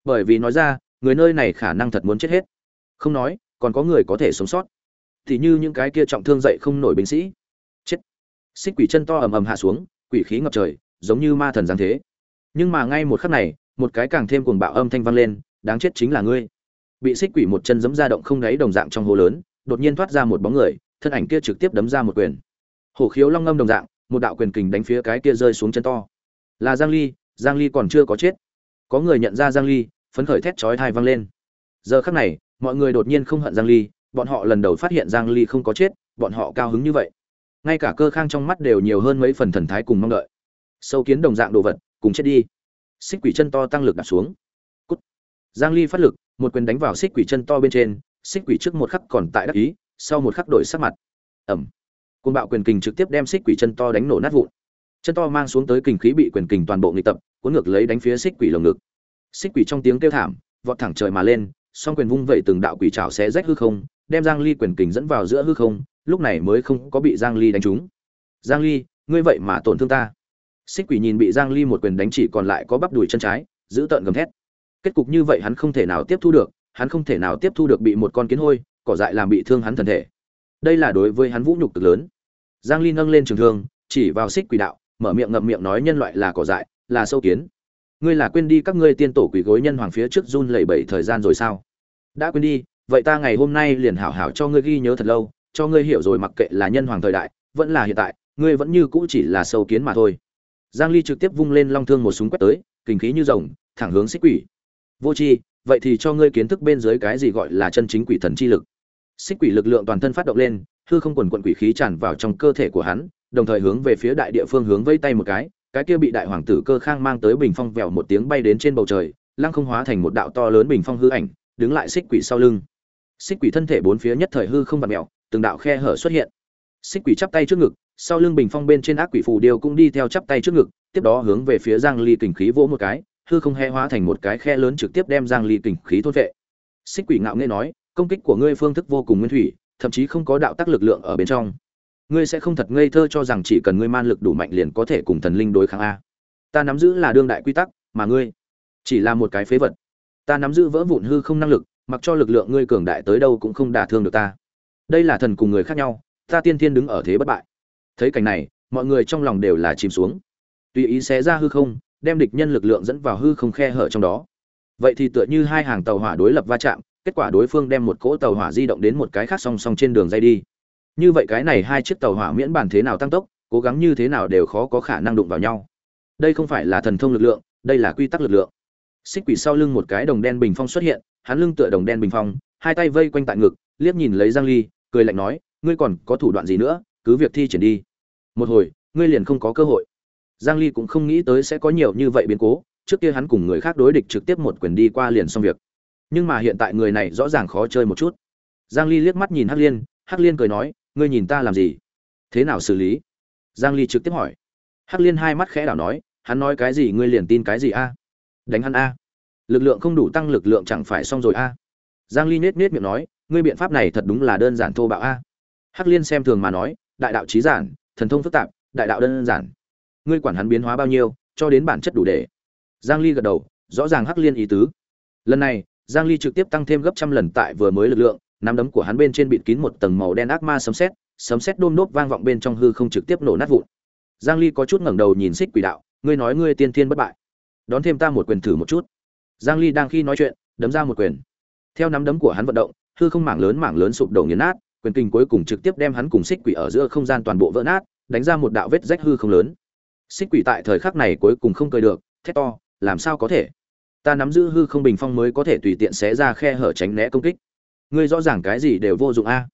Speaker 1: Bởi vì nói ra, người nơi này khả năng thật muốn chết hết. Không nói, còn có người có thể sống sót thì như những cái kia trọng thương dậy không nổi binh sĩ. Chết. Xích quỷ chân to ầm ầm hạ xuống, quỷ khí ngập trời, giống như ma thần giáng thế. Nhưng mà ngay một khắc này, một cái càng thêm cuồng bạo âm thanh vang lên, đáng chết chính là ngươi. Bị xích quỷ một chân giẫm ra động không đáy đồng dạng trong hồ lớn, đột nhiên thoát ra một bóng người, thân ảnh kia trực tiếp đấm ra một quyền. Hổ khiếu long ngâm đồng dạng, một đạo quyền kình đánh phía cái kia rơi xuống chân to. Là giang ly giang ly còn chưa có chết. Có người nhận ra giang ly, phấn khởi thét chói tai vang lên. Giờ khắc này, mọi người đột nhiên không hận giang ly bọn họ lần đầu phát hiện giang ly không có chết, bọn họ cao hứng như vậy. Ngay cả cơ khang trong mắt đều nhiều hơn mấy phần thần thái cùng mong đợi. Sâu kiến đồng dạng đồ vật, cùng chết đi. Xích quỷ chân to tăng lực đặt xuống. Cút. giang ly phát lực, một quyền đánh vào xích quỷ chân to bên trên, xích quỷ trước một khắc còn tại đắc ý, sau một khắc đổi sắc mặt. Ẩm. Côn bạo quyền kình trực tiếp đem xích quỷ chân to đánh nổ nát vụn. Chân to mang xuống tới kình khí bị quyền kình toàn bộ nghịch tập, cuốn ngược lấy đánh phía xích quỷ lồng ngực. Xích quỷ trong tiếng kêu thảm, vọt thẳng trời mà lên, song quyền vung vẩy từng đạo quỷ trảo xé rách hư không đem giang ly quyền kình dẫn vào giữa hư không, lúc này mới không có bị giang ly đánh trúng. Giang ly, ngươi vậy mà tổn thương ta. Xích quỷ nhìn bị giang ly một quyền đánh chỉ còn lại có bắp đùi chân trái, giữ tợn gầm thét. Kết cục như vậy hắn không thể nào tiếp thu được, hắn không thể nào tiếp thu được bị một con kiến hôi, cỏ dại làm bị thương hắn thân thể. Đây là đối với hắn vũ nhục cực lớn. Giang ly nâng lên trường thương, chỉ vào xích quỷ đạo, mở miệng ngậm miệng nói nhân loại là cỏ dại, là sâu kiến. Ngươi là quên đi các ngươi tiên tổ quỷ gối nhân hoàng phía trước run lẩy bẩy thời gian rồi sao? Đã quên đi vậy ta ngày hôm nay liền hảo hảo cho ngươi ghi nhớ thật lâu cho ngươi hiểu rồi mặc kệ là nhân hoàng thời đại vẫn là hiện tại ngươi vẫn như cũ chỉ là sâu kiến mà thôi. Giang ly trực tiếp vung lên long thương một súng quét tới kinh khí như rồng thẳng hướng xích quỷ. Vô chi, vậy thì cho ngươi kiến thức bên dưới cái gì gọi là chân chính quỷ thần chi lực. Xích quỷ lực lượng toàn thân phát động lên hư không quần quận quỷ khí tràn vào trong cơ thể của hắn đồng thời hướng về phía đại địa phương hướng vây tay một cái cái kia bị đại hoàng tử cơ khang mang tới bình phong vèo một tiếng bay đến trên bầu trời lăng không hóa thành một đạo to lớn bình phong hư ảnh đứng lại xích quỷ sau lưng xích quỷ thân thể bốn phía nhất thời hư không vặn mèo, từng đạo khe hở xuất hiện. Xích quỷ chắp tay trước ngực, sau lưng bình phong bên trên ác quỷ phù điêu cũng đi theo chắp tay trước ngực, tiếp đó hướng về phía giang ly kình khí vỗ một cái, hư không hé hóa thành một cái khe lớn trực tiếp đem giang ly kình khí thôn vệ. Xích quỷ ngạo nghễ nói, công kích của ngươi phương thức vô cùng nguyên thủy, thậm chí không có đạo tác lực lượng ở bên trong. Ngươi sẽ không thật ngây thơ cho rằng chỉ cần ngươi man lực đủ mạnh liền có thể cùng thần linh đối kháng a. Ta nắm giữ là đương đại quy tắc, mà ngươi chỉ là một cái phế vật. Ta nắm giữ vỡ vụn hư không năng lực mặc cho lực lượng ngươi cường đại tới đâu cũng không đả thương được ta. Đây là thần cùng người khác nhau, ta tiên thiên đứng ở thế bất bại. Thấy cảnh này, mọi người trong lòng đều là chìm xuống. Tùy ý xé ra hư không, đem địch nhân lực lượng dẫn vào hư không khe hở trong đó. Vậy thì tựa như hai hàng tàu hỏa đối lập va chạm, kết quả đối phương đem một cỗ tàu hỏa di động đến một cái khác song song trên đường dây đi. Như vậy cái này hai chiếc tàu hỏa miễn bản thế nào tăng tốc, cố gắng như thế nào đều khó có khả năng đụng vào nhau. Đây không phải là thần thông lực lượng, đây là quy tắc lực lượng. Xích quỷ sau lưng một cái đồng đen bình phong xuất hiện hắn lưng tựa đồng đen bình phong, hai tay vây quanh tại ngực, liếc nhìn lấy giang ly, cười lạnh nói, ngươi còn có thủ đoạn gì nữa? Cứ việc thi triển đi. Một hồi, ngươi liền không có cơ hội. Giang ly cũng không nghĩ tới sẽ có nhiều như vậy biến cố, trước kia hắn cùng người khác đối địch trực tiếp một quyền đi qua liền xong việc. Nhưng mà hiện tại người này rõ ràng khó chơi một chút. Giang ly liếc mắt nhìn hắc liên hắc liên cười nói, ngươi nhìn ta làm gì? Thế nào xử lý? Giang ly trực tiếp hỏi. Hắc liên hai mắt khẽ đảo nói, hắn nói cái gì, ngươi liền tin cái gì a? Đánh hắn a? Lực lượng không đủ tăng lực lượng chẳng phải xong rồi a? Giang ly nết nết miệng nói, ngươi biện pháp này thật đúng là đơn giản thô bạo a. Hắc liên xem thường mà nói, đại đạo trí giản, thần thông phức tạp, đại đạo đơn giản. Ngươi quản hắn biến hóa bao nhiêu, cho đến bản chất đủ để. Giang ly gật đầu, rõ ràng hắc liên ý tứ. Lần này, giang ly trực tiếp tăng thêm gấp trăm lần tại vừa mới lực lượng, nắm đấm của hắn bên trên bịt kín một tầng màu đen ác ma sấm sét sấm sét đôm đốp vang vọng bên trong hư không trực tiếp nổ nát vụn. Giang ly có chút ngẩng đầu nhìn xích quỷ đạo, ngươi nói ngươi tiên thiên bất bại. Đón thêm ta một quyền thử một chút giang ly đang khi nói chuyện, đấm ra một quyền. Theo nắm đấm của hắn vận động, hư không mảng lớn mảng lớn sụp đổ nghiền nát, quyền kinh cuối cùng trực tiếp đem hắn cùng xích quỷ ở giữa không gian toàn bộ vỡ nát, đánh ra một đạo vết rách hư không lớn. Xích quỷ tại thời khắc này cuối cùng không cười được, thét to, làm sao có thể? Ta nắm giữ hư không bình phong mới có thể tùy tiện xé ra khe hở tránh né công kích. Ngươi rõ ràng cái gì đều vô dụng a.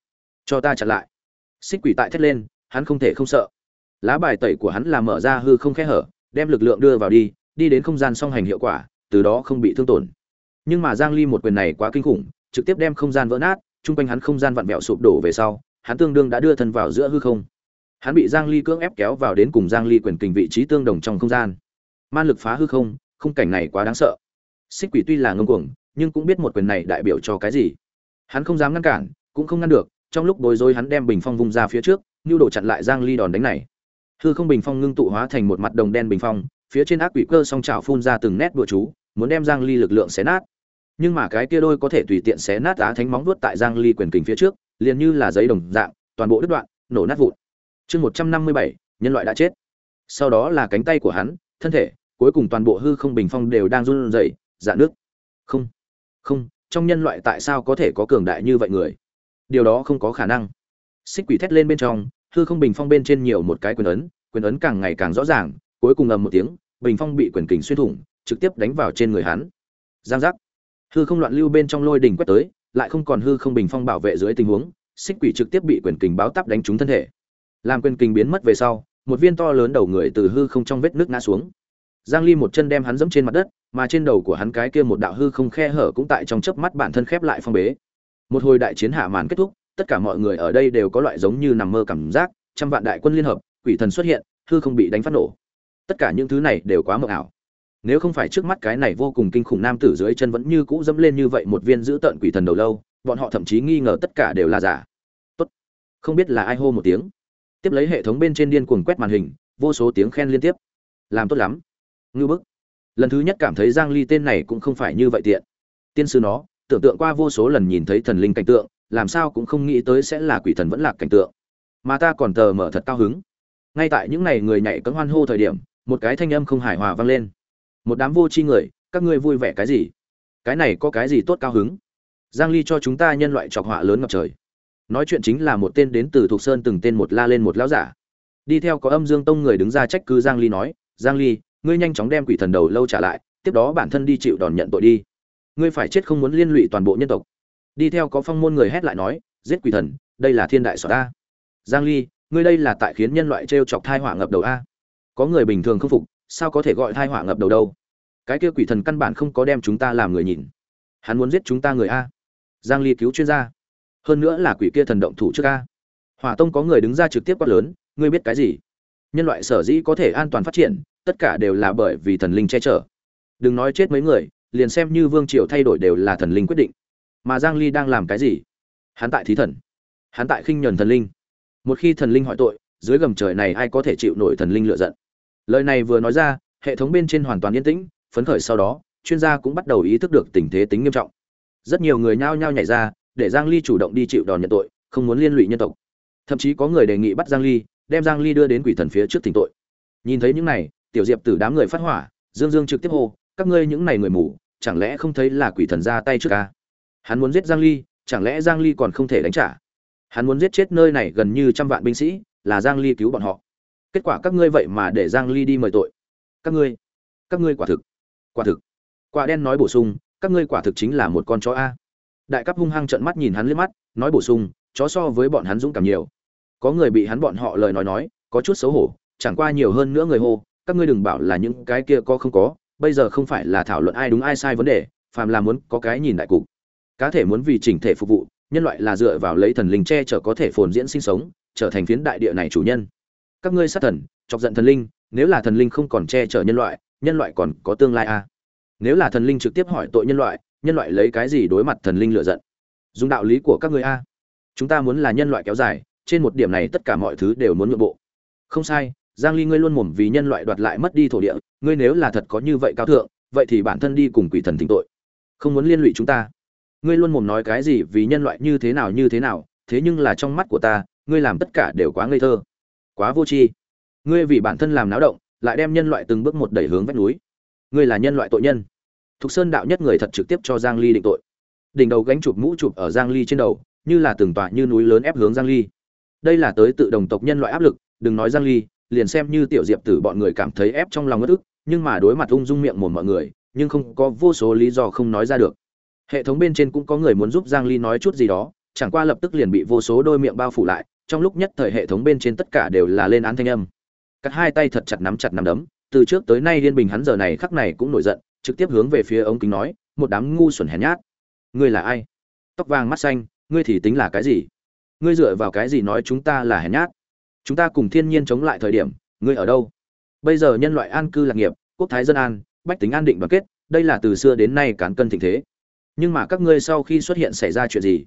Speaker 1: Cho ta chặn lại. Xích quỷ tại thét lên, hắn không thể không sợ. Lá bài tẩy của hắn là mở ra hư không khe hở, đem lực lượng đưa vào đi đi đến không gian song hành hiệu quả từ đó không bị thương tổn. Nhưng mà giang ly một quyền này quá kinh khủng, trực tiếp đem không gian vỡ nát, chung quanh hắn không gian vặn vẹo sụp đổ về sau, hắn tương đương đã đưa thân vào giữa hư không. Hắn bị giang ly cưỡng ép kéo vào đến cùng giang ly quyền kình vị trí tương đồng trong không gian. Man lực phá hư không, khung cảnh này quá đáng sợ. Xích quỷ tuy là ngông cuồng, nhưng cũng biết một quyền này đại biểu cho cái gì. Hắn không dám ngăn cản, cũng không ngăn được, trong lúc bối rối hắn đem bình phong vung ra phía trước nhu đổ chặn lại giang ly đòn đánh này. Hư không bình phong ngưng tụ hóa thành một mặt đồng đen bình phong, phía trên ác quỷ cơ song trào phun ra từng nét đùa chú muốn đem giang ly lực lượng xé nát. Nhưng mà cái kia đôi có thể tùy tiện xé nát á thánh móng vuốt tại giang ly quyền kình phía trước liền như là giấy đồng dạng toàn bộ đứt đoạn nổ nát vụn. Chương 157, nhân loại đã chết. Sau đó là cánh tay của hắn thân thể cuối cùng toàn bộ hư không bình phong đều đang run rẩy dạn nước. Không không trong nhân loại tại sao có thể có cường đại như vậy người? Điều đó không có khả năng. Xích quỷ thét lên bên trong hư không bình phong bên trên nhiều một cái quyền ấn quyền ấn càng ngày càng rõ ràng cuối cùng ầm một tiếng bình phong bị quyền kình xuyên thủng trực tiếp đánh vào trên người hắn. Giang giác. Hư không loạn lưu bên trong lôi đỉnh quét tới, lại không còn hư không bình phong bảo vệ dưới tình huống, xích quỷ trực tiếp bị quyền kình báo tắp đánh trúng thân thể. Làm quyền kình biến mất về sau, một viên to lớn đầu người từ hư không trong vết nước ngã xuống. Giang ly một chân đem hắn dẫm trên mặt đất, mà trên đầu của hắn cái kia một đạo hư không khe hở cũng tại trong chớp mắt bản thân khép lại phong bế. Một hồi đại chiến hạ màn kết thúc, tất cả mọi người ở đây đều có loại giống như nằm mơ cảm giác, trăm vạn đại quân liên hợp, quỷ thần xuất hiện, hư không bị đánh phát nổ. Tất cả những thứ này đều quá mộng ảo nếu không phải trước mắt cái này vô cùng kinh khủng nam tử dưới chân vẫn như cũ dẫm lên như vậy một viên giữ tợn quỷ thần đầu lâu, bọn họ thậm chí nghi ngờ tất cả đều là giả. Tốt. Không biết là ai hô một tiếng. Tiếp lấy hệ thống bên trên điên cuồng quét màn hình, vô số tiếng khen liên tiếp. Làm tốt lắm. Ngưu bức. Lần thứ nhất cảm thấy giang ly tên này cũng không phải như vậy tiện. Tiên sư nó, tưởng tượng qua vô số lần nhìn thấy thần linh cảnh tượng, làm sao cũng không nghĩ tới sẽ là quỷ thần vẫn là cảnh tượng. Mà ta còn tờ mở thật cao hứng. Ngay tại những ngày người nhảy cấm hoan hô thời điểm, một cái thanh âm không hài hòa vang lên một đám vô tri người, các ngươi vui vẻ cái gì? Cái này có cái gì tốt cao hứng? Giang ly cho chúng ta nhân loại chọc họa lớn ngập trời. Nói chuyện chính là một tên đến từ thuộc sơn từng tên một la lên một lão giả. Đi theo có âm dương tông người đứng ra trách cứ giang ly nói, giang ly, ngươi nhanh chóng đem quỷ thần đầu lâu trả lại, tiếp đó bản thân đi chịu đòn nhận tội đi. Ngươi phải chết không muốn liên lụy toàn bộ nhân tộc. Đi theo có phong môn người hét lại nói, giết quỷ thần, đây là thiên đại sở ta giang ly, ngươi đây là tại khiến nhân loại trêu chọc thai họa ngập đầu a. Có người bình thường không phục sao có thể gọi thai họa ngập đầu đâu? Cái kia quỷ thần căn bản không có đem chúng ta làm người nhìn. Hắn muốn giết chúng ta người a. Giang ly cứu chuyên gia. Hơn nữa là quỷ kia thần động thủ trước a. Hỏa tông có người đứng ra trực tiếp quát lớn, ngươi biết cái gì? Nhân loại sở dĩ có thể an toàn phát triển, tất cả đều là bởi vì thần linh che chở. Đừng nói chết mấy người, liền xem như vương triều thay đổi đều là thần linh quyết định. Mà giang ly đang làm cái gì? Hắn tại thí thần. Hắn tại khinh nhẫn thần linh. Một khi thần linh hỏi tội, dưới gầm trời này ai có thể chịu nổi thần linh lựa giận? Lời này vừa nói ra, hệ thống bên trên hoàn toàn yên tĩnh, phấn khởi sau đó, chuyên gia cũng bắt đầu ý thức được tình thế tính nghiêm trọng. Rất nhiều người nhao nhao nhảy ra, để giang ly chủ động đi chịu đòn nhận tội, không muốn liên lụy nhân tộc. Thậm chí có người đề nghị bắt giang ly, đem giang ly đưa đến quỷ thần phía trước thỉnh tội. Nhìn thấy những này, tiểu diệp tử đám người phát hỏa, dương dương trực tiếp hô, các ngươi những này người mù, chẳng lẽ không thấy là quỷ thần ra tay trước ca? Hắn muốn giết giang ly, chẳng lẽ giang ly còn không thể đánh trả? Hắn muốn giết chết nơi này gần như trăm vạn binh sĩ, là giang ly cứu bọn họ kết quả các ngươi vậy mà để giang ly đi mời tội. Các ngươi các ngươi quả thực quả thực. Quả đen nói bổ sung, các ngươi quả thực chính là một con chó a. Đại cấp hung hăng trợn mắt nhìn hắn lên mắt, nói bổ sung, chó so với bọn hắn dũng cảm nhiều. Có người bị hắn bọn họ lời nói nói, có chút xấu hổ, chẳng qua nhiều hơn nữa người hô, các ngươi đừng bảo là những cái kia có không có, bây giờ không phải là thảo luận ai đúng ai sai vấn đề, phàm là muốn có cái nhìn đại cục. Cá thể muốn vì chỉnh thể phục vụ, nhân loại là dựa vào lấy thần linh che chở có thể phồn diễn sinh sống, trở thành phiến đại địa này chủ nhân các ngươi sát thần, chọc giận thần linh, nếu là thần linh không còn che chở nhân loại nhân loại còn có tương lai à? nếu là thần linh trực tiếp hỏi tội nhân loại nhân loại lấy cái gì đối mặt thần linh lựa giận? Dùng đạo lý của các ngươi a. Chúng ta muốn là nhân loại kéo dài, trên một điểm này tất cả mọi thứ đều muốn nhượng bộ. Không sai, giang ly ngươi luôn mồm vì nhân loại đoạt lại mất đi thổ địa, ngươi nếu là thật có như vậy cao thượng, vậy thì bản thân đi cùng quỷ thần thỉnh tội. Không muốn liên lụy chúng ta. Ngươi luôn mồm nói cái gì vì nhân loại như thế nào như thế nào, thế nhưng là trong mắt của ta, ngươi làm tất cả đều quá ngây thơ quá vô tri. Ngươi vì bản thân làm náo động, lại đem nhân loại từng bước một đẩy hướng vách núi. Ngươi là nhân loại tội nhân. Thục sơn đạo nhất người thật trực tiếp cho giang ly định tội. Đỉnh đầu gánh chụp mũ chụp ở giang ly trên đầu, như là từng tòa như núi lớn ép hướng giang ly. Đây là tới tự đồng tộc nhân loại áp lực, đừng nói giang ly, liền xem như tiểu diệp tử bọn người cảm thấy ép trong lòng ngất ức, nhưng mà đối mặt ung dung miệng mồm mọi người, nhưng không có vô số lý do không nói ra được. Hệ thống bên trên cũng có người muốn giúp giang ly nói chút gì đó, chẳng qua lập tức liền bị vô số đôi miệng bao phủ lại trong lúc nhất thời hệ thống bên trên tất cả đều là lên án thanh âm. Cắt hai tay thật chặt nắm chặt nắm đấm, từ trước tới nay liên bình hắn giờ này khắc này cũng nổi giận, trực tiếp hướng về phía ống kính nói, một đám ngu xuẩn hèn nhát. Ngươi là ai? Tóc vàng mắt xanh, ngươi thì tính là cái gì? Ngươi dựa vào cái gì nói chúng ta là hèn nhát? Chúng ta cùng thiên nhiên chống lại thời điểm, ngươi ở đâu? Bây giờ nhân loại an cư lạc nghiệp, quốc thái dân an, bách tính an định và kết, đây là từ xưa đến nay cán cân thịnh thế. Nhưng mà các ngươi sau khi xuất hiện xảy ra chuyện gì?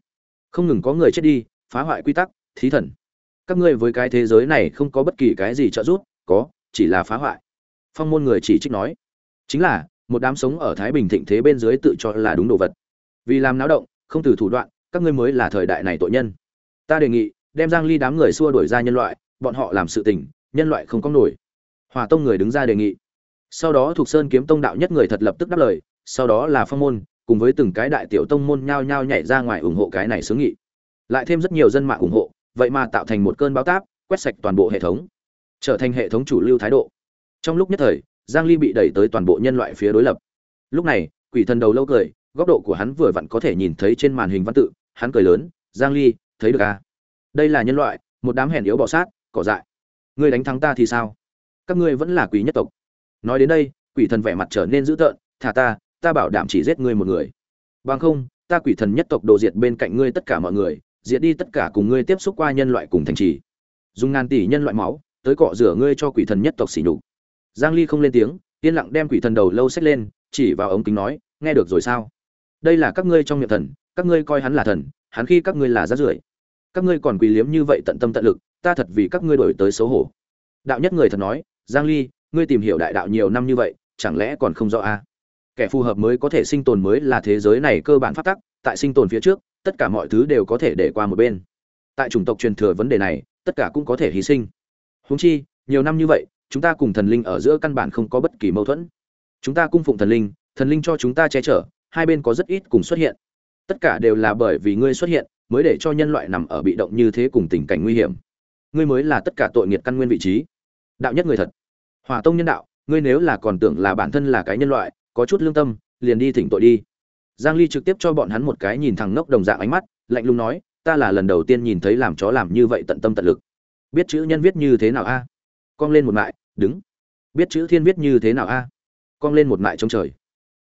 Speaker 1: Không ngừng có người chết đi, phá hoại quy tắc thí thần. Các ngươi với cái thế giới này không có bất kỳ cái gì trợ giúp, có, chỉ là phá hoại. Phong môn người chỉ trích nói. Chính là, một đám sống ở thái bình thịnh thế bên dưới tự cho là đúng đồ vật. Vì làm náo động, không từ thủ đoạn, các ngươi mới là thời đại này tội nhân. Ta đề nghị, đem giang ly đám người xua đuổi ra nhân loại, bọn họ làm sự tình, nhân loại không có nổi. Hòa tông người đứng ra đề nghị. Sau đó thuộc sơn kiếm tông đạo nhất người thật lập tức đáp lời, sau đó là phong môn, cùng với từng cái đại tiểu tông môn nhao nhao nhảy ra ngoài ủng hộ cái này xướng nghị. Lại thêm rất nhiều dân mạng ủng hộ vậy mà tạo thành một cơn bão táp, quét sạch toàn bộ hệ thống, trở thành hệ thống chủ lưu thái độ. Trong lúc nhất thời, giang ly bị đẩy tới toàn bộ nhân loại phía đối lập. Lúc này, quỷ thần đầu lâu cười, góc độ của hắn vừa vặn có thể nhìn thấy trên màn hình văn tự, hắn cười lớn, giang ly, thấy được à? Đây là nhân loại, một đám hèn yếu bỏ sát, cỏ dại. Ngươi đánh thắng ta thì sao? Các ngươi vẫn là quỷ nhất tộc. Nói đến đây, quỷ thần vẻ mặt trở nên dữ tợn, thả ta ta bảo đảm chỉ giết ngươi một người. Bằng không, ta quỷ thần nhất tộc đồ diệt bên cạnh ngươi tất cả mọi người diệt đi tất cả cùng ngươi tiếp xúc qua nhân loại cùng thành trì. Dùng ngàn tỷ nhân loại máu, tới cọ rửa ngươi cho quỷ thần nhất tộc xỉ nhục. Giang ly không lên tiếng, yên lặng đem quỷ thần đầu lâu xách lên, chỉ vào ống kính nói, nghe được rồi sao? Đây là các ngươi trong miệng thần, các ngươi coi hắn là thần, hắn khi các ngươi là rác rưởi. Các ngươi còn quỳ liếm như vậy tận tâm tận lực, ta thật vì các ngươi đổi tới xấu hổ. Đạo nhất người thật nói, giang ly, ngươi tìm hiểu đại đạo nhiều năm như vậy, chẳng lẽ còn không rõ a à? kẻ phù hợp mới có thể sinh tồn mới là thế giới này cơ bản pháp tắc, tại sinh tồn phía trước tất cả mọi thứ đều có thể để qua một bên. Tại chủng tộc truyền thừa vấn đề này, tất cả cũng có thể hy sinh. Húng chi, nhiều năm như vậy, chúng ta cùng thần linh ở giữa căn bản không có bất kỳ mâu thuẫn. Chúng ta cung phụng thần linh thần linh cho chúng ta che chở, hai bên có rất ít cùng xuất hiện. Tất cả đều là bởi vì ngươi xuất hiện, mới để cho nhân loại nằm ở bị động như thế cùng tình cảnh nguy hiểm. Ngươi mới là tất cả tội nghiệt căn nguyên vị trí. Đạo nhất người thật. Hòa tông nhân đạo, ngươi nếu là còn tưởng là bản thân là cái nhân loại, có chút lương tâm, liền đi thỉnh tội đi giang ly trực tiếp cho bọn hắn một cái nhìn thẳng ngốc đồng dạng ánh mắt, lạnh lùng nói, ta là lần đầu tiên nhìn thấy làm chó làm như vậy tận tâm tận lực. Biết chữ nhân viết như thế nào a? Cong lên một mại, đứng. Biết chữ thiên viết như thế nào a? Cong lên một mại trong trời.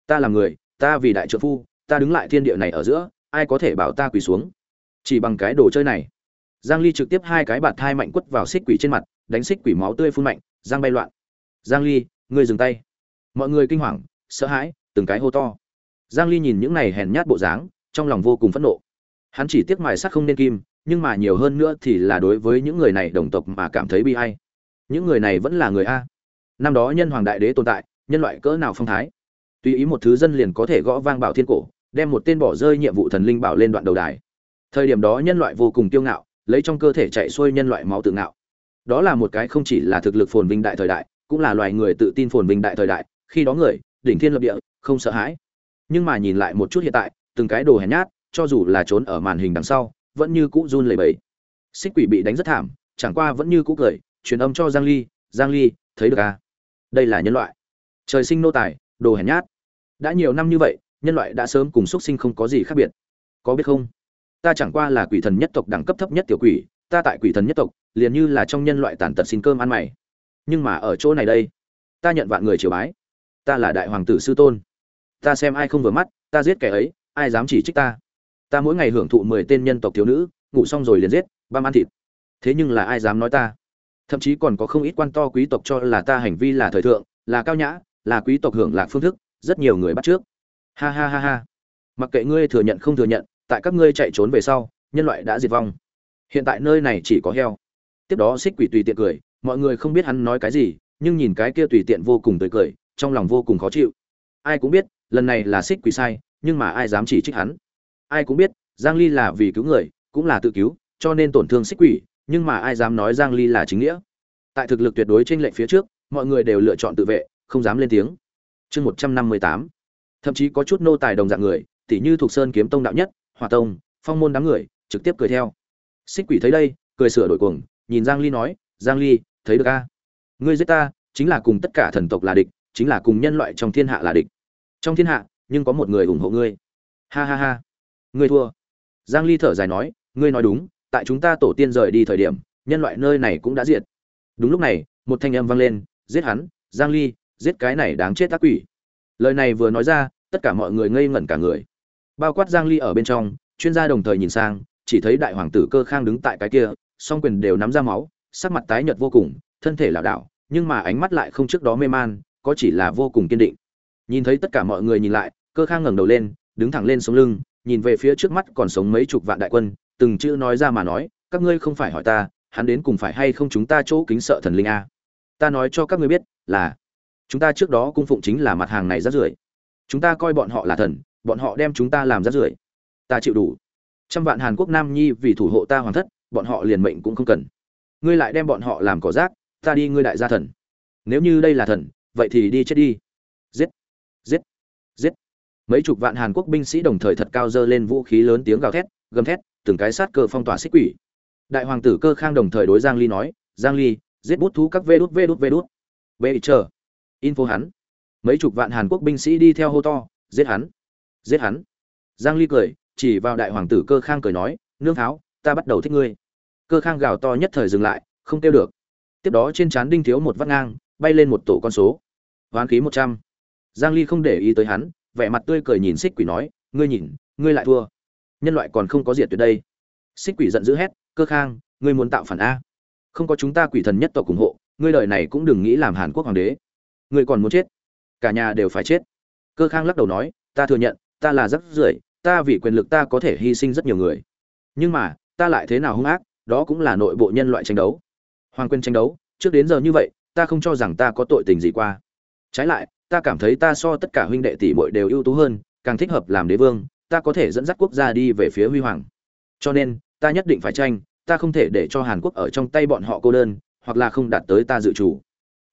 Speaker 1: Ta là người, ta vì đại trợ phu, ta đứng lại thiên địa này ở giữa, ai có thể bảo ta quỳ xuống? Chỉ bằng cái đồ chơi này. Giang ly trực tiếp hai cái bạt thai mạnh quất vào xích quỷ trên mặt, đánh xích quỷ máu tươi phun mạnh, giang bay loạn. Giang ly, ngươi dừng tay. Mọi người kinh hoàng, sợ hãi, từng cái hô to giang ly nhìn những này hèn nhát bộ dáng, trong lòng vô cùng phẫn nộ. Hắn chỉ tiếc mài sắt không nên kim, nhưng mà nhiều hơn nữa thì là đối với những người này đồng tộc mà cảm thấy bi ai. Những người này vẫn là người a. Năm đó nhân hoàng đại đế tồn tại, nhân loại cỡ nào phong thái. Tùy ý một thứ dân liền có thể gõ vang bảo thiên cổ, đem một tên bỏ rơi nhiệm vụ thần linh bảo lên đoạn đầu đài. Thời điểm đó nhân loại vô cùng kiêu ngạo, lấy trong cơ thể chạy xuôi nhân loại máu tự ngạo. Đó là một cái không chỉ là thực lực phồn vinh đại thời đại, cũng là loài người tự tin phồn vinh đại thời đại, khi đó người, đỉnh thiên lập địa, không sợ hãi nhưng mà nhìn lại một chút hiện tại, từng cái đồ hèn nhát, cho dù là trốn ở màn hình đằng sau, vẫn như cũ run lẩy bẩy. Xích quỷ bị đánh rất thảm, chẳng qua vẫn như cũ cười, truyền âm cho giang ly giang ly, thấy được à? Đây là nhân loại. Trời sinh nô tài, đồ hèn nhát. Đã nhiều năm như vậy, nhân loại đã sớm cùng xuất sinh không có gì khác biệt. Có biết không? Ta chẳng qua là quỷ thần nhất tộc đẳng cấp thấp nhất tiểu quỷ, ta tại quỷ thần nhất tộc, liền như là trong nhân loại tàn tật xin cơm ăn mày. Nhưng mà ở chỗ này đây, ta nhận vạn người triều bái. Ta là đại hoàng tử sư tôn ta xem ai không vừa mắt, ta giết kẻ ấy, ai dám chỉ trích ta. Ta mỗi ngày hưởng thụ mười tên nhân tộc thiếu nữ, ngủ xong rồi liền giết, băm ăn thịt. Thế nhưng là ai dám nói ta? Thậm chí còn có không ít quan to quý tộc cho là ta hành vi là thời thượng, là cao nhã, là quý tộc hưởng lạc phương thức, rất nhiều người bắt trước. Ha ha ha ha. Mặc kệ ngươi thừa nhận không thừa nhận, tại các ngươi chạy trốn về sau, nhân loại đã diệt vong. Hiện tại nơi này chỉ có heo. Tiếp đó xích quỷ tùy tiện cười, mọi người không biết hắn nói cái gì, nhưng nhìn cái kia tùy tiện vô cùng tươi cười, trong lòng vô cùng khó chịu. Ai cũng biết lần này là xích quỷ sai, nhưng mà ai dám chỉ trích hắn? Ai cũng biết, giang ly là vì cứu người, cũng là tự cứu, cho nên tổn thương xích quỷ, nhưng mà ai dám nói giang ly là chính nghĩa? Tại thực lực tuyệt đối trên lệnh phía trước, mọi người đều lựa chọn tự vệ, không dám lên tiếng. Chương 158 thậm chí có chút nô tài đồng dạng người, tỉ như thuộc sơn kiếm tông đạo nhất hòa tông, phong môn đám người, trực tiếp cười theo. Xích quỷ thấy đây, cười sửa đổi cuồng, nhìn giang ly nói, giang ly, thấy được a? Ngươi giết ta, chính là cùng tất cả thần tộc là địch, chính là cùng nhân loại trong thiên hạ là địch trong thiên hạ, nhưng có một người ủng hộ ngươi. Ha ha ha. Ngươi thua. Giang ly thở dài nói, ngươi nói đúng, tại chúng ta tổ tiên rời đi thời điểm, nhân loại nơi này cũng đã diệt. Đúng lúc này, một thanh âm vang lên, giết hắn, giang ly, giết cái này đáng chết tác quỷ. Lời này vừa nói ra, tất cả mọi người ngây ngẩn cả người. Bao quát giang ly ở bên trong, chuyên gia đồng thời nhìn sang, chỉ thấy đại hoàng tử cơ khang đứng tại cái kia, song quyền đều nắm ra máu, sắc mặt tái nhợt vô cùng, thân thể lảo đảo, nhưng mà ánh mắt lại không trước đó mê man, có chỉ là vô cùng kiên định nhìn thấy tất cả mọi người nhìn lại, cơ khang ngẩng đầu lên, đứng thẳng lên sống lưng, nhìn về phía trước mắt còn sống mấy chục vạn đại quân, từng chữ nói ra mà nói, các ngươi không phải hỏi ta, hắn đến cùng phải hay không chúng ta chỗ kính sợ thần linh a? Ta nói cho các ngươi biết là, chúng ta trước đó cung phụng chính là mặt hàng này rát rưởi. Chúng ta coi bọn họ là thần, bọn họ đem chúng ta làm rát rưởi. Ta chịu đủ. Trăm vạn hàn quốc nam nhi vì thủ hộ ta hoàng thất, bọn họ liền mệnh cũng không cần. Ngươi lại đem bọn họ làm cỏ rác, ta đi ngươi đại gia thần. Nếu như đây là thần, vậy thì đi chết đi. Giết giết giết. Mấy chục vạn hàn quốc binh sĩ đồng thời thật cao dơ lên vũ khí lớn tiếng gào thét, gầm thét, từng cái sát cơ phong tỏa xích quỷ. Đại hoàng tử cơ khang đồng thời đối giang ly nói, giang ly, giết bút thú các vê đút vê đút vê đút. Vê chờ. Info hắn. Mấy chục vạn hàn quốc binh sĩ đi theo hô to, giết hắn giết hắn. Giang ly cười, chỉ vào đại hoàng tử cơ khang cười nói, nương tháo, ta bắt đầu thích ngươi. Cơ khang gào to nhất thời dừng lại, không kêu được. Tiếp đó trên trán đinh thiếu một vắt ngang, bay lên một tổ con số. Hoán khí một trăm giang ly không để ý tới hắn, vẻ mặt tươi cười nhìn xích quỷ nói, ngươi nhìn, ngươi lại thua. Nhân loại còn không có diệt tuyệt đây. Xích quỷ giận dữ hét, cơ khang, ngươi muốn tạo phản a. Không có chúng ta quỷ thần nhất tộc ủng hộ, ngươi đời này cũng đừng nghĩ làm hàn quốc hoàng đế. Ngươi còn muốn chết. Cả nhà đều phải chết. Cơ khang lắc đầu nói, ta thừa nhận, ta là rất rưởi, ta vì quyền lực ta có thể hy sinh rất nhiều người. Nhưng mà, ta lại thế nào hung ác, đó cũng là nội bộ nhân loại tranh đấu. Hoàng quyền tranh đấu, trước đến giờ như vậy, ta không cho rằng ta có tội tình gì qua. Trái lại ta cảm thấy ta so tất cả huynh đệ tỷ muội đều ưu tú hơn, càng thích hợp làm đế vương, ta có thể dẫn dắt quốc gia đi về phía huy hoàng. Cho nên, ta nhất định phải tranh, ta không thể để cho hàn quốc ở trong tay bọn họ cô đơn, hoặc là không đạt tới ta dự chủ.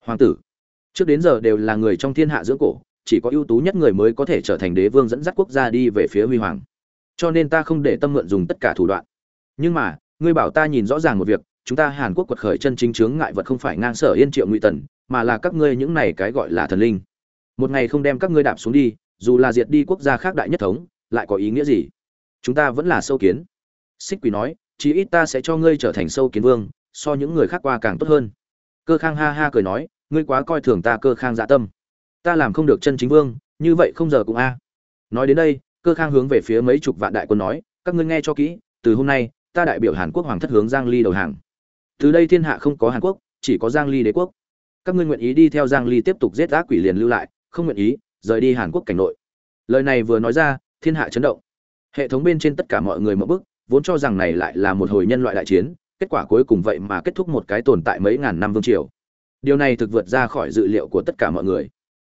Speaker 1: Hoàng tử, trước đến giờ đều là người trong thiên hạ dưỡng cổ, chỉ có ưu tú nhất người mới có thể trở thành đế vương dẫn dắt quốc gia đi về phía huy hoàng. Cho nên ta không để tâm mượn dùng tất cả thủ đoạn. Nhưng mà, ngươi bảo ta nhìn rõ ràng một việc, chúng ta hàn quốc quật khởi chân chính chướng ngại vật không phải ngang sở yên triệu ngụy tần, mà là các ngươi những này cái gọi là thần linh một ngày không đem các ngươi đạp xuống đi, dù là diệt đi quốc gia khác đại nhất thống, lại có ý nghĩa gì? Chúng ta vẫn là sâu kiến. Xích quỷ nói, chí ít ta sẽ cho ngươi trở thành sâu kiến vương, so những người khác qua càng tốt hơn. Cơ khang ha ha cười nói, ngươi quá coi thường ta cơ khang dạ tâm. Ta làm không được chân chính vương, như vậy không giờ cũng a. Nói đến đây, cơ khang hướng về phía mấy chục vạn đại quân nói, các ngươi nghe cho kỹ, từ hôm nay, ta đại biểu hàn quốc hoàng thất hướng giang ly đầu hàng. Từ đây thiên hạ không có hàn quốc, chỉ có giang ly đế quốc. Các ngươi nguyện ý đi theo giang ly tiếp tục giết ác quỷ liền lưu lại không nguyện ý, rời đi hàn quốc cảnh nội. Lời này vừa nói ra, thiên hạ chấn động. Hệ thống bên trên tất cả mọi người mở bức vốn cho rằng này lại là một hồi nhân loại đại chiến, kết quả cuối cùng vậy mà kết thúc một cái tồn tại mấy ngàn năm vương triều. Điều này thực vượt ra khỏi dự liệu của tất cả mọi người.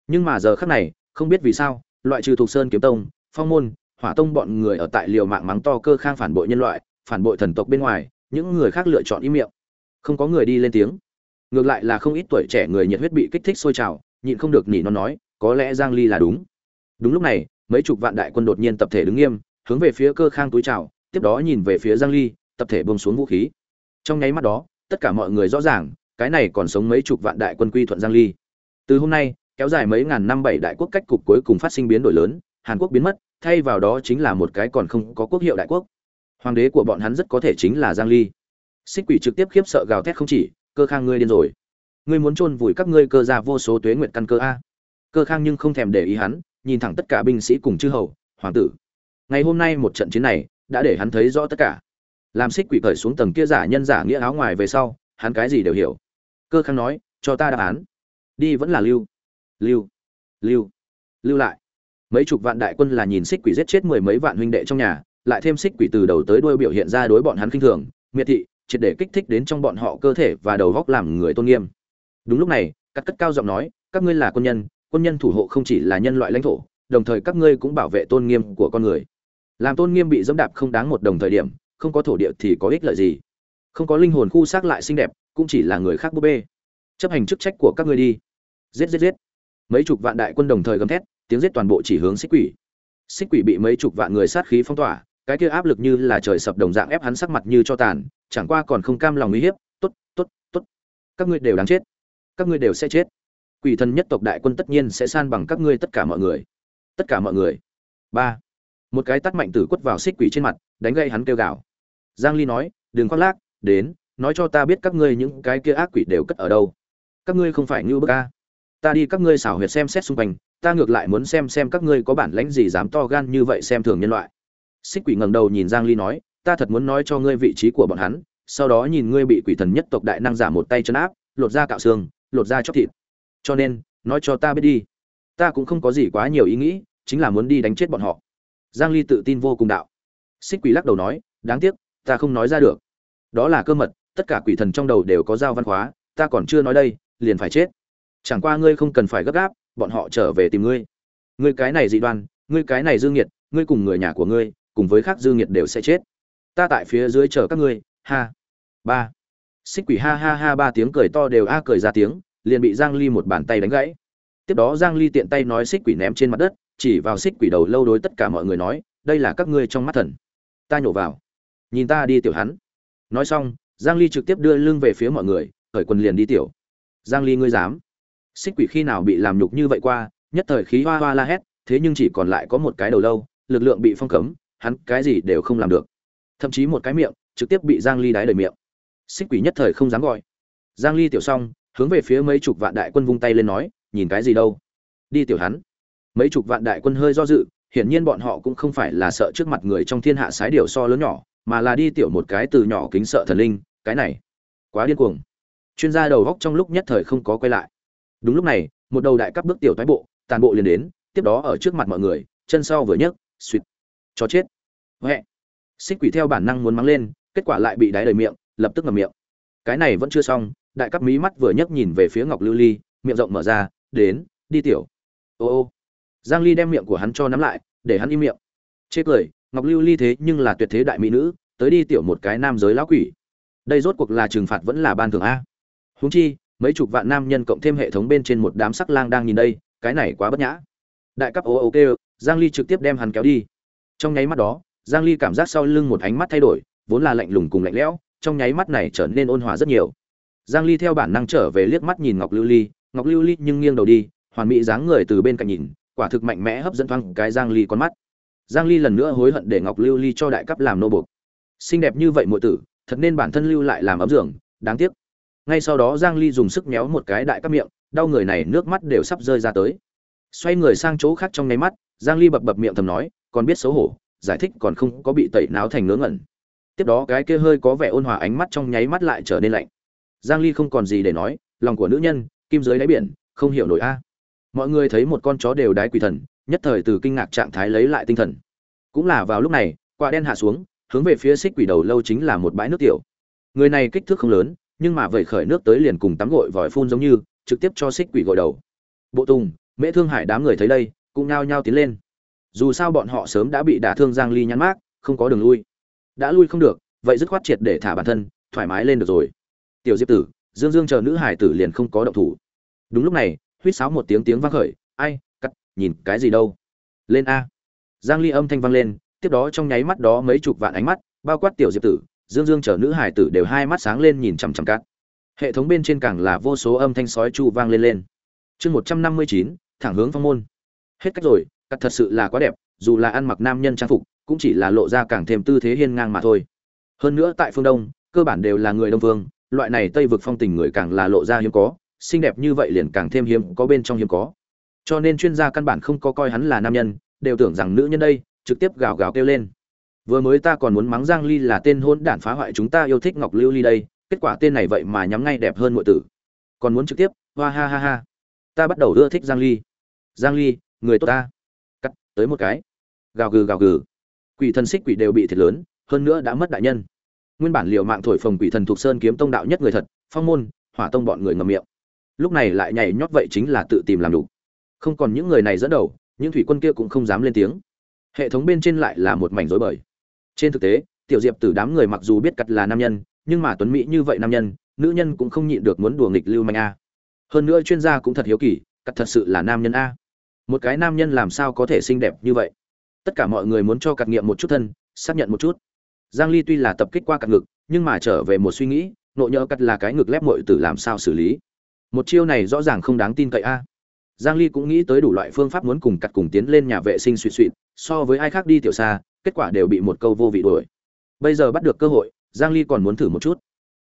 Speaker 1: Nhưng mà giờ khắc này, không biết vì sao, loại trừ thuộc sơn kiếm tông, phong môn, hỏa tông bọn người ở tại liều mạng mắng to cơ khang phản bội nhân loại, phản bội thần tộc bên ngoài, những người khác lựa chọn im miệng. Không có người đi lên tiếng. Ngược lại là không ít tuổi trẻ người nhiệt huyết bị kích thích sôi trào, nhịn không được nỉ nó nói có lẽ giang ly là đúng. Đúng lúc này, mấy chục vạn đại quân đột nhiên tập thể đứng nghiêm, hướng về phía cơ khang túi chào, tiếp đó nhìn về phía giang ly, tập thể buông xuống vũ khí. Trong nháy mắt đó, tất cả mọi người rõ ràng, cái này còn sống mấy chục vạn đại quân quy thuận giang ly. Từ hôm nay, kéo dài mấy ngàn năm bảy đại quốc cách cục cuối cùng phát sinh biến đổi lớn, hàn quốc biến mất, thay vào đó chính là một cái còn không có quốc hiệu đại quốc. Hoàng đế của bọn hắn rất có thể chính là giang ly. Xích quỷ trực tiếp khiếp sợ gào thét không chỉ, cơ khang ngươi điên rồi. Ngươi muốn chôn vùi các ngươi cơ ra vô số tuế nguyện căn cơ a cơ khang nhưng không thèm để ý hắn, nhìn thẳng tất cả binh sĩ cùng chư hầu, hoàng tử. Ngày hôm nay một trận chiến này, đã để hắn thấy rõ tất cả. Làm xích quỷ cởi xuống tầng kia giả nhân giả nghĩa áo ngoài về sau, hắn cái gì đều hiểu. Cơ khang nói, cho ta đáp án. Đi vẫn là lưu. Lưu. Lưu. Lưu lại. Mấy chục vạn đại quân là nhìn xích quỷ giết chết mười mấy vạn huynh đệ trong nhà, lại thêm xích quỷ từ đầu tới đuôi biểu hiện ra đối bọn hắn khinh thường, miệt thị, triệt để kích thích đến trong bọn họ cơ thể và đầu góc làm người tôn nghiêm. Đúng lúc này, cắt cất cao giọng nói, các ngươi là quân nhân quân nhân thủ hộ không chỉ là nhân loại lãnh thổ, đồng thời các ngươi cũng bảo vệ tôn nghiêm của con người. Làm tôn nghiêm bị dẫm đạp không đáng một đồng thời điểm, không có thổ địa thì có ích lợi gì. Không có linh hồn khu xác lại xinh đẹp, cũng chỉ là người khác búp bê. Chấp hành chức trách của các ngươi đi. Giết giết giết. Mấy chục vạn đại quân đồng thời gầm thét, tiếng giết toàn bộ chỉ hướng xích quỷ. Xích quỷ bị mấy chục vạn người sát khí phong tỏa, cái kia áp lực như là trời sập đồng dạng ép hắn sắc mặt như cho tàn, chẳng qua còn không cam lòng uy hiếp, tốt tốt tốt. Các ngươi đều đáng chết. Các ngươi đều sẽ chết quỷ thần nhất tộc đại quân tất nhiên sẽ san bằng các ngươi tất cả mọi người. Tất cả mọi người. Ba. Một cái tắt mạnh tử quất vào xích quỷ trên mặt, đánh gây hắn kêu gào. Giang ly nói, đừng khoác lác, đến, nói cho ta biết các ngươi những cái kia ác quỷ đều cất ở đâu. Các ngươi không phải như bức a. Ta đi các ngươi xảo huyệt xem xét xung quanh, ta ngược lại muốn xem xem các ngươi có bản lãnh gì dám to gan như vậy xem thường nhân loại. Xích quỷ ngẩng đầu nhìn giang ly nói, ta thật muốn nói cho ngươi vị trí của bọn hắn, sau đó nhìn ngươi bị quỷ thần nhất tộc đại năng giả một tay chân áp, lột ra cạo xương, lột ra chóc thịt cho nên nói cho ta biết đi. Ta cũng không có gì quá nhiều ý nghĩ chính là muốn đi đánh chết bọn họ. Giang ly tự tin vô cùng đạo. Xích quỷ lắc đầu nói đáng tiếc ta không nói ra được. Đó là cơ mật tất cả quỷ thần trong đầu đều có giao văn hóa, ta còn chưa nói đây liền phải chết. Chẳng qua ngươi không cần phải gấp gáp bọn họ trở về tìm ngươi. Ngươi cái này dị đoan ngươi cái này dương nghiệt ngươi cùng người nhà của ngươi cùng với khác dương nghiệt đều sẽ chết. Ta tại phía dưới chờ các ngươi. Ha. Ba. Xích quỷ ha ha ha ba tiếng cười to đều a cười ra tiếng liền bị giang ly một bàn tay đánh gãy. Tiếp đó giang ly tiện tay nói xích quỷ ném trên mặt đất, chỉ vào xích quỷ đầu lâu đối tất cả mọi người nói, đây là các ngươi trong mắt thần. Ta nhổ vào. Nhìn ta đi tiểu hắn. Nói xong, giang ly trực tiếp đưa lưng về phía mọi người, khởi quần liền đi tiểu. Giang ly ngươi dám? Xích quỷ khi nào bị làm nhục như vậy qua, nhất thời khí hoa hoa la hét, thế nhưng chỉ còn lại có một cái đầu lâu, lực lượng bị phong cấm, hắn cái gì đều không làm được. Thậm chí một cái miệng, trực tiếp bị giang ly đái đầy miệng. Xích quỷ nhất thời không dám gọi. Giang ly tiểu xong hướng về phía mấy chục vạn đại quân vung tay lên nói, nhìn cái gì đâu? Đi tiểu hắn. Mấy chục vạn đại quân hơi do dự, hiển nhiên bọn họ cũng không phải là sợ trước mặt người trong thiên hạ sái điều so lớn nhỏ, mà là đi tiểu một cái từ nhỏ kính sợ thần linh, cái này quá điên cuồng. Chuyên gia đầu góc trong lúc nhất thời không có quay lại. Đúng lúc này, một đầu đại cấp bước tiểu toái bộ, tàn bộ liền đến, tiếp đó ở trước mặt mọi người, chân sau vừa nhấc, suýt cho chết. Huệ xích quỷ theo bản năng muốn mắng lên, kết quả lại bị đáy đầy miệng, lập tức ngậm miệng. Cái này vẫn chưa xong đại cấp mí mắt vừa nhấc nhìn về phía ngọc lưu ly, miệng rộng mở ra, đến, đi tiểu. Ô ô. Giang ly đem miệng của hắn cho nắm lại, để hắn im miệng. Chê cười, ngọc lưu ly thế nhưng là tuyệt thế đại mỹ nữ, tới đi tiểu một cái nam giới lão quỷ. Đây rốt cuộc là trừng phạt vẫn là ban thưởng a? Huống chi, mấy chục vạn nam nhân cộng thêm hệ thống bên trên một đám sắc lang đang nhìn đây, cái này quá bất nhã. Đại cấp ô ô kêu, giang ly trực tiếp đem hắn kéo đi. Trong nháy mắt đó, giang ly cảm giác sau lưng một ánh mắt thay đổi, vốn là lạnh lùng cùng lạnh lẽo, trong nháy mắt này trở nên ôn hòa rất nhiều giang ly theo bản năng trở về liếc mắt nhìn ngọc lưu ly, ngọc lưu ly nhưng nghiêng đầu đi, hoàn mỹ dáng người từ bên cạnh nhìn, quả thực mạnh mẽ hấp dẫn thoáng cái giang ly con mắt. Giang ly lần nữa hối hận để ngọc lưu ly cho đại cấp làm nô buộc. Xinh đẹp như vậy muội tử, thật nên bản thân lưu lại làm ấm giường, đáng tiếc. Ngay sau đó giang ly dùng sức méo một cái đại cấp miệng, đau người này nước mắt đều sắp rơi ra tới. Xoay người sang chỗ khác trong nháy mắt, giang ly bập bập miệng thầm nói, còn biết xấu hổ, giải thích còn không có bị tẩy náo thành ngớ ngẩn. Tiếp đó cái kia hơi có vẻ ôn hòa ánh mắt trong nháy mắt lại trở nên lạnh giang ly không còn gì để nói, lòng của nữ nhân, kim dưới đáy biển, không hiểu nổi a. Mọi người thấy một con chó đều đái quỷ thần, nhất thời từ kinh ngạc trạng thái lấy lại tinh thần. Cũng là vào lúc này, quả đen hạ xuống, hướng về phía xích quỷ đầu lâu chính là một bãi nước tiểu. Người này kích thước không lớn, nhưng mà vẩy khởi nước tới liền cùng tắm gội vòi phun giống như, trực tiếp cho xích quỷ gội đầu. Bộ tùng, mễ thương hải đám người thấy đây, cũng nhao nhao tiến lên. Dù sao bọn họ sớm đã bị đả thương giang ly nhăn mát không có đường lui. Đã lui không được, vậy dứt khoát triệt để thả bản thân, thoải mái lên được rồi tiểu diệp tử dương dương chờ nữ hải tử liền không có động thủ. Đúng lúc này huýt sáo một tiếng tiếng vang khởi ai cắt nhìn cái gì đâu? Lên a. Giang ly âm thanh vang lên tiếp đó trong nháy mắt đó mấy chục vạn ánh mắt bao quát tiểu diệp tử dương dương chờ nữ hải tử đều hai mắt sáng lên nhìn chằm chằm cắt hệ thống bên trên càng là vô số âm thanh sói chu vang lên lên. Chương 159, thẳng hướng phong môn. Hết cách rồi cắt thật sự là quá đẹp dù là ăn mặc nam nhân trang phục cũng chỉ là lộ ra càng thêm tư thế hiên ngang mà thôi. Hơn nữa tại phương đông cơ bản đều là người đông phương loại này tây vực phong tình người càng là lộ ra hiếm có, xinh đẹp như vậy liền càng thêm hiếm có bên trong hiếm có. Cho nên chuyên gia căn bản không có coi hắn là nam nhân, đều tưởng rằng nữ nhân đây, trực tiếp gào gào kêu lên. Vừa mới ta còn muốn mắng giang ly là tên hôn đản phá hoại chúng ta yêu thích ngọc lưu ly đây, kết quả tên này vậy mà nhắm ngay đẹp hơn mọi tử. Còn muốn trực tiếp hoa ha ha ha. Ta bắt đầu ưa thích giang ly. Giang ly, người tốt ta. Cắt, tới một cái. Gào gừ gào gừ. Quỷ thần xích quỷ đều bị thiệt lớn, hơn nữa đã mất đại nhân nguyên bản liều mạng thổi phồng quỷ thần thuộc sơn kiếm tông đạo nhất người thật, phong môn, hỏa tông bọn người ngầm miệng. Lúc này lại nhảy nhót vậy chính là tự tìm làm đủ. Không còn những người này dẫn đầu, những thủy quân kia cũng không dám lên tiếng. Hệ thống bên trên lại là một mảnh rối bời. Trên thực tế, tiểu diệp từ đám người mặc dù biết cặt là nam nhân, nhưng mà tuấn mỹ như vậy nam nhân, nữ nhân cũng không nhịn được muốn đùa nghịch lưu manh a. Hơn nữa chuyên gia cũng thật hiếu kỳ cặt thật sự là nam nhân a. Một cái nam nhân làm sao có thể xinh đẹp như vậy? Tất cả mọi người muốn cho cặt nghiệm một chút thân, xác nhận một chút giang ly tuy là tập kích qua cật ngực, nhưng mà trở về một suy nghĩ, nộ nhỡ cật là cái ngực lép muội tử làm sao xử lý? Một chiêu này rõ ràng không đáng tin cậy a. Giang ly cũng nghĩ tới đủ loại phương pháp muốn cùng cặt cùng tiến lên nhà vệ sinh suy suy so với ai khác đi tiểu xa, kết quả đều bị một câu vô vị đuổi. Bây giờ bắt được cơ hội, giang ly còn muốn thử một chút.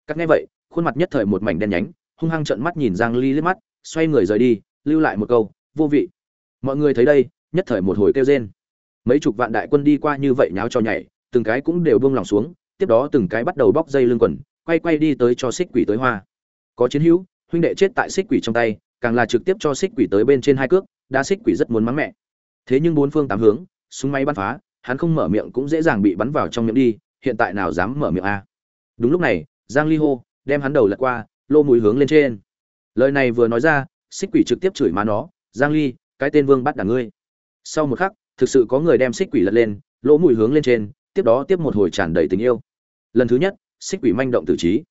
Speaker 1: Cắt nghe vậy, khuôn mặt nhất thời một mảnh đen nhánh, hung hăng trợn mắt nhìn giang ly liếc mắt, xoay người rời đi, lưu lại một câu, vô vị. Mọi người thấy đây, nhất thời một hồi kêu rên. Mấy chục vạn đại quân đi qua như vậy nháo cho nhảy từng cái cũng đều buông lỏng xuống, tiếp đó từng cái bắt đầu bóc dây lưng quần, quay quay đi tới cho xích quỷ tới hoa. Có chiến hữu, huynh đệ chết tại xích quỷ trong tay, càng là trực tiếp cho xích quỷ tới bên trên hai cước đa xích quỷ rất muốn mắng mẹ. Thế nhưng bốn phương tám hướng, súng máy bắn phá, hắn không mở miệng cũng dễ dàng bị bắn vào trong miệng đi, hiện tại nào dám mở miệng a? Đúng lúc này, giang ly hô đem hắn đầu lật qua, lô mũi hướng lên trên. Lời này vừa nói ra, xích quỷ trực tiếp chửi má nó, giang ly, cái tên vương bắt đả ngươi. Sau một khắc, thực sự có người đem xích quỷ lật lên, lỗ mũi hướng lên trên tiếp đó tiếp một hồi tràn đầy tình yêu. Lần thứ nhất, xích quỷ manh động tử trí.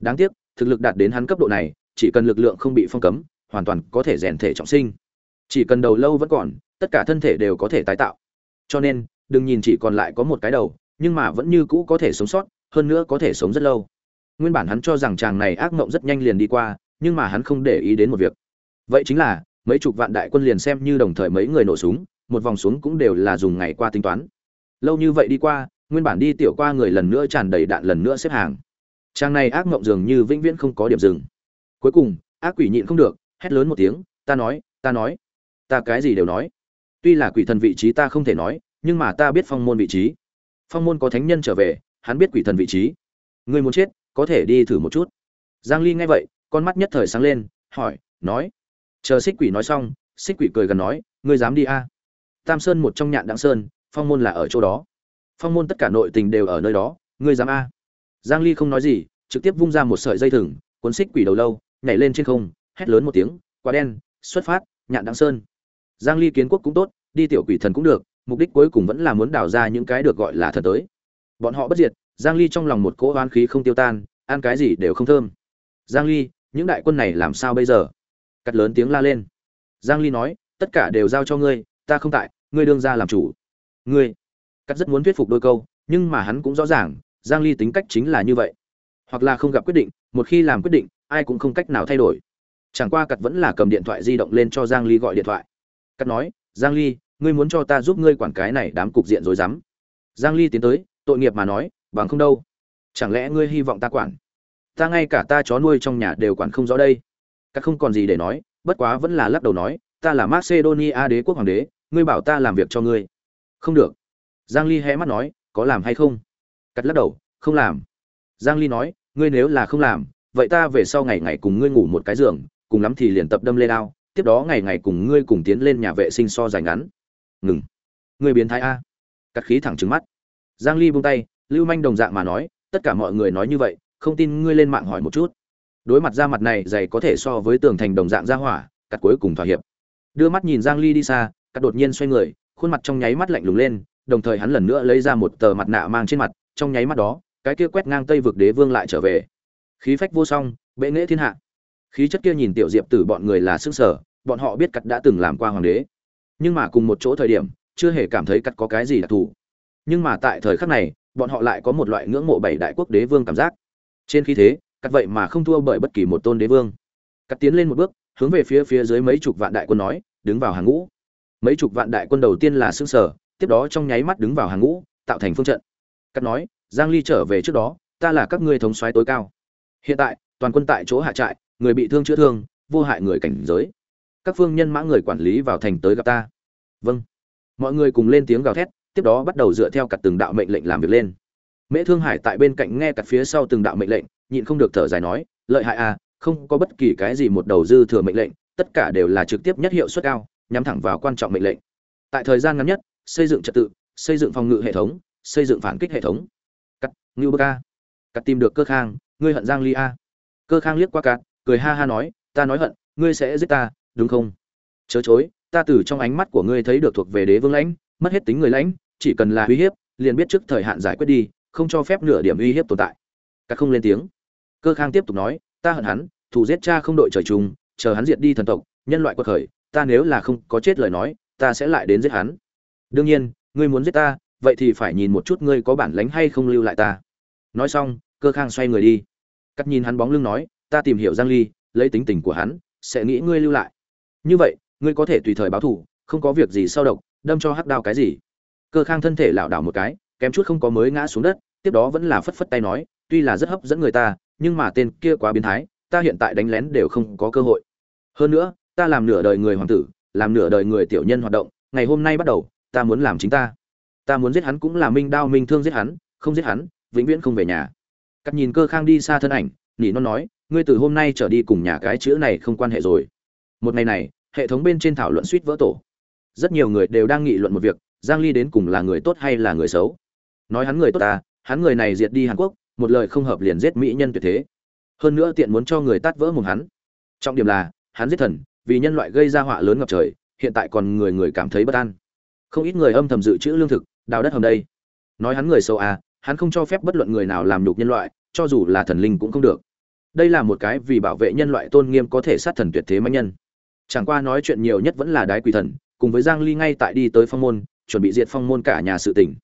Speaker 1: Đáng tiếc, thực lực đạt đến hắn cấp độ này, chỉ cần lực lượng không bị phong cấm, hoàn toàn có thể rèn thể trọng sinh. Chỉ cần đầu lâu vẫn còn, tất cả thân thể đều có thể tái tạo. Cho nên, đừng nhìn chỉ còn lại có một cái đầu, nhưng mà vẫn như cũ có thể sống sót, hơn nữa có thể sống rất lâu. Nguyên bản hắn cho rằng chàng này ác mộng rất nhanh liền đi qua, nhưng mà hắn không để ý đến một việc. Vậy chính là, mấy chục vạn đại quân liền xem như đồng thời mấy người nổ súng, một vòng xuống cũng đều là dùng ngày qua tính toán lâu như vậy đi qua, nguyên bản đi tiểu qua người lần nữa tràn đầy đạn lần nữa xếp hàng. Trang này ác mộng dường như vĩnh viễn không có điểm dừng. Cuối cùng, ác quỷ nhịn không được, hét lớn một tiếng, ta nói ta nói, ta cái gì đều nói. Tuy là quỷ thần vị trí ta không thể nói, nhưng mà ta biết phong môn vị trí. Phong môn có thánh nhân trở về, hắn biết quỷ thần vị trí. Người muốn chết, có thể đi thử một chút. Giang ly nghe vậy, con mắt nhất thời sáng lên, hỏi, nói, chờ xích quỷ nói xong, xích quỷ cười gần nói, ngươi dám đi a? À? tam sơn một trong nhạn đặng sơn phong môn là ở chỗ đó. Phong môn tất cả nội tình đều ở nơi đó, ngươi dám a? Giang ly không nói gì, trực tiếp vung ra một sợi dây thừng, cuốn xích quỷ đầu lâu, nhảy lên trên không, hét lớn một tiếng quá đen, xuất phát, nhạn đặng sơn. Giang ly kiến quốc cũng tốt, đi tiểu quỷ thần cũng được, mục đích cuối cùng vẫn là muốn đào ra những cái được gọi là thần tới. Bọn họ bất diệt, giang ly trong lòng một cỗ oán khí không tiêu tan, ăn cái gì đều không thơm. Giang ly, những đại quân này làm sao bây giờ? Cắt lớn tiếng la lên. Giang ly nói, tất cả đều giao cho ngươi, ta không tại, ngươi đương ra làm chủ ngươi, cắt rất muốn thuyết phục đôi câu, nhưng mà hắn cũng rõ ràng, giang ly tính cách chính là như vậy. Hoặc là không gặp quyết định, một khi làm quyết định, ai cũng không cách nào thay đổi. Chẳng qua cắt vẫn là cầm điện thoại di động lên cho giang ly gọi điện thoại. Cắt nói, giang ly, ngươi muốn cho ta giúp ngươi quản cái này đám cục diện rối rắm. Giang ly tiến tới, tội nghiệp mà nói, bằng không đâu. Chẳng lẽ ngươi hy vọng ta quản? Ta ngay cả ta chó nuôi trong nhà đều quản không rõ đây. Cắt không còn gì để nói, bất quá vẫn là lắc đầu nói, ta là macedonia đế quốc hoàng đế, ngươi bảo ta làm việc cho ngươi không được. Giang ly hé mắt nói, có làm hay không? Cắt lắc đầu, không làm. Giang ly nói, ngươi nếu là không làm, vậy ta về sau ngày ngày cùng ngươi ngủ một cái giường, cùng lắm thì liền tập đâm lên ao tiếp đó ngày ngày cùng ngươi cùng tiến lên nhà vệ sinh so dài ngắn. Ngừng. Ngươi biến thái a. Cắt khí thẳng trừng mắt. Giang ly buông tay, lưu manh đồng dạng mà nói, tất cả mọi người nói như vậy, không tin ngươi lên mạng hỏi một chút. Đối mặt ra mặt này dày có thể so với tường thành đồng dạng ra hỏa, cắt cuối cùng thỏa hiệp. Đưa mắt nhìn giang ly đi xa, cắt đột nhiên xoay người khuôn mặt trong nháy mắt lạnh lùng lên, đồng thời hắn lần nữa lấy ra một tờ mặt nạ mang trên mặt, trong nháy mắt đó, cái kia quét ngang tây vực đế vương lại trở về. Khí phách vô song, bệ nghệ thiên hạ. Khí chất kia nhìn tiểu diệp tử bọn người là sức sở, bọn họ biết cắt đã từng làm qua hoàng đế. Nhưng mà cùng một chỗ thời điểm, chưa hề cảm thấy cắt có cái gì đặc thù. Nhưng mà tại thời khắc này, bọn họ lại có một loại ngưỡng mộ bảy đại quốc đế vương cảm giác. Trên khí thế, cắt vậy mà không thua bởi bất kỳ một tôn đế vương. Cắt tiến lên một bước, hướng về phía phía dưới mấy chục vạn đại quân nói, đứng vào hàng ngũ mấy chục vạn đại quân đầu tiên là xương sở, tiếp đó trong nháy mắt đứng vào hàng ngũ, tạo thành phương trận. Cắt nói, giang ly trở về trước đó, ta là các ngươi thống soái tối cao. Hiện tại, toàn quân tại chỗ hạ trại, người bị thương chữa thương, vô hại người cảnh giới. Các phương nhân mã người quản lý vào thành tới gặp ta. Vâng. Mọi người cùng lên tiếng gào thét, tiếp đó bắt đầu dựa theo cặt từng đạo mệnh lệnh làm việc lên. Mễ thương hải tại bên cạnh nghe cặt phía sau từng đạo mệnh lệnh, nhịn không được thở dài nói, lợi hại à không có bất kỳ cái gì một đầu dư thừa mệnh lệnh, tất cả đều là trực tiếp nhất hiệu suất cao nhắm thẳng vào quan trọng mệnh lệnh. Tại thời gian ngắn nhất, xây dựng trật tự, xây dựng phòng ngự hệ thống, xây dựng phản kích hệ thống. Cắt, ngưu bơ ca. Cắt tìm được cơ khang, ngươi hận giang ly a. Cơ khang liếc qua cắt, cười ha ha nói, ta nói hận, ngươi sẽ giết ta, đúng không? Chớ chối, ta từ trong ánh mắt của ngươi thấy được thuộc về đế vương lãnh, mất hết tính người lãnh, chỉ cần là uy hiếp, liền biết trước thời hạn giải quyết đi, không cho phép nửa điểm uy hiếp tồn tại. Cắt không lên tiếng. Cơ khang tiếp tục nói, ta hận hắn thủ giết cha không đội trời chung, chờ hắn diệt đi thần tộc, nhân loại quật khởi ta nếu là không có chết lời nói, ta sẽ lại đến giết hắn. Đương nhiên, ngươi muốn giết ta, vậy thì phải nhìn một chút ngươi có bản lánh hay không lưu lại ta. Nói xong, cơ khang xoay người đi. Cắt nhìn hắn bóng lưng nói, ta tìm hiểu giang ly, lấy tính tình của hắn, sẽ nghĩ ngươi lưu lại. Như vậy, ngươi có thể tùy thời báo thù, không có việc gì sau độc, đâm cho hắc đao cái gì. Cơ khang thân thể lảo đảo một cái, kém chút không có mới ngã xuống đất, tiếp đó vẫn là phất phất tay nói, tuy là rất hấp dẫn người ta, nhưng mà tên kia quá biến thái, ta hiện tại đánh lén đều không có cơ hội. Hơn nữa ta làm nửa đời người hoàng tử, làm nửa đời người tiểu nhân hoạt động, ngày hôm nay bắt đầu, ta muốn làm chính ta. Ta muốn giết hắn cũng là minh đao, minh thương giết hắn, không giết hắn, vĩnh viễn không về nhà. Cắt nhìn cơ khang đi xa thân ảnh, nỉ non nói, ngươi từ hôm nay trở đi cùng nhà cái chữ này không quan hệ rồi. Một ngày này, hệ thống bên trên thảo luận suýt vỡ tổ. Rất nhiều người đều đang nghị luận một việc, giang ly đến cùng là người tốt hay là người xấu? Nói hắn người tốt ta hắn người này diệt đi hàn quốc, một lời không hợp liền giết mỹ nhân tuyệt thế. Hơn nữa tiện muốn cho người tát vỡ mồm hắn. Trọng điểm là, hắn giết thần vì nhân loại gây ra họa lớn ngập trời, hiện tại còn người người cảm thấy bất an. Không ít người âm thầm dự trữ lương thực, đào đất hầm đây. Nói hắn người xấu à hắn không cho phép bất luận người nào làm nhục nhân loại, cho dù là thần linh cũng không được. Đây là một cái vì bảo vệ nhân loại tôn nghiêm có thể sát thần tuyệt thế mạnh nhân. Chẳng qua nói chuyện nhiều nhất vẫn là đái quỷ thần, cùng với giang ly ngay tại đi tới phong môn, chuẩn bị diệt phong môn cả nhà sự tỉnh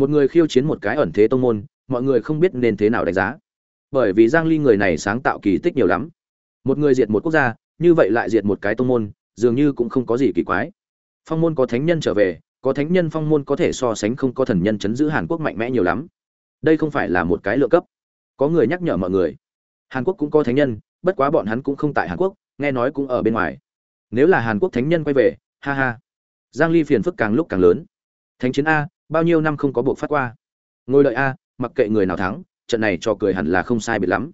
Speaker 1: một người khiêu chiến một cái ẩn thế tông môn, mọi người không biết nên thế nào đánh giá. Bởi vì giang ly người này sáng tạo kỳ tích nhiều lắm. Một người diệt một quốc gia như vậy lại diệt một cái tông môn, dường như cũng không có gì kỳ quái. Phong môn có thánh nhân trở về, có thánh nhân phong môn có thể so sánh không có thần nhân chấn giữ hàn quốc mạnh mẽ nhiều lắm. Đây không phải là một cái lựa cấp. Có người nhắc nhở mọi người. Hàn quốc cũng có thánh nhân, bất quá bọn hắn cũng không tại hàn quốc, nghe nói cũng ở bên ngoài. Nếu là hàn quốc thánh nhân quay về, ha ha. Giang ly phiền phức càng lúc càng lớn. Thánh chiến a, bao nhiêu năm không có buộc phát qua. Ngồi đợi a, mặc kệ người nào thắng, trận này cho cười hẳn là không sai biệt lắm.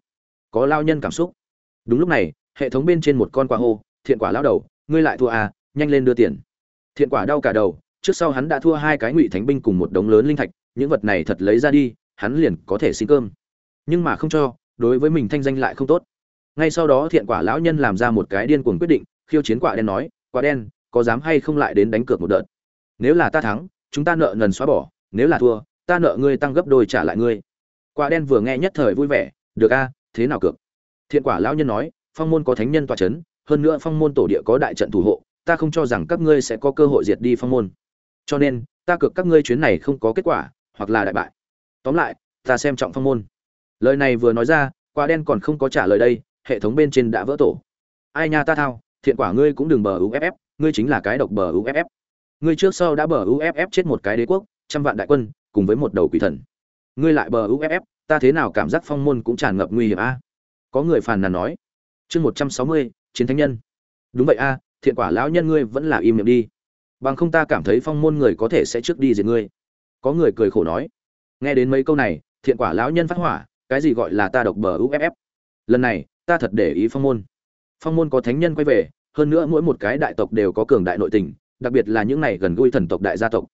Speaker 1: Có lao nhân cảm xúc. Đúng lúc này hệ thống bên trên một con quả hô, thiện quả lao đầu, ngươi lại thua à? nhanh lên đưa tiền. Thiện quả đau cả đầu, trước sau hắn đã thua hai cái ngụy thánh binh cùng một đống lớn linh thạch, những vật này thật lấy ra đi, hắn liền có thể xin cơm. Nhưng mà không cho, đối với mình thanh danh lại không tốt. Ngay sau đó thiện quả lão nhân làm ra một cái điên cuồng quyết định, khiêu chiến quả đen nói, quả đen, có dám hay không lại đến đánh cược một đợt? Nếu là ta thắng, chúng ta nợ nần xóa bỏ, nếu là thua, ta nợ ngươi tăng gấp đôi trả lại ngươi. Quả đen vừa nghe nhất thời vui vẻ, được a, thế nào cược? Thiện quả lão nhân nói phong môn có thánh nhân tọa chấn, hơn nữa phong môn tổ địa có đại trận thủ hộ, ta không cho rằng các ngươi sẽ có cơ hội diệt đi phong môn. Cho nên, ta cược các ngươi chuyến này không có kết quả, hoặc là đại bại. Tóm lại, ta xem trọng phong môn. Lời này vừa nói ra, quả đen còn không có trả lời đây, hệ thống bên trên đã vỡ tổ. Ai nha ta thao, thiện quả ngươi cũng đừng bờ uff ngươi chính là cái độc bờ uff ngươi trước sau đã bờ uff chết một cái đế quốc, trăm vạn đại quân, cùng với một đầu quỷ thần. Ngươi lại bờ uff ta thế nào cảm giác phong môn cũng tràn ngập nguy hiểm a? Có người phàn nàn nói chương một trăm sáu mươi, chiến thánh nhân. Đúng vậy a, thiện quả lão nhân ngươi vẫn là im miệng đi. Bằng không ta cảm thấy phong môn người có thể sẽ trước đi diệt ngươi. Có người cười khổ nói. Nghe đến mấy câu này, thiện quả lão nhân phát hỏa, cái gì gọi là ta độc bờ uff lần này, ta thật để ý phong môn. Phong môn có thánh nhân quay về, hơn nữa mỗi một cái đại tộc đều có cường đại nội tình, đặc biệt là những này gần gũi thần tộc đại gia tộc.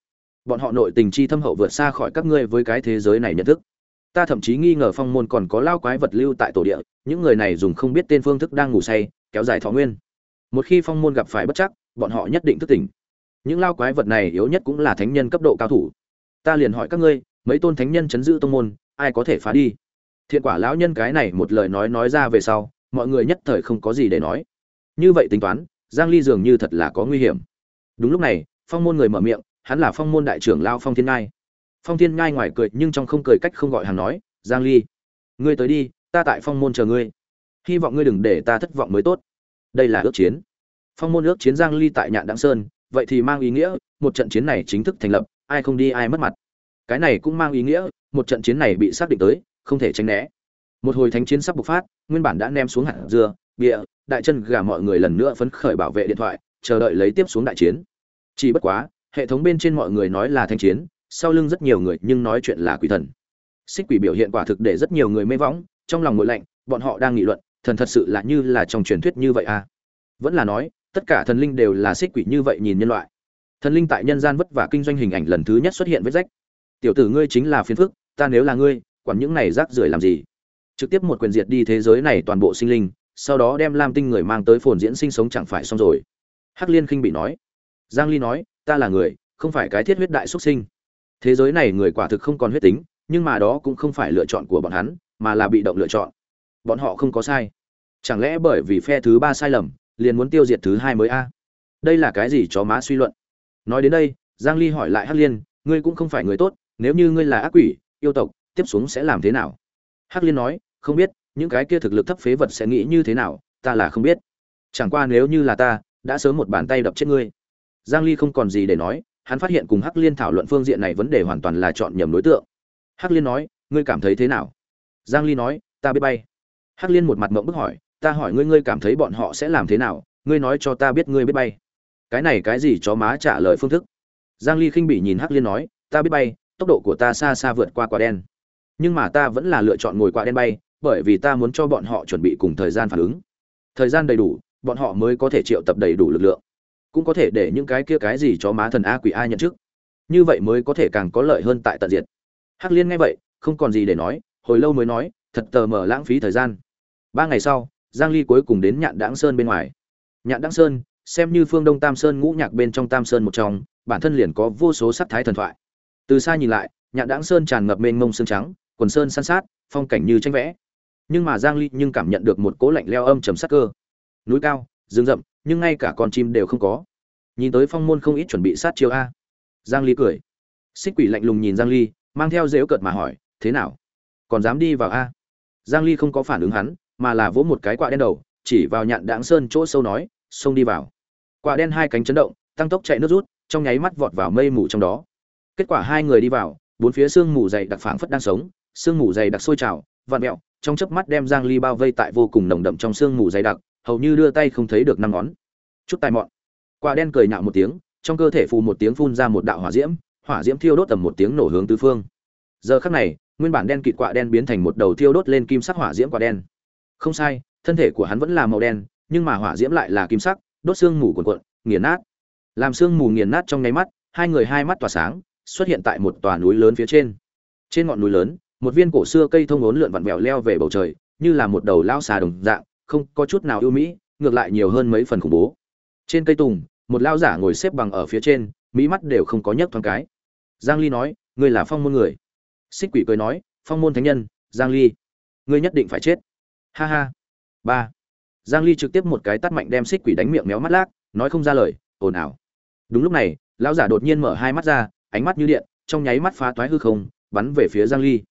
Speaker 1: Bọn họ nội tình chi thâm hậu vượt xa khỏi các ngươi với cái thế giới này nhận thức ta thậm chí nghi ngờ phong môn còn có lao quái vật lưu tại tổ địa, những người này dùng không biết tên phương thức đang ngủ say, kéo dài thọ nguyên. Một khi phong môn gặp phải bất chắc, bọn họ nhất định thức tỉnh. Những lao quái vật này yếu nhất cũng là thánh nhân cấp độ cao thủ. Ta liền hỏi các ngươi, mấy tôn thánh nhân chấn giữ tông môn, ai có thể phá đi? Thiện quả lão nhân cái này một lời nói nói ra về sau, mọi người nhất thời không có gì để nói. Như vậy tính toán, giang ly dường như thật là có nguy hiểm. Đúng lúc này, phong môn người mở miệng, hắn là phong môn đại trưởng lao phong thiên ngai phong thiên ngai ngoài cười nhưng trong không cười cách không gọi hàng nói, giang ly, ngươi tới đi, ta tại phong môn chờ ngươi. Hy vọng ngươi đừng để ta thất vọng mới tốt. Đây là ước chiến. Phong môn ước chiến giang ly tại nhạn đặng sơn, vậy thì mang ý nghĩa, một trận chiến này chính thức thành lập, ai không đi ai mất mặt. Cái này cũng mang ý nghĩa, một trận chiến này bị xác định tới, không thể tránh né. Một hồi thánh chiến sắp bộc phát, nguyên bản đã ném xuống hạt dưa bịa đại chân gà mọi người lần nữa phấn khởi bảo vệ điện thoại, chờ đợi lấy tiếp xuống đại chiến. Chỉ bất quá, hệ thống bên trên mọi người nói là thanh chiến sau lưng rất nhiều người nhưng nói chuyện là quỷ thần. Xích quỷ biểu hiện quả thực để rất nhiều người mê võng, trong lòng ngội lạnh, bọn họ đang nghị luận, thần thật sự là như là trong truyền thuyết như vậy à? Vẫn là nói, tất cả thần linh đều là xích quỷ như vậy nhìn nhân loại. Thần linh tại nhân gian vất vả kinh doanh hình ảnh lần thứ nhất xuất hiện với rách. Tiểu tử ngươi chính là phiền phức, ta nếu là ngươi, quản những này rác rưởi làm gì? Trực tiếp một quyền diệt đi thế giới này toàn bộ sinh linh, sau đó đem lam tinh người mang tới phồn diễn sinh sống chẳng phải xong rồi. Hắc liên khinh bị nói. Giang ly nói, ta là người, không phải cái thiết huyết đại xuất sinh thế giới này người quả thực không còn huyết tính, nhưng mà đó cũng không phải lựa chọn của bọn hắn, mà là bị động lựa chọn. Bọn họ không có sai. Chẳng lẽ bởi vì phe thứ ba sai lầm, liền muốn tiêu diệt thứ hai mới a? Đây là cái gì chó má suy luận? Nói đến đây, giang ly hỏi lại hắc liên, ngươi cũng không phải người tốt, nếu như ngươi là ác quỷ, yêu tộc, tiếp xuống sẽ làm thế nào? Hắc liên nói, không biết, những cái kia thực lực thấp phế vật sẽ nghĩ như thế nào, ta là không biết. Chẳng qua nếu như là ta, đã sớm một bàn tay đập chết ngươi. Giang ly không còn gì để nói hắn phát hiện cùng hắc liên thảo luận phương diện này vấn đề hoàn toàn là chọn nhầm đối tượng. Hắc liên nói, ngươi cảm thấy thế nào? Giang ly nói, ta biết bay. Hắc liên một mặt mộng bức hỏi, ta hỏi ngươi ngươi cảm thấy bọn họ sẽ làm thế nào? Ngươi nói cho ta biết ngươi biết bay. Cái này cái gì chó má trả lời phương thức? Giang ly khinh bỉ nhìn hắc liên nói, ta biết bay, tốc độ của ta xa xa vượt qua quả đen. Nhưng mà ta vẫn là lựa chọn ngồi quả đen bay, bởi vì ta muốn cho bọn họ chuẩn bị cùng thời gian phản ứng. Thời gian đầy đủ, bọn họ mới có thể triệu tập đầy đủ lực lượng cũng có thể để những cái kia cái gì cho má thần a quỷ a nhận trước như vậy mới có thể càng có lợi hơn tại tận diệt. Hắc liên nghe vậy, không còn gì để nói, hồi lâu mới nói, thật tờ mở lãng phí thời gian. Ba ngày sau, giang ly cuối cùng đến nhạn đãng sơn bên ngoài. Nhạn đãng sơn, xem như phương đông tam sơn ngũ nhạc bên trong tam sơn một trong, bản thân liền có vô số sắc thái thần thoại. Từ xa nhìn lại, nhạn đãng sơn tràn ngập mênh mông sương trắng, quần sơn san sát, phong cảnh như tranh vẽ. Nhưng mà giang ly nhưng cảm nhận được một cỗ lạnh leo âm trầm sắc cơ. Núi cao, rừng rậm nhưng ngay cả con chim đều không có. Nhìn tới phong môn không ít chuẩn bị sát chiêu a. Giang ly cười. Xích quỷ lạnh lùng nhìn giang ly, mang theo dễu cợt mà hỏi, thế nào? Còn dám đi vào a? Giang ly không có phản ứng hắn, mà là vỗ một cái quạ đen đầu, chỉ vào nhạn đãng sơn chỗ sâu nói, xông đi vào. Quạ đen hai cánh chấn động, tăng tốc chạy nước rút, trong nháy mắt vọt vào mây mù trong đó. Kết quả hai người đi vào, bốn phía sương mù dày đặc phảng phất đang sống, sương mù dày đặc sôi trào, vặn mẹo trong chớp mắt đem giang ly bao vây tại vô cùng nồng đậm trong sương mù dày đặc hầu như đưa tay không thấy được năm ngón. Chút tai mọn. Quả đen cười nhạo một tiếng, trong cơ thể phù một tiếng phun ra một đạo hỏa diễm hỏa diễm thiêu đốt tầm một tiếng nổ hướng tứ phương. Giờ khắc này, nguyên bản đen kịt quạ đen biến thành một đầu thiêu đốt lên kim sắc hỏa diễm quả đen. Không sai, thân thể của hắn vẫn là màu đen, nhưng mà hỏa diễm lại là kim sắc, đốt xương mù cuồn cuộn, nghiền nát. Làm xương mù nghiền nát trong nháy mắt, hai người hai mắt tỏa sáng, xuất hiện tại một tòa núi lớn phía trên. Trên ngọn núi lớn, một viên cổ xưa cây thông ốn lượn vặn vẹo leo về bầu trời, như là một đầu lao xà đồng dạng không có chút nào ưu mỹ, ngược lại nhiều hơn mấy phần khủng bố. Trên cây tùng, một lao giả ngồi xếp bằng ở phía trên, mỹ mắt đều không có nhấc thoáng cái. Giang ly nói, ngươi là phong môn người. Xích quỷ cười nói, phong môn thánh nhân, giang ly, ngươi nhất định phải chết. Ha ha. Ba. Giang ly trực tiếp một cái tát mạnh đem xích quỷ đánh miệng méo mắt lác, nói không ra lời, ồn ào. Đúng lúc này, lão giả đột nhiên mở hai mắt ra, ánh mắt như điện, trong nháy mắt phá toái hư không, bắn về phía giang ly.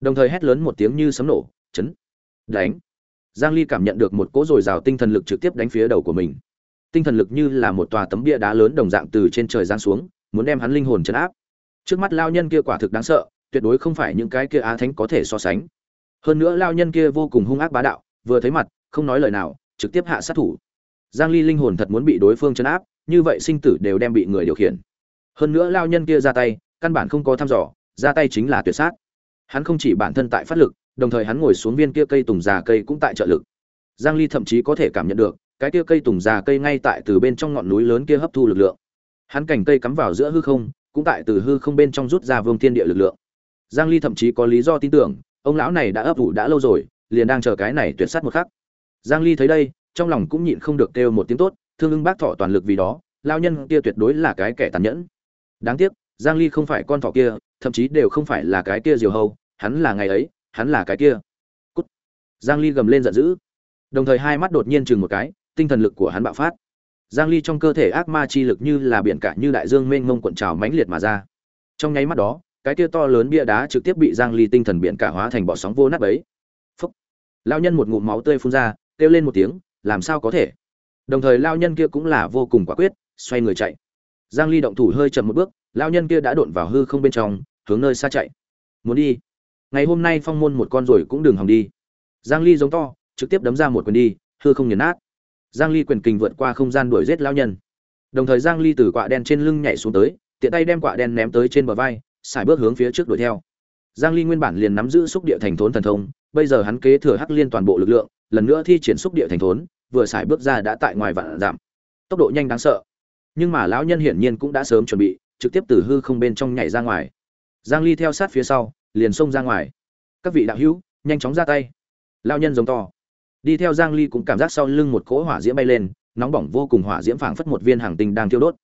Speaker 1: Đồng thời hét lớn một tiếng như sấm nổ, chấn! Đánh giang ly cảm nhận được một cỗ dồi dào tinh thần lực trực tiếp đánh phía đầu của mình. Tinh thần lực như là một tòa tấm bia đá lớn đồng dạng từ trên trời giáng xuống, muốn đem hắn linh hồn chấn áp. Trước mắt lao nhân kia quả thực đáng sợ, tuyệt đối không phải những cái kia á thánh có thể so sánh. Hơn nữa lao nhân kia vô cùng hung ác bá đạo, vừa thấy mặt, không nói lời nào, trực tiếp hạ sát thủ. Giang ly linh hồn thật muốn bị đối phương chấn áp, như vậy sinh tử đều đem bị người điều khiển. Hơn nữa lao nhân kia ra tay, căn bản không có thăm dò, ra tay chính là tuyệt sát. Hắn không chỉ bản thân tại phát lực đồng thời hắn ngồi xuống viên kia cây tùng già cây cũng tại trợ lực. Giang ly thậm chí có thể cảm nhận được, cái kia cây tùng già cây ngay tại từ bên trong ngọn núi lớn kia hấp thu lực lượng. Hắn cành cây cắm vào giữa hư không, cũng tại từ hư không bên trong rút ra vương thiên địa lực lượng. Giang ly thậm chí có lý do tin tưởng, ông lão này đã ấp ủ đã lâu rồi, liền đang chờ cái này tuyệt sát một khắc. Giang ly thấy đây, trong lòng cũng nhịn không được kêu một tiếng tốt, thương ưng bác thọ toàn lực vì đó lao nhân kia tuyệt đối là cái kẻ tàn nhẫn. Đáng tiếc, giang ly không phải con thỏ kia, thậm chí đều không phải là cái kia diều hâu, hắn là ngày ấy hắn là cái kia. Cút. Giang ly gầm lên giận dữ. Đồng thời hai mắt đột nhiên chừng một cái, tinh thần lực của hắn bạo phát. Giang ly trong cơ thể ác ma chi lực như là biển cả như đại dương mênh mông cuộn trào mãnh liệt mà ra. Trong nháy mắt đó, cái kia to lớn bia đá trực tiếp bị giang ly tinh thần biển cả hóa thành bọ sóng vô nát bấy. Phúc. Lão nhân một ngụm máu tươi phun ra, kêu lên một tiếng, làm sao có thể? Đồng thời lão nhân kia cũng là vô cùng quả quyết, xoay người chạy. Giang ly động thủ hơi chậm một bước, lão nhân kia đã đột vào hư không bên trong, hướng nơi xa chạy. Muốn đi ngày hôm nay phong môn một con rồi cũng đừng hòng đi. Giang ly giống to, trực tiếp đấm ra một quyền đi, hư không nghiền nát. Giang ly quyền kình vượt qua không gian đuổi giết lão nhân. Đồng thời giang ly từ quạ đen trên lưng nhảy xuống tới, tiện tay đem quạ đen ném tới trên bờ vai, xài bước hướng phía trước đuổi theo. Giang ly nguyên bản liền nắm giữ xúc địa thành thốn thần thông, bây giờ hắn kế thừa hắc liên toàn bộ lực lượng, lần nữa thi triển xúc địa thành thốn, vừa xài bước ra đã tại ngoài vạn giảm. Tốc độ nhanh đáng sợ. Nhưng mà lão nhân hiển nhiên cũng đã sớm chuẩn bị, trực tiếp từ hư không bên trong nhảy ra ngoài. Giang ly theo sát phía sau liền xông ra ngoài. Các vị đạo hữu, nhanh chóng ra tay. Lão nhân giống to. Đi theo giang ly cũng cảm giác sau lưng một cỗ hỏa diễm bay lên, nóng bỏng vô cùng hỏa diễm phảng phất một viên hàng tinh đang thiêu đốt.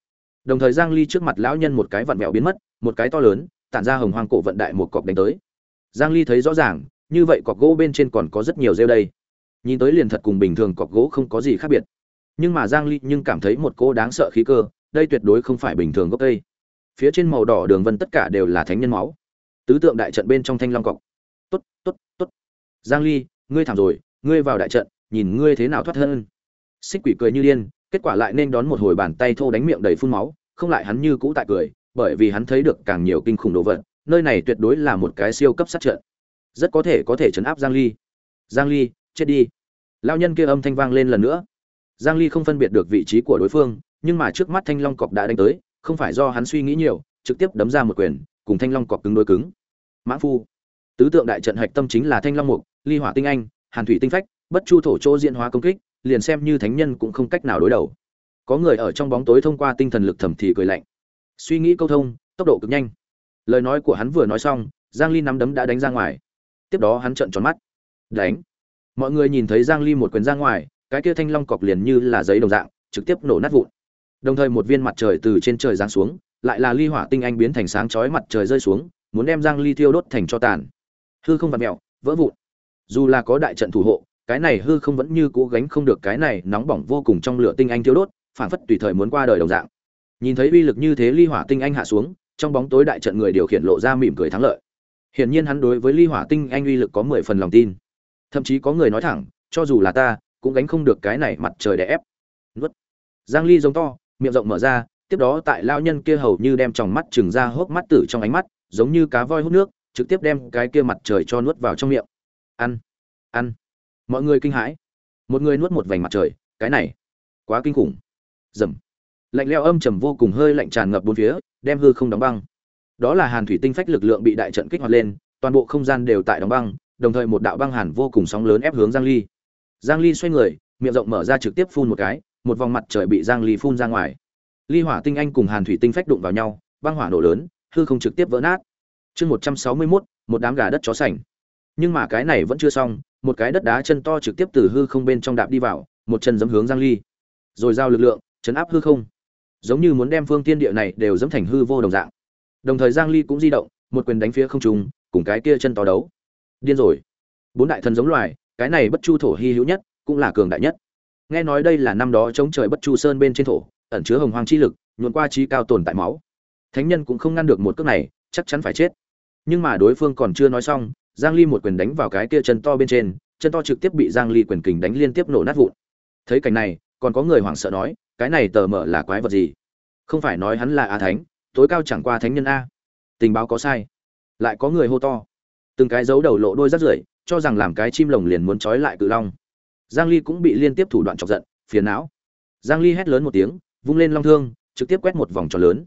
Speaker 1: Đồng thời giang ly trước mặt lão nhân một cái vặn vẹo biến mất, một cái to lớn, tản ra hồng hoang cổ vận đại một cọc đánh tới. Giang ly thấy rõ ràng, như vậy cọc gỗ bên trên còn có rất nhiều rêu đây. Nhìn tới liền thật cùng bình thường cọc gỗ không có gì khác biệt. Nhưng mà giang ly nhưng cảm thấy một cỗ đáng sợ khí cơ, đây tuyệt đối không phải bình thường gốc cây. Phía trên màu đỏ đường vân tất cả đều là thánh nhân máu tứ tượng đại trận bên trong thanh long cọc. Tốt tốt tốt. Giang ly, ngươi thảm rồi, ngươi vào đại trận, nhìn ngươi thế nào thoát thân. Xích quỷ cười như điên, kết quả lại nên đón một hồi bàn tay thô đánh miệng đầy phun máu, không lại hắn như cũ tại cười, bởi vì hắn thấy được càng nhiều kinh khủng đồ vật, nơi này tuyệt đối là một cái siêu cấp sát trận. Rất có thể có thể chấn áp giang ly. Giang ly, chết đi. Lao nhân kia âm thanh vang lên lần nữa. Giang ly không phân biệt được vị trí của đối phương, nhưng mà trước mắt thanh long cọc đã đánh tới, không phải do hắn suy nghĩ nhiều, trực tiếp đấm ra một quyền cùng thanh long cọp cứng đối cứng. Mã phu, tứ tượng đại trận hạch tâm chính là thanh long mục, ly hỏa tinh anh, hàn thủy tinh phách, bất chu thổ chỗ diện hóa công kích, liền xem như thánh nhân cũng không cách nào đối đầu. Có người ở trong bóng tối thông qua tinh thần lực thầm thì cười lạnh. Suy nghĩ câu thông, tốc độ cực nhanh. Lời nói của hắn vừa nói xong, giang ly nắm đấm đã đánh ra ngoài. Tiếp đó hắn trợn tròn mắt. Đánh. Mọi người nhìn thấy giang ly một quyền ra ngoài, cái kia thanh long cọc liền như là giấy đồng dạng, trực tiếp nổ nát vụn. Đồng thời một viên mặt trời từ trên trời giáng xuống lại là ly hỏa tinh anh biến thành sáng chói mặt trời rơi xuống, muốn đem giang ly thiêu đốt thành cho tàn. Hư không vặn mèo, vỡ vụn. Dù là có đại trận thủ hộ, cái này hư không vẫn như cố gánh không được cái này nóng bỏng vô cùng trong lửa tinh anh thiêu đốt phản phất tùy thời muốn qua đời đồng dạng. Nhìn thấy uy lực như thế ly hỏa tinh anh hạ xuống, trong bóng tối đại trận người điều khiển lộ ra mỉm cười thắng lợi. Hiển nhiên hắn đối với ly hỏa tinh anh uy lực có mười phần lòng tin. Thậm chí có người nói thẳng, cho dù là ta, cũng gánh không được cái này mặt trời đè ép. Nuốt. Giang ly giống to, miệng rộng mở ra tiếp đó tại lao nhân kia hầu như đem tròng mắt trừng ra hốc mắt tử trong ánh mắt, giống như cá voi hút nước, trực tiếp đem cái kia mặt trời cho nuốt vào trong miệng. Ăn ăn. Mọi người kinh hãi. Một người nuốt một vành mặt trời, cái này, quá kinh khủng. Dầm lạnh leo âm trầm vô cùng hơi lạnh tràn ngập bốn phía, đem hư không đóng băng. Đó là hàn thủy tinh phách lực lượng bị đại trận kích hoạt lên, toàn bộ không gian đều tại đóng băng, đồng thời một đạo băng hàn vô cùng sóng lớn ép hướng giang ly. Giang ly xoay người, miệng rộng mở ra trực tiếp phun một cái, một vòng mặt trời bị giang ly phun ra ngoài ly hỏa tinh anh cùng hàn thủy tinh phách đụng vào nhau băng hỏa nổ lớn hư không trực tiếp vỡ nát. Chương 161, một đám gà đất chó sành. Nhưng mà cái này vẫn chưa xong một cái đất đá chân to trực tiếp từ hư không bên trong đạp đi vào một chân giẫm hướng giang ly. Rồi giao lực lượng chấn áp hư không. Giống như muốn đem phương tiên địa này đều dẫm thành hư vô đồng dạng. Đồng thời giang ly cũng di động một quyền đánh phía không trung cùng cái kia chân to đấu. Điên rồi. Bốn đại thần giống loài cái này bất chu thổ hy hữu nhất cũng là cường đại nhất. Nghe nói đây là năm đó chống trời bất chu sơn bên trên thổ ẩn chứa hồng hoang chi lực, nhuộn qua trí cao tồn tại máu. Thánh nhân cũng không ngăn được một cước này, chắc chắn phải chết. Nhưng mà đối phương còn chưa nói xong, giang ly một quyền đánh vào cái kia chân to bên trên, chân to trực tiếp bị giang ly quyền kình đánh liên tiếp nổ nát vụn. Thấy cảnh này, còn có người hoảng sợ nói, cái này tờ mở là quái vật gì? Không phải nói hắn là a thánh, tối cao chẳng qua thánh nhân a. Tình báo có sai. Lại có người hô to. Từng cái dấu đầu lộ đôi rất rưởi, cho rằng làm cái chim lồng liền muốn trói lại cự long. Giang ly cũng bị liên tiếp thủ đoạn chọc giận, phiền não. Giang ly hét lớn một tiếng vung lên long thương, trực tiếp quét một vòng tròn lớn.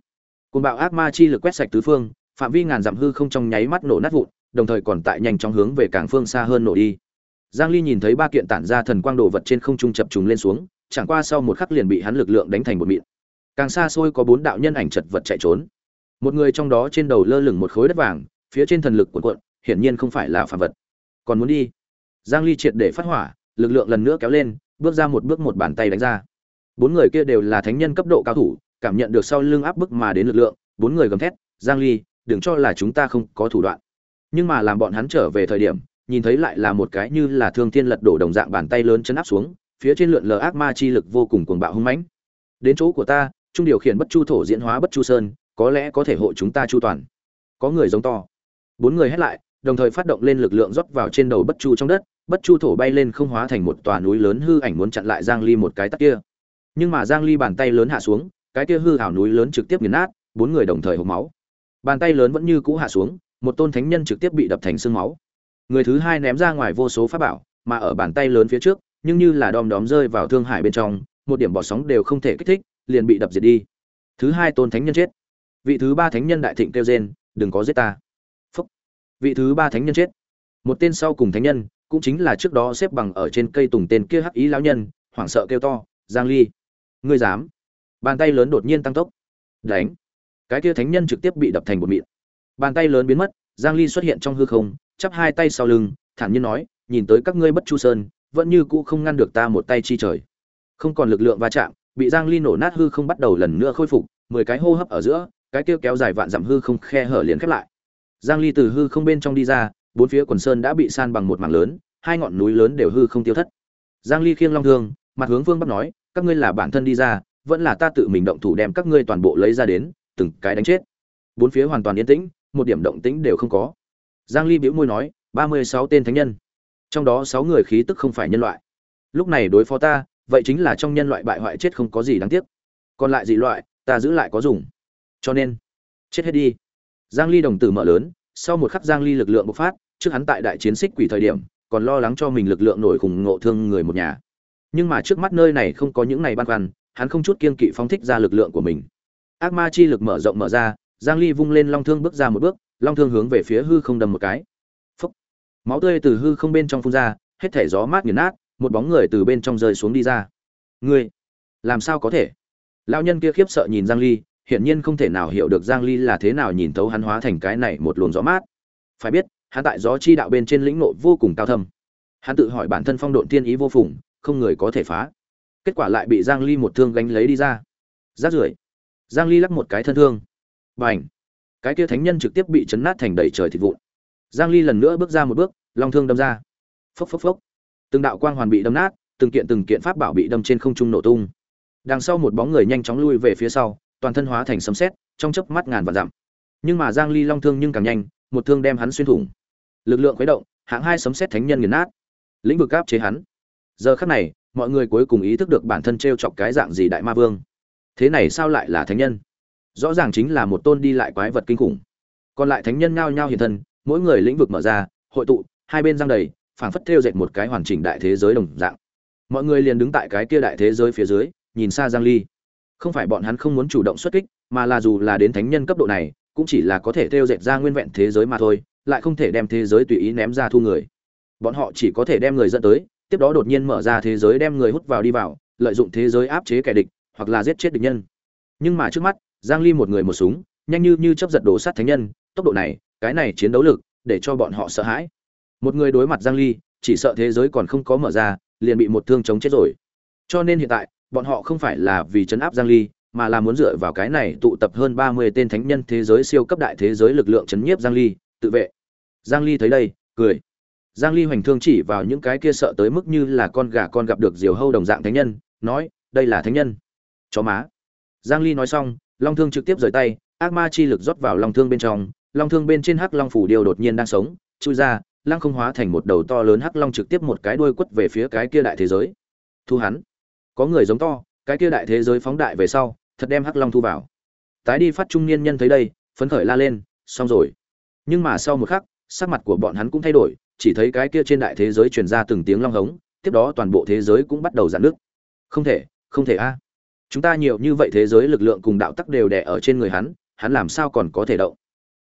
Speaker 1: Côn bạo ác ma chi lực quét sạch tứ phương, phạm vi ngàn dặm hư không trong nháy mắt nổ nát vụn, đồng thời còn tại nhanh chóng hướng về càng phương xa hơn nổ đi. Giang ly nhìn thấy ba kiện tản ra thần quang đồ vật trên không trung chập trùng lên xuống, chẳng qua sau một khắc liền bị hắn lực lượng đánh thành một mịn. Càng xa xôi có bốn đạo nhân ảnh chật vật chạy trốn. Một người trong đó trên đầu lơ lửng một khối đất vàng, phía trên thần lực cuộn cuộn, hiển nhiên không phải là phàm vật. Còn muốn đi. Giang ly triệt để phát hỏa, lực lượng lần nữa kéo lên, bước ra một bước một bàn tay đánh ra bốn người kia đều là thánh nhân cấp độ cao thủ, cảm nhận được sau lưng áp bức mà đến lực lượng, bốn người gầm thét, giang ly, đừng cho là chúng ta không có thủ đoạn. Nhưng mà làm bọn hắn trở về thời điểm, nhìn thấy lại là một cái như là thương thiên lật đổ đồng dạng bàn tay lớn chấn áp xuống, phía trên lượn lờ ác ma chi lực vô cùng cuồng bạo hung mãnh. Đến chỗ của ta, trung điều khiển bất chu thổ diễn hóa bất chu sơn, có lẽ có thể hộ chúng ta chu toàn. Có người giống to. Bốn người hét lại, đồng thời phát động lên lực lượng rót vào trên đầu bất chu trong đất, bất chu thổ bay lên không hóa thành một tòa núi lớn hư ảnh muốn chặn lại giang ly một cái tắt kia nhưng mà giang ly bàn tay lớn hạ xuống, cái kia hư hảo núi lớn trực tiếp nghiền nát, bốn người đồng thời hộc máu. Bàn tay lớn vẫn như cũ hạ xuống, một tôn thánh nhân trực tiếp bị đập thành xương máu. Người thứ hai ném ra ngoài vô số pháp bảo, mà ở bàn tay lớn phía trước, nhưng như là đom đóm rơi vào thương hải bên trong, một điểm bọt sóng đều không thể kích thích, liền bị đập diệt đi. Thứ hai tôn thánh nhân chết. Vị thứ ba thánh nhân đại thịnh kêu rên, đừng có giết ta. Phúc. Vị thứ ba thánh nhân chết. Một tên sau cùng thánh nhân, cũng chính là trước đó xếp bằng ở trên cây tùng tên kia hắc ý lão nhân, hoảng sợ kêu to, giang ly ngươi dám. Bàn tay lớn đột nhiên tăng tốc. Đánh. Cái kia thánh nhân trực tiếp bị đập thành một mịn. Bàn tay lớn biến mất, giang ly xuất hiện trong hư không, chắp hai tay sau lưng, thản nhiên nói, nhìn tới các ngươi bất chu sơn, vẫn như cũ không ngăn được ta một tay chi trời. Không còn lực lượng va chạm, bị giang ly nổ nát hư không bắt đầu lần nữa khôi phục, mười cái hô hấp ở giữa, cái kia kéo dài vạn dặm hư không khe hở liền khép lại. Giang ly từ hư không bên trong đi ra, bốn phía quần sơn đã bị san bằng một mảng lớn, hai ngọn núi lớn đều hư không tiêu thất. Giang ly khiêng long thương, mặt hướng vương bắc nói các ngươi là bản thân đi ra, vẫn là ta tự mình động thủ đem các ngươi toàn bộ lấy ra đến, từng cái đánh chết. Bốn phía hoàn toàn yên tĩnh, một điểm động tĩnh đều không có. Giang ly bĩu môi nói 36 tên thánh nhân. Trong đó sáu người khí tức không phải nhân loại. Lúc này đối phó ta, vậy chính là trong nhân loại bại hoại chết không có gì đáng tiếc. Còn lại dị loại, ta giữ lại có dùng. Cho nên, chết hết đi. Giang ly đồng tử mở lớn, sau một khắc giang ly lực lượng bộc phát, trước hắn tại đại chiến xích quỷ thời điểm, còn lo lắng cho mình lực lượng nổi khủng ngộ thương người một nhà nhưng mà trước mắt nơi này không có những này băn khoăn, hắn không chút kiên kỵ phóng thích ra lực lượng của mình. Ác ma chi lực mở rộng mở ra, giang ly vung lên long thương bước ra một bước, long thương hướng về phía hư không đâm một cái. Phúc. máu tươi từ hư không bên trong phun ra, hết thể gió mát nghiền nát, một bóng người từ bên trong rơi xuống đi ra. Ngươi, làm sao có thể? Lão nhân kia khiếp sợ nhìn giang ly, hiển nhiên không thể nào hiểu được giang ly là thế nào nhìn thấu hắn hóa thành cái này một luồng gió mát. Phải biết, hắn tại gió chi đạo bên trên lĩnh nộ vô cùng cao thâm. Hắn tự hỏi bản thân phong độn tiên ý vô phùng không người có thể phá. Kết quả lại bị giang ly một thương gánh lấy đi ra. Rát rưởi. Giang ly lắc một cái thân thương. Bành. Cái kia thánh nhân trực tiếp bị chấn nát thành đầy trời thịt vụn. Giang ly lần nữa bước ra một bước, long thương đâm ra. Phốc phốc phốc. Từng đạo quang hoàn bị đâm nát, từng kiện từng kiện pháp bảo bị đâm trên không trung nổ tung. Đằng sau một bóng người nhanh chóng lui về phía sau, toàn thân hóa thành sấm sét, trong chớp mắt ngàn và dặm. Nhưng mà giang ly long thương nhưng càng nhanh, một thương đem hắn xuyên thủng. Lực lượng khuấy động, hạng hai sấm sét thánh nhân nghiền nát. Lĩnh vực áp chế hắn giờ khắc này, mọi người cuối cùng ý thức được bản thân treo chọc cái dạng gì đại ma vương. Thế này sao lại là thánh nhân? Rõ ràng chính là một tôn đi lại quái vật kinh khủng. Còn lại thánh nhân nhao nhao hiện thân, mỗi người lĩnh vực mở ra, hội tụ, hai bên giang đầy, phảng phất thêu dệt một cái hoàn chỉnh đại thế giới đồng dạng. Mọi người liền đứng tại cái kia đại thế giới phía dưới, nhìn xa giang ly. Không phải bọn hắn không muốn chủ động xuất kích, mà là dù là đến thánh nhân cấp độ này, cũng chỉ là có thể thêu dệt ra nguyên vẹn thế giới mà thôi, lại không thể đem thế giới tùy ý ném ra thu người. Bọn họ chỉ có thể đem người dẫn tới tiếp đó đột nhiên mở ra thế giới đem người hút vào đi vào, lợi dụng thế giới áp chế kẻ địch, hoặc là giết chết địch nhân. Nhưng mà trước mắt, giang ly một người một súng, nhanh như như chấp giật đổ sát thánh nhân, tốc độ này, cái này chiến đấu lực, để cho bọn họ sợ hãi. Một người đối mặt giang ly, chỉ sợ thế giới còn không có mở ra, liền bị một thương chống chết rồi. Cho nên hiện tại, bọn họ không phải là vì chấn áp giang ly, mà là muốn dựa vào cái này tụ tập hơn 30 tên thánh nhân thế giới siêu cấp đại thế giới lực lượng chấn nhiếp giang ly, tự vệ. Giang ly thấy đây, cười giang ly hoành thương chỉ vào những cái kia sợ tới mức như là con gà con gặp được diều hâu đồng dạng thánh nhân, nói, đây là thánh nhân. Chó má. Giang ly nói xong, long thương trực tiếp rời tay, ác ma chi lực rót vào long thương bên trong, long thương bên trên hắc long phủ điều đột nhiên đang sống, chui ra, lăng không hóa thành một đầu to lớn hắc long trực tiếp một cái đuôi quất về phía cái kia đại thế giới. Thu hắn. Có người giống to, cái kia đại thế giới phóng đại về sau, thật đem hắc long thu vào. Tái đi phát trung niên nhân thấy đây, phấn khởi la lên, xong rồi. Nhưng mà sau một khắc, sắc mặt của bọn hắn cũng thay đổi chỉ thấy cái kia trên đại thế giới truyền ra từng tiếng long hống, tiếp đó toàn bộ thế giới cũng bắt đầu giãn nước không thể không thể a. Chúng ta nhiều như vậy thế giới lực lượng cùng đạo tắc đều đè ở trên người hắn hắn làm sao còn có thể động?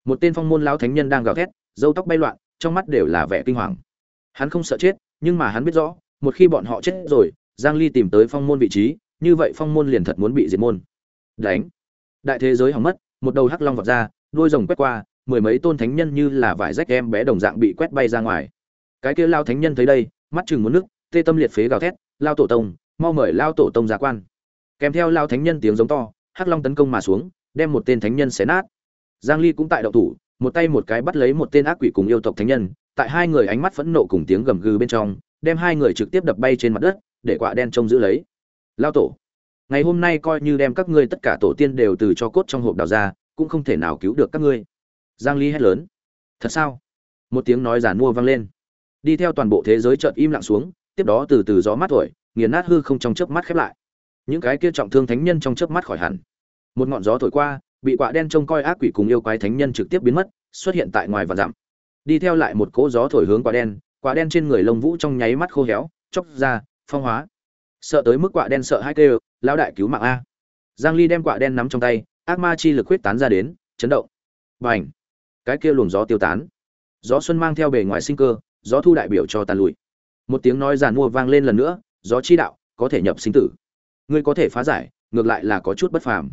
Speaker 1: Một tên phong môn lão thánh nhân đang gào thét, râu tóc bay loạn, trong mắt đều là vẻ kinh hoàng. Hắn không sợ chết, nhưng mà hắn biết rõ, một khi bọn họ chết rồi, giang ly tìm tới phong môn vị trí, như vậy phong môn liền thật muốn bị diệt môn. Đánh. Đại thế giới hỏng mất, một đầu hắc long vọt ra, đuôi rồng quét qua mười mấy tôn thánh nhân như là vải rách em bé đồng dạng bị quét bay ra ngoài. Cái kia lao thánh nhân thấy đây, mắt chừng muốn nước tê tâm liệt phế gào thét, lao tổ tông, mau mời lao tổ tông ra quan. Kèm theo lao thánh nhân tiếng giống to, hắc long tấn công mà xuống, đem một tên thánh nhân xé nát. Giang ly cũng tại động thủ, một tay một cái bắt lấy một tên ác quỷ cùng yêu tộc thánh nhân, tại hai người ánh mắt phẫn nộ cùng tiếng gầm gừ bên trong, đem hai người trực tiếp đập bay trên mặt đất, để quả đen trông giữ lấy. Lao tổ, ngày hôm nay coi như đem các ngươi tất cả tổ tiên đều từ cho cốt trong hộp đào ra, cũng không thể nào cứu được các ngươi giang ly hét lớn. Thật sao? Một tiếng nói giản mua vang lên. Đi theo toàn bộ thế giới chợt im lặng xuống, tiếp đó từ từ gió mát thổi, nghiền nát hư không trong chớp mắt khép lại. Những cái kia trọng thương thánh nhân trong chớp mắt khỏi hẳn. Một ngọn gió thổi qua, bị quạ đen trông coi ác quỷ cùng yêu quái thánh nhân trực tiếp biến mất, xuất hiện tại ngoài và dặm. Đi theo lại một cỗ gió thổi hướng quạ đen, quả đen trên người lông vũ trong nháy mắt khô héo chóc ra, phong hóa. Sợ tới mức quả đen sợ hai kêu, lão đại cứu mạng a. Giang ly đem quả đen nắm trong tay, ác ma chi lực huyết tán ra đến, chấn động. Bành! Cái kia luồng gió tiêu tán. Gió xuân mang theo bề ngoài sinh cơ, gió thu đại biểu cho tàn lụi. Một tiếng nói giàn mua vang lên lần nữa, gió chi đạo, có thể nhập sinh tử. Ngươi có thể phá giải, ngược lại là có chút bất phàm.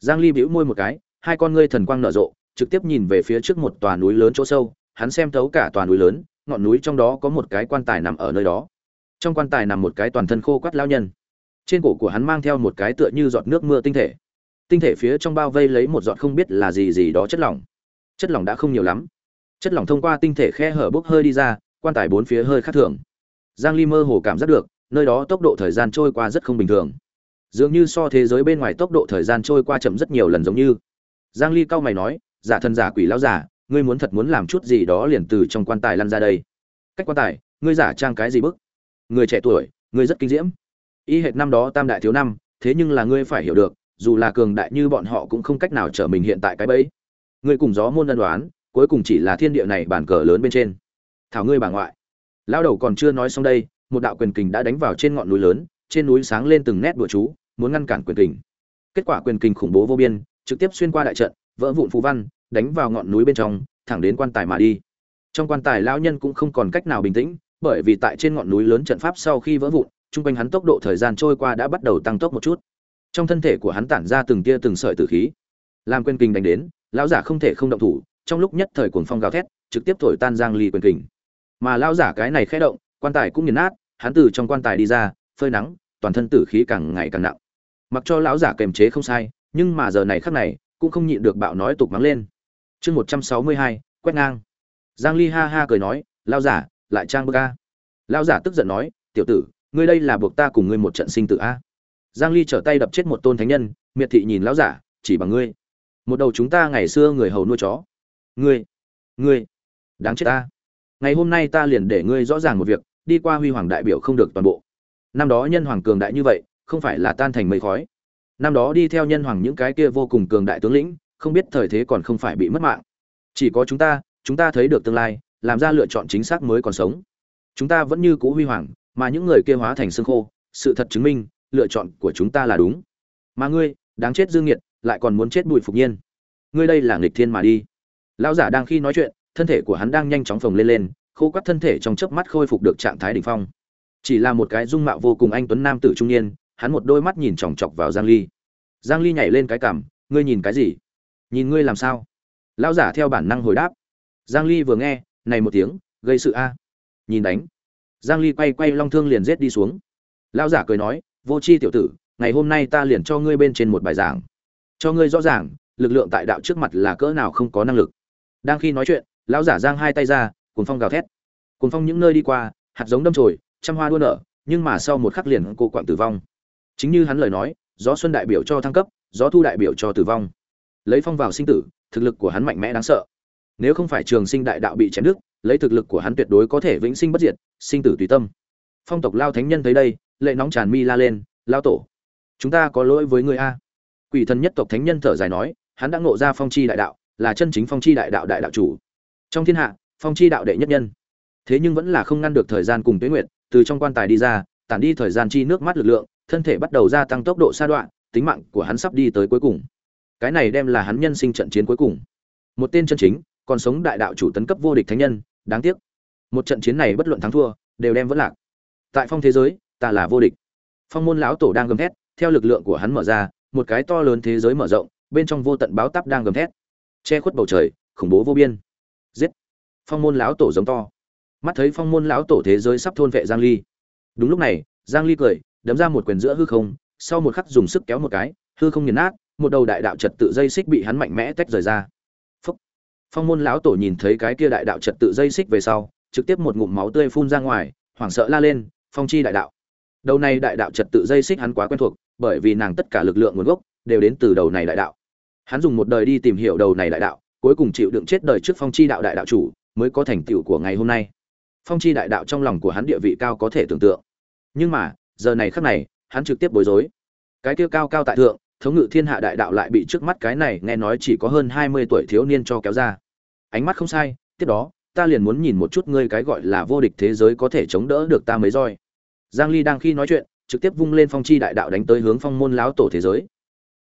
Speaker 1: Giang ly bĩu môi một cái, hai con ngươi thần quang nở rộ, trực tiếp nhìn về phía trước một tòa núi lớn chỗ sâu, hắn xem thấu cả tòa núi lớn, ngọn núi trong đó có một cái quan tài nằm ở nơi đó. Trong quan tài nằm một cái toàn thân khô quắt lao nhân. Trên cổ của hắn mang theo một cái tựa như giọt nước mưa tinh thể. Tinh thể phía trong bao vây lấy một giọt không biết là gì gì đó chất lỏng chất lỏng đã không nhiều lắm. Chất lỏng thông qua tinh thể khe hở bốc hơi đi ra, quan tài bốn phía hơi khác thường. Giang ly mơ hồ cảm giác được, nơi đó tốc độ thời gian trôi qua rất không bình thường. Dường như so thế giới bên ngoài tốc độ thời gian trôi qua chậm rất nhiều lần giống như. Giang ly cao mày nói, giả thần giả quỷ lão giả, ngươi muốn thật muốn làm chút gì đó liền từ trong quan tài lăn ra đây. Cách quan tài, ngươi giả trang cái gì bức? Người trẻ tuổi, ngươi rất kinh diễm. Y hệt năm đó tam đại thiếu năm, thế nhưng là ngươi phải hiểu được, dù là cường đại như bọn họ cũng không cách nào trở mình hiện tại cái bẫy ngươi cùng gió môn đơn đoán, cuối cùng chỉ là thiên địa này bản cờ lớn bên trên. Thảo ngươi bà ngoại. Lão đầu còn chưa nói xong đây, một đạo quyền kình đã đánh vào trên ngọn núi lớn, trên núi sáng lên từng nét bụa chú, muốn ngăn cản quyền kình. Kết quả quyền kình khủng bố vô biên, trực tiếp xuyên qua đại trận, vỡ vụn phú văn, đánh vào ngọn núi bên trong, thẳng đến quan tài mà đi. Trong quan tài lão nhân cũng không còn cách nào bình tĩnh, bởi vì tại trên ngọn núi lớn trận pháp sau khi vỡ vụn, trung quanh hắn tốc độ thời gian trôi qua đã bắt đầu tăng tốc một chút. Trong thân thể của hắn tản ra từng tia từng sợi tử khí. Làm quyền kình đánh đến lão giả không thể không động thủ, trong lúc nhất thời cuồng phong gào thét, trực tiếp thổi tan giang ly quyền kình. Mà lão giả cái này khẽ động, quan tài cũng nghiền nát, hắn từ trong quan tài đi ra, phơi nắng, toàn thân tử khí càng ngày càng nặng. Mặc cho lão giả kềm chế không sai, nhưng mà giờ này khắc này, cũng không nhịn được bạo nói tục mắng lên. Chương một trăm sáu mươi hai, quét ngang. Giang ly ha ha cười nói, lão giả, lại trang bức ca lão giả tức giận nói, tiểu tử, ngươi đây là buộc ta cùng ngươi một trận sinh tử a. Giang ly trở tay đập chết một tôn thánh nhân, miệt thị nhìn lão giả, chỉ bằng ngươi một đầu chúng ta ngày xưa người hầu nuôi chó. Ngươi ngươi, đáng chết ta. Ngày hôm nay ta liền để ngươi rõ ràng một việc, đi qua huy hoàng đại biểu không được toàn bộ. Năm đó nhân hoàng cường đại như vậy, không phải là tan thành mây khói. Năm đó đi theo nhân hoàng những cái kia vô cùng cường đại tướng lĩnh, không biết thời thế còn không phải bị mất mạng. Chỉ có chúng ta chúng ta thấy được tương lai, làm ra lựa chọn chính xác mới còn sống. Chúng ta vẫn như cũ huy hoàng, mà những người kia hóa thành xương khô, sự thật chứng minh, lựa chọn của chúng ta là đúng. Mà ngươi, đáng chết dương nghiệt lại còn muốn chết bụi phục nhiên. Ngươi đây là nghịch thiên mà đi. Lão giả đang khi nói chuyện, thân thể của hắn đang nhanh chóng phồng lên lên, khô quắt thân thể trong chớp mắt khôi phục được trạng thái đỉnh phong. Chỉ là một cái dung mạo vô cùng anh tuấn nam tử trung niên, hắn một đôi mắt nhìn chòng chọc vào giang ly. Giang ly nhảy lên cái cằm, ngươi nhìn cái gì? Nhìn ngươi làm sao? Lão giả theo bản năng hồi đáp. Giang ly vừa nghe, này một tiếng, gây sự a. Nhìn đánh. Giang ly quay quay long thương liền giết đi xuống. Lão giả cười nói, vô chi tiểu tử, ngày hôm nay ta liền cho ngươi bên trên một bài giảng cho ngươi rõ ràng, lực lượng tại đạo trước mặt là cỡ nào không có năng lực. Đang khi nói chuyện, lão giả giang hai tay ra, cuồng phong gào thét. Cuồng phong những nơi đi qua, hạt giống đâm chồi, trăm hoa đua nở, nhưng mà sau một khắc liền cô quạng tử vong. Chính như hắn lời nói, gió xuân đại biểu cho thăng cấp, gió thu đại biểu cho tử vong. Lấy phong vào sinh tử, thực lực của hắn mạnh mẽ đáng sợ. Nếu không phải trường sinh đại đạo bị chém đứt, lấy thực lực của hắn tuyệt đối có thể vĩnh sinh bất diệt, sinh tử tùy tâm. Phong tộc lao thánh nhân thấy đây, lệ nóng tràn mi la lên, lao tổ, chúng ta có lỗi với người a quỷ thần nhất tộc thánh nhân thở dài nói, hắn đã ngộ ra phong chi đại đạo, là chân chính phong chi đại đạo đại đạo chủ. Trong thiên hạ, phong chi đạo đệ nhất nhân. Thế nhưng vẫn là không ngăn được thời gian cùng tuế nguyện từ trong quan tài đi ra, tản đi thời gian chi nước mắt lực lượng, thân thể bắt đầu gia tăng tốc độ sa đoạn, tính mạng của hắn sắp đi tới cuối cùng. Cái này đem là hắn nhân sinh trận chiến cuối cùng. Một tên chân chính, còn sống đại đạo chủ tấn cấp vô địch thánh nhân, đáng tiếc. Một trận chiến này bất luận thắng thua, đều đem vẫn lạc. Tại phong thế giới, ta là vô địch. Phong môn lão tổ đang gầm thét, theo lực lượng của hắn mở ra một cái to lớn thế giới mở rộng, bên trong vô tận báo tắp đang gầm thét. Che khuất bầu trời, khủng bố vô biên. Giết! Phong môn lão tổ giống to. Mắt thấy phong môn lão tổ thế giới sắp thôn vệ giang ly. Đúng lúc này, giang ly cười, đấm ra một quyền giữa hư không, sau một khắc dùng sức kéo một cái, hư không nghiền nát, một đầu đại đạo trật tự dây xích bị hắn mạnh mẽ tách rời ra. Phúc. phong môn lão tổ nhìn thấy cái kia đại đạo trật tự dây xích về sau, trực tiếp một ngụm máu tươi phun ra ngoài, hoảng sợ la lên, phong chi đại đạo! Đầu này đại đạo trật tự dây xích hắn quá quen thuộc, bởi vì nàng tất cả lực lượng nguồn gốc đều đến từ đầu này đại đạo. Hắn dùng một đời đi tìm hiểu đầu này đại đạo, cuối cùng chịu đựng chết đời trước phong chi đạo đại đạo chủ mới có thành tựu của ngày hôm nay. Phong chi đại đạo trong lòng của hắn địa vị cao có thể tưởng tượng. Nhưng mà, giờ này khắc này, hắn trực tiếp bối rối. Cái kia cao cao tại thượng, thống ngự thiên hạ đại đạo lại bị trước mắt cái này nghe nói chỉ có hơn hai mươi tuổi thiếu niên cho kéo ra. Ánh mắt không sai, tiếp đó, ta liền muốn nhìn một chút ngươi cái gọi là vô địch thế giới có thể chống đỡ được ta mấy roi giang ly đang khi nói chuyện, trực tiếp vung lên phong chi đại đạo đánh tới hướng phong môn lão tổ thế giới.